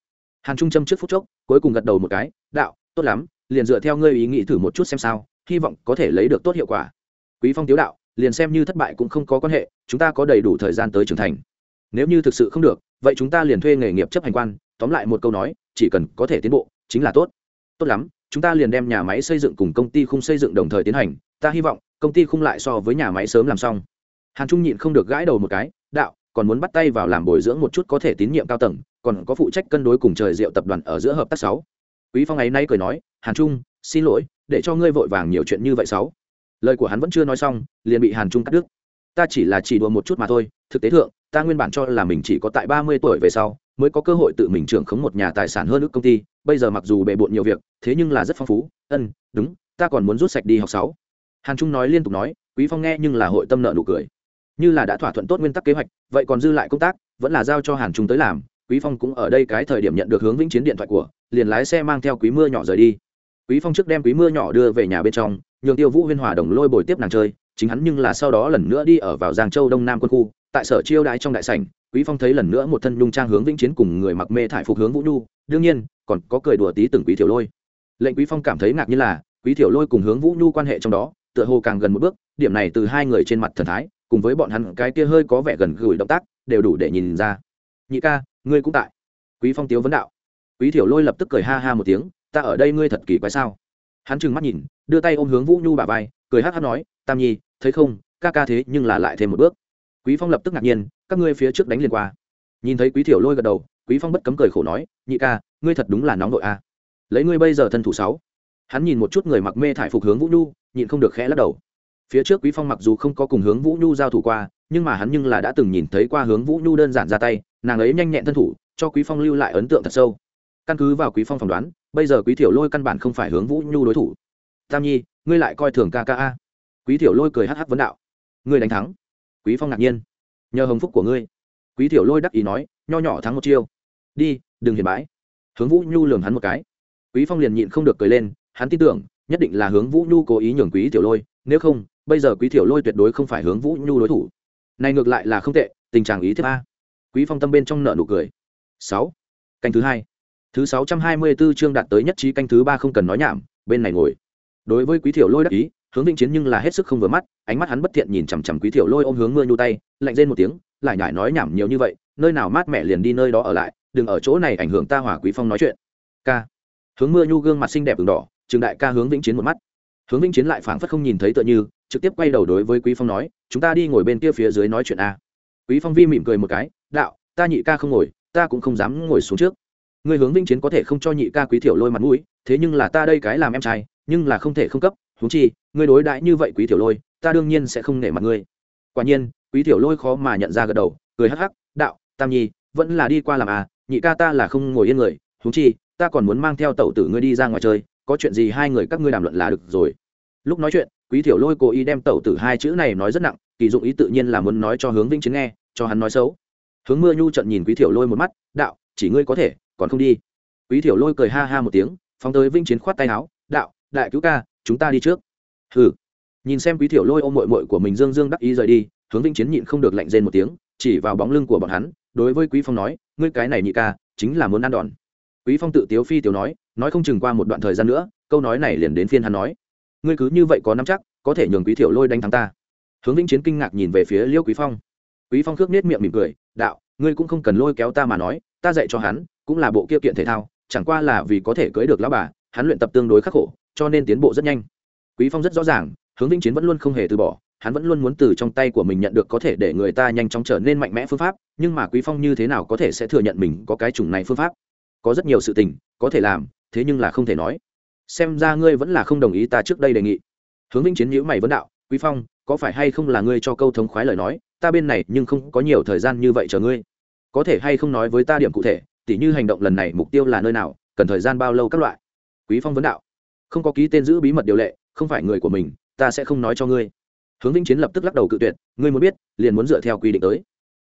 Hàn trung châm trước phút chốc, cuối cùng gật đầu một cái, đạo, tốt lắm, liền dựa theo ngươi ý nghĩ thử một chút xem sao, hy vọng có thể lấy được tốt hiệu quả. Quý phong tiếu đạo, liền xem như thất bại cũng không có quan hệ, chúng ta có đầy đủ thời gian tới trưởng thành. Nếu như thực sự không được, vậy chúng ta liền thuê nghề nghiệp chấp hành quan. Tóm lại một câu nói, chỉ cần có thể tiến bộ, chính là tốt. Tốt lắm chúng ta liền đem nhà máy xây dựng cùng công ty khung xây dựng đồng thời tiến hành, ta hy vọng, công ty khung lại so với nhà máy sớm làm xong. Hàn trung nhịn không được gãi đầu một cái, đạo, còn muốn bắt tay vào làm bồi dưỡng một chút có thể tín nhiệm cao tầng, còn có phụ trách cân đối cùng trời rượu tập đoàn ở giữa hợp tác sáu. Quý phong ấy nay cười nói, hàn trung, xin lỗi, để cho ngươi vội vàng nhiều chuyện như vậy sáu. Lời của hắn vẫn chưa nói xong, liền bị hàn trung cắt đứt. Ta chỉ là chỉ đùa một chút mà thôi, thực tế thượng, ta nguyên bản cho là mình chỉ có tại ba mươi tuổi về sau, mới có cơ hội tự mình trưởng khống một nhà tài sản hơn ước công ty bây giờ mặc dù bề bộn nhiều việc, thế nhưng là rất phong phú. Ân, đúng, ta còn muốn rút sạch đi học sáu. Hàn trung nói liên tục nói, quý phong nghe nhưng là hội tâm nợ nụ cười. Như là đã thỏa thuận tốt nguyên tắc kế hoạch, vậy còn dư lại công tác, vẫn là giao cho hàn trung tới làm. Quý phong cũng ở đây cái thời điểm nhận được hướng vĩnh chiến điện thoại của, liền lái xe mang theo quý mưa nhỏ rời đi. Quý phong trước đem quý mưa nhỏ đưa về nhà bên trong, nhường tiêu vũ huyên hòa đồng lôi bồi tiếp nàng chơi, chính hắn nhưng là sau đó lần nữa đi ở vào giang châu đông nam quân khu, tại sở chiêu đái trong đại sảnh, quý phong thấy lần nữa một thân nhung trang hướng vĩnh chiến cùng người mặc mê thải phục hướng vũ nhu. Đương nhiên còn có cười đùa tí từng quý tiểu lôi. Lệnh quý phong cảm thấy ngạc nhiên là, quý tiểu lôi cùng hướng vũ nhu quan hệ trong đó, tựa hồ càng gần một bước, điểm này từ hai người trên mặt thần thái, cùng với bọn hắn cái kia hơi có vẻ gần gũi động tác, đều đủ để nhìn ra. Nhị ca, ngươi cũng tại. Quý phong tiếu vấn đạo. Quý tiểu lôi lập tức cười ha ha một tiếng, ta ở đây ngươi thật kỳ quái sao? Hắn trừng mắt nhìn, đưa tay ôm hướng vũ nhu bà vai, cười hát hát nói, tam nhi, thấy không, ca ca thế nhưng là lại thêm một bước. Quý phong lập tức ngạc nhiên, các ngươi phía trước đánh liền qua. Nhìn thấy quý thiểu lôi gật đầu, quý phong bất cấm cười khổ nói, nhị ca ngươi thật đúng là nóng nội a à. lấy ngươi bây giờ thân thủ sáu. Hắn nhìn một chút người mặc mê thải phục hướng vũ nhu, nhịn không được khẽ lắc đầu. Phía trước quý phong mặc dù không có cùng hướng vũ nhu giao thủ qua, nhưng mà hắn nhưng là đã từng nhìn thấy qua hướng vũ nhu đơn giản ra tay, nàng ấy nhanh nhẹn thân thủ, cho quý phong lưu lại ấn tượng thật sâu. Căn cứ vào quý phong phỏng đoán, bây giờ quý thiểu lôi căn bản không phải hướng vũ nhu đối thủ. Tam nhi, ngươi lại coi thường ca ca a. Quý thiểu lôi cười hắc hắc vấn đạo. Ngươi đánh thắng. Quý phong ngạc nhiên. Nhờ hồng phúc của ngươi. Quý thiểu lôi đắc ý nói, nho nhỏ thắng một chiêu. Đi, đừng hiền bãi hướng vũ nhu lường hắn một cái. Quý phong liền nhịn không được cười lên, hắn tin tưởng, nhất định là hướng vũ nhu cố ý nhường quý tiểu lôi, nếu không, bây giờ quý tiểu lôi tuyệt đối không phải hướng vũ nhu đối thủ. Này ngược lại là không tệ, tình trạng ý thứ ba quý phong tâm bên trong nợ nụ cười. Sáu. Canh thứ hai. Thứ sáu trăm hai mươi 624 chương đạt tới nhất trí canh thứ ba không cần nói nhảm, bên này ngồi. Đối với quý tiểu lôi đắc ý, hướng vĩnh chiến nhưng là hết sức không vừa mắt, ánh mắt hắn bất thiện nhìn chằm chằm quý tiểu lôi ôm hướng mưa nhu tay, lạnh rên một tiếng, lại nhải nói nhảm nhiều như vậy, nơi nào mát mẹ liền đi nơi đó ở lại đừng ở chỗ này ảnh hưởng ta hỏa quý phong nói chuyện. Ca. Hướng mưa nhu gương mặt xinh đẹp đường đỏ, trường đại ca hướng vĩnh chiến một mắt. Hướng vĩnh chiến lại phảng phất không nhìn thấy tựa như, trực tiếp quay đầu đối với quý phong nói, chúng ta đi ngồi bên kia phía dưới nói chuyện a. Quý phong vi mỉm cười một cái, đạo, ta nhị ca không ngồi, ta cũng không dám ngồi xuống trước. Người hướng vĩnh chiến có thể không cho nhị ca quý tiểu lôi mặt mũi, thế nhưng là ta đây cái làm em trai, nhưng là không thể không cấp, huống chi ngươi đối đãi như vậy quý tiểu lôi, ta đương nhiên sẽ không nể mặt ngươi. Quả nhiên, quý tiểu lôi khó mà nhận ra gật đầu, cười hắc hắc, đạo, tam nhi, vẫn là đi qua làm à nhị ca ta là không ngồi yên người húng chi, ta còn muốn mang theo tẩu tử ngươi đi ra ngoài chơi, có chuyện gì hai người các ngươi đàm luận là được rồi. Lúc nói chuyện, quý tiểu lôi cố ý đem tẩu tử hai chữ này nói rất nặng, kỳ dụng ý tự nhiên là muốn nói cho hướng vĩnh chiến nghe, cho hắn nói xấu. Hướng mưa nhu trận nhìn quý tiểu lôi một mắt, đạo, chỉ ngươi có thể, còn không đi. Quý tiểu lôi cười ha ha một tiếng, phóng tới vĩnh chiến khoát tay áo, đạo, đại cứu ca, chúng ta đi trước. Hừ. Nhìn xem quý thiểu lôi ôm mội mội của mình dương dương đắc ý rời đi, hướng vĩnh chiến nhịn không được lạnh rên một tiếng, chỉ vào bóng lưng của bọn hắn đối với quý phong nói, ngươi cái này nhị ca, chính là muốn ăn đòn. Quý phong tự tiếu phi tiểu nói nói không chừng qua một đoạn thời gian nữa, câu nói này liền đến phiên hắn nói. Ngươi cứ như vậy có nắm chắc, có thể nhường quý thiểu lôi đánh thắng ta. Hướng vĩnh chiến kinh ngạc nhìn về phía liêu quý phong. Quý phong khước nết miệng mỉm cười, đạo, ngươi cũng không cần lôi kéo ta mà nói, ta dạy cho hắn, cũng là bộ kia kiện thể thao, chẳng qua là vì có thể cưới được lão bà, hắn luyện tập tương đối khắc khổ, cho nên tiến bộ rất nhanh. Quý phong rất rõ ràng, hướng vĩnh chiến vẫn luôn không hề từ bỏ hắn vẫn luôn muốn từ trong tay của mình nhận được có thể để người ta nhanh chóng trở nên mạnh mẽ phương pháp, nhưng mà quý phong như thế nào có thể sẽ thừa nhận mình có cái chủng này phương pháp? Có rất nhiều sự tình, có thể làm, thế nhưng là không thể nói. Xem ra ngươi vẫn là không đồng ý ta trước đây đề nghị. Hướng vĩnh chiến nhữ mày vấn đạo, quý phong, có phải hay không là ngươi cho câu thống khoái lời nói? Ta bên này nhưng không có nhiều thời gian như vậy chờ ngươi. Có thể hay không nói với ta điểm cụ thể, tỉ như hành động lần này mục tiêu là nơi nào, cần thời gian bao lâu các loại? Quý phong vấn đạo, không có ký tên giữ bí mật điều lệ, không phải người của mình, ta sẽ không nói cho ngươi hướng vĩnh chiến lập tức lắc đầu cự tuyệt, ngươi muốn biết, liền muốn dựa theo quy định tới.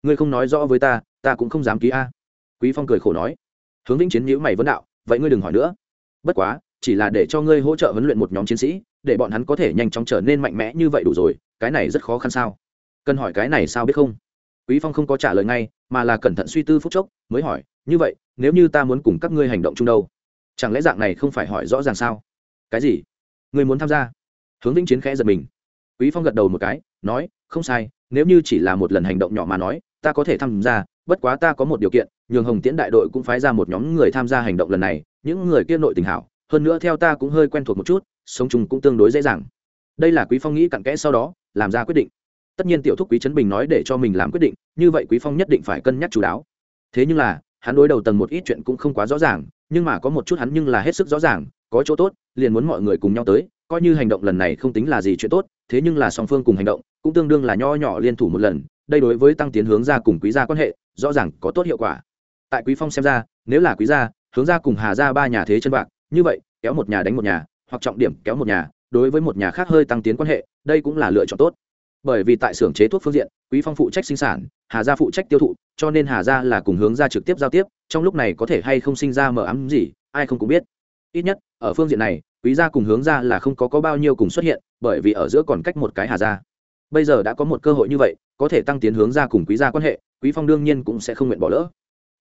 Ngươi không nói rõ với ta ta cũng không dám ký a. Quý phong cười khổ nói. Hướng vĩnh chiến nhíu mày vấn đạo, vậy ngươi đừng hỏi nữa. Bất quá, chỉ là để cho ngươi hỗ trợ huấn luyện một nhóm chiến sĩ, để bọn hắn có thể nhanh chóng trở nên mạnh mẽ như vậy đủ rồi, cái này rất khó khăn sao? Cần hỏi cái này sao biết không? Quý phong không có trả lời ngay, mà là cẩn thận suy tư phút chốc, mới hỏi, như vậy, nếu như ta muốn cùng các ngươi hành động chung đâu? Chẳng lẽ dạng này không phải hỏi rõ ràng sao? Cái gì? Ngươi muốn tham gia? Hướng vĩnh chiến khẽ giật mình quý phong gật đầu một cái, nói, không sai, nếu như chỉ là một lần hành động nhỏ mà nói, ta có thể tham gia, bất quá ta có một điều kiện, nhường hồng tiễn đại đội cũng phái ra một nhóm người tham gia hành động lần này, những người kia nội tình hảo, hơn nữa theo ta cũng hơi quen thuộc một chút, sống chung cũng tương đối dễ dàng. Đây là quý phong nghĩ cặn kẽ sau đó, làm ra quyết định. Tất nhiên tiểu thúc quý trấn bình nói để cho mình làm quyết định, như vậy quý phong nhất định phải cân nhắc chú đáo. Thế nhưng là, hắn đối đầu tầng một ít chuyện cũng không quá rõ ràng, nhưng mà có một chút hắn nhưng là hết sức rõ ràng, có chỗ tốt, liền muốn mọi người cùng nhau tới coi như hành động lần này không tính là gì chuyện tốt, thế nhưng là song phương cùng hành động cũng tương đương là nho nhỏ liên thủ một lần, đây đối với tăng tiến hướng ra cùng quý gia quan hệ, rõ ràng có tốt hiệu quả. Tại quý phong xem ra, nếu là quý gia, hướng ra cùng hà ra ba nhà thế chân bạc như vậy, kéo một nhà đánh một nhà, hoặc trọng điểm kéo một nhà, đối với một nhà khác hơi tăng tiến quan hệ, đây cũng là lựa chọn tốt. Bởi vì tại xưởng chế thuốc phương diện, quý phong phụ trách sinh sản, hà gia phụ trách tiêu thụ, cho nên hà gia là cùng hướng ra trực tiếp giao tiếp, trong lúc này có thể hay không sinh ra mở ấm gì, ai không cũng biết. Ít nhất, ở phương diện này quý gia cùng hướng ra là không có có bao nhiêu cùng xuất hiện, bởi vì ở giữa còn cách một cái hà gia. Bây giờ đã có một cơ hội như vậy, có thể tăng tiến hướng ra cùng quý gia quan hệ, quý phong đương nhiên cũng sẽ không nguyện bỏ lỡ.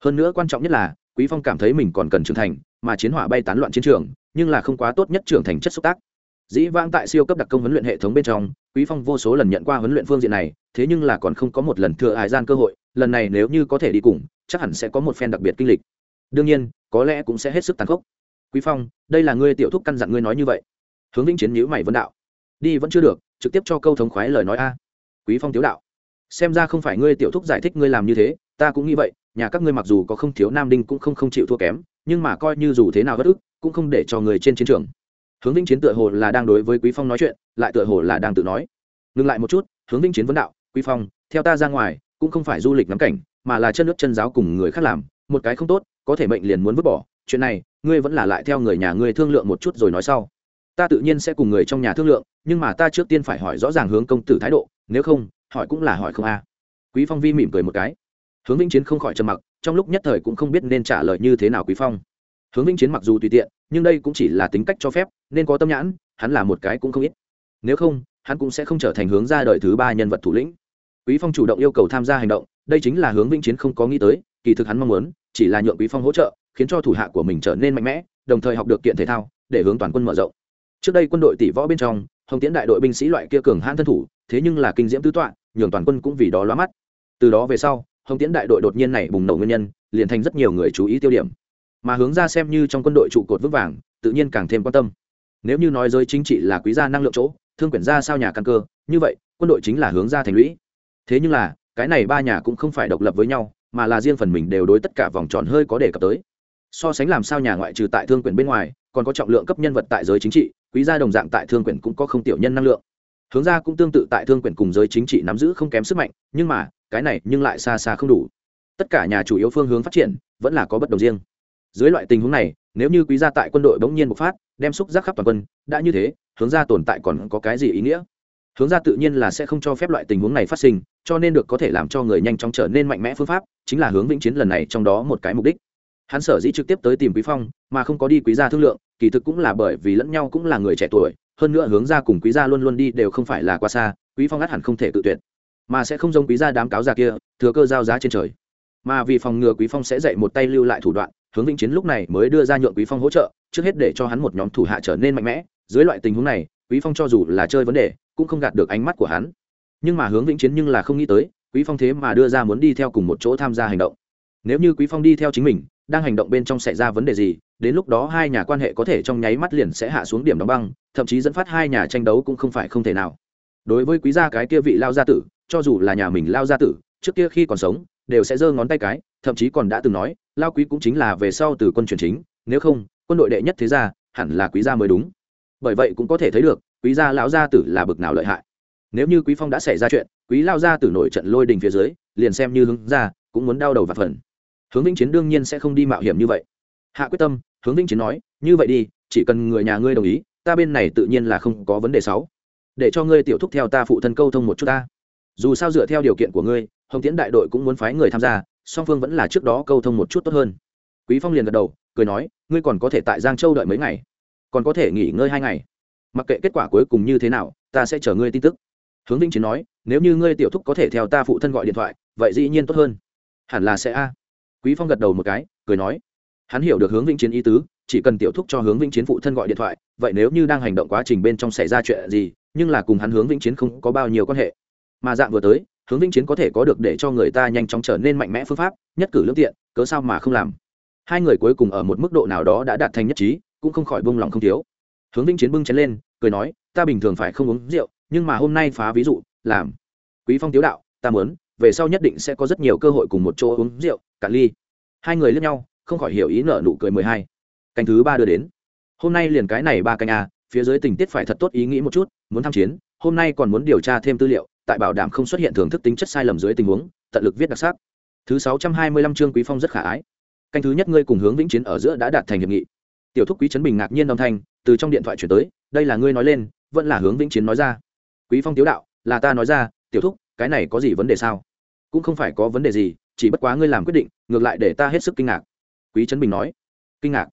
Hơn nữa quan trọng nhất là, quý phong cảm thấy mình còn cần trưởng thành, mà chiến hỏa bay tán loạn chiến trường, nhưng là không quá tốt nhất trưởng thành chất xúc tác. Dĩ vãng tại siêu cấp đặc công huấn luyện hệ thống bên trong, quý phong vô số lần nhận qua huấn luyện phương diện này, thế nhưng là còn không có một lần thừa hài gian cơ hội, lần này nếu như có thể đi cùng, chắc hẳn sẽ có một phen đặc biệt kinh lịch. Đương nhiên, có lẽ cũng sẽ hết sức tàn khốc quý phong, đây là ngươi tiểu thúc căn dặn ngươi nói như vậy. Hướng vĩnh chiến nhíu mày vấn đạo. Đi vẫn chưa được, trực tiếp cho câu thống khoái lời nói a. Quý phong thiếu đạo, xem ra không phải ngươi tiểu thúc giải thích ngươi làm như thế, ta cũng nghĩ vậy, nhà các ngươi mặc dù có không thiếu nam đinh cũng không không chịu thua kém, nhưng mà coi như dù thế nào bất ức, cũng không để cho người trên chiến trường. Hướng vĩnh chiến tựa hồ là đang đối với quý phong nói chuyện, lại tựa hồ là đang tự nói. Ngừng lại một chút, hướng vĩnh chiến vấn đạo, quý phong, theo ta ra ngoài, cũng không phải du lịch ngắm cảnh, mà là chân nước chân giáo cùng người khác làm, một cái không tốt, có thể mệnh liền muốn vứt bỏ chuyện này, ngươi vẫn là lại theo người nhà ngươi thương lượng một chút rồi nói sau. Ta tự nhiên sẽ cùng người trong nhà thương lượng, nhưng mà ta trước tiên phải hỏi rõ ràng hướng công tử thái độ, nếu không, hỏi cũng là hỏi không a. Quý phong vi mỉm cười một cái. Hướng vĩnh chiến không khỏi trầm mặc, trong lúc nhất thời cũng không biết nên trả lời như thế nào quý phong. Hướng vĩnh chiến mặc dù tùy tiện, nhưng đây cũng chỉ là tính cách cho phép, nên có tâm nhãn, hắn là một cái cũng không ít. Nếu không, hắn cũng sẽ không trở thành hướng ra đời thứ ba nhân vật thủ lĩnh. Quý phong chủ động yêu cầu tham gia hành động, đây chính là hướng vĩnh chiến không có nghĩ tới, kỳ thực hắn mong muốn, chỉ là nhượng quý phong hỗ trợ khiến cho thủ hạ của mình trở nên mạnh mẽ, đồng thời học được kiện thể thao, để hướng toàn quân mở rộng. Trước đây quân đội tỷ võ bên trong, hồng tiễn đại đội binh sĩ loại kia cường hãn thân thủ, thế nhưng là kinh diễm tứ tọa, nhường toàn quân cũng vì đó lóa mắt. Từ đó về sau, hồng tiễn đại đội đột nhiên này bùng nổ nguyên nhân, liền thành rất nhiều người chú ý tiêu điểm. Mà hướng ra xem như trong quân đội trụ cột vững vàng, tự nhiên càng thêm quan tâm. Nếu như nói giới chính trị là quý gia năng lượng chỗ, thương quyển ra sao nhà căn cơ, như vậy, quân đội chính là hướng ra thành lũy. Thế nhưng là, cái này ba nhà cũng không phải độc lập với nhau, mà là riêng phần mình đều đối tất cả vòng tròn hơi có đề cập tới so sánh làm sao nhà ngoại trừ tại thương Quyền bên ngoài, còn có trọng lượng cấp nhân vật tại giới chính trị, quý gia đồng dạng tại thương Quyền cũng có không tiểu nhân năng lượng. Hướng ra cũng tương tự tại thương Quyền cùng giới chính trị nắm giữ không kém sức mạnh, nhưng mà, cái này nhưng lại xa xa không đủ. Tất cả nhà chủ yếu phương hướng phát triển, vẫn là có bất đồng riêng. Dưới loại tình huống này, nếu như quý gia tại quân đội bỗng nhiên bộc phát, đem xúc giác khắp toàn quân, đã như thế, hướng ra tồn tại còn có cái gì ý nghĩa? Hướng ra tự nhiên là sẽ không cho phép loại tình huống này phát sinh, cho nên được có thể làm cho người nhanh chóng trở nên mạnh mẽ phương pháp, chính là hướng vĩnh chiến lần này trong đó một cái mục đích hắn sở dĩ trực tiếp tới tìm quý phong, mà không có đi quý gia thương lượng, kỳ thực cũng là bởi vì lẫn nhau cũng là người trẻ tuổi, hơn nữa hướng ra cùng quý gia luôn luôn đi đều không phải là quá xa, quý phong ắt hẳn không thể tự tuyệt. Mà sẽ không giống quý gia đám cáo già kia, thừa cơ giao giá trên trời. Mà vì phòng ngừa quý phong sẽ dạy một tay lưu lại thủ đoạn, hướng vĩnh chiến lúc này mới đưa ra nhượng quý phong hỗ trợ, trước hết để cho hắn một nhóm thủ hạ trở nên mạnh mẽ. Dưới loại tình huống này, quý phong cho dù là chơi vấn đề, cũng không gạt được ánh mắt của hắn. Nhưng mà hướng vĩnh chiến nhưng là không nghĩ tới, quý phong thế mà đưa ra muốn đi theo cùng một chỗ tham gia hành động. Nếu như quý phong đi theo chính mình đang hành động bên trong xảy ra vấn đề gì, đến lúc đó hai nhà quan hệ có thể trong nháy mắt liền sẽ hạ xuống điểm đóng băng, thậm chí dẫn phát hai nhà tranh đấu cũng không phải không thể nào. Đối với quý gia cái kia vị lao gia tử, cho dù là nhà mình lao gia tử, trước kia khi còn sống, đều sẽ giơ ngón tay cái, thậm chí còn đã từng nói, lao quý cũng chính là về sau từ quân truyền chính, nếu không, quân đội đệ nhất thế gia, hẳn là quý gia mới đúng. Bởi vậy cũng có thể thấy được, quý gia lão gia tử là bực nào lợi hại. Nếu như quý phong đã xảy ra chuyện, quý lao gia tử nổi trận lôi đình phía dưới, liền xem như hướng ra, cũng muốn đau đầu và phần hướng vĩnh chiến đương nhiên sẽ không đi mạo hiểm như vậy. Hạ quyết tâm, hướng vĩnh chiến nói, như vậy đi, chỉ cần người nhà ngươi đồng ý, ta bên này tự nhiên là không có vấn đề xấu. Để cho ngươi tiểu thúc theo ta phụ thân câu thông một chút ta. Dù sao dựa theo điều kiện của ngươi, hồng tiễn đại đội cũng muốn phái người tham gia, song phương vẫn là trước đó câu thông một chút tốt hơn. Quý phong liền gật đầu, cười nói, ngươi còn có thể tại giang châu đợi mấy ngày? Còn có thể nghỉ ngơi hai ngày? Mặc kệ kết quả cuối cùng như thế nào, ta sẽ chờ ngươi tin tức. Hướng vĩnh chiến nói, nếu như ngươi tiểu thúc có thể theo ta phụ thân gọi điện thoại, vậy dĩ nhiên tốt hơn. Hẳn là sẽ a quý phong gật đầu một cái, cười nói, hắn hiểu được hướng vĩnh chiến ý tứ, chỉ cần tiểu thúc cho hướng vĩnh chiến phụ thân gọi điện thoại, vậy nếu như đang hành động quá trình bên trong xảy ra chuyện gì, nhưng là cùng hắn hướng vĩnh chiến không có bao nhiêu quan hệ. Mà dạng vừa tới, hướng vĩnh chiến có thể có được để cho người ta nhanh chóng trở nên mạnh mẽ phương pháp, nhất cử lương tiện, cớ sao mà không làm? Hai người cuối cùng ở một mức độ nào đó đã đạt thành nhất trí, cũng không khỏi bông lòng không thiếu. Hướng vĩnh chiến bưng chén lên, cười nói, ta bình thường phải không uống rượu, nhưng mà hôm nay phá ví dụ, làm. Quý phong tiếu đạo, ta muốn về sau nhất định sẽ có rất nhiều cơ hội cùng một chỗ uống rượu, cả ly. Hai người lướt nhau, không khỏi hiểu ý nợ nụ cười mười hai. Canh thứ ba đưa đến. Hôm nay liền cái này ba canh a, phía dưới tình tiết phải thật tốt ý nghĩ một chút, muốn tham chiến, hôm nay còn muốn điều tra thêm tư liệu, tại bảo đảm không xuất hiện thưởng thức tính chất sai lầm dưới tình huống, tận lực viết đặc sắc. Thứ sáu trăm hai mươi lăm chương quý phong rất khả ái. Canh thứ nhất ngươi cùng hướng vĩnh chiến ở giữa đã đạt thành hiệp nghị. Tiểu thúc quý trấn bình ngạc nhiên đồng thanh, từ trong điện thoại chuyển tới, đây là ngươi nói lên, vẫn là hướng vĩnh chiến nói ra. Quý phong tiếu đạo, là ta nói ra, tiểu thúc, cái này có gì vấn đề sao? Cũng không phải có vấn đề gì, chỉ bất quá ngươi làm quyết định, ngược lại để ta hết sức kinh ngạc. Quý trấn bình nói. Kinh ngạc?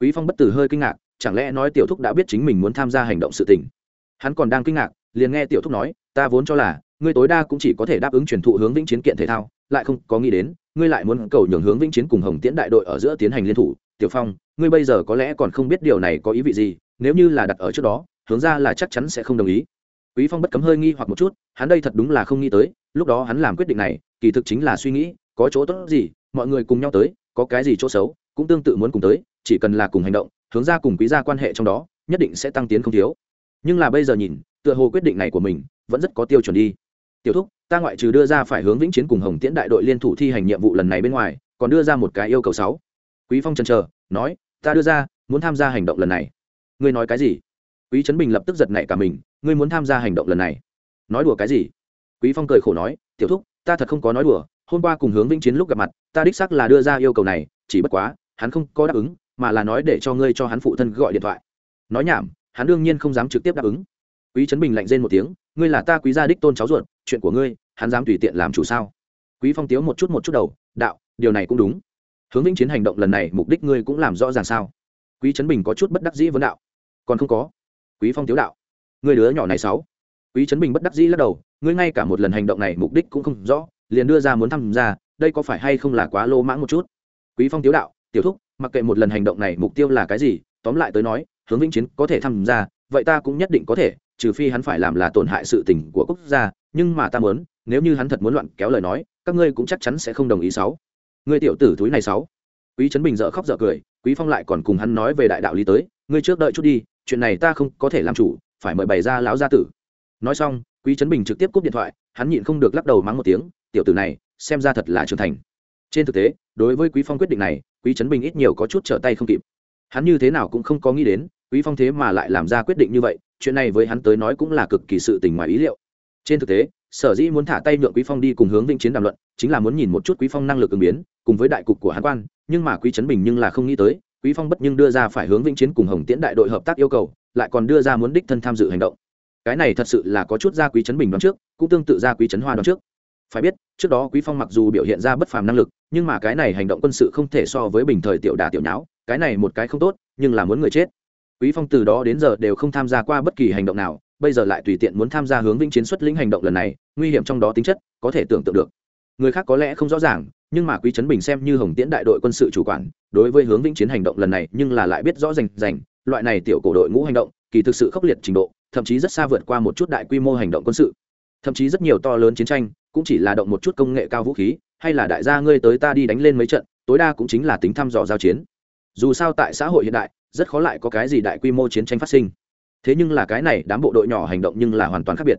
Quý phong bất tử hơi kinh ngạc, chẳng lẽ nói tiểu thúc đã biết chính mình muốn tham gia hành động sự tình? Hắn còn đang kinh ngạc, liền nghe tiểu thúc nói, ta vốn cho là, ngươi tối đa cũng chỉ có thể đáp ứng truyền thụ hướng vĩnh chiến kiện thể thao, lại không có nghĩ đến, ngươi lại muốn cầu nhường hướng vĩnh chiến cùng hồng tiễn đại đội ở giữa tiến hành liên thủ. Tiểu phong, ngươi bây giờ có lẽ còn không biết điều này có ý vị gì, nếu như là đặt ở trước đó, hướng ra là chắc chắn sẽ không đồng ý. Quý phong bất cấm hơi nghi hoặc một chút, hắn đây thật đúng là không nghĩ tới lúc đó hắn làm quyết định này, kỳ thực chính là suy nghĩ, có chỗ tốt gì, mọi người cùng nhau tới, có cái gì chỗ xấu, cũng tương tự muốn cùng tới, chỉ cần là cùng hành động, hướng ra cùng quý gia quan hệ trong đó, nhất định sẽ tăng tiến không thiếu. Nhưng là bây giờ nhìn, tựa hồ quyết định này của mình, vẫn rất có tiêu chuẩn đi. Tiểu thúc, ta ngoại trừ đưa ra phải hướng vĩnh chiến cùng hồng tiễn đại đội liên thủ thi hành nhiệm vụ lần này bên ngoài, còn đưa ra một cái yêu cầu sáu. Quý phong chần chờ, nói, ta đưa ra, muốn tham gia hành động lần này. Ngươi nói cái gì? Quý trấn bình lập tức giật nảy cả mình, ngươi muốn tham gia hành động lần này? Nói đùa cái gì? Quý phong cười khổ nói, tiểu thúc, ta thật không có nói đùa, hôm qua cùng hướng vĩnh chiến lúc gặp mặt, ta đích xác là đưa ra yêu cầu này, chỉ bất quá, hắn không có đáp ứng, mà là nói để cho ngươi cho hắn phụ thân gọi điện thoại. Nói nhảm, hắn đương nhiên không dám trực tiếp đáp ứng. Quý trấn bình lạnh rên một tiếng, ngươi là ta quý gia đích tôn cháu ruột, chuyện của ngươi, hắn dám tùy tiện làm chủ sao? Quý phong tiếu một chút một chút đầu, đạo, điều này cũng đúng. Hướng vĩnh chiến hành động lần này mục đích ngươi cũng làm rõ ràng sao? Quý trấn bình có chút bất đắc dĩ vấn đạo. Còn không có. Quý phong tiếu đạo người đứa nhỏ này sáu quý trấn bình bất đắc dĩ lắc đầu, ngươi ngay cả một lần hành động này mục đích cũng không rõ, liền đưa ra muốn tham gia, đây có phải hay không là quá lô mãng một chút? Quý phong tiếu đạo, tiểu thúc, mặc kệ một lần hành động này mục tiêu là cái gì, tóm lại tới nói, hướng vĩnh chiến có thể tham gia, vậy ta cũng nhất định có thể, trừ phi hắn phải làm là tổn hại sự tình của quốc gia, nhưng mà ta muốn, nếu như hắn thật muốn loạn kéo lời nói, các ngươi cũng chắc chắn sẽ không đồng ý sáu. Ngươi tiểu tử túi này sáu. Quý trấn bình dở khóc dở cười, quý phong lại còn cùng hắn nói về đại đạo lý tới, ngươi trước đợi chút đi, chuyện này ta không có thể làm chủ, phải mời bày ra lão gia tử nói xong, quý trấn bình trực tiếp cúp điện thoại, hắn nhịn không được lắc đầu mắng một tiếng, tiểu tử này, xem ra thật là trưởng thành. Trên thực tế, đối với quý phong quyết định này, quý trấn bình ít nhiều có chút trở tay không kịp. Hắn như thế nào cũng không có nghĩ đến, quý phong thế mà lại làm ra quyết định như vậy, chuyện này với hắn tới nói cũng là cực kỳ sự tình ngoài ý liệu. Trên thực tế, sở dĩ muốn thả tay nhượng quý phong đi cùng hướng vĩnh chiến đàm luận, chính là muốn nhìn một chút quý phong năng lực ứng biến, cùng với đại cục của hắn quan, nhưng mà quý trấn bình nhưng là không nghĩ tới, quý phong bất nhưng đưa ra phải hướng vĩnh chiến cùng hồng tiễn đại đội hợp tác yêu cầu, lại còn đưa ra muốn đích thân tham dự hành động cái này thật sự là có chút ra quý chấn bình đoán trước, cũng tương tự ra quý chấn hoa đoán trước. Phải biết, trước đó quý phong mặc dù biểu hiện ra bất phàm năng lực, nhưng mà cái này hành động quân sự không thể so với bình thời tiểu đà tiểu nháo, cái này một cái không tốt, nhưng là muốn người chết. Quý phong từ đó đến giờ đều không tham gia qua bất kỳ hành động nào, bây giờ lại tùy tiện muốn tham gia hướng vĩnh chiến xuất lĩnh hành động lần này, nguy hiểm trong đó tính chất, có thể tưởng tượng được. Người khác có lẽ không rõ ràng, nhưng mà quý trấn bình xem như hồng tiễn đại đội quân sự chủ quản, đối với hướng vĩnh chiến hành động lần này nhưng là lại biết rõ rành rành, loại này tiểu cổ đội ngũ hành động, kỳ thực sự khốc liệt trình độ thậm chí rất xa vượt qua một chút đại quy mô hành động quân sự. Thậm chí rất nhiều to lớn chiến tranh cũng chỉ là động một chút công nghệ cao vũ khí, hay là đại gia ngươi tới ta đi đánh lên mấy trận, tối đa cũng chính là tính thăm dò giao chiến. Dù sao tại xã hội hiện đại, rất khó lại có cái gì đại quy mô chiến tranh phát sinh. Thế nhưng là cái này đám bộ đội nhỏ hành động nhưng là hoàn toàn khác biệt.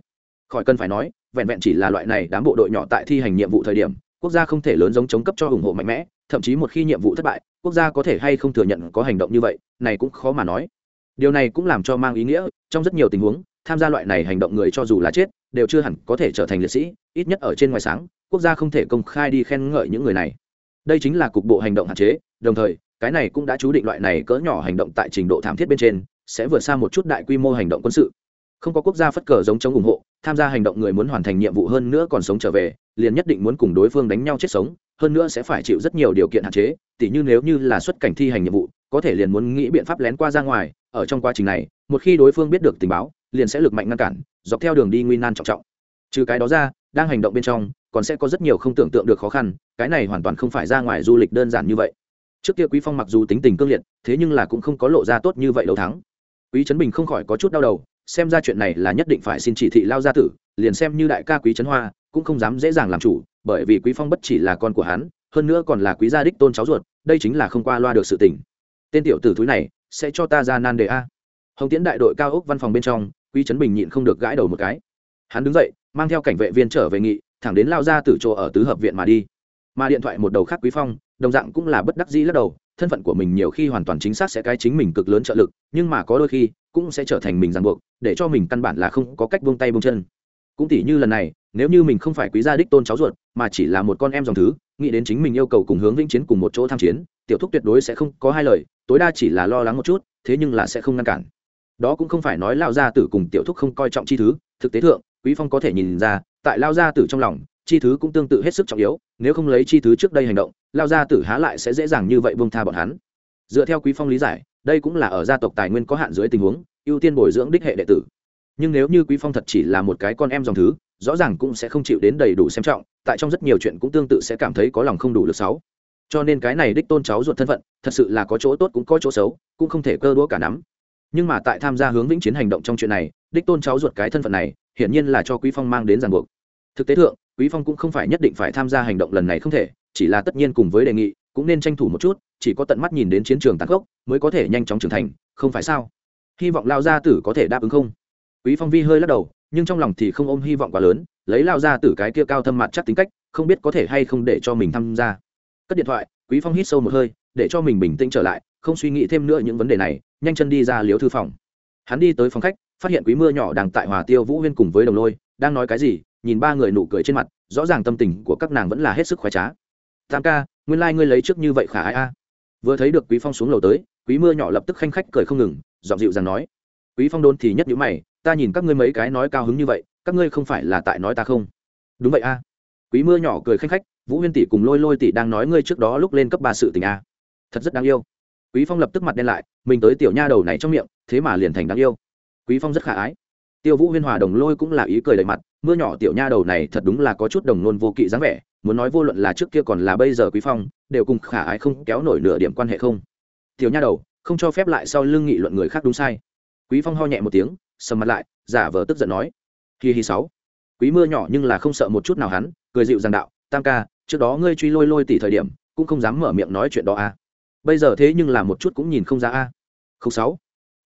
Khỏi cần phải nói, vẹn vẹn chỉ là loại này đám bộ đội nhỏ tại thi hành nhiệm vụ thời điểm, quốc gia không thể lớn giống chống cấp cho ủng hộ mạnh mẽ, thậm chí một khi nhiệm vụ thất bại, quốc gia có thể hay không thừa nhận có hành động như vậy, này cũng khó mà nói điều này cũng làm cho mang ý nghĩa, trong rất nhiều tình huống, tham gia loại này hành động người cho dù là chết, đều chưa hẳn có thể trở thành liệt sĩ, ít nhất ở trên ngoài sáng, quốc gia không thể công khai đi khen ngợi những người này. Đây chính là cục bộ hành động hạn chế, đồng thời, cái này cũng đã chú định loại này cỡ nhỏ hành động tại trình độ thảm thiết bên trên, sẽ vượt xa một chút đại quy mô hành động quân sự. Không có quốc gia phất cờ giống chống ủng hộ, tham gia hành động người muốn hoàn thành nhiệm vụ hơn nữa còn sống trở về, liền nhất định muốn cùng đối phương đánh nhau chết sống, hơn nữa sẽ phải chịu rất nhiều điều kiện hạn chế, tỉ như nếu như là xuất cảnh thi hành nhiệm vụ, có thể liền muốn nghĩ biện pháp lén qua ra ngoài ở trong quá trình này, một khi đối phương biết được tình báo, liền sẽ lực mạnh ngăn cản, dọc theo đường đi nguy nan trọng trọng. Trừ cái đó ra, đang hành động bên trong, còn sẽ có rất nhiều không tưởng tượng được khó khăn, cái này hoàn toàn không phải ra ngoài du lịch đơn giản như vậy. Trước kia quý phong mặc dù tính tình cương liệt, thế nhưng là cũng không có lộ ra tốt như vậy đầu thắng. Quý trấn bình không khỏi có chút đau đầu, xem ra chuyện này là nhất định phải xin chỉ thị lao gia tử, liền xem như đại ca quý trấn hoa, cũng không dám dễ dàng làm chủ, bởi vì quý phong bất chỉ là con của hắn, hơn nữa còn là quý gia đích tôn cháu ruột, đây chính là không qua loa được sự tình. Tên tiểu tử thúi này sẽ cho ta ra nan đề a. Hồng tiễn đại đội cao ốc văn phòng bên trong, quý trấn bình nhịn không được gãi đầu một cái. Hắn đứng dậy, mang theo cảnh vệ viên trở về nghị, thẳng đến lao ra từ chỗ ở tứ hợp viện mà đi. Mà điện thoại một đầu khác quý phong, đồng dạng cũng là bất đắc dĩ lắc đầu, thân phận của mình nhiều khi hoàn toàn chính xác sẽ cái chính mình cực lớn trợ lực, nhưng mà có đôi khi, cũng sẽ trở thành mình ràng buộc, để cho mình căn bản là không có cách buông tay buông chân. Cũng tỉ như lần này, nếu như mình không phải quý gia đích tôn cháu ruột, mà chỉ là một con em dòng thứ, nghĩ đến chính mình yêu cầu cùng hướng vĩnh chiến cùng một chỗ tham chiến, tiểu thúc tuyệt đối sẽ không có hai lời tối đa chỉ là lo lắng một chút, thế nhưng là sẽ không ngăn cản. Đó cũng không phải nói lao gia tử cùng tiểu thúc không coi trọng chi thứ, thực tế thượng, quý phong có thể nhìn ra, tại lao gia tử trong lòng, chi thứ cũng tương tự hết sức trọng yếu, nếu không lấy chi thứ trước đây hành động, lao gia tử há lại sẽ dễ dàng như vậy buông tha bọn hắn. Dựa theo quý phong lý giải, đây cũng là ở gia tộc tài nguyên có hạn dưới tình huống, ưu tiên bồi dưỡng đích hệ đệ tử. Nhưng nếu như quý phong thật chỉ là một cái con em dòng thứ, rõ ràng cũng sẽ không chịu đến đầy đủ xem trọng, tại trong rất nhiều chuyện cũng tương tự sẽ cảm thấy có lòng không đủ lực sáu cho nên cái này đích tôn cháu ruột thân phận, thật sự là có chỗ tốt cũng có chỗ xấu, cũng không thể cơ đũa cả nắm. Nhưng mà tại tham gia hướng vĩnh chiến hành động trong chuyện này, đích tôn cháu ruột cái thân phận này, hiển nhiên là cho quý phong mang đến ràng buộc. Thực tế thượng, quý phong cũng không phải nhất định phải tham gia hành động lần này không thể, chỉ là tất nhiên cùng với đề nghị, cũng nên tranh thủ một chút, chỉ có tận mắt nhìn đến chiến trường tàn khốc, mới có thể nhanh chóng trưởng thành, không phải sao? Hy vọng lao gia tử có thể đáp ứng không? Quý phong vi hơi lắc đầu, nhưng trong lòng thì không ôm hy vọng quá lớn, lấy lao gia tử cái kia cao thâm mặt chắc tính cách, không biết có thể hay không để cho mình tham gia cất điện thoại, quý phong hít sâu một hơi, để cho mình bình tĩnh trở lại, không suy nghĩ thêm nữa những vấn đề này, nhanh chân đi ra liếu thư phòng. Hắn đi tới phòng khách, phát hiện quý mưa nhỏ đang tại hòa tiêu vũ huyên cùng với đồng lôi, đang nói cái gì, nhìn ba người nụ cười trên mặt, rõ ràng tâm tình của các nàng vẫn là hết sức khoái trá. Tam ca, nguyên lai、like、ngươi lấy trước như vậy khả ai a. Vừa thấy được quý phong xuống lầu tới, quý mưa nhỏ lập tức khanh khách cười không ngừng dọn dịu rằng nói, quý phong đôn thì nhất nhữ mày, ta nhìn các ngươi mấy cái nói cao hứng như vậy, các ngươi không phải là tại nói ta không? Đúng vậy a. Quý mưa nhỏ cười khanh khách vũ huyên tỷ cùng lôi lôi tỷ đang nói ngươi trước đó lúc lên cấp ba sự tình a. Thật rất đáng yêu. Quý phong lập tức mặt đen lại, mình tới tiểu nha đầu này trong miệng, thế mà liền thành đáng yêu. Quý phong rất khả ái. Tiêu vũ huyên hòa đồng lôi cũng là ý cười đầy mặt, mưa nhỏ tiểu nha đầu này thật đúng là có chút đồng nôn vô kỵ dáng vẻ, muốn nói vô luận là trước kia còn là bây giờ quý phong, đều cùng khả ái không kéo nổi nửa điểm quan hệ không. Tiểu nha đầu, không cho phép lại sau lưng nghị luận người khác đúng sai. Quý phong ho nhẹ một tiếng, sầm mặt lại, giả vờ tức giận nói. Kỳ hi sáu. Quý mưa nhỏ nhưng là không sợ một chút nào hắn, cười dịu giang đạo tam ca, trước đó ngươi truy lôi lôi tỷ thời điểm, cũng không dám mở miệng nói chuyện đó a à. bây giờ thế nhưng là một chút cũng nhìn không ra a à. không sáu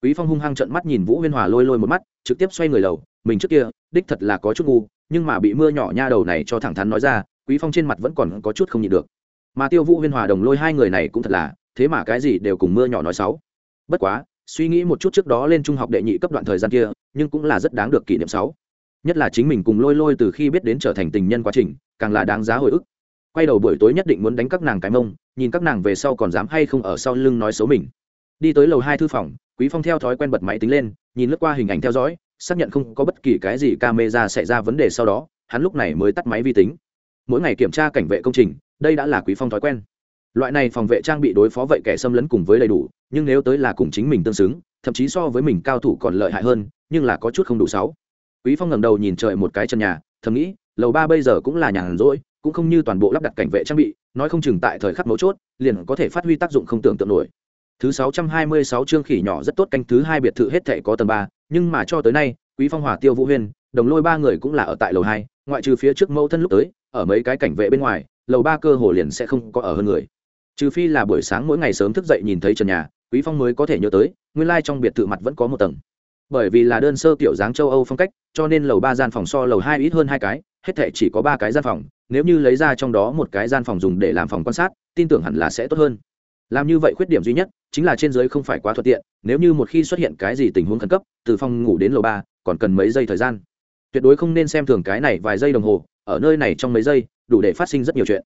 quý phong hung hăng trợn mắt nhìn vũ huyên hòa lôi lôi một mắt, trực tiếp xoay người lầu, mình trước kia, đích thật là có chút ngu, nhưng mà bị mưa nhỏ nha đầu này cho thẳng thắn nói ra, quý phong trên mặt vẫn còn có chút không nhịn được mà tiêu vũ huyên hòa đồng lôi hai người này cũng thật là, thế mà cái gì đều cùng mưa nhỏ nói xấu bất quá, suy nghĩ một chút trước đó lên trung học đệ nhị cấp đoạn thời gian kia, nhưng cũng là rất đáng được kỷ niệm sáu nhất là chính mình cùng lôi lôi từ khi biết đến trở thành tình nhân quá trình càng là đáng giá hồi ức. Quay đầu buổi tối nhất định muốn đánh các nàng cái mông, nhìn các nàng về sau còn dám hay không ở sau lưng nói xấu mình. Đi tới lầu hai thư phòng, quý phong theo thói quen bật máy tính lên, nhìn lướt qua hình ảnh theo dõi, xác nhận không có bất kỳ cái gì camera xảy ra vấn đề sau đó, hắn lúc này mới tắt máy vi tính. Mỗi ngày kiểm tra cảnh vệ công trình, đây đã là quý phong thói quen. Loại này phòng vệ trang bị đối phó vậy kẻ xâm lấn cùng với đầy đủ, nhưng nếu tới là cùng chính mình tương xứng, thậm chí so với mình cao thủ còn lợi hại hơn, nhưng là có chút không đủ sáu. Quý phong ngẩng đầu nhìn trời một cái chân nhà, thầm nghĩ lầu ba bây giờ cũng là nhàn rỗi cũng không như toàn bộ lắp đặt cảnh vệ trang bị nói không chừng tại thời khắc mấu chốt liền có thể phát huy tác dụng không tưởng tượng nổi Thứ 626 chương khỉ nhỏ rất tốt canh thứ hai biệt thự hết thảy có tầng ba, nhưng mà cho tới nay, Quý Phong Hòa Tiêu Vũ Huyên, đồng lôi ba người cũng là ở tại lầu hai, ngoại trừ phía trước mẫu thân lúc tới, ở mấy cái cảnh vệ bên ngoài, lầu ba cơ hồ liền sẽ không có ở hơn người. Trừ phi là buổi sáng mỗi ngày sớm thức dậy nhìn thấy trần nhà, Quý Phong mới có thể nhớ tới, nguyên lai trong biệt thự mặt vẫn có một tầng. Bởi vì là đơn sơ tiểu dáng châu Âu phong cách, cho nên lầu ba gian phòng so lầu hai ít hơn hai cái, hết thảy chỉ có ba cái gian phòng, nếu như lấy ra trong đó một cái gian phòng dùng để làm phòng quan sát, tin tưởng hẳn là sẽ tốt hơn. Làm như vậy khuyết điểm duy nhất chính là trên dưới không phải quá thuận tiện nếu như một khi xuất hiện cái gì tình huống khẩn cấp từ phòng ngủ đến lầu ba còn cần mấy giây thời gian. Tuyệt đối không nên xem thường cái này vài giây đồng hồ ở nơi này trong mấy giây đủ để phát sinh rất nhiều chuyện.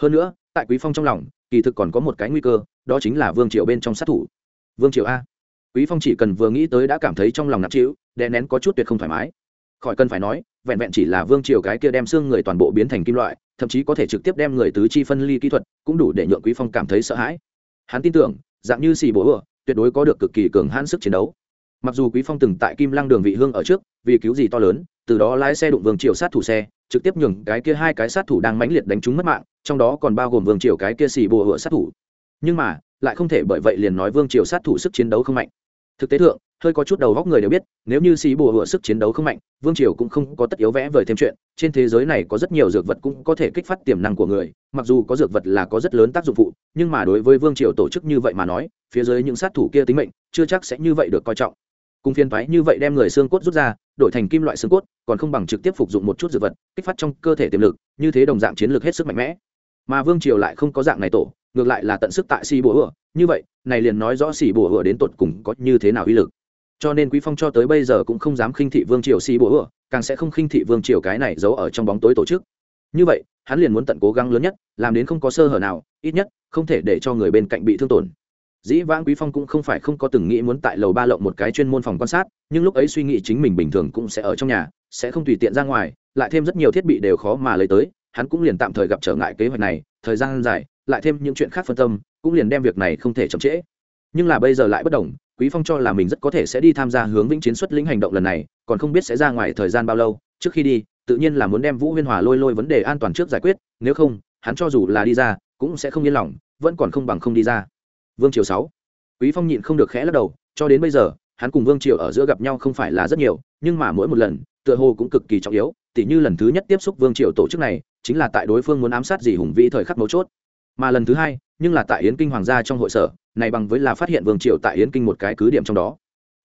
Hơn nữa tại quý phong trong lòng kỳ thực còn có một cái nguy cơ đó chính là vương triều bên trong sát thủ. Vương triều a quý phong chỉ cần vừa nghĩ tới đã cảm thấy trong lòng nặng trĩu, đè nén có chút tuyệt không thoải mái. Khỏi cần phải nói, vẹn vẹn chỉ là vương triều cái kia đem xương người toàn bộ biến thành kim loại, thậm chí có thể trực tiếp đem người tứ chi phân ly kỹ thuật, cũng đủ để nhượng quý phong cảm thấy sợ hãi. Hắn tin tưởng, dạng như xì bố ựa, tuyệt đối có được cực kỳ cường hãn sức chiến đấu. Mặc dù quý phong từng tại kim lăng đường vị hương ở trước, vì cứu gì to lớn, từ đó lái xe đụng vương triều sát thủ xe, trực tiếp nhường cái kia hai cái sát thủ đang mãnh liệt đánh chúng mất mạng, trong đó còn bao gồm vương triều cái kia xì bùa hựa sát thủ. Nhưng mà, lại không thể bởi vậy liền nói vương triều sát thủ sức chiến đấu không mạnh thực tế thượng, hơi có chút đầu góc người đều biết, nếu như xì bùa hựa sức chiến đấu không mạnh, vương triều cũng không có tất yếu vẽ vời thêm chuyện, trên thế giới này có rất nhiều dược vật cũng có thể kích phát tiềm năng của người, mặc dù có dược vật là có rất lớn tác dụng phụ, nhưng mà đối với vương triều tổ chức như vậy mà nói, phía dưới những sát thủ kia tính mệnh, chưa chắc sẽ như vậy được coi trọng. Cùng phiên thoái như vậy đem người xương cốt rút ra, đổi thành kim loại xương cốt, còn không bằng trực tiếp phục dụng một chút dược vật, kích phát trong cơ thể tiềm lực, như thế đồng dạng chiến lược hết sức mạnh mẽ. Mà vương triều lại không có dạng này tổ, ngược lại là tận sức tại xì bùa hựa như vậy, này liền nói rõ xì bùa hựa đến tột cùng có như thế nào uy lực. Cho nên quý phong cho tới bây giờ cũng không dám khinh thị vương triều xì bùa hựa càng sẽ không khinh thị vương triều cái này giấu ở trong bóng tối tổ chức. Như vậy, hắn liền muốn tận cố gắng lớn nhất, làm đến không có sơ hở nào, ít nhất, không thể để cho người bên cạnh bị thương tổn. Dĩ vãng quý phong cũng không phải không có từng nghĩ muốn tại lầu ba lộng một cái chuyên môn phòng quan sát, nhưng lúc ấy suy nghĩ chính mình bình thường cũng sẽ ở trong nhà, sẽ không tùy tiện ra ngoài, lại thêm rất nhiều thiết bị đều khó mà lấy tới, hắn cũng liền tạm thời gặp trở ngại kế hoạch này, thời gian dài, lại thêm những chuyện khác phân tâm cũng liền đem việc này không thể chậm trễ. Nhưng là bây giờ lại bất đồng, quý phong cho là mình rất có thể sẽ đi tham gia hướng vĩnh chiến xuất lĩnh hành động lần này, còn không biết sẽ ra ngoài thời gian bao lâu, trước khi đi, tự nhiên là muốn đem vũ huyên hòa lôi lôi vấn đề an toàn trước giải quyết, nếu không, hắn cho dù là đi ra, cũng sẽ không yên lòng, vẫn còn không bằng không đi ra. Vương triều sáu. Quý phong nhịn không được khẽ lắc đầu, cho đến bây giờ, hắn cùng vương triều ở giữa gặp nhau không phải là rất nhiều, nhưng mà mỗi một lần, tựa hồ cũng cực kỳ trọng yếu, tỉ như lần thứ nhất tiếp xúc vương triều tổ chức này, chính là tại đối phương muốn ám sát gì hùng vĩ thời khắc mấu chốt mà lần thứ hai, nhưng là tại yến kinh hoàng gia trong hội sở, này bằng với là phát hiện vương triều tại yến kinh một cái cứ điểm trong đó.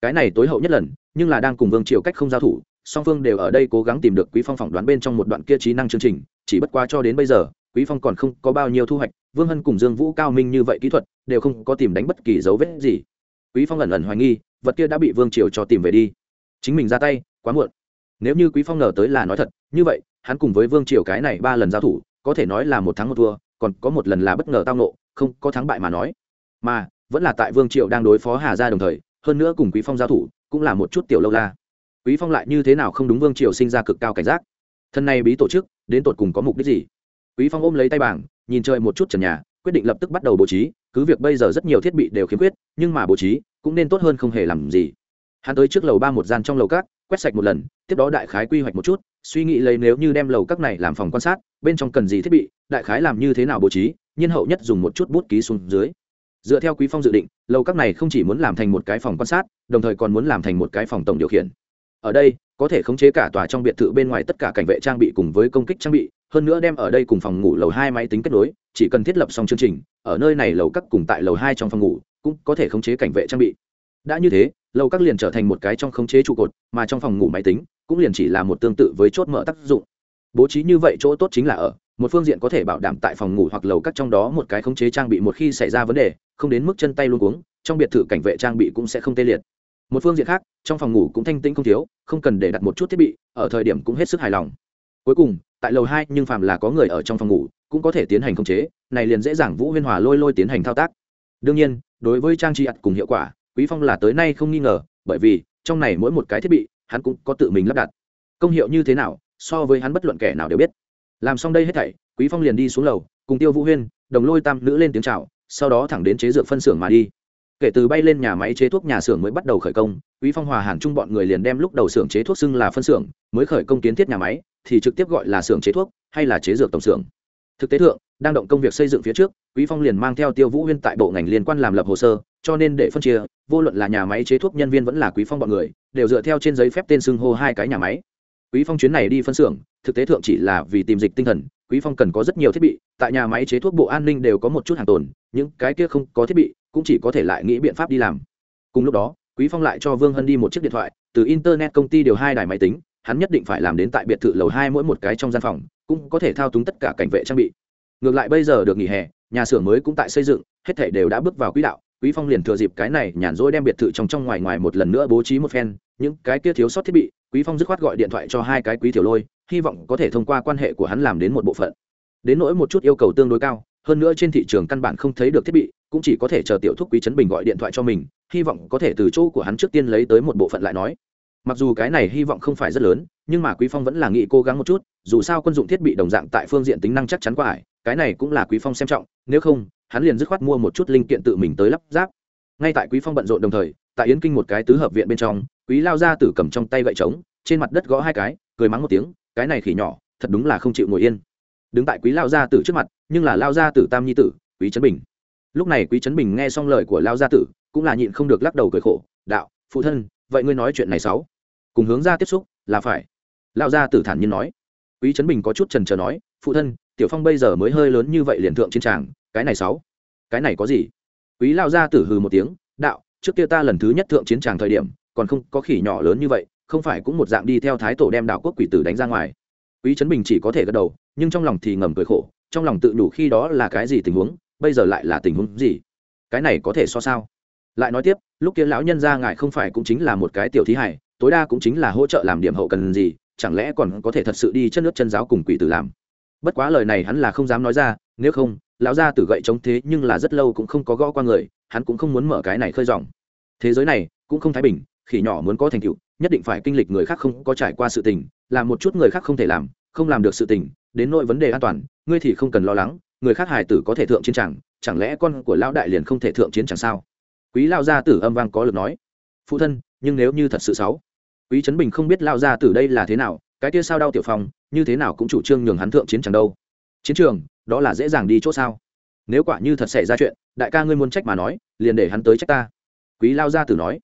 Cái này tối hậu nhất lần, nhưng là đang cùng vương triều cách không giao thủ, song phương đều ở đây cố gắng tìm được quý phong phỏng đoán bên trong một đoạn kia trí năng chương trình, chỉ bất quá cho đến bây giờ, quý phong còn không có bao nhiêu thu hoạch, vương hân cùng dương vũ cao minh như vậy kỹ thuật, đều không có tìm đánh bất kỳ dấu vết gì. Quý phong ẩn ẩn hoài nghi, vật kia đã bị vương triều cho tìm về đi. Chính mình ra tay, quá muộn. Nếu như quý phong ngờ tới là nói thật, như vậy, hắn cùng với vương triều cái này ba lần giao thủ, có thể nói là một thắng một thua còn có một lần là bất ngờ tao nộ không có thắng bại mà nói. Mà, vẫn là tại vương triều đang đối phó hà gia đồng thời, hơn nữa cùng quý phong giao thủ, cũng là một chút tiểu lâu la. Quý phong lại như thế nào không đúng vương triều sinh ra cực cao cảnh giác? Thân này bí tổ chức, đến tột cùng có mục đích gì? Quý phong ôm lấy tay bảng, nhìn chơi một chút trần nhà, quyết định lập tức bắt đầu bố trí, cứ việc bây giờ rất nhiều thiết bị đều khiếm khuyết, nhưng mà bố trí cũng nên tốt hơn không hề làm gì. Hắn tới trước lầu ba một gian trong lầu cát quét sạch một lần, tiếp đó đại khái quy hoạch một chút, suy nghĩ lấy nếu như đem lầu các này làm phòng quan sát, bên trong cần gì thiết bị đại khái làm như thế nào bố trí, nhiên hậu nhất dùng một chút bút ký xuống dưới. Dựa theo quý phong dự định, lầu các này không chỉ muốn làm thành một cái phòng quan sát, đồng thời còn muốn làm thành một cái phòng tổng điều khiển. Ở đây, có thể khống chế cả tòa trong biệt thự bên ngoài tất cả cảnh vệ trang bị cùng với công kích trang bị, hơn nữa đem ở đây cùng phòng ngủ lầu hai máy tính kết nối, chỉ cần thiết lập xong chương trình, ở nơi này lầu các cùng tại lầu hai trong phòng ngủ, cũng có thể khống chế cảnh vệ trang bị. Đã như thế, lầu các liền trở thành một cái trong khống chế trụ cột, mà trong phòng ngủ máy tính cũng liền chỉ là một tương tự với chốt mở tác dụng. Bố trí như vậy chỗ tốt chính là ở một phương diện có thể bảo đảm tại phòng ngủ hoặc lầu các trong đó một cái khống chế trang bị một khi xảy ra vấn đề, không đến mức chân tay luôn cuống, trong biệt thự cảnh vệ trang bị cũng sẽ không tê liệt. Một phương diện khác, trong phòng ngủ cũng thanh tĩnh không thiếu, không cần để đặt một chút thiết bị, ở thời điểm cũng hết sức hài lòng. Cuối cùng, tại lầu hai, nhưng phàm là có người ở trong phòng ngủ, cũng có thể tiến hành khống chế, này liền dễ dàng vũ huyên hòa lôi lôi tiến hành thao tác. Đương nhiên, đối với trang trí ặt cùng hiệu quả, quý phong là tới nay không nghi ngờ, bởi vì, trong này mỗi một cái thiết bị, hắn cũng có tự mình lắp đặt. Công hiệu như thế nào, so với hắn bất luận kẻ nào đều biết làm xong đây hết thảy, quý phong liền đi xuống lầu, cùng tiêu vũ huyên, đồng lôi tam nữ lên tiếng chào, sau đó thẳng đến chế dược phân xưởng mà đi. Kể từ bay lên nhà máy chế thuốc nhà xưởng mới bắt đầu khởi công, quý phong hòa hàn chung bọn người liền đem lúc đầu xưởng chế thuốc xưng là phân xưởng, mới khởi công kiến thiết nhà máy, thì trực tiếp gọi là xưởng chế thuốc, hay là chế dược tổng xưởng. Thực tế thượng, đang động công việc xây dựng phía trước, quý phong liền mang theo tiêu vũ huyên tại bộ ngành liên quan làm lập hồ sơ, cho nên để phân chia, vô luận là nhà máy chế thuốc nhân viên vẫn là quý phong bọn người, đều dựa theo trên giấy phép tên xưng hô hai cái nhà máy quý phong chuyến này đi phân xưởng, thực tế thượng chỉ là vì tìm dịch tinh thần, quý phong cần có rất nhiều thiết bị, tại nhà máy chế thuốc bộ an ninh đều có một chút hàng tồn, những cái kia không có thiết bị cũng chỉ có thể lại nghĩ biện pháp đi làm. Cùng lúc đó, quý phong lại cho vương hân đi một chiếc điện thoại, từ internet công ty điều hai đài máy tính, hắn nhất định phải làm đến tại biệt thự lầu hai mỗi một cái trong gian phòng, cũng có thể thao túng tất cả cảnh vệ trang bị. Ngược lại bây giờ được nghỉ hè, nhà xưởng mới cũng tại xây dựng, hết thể đều đã bước vào quỹ đạo, quý phong liền thừa dịp cái này nhàn rỗi đem biệt thự trong trong ngoài ngoài một lần nữa bố trí một phen, những cái kia thiếu sót thiết bị quý phong dứt khoát gọi điện thoại cho hai cái quý tiểu lôi, hy vọng có thể thông qua quan hệ của hắn làm đến một bộ phận. Đến nỗi một chút yêu cầu tương đối cao, hơn nữa trên thị trường căn bản không thấy được thiết bị, cũng chỉ có thể chờ tiểu thúc quý trấn bình gọi điện thoại cho mình, hy vọng có thể từ chỗ của hắn trước tiên lấy tới một bộ phận lại nói. Mặc dù cái này hy vọng không phải rất lớn, nhưng mà quý phong vẫn là nghĩ cố gắng một chút, dù sao quân dụng thiết bị đồng dạng tại phương diện tính năng chắc chắn quá ải, cái này cũng là quý phong xem trọng, nếu không, hắn liền dứt khoát mua một chút linh kiện tự mình tới lắp ráp. Ngay tại quý phong bận rộn đồng thời, tại yến kinh một cái tứ hợp viện bên trong quý lao gia tử cầm trong tay gậy trống, trên mặt đất gõ hai cái, cười mắng một tiếng, cái này khỉ nhỏ, thật đúng là không chịu ngồi yên. Đứng tại quý lao gia tử trước mặt, nhưng là lao gia tử tam nhi tử, quý trấn bình. Lúc này quý trấn bình nghe xong lời của lao gia tử, cũng là nhịn không được lắc đầu cười khổ, đạo, phụ thân, vậy ngươi nói chuyện này sáu. Cùng hướng ra tiếp xúc là phải. Lao gia tử thản nhiên nói. Quý trấn bình có chút trần trờ nói, phụ thân, tiểu phong bây giờ mới hơi lớn như vậy liền thượng chiến tràng, cái này sáu. Cái này có gì? Quý lao gia tử hừ một tiếng, đạo, trước kia ta lần thứ nhất thượng chiến tràng thời điểm còn không có khỉ nhỏ lớn như vậy, không phải cũng một dạng đi theo thái tổ đem đảo quốc quỷ tử đánh ra ngoài. Quý trấn bình chỉ có thể gật đầu, nhưng trong lòng thì ngầm cười khổ, trong lòng tự đủ khi đó là cái gì tình huống, bây giờ lại là tình huống gì? Cái này có thể so sao? Lại nói tiếp, lúc kia lão nhân ra ngài không phải cũng chính là một cái tiểu thí hải, tối đa cũng chính là hỗ trợ làm điểm hậu cần gì, chẳng lẽ còn có thể thật sự đi chân nước chân giáo cùng quỷ tử làm? Bất quá lời này hắn là không dám nói ra, nếu không, lão gia tử gậy chống thế nhưng là rất lâu cũng không có gõ qua người, hắn cũng không muốn mở cái này khơi dòng. Thế giới này cũng không thái bình khỉ nhỏ muốn có thành tựu, nhất định phải kinh lịch người khác không có trải qua sự tình, làm một chút người khác không thể làm, không làm được sự tình, đến nội vấn đề an toàn, ngươi thì không cần lo lắng, người khác hài tử có thể thượng chiến tràng chẳng lẽ con của lão đại liền không thể thượng chiến chẳng sao? Quý lao gia tử âm vang có lực nói. Phụ thân, nhưng nếu như thật sự xấu? Quý trấn bình không biết lao gia tử đây là thế nào, cái kia sao đau tiểu phong như thế nào cũng chủ trương nhường hắn thượng chiến chẳng đâu. Chiến trường, đó là dễ dàng đi chỗ sao? Nếu quả như thật xảy ra chuyện, đại ca ngươi muốn trách mà nói, liền để hắn tới trách ta. Quý lao gia tử nói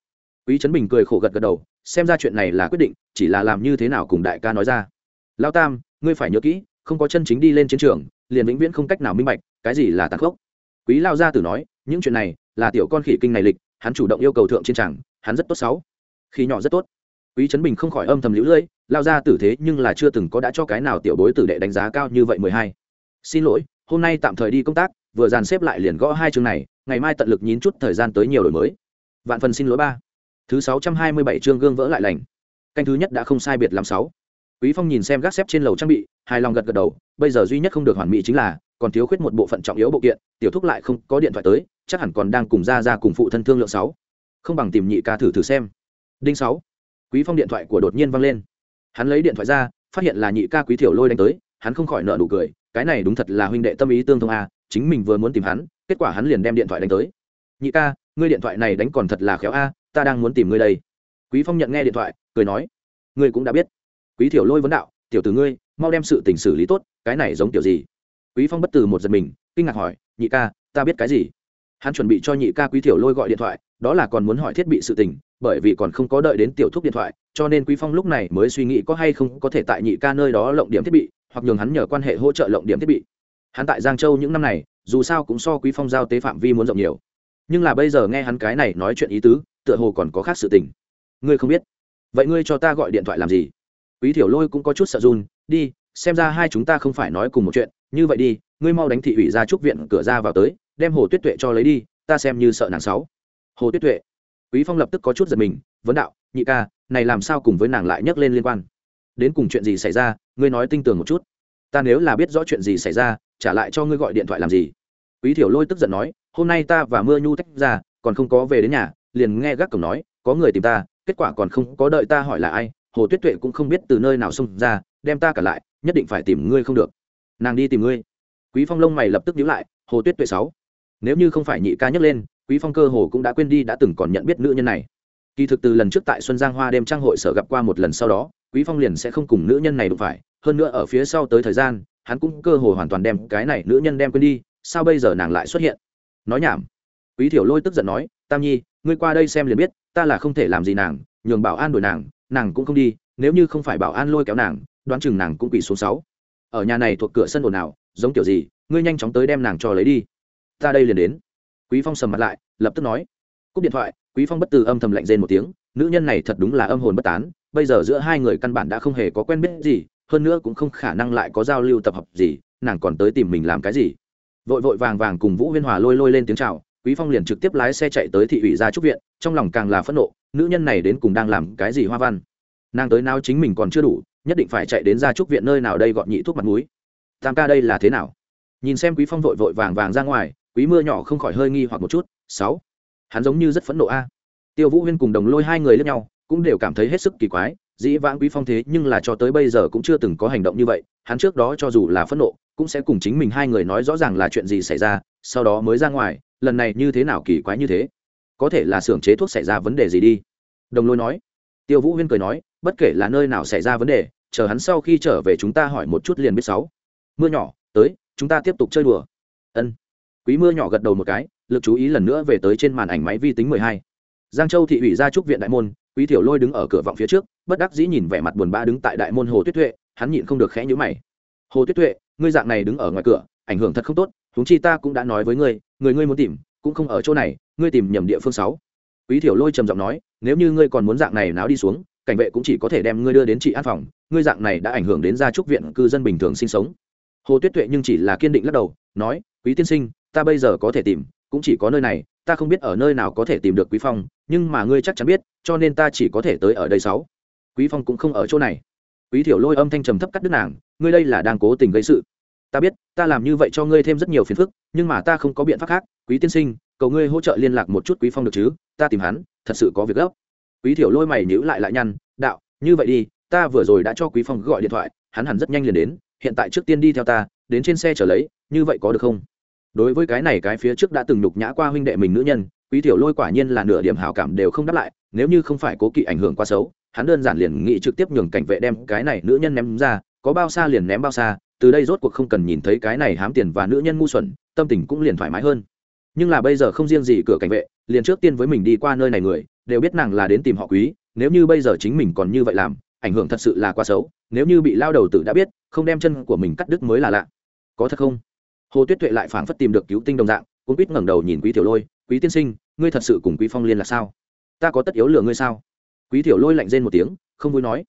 quý trấn bình cười khổ gật gật đầu, xem ra chuyện này là quyết định, chỉ là làm như thế nào cùng đại ca nói ra. Lao tam, ngươi phải nhớ kỹ, không có chân chính đi lên chiến trường, liền vĩnh viễn không cách nào minh bạch, cái gì là tàn khốc. Quý lao gia tử nói, những chuyện này là tiểu con khỉ kinh này lịch, hắn chủ động yêu cầu thượng chiến tràng hắn rất tốt sáu. Khi nhỏ rất tốt. Quý trấn bình không khỏi âm thầm lũ lưỡi lao gia tử thế nhưng là chưa từng có đã cho cái nào tiểu bối tử đệ đánh giá cao như vậy mười hai. Xin lỗi, hôm nay tạm thời đi công tác, vừa dàn xếp lại liền gõ hai chương này, ngày mai tận lực nhín chút thời gian tới nhiều đổi mới. Vạn phần xin lỗi ba thứ sáu trăm hai mươi bảy chương gương vỡ lại lành. Canh thứ nhất đã không sai biệt làm sáu. Quý phong nhìn xem gác xếp trên lầu trang bị, hài lòng gật gật đầu, bây giờ duy nhất không được hoàn mỹ chính là, còn thiếu khuyết một bộ phận trọng yếu bộ kiện, tiểu thúc lại không có điện thoại tới, chắc hẳn còn đang cùng ra ra cùng phụ thân thương lượng sáu. Không bằng tìm nhị ca thử thử xem. Đinh sáu. Quý phong điện thoại của đột nhiên vang lên. Hắn lấy điện thoại ra, phát hiện là nhị ca quý thiểu lôi đánh tới, hắn không khỏi nợ nụ cười, cái này đúng thật là huynh đệ tâm ý tương thông a chính mình vừa muốn tìm hắn, kết quả hắn liền đem điện thoại đánh tới. Nhị ca, ngươi điện thoại này đánh còn thật là khéo a ta đang muốn tìm ngươi đây. Quý phong nhận nghe điện thoại, cười nói, ngươi cũng đã biết. Quý thiểu lôi vấn đạo, tiểu tử ngươi, mau đem sự tình xử lý tốt, cái này giống tiểu gì? Quý phong bất từ một giật mình, kinh ngạc hỏi, nhị ca, ta biết cái gì? Hắn chuẩn bị cho nhị ca quý thiểu lôi gọi điện thoại, đó là còn muốn hỏi thiết bị sự tình, bởi vì còn không có đợi đến tiểu thúc điện thoại, cho nên quý phong lúc này mới suy nghĩ có hay không có thể tại nhị ca nơi đó lộng điểm thiết bị, hoặc nhường hắn nhờ quan hệ hỗ trợ lộng điểm thiết bị. Hắn tại giang châu những năm này, dù sao cũng so quý phong giao tế phạm vi muốn rộng nhiều. Nhưng là bây giờ nghe hắn cái này nói chuyện ý tứ tựa hồ còn có khác sự tình. Ngươi không biết. Vậy ngươi cho ta gọi điện thoại làm gì? Quý thiểu lôi cũng có chút sợ run. Đi, xem ra hai chúng ta không phải nói cùng một chuyện. Như vậy đi, ngươi mau đánh thị ủy ra trúc viện cửa ra vào tới, đem hồ tuyết tuệ cho lấy đi, ta xem như sợ nàng sáu. Hồ tuyết tuệ. Quý phong lập tức có chút giật mình, vấn đạo, nhị ca, này làm sao cùng với nàng lại nhắc lên liên quan? Đến cùng chuyện gì xảy ra, ngươi nói tinh tường một chút. Ta nếu là biết rõ chuyện gì xảy ra, trả lại cho ngươi gọi điện thoại làm gì? Quý thiểu lôi tức giận nói, hôm nay ta và mưa nhu tách ra, còn không có về đến nhà liền nghe gác cổng nói, có người tìm ta, kết quả còn không có đợi ta hỏi là ai, hồ tuyết tuệ cũng không biết từ nơi nào xông ra, đem ta cả lại, nhất định phải tìm ngươi không được. Nàng đi tìm ngươi. Quý phong lông mày lập tức nhíu lại, hồ tuyết tuệ sáu, nếu như không phải nhị ca nhấc lên, quý phong cơ hồ cũng đã quên đi đã từng còn nhận biết nữ nhân này. Kỳ thực từ lần trước tại xuân giang hoa đêm trang hội sở gặp qua một lần sau đó, quý phong liền sẽ không cùng nữ nhân này đụng phải, hơn nữa ở phía sau tới thời gian, hắn cũng cơ hồ hoàn toàn đem cái này nữ nhân đem quên đi, sao bây giờ nàng lại xuất hiện? Nói nhảm. Quý thiểu lôi tức giận nói, tam nhi ngươi qua đây xem liền biết, ta là không thể làm gì nàng, nhường bảo an đuổi nàng nàng cũng không đi, nếu như không phải bảo an lôi kéo nàng, đoán chừng nàng cũng quỳ xuống sáu. Ở nhà này thuộc cửa sân ồn nào giống kiểu gì, ngươi nhanh chóng tới đem nàng cho lấy đi. Ta đây liền đến. Quý phong sầm mặt lại, lập tức nói. Cúp điện thoại, quý phong bất từ âm thầm lạnh rên một tiếng, nữ nhân này thật đúng là âm hồn bất tán, bây giờ giữa hai người căn bản đã không hề có quen biết gì, hơn nữa cũng không khả năng lại có giao lưu tập hợp gì, nàng còn tới tìm mình làm cái gì. Vội vội vàng vàng cùng vũ huyên hòa lôi lôi lên tiếng chào quý phong liền trực tiếp lái xe chạy tới thị ủy gia trúc viện, trong lòng càng là phẫn nộ, nữ nhân này đến cùng đang làm cái gì hoa văn? Nàng tới nào chính mình còn chưa đủ, nhất định phải chạy đến gia trúc viện nơi nào đây gọn nhị thuốc mặt mũi. Tam ca đây là thế nào? Nhìn xem quý phong vội vội vàng vàng ra ngoài, quý mưa nhỏ không khỏi hơi nghi hoặc một chút, sáu, hắn giống như rất phẫn nộ a. Tiêu vũ huyên cùng đồng lôi hai người lẫn nhau, cũng đều cảm thấy hết sức kỳ quái, dĩ vãng quý phong thế nhưng là cho tới bây giờ cũng chưa từng có hành động như vậy, hắn trước đó cho dù là phẫn nộ, cũng sẽ cùng chính mình hai người nói rõ ràng là chuyện gì xảy ra, sau đó mới ra ngoài lần này như thế nào kỳ quái như thế? Có thể là xưởng chế thuốc xảy ra vấn đề gì đi? Đồng lôi nói. Tiêu vũ huyên cười nói, bất kể là nơi nào xảy ra vấn đề, chờ hắn sau khi trở về chúng ta hỏi một chút liền biết sáu. Mưa nhỏ, tới, chúng ta tiếp tục chơi đùa. Ân. Quý mưa nhỏ gật đầu một cái, lực chú ý lần nữa về tới trên màn ảnh máy vi tính mười hai. Giang châu thị ủy ra trúc viện đại môn, quý thiểu lôi đứng ở cửa vọng phía trước, bất đắc dĩ nhìn vẻ mặt buồn bã đứng tại đại môn hồ tuyết tuệ, hắn nhịn không được khẽ nhữ mày. Hồ tuyết tuệ, ngươi dạng này đứng ở ngoài cửa, ảnh hưởng thật không tốt, huống chi ta cũng đã nói với ngươi người ngươi muốn tìm, cũng không ở chỗ này, ngươi tìm nhầm địa phương sáu. Quý thiểu lôi trầm giọng nói, nếu như ngươi còn muốn dạng này náo đi xuống, cảnh vệ cũng chỉ có thể đem ngươi đưa đến trị an phòng, ngươi dạng này đã ảnh hưởng đến gia trúc viện cư dân bình thường sinh sống. Hồ tuyết tuệ nhưng chỉ là kiên định lắc đầu, nói, quý tiên sinh, ta bây giờ có thể tìm, cũng chỉ có nơi này, ta không biết ở nơi nào có thể tìm được quý phong, nhưng mà ngươi chắc chắn biết, cho nên ta chỉ có thể tới ở đây sáu. Quý phong cũng không ở chỗ này. Quý thiểu lôi âm thanh trầm thấp cắt đứt nàng, ngươi đây là đang cố tình gây sự ta biết, ta làm như vậy cho ngươi thêm rất nhiều phiền phức, nhưng mà ta không có biện pháp khác. Quý tiên sinh, cầu ngươi hỗ trợ liên lạc một chút quý phong được chứ? Ta tìm hắn, thật sự có việc gấp. Quý thiểu lôi mày nhữ lại lại nhăn, đạo, như vậy đi, ta vừa rồi đã cho quý phong gọi điện thoại, hắn hẳn rất nhanh liền đến, hiện tại trước tiên đi theo ta, đến trên xe trở lấy, như vậy có được không? Đối với cái này cái phía trước đã từng nhục nhã qua huynh đệ mình nữ nhân, quý tiểu lôi quả nhiên là nửa điểm hảo cảm đều không đáp lại, nếu như không phải cố kỵ ảnh hưởng quá xấu, hắn đơn giản liền nghĩ trực tiếp nhường cảnh vệ đem cái này nữ nhân ném ra, có bao xa liền ném bao xa từ đây rốt cuộc không cần nhìn thấy cái này hám tiền và nữ nhân ngu xuẩn, tâm tình cũng liền thoải mái hơn. Nhưng là bây giờ không riêng gì cửa cảnh vệ, liền trước tiên với mình đi qua nơi này người, đều biết nàng là đến tìm họ quý, nếu như bây giờ chính mình còn như vậy làm, ảnh hưởng thật sự là quá xấu, nếu như bị lao đầu tử đã biết, không đem chân của mình cắt đứt mới là lạ. Có thật không? Hồ tuyết tuệ lại phảng phất tìm được cứu tinh đồng dạng cũng quýt ngẩng đầu nhìn quý tiểu lôi, quý tiên sinh, ngươi thật sự cùng quý phong liên là sao? Ta có tất yếu lừa ngươi sao? Quý tiểu lôi lạnh rên một tiếng, không vui nói.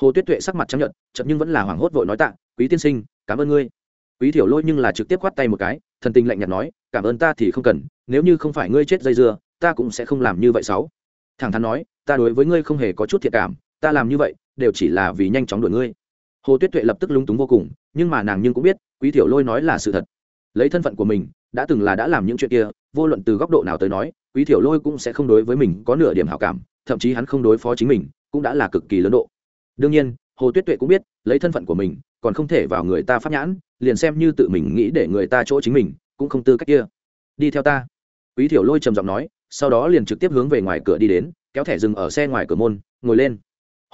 Hồ tuyết tuệ sắc mặt chấp nhận chậm nhưng vẫn là hoảng hốt vội nói tạ, quý tiên sinh cảm ơn ngươi. Quý tiểu lôi nhưng là trực tiếp khoát tay một cái, thần tình lạnh nhạt nói, cảm ơn ta thì không cần, nếu như không phải ngươi chết dây dưa, ta cũng sẽ không làm như vậy sáu. Thẳng thắn nói, ta đối với ngươi không hề có chút thiệt cảm, ta làm như vậy, đều chỉ là vì nhanh chóng đuổi ngươi. Hồ tuyết tuệ lập tức lúng túng vô cùng, nhưng mà nàng nhưng cũng biết, quý tiểu lôi nói là sự thật. Lấy thân phận của mình, đã từng là đã làm những chuyện kia, vô luận từ góc độ nào tới nói, quý tiểu lôi cũng sẽ không đối với mình có nửa điểm hảo cảm, thậm chí hắn không đối phó chính mình, cũng đã là cực kỳ lớn độ. Đương nhiên, hồ tuyết tuệ cũng biết, lấy thân phận của mình còn không thể vào người ta pháp nhãn, liền xem như tự mình nghĩ để người ta chỗ chính mình, cũng không tư cách kia. Đi theo ta. Quý tiểu lôi trầm giọng nói, sau đó liền trực tiếp hướng về ngoài cửa đi đến, kéo thẻ dừng ở xe ngoài cửa môn, ngồi lên.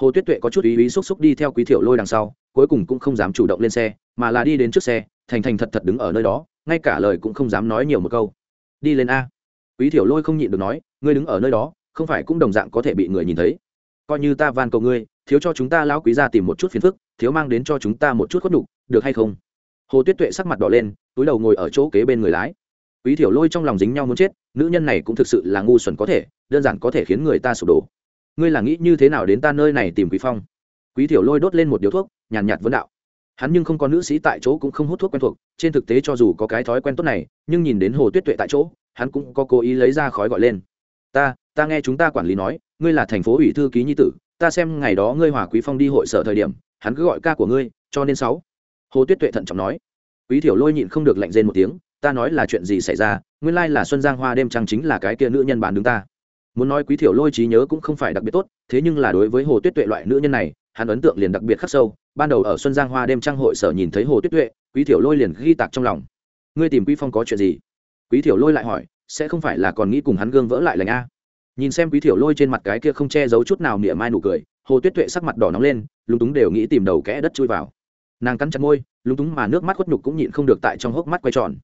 Hồ tuyết tuệ có chút ý ý xúc xúc đi theo quý thiểu lôi đằng sau, cuối cùng cũng không dám chủ động lên xe, mà là đi đến trước xe, thành thành thật thật đứng ở nơi đó, ngay cả lời cũng không dám nói nhiều một câu. Đi lên a. Quý thiểu lôi không nhịn được nói, ngươi đứng ở nơi đó, không phải cũng đồng dạng có thể bị người nhìn thấy. Coi như ta van cầu ngươi thiếu cho chúng ta lão quý ra tìm một chút phiền phức, thiếu mang đến cho chúng ta một chút khuất nhục, được hay không? Hồ tuyết tuệ sắc mặt đỏ lên, túi đầu ngồi ở chỗ kế bên người lái. Quý thiểu lôi trong lòng dính nhau muốn chết, nữ nhân này cũng thực sự là ngu xuẩn có thể, đơn giản có thể khiến người ta sụp đổ. Ngươi là nghĩ như thế nào đến ta nơi này tìm quý phong? Quý thiểu lôi đốt lên một điếu thuốc, nhàn nhạt vấn đạo. Hắn nhưng không có nữ sĩ tại chỗ cũng không hút thuốc quen thuộc, trên thực tế cho dù có cái thói quen tốt này, nhưng nhìn đến hồ tuyết tuệ tại chỗ, hắn cũng có cố ý lấy ra khói gọi lên. Ta ta nghe chúng ta quản lý nói, ngươi là thành phố ủy thư ký nhi tử ta xem ngày đó ngươi hòa quý phong đi hội sở thời điểm, hắn cứ gọi ca của ngươi, cho nên sáu. Hồ tuyết tuệ thận trọng nói. Quý thiểu lôi nhịn không được lạnh rên một tiếng, ta nói là chuyện gì xảy ra, nguyên lai là xuân giang hoa đêm trăng chính là cái kia nữ nhân bán đứng ta. Muốn nói quý thiểu lôi trí nhớ cũng không phải đặc biệt tốt, thế nhưng là đối với hồ tuyết tuệ loại nữ nhân này, hắn ấn tượng liền đặc biệt khắc sâu. Ban đầu ở xuân giang hoa đêm trăng hội sở nhìn thấy hồ tuyết tuệ, quý thiểu lôi liền ghi tạc trong lòng. Ngươi tìm quý phong có chuyện gì? Quý thiểu lôi lại hỏi, sẽ không phải là còn nghĩ cùng hắn gương vỡ lại lành a? Nhìn xem quý thiểu lôi trên mặt cái kia không che giấu chút nào niệm mai nụ cười, hồ tuyết tuệ sắc mặt đỏ nóng lên, lúng túng đều nghĩ tìm đầu kẽ đất chui vào. Nàng cắn chặt môi, lúng túng mà nước mắt khuất nhục cũng nhịn không được tại trong hốc mắt quay tròn.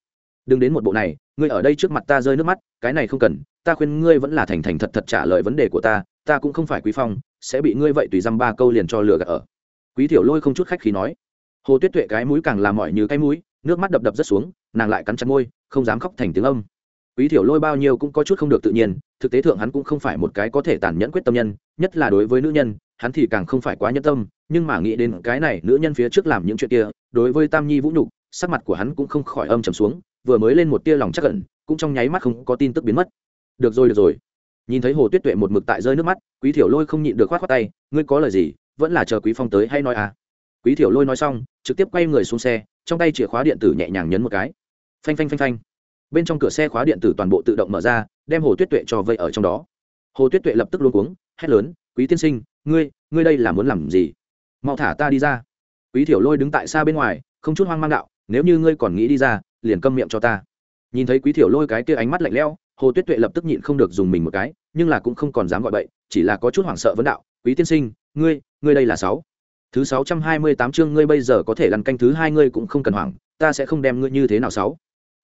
Đừng đến một bộ này, ngươi ở đây trước mặt ta rơi nước mắt, cái này không cần, ta khuyên ngươi vẫn là thành thành thật thật trả lời vấn đề của ta ta cũng không phải quý phong, sẽ bị ngươi vậy tùy dăm ba câu liền cho lừa gạt ở. Quý tiểu lôi không chút khách khí nói. Hồ tuyết tuệ cái mũi càng làm mỏi như cái mũi, nước mắt đập đập rất xuống, nàng lại cắn chặt môi, không dám khóc thành tiếng âm quý tiểu lôi bao nhiêu cũng có chút không được tự nhiên, thực tế thượng hắn cũng không phải một cái có thể tàn nhẫn quyết tâm nhân, nhất là đối với nữ nhân, hắn thì càng không phải quá nhân tâm, nhưng mà nghĩ đến cái này, nữ nhân phía trước làm những chuyện kia, đối với tam nhi vũ nhục, sắc mặt của hắn cũng không khỏi âm trầm xuống, vừa mới lên một tia lòng chắc cẩn cũng trong nháy mắt không có tin tức biến mất. Được rồi được rồi. Nhìn thấy hồ tuyết tuệ một mực tại rơi nước mắt, quý thiểu lôi không nhịn được khoát khoát tay, ngươi có lời gì? Vẫn là chờ quý phong tới hay nói à? Quý thiểu lôi nói xong, trực tiếp quay người xuống xe, trong tay chìa khóa điện tử nhẹ nhàng nhấn một cái. Phanh phanh phanh phanh bên trong cửa xe khóa điện tử toàn bộ tự động mở ra, đem hồ tuyết tuệ cho vây ở trong đó. Hồ tuyết tuệ lập tức luôn cuống, hét lớn, quý tiên sinh, ngươi ngươi đây là muốn làm gì? Mau thả ta đi ra. Quý thiểu lôi đứng tại xa bên ngoài, không chút hoang mang đạo, nếu như ngươi còn nghĩ đi ra, liền câm miệng cho ta. Nhìn thấy quý thiểu lôi cái kia ánh mắt lạnh lẽo, hồ tuyết tuệ lập tức nhịn không được dùng mình một cái, nhưng là cũng không còn dám gọi bậy, chỉ là có chút hoảng sợ vấn đạo, quý tiên sinh, ngươi ngươi đây là sáu. Thứ sáu trăm hai mươi tám chương ngươi bây giờ có thể lăn canh thứ hai ngươi cũng không cần hoảng, ta sẽ không đem ngươi như thế nào sáu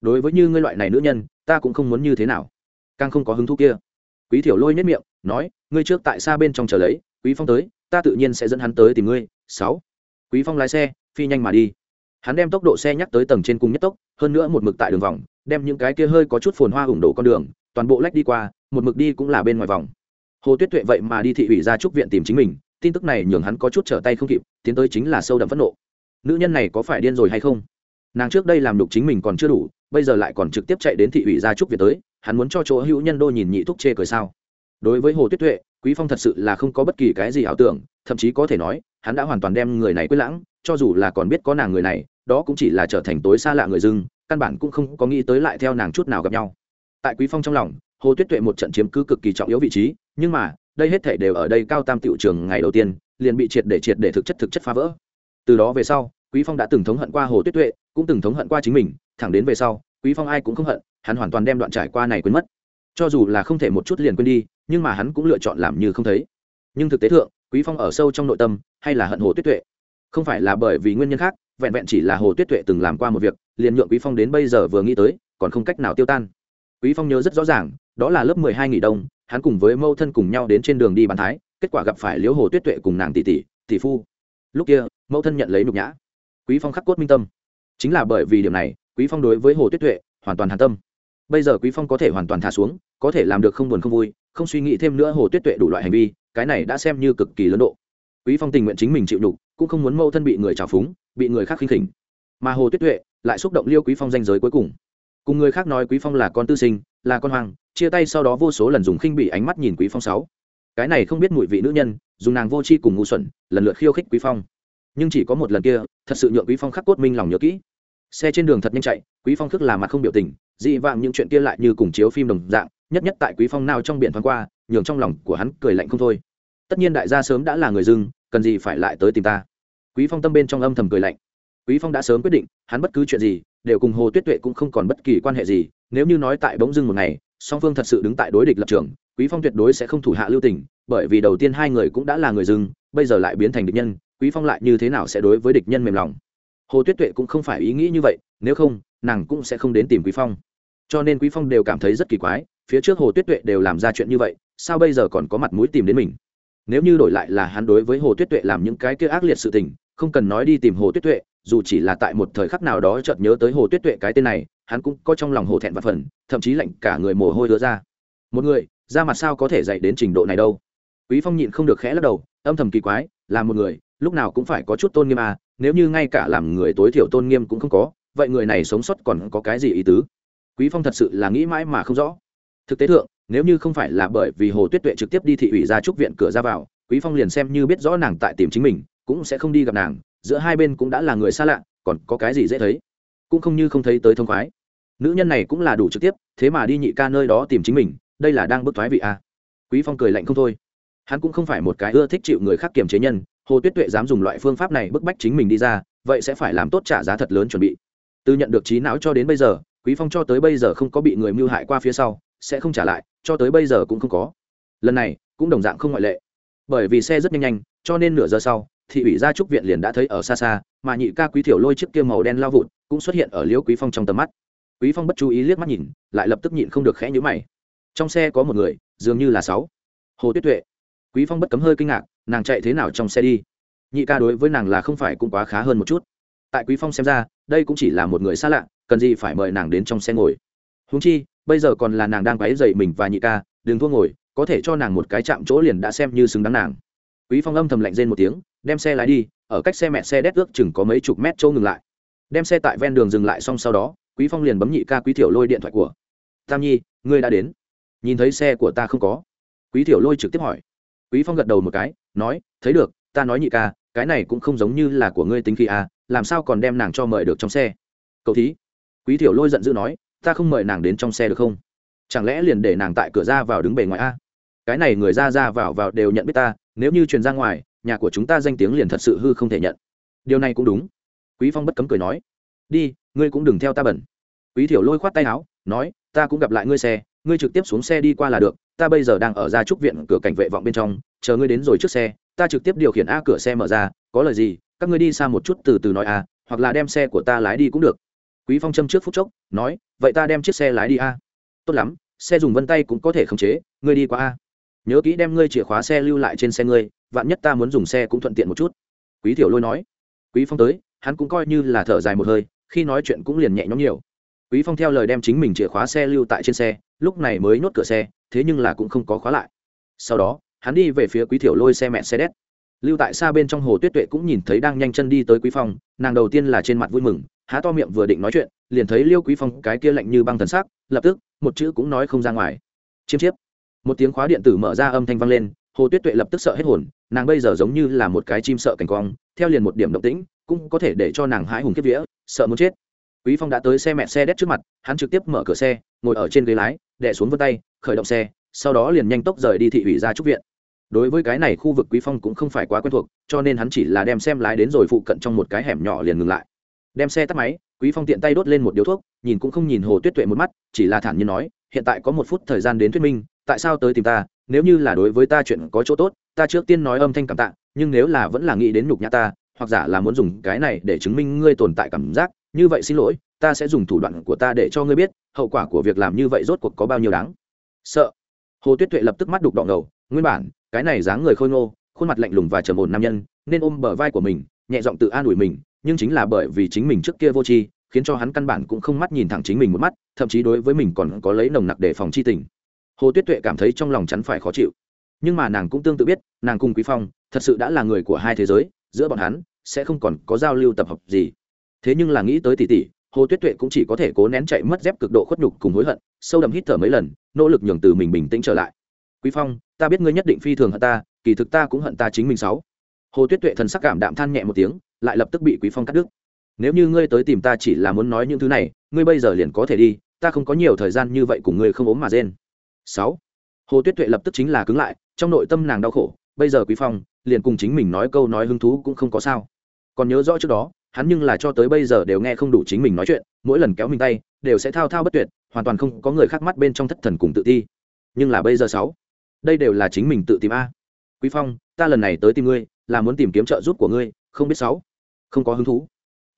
đối với như ngươi loại này nữ nhân, ta cũng không muốn như thế nào. Càng không có hứng thú kia. Quý thiểu lôi nhất miệng, nói, ngươi trước tại xa bên trong chờ lấy, quý phong tới, ta tự nhiên sẽ dẫn hắn tới tìm ngươi. Sáu. Quý phong lái xe, phi nhanh mà đi. Hắn đem tốc độ xe nhắc tới tầng trên cùng nhất tốc, hơn nữa một mực tại đường vòng, đem những cái kia hơi có chút phồn hoa ủng đổ con đường, toàn bộ lách đi qua, một mực đi cũng là bên ngoài vòng. Hồ tuyết tuệ vậy mà đi thị ủy ra trúc viện tìm chính mình, tin tức này nhường hắn có chút trở tay không kịp, tiến tới chính là sâu đậm phẫn nộ. Nữ nhân này có phải điên rồi hay không? Nàng trước đây làm đục chính mình còn chưa đủ bây giờ lại còn trực tiếp chạy đến thị ủy gia trúc việt tới, hắn muốn cho chỗ hữu nhân đô nhìn nhị thúc chê cười sao? Đối với hồ tuyết tuệ, quý phong thật sự là không có bất kỳ cái gì ảo tưởng, thậm chí có thể nói, hắn đã hoàn toàn đem người này quyết lãng, cho dù là còn biết có nàng người này, đó cũng chỉ là trở thành tối xa lạ người dưng, căn bản cũng không có nghĩ tới lại theo nàng chút nào gặp nhau. Tại quý phong trong lòng, hồ tuyết tuệ một trận chiếm cứ cực kỳ trọng yếu vị trí, nhưng mà, đây hết thể đều ở đây cao tam tiệu trường ngày đầu tiên, liền bị triệt để triệt để thực chất thực chất phá vỡ. Từ đó về sau, quý phong đã từng thống hận qua hồ tuyết tuệ, cũng từng thống hận qua chính mình thẳng đến về sau, quý phong ai cũng không hận, hắn hoàn toàn đem đoạn trải qua này quên mất. Cho dù là không thể một chút liền quên đi, nhưng mà hắn cũng lựa chọn làm như không thấy. Nhưng thực tế thượng, quý phong ở sâu trong nội tâm, hay là hận hồ tuyết tuệ. Không phải là bởi vì nguyên nhân khác, vẹn vẹn chỉ là hồ tuyết tuệ từng làm qua một việc, liền nhượng quý phong đến bây giờ vừa nghĩ tới, còn không cách nào tiêu tan. Quý phong nhớ rất rõ ràng, đó là lớp 12 nghỉ đông, hắn cùng với mâu thân cùng nhau đến trên đường đi bàn thái, kết quả gặp phải liễu hồ tuyết tuệ cùng nàng tỷ tỷ tỷ phu. Lúc kia, mâu thân nhận lấy nhục nhã. Quý phong khắc cốt minh tâm. Chính là bởi vì điều này quý phong đối với hồ tuyết tuệ hoàn toàn hàn tâm. Bây giờ quý phong có thể hoàn toàn thả xuống có thể làm được không buồn không vui không suy nghĩ thêm nữa hồ tuyết tuệ đủ loại hành vi cái này đã xem như cực kỳ lớn độ. Quý phong tình nguyện chính mình chịu đủ, cũng không muốn mâu thân bị người trào phúng bị người khác khinh khỉnh. Mà hồ tuyết tuệ lại xúc động liêu quý phong danh giới cuối cùng. Cùng người khác nói quý phong là con tư sinh là con hoàng chia tay sau đó vô số lần dùng khinh bị ánh mắt nhìn quý phong sáu. Cái này không biết mùi vị nữ nhân dùng nàng vô chi cùng ngu xuẩn lần lượt khiêu khích quý phong. Nhưng chỉ có một lần kia thật sự nhượng quý phong khắc cốt minh lòng nhớ kỹ xe trên đường thật nhanh chạy, quý phong khước là mặt không biểu tình, dị vạng những chuyện kia lại như cùng chiếu phim đồng dạng, nhất nhất tại quý phong nào trong biển thoáng qua, nhường trong lòng của hắn cười lạnh không thôi. Tất nhiên đại gia sớm đã là người dưng, cần gì phải lại tới tìm ta? Quý phong tâm bên trong âm thầm cười lạnh. Quý phong đã sớm quyết định, hắn bất cứ chuyện gì, đều cùng hồ tuyết tuệ cũng không còn bất kỳ quan hệ gì, nếu như nói tại bỗng dưng một ngày, song phương thật sự đứng tại đối địch lập trường, quý phong tuyệt đối sẽ không thủ hạ lưu tình, bởi vì đầu tiên hai người cũng đã là người dưng, bây giờ lại biến thành địch nhân, quý phong lại như thế nào sẽ đối với địch nhân mềm lòng? Hồ tuyết tuệ cũng không phải ý nghĩ như vậy, nếu không, nàng cũng sẽ không đến tìm quý phong. Cho nên quý phong đều cảm thấy rất kỳ quái, phía trước hồ tuyết tuệ đều làm ra chuyện như vậy, sao bây giờ còn có mặt mũi tìm đến mình? Nếu như đổi lại là hắn đối với hồ tuyết tuệ làm những cái kia ác liệt sự tình, không cần nói đi tìm hồ tuyết tuệ, dù chỉ là tại một thời khắc nào đó chợt nhớ tới hồ tuyết tuệ cái tên này, hắn cũng có trong lòng hồ thẹn và phần thậm chí lạnh cả người mồ hôi đứa ra. Một người, ra mặt sao có thể dạy đến trình độ này đâu? Quý phong nhịn không được khẽ lắc đầu, âm thầm kỳ quái, là một người lúc nào cũng phải có chút tôn nghiêm à nếu như ngay cả làm người tối thiểu tôn nghiêm cũng không có, vậy người này sống sót còn có cái gì ý tứ? Quý phong thật sự là nghĩ mãi mà không rõ. Thực tế thượng, nếu như không phải là bởi vì hồ tuyết tuệ trực tiếp đi thị ủy ra trúc viện cửa ra vào, quý phong liền xem như biết rõ nàng tại tìm chính mình, cũng sẽ không đi gặp nàng, giữa hai bên cũng đã là người xa lạ, còn có cái gì dễ thấy? Cũng không như không thấy tới thông khoái. Nữ nhân này cũng là đủ trực tiếp, thế mà đi nhị ca nơi đó tìm chính mình, đây là đang bức thoái vị a à. quý phong cười lạnh không thôi. Hắn cũng không phải một cái ưa thích chịu người khác kiềm chế nhân hồ tuyết tuệ dám dùng loại phương pháp này bức bách chính mình đi ra, vậy sẽ phải làm tốt trả giá thật lớn chuẩn bị. Từ nhận được trí não cho đến bây giờ, quý phong cho tới bây giờ không có bị người mưu hại qua phía sau, sẽ không trả lại, cho tới bây giờ cũng không có. Lần này, cũng đồng dạng không ngoại lệ. Bởi vì xe rất nhanh nhanh, cho nên nửa giờ sau, thị ủy gia trúc viện liền đã thấy ở xa xa, mà nhị ca quý thiểu lôi chiếc kia màu đen lao vụt cũng xuất hiện ở liễu quý phong trong tầm mắt. Quý phong bất chú ý liếc mắt nhìn, lại lập tức nhịn không được khẽ nhíu mày. Trong xe có một người, dường như là sáu. Hồ tuyết tuệ. Quý phong bất cấm hơi kinh ngạc nàng chạy thế nào trong xe đi? Nhị ca đối với nàng là không phải cũng quá khá hơn một chút. Tại quý phong xem ra, đây cũng chỉ là một người xa lạ, cần gì phải mời nàng đến trong xe ngồi. Húng chi, bây giờ còn là nàng đang quấy dậy mình và nhị ca, đừng thua ngồi, có thể cho nàng một cái chạm chỗ liền đã xem như xứng đáng nàng. Quý phong âm thầm lạnh rên một tiếng, đem xe lái đi, ở cách xe mẹ xe đét ước chừng có mấy chục mét châu ngừng lại. Đem xe tại ven đường dừng lại xong sau đó, quý phong liền bấm nhị ca quý thiểu lôi điện thoại của. Tam nhi, ngươi đã đến. Nhìn thấy xe của ta không có, quý thiểu lôi trực tiếp hỏi quý phong gật đầu một cái, nói, thấy được, ta nói nhị ca, cái này cũng không giống như là của ngươi tính khi à làm sao còn đem nàng cho mời được trong xe? Cậu thí. Quý thiểu lôi giận dữ nói, ta không mời nàng đến trong xe được không? Chẳng lẽ liền để nàng tại cửa ra vào đứng bề ngoài a? Cái này người ra ra vào vào đều nhận biết ta, nếu như truyền ra ngoài, nhà của chúng ta danh tiếng liền thật sự hư không thể nhận. Điều này cũng đúng. Quý phong bất cấm cười nói, đi, ngươi cũng đừng theo ta bẩn. Quý thiểu lôi khoát tay áo, nói, ta cũng gặp lại ngươi xe, ngươi trực tiếp xuống xe đi qua là được ta bây giờ đang ở ra trúc viện cửa cảnh vệ vọng bên trong, chờ ngươi đến rồi trước xe, ta trực tiếp điều khiển a cửa xe mở ra, có lời gì, các ngươi đi xa một chút từ từ nói a, hoặc là đem xe của ta lái đi cũng được. Quý phong châm trước phút chốc, nói, vậy ta đem chiếc xe lái đi a. Tốt lắm, xe dùng vân tay cũng có thể khống chế, ngươi đi qua a. Nhớ kỹ đem ngươi chìa khóa xe lưu lại trên xe ngươi, vạn nhất ta muốn dùng xe cũng thuận tiện một chút. Quý tiểu lôi nói. Quý phong tới, hắn cũng coi như là thở dài một hơi, khi nói chuyện cũng liền nhẹ nhõm nhiều. Quý phong theo lời đem chính mình chìa khóa xe lưu tại trên xe lúc này mới nhốt cửa xe, thế nhưng là cũng không có khóa lại. Sau đó, hắn đi về phía quý tiểu lôi xe mẹ xe đét. Lưu tại xa bên trong hồ tuyết tuệ cũng nhìn thấy đang nhanh chân đi tới quý phong, nàng đầu tiên là trên mặt vui mừng, há to miệng vừa định nói chuyện, liền thấy liêu quý phong cái kia lạnh như băng thần sắc, lập tức, một chữ cũng nói không ra ngoài. Chiêm chiếp. Một tiếng khóa điện tử mở ra âm thanh vang lên, hồ tuyết tuệ lập tức sợ hết hồn, nàng bây giờ giống như là một cái chim sợ cảnh quang theo liền một điểm động tĩnh, cũng có thể để cho nàng hái hùng kiếp vía, sợ muốn chết quý phong đã tới xe mẹ xe đét trước mặt, hắn trực tiếp mở cửa xe, ngồi ở trên ghế lái, đè xuống vân tay, khởi động xe, sau đó liền nhanh tốc rời đi thị ủy ra trúc viện. Đối với cái này khu vực quý phong cũng không phải quá quen thuộc, cho nên hắn chỉ là đem xem lái đến rồi phụ cận trong một cái hẻm nhỏ liền ngừng lại. Đem xe tắt máy, quý phong tiện tay đốt lên một điếu thuốc, nhìn cũng không nhìn hồ tuyết tuệ một mắt, chỉ là thản nhiên nói, hiện tại có một phút thời gian đến thuyết minh, tại sao tới tìm ta? Nếu như là đối với ta chuyện có chỗ tốt, ta trước tiên nói âm thanh cảm tạ, nhưng nếu là vẫn là nghĩ đến nhục nhã ta, hoặc giả là muốn dùng cái này để chứng minh ngươi tồn tại cảm giác như vậy xin lỗi, ta sẽ dùng thủ đoạn của ta để cho ngươi biết, hậu quả của việc làm như vậy rốt cuộc có bao nhiêu đáng. Sợ. Hồ tuyết tuệ lập tức mắt đục đọng ngầu, nguyên bản, cái này dáng người khôi ngô, khuôn mặt lạnh lùng và trầm ổn nam nhân, nên ôm bờ vai của mình, nhẹ giọng tự an ủi mình, nhưng chính là bởi vì chính mình trước kia vô tri, khiến cho hắn căn bản cũng không mắt nhìn thẳng chính mình một mắt, thậm chí đối với mình còn có lấy nồng nặc để phòng chi tình. Hồ tuyết tuệ cảm thấy trong lòng chắn phải khó chịu. Nhưng mà nàng cũng tương tự biết, nàng cùng quý phong, thật sự đã là người của hai thế giới, giữa bọn hắn, sẽ không còn có giao lưu tập hợp gì thế nhưng là nghĩ tới tỷ tỷ hồ tuyết tuệ cũng chỉ có thể cố nén chạy mất dép cực độ khuất nhục cùng hối hận, sâu đậm hít thở mấy lần, nỗ lực nhường từ mình bình tĩnh trở lại. Quý phong, ta biết ngươi nhất định phi thường hận ta, kỳ thực ta cũng hận ta chính mình sáu. Hồ tuyết tuệ thần sắc cảm đạm than nhẹ một tiếng, lại lập tức bị quý phong cắt đứt. Nếu như ngươi tới tìm ta chỉ là muốn nói những thứ này, ngươi bây giờ liền có thể đi, ta không có nhiều thời gian như vậy cùng ngươi không ốm mà rên. Sáu. Hồ tuyết tuệ lập tức chính là cứng lại, trong nội tâm nàng đau khổ, bây giờ quý phong, liền cùng chính mình nói câu nói hứng thú cũng không có sao. Còn nhớ rõ trước đó hắn nhưng là cho tới bây giờ đều nghe không đủ chính mình nói chuyện, mỗi lần kéo mình tay, đều sẽ thao thao bất tuyệt, hoàn toàn không có người khác mắt bên trong thất thần cùng tự ti. Nhưng là bây giờ sáu, đây đều là chính mình tự tìm a. Quý phong, ta lần này tới tìm ngươi, là muốn tìm kiếm trợ giúp của ngươi, không biết sáu, không có hứng thú.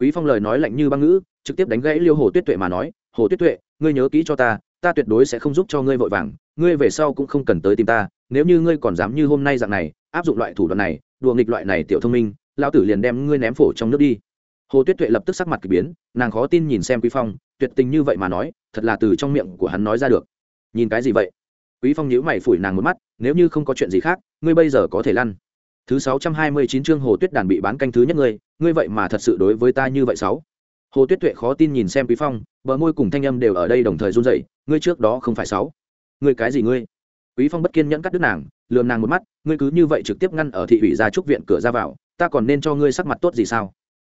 Quý phong lời nói lạnh như băng ngữ, trực tiếp đánh gãy liêu hồ tuyết tuệ mà nói, hồ tuyết tuệ, ngươi nhớ kỹ cho ta ta tuyệt đối sẽ không giúp cho ngươi vội vàng, ngươi về sau cũng không cần tới tìm ta, nếu như ngươi còn dám như hôm nay dạng này, áp dụng loại thủ đoạn này, đùa nghịch loại này tiểu thông minh, lão tử liền đem ngươi ném phổ trong nước đi hồ tuyết tuệ lập tức sắc mặt kỳ biến, nàng khó tin nhìn xem quý phong, tuyệt tình như vậy mà nói, thật là từ trong miệng của hắn nói ra được. Nhìn cái gì vậy? Quý phong nhíu mày phủi nàng một mắt, nếu như không có chuyện gì khác, ngươi bây giờ có thể lăn. Thứ sáu trăm hai mươi chín chương hồ tuyết đàn bị bán canh thứ nhất ngươi ngươi vậy mà thật sự đối với ta như vậy sáu hồ tuyết tuệ khó tin nhìn xem quý phong, bờ môi cùng thanh âm đều ở đây đồng thời run rẩy, ngươi trước đó không phải sáu ngươi cái gì ngươi? Quý phong bất kiên nhẫn cắt đứt nàng, lườm nàng một mắt, ngươi cứ như vậy trực tiếp ngăn ở thị ủy gia trúc viện cửa ra vào, ta còn nên cho ngươi sắc mặt tốt gì sao?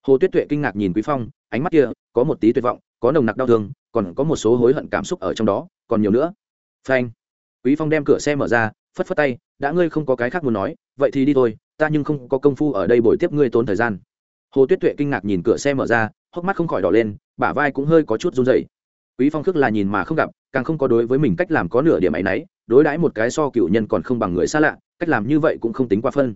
Hồ tuyết tuệ kinh ngạc nhìn quý phong, ánh mắt kia, có một tí tuyệt vọng, có nồng nặc đau thương, còn có một số hối hận cảm xúc ở trong đó, còn nhiều nữa. Phanh. Quý phong đem cửa xe mở ra, phất phất tay, đã ngươi không có cái khác muốn nói, vậy thì đi thôi, ta nhưng không có công phu ở đây bồi tiếp ngươi tốn thời gian. Hồ tuyết tuệ kinh ngạc nhìn cửa xe mở ra, hốc mắt không khỏi đỏ lên, bả vai cũng hơi có chút run rẩy. Quý phong khước là nhìn mà không gặp, càng không có đối với mình cách làm có nửa điểm ấy nấy đối đãi một cái so cựu nhân còn không bằng người xa lạ, cách làm như vậy cũng không tính quá phân.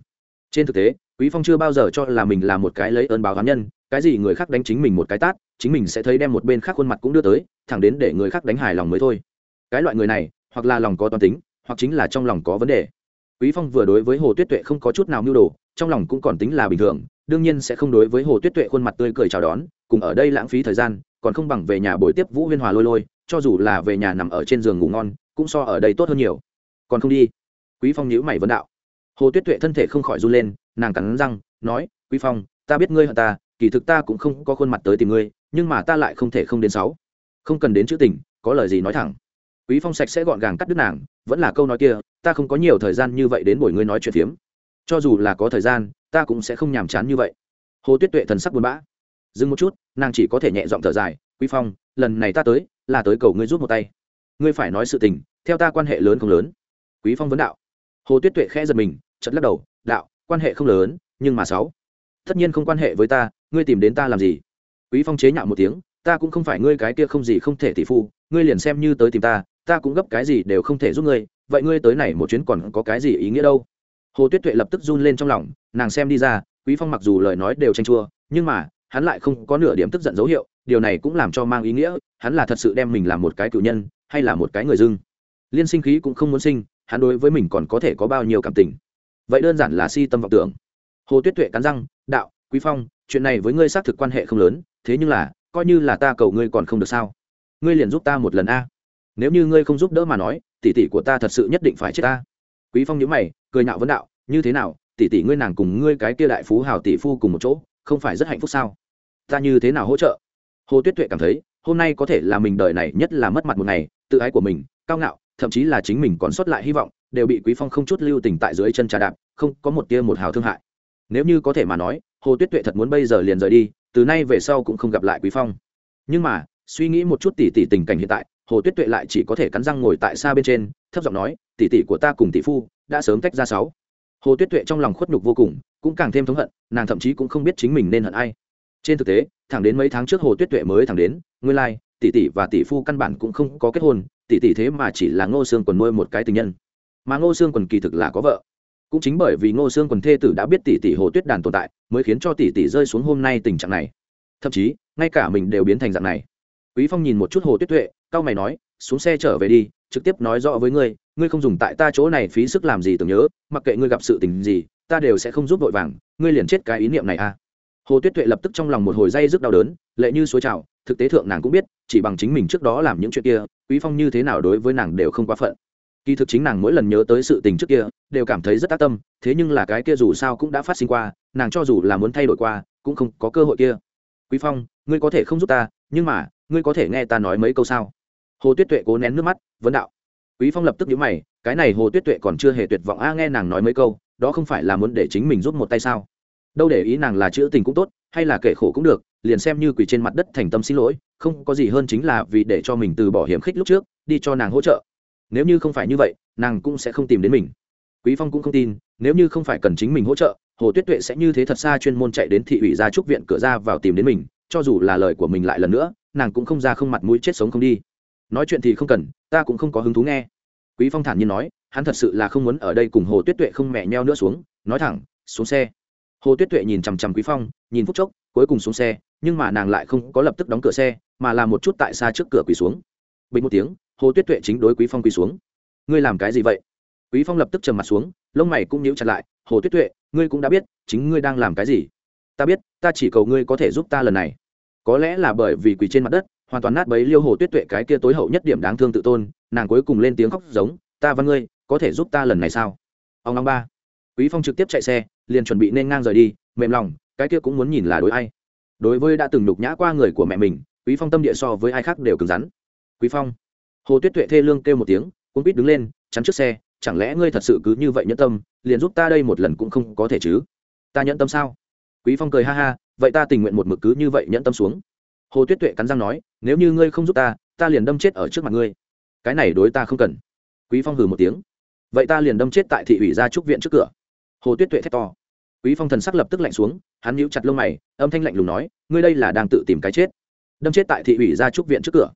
Trên thực tế quý phong chưa bao giờ cho là mình là một cái lấy ơn báo cá nhân, cái gì người khác đánh chính mình một cái tát, chính mình sẽ thấy đem một bên khác khuôn mặt cũng đưa tới, thẳng đến để người khác đánh hài lòng mới thôi. Cái loại người này, hoặc là lòng có toàn tính, hoặc chính là trong lòng có vấn đề. Quý phong vừa đối với hồ tuyết tuệ không có chút nào mưu đồ, trong lòng cũng còn tính là bình thường, đương nhiên sẽ không đối với hồ tuyết tuệ khuôn mặt tươi cười chào đón, cùng ở đây lãng phí thời gian, còn không bằng về nhà buổi tiếp vũ huyên hòa lôi lôi, cho dù là về nhà nằm ở trên giường ngủ ngon, cũng so ở đây tốt hơn nhiều. Còn không đi. Quý phong nhíu mày vấn đạo hồ tuyết tuệ thân thể không khỏi run lên, nàng cắn răng, nói, quý phong, ta biết ngươi hận ta, kỳ thực ta cũng không có khuôn mặt tới tìm ngươi, nhưng mà ta lại không thể không đến sáu. Không cần đến chữ tình, có lời gì nói thẳng. Quý phong sạch sẽ gọn gàng cắt đứt nàng, vẫn là câu nói kia, ta không có nhiều thời gian như vậy đến buổi ngươi nói chuyện phiếm. Cho dù là có thời gian, ta cũng sẽ không nhàm chán như vậy. Hồ tuyết tuệ thần sắc buồn bã. Dừng một chút, nàng chỉ có thể nhẹ giọng thở dài, quý phong, lần này ta tới, là tới cầu ngươi rút một tay. Ngươi phải nói sự tình, theo ta quan hệ lớn không lớn. Quý phong vấn đạo hồ tuyết tuệ khẽ giật mình chật lắc đầu, đạo, quan hệ không lớn, nhưng mà sáu. Tất nhiên không quan hệ với ta, ngươi tìm đến ta làm gì? Quý phong chế nhạo một tiếng, ta cũng không phải ngươi cái kia không gì không thể tỷ phu, ngươi liền xem như tới tìm ta ta cũng gấp cái gì đều không thể giúp ngươi, vậy ngươi tới này một chuyến còn có cái gì ý nghĩa đâu? Hồ tuyết tuệ lập tức run lên trong lòng, nàng xem đi ra, quý phong mặc dù lời nói đều tranh chua, nhưng mà, hắn lại không có nửa điểm tức giận dấu hiệu, điều này cũng làm cho mang ý nghĩa, hắn là thật sự đem mình làm một cái cựu nhân, hay là một cái người dưng. Liên sinh khí cũng không muốn sinh hắn đối với mình còn có thể có bao nhiêu cảm tình? Vậy đơn giản là si tâm vọng tưởng. Hồ tuyết tuệ cắn răng, đạo, quý phong, chuyện này với ngươi xác thực quan hệ không lớn, thế nhưng là, coi như là ta cầu ngươi còn không được sao? Ngươi liền giúp ta một lần a. Nếu như ngươi không giúp đỡ mà nói, tỷ tỷ của ta thật sự nhất định phải chết ta. Quý phong nhíu mày, cười nhạo vấn đạo, như thế nào, tỷ tỷ ngươi nàng cùng ngươi cái kia đại phú hào tỷ phu cùng một chỗ, không phải rất hạnh phúc sao? Ta như thế nào hỗ trợ? Hồ tuyết tuệ cảm thấy, hôm nay có thể là mình đời này nhất là mất mặt một ngày, tự ái của mình, cao ngạo thậm chí là chính mình còn sót lại hy vọng, đều bị quý phong không chút lưu tình tại dưới chân trà đạp, không có một tia một hào thương hại. Nếu như có thể mà nói, hồ tuyết tuệ thật muốn bây giờ liền rời đi, từ nay về sau cũng không gặp lại quý phong. Nhưng mà, suy nghĩ một chút tỉ tỉ tình cảnh hiện tại, hồ tuyết tuệ lại chỉ có thể cắn răng ngồi tại xa bên trên, thấp giọng nói, tỉ tỉ của ta cùng tỷ phu đã sớm tách ra sáu. Hồ tuyết tuệ trong lòng khuất nhục vô cùng, cũng càng thêm thống hận, nàng thậm chí cũng không biết chính mình nên hận ai. Trên thực tế, thẳng đến mấy tháng trước hồ tuyết tuệ mới thẳng đến, nguyên lai tỷ tỷ và tỷ phu căn bản cũng không có kết hôn tỷ tỷ thế mà chỉ là ngô sương quần nuôi một cái tình nhân. Mà ngô sương quần kỳ thực là có vợ. Cũng chính bởi vì ngô sương quần thê tử đã biết tỷ tỷ hồ tuyết đàn tồn tại, mới khiến cho tỷ tỷ rơi xuống hôm nay tình trạng này. Thậm chí, ngay cả mình đều biến thành dạng này. Quý phong nhìn một chút hồ tuyết tuệ cao mày nói, xuống xe trở về đi, trực tiếp nói rõ với ngươi ngươi không dùng tại ta chỗ này phí sức làm gì tưởng nhớ, mặc kệ ngươi gặp sự tình gì, ta đều sẽ không giúp vội vàng, ngươi liền chết cái ý niệm này à. Hồ tuyết tuệ lập tức trong lòng một hồi dây rức đau đớn, lệ như suối trào, thực tế thượng nàng cũng biết chỉ bằng chính mình trước đó làm những chuyện kia, quý phong như thế nào đối với nàng đều không quá phận. Kỳ thực chính nàng mỗi lần nhớ tới sự tình trước kia, đều cảm thấy rất tác tâm, thế nhưng là cái kia dù sao cũng đã phát sinh qua, nàng cho dù là muốn thay đổi qua, cũng không có cơ hội kia. Quý phong, ngươi có thể không giúp ta, nhưng mà, ngươi có thể nghe ta nói mấy câu sao? Hồ tuyết tuệ cố nén nước mắt, vấn đạo. Quý phong lập tức nhíu mày, cái này hồ tuyết tuệ còn chưa hề tuyệt vọng a, nghe nàng nói mấy câu, đó không phải là muốn để chính mình giúp một tay sao? Đâu để ý nàng là chữ tình cũng tốt, hay là kể khổ cũng được, liền xem như quỳ trên mặt đất thành tâm xin lỗi không có gì hơn chính là vì để cho mình từ bỏ hiểm khích lúc trước, đi cho nàng hỗ trợ. Nếu như không phải như vậy, nàng cũng sẽ không tìm đến mình. Quý phong cũng không tin, nếu như không phải cần chính mình hỗ trợ, hồ tuyết tuệ sẽ như thế thật xa chuyên môn chạy đến thị ủy gia trúc viện cửa ra vào tìm đến mình, cho dù là lời của mình lại lần nữa, nàng cũng không ra không mặt mũi chết sống không đi. Nói chuyện thì không cần, ta cũng không có hứng thú nghe. Quý phong thản nhiên nói, hắn thật sự là không muốn ở đây cùng hồ tuyết tuệ không mẹ nheo nữa xuống, nói thẳng, xuống xe. Hồ tuyết tuệ nhìn chằm chằm quý phong, nhìn phút chốc, cuối cùng xuống xe, nhưng mà nàng lại không có lập tức đóng cửa xe mà làm một chút tại xa trước cửa quỳ xuống. Bình một tiếng, hồ tuyết tuệ chính đối quý phong quỳ xuống. Ngươi làm cái gì vậy? Quý phong lập tức trầm mặt xuống, lông mày cũng nhíu chặt lại. Hồ tuyết tuệ, ngươi cũng đã biết, chính ngươi đang làm cái gì? Ta biết, ta chỉ cầu ngươi có thể giúp ta lần này. Có lẽ là bởi vì quỳ trên mặt đất, hoàn toàn nát bấy liêu hồ tuyết tuệ cái kia tối hậu nhất điểm đáng thương tự tôn, nàng cuối cùng lên tiếng khóc giống, ta văn ngươi, có thể giúp ta lần này sao? Ông Long ba. Quý phong trực tiếp chạy xe, liền chuẩn bị nên ngang rời đi, mềm lòng, cái kia cũng muốn nhìn là đối ai. Đối với đã từng nhục nhã qua người của mẹ mình quý phong tâm địa so với ai khác đều cứng rắn. Quý phong. Hồ tuyết tuệ thê lương kêu một tiếng cũng biết đứng lên, chắn trước xe, chẳng lẽ ngươi thật sự cứ như vậy nhẫn tâm, liền giúp ta đây một lần cũng không có thể chứ? Ta nhẫn tâm sao? Quý phong cười ha ha, vậy ta tình nguyện một mực cứ như vậy nhẫn tâm xuống. Hồ tuyết tuệ cắn răng nói, nếu như ngươi không giúp ta ta liền đâm chết ở trước mặt ngươi. Cái này đối ta không cần. Quý phong hừ một tiếng, vậy ta liền đâm chết tại thị ủy gia trúc viện trước cửa. Hồ tuyết tuệ thét to. Quý phong thần sắc lập tức lạnh xuống, hắn nhíu chặt lông mày, âm thanh lạnh lùng nói, ngươi đây là đang tự tìm cái chết đâm chết tại thị ủy gia trúc viện trước cửa.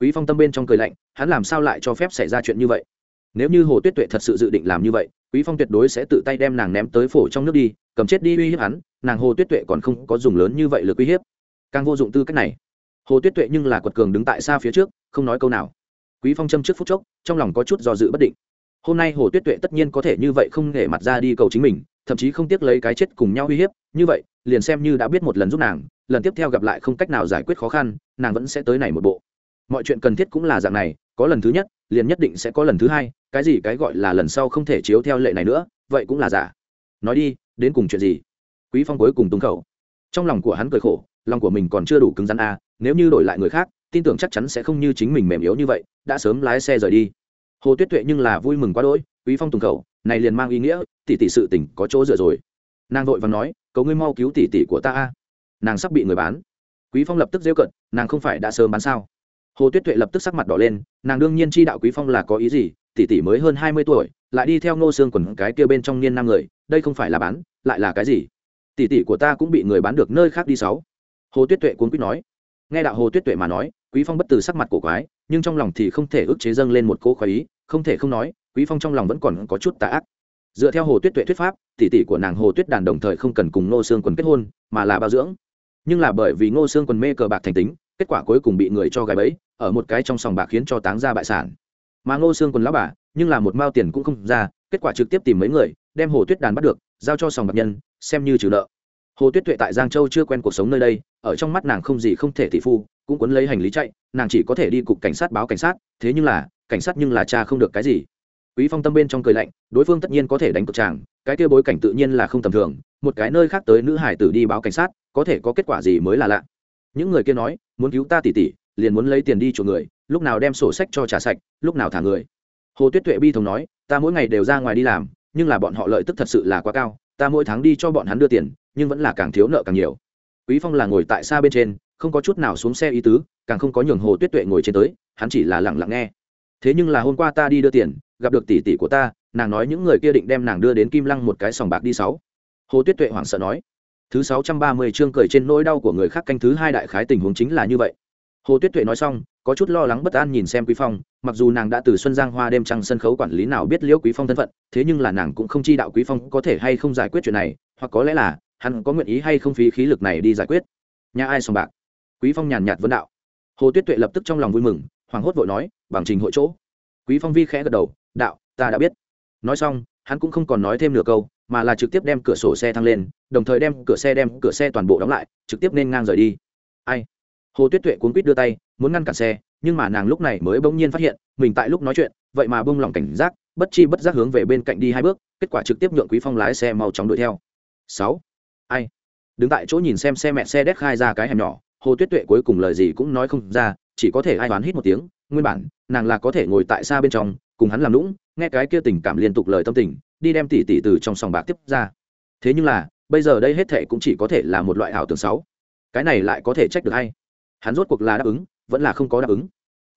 Quý phong tâm bên trong cười lạnh, hắn làm sao lại cho phép xảy ra chuyện như vậy? Nếu như hồ tuyết tuệ thật sự dự định làm như vậy, quý phong tuyệt đối sẽ tự tay đem nàng ném tới phổ trong nước đi, cầm chết đi uy hiếp hắn, nàng hồ tuyết tuệ còn không có dùng lớn như vậy lực uy hiếp. Càng vô dụng tư cách này. Hồ tuyết tuệ nhưng là quật cường đứng tại xa phía trước, không nói câu nào. Quý phong châm trước phút chốc, trong lòng có chút do dự bất định. Hôm nay hồ tuyết tuệ tất nhiên có thể như vậy không để mặt ra đi cầu chính mình thậm chí không tiếc lấy cái chết cùng nhau uy hiếp như vậy liền xem như đã biết một lần giúp nàng lần tiếp theo gặp lại không cách nào giải quyết khó khăn nàng vẫn sẽ tới này một bộ. Mọi chuyện cần thiết cũng là dạng này có lần thứ nhất liền nhất định sẽ có lần thứ hai cái gì cái gọi là lần sau không thể chiếu theo lệ này nữa vậy cũng là giả. Nói đi đến cùng chuyện gì? Quý phong cuối cùng tung khẩu. Trong lòng của hắn cười khổ lòng của mình còn chưa đủ cứng rắn a à, nếu như đổi lại người khác tin tưởng chắc chắn sẽ không như chính mình mềm yếu như vậy đã sớm lái xe rời đi. Hồ tuyết tuệ nhưng là vui mừng quá đỗi quý phong tùng khẩu này liền mang ý nghĩa, tỷ tỷ sự tình có chỗ dựa rồi. Nàng vội vàng nói, cầu ngươi mau cứu tỷ tỷ của ta a. Nàng sắp bị người bán. Quý phong lập tức rêu cận nàng không phải đã sớm bán sao? Hồ tuyết tuệ lập tức sắc mặt đỏ lên, nàng đương nhiên chi đạo quý phong là có ý gì, tỷ tỷ mới hơn hai mươi tuổi, lại đi theo ngô xương quần cái kia bên trong niên năm người, đây không phải là bán, lại là cái gì? Tỷ tỷ của ta cũng bị người bán được nơi khác đi sáu. Hồ tuyết tuệ cuốn quýt nói. Nghe đạo hồ tuyết tuệ mà nói, quý phong bất từ sắc mặt cổ quái, nhưng trong lòng thì không thể ức chế dâng lên một cỗ khoái ý, không thể không nói quý phong trong lòng vẫn còn có chút tà ác. Dựa theo hồ tuyết tuệ thuyết pháp, tỷ tỷ của nàng hồ tuyết đàn đồng thời không cần cùng ngô xương quần kết hôn, mà là bao dưỡng. Nhưng là bởi vì ngô xương quần mê cờ bạc thành tính, kết quả cuối cùng bị người cho gài bẫy, ở một cái trong sòng bạc khiến cho táng ra bại sản. Mà ngô xương quần lão bà, nhưng là một mao tiền cũng không ra, kết quả trực tiếp tìm mấy người, đem hồ tuyết đàn bắt được, giao cho sòng bạc nhân, xem như trừ nợ. Hồ tuyết tuệ tại giang châu chưa quen cuộc sống nơi đây, ở trong mắt nàng không gì không thể tỷ phu, cũng quấn lấy hành lý chạy, nàng chỉ có thể đi cục cảnh sát báo cảnh sát, thế nhưng là, cảnh sát nhưng là cha không được cái gì quý phong tâm bên trong cười lạnh đối phương tất nhiên có thể đánh cực chàng, cái kia bối cảnh tự nhiên là không tầm thường một cái nơi khác tới nữ hải tử đi báo cảnh sát có thể có kết quả gì mới là lạ. Những người kia nói muốn cứu ta tỷ tỷ liền muốn lấy tiền đi chuộc người lúc nào đem sổ sách cho trả sạch lúc nào thả người. Hồ tuyết tuệ bi thống nói ta mỗi ngày đều ra ngoài đi làm nhưng là bọn họ lợi tức thật sự là quá cao ta mỗi tháng đi cho bọn hắn đưa tiền nhưng vẫn là càng thiếu nợ càng nhiều. Quý phong là ngồi tại xa bên trên không có chút nào xuống xe ý tứ càng không có nhường hồ tuyết tuệ ngồi trên tới hắn chỉ là lặng lặng nghe. Thế nhưng là hôm qua ta đi đưa tiền gặp được tỷ tỷ của ta, nàng nói những người kia định đem nàng đưa đến kim lăng một cái sòng bạc đi sáu. Hồ tuyết tuệ hoảng sợ nói. Thứ sáu trăm ba mươi chương cười trên nỗi đau của người khác canh thứ hai đại khái tình huống chính là như vậy. Hồ tuyết tuệ nói xong, có chút lo lắng bất an nhìn xem quý phong, mặc dù nàng đã từ xuân giang hoa đêm trăng sân khấu quản lý nào biết liễu quý phong thân phận, thế nhưng là nàng cũng không chi đạo quý phong có thể hay không giải quyết chuyện này, hoặc có lẽ là hắn có nguyện ý hay không phí khí lực này đi giải quyết. Nhà ai sòng bạc? Quý phong nhàn nhạt vấn đạo. Hồ tuyết tuệ lập tức trong lòng vui mừng hoàng hốt vội nói, bằng trình hội chỗ. Quý phong vi khẽ gật đầu đạo, ta đã biết. Nói xong, hắn cũng không còn nói thêm nửa câu, mà là trực tiếp đem cửa sổ xe thăng lên, đồng thời đem cửa xe đem cửa xe toàn bộ đóng lại, trực tiếp nên ngang rời đi. Ai? Hồ tuyết tuệ cuốn quýt đưa tay, muốn ngăn cản xe, nhưng mà nàng lúc này mới bỗng nhiên phát hiện, mình tại lúc nói chuyện, vậy mà bông lỏng cảnh giác, bất chi bất giác hướng về bên cạnh đi hai bước, kết quả trực tiếp nhượng quý phong lái xe mau chóng đuổi theo. Sáu? Ai? Đứng tại chỗ nhìn xem xe mẹ xe đét khai ra cái hẻm nhỏ, hồ tuyết tuệ cuối cùng lời gì cũng nói không ra, chỉ có thể ai đoán hít một tiếng, nguyên bản, nàng là có thể ngồi tại xa bên trong cùng hắn làm lũng, nghe cái kia tình cảm liên tục lời tâm tình, đi đem tỷ tỷ từ trong sòng bạc tiếp ra. Thế nhưng là, bây giờ đây hết thệ cũng chỉ có thể là một loại ảo tưởng sáu cái này lại có thể trách được hay hắn rốt cuộc là đáp ứng, vẫn là không có đáp ứng.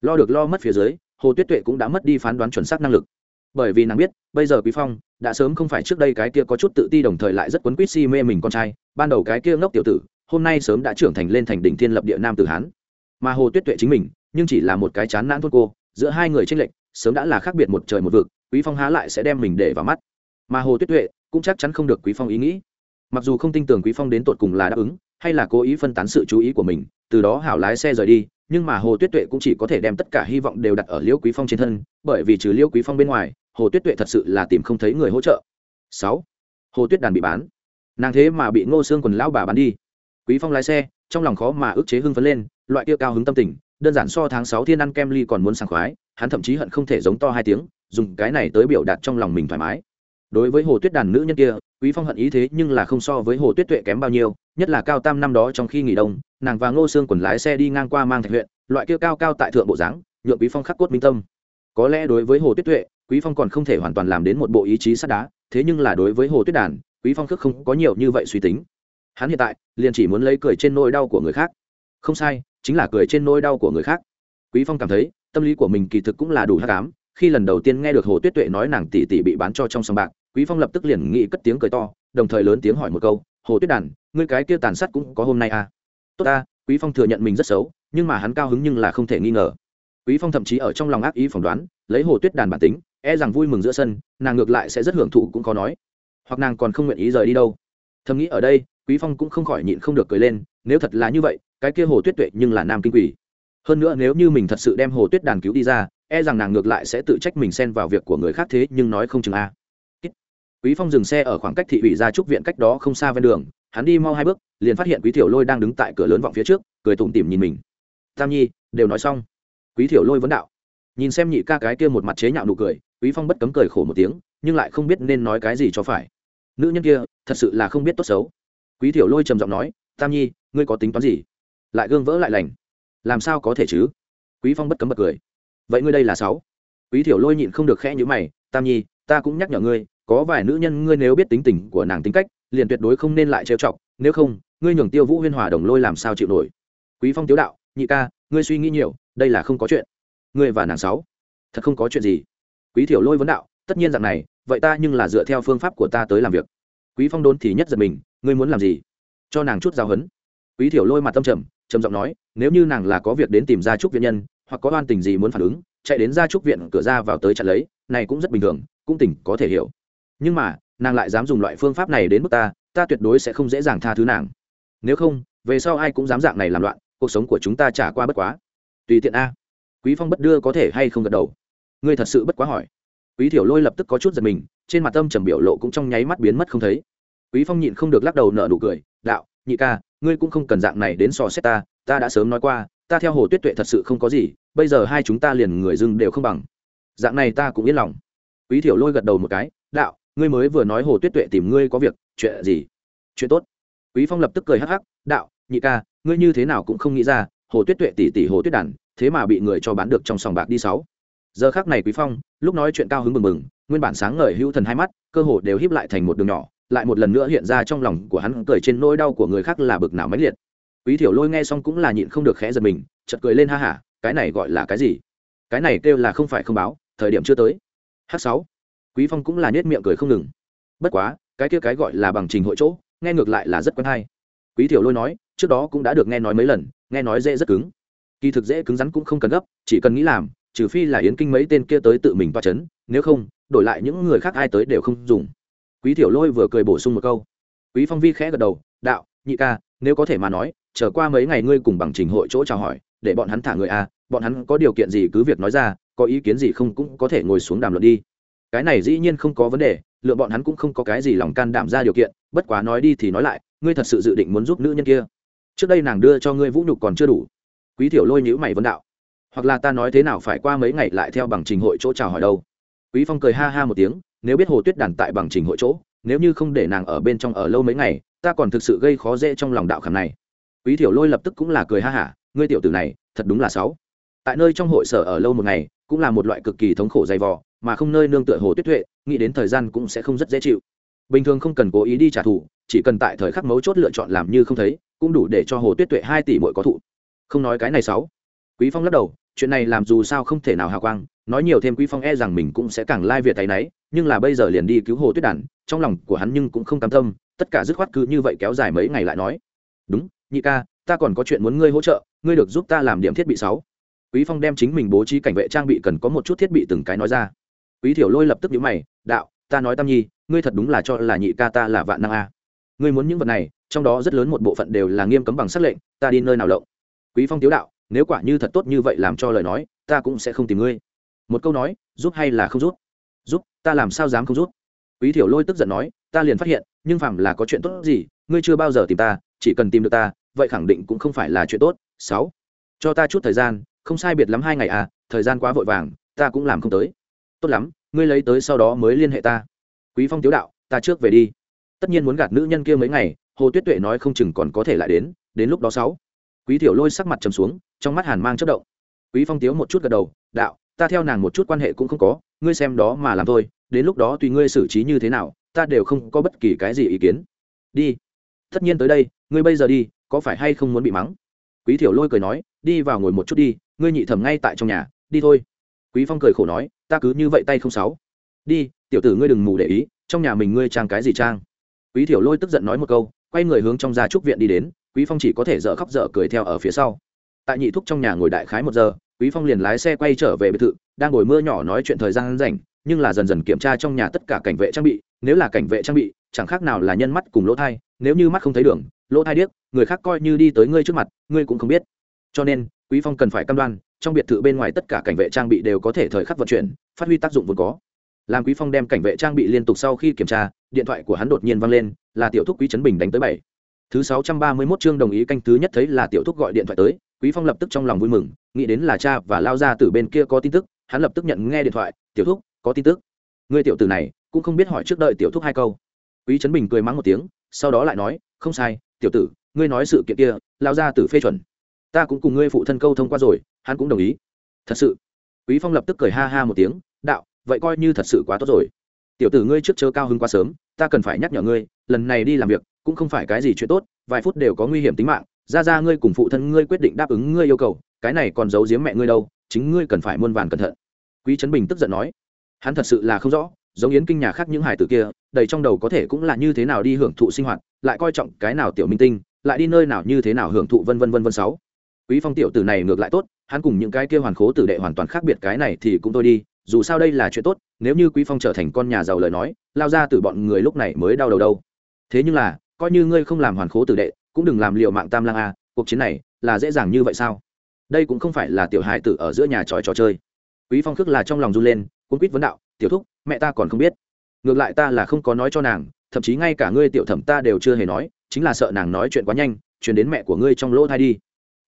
Lo được lo mất phía dưới, hồ tuyết tuệ cũng đã mất đi phán đoán chuẩn xác năng lực. Bởi vì nàng biết, bây giờ quý phong đã sớm không phải trước đây cái kia có chút tự ti đồng thời lại rất quấn quýt si mê mình con trai, ban đầu cái kia ngốc tiểu tử, hôm nay sớm đã trưởng thành lên thành đỉnh thiên lập địa nam tử hán. Mà hồ tuyết tuệ chính mình, nhưng chỉ là một cái chán nản thôn cô, giữa hai người tranh lệch sớm đã là khác biệt một trời một vực, quý phong há lại sẽ đem mình để vào mắt. Mà hồ tuyết tuệ cũng chắc chắn không được quý phong ý nghĩ. Mặc dù không tin tưởng quý phong đến tột cùng là đáp ứng, hay là cố ý phân tán sự chú ý của mình, từ đó hảo lái xe rời đi, nhưng mà hồ tuyết tuệ cũng chỉ có thể đem tất cả hy vọng đều đặt ở liễu quý phong trên thân, bởi vì trừ liễu quý phong bên ngoài, hồ tuyết tuệ thật sự là tìm không thấy người hỗ trợ. Sáu, hồ tuyết đàn bị bán. Nàng thế mà bị ngô xương quần lão bà bán đi. Quý phong lái xe, trong lòng khó mà ức chế hưng phấn lên, loại kia cao hứng tâm tình, đơn giản so tháng sáu thiên ăn kem ly còn muốn sảng khoái hắn thậm chí hận không thể giống to hai tiếng, dùng cái này tới biểu đạt trong lòng mình thoải mái. Đối với hồ tuyết đàn nữ nhân kia, quý phong hận ý thế nhưng là không so với hồ tuyết tuệ kém bao nhiêu, nhất là cao tam năm đó trong khi nghỉ đông, nàng và ngô xương quần lái xe đi ngang qua mang thạch huyện, loại kia cao cao tại thượng bộ dáng, nhượng quý phong khắc cốt minh tâm. Có lẽ đối với hồ tuyết tuệ, quý phong còn không thể hoàn toàn làm đến một bộ ý chí sắt đá, thế nhưng là đối với hồ tuyết đàn, quý phong khước không có nhiều như vậy suy tính. Hắn hiện tại, liền chỉ muốn lấy cười trên nỗi đau của người khác. Không sai, chính là cười trên nỗi đau của người khác. Quý phong cảm thấy tâm lý của mình kỳ thực cũng là đủ hắc ám. Khi lần đầu tiên nghe được hồ tuyết tuệ nói nàng tỷ tỷ bị bán cho trong sòng bạc, quý phong lập tức liền nghĩ cất tiếng cười to, đồng thời lớn tiếng hỏi một câu, hồ tuyết đàn, ngươi cái kia tàn sát cũng có hôm nay à? Tốt ta, quý phong thừa nhận mình rất xấu, nhưng mà hắn cao hứng nhưng là không thể nghi ngờ. Quý phong thậm chí ở trong lòng ác ý phỏng đoán, lấy hồ tuyết đàn bản tính e rằng vui mừng giữa sân, nàng ngược lại sẽ rất hưởng thụ cũng có nói. Hoặc nàng còn không nguyện ý rời đi đâu. Thầm nghĩ ở đây, quý phong cũng không khỏi nhịn không được cười lên, nếu thật là như vậy, cái kia hồ tuyết tuệ nhưng là nam kinh quỷ hơn nữa nếu như mình thật sự đem hồ tuyết đàn cứu đi ra e rằng nàng ngược lại sẽ tự trách mình xen vào việc của người khác thế, nhưng nói không chừng a. Quý phong dừng xe ở khoảng cách thị ủy ra trúc viện cách đó không xa ven đường, hắn đi mau hai bước, liền phát hiện quý tiểu lôi đang đứng tại cửa lớn vọng phía trước, cười tủm tỉm nhìn mình. Tam nhi, đều nói xong. Quý tiểu lôi vấn đạo. Nhìn xem nhị ca cái kia một mặt chế nhạo nụ cười, quý phong bất cấm cười khổ một tiếng, nhưng lại không biết nên nói cái gì cho phải. Nữ nhân kia, thật sự là không biết tốt xấu. Quý tiểu lôi trầm giọng nói, tam nhi, ngươi có tính toán gì? Lại gương vỡ lại lành làm sao có thể chứ? Quý phong bất cấm bật cười. Vậy ngươi đây là sáu. Quý thiểu lôi nhịn không được khẽ như mày, tam nhi, ta cũng nhắc nhở ngươi, có vài nữ nhân ngươi nếu biết tính tình của nàng tính cách, liền tuyệt đối không nên lại trêu chọc, nếu không, ngươi nhường tiêu vũ huyên hòa đồng lôi làm sao chịu nổi? Quý phong tiếu đạo, nhị ca, ngươi suy nghĩ nhiều, đây là không có chuyện. Ngươi và nàng sáu, thật không có chuyện gì. Quý thiểu lôi vấn đạo, tất nhiên rằng này, vậy ta nhưng là dựa theo phương pháp của ta tới làm việc. Quý phong đốn thì nhất giật mình, ngươi muốn làm gì? Cho nàng chút giáo huấn. Quý thiểu lôi mặt tâm trầm trầm giọng nói, nếu như nàng là có việc đến tìm ra trúc viện nhân, hoặc có oan tình gì muốn phản ứng, chạy đến ra trúc viện cửa ra vào tới chặn lấy, này cũng rất bình thường, cũng tỉnh có thể hiểu. Nhưng mà, nàng lại dám dùng loại phương pháp này đến mức ta ta tuyệt đối sẽ không dễ dàng tha thứ nàng. Nếu không, về sau ai cũng dám dạng này làm loạn, cuộc sống của chúng ta trả qua bất quá. Tùy tiện a. Quý phong bất đưa có thể hay không gật đầu. Ngươi thật sự bất quá hỏi. Quý thiểu lôi lập tức có chút giật mình, trên mặt tâm trầm biểu lộ cũng trong nháy mắt biến mất không thấy. Quý phong nhịn không được lắc đầu nở nụ cười, đạo, nhị ca ngươi cũng không cần dạng này đến so xét ta ta đã sớm nói qua, ta theo hồ tuyết tuệ thật sự không có gì, bây giờ hai chúng ta liền người dưng đều không bằng. Dạng này ta cũng yên lòng. Quý thiểu lôi gật đầu một cái, đạo, ngươi mới vừa nói hồ tuyết tuệ tìm ngươi có việc, chuyện gì? Chuyện tốt. Quý phong lập tức cười hắc hắc, đạo, nhị ca, ngươi như thế nào cũng không nghĩ ra, hồ tuyết tuệ tỷ tỷ hồ tuyết đàn thế mà bị người cho bán được trong sòng bạc đi sáu. Giờ khác này quý phong, lúc nói chuyện cao hứng mừng mừng nguyên bản sáng ngời hữu thần hai mắt, cơ hồ đều híp lại thành một đường nhỏ lại một lần nữa hiện ra trong lòng của hắn, cười trên nỗi đau của người khác là bực nào mãnh liệt. Quý thiểu lôi nghe xong cũng là nhịn không được khẽ giật mình, chợt cười lên ha hả, cái này gọi là cái gì? Cái này kêu là không phải không báo, thời điểm chưa tới. H sáu. Quý phong cũng là nhếch miệng cười không ngừng. Bất quá, cái kia cái gọi là bằng trình hội chỗ, nghe ngược lại là rất quen hay. Quý thiểu lôi nói, trước đó cũng đã được nghe nói mấy lần, nghe nói dễ rất cứng. Kỳ thực dễ cứng rắn cũng không cần gấp, chỉ cần nghĩ làm, trừ phi là yến kinh mấy tên kia tới tự mình toa chấn, nếu không, đổi lại những người khác ai tới đều không dùng quý thiểu lôi vừa cười bổ sung một câu. Quý phong vi khẽ gật đầu, đạo, nhị ca, nếu có thể mà nói trở qua mấy ngày ngươi cùng bằng trình hội chỗ chào hỏi, để bọn hắn thả người a, bọn hắn có điều kiện gì cứ việc nói ra, có ý kiến gì không cũng có thể ngồi xuống đàm luận đi. Cái này dĩ nhiên không có vấn đề, lựa bọn hắn cũng không có cái gì lòng can đảm ra điều kiện, bất quá nói đi thì nói lại, ngươi thật sự dự định muốn giúp nữ nhân kia? Trước đây nàng đưa cho ngươi vũ nhục còn chưa đủ. Quý thiểu lôi nhữ mày vấn đạo, hoặc là ta nói thế nào phải qua mấy ngày lại theo bằng trình hội chỗ chào hỏi đâu? Quý phong cười ha ha một tiếng nếu biết hồ tuyết đàn tại bằng trình hội chỗ, nếu như không để nàng ở bên trong ở lâu mấy ngày, ta còn thực sự gây khó dễ trong lòng đạo khảm này. Quý thiểu lôi lập tức cũng là cười ha hả, ngươi tiểu tử này, thật đúng là sáu tại nơi trong hội sở ở lâu một ngày, cũng là một loại cực kỳ thống khổ dày vò, mà không nơi nương tựa hồ tuyết tuệ, nghĩ đến thời gian cũng sẽ không rất dễ chịu. Bình thường không cần cố ý đi trả thù, chỉ cần tại thời khắc mấu chốt lựa chọn làm như không thấy, cũng đủ để cho hồ tuyết tuệ hai tỷ mỗi có thụ. Không nói cái này sáu quý phong lắc đầu, chuyện này làm dù sao không thể nào hào quang, nói nhiều thêm quý phong e rằng mình cũng sẽ càng lai việt tay nấy nhưng là bây giờ liền đi cứu hồ tuyết đàn, trong lòng của hắn nhưng cũng không cam tâm, tất cả dứt khoát cứ như vậy kéo dài mấy ngày lại nói, đúng, nhị ca, ta còn có chuyện muốn ngươi hỗ trợ, ngươi được giúp ta làm điểm thiết bị sáu. Quý phong đem chính mình bố trí cảnh vệ trang bị cần có một chút thiết bị từng cái nói ra. Quý thiểu lôi lập tức nhíu mày, đạo, ta nói tam nhi, ngươi thật đúng là cho là nhị ca ta là vạn năng a. Ngươi muốn những vật này, trong đó rất lớn một bộ phận đều là nghiêm cấm bằng sắc lệnh, ta đi nơi nào lộng? Quý phong tiếu đạo, nếu quả như thật tốt như vậy làm cho lời nói, ta cũng sẽ không tìm ngươi. Một câu nói, giúp hay là không giúp? Giúp, ta làm sao dám không giúp? Quý thiểu lôi tức giận nói, ta liền phát hiện, nhưng phàm là có chuyện tốt gì, ngươi chưa bao giờ tìm ta, chỉ cần tìm được ta, vậy khẳng định cũng không phải là chuyện tốt. Sáu, cho ta chút thời gian, không sai biệt lắm hai ngày à thời gian quá vội vàng, ta cũng làm không tới. Tốt lắm, ngươi lấy tới sau đó mới liên hệ ta. Quý phong tiếu đạo, ta trước về đi. Tất nhiên muốn gạt nữ nhân kia mấy ngày, hồ tuyết tuệ nói không chừng còn có thể lại đến đến lúc đó sáu. Quý tiểu lôi sắc mặt trầm xuống, trong mắt hàn mang chất động. Quý phong tiếu một chút gật đầu, đạo, ta theo nàng một chút quan hệ cũng không có ngươi xem đó mà làm thôi, đến lúc đó tùy ngươi xử trí như thế nào, ta đều không có bất kỳ cái gì ý kiến. Đi. Tất nhiên tới đây, ngươi bây giờ đi, có phải hay không muốn bị mắng? Quý thiểu lôi cười nói, đi vào ngồi một chút đi, ngươi nhị thẩm ngay tại trong nhà, đi thôi. Quý phong cười khổ nói, ta cứ như vậy tay không sáu đi, tiểu tử ngươi đừng mù để ý, trong nhà mình ngươi trang cái gì trang? Quý thiểu lôi tức giận nói một câu, quay người hướng trong gia trúc viện đi đến, quý phong chỉ có thể dở khóc dở cười theo ở phía sau. Tại nhị thúc trong nhà ngồi đại khái một giờ, quý phong liền lái xe quay trở về biệt thự đang ngồi mưa nhỏ nói chuyện thời gian rảnh, nhưng là dần dần kiểm tra trong nhà tất cả cảnh vệ trang bị, nếu là cảnh vệ trang bị, chẳng khác nào là nhân mắt cùng lỗ thai, nếu như mắt không thấy đường, lỗ thai điếc, người khác coi như đi tới ngươi trước mặt, ngươi cũng không biết. Cho nên, quý phong cần phải cam đoan, trong biệt thự bên ngoài tất cả cảnh vệ trang bị đều có thể thời khắc vận chuyển, phát huy tác dụng vốn có. Làm quý phong đem cảnh vệ trang bị liên tục sau khi kiểm tra, điện thoại của hắn đột nhiên vang lên, là tiểu thúc quý trấn bình đánh tới bảy. Thứ sáu trăm ba mươi 631 chương đồng ý canh thứ nhất thấy là tiểu thúc gọi điện thoại tới, quý phong lập tức trong lòng vui mừng, nghĩ đến là cha và lao ra từ bên kia có tin tức hắn lập tức nhận nghe điện thoại, tiểu thúc, có tin tức. Người tiểu tử này cũng không biết hỏi trước đợi tiểu thúc hai câu. Quý trấn bình cười mắng một tiếng, sau đó lại nói, không sai, tiểu tử, ngươi nói sự kiện kia, lao ra từ phê chuẩn. Ta cũng cùng ngươi phụ thân câu thông qua rồi, hắn cũng đồng ý. Thật sự? Quý phong lập tức cười ha ha một tiếng, đạo, vậy coi như thật sự quá tốt rồi. Tiểu tử ngươi trước chớ cao hứng quá sớm, ta cần phải nhắc nhở ngươi, lần này đi làm việc cũng không phải cái gì chuyện tốt, vài phút đều có nguy hiểm tính mạng, ra ra ngươi cùng phụ thân ngươi quyết định đáp ứng ngươi yêu cầu, cái này còn giấu giếm mẹ ngươi đâu, chính ngươi cần phải muôn vàn cẩn thận quý trấn bình tức giận nói, hắn thật sự là không rõ, giống yến kinh nhà khác những hải tử kia, đầy trong đầu có thể cũng là như thế nào đi hưởng thụ sinh hoạt, lại coi trọng cái nào tiểu minh tinh, lại đi nơi nào như thế nào hưởng thụ vân vân vân vân sáu. Quý phong tiểu tử này ngược lại tốt, hắn cùng những cái kia hoàn khố tử đệ hoàn toàn khác biệt cái này thì cũng thôi đi, dù sao đây là chuyện tốt, nếu như quý phong trở thành con nhà giàu lời nói, lao ra từ bọn người lúc này mới đau đầu đâu. Thế nhưng là, coi như ngươi không làm hoàn khố tử đệ, cũng đừng làm liệu mạng tam lang a, cuộc chiến này là dễ dàng như vậy sao? Đây cũng không phải là tiểu hài tử ở giữa nhà tròi trò chơi quý phong khước là trong lòng run lên, cuốn quýt vấn đạo, tiểu thúc, mẹ ta còn không biết. Ngược lại ta là không có nói cho nàng, thậm chí ngay cả ngươi tiểu thẩm ta đều chưa hề nói, chính là sợ nàng nói chuyện quá nhanh chuyển đến mẹ của ngươi trong lỗ thai đi.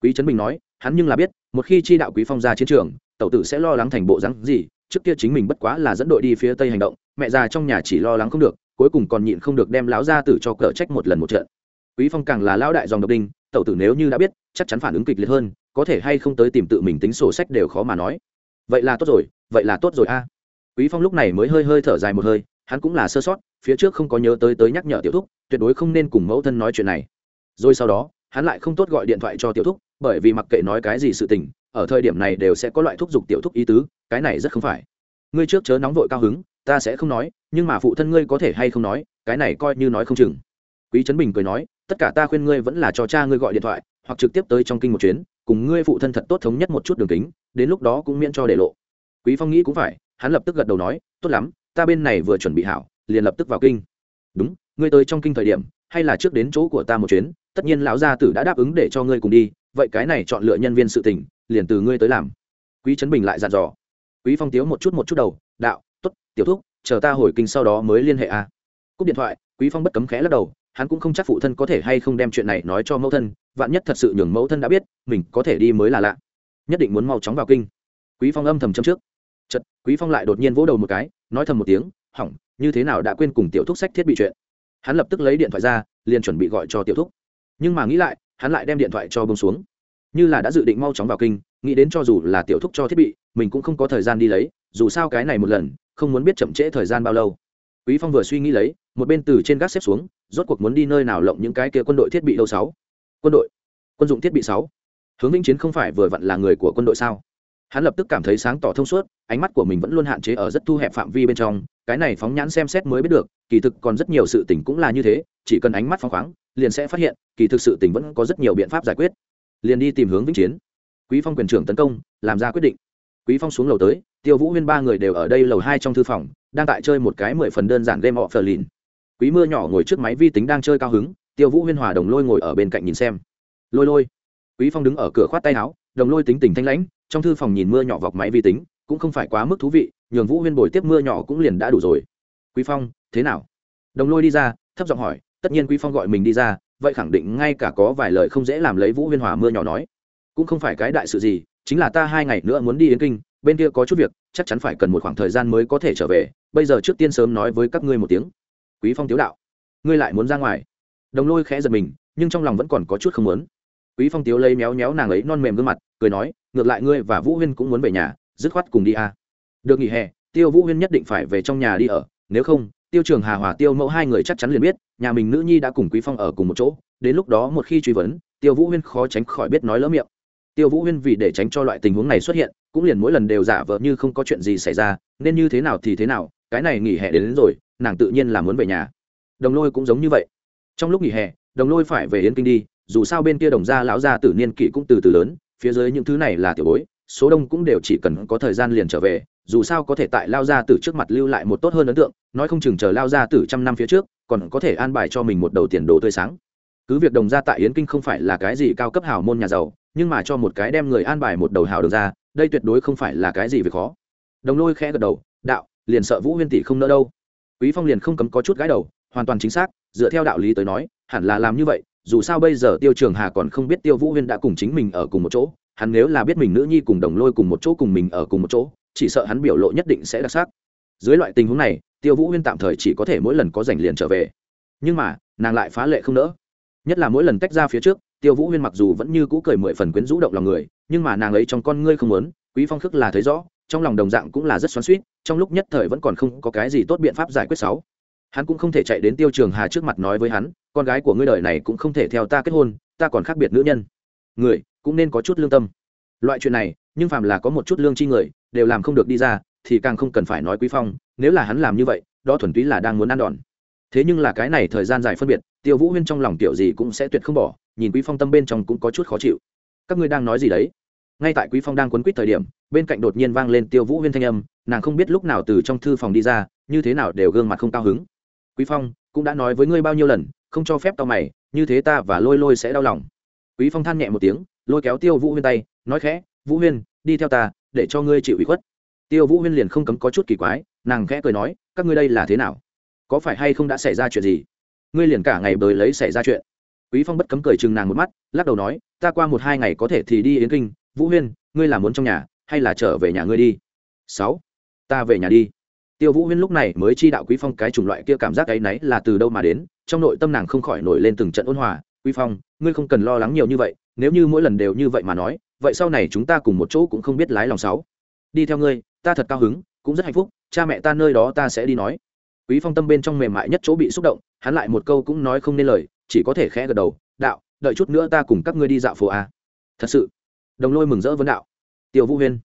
Quý trấn bình nói, hắn nhưng là biết, một khi chi đạo quý phong ra chiến trường, tẩu tử sẽ lo lắng thành bộ rắn gì, trước kia chính mình bất quá là dẫn đội đi phía tây hành động, mẹ già trong nhà chỉ lo lắng không được, cuối cùng còn nhịn không được đem lão gia tử cho cờ trách một lần một trận. Quý phong càng là lão đại dòng độc đinh, tẩu tử nếu như đã biết, chắc chắn phản ứng kịch liệt hơn, có thể hay không tới tìm tự mình tính sổ sách đều khó mà nói vậy là tốt rồi, vậy là tốt rồi a. Quý phong lúc này mới hơi hơi thở dài một hơi, hắn cũng là sơ sót, phía trước không có nhớ tới tới nhắc nhở tiểu thúc, tuyệt đối không nên cùng mẫu thân nói chuyện này. Rồi sau đó, hắn lại không tốt gọi điện thoại cho tiểu thúc, bởi vì mặc kệ nói cái gì sự tình, ở thời điểm này đều sẽ có loại thúc giục tiểu thúc ý tứ, cái này rất không phải. Ngươi trước chớ nóng vội cao hứng, ta sẽ không nói, nhưng mà phụ thân ngươi có thể hay không nói, cái này coi như nói không chừng. Quý trấn bình cười nói tất cả ta khuyên ngươi vẫn là cho cha ngươi gọi điện thoại, hoặc trực tiếp tới trong kinh một chuyến, cùng ngươi phụ thân thật tốt thống nhất một chút đường kính, đến lúc đó cũng miễn cho để lộ. Quý phong nghĩ cũng phải, hắn lập tức gật đầu nói, tốt lắm, ta bên này vừa chuẩn bị hảo, liền lập tức vào kinh. Đúng, ngươi tới trong kinh thời điểm, hay là trước đến chỗ của ta một chuyến, tất nhiên lão gia tử đã đáp ứng để cho ngươi cùng đi, vậy cái này chọn lựa nhân viên sự tình, liền từ ngươi tới làm. Quý trấn bình lại dặn dò. Quý phong tiếu một chút một chút đầu, đạo, tốt, tiểu thúc, chờ ta hồi kinh sau đó mới liên hệ a. Cúp điện thoại, quý phong bất cấm khẽ lắc đầu hắn cũng không chắc phụ thân có thể hay không đem chuyện này nói cho mẫu thân, vạn nhất thật sự nhường mẫu thân đã biết, mình có thể đi mới là lạ. Nhất định muốn mau chóng vào kinh. Quý phong âm thầm châm trước. Chật quý phong lại đột nhiên vỗ đầu một cái, nói thầm một tiếng, hỏng, như thế nào đã quên cùng tiểu thúc sách thiết bị chuyện? Hắn lập tức lấy điện thoại ra, liền chuẩn bị gọi cho tiểu thúc. Nhưng mà nghĩ lại, hắn lại đem điện thoại cho bông xuống. Như là đã dự định mau chóng vào kinh, nghĩ đến cho dù là tiểu thúc cho thiết bị, mình cũng không có thời gian đi lấy, dù sao cái này một lần, không muốn biết chậm trễ thời gian bao lâu. Quý phong vừa suy nghĩ lấy, một bên từ trên gác xếp xuống rốt cuộc muốn đi nơi nào lộng những cái kia quân đội thiết bị đâu sáu? Quân đội. Quân dụng thiết bị sáu. Hướng vĩnh chiến không phải vừa vặn là người của quân đội sao? Hắn lập tức cảm thấy sáng tỏ thông suốt, ánh mắt của mình vẫn luôn hạn chế ở rất thu hẹp phạm vi bên trong, cái này phóng nhãn xem xét mới biết được, kỳ thực còn rất nhiều sự tình cũng là như thế, chỉ cần ánh mắt phóng khoáng, liền sẽ phát hiện, kỳ thực sự tình vẫn có rất nhiều biện pháp giải quyết. Liền đi tìm hướng vĩnh chiến. Quý phong quyền trưởng tấn công, làm ra quyết định. Quý phong xuống lầu tới, tiêu vũ huyên ba người đều ở đây lầu hai trong thư phòng, đang tại chơi một cái mười phần đơn giản game họ phờ lìn quý mưa nhỏ ngồi trước máy vi tính đang chơi cao hứng, tiêu vũ huyên hòa đồng lôi ngồi ở bên cạnh nhìn xem. Lôi lôi. Quý phong đứng ở cửa khoát tay áo, đồng lôi tính tình thanh lãnh, trong thư phòng nhìn mưa nhỏ vọc máy vi tính, cũng không phải quá mức thú vị, nhường vũ huyên bồi tiếp mưa nhỏ cũng liền đã đủ rồi. Quý phong, thế nào? Đồng lôi đi ra, thấp giọng hỏi, tất nhiên quý phong gọi mình đi ra, vậy khẳng định ngay cả có vài lời không dễ làm lấy vũ huyên hòa mưa nhỏ nói. Cũng không phải cái đại sự gì, chính là ta hai ngày nữa muốn đi yến kinh, bên kia có chút việc, chắc chắn phải cần một khoảng thời gian mới có thể trở về, bây giờ trước tiên sớm nói với các ngươi một tiếng quý phong tiếu đạo. Ngươi lại muốn ra ngoài. Đồng lôi khẽ giật mình nhưng trong lòng vẫn còn có chút không muốn. Quý phong tiếu lấy méo méo nàng ấy non mềm gương mặt cười nói ngược lại ngươi và vũ huyên cũng muốn về nhà dứt khoát cùng đi à. được nghỉ hè tiêu vũ huyên nhất định phải về trong nhà đi ở nếu không tiêu trường hà hòa tiêu mẫu hai người chắc chắn liền biết nhà mình nữ nhi đã cùng quý phong ở cùng một chỗ đến lúc đó một khi truy vấn tiêu vũ huyên khó tránh khỏi biết nói lỡ miệng. Tiêu vũ huyên vì để tránh cho loại tình huống này xuất hiện cũng liền mỗi lần đều giả vờ như không có chuyện gì xảy ra nên như thế nào thì thế nào cái này nghỉ hè đến, đến rồi nàng tự nhiên là muốn về nhà. Đồng lôi cũng giống như vậy. Trong lúc nghỉ hè, đồng lôi phải về yến kinh đi, dù sao bên kia đồng gia lão gia tử niên kỷ cũng từ từ lớn, phía dưới những thứ này là tiểu bối, số đông cũng đều chỉ cần có thời gian liền trở về, dù sao có thể tại lao gia tử trước mặt lưu lại một tốt hơn ấn tượng, nói không chừng chờ lao gia tử trăm năm phía trước, còn có thể an bài cho mình một đầu tiền đồ tươi sáng. Cứ việc đồng gia tại yến kinh không phải là cái gì cao cấp hào môn nhà giàu, nhưng mà cho một cái đem người an bài một đầu hào đường ra, đây tuyệt đối không phải là cái gì việc khó. Đồng lôi khẽ gật đầu, đạo, liền sợ vũ huyên tỷ không nỡ đâu quý phong liền không cấm có chút gái đầu, hoàn toàn chính xác, dựa theo đạo lý tới nói, hẳn là làm như vậy, dù sao bây giờ tiêu trường hà còn không biết tiêu vũ huyên đã cùng chính mình ở cùng một chỗ, hắn nếu là biết mình nữ nhi cùng đồng lôi cùng một chỗ cùng mình ở cùng một chỗ, chỉ sợ hắn biểu lộ nhất định sẽ đặc sắc. Dưới loại tình huống này, tiêu vũ huyên tạm thời chỉ có thể mỗi lần có rảnh liền trở về. Nhưng mà, nàng lại phá lệ không nỡ. Nhất là mỗi lần tách ra phía trước, tiêu vũ huyên mặc dù vẫn như cũ cười mười phần quyến rũ động lòng người, nhưng mà nàng ấy trong con ngươi không muốn, quý phong khước là thấy rõ trong lòng đồng dạng cũng là rất xoắn suýt, trong lúc nhất thời vẫn còn không có cái gì tốt biện pháp giải quyết sáu. Hắn cũng không thể chạy đến tiêu trường hà trước mặt nói với hắn, con gái của ngươi đời này cũng không thể theo ta kết hôn, ta còn khác biệt nữ nhân. Người cũng nên có chút lương tâm. Loại chuyện này, nhưng phàm là có một chút lương chi người, đều làm không được đi ra, thì càng không cần phải nói quý phong, nếu là hắn làm như vậy, đó thuần túy là đang muốn ăn đòn. Thế nhưng là cái này thời gian dài phân biệt, tiêu vũ huyên trong lòng tiểu gì cũng sẽ tuyệt không bỏ, nhìn quý phong tâm bên trong cũng có chút khó chịu. Các ngươi đang nói gì đấy? Ngay tại quý phong đang quấn quýt thời điểm, bên cạnh đột nhiên vang lên tiêu vũ huyên thanh âm, nàng không biết lúc nào từ trong thư phòng đi ra, như thế nào đều gương mặt không cao hứng. Quý phong, cũng đã nói với ngươi bao nhiêu lần, không cho phép tao mày, như thế ta và lôi lôi sẽ đau lòng. Quý phong than nhẹ một tiếng, lôi kéo tiêu vũ huyên tay, nói khẽ, vũ huyên, đi theo ta, để cho ngươi chịu ủy khuất. Tiêu vũ huyên liền không cấm có chút kỳ quái, nàng khẽ cười nói, các ngươi đây là thế nào? Có phải hay không đã xảy ra chuyện gì? Ngươi liền cả ngày bời lấy xảy ra chuyện. Quý phong bất cấm cười chừng nàng một mắt, lắc đầu nói, ta qua một hai ngày có thể thì đi yến kinh vũ huyên, ngươi là muốn trong nhà hay là trở về nhà ngươi đi? Sáu, ta về nhà đi. Tiêu vũ huyên lúc này mới chi đạo quý phong cái chủng loại kia cảm giác ấy nấy là từ đâu mà đến, trong nội tâm nàng không khỏi nổi lên từng trận ôn hòa. Quý phong, ngươi không cần lo lắng nhiều như vậy, nếu như mỗi lần đều như vậy mà nói, vậy sau này chúng ta cùng một chỗ cũng không biết lái lòng sáu. Đi theo ngươi, ta thật cao hứng, cũng rất hạnh phúc, cha mẹ ta nơi đó ta sẽ đi nói. Quý phong tâm bên trong mềm mại nhất chỗ bị xúc động, hắn lại một câu cũng nói không nên lời, chỉ có thể khẽ gật đầu, đạo, đợi chút nữa ta cùng các ngươi đi dạo phố a. Thật sự? Đồng lôi mừng rỡ vấn đạo. Tiêu vũ huyên.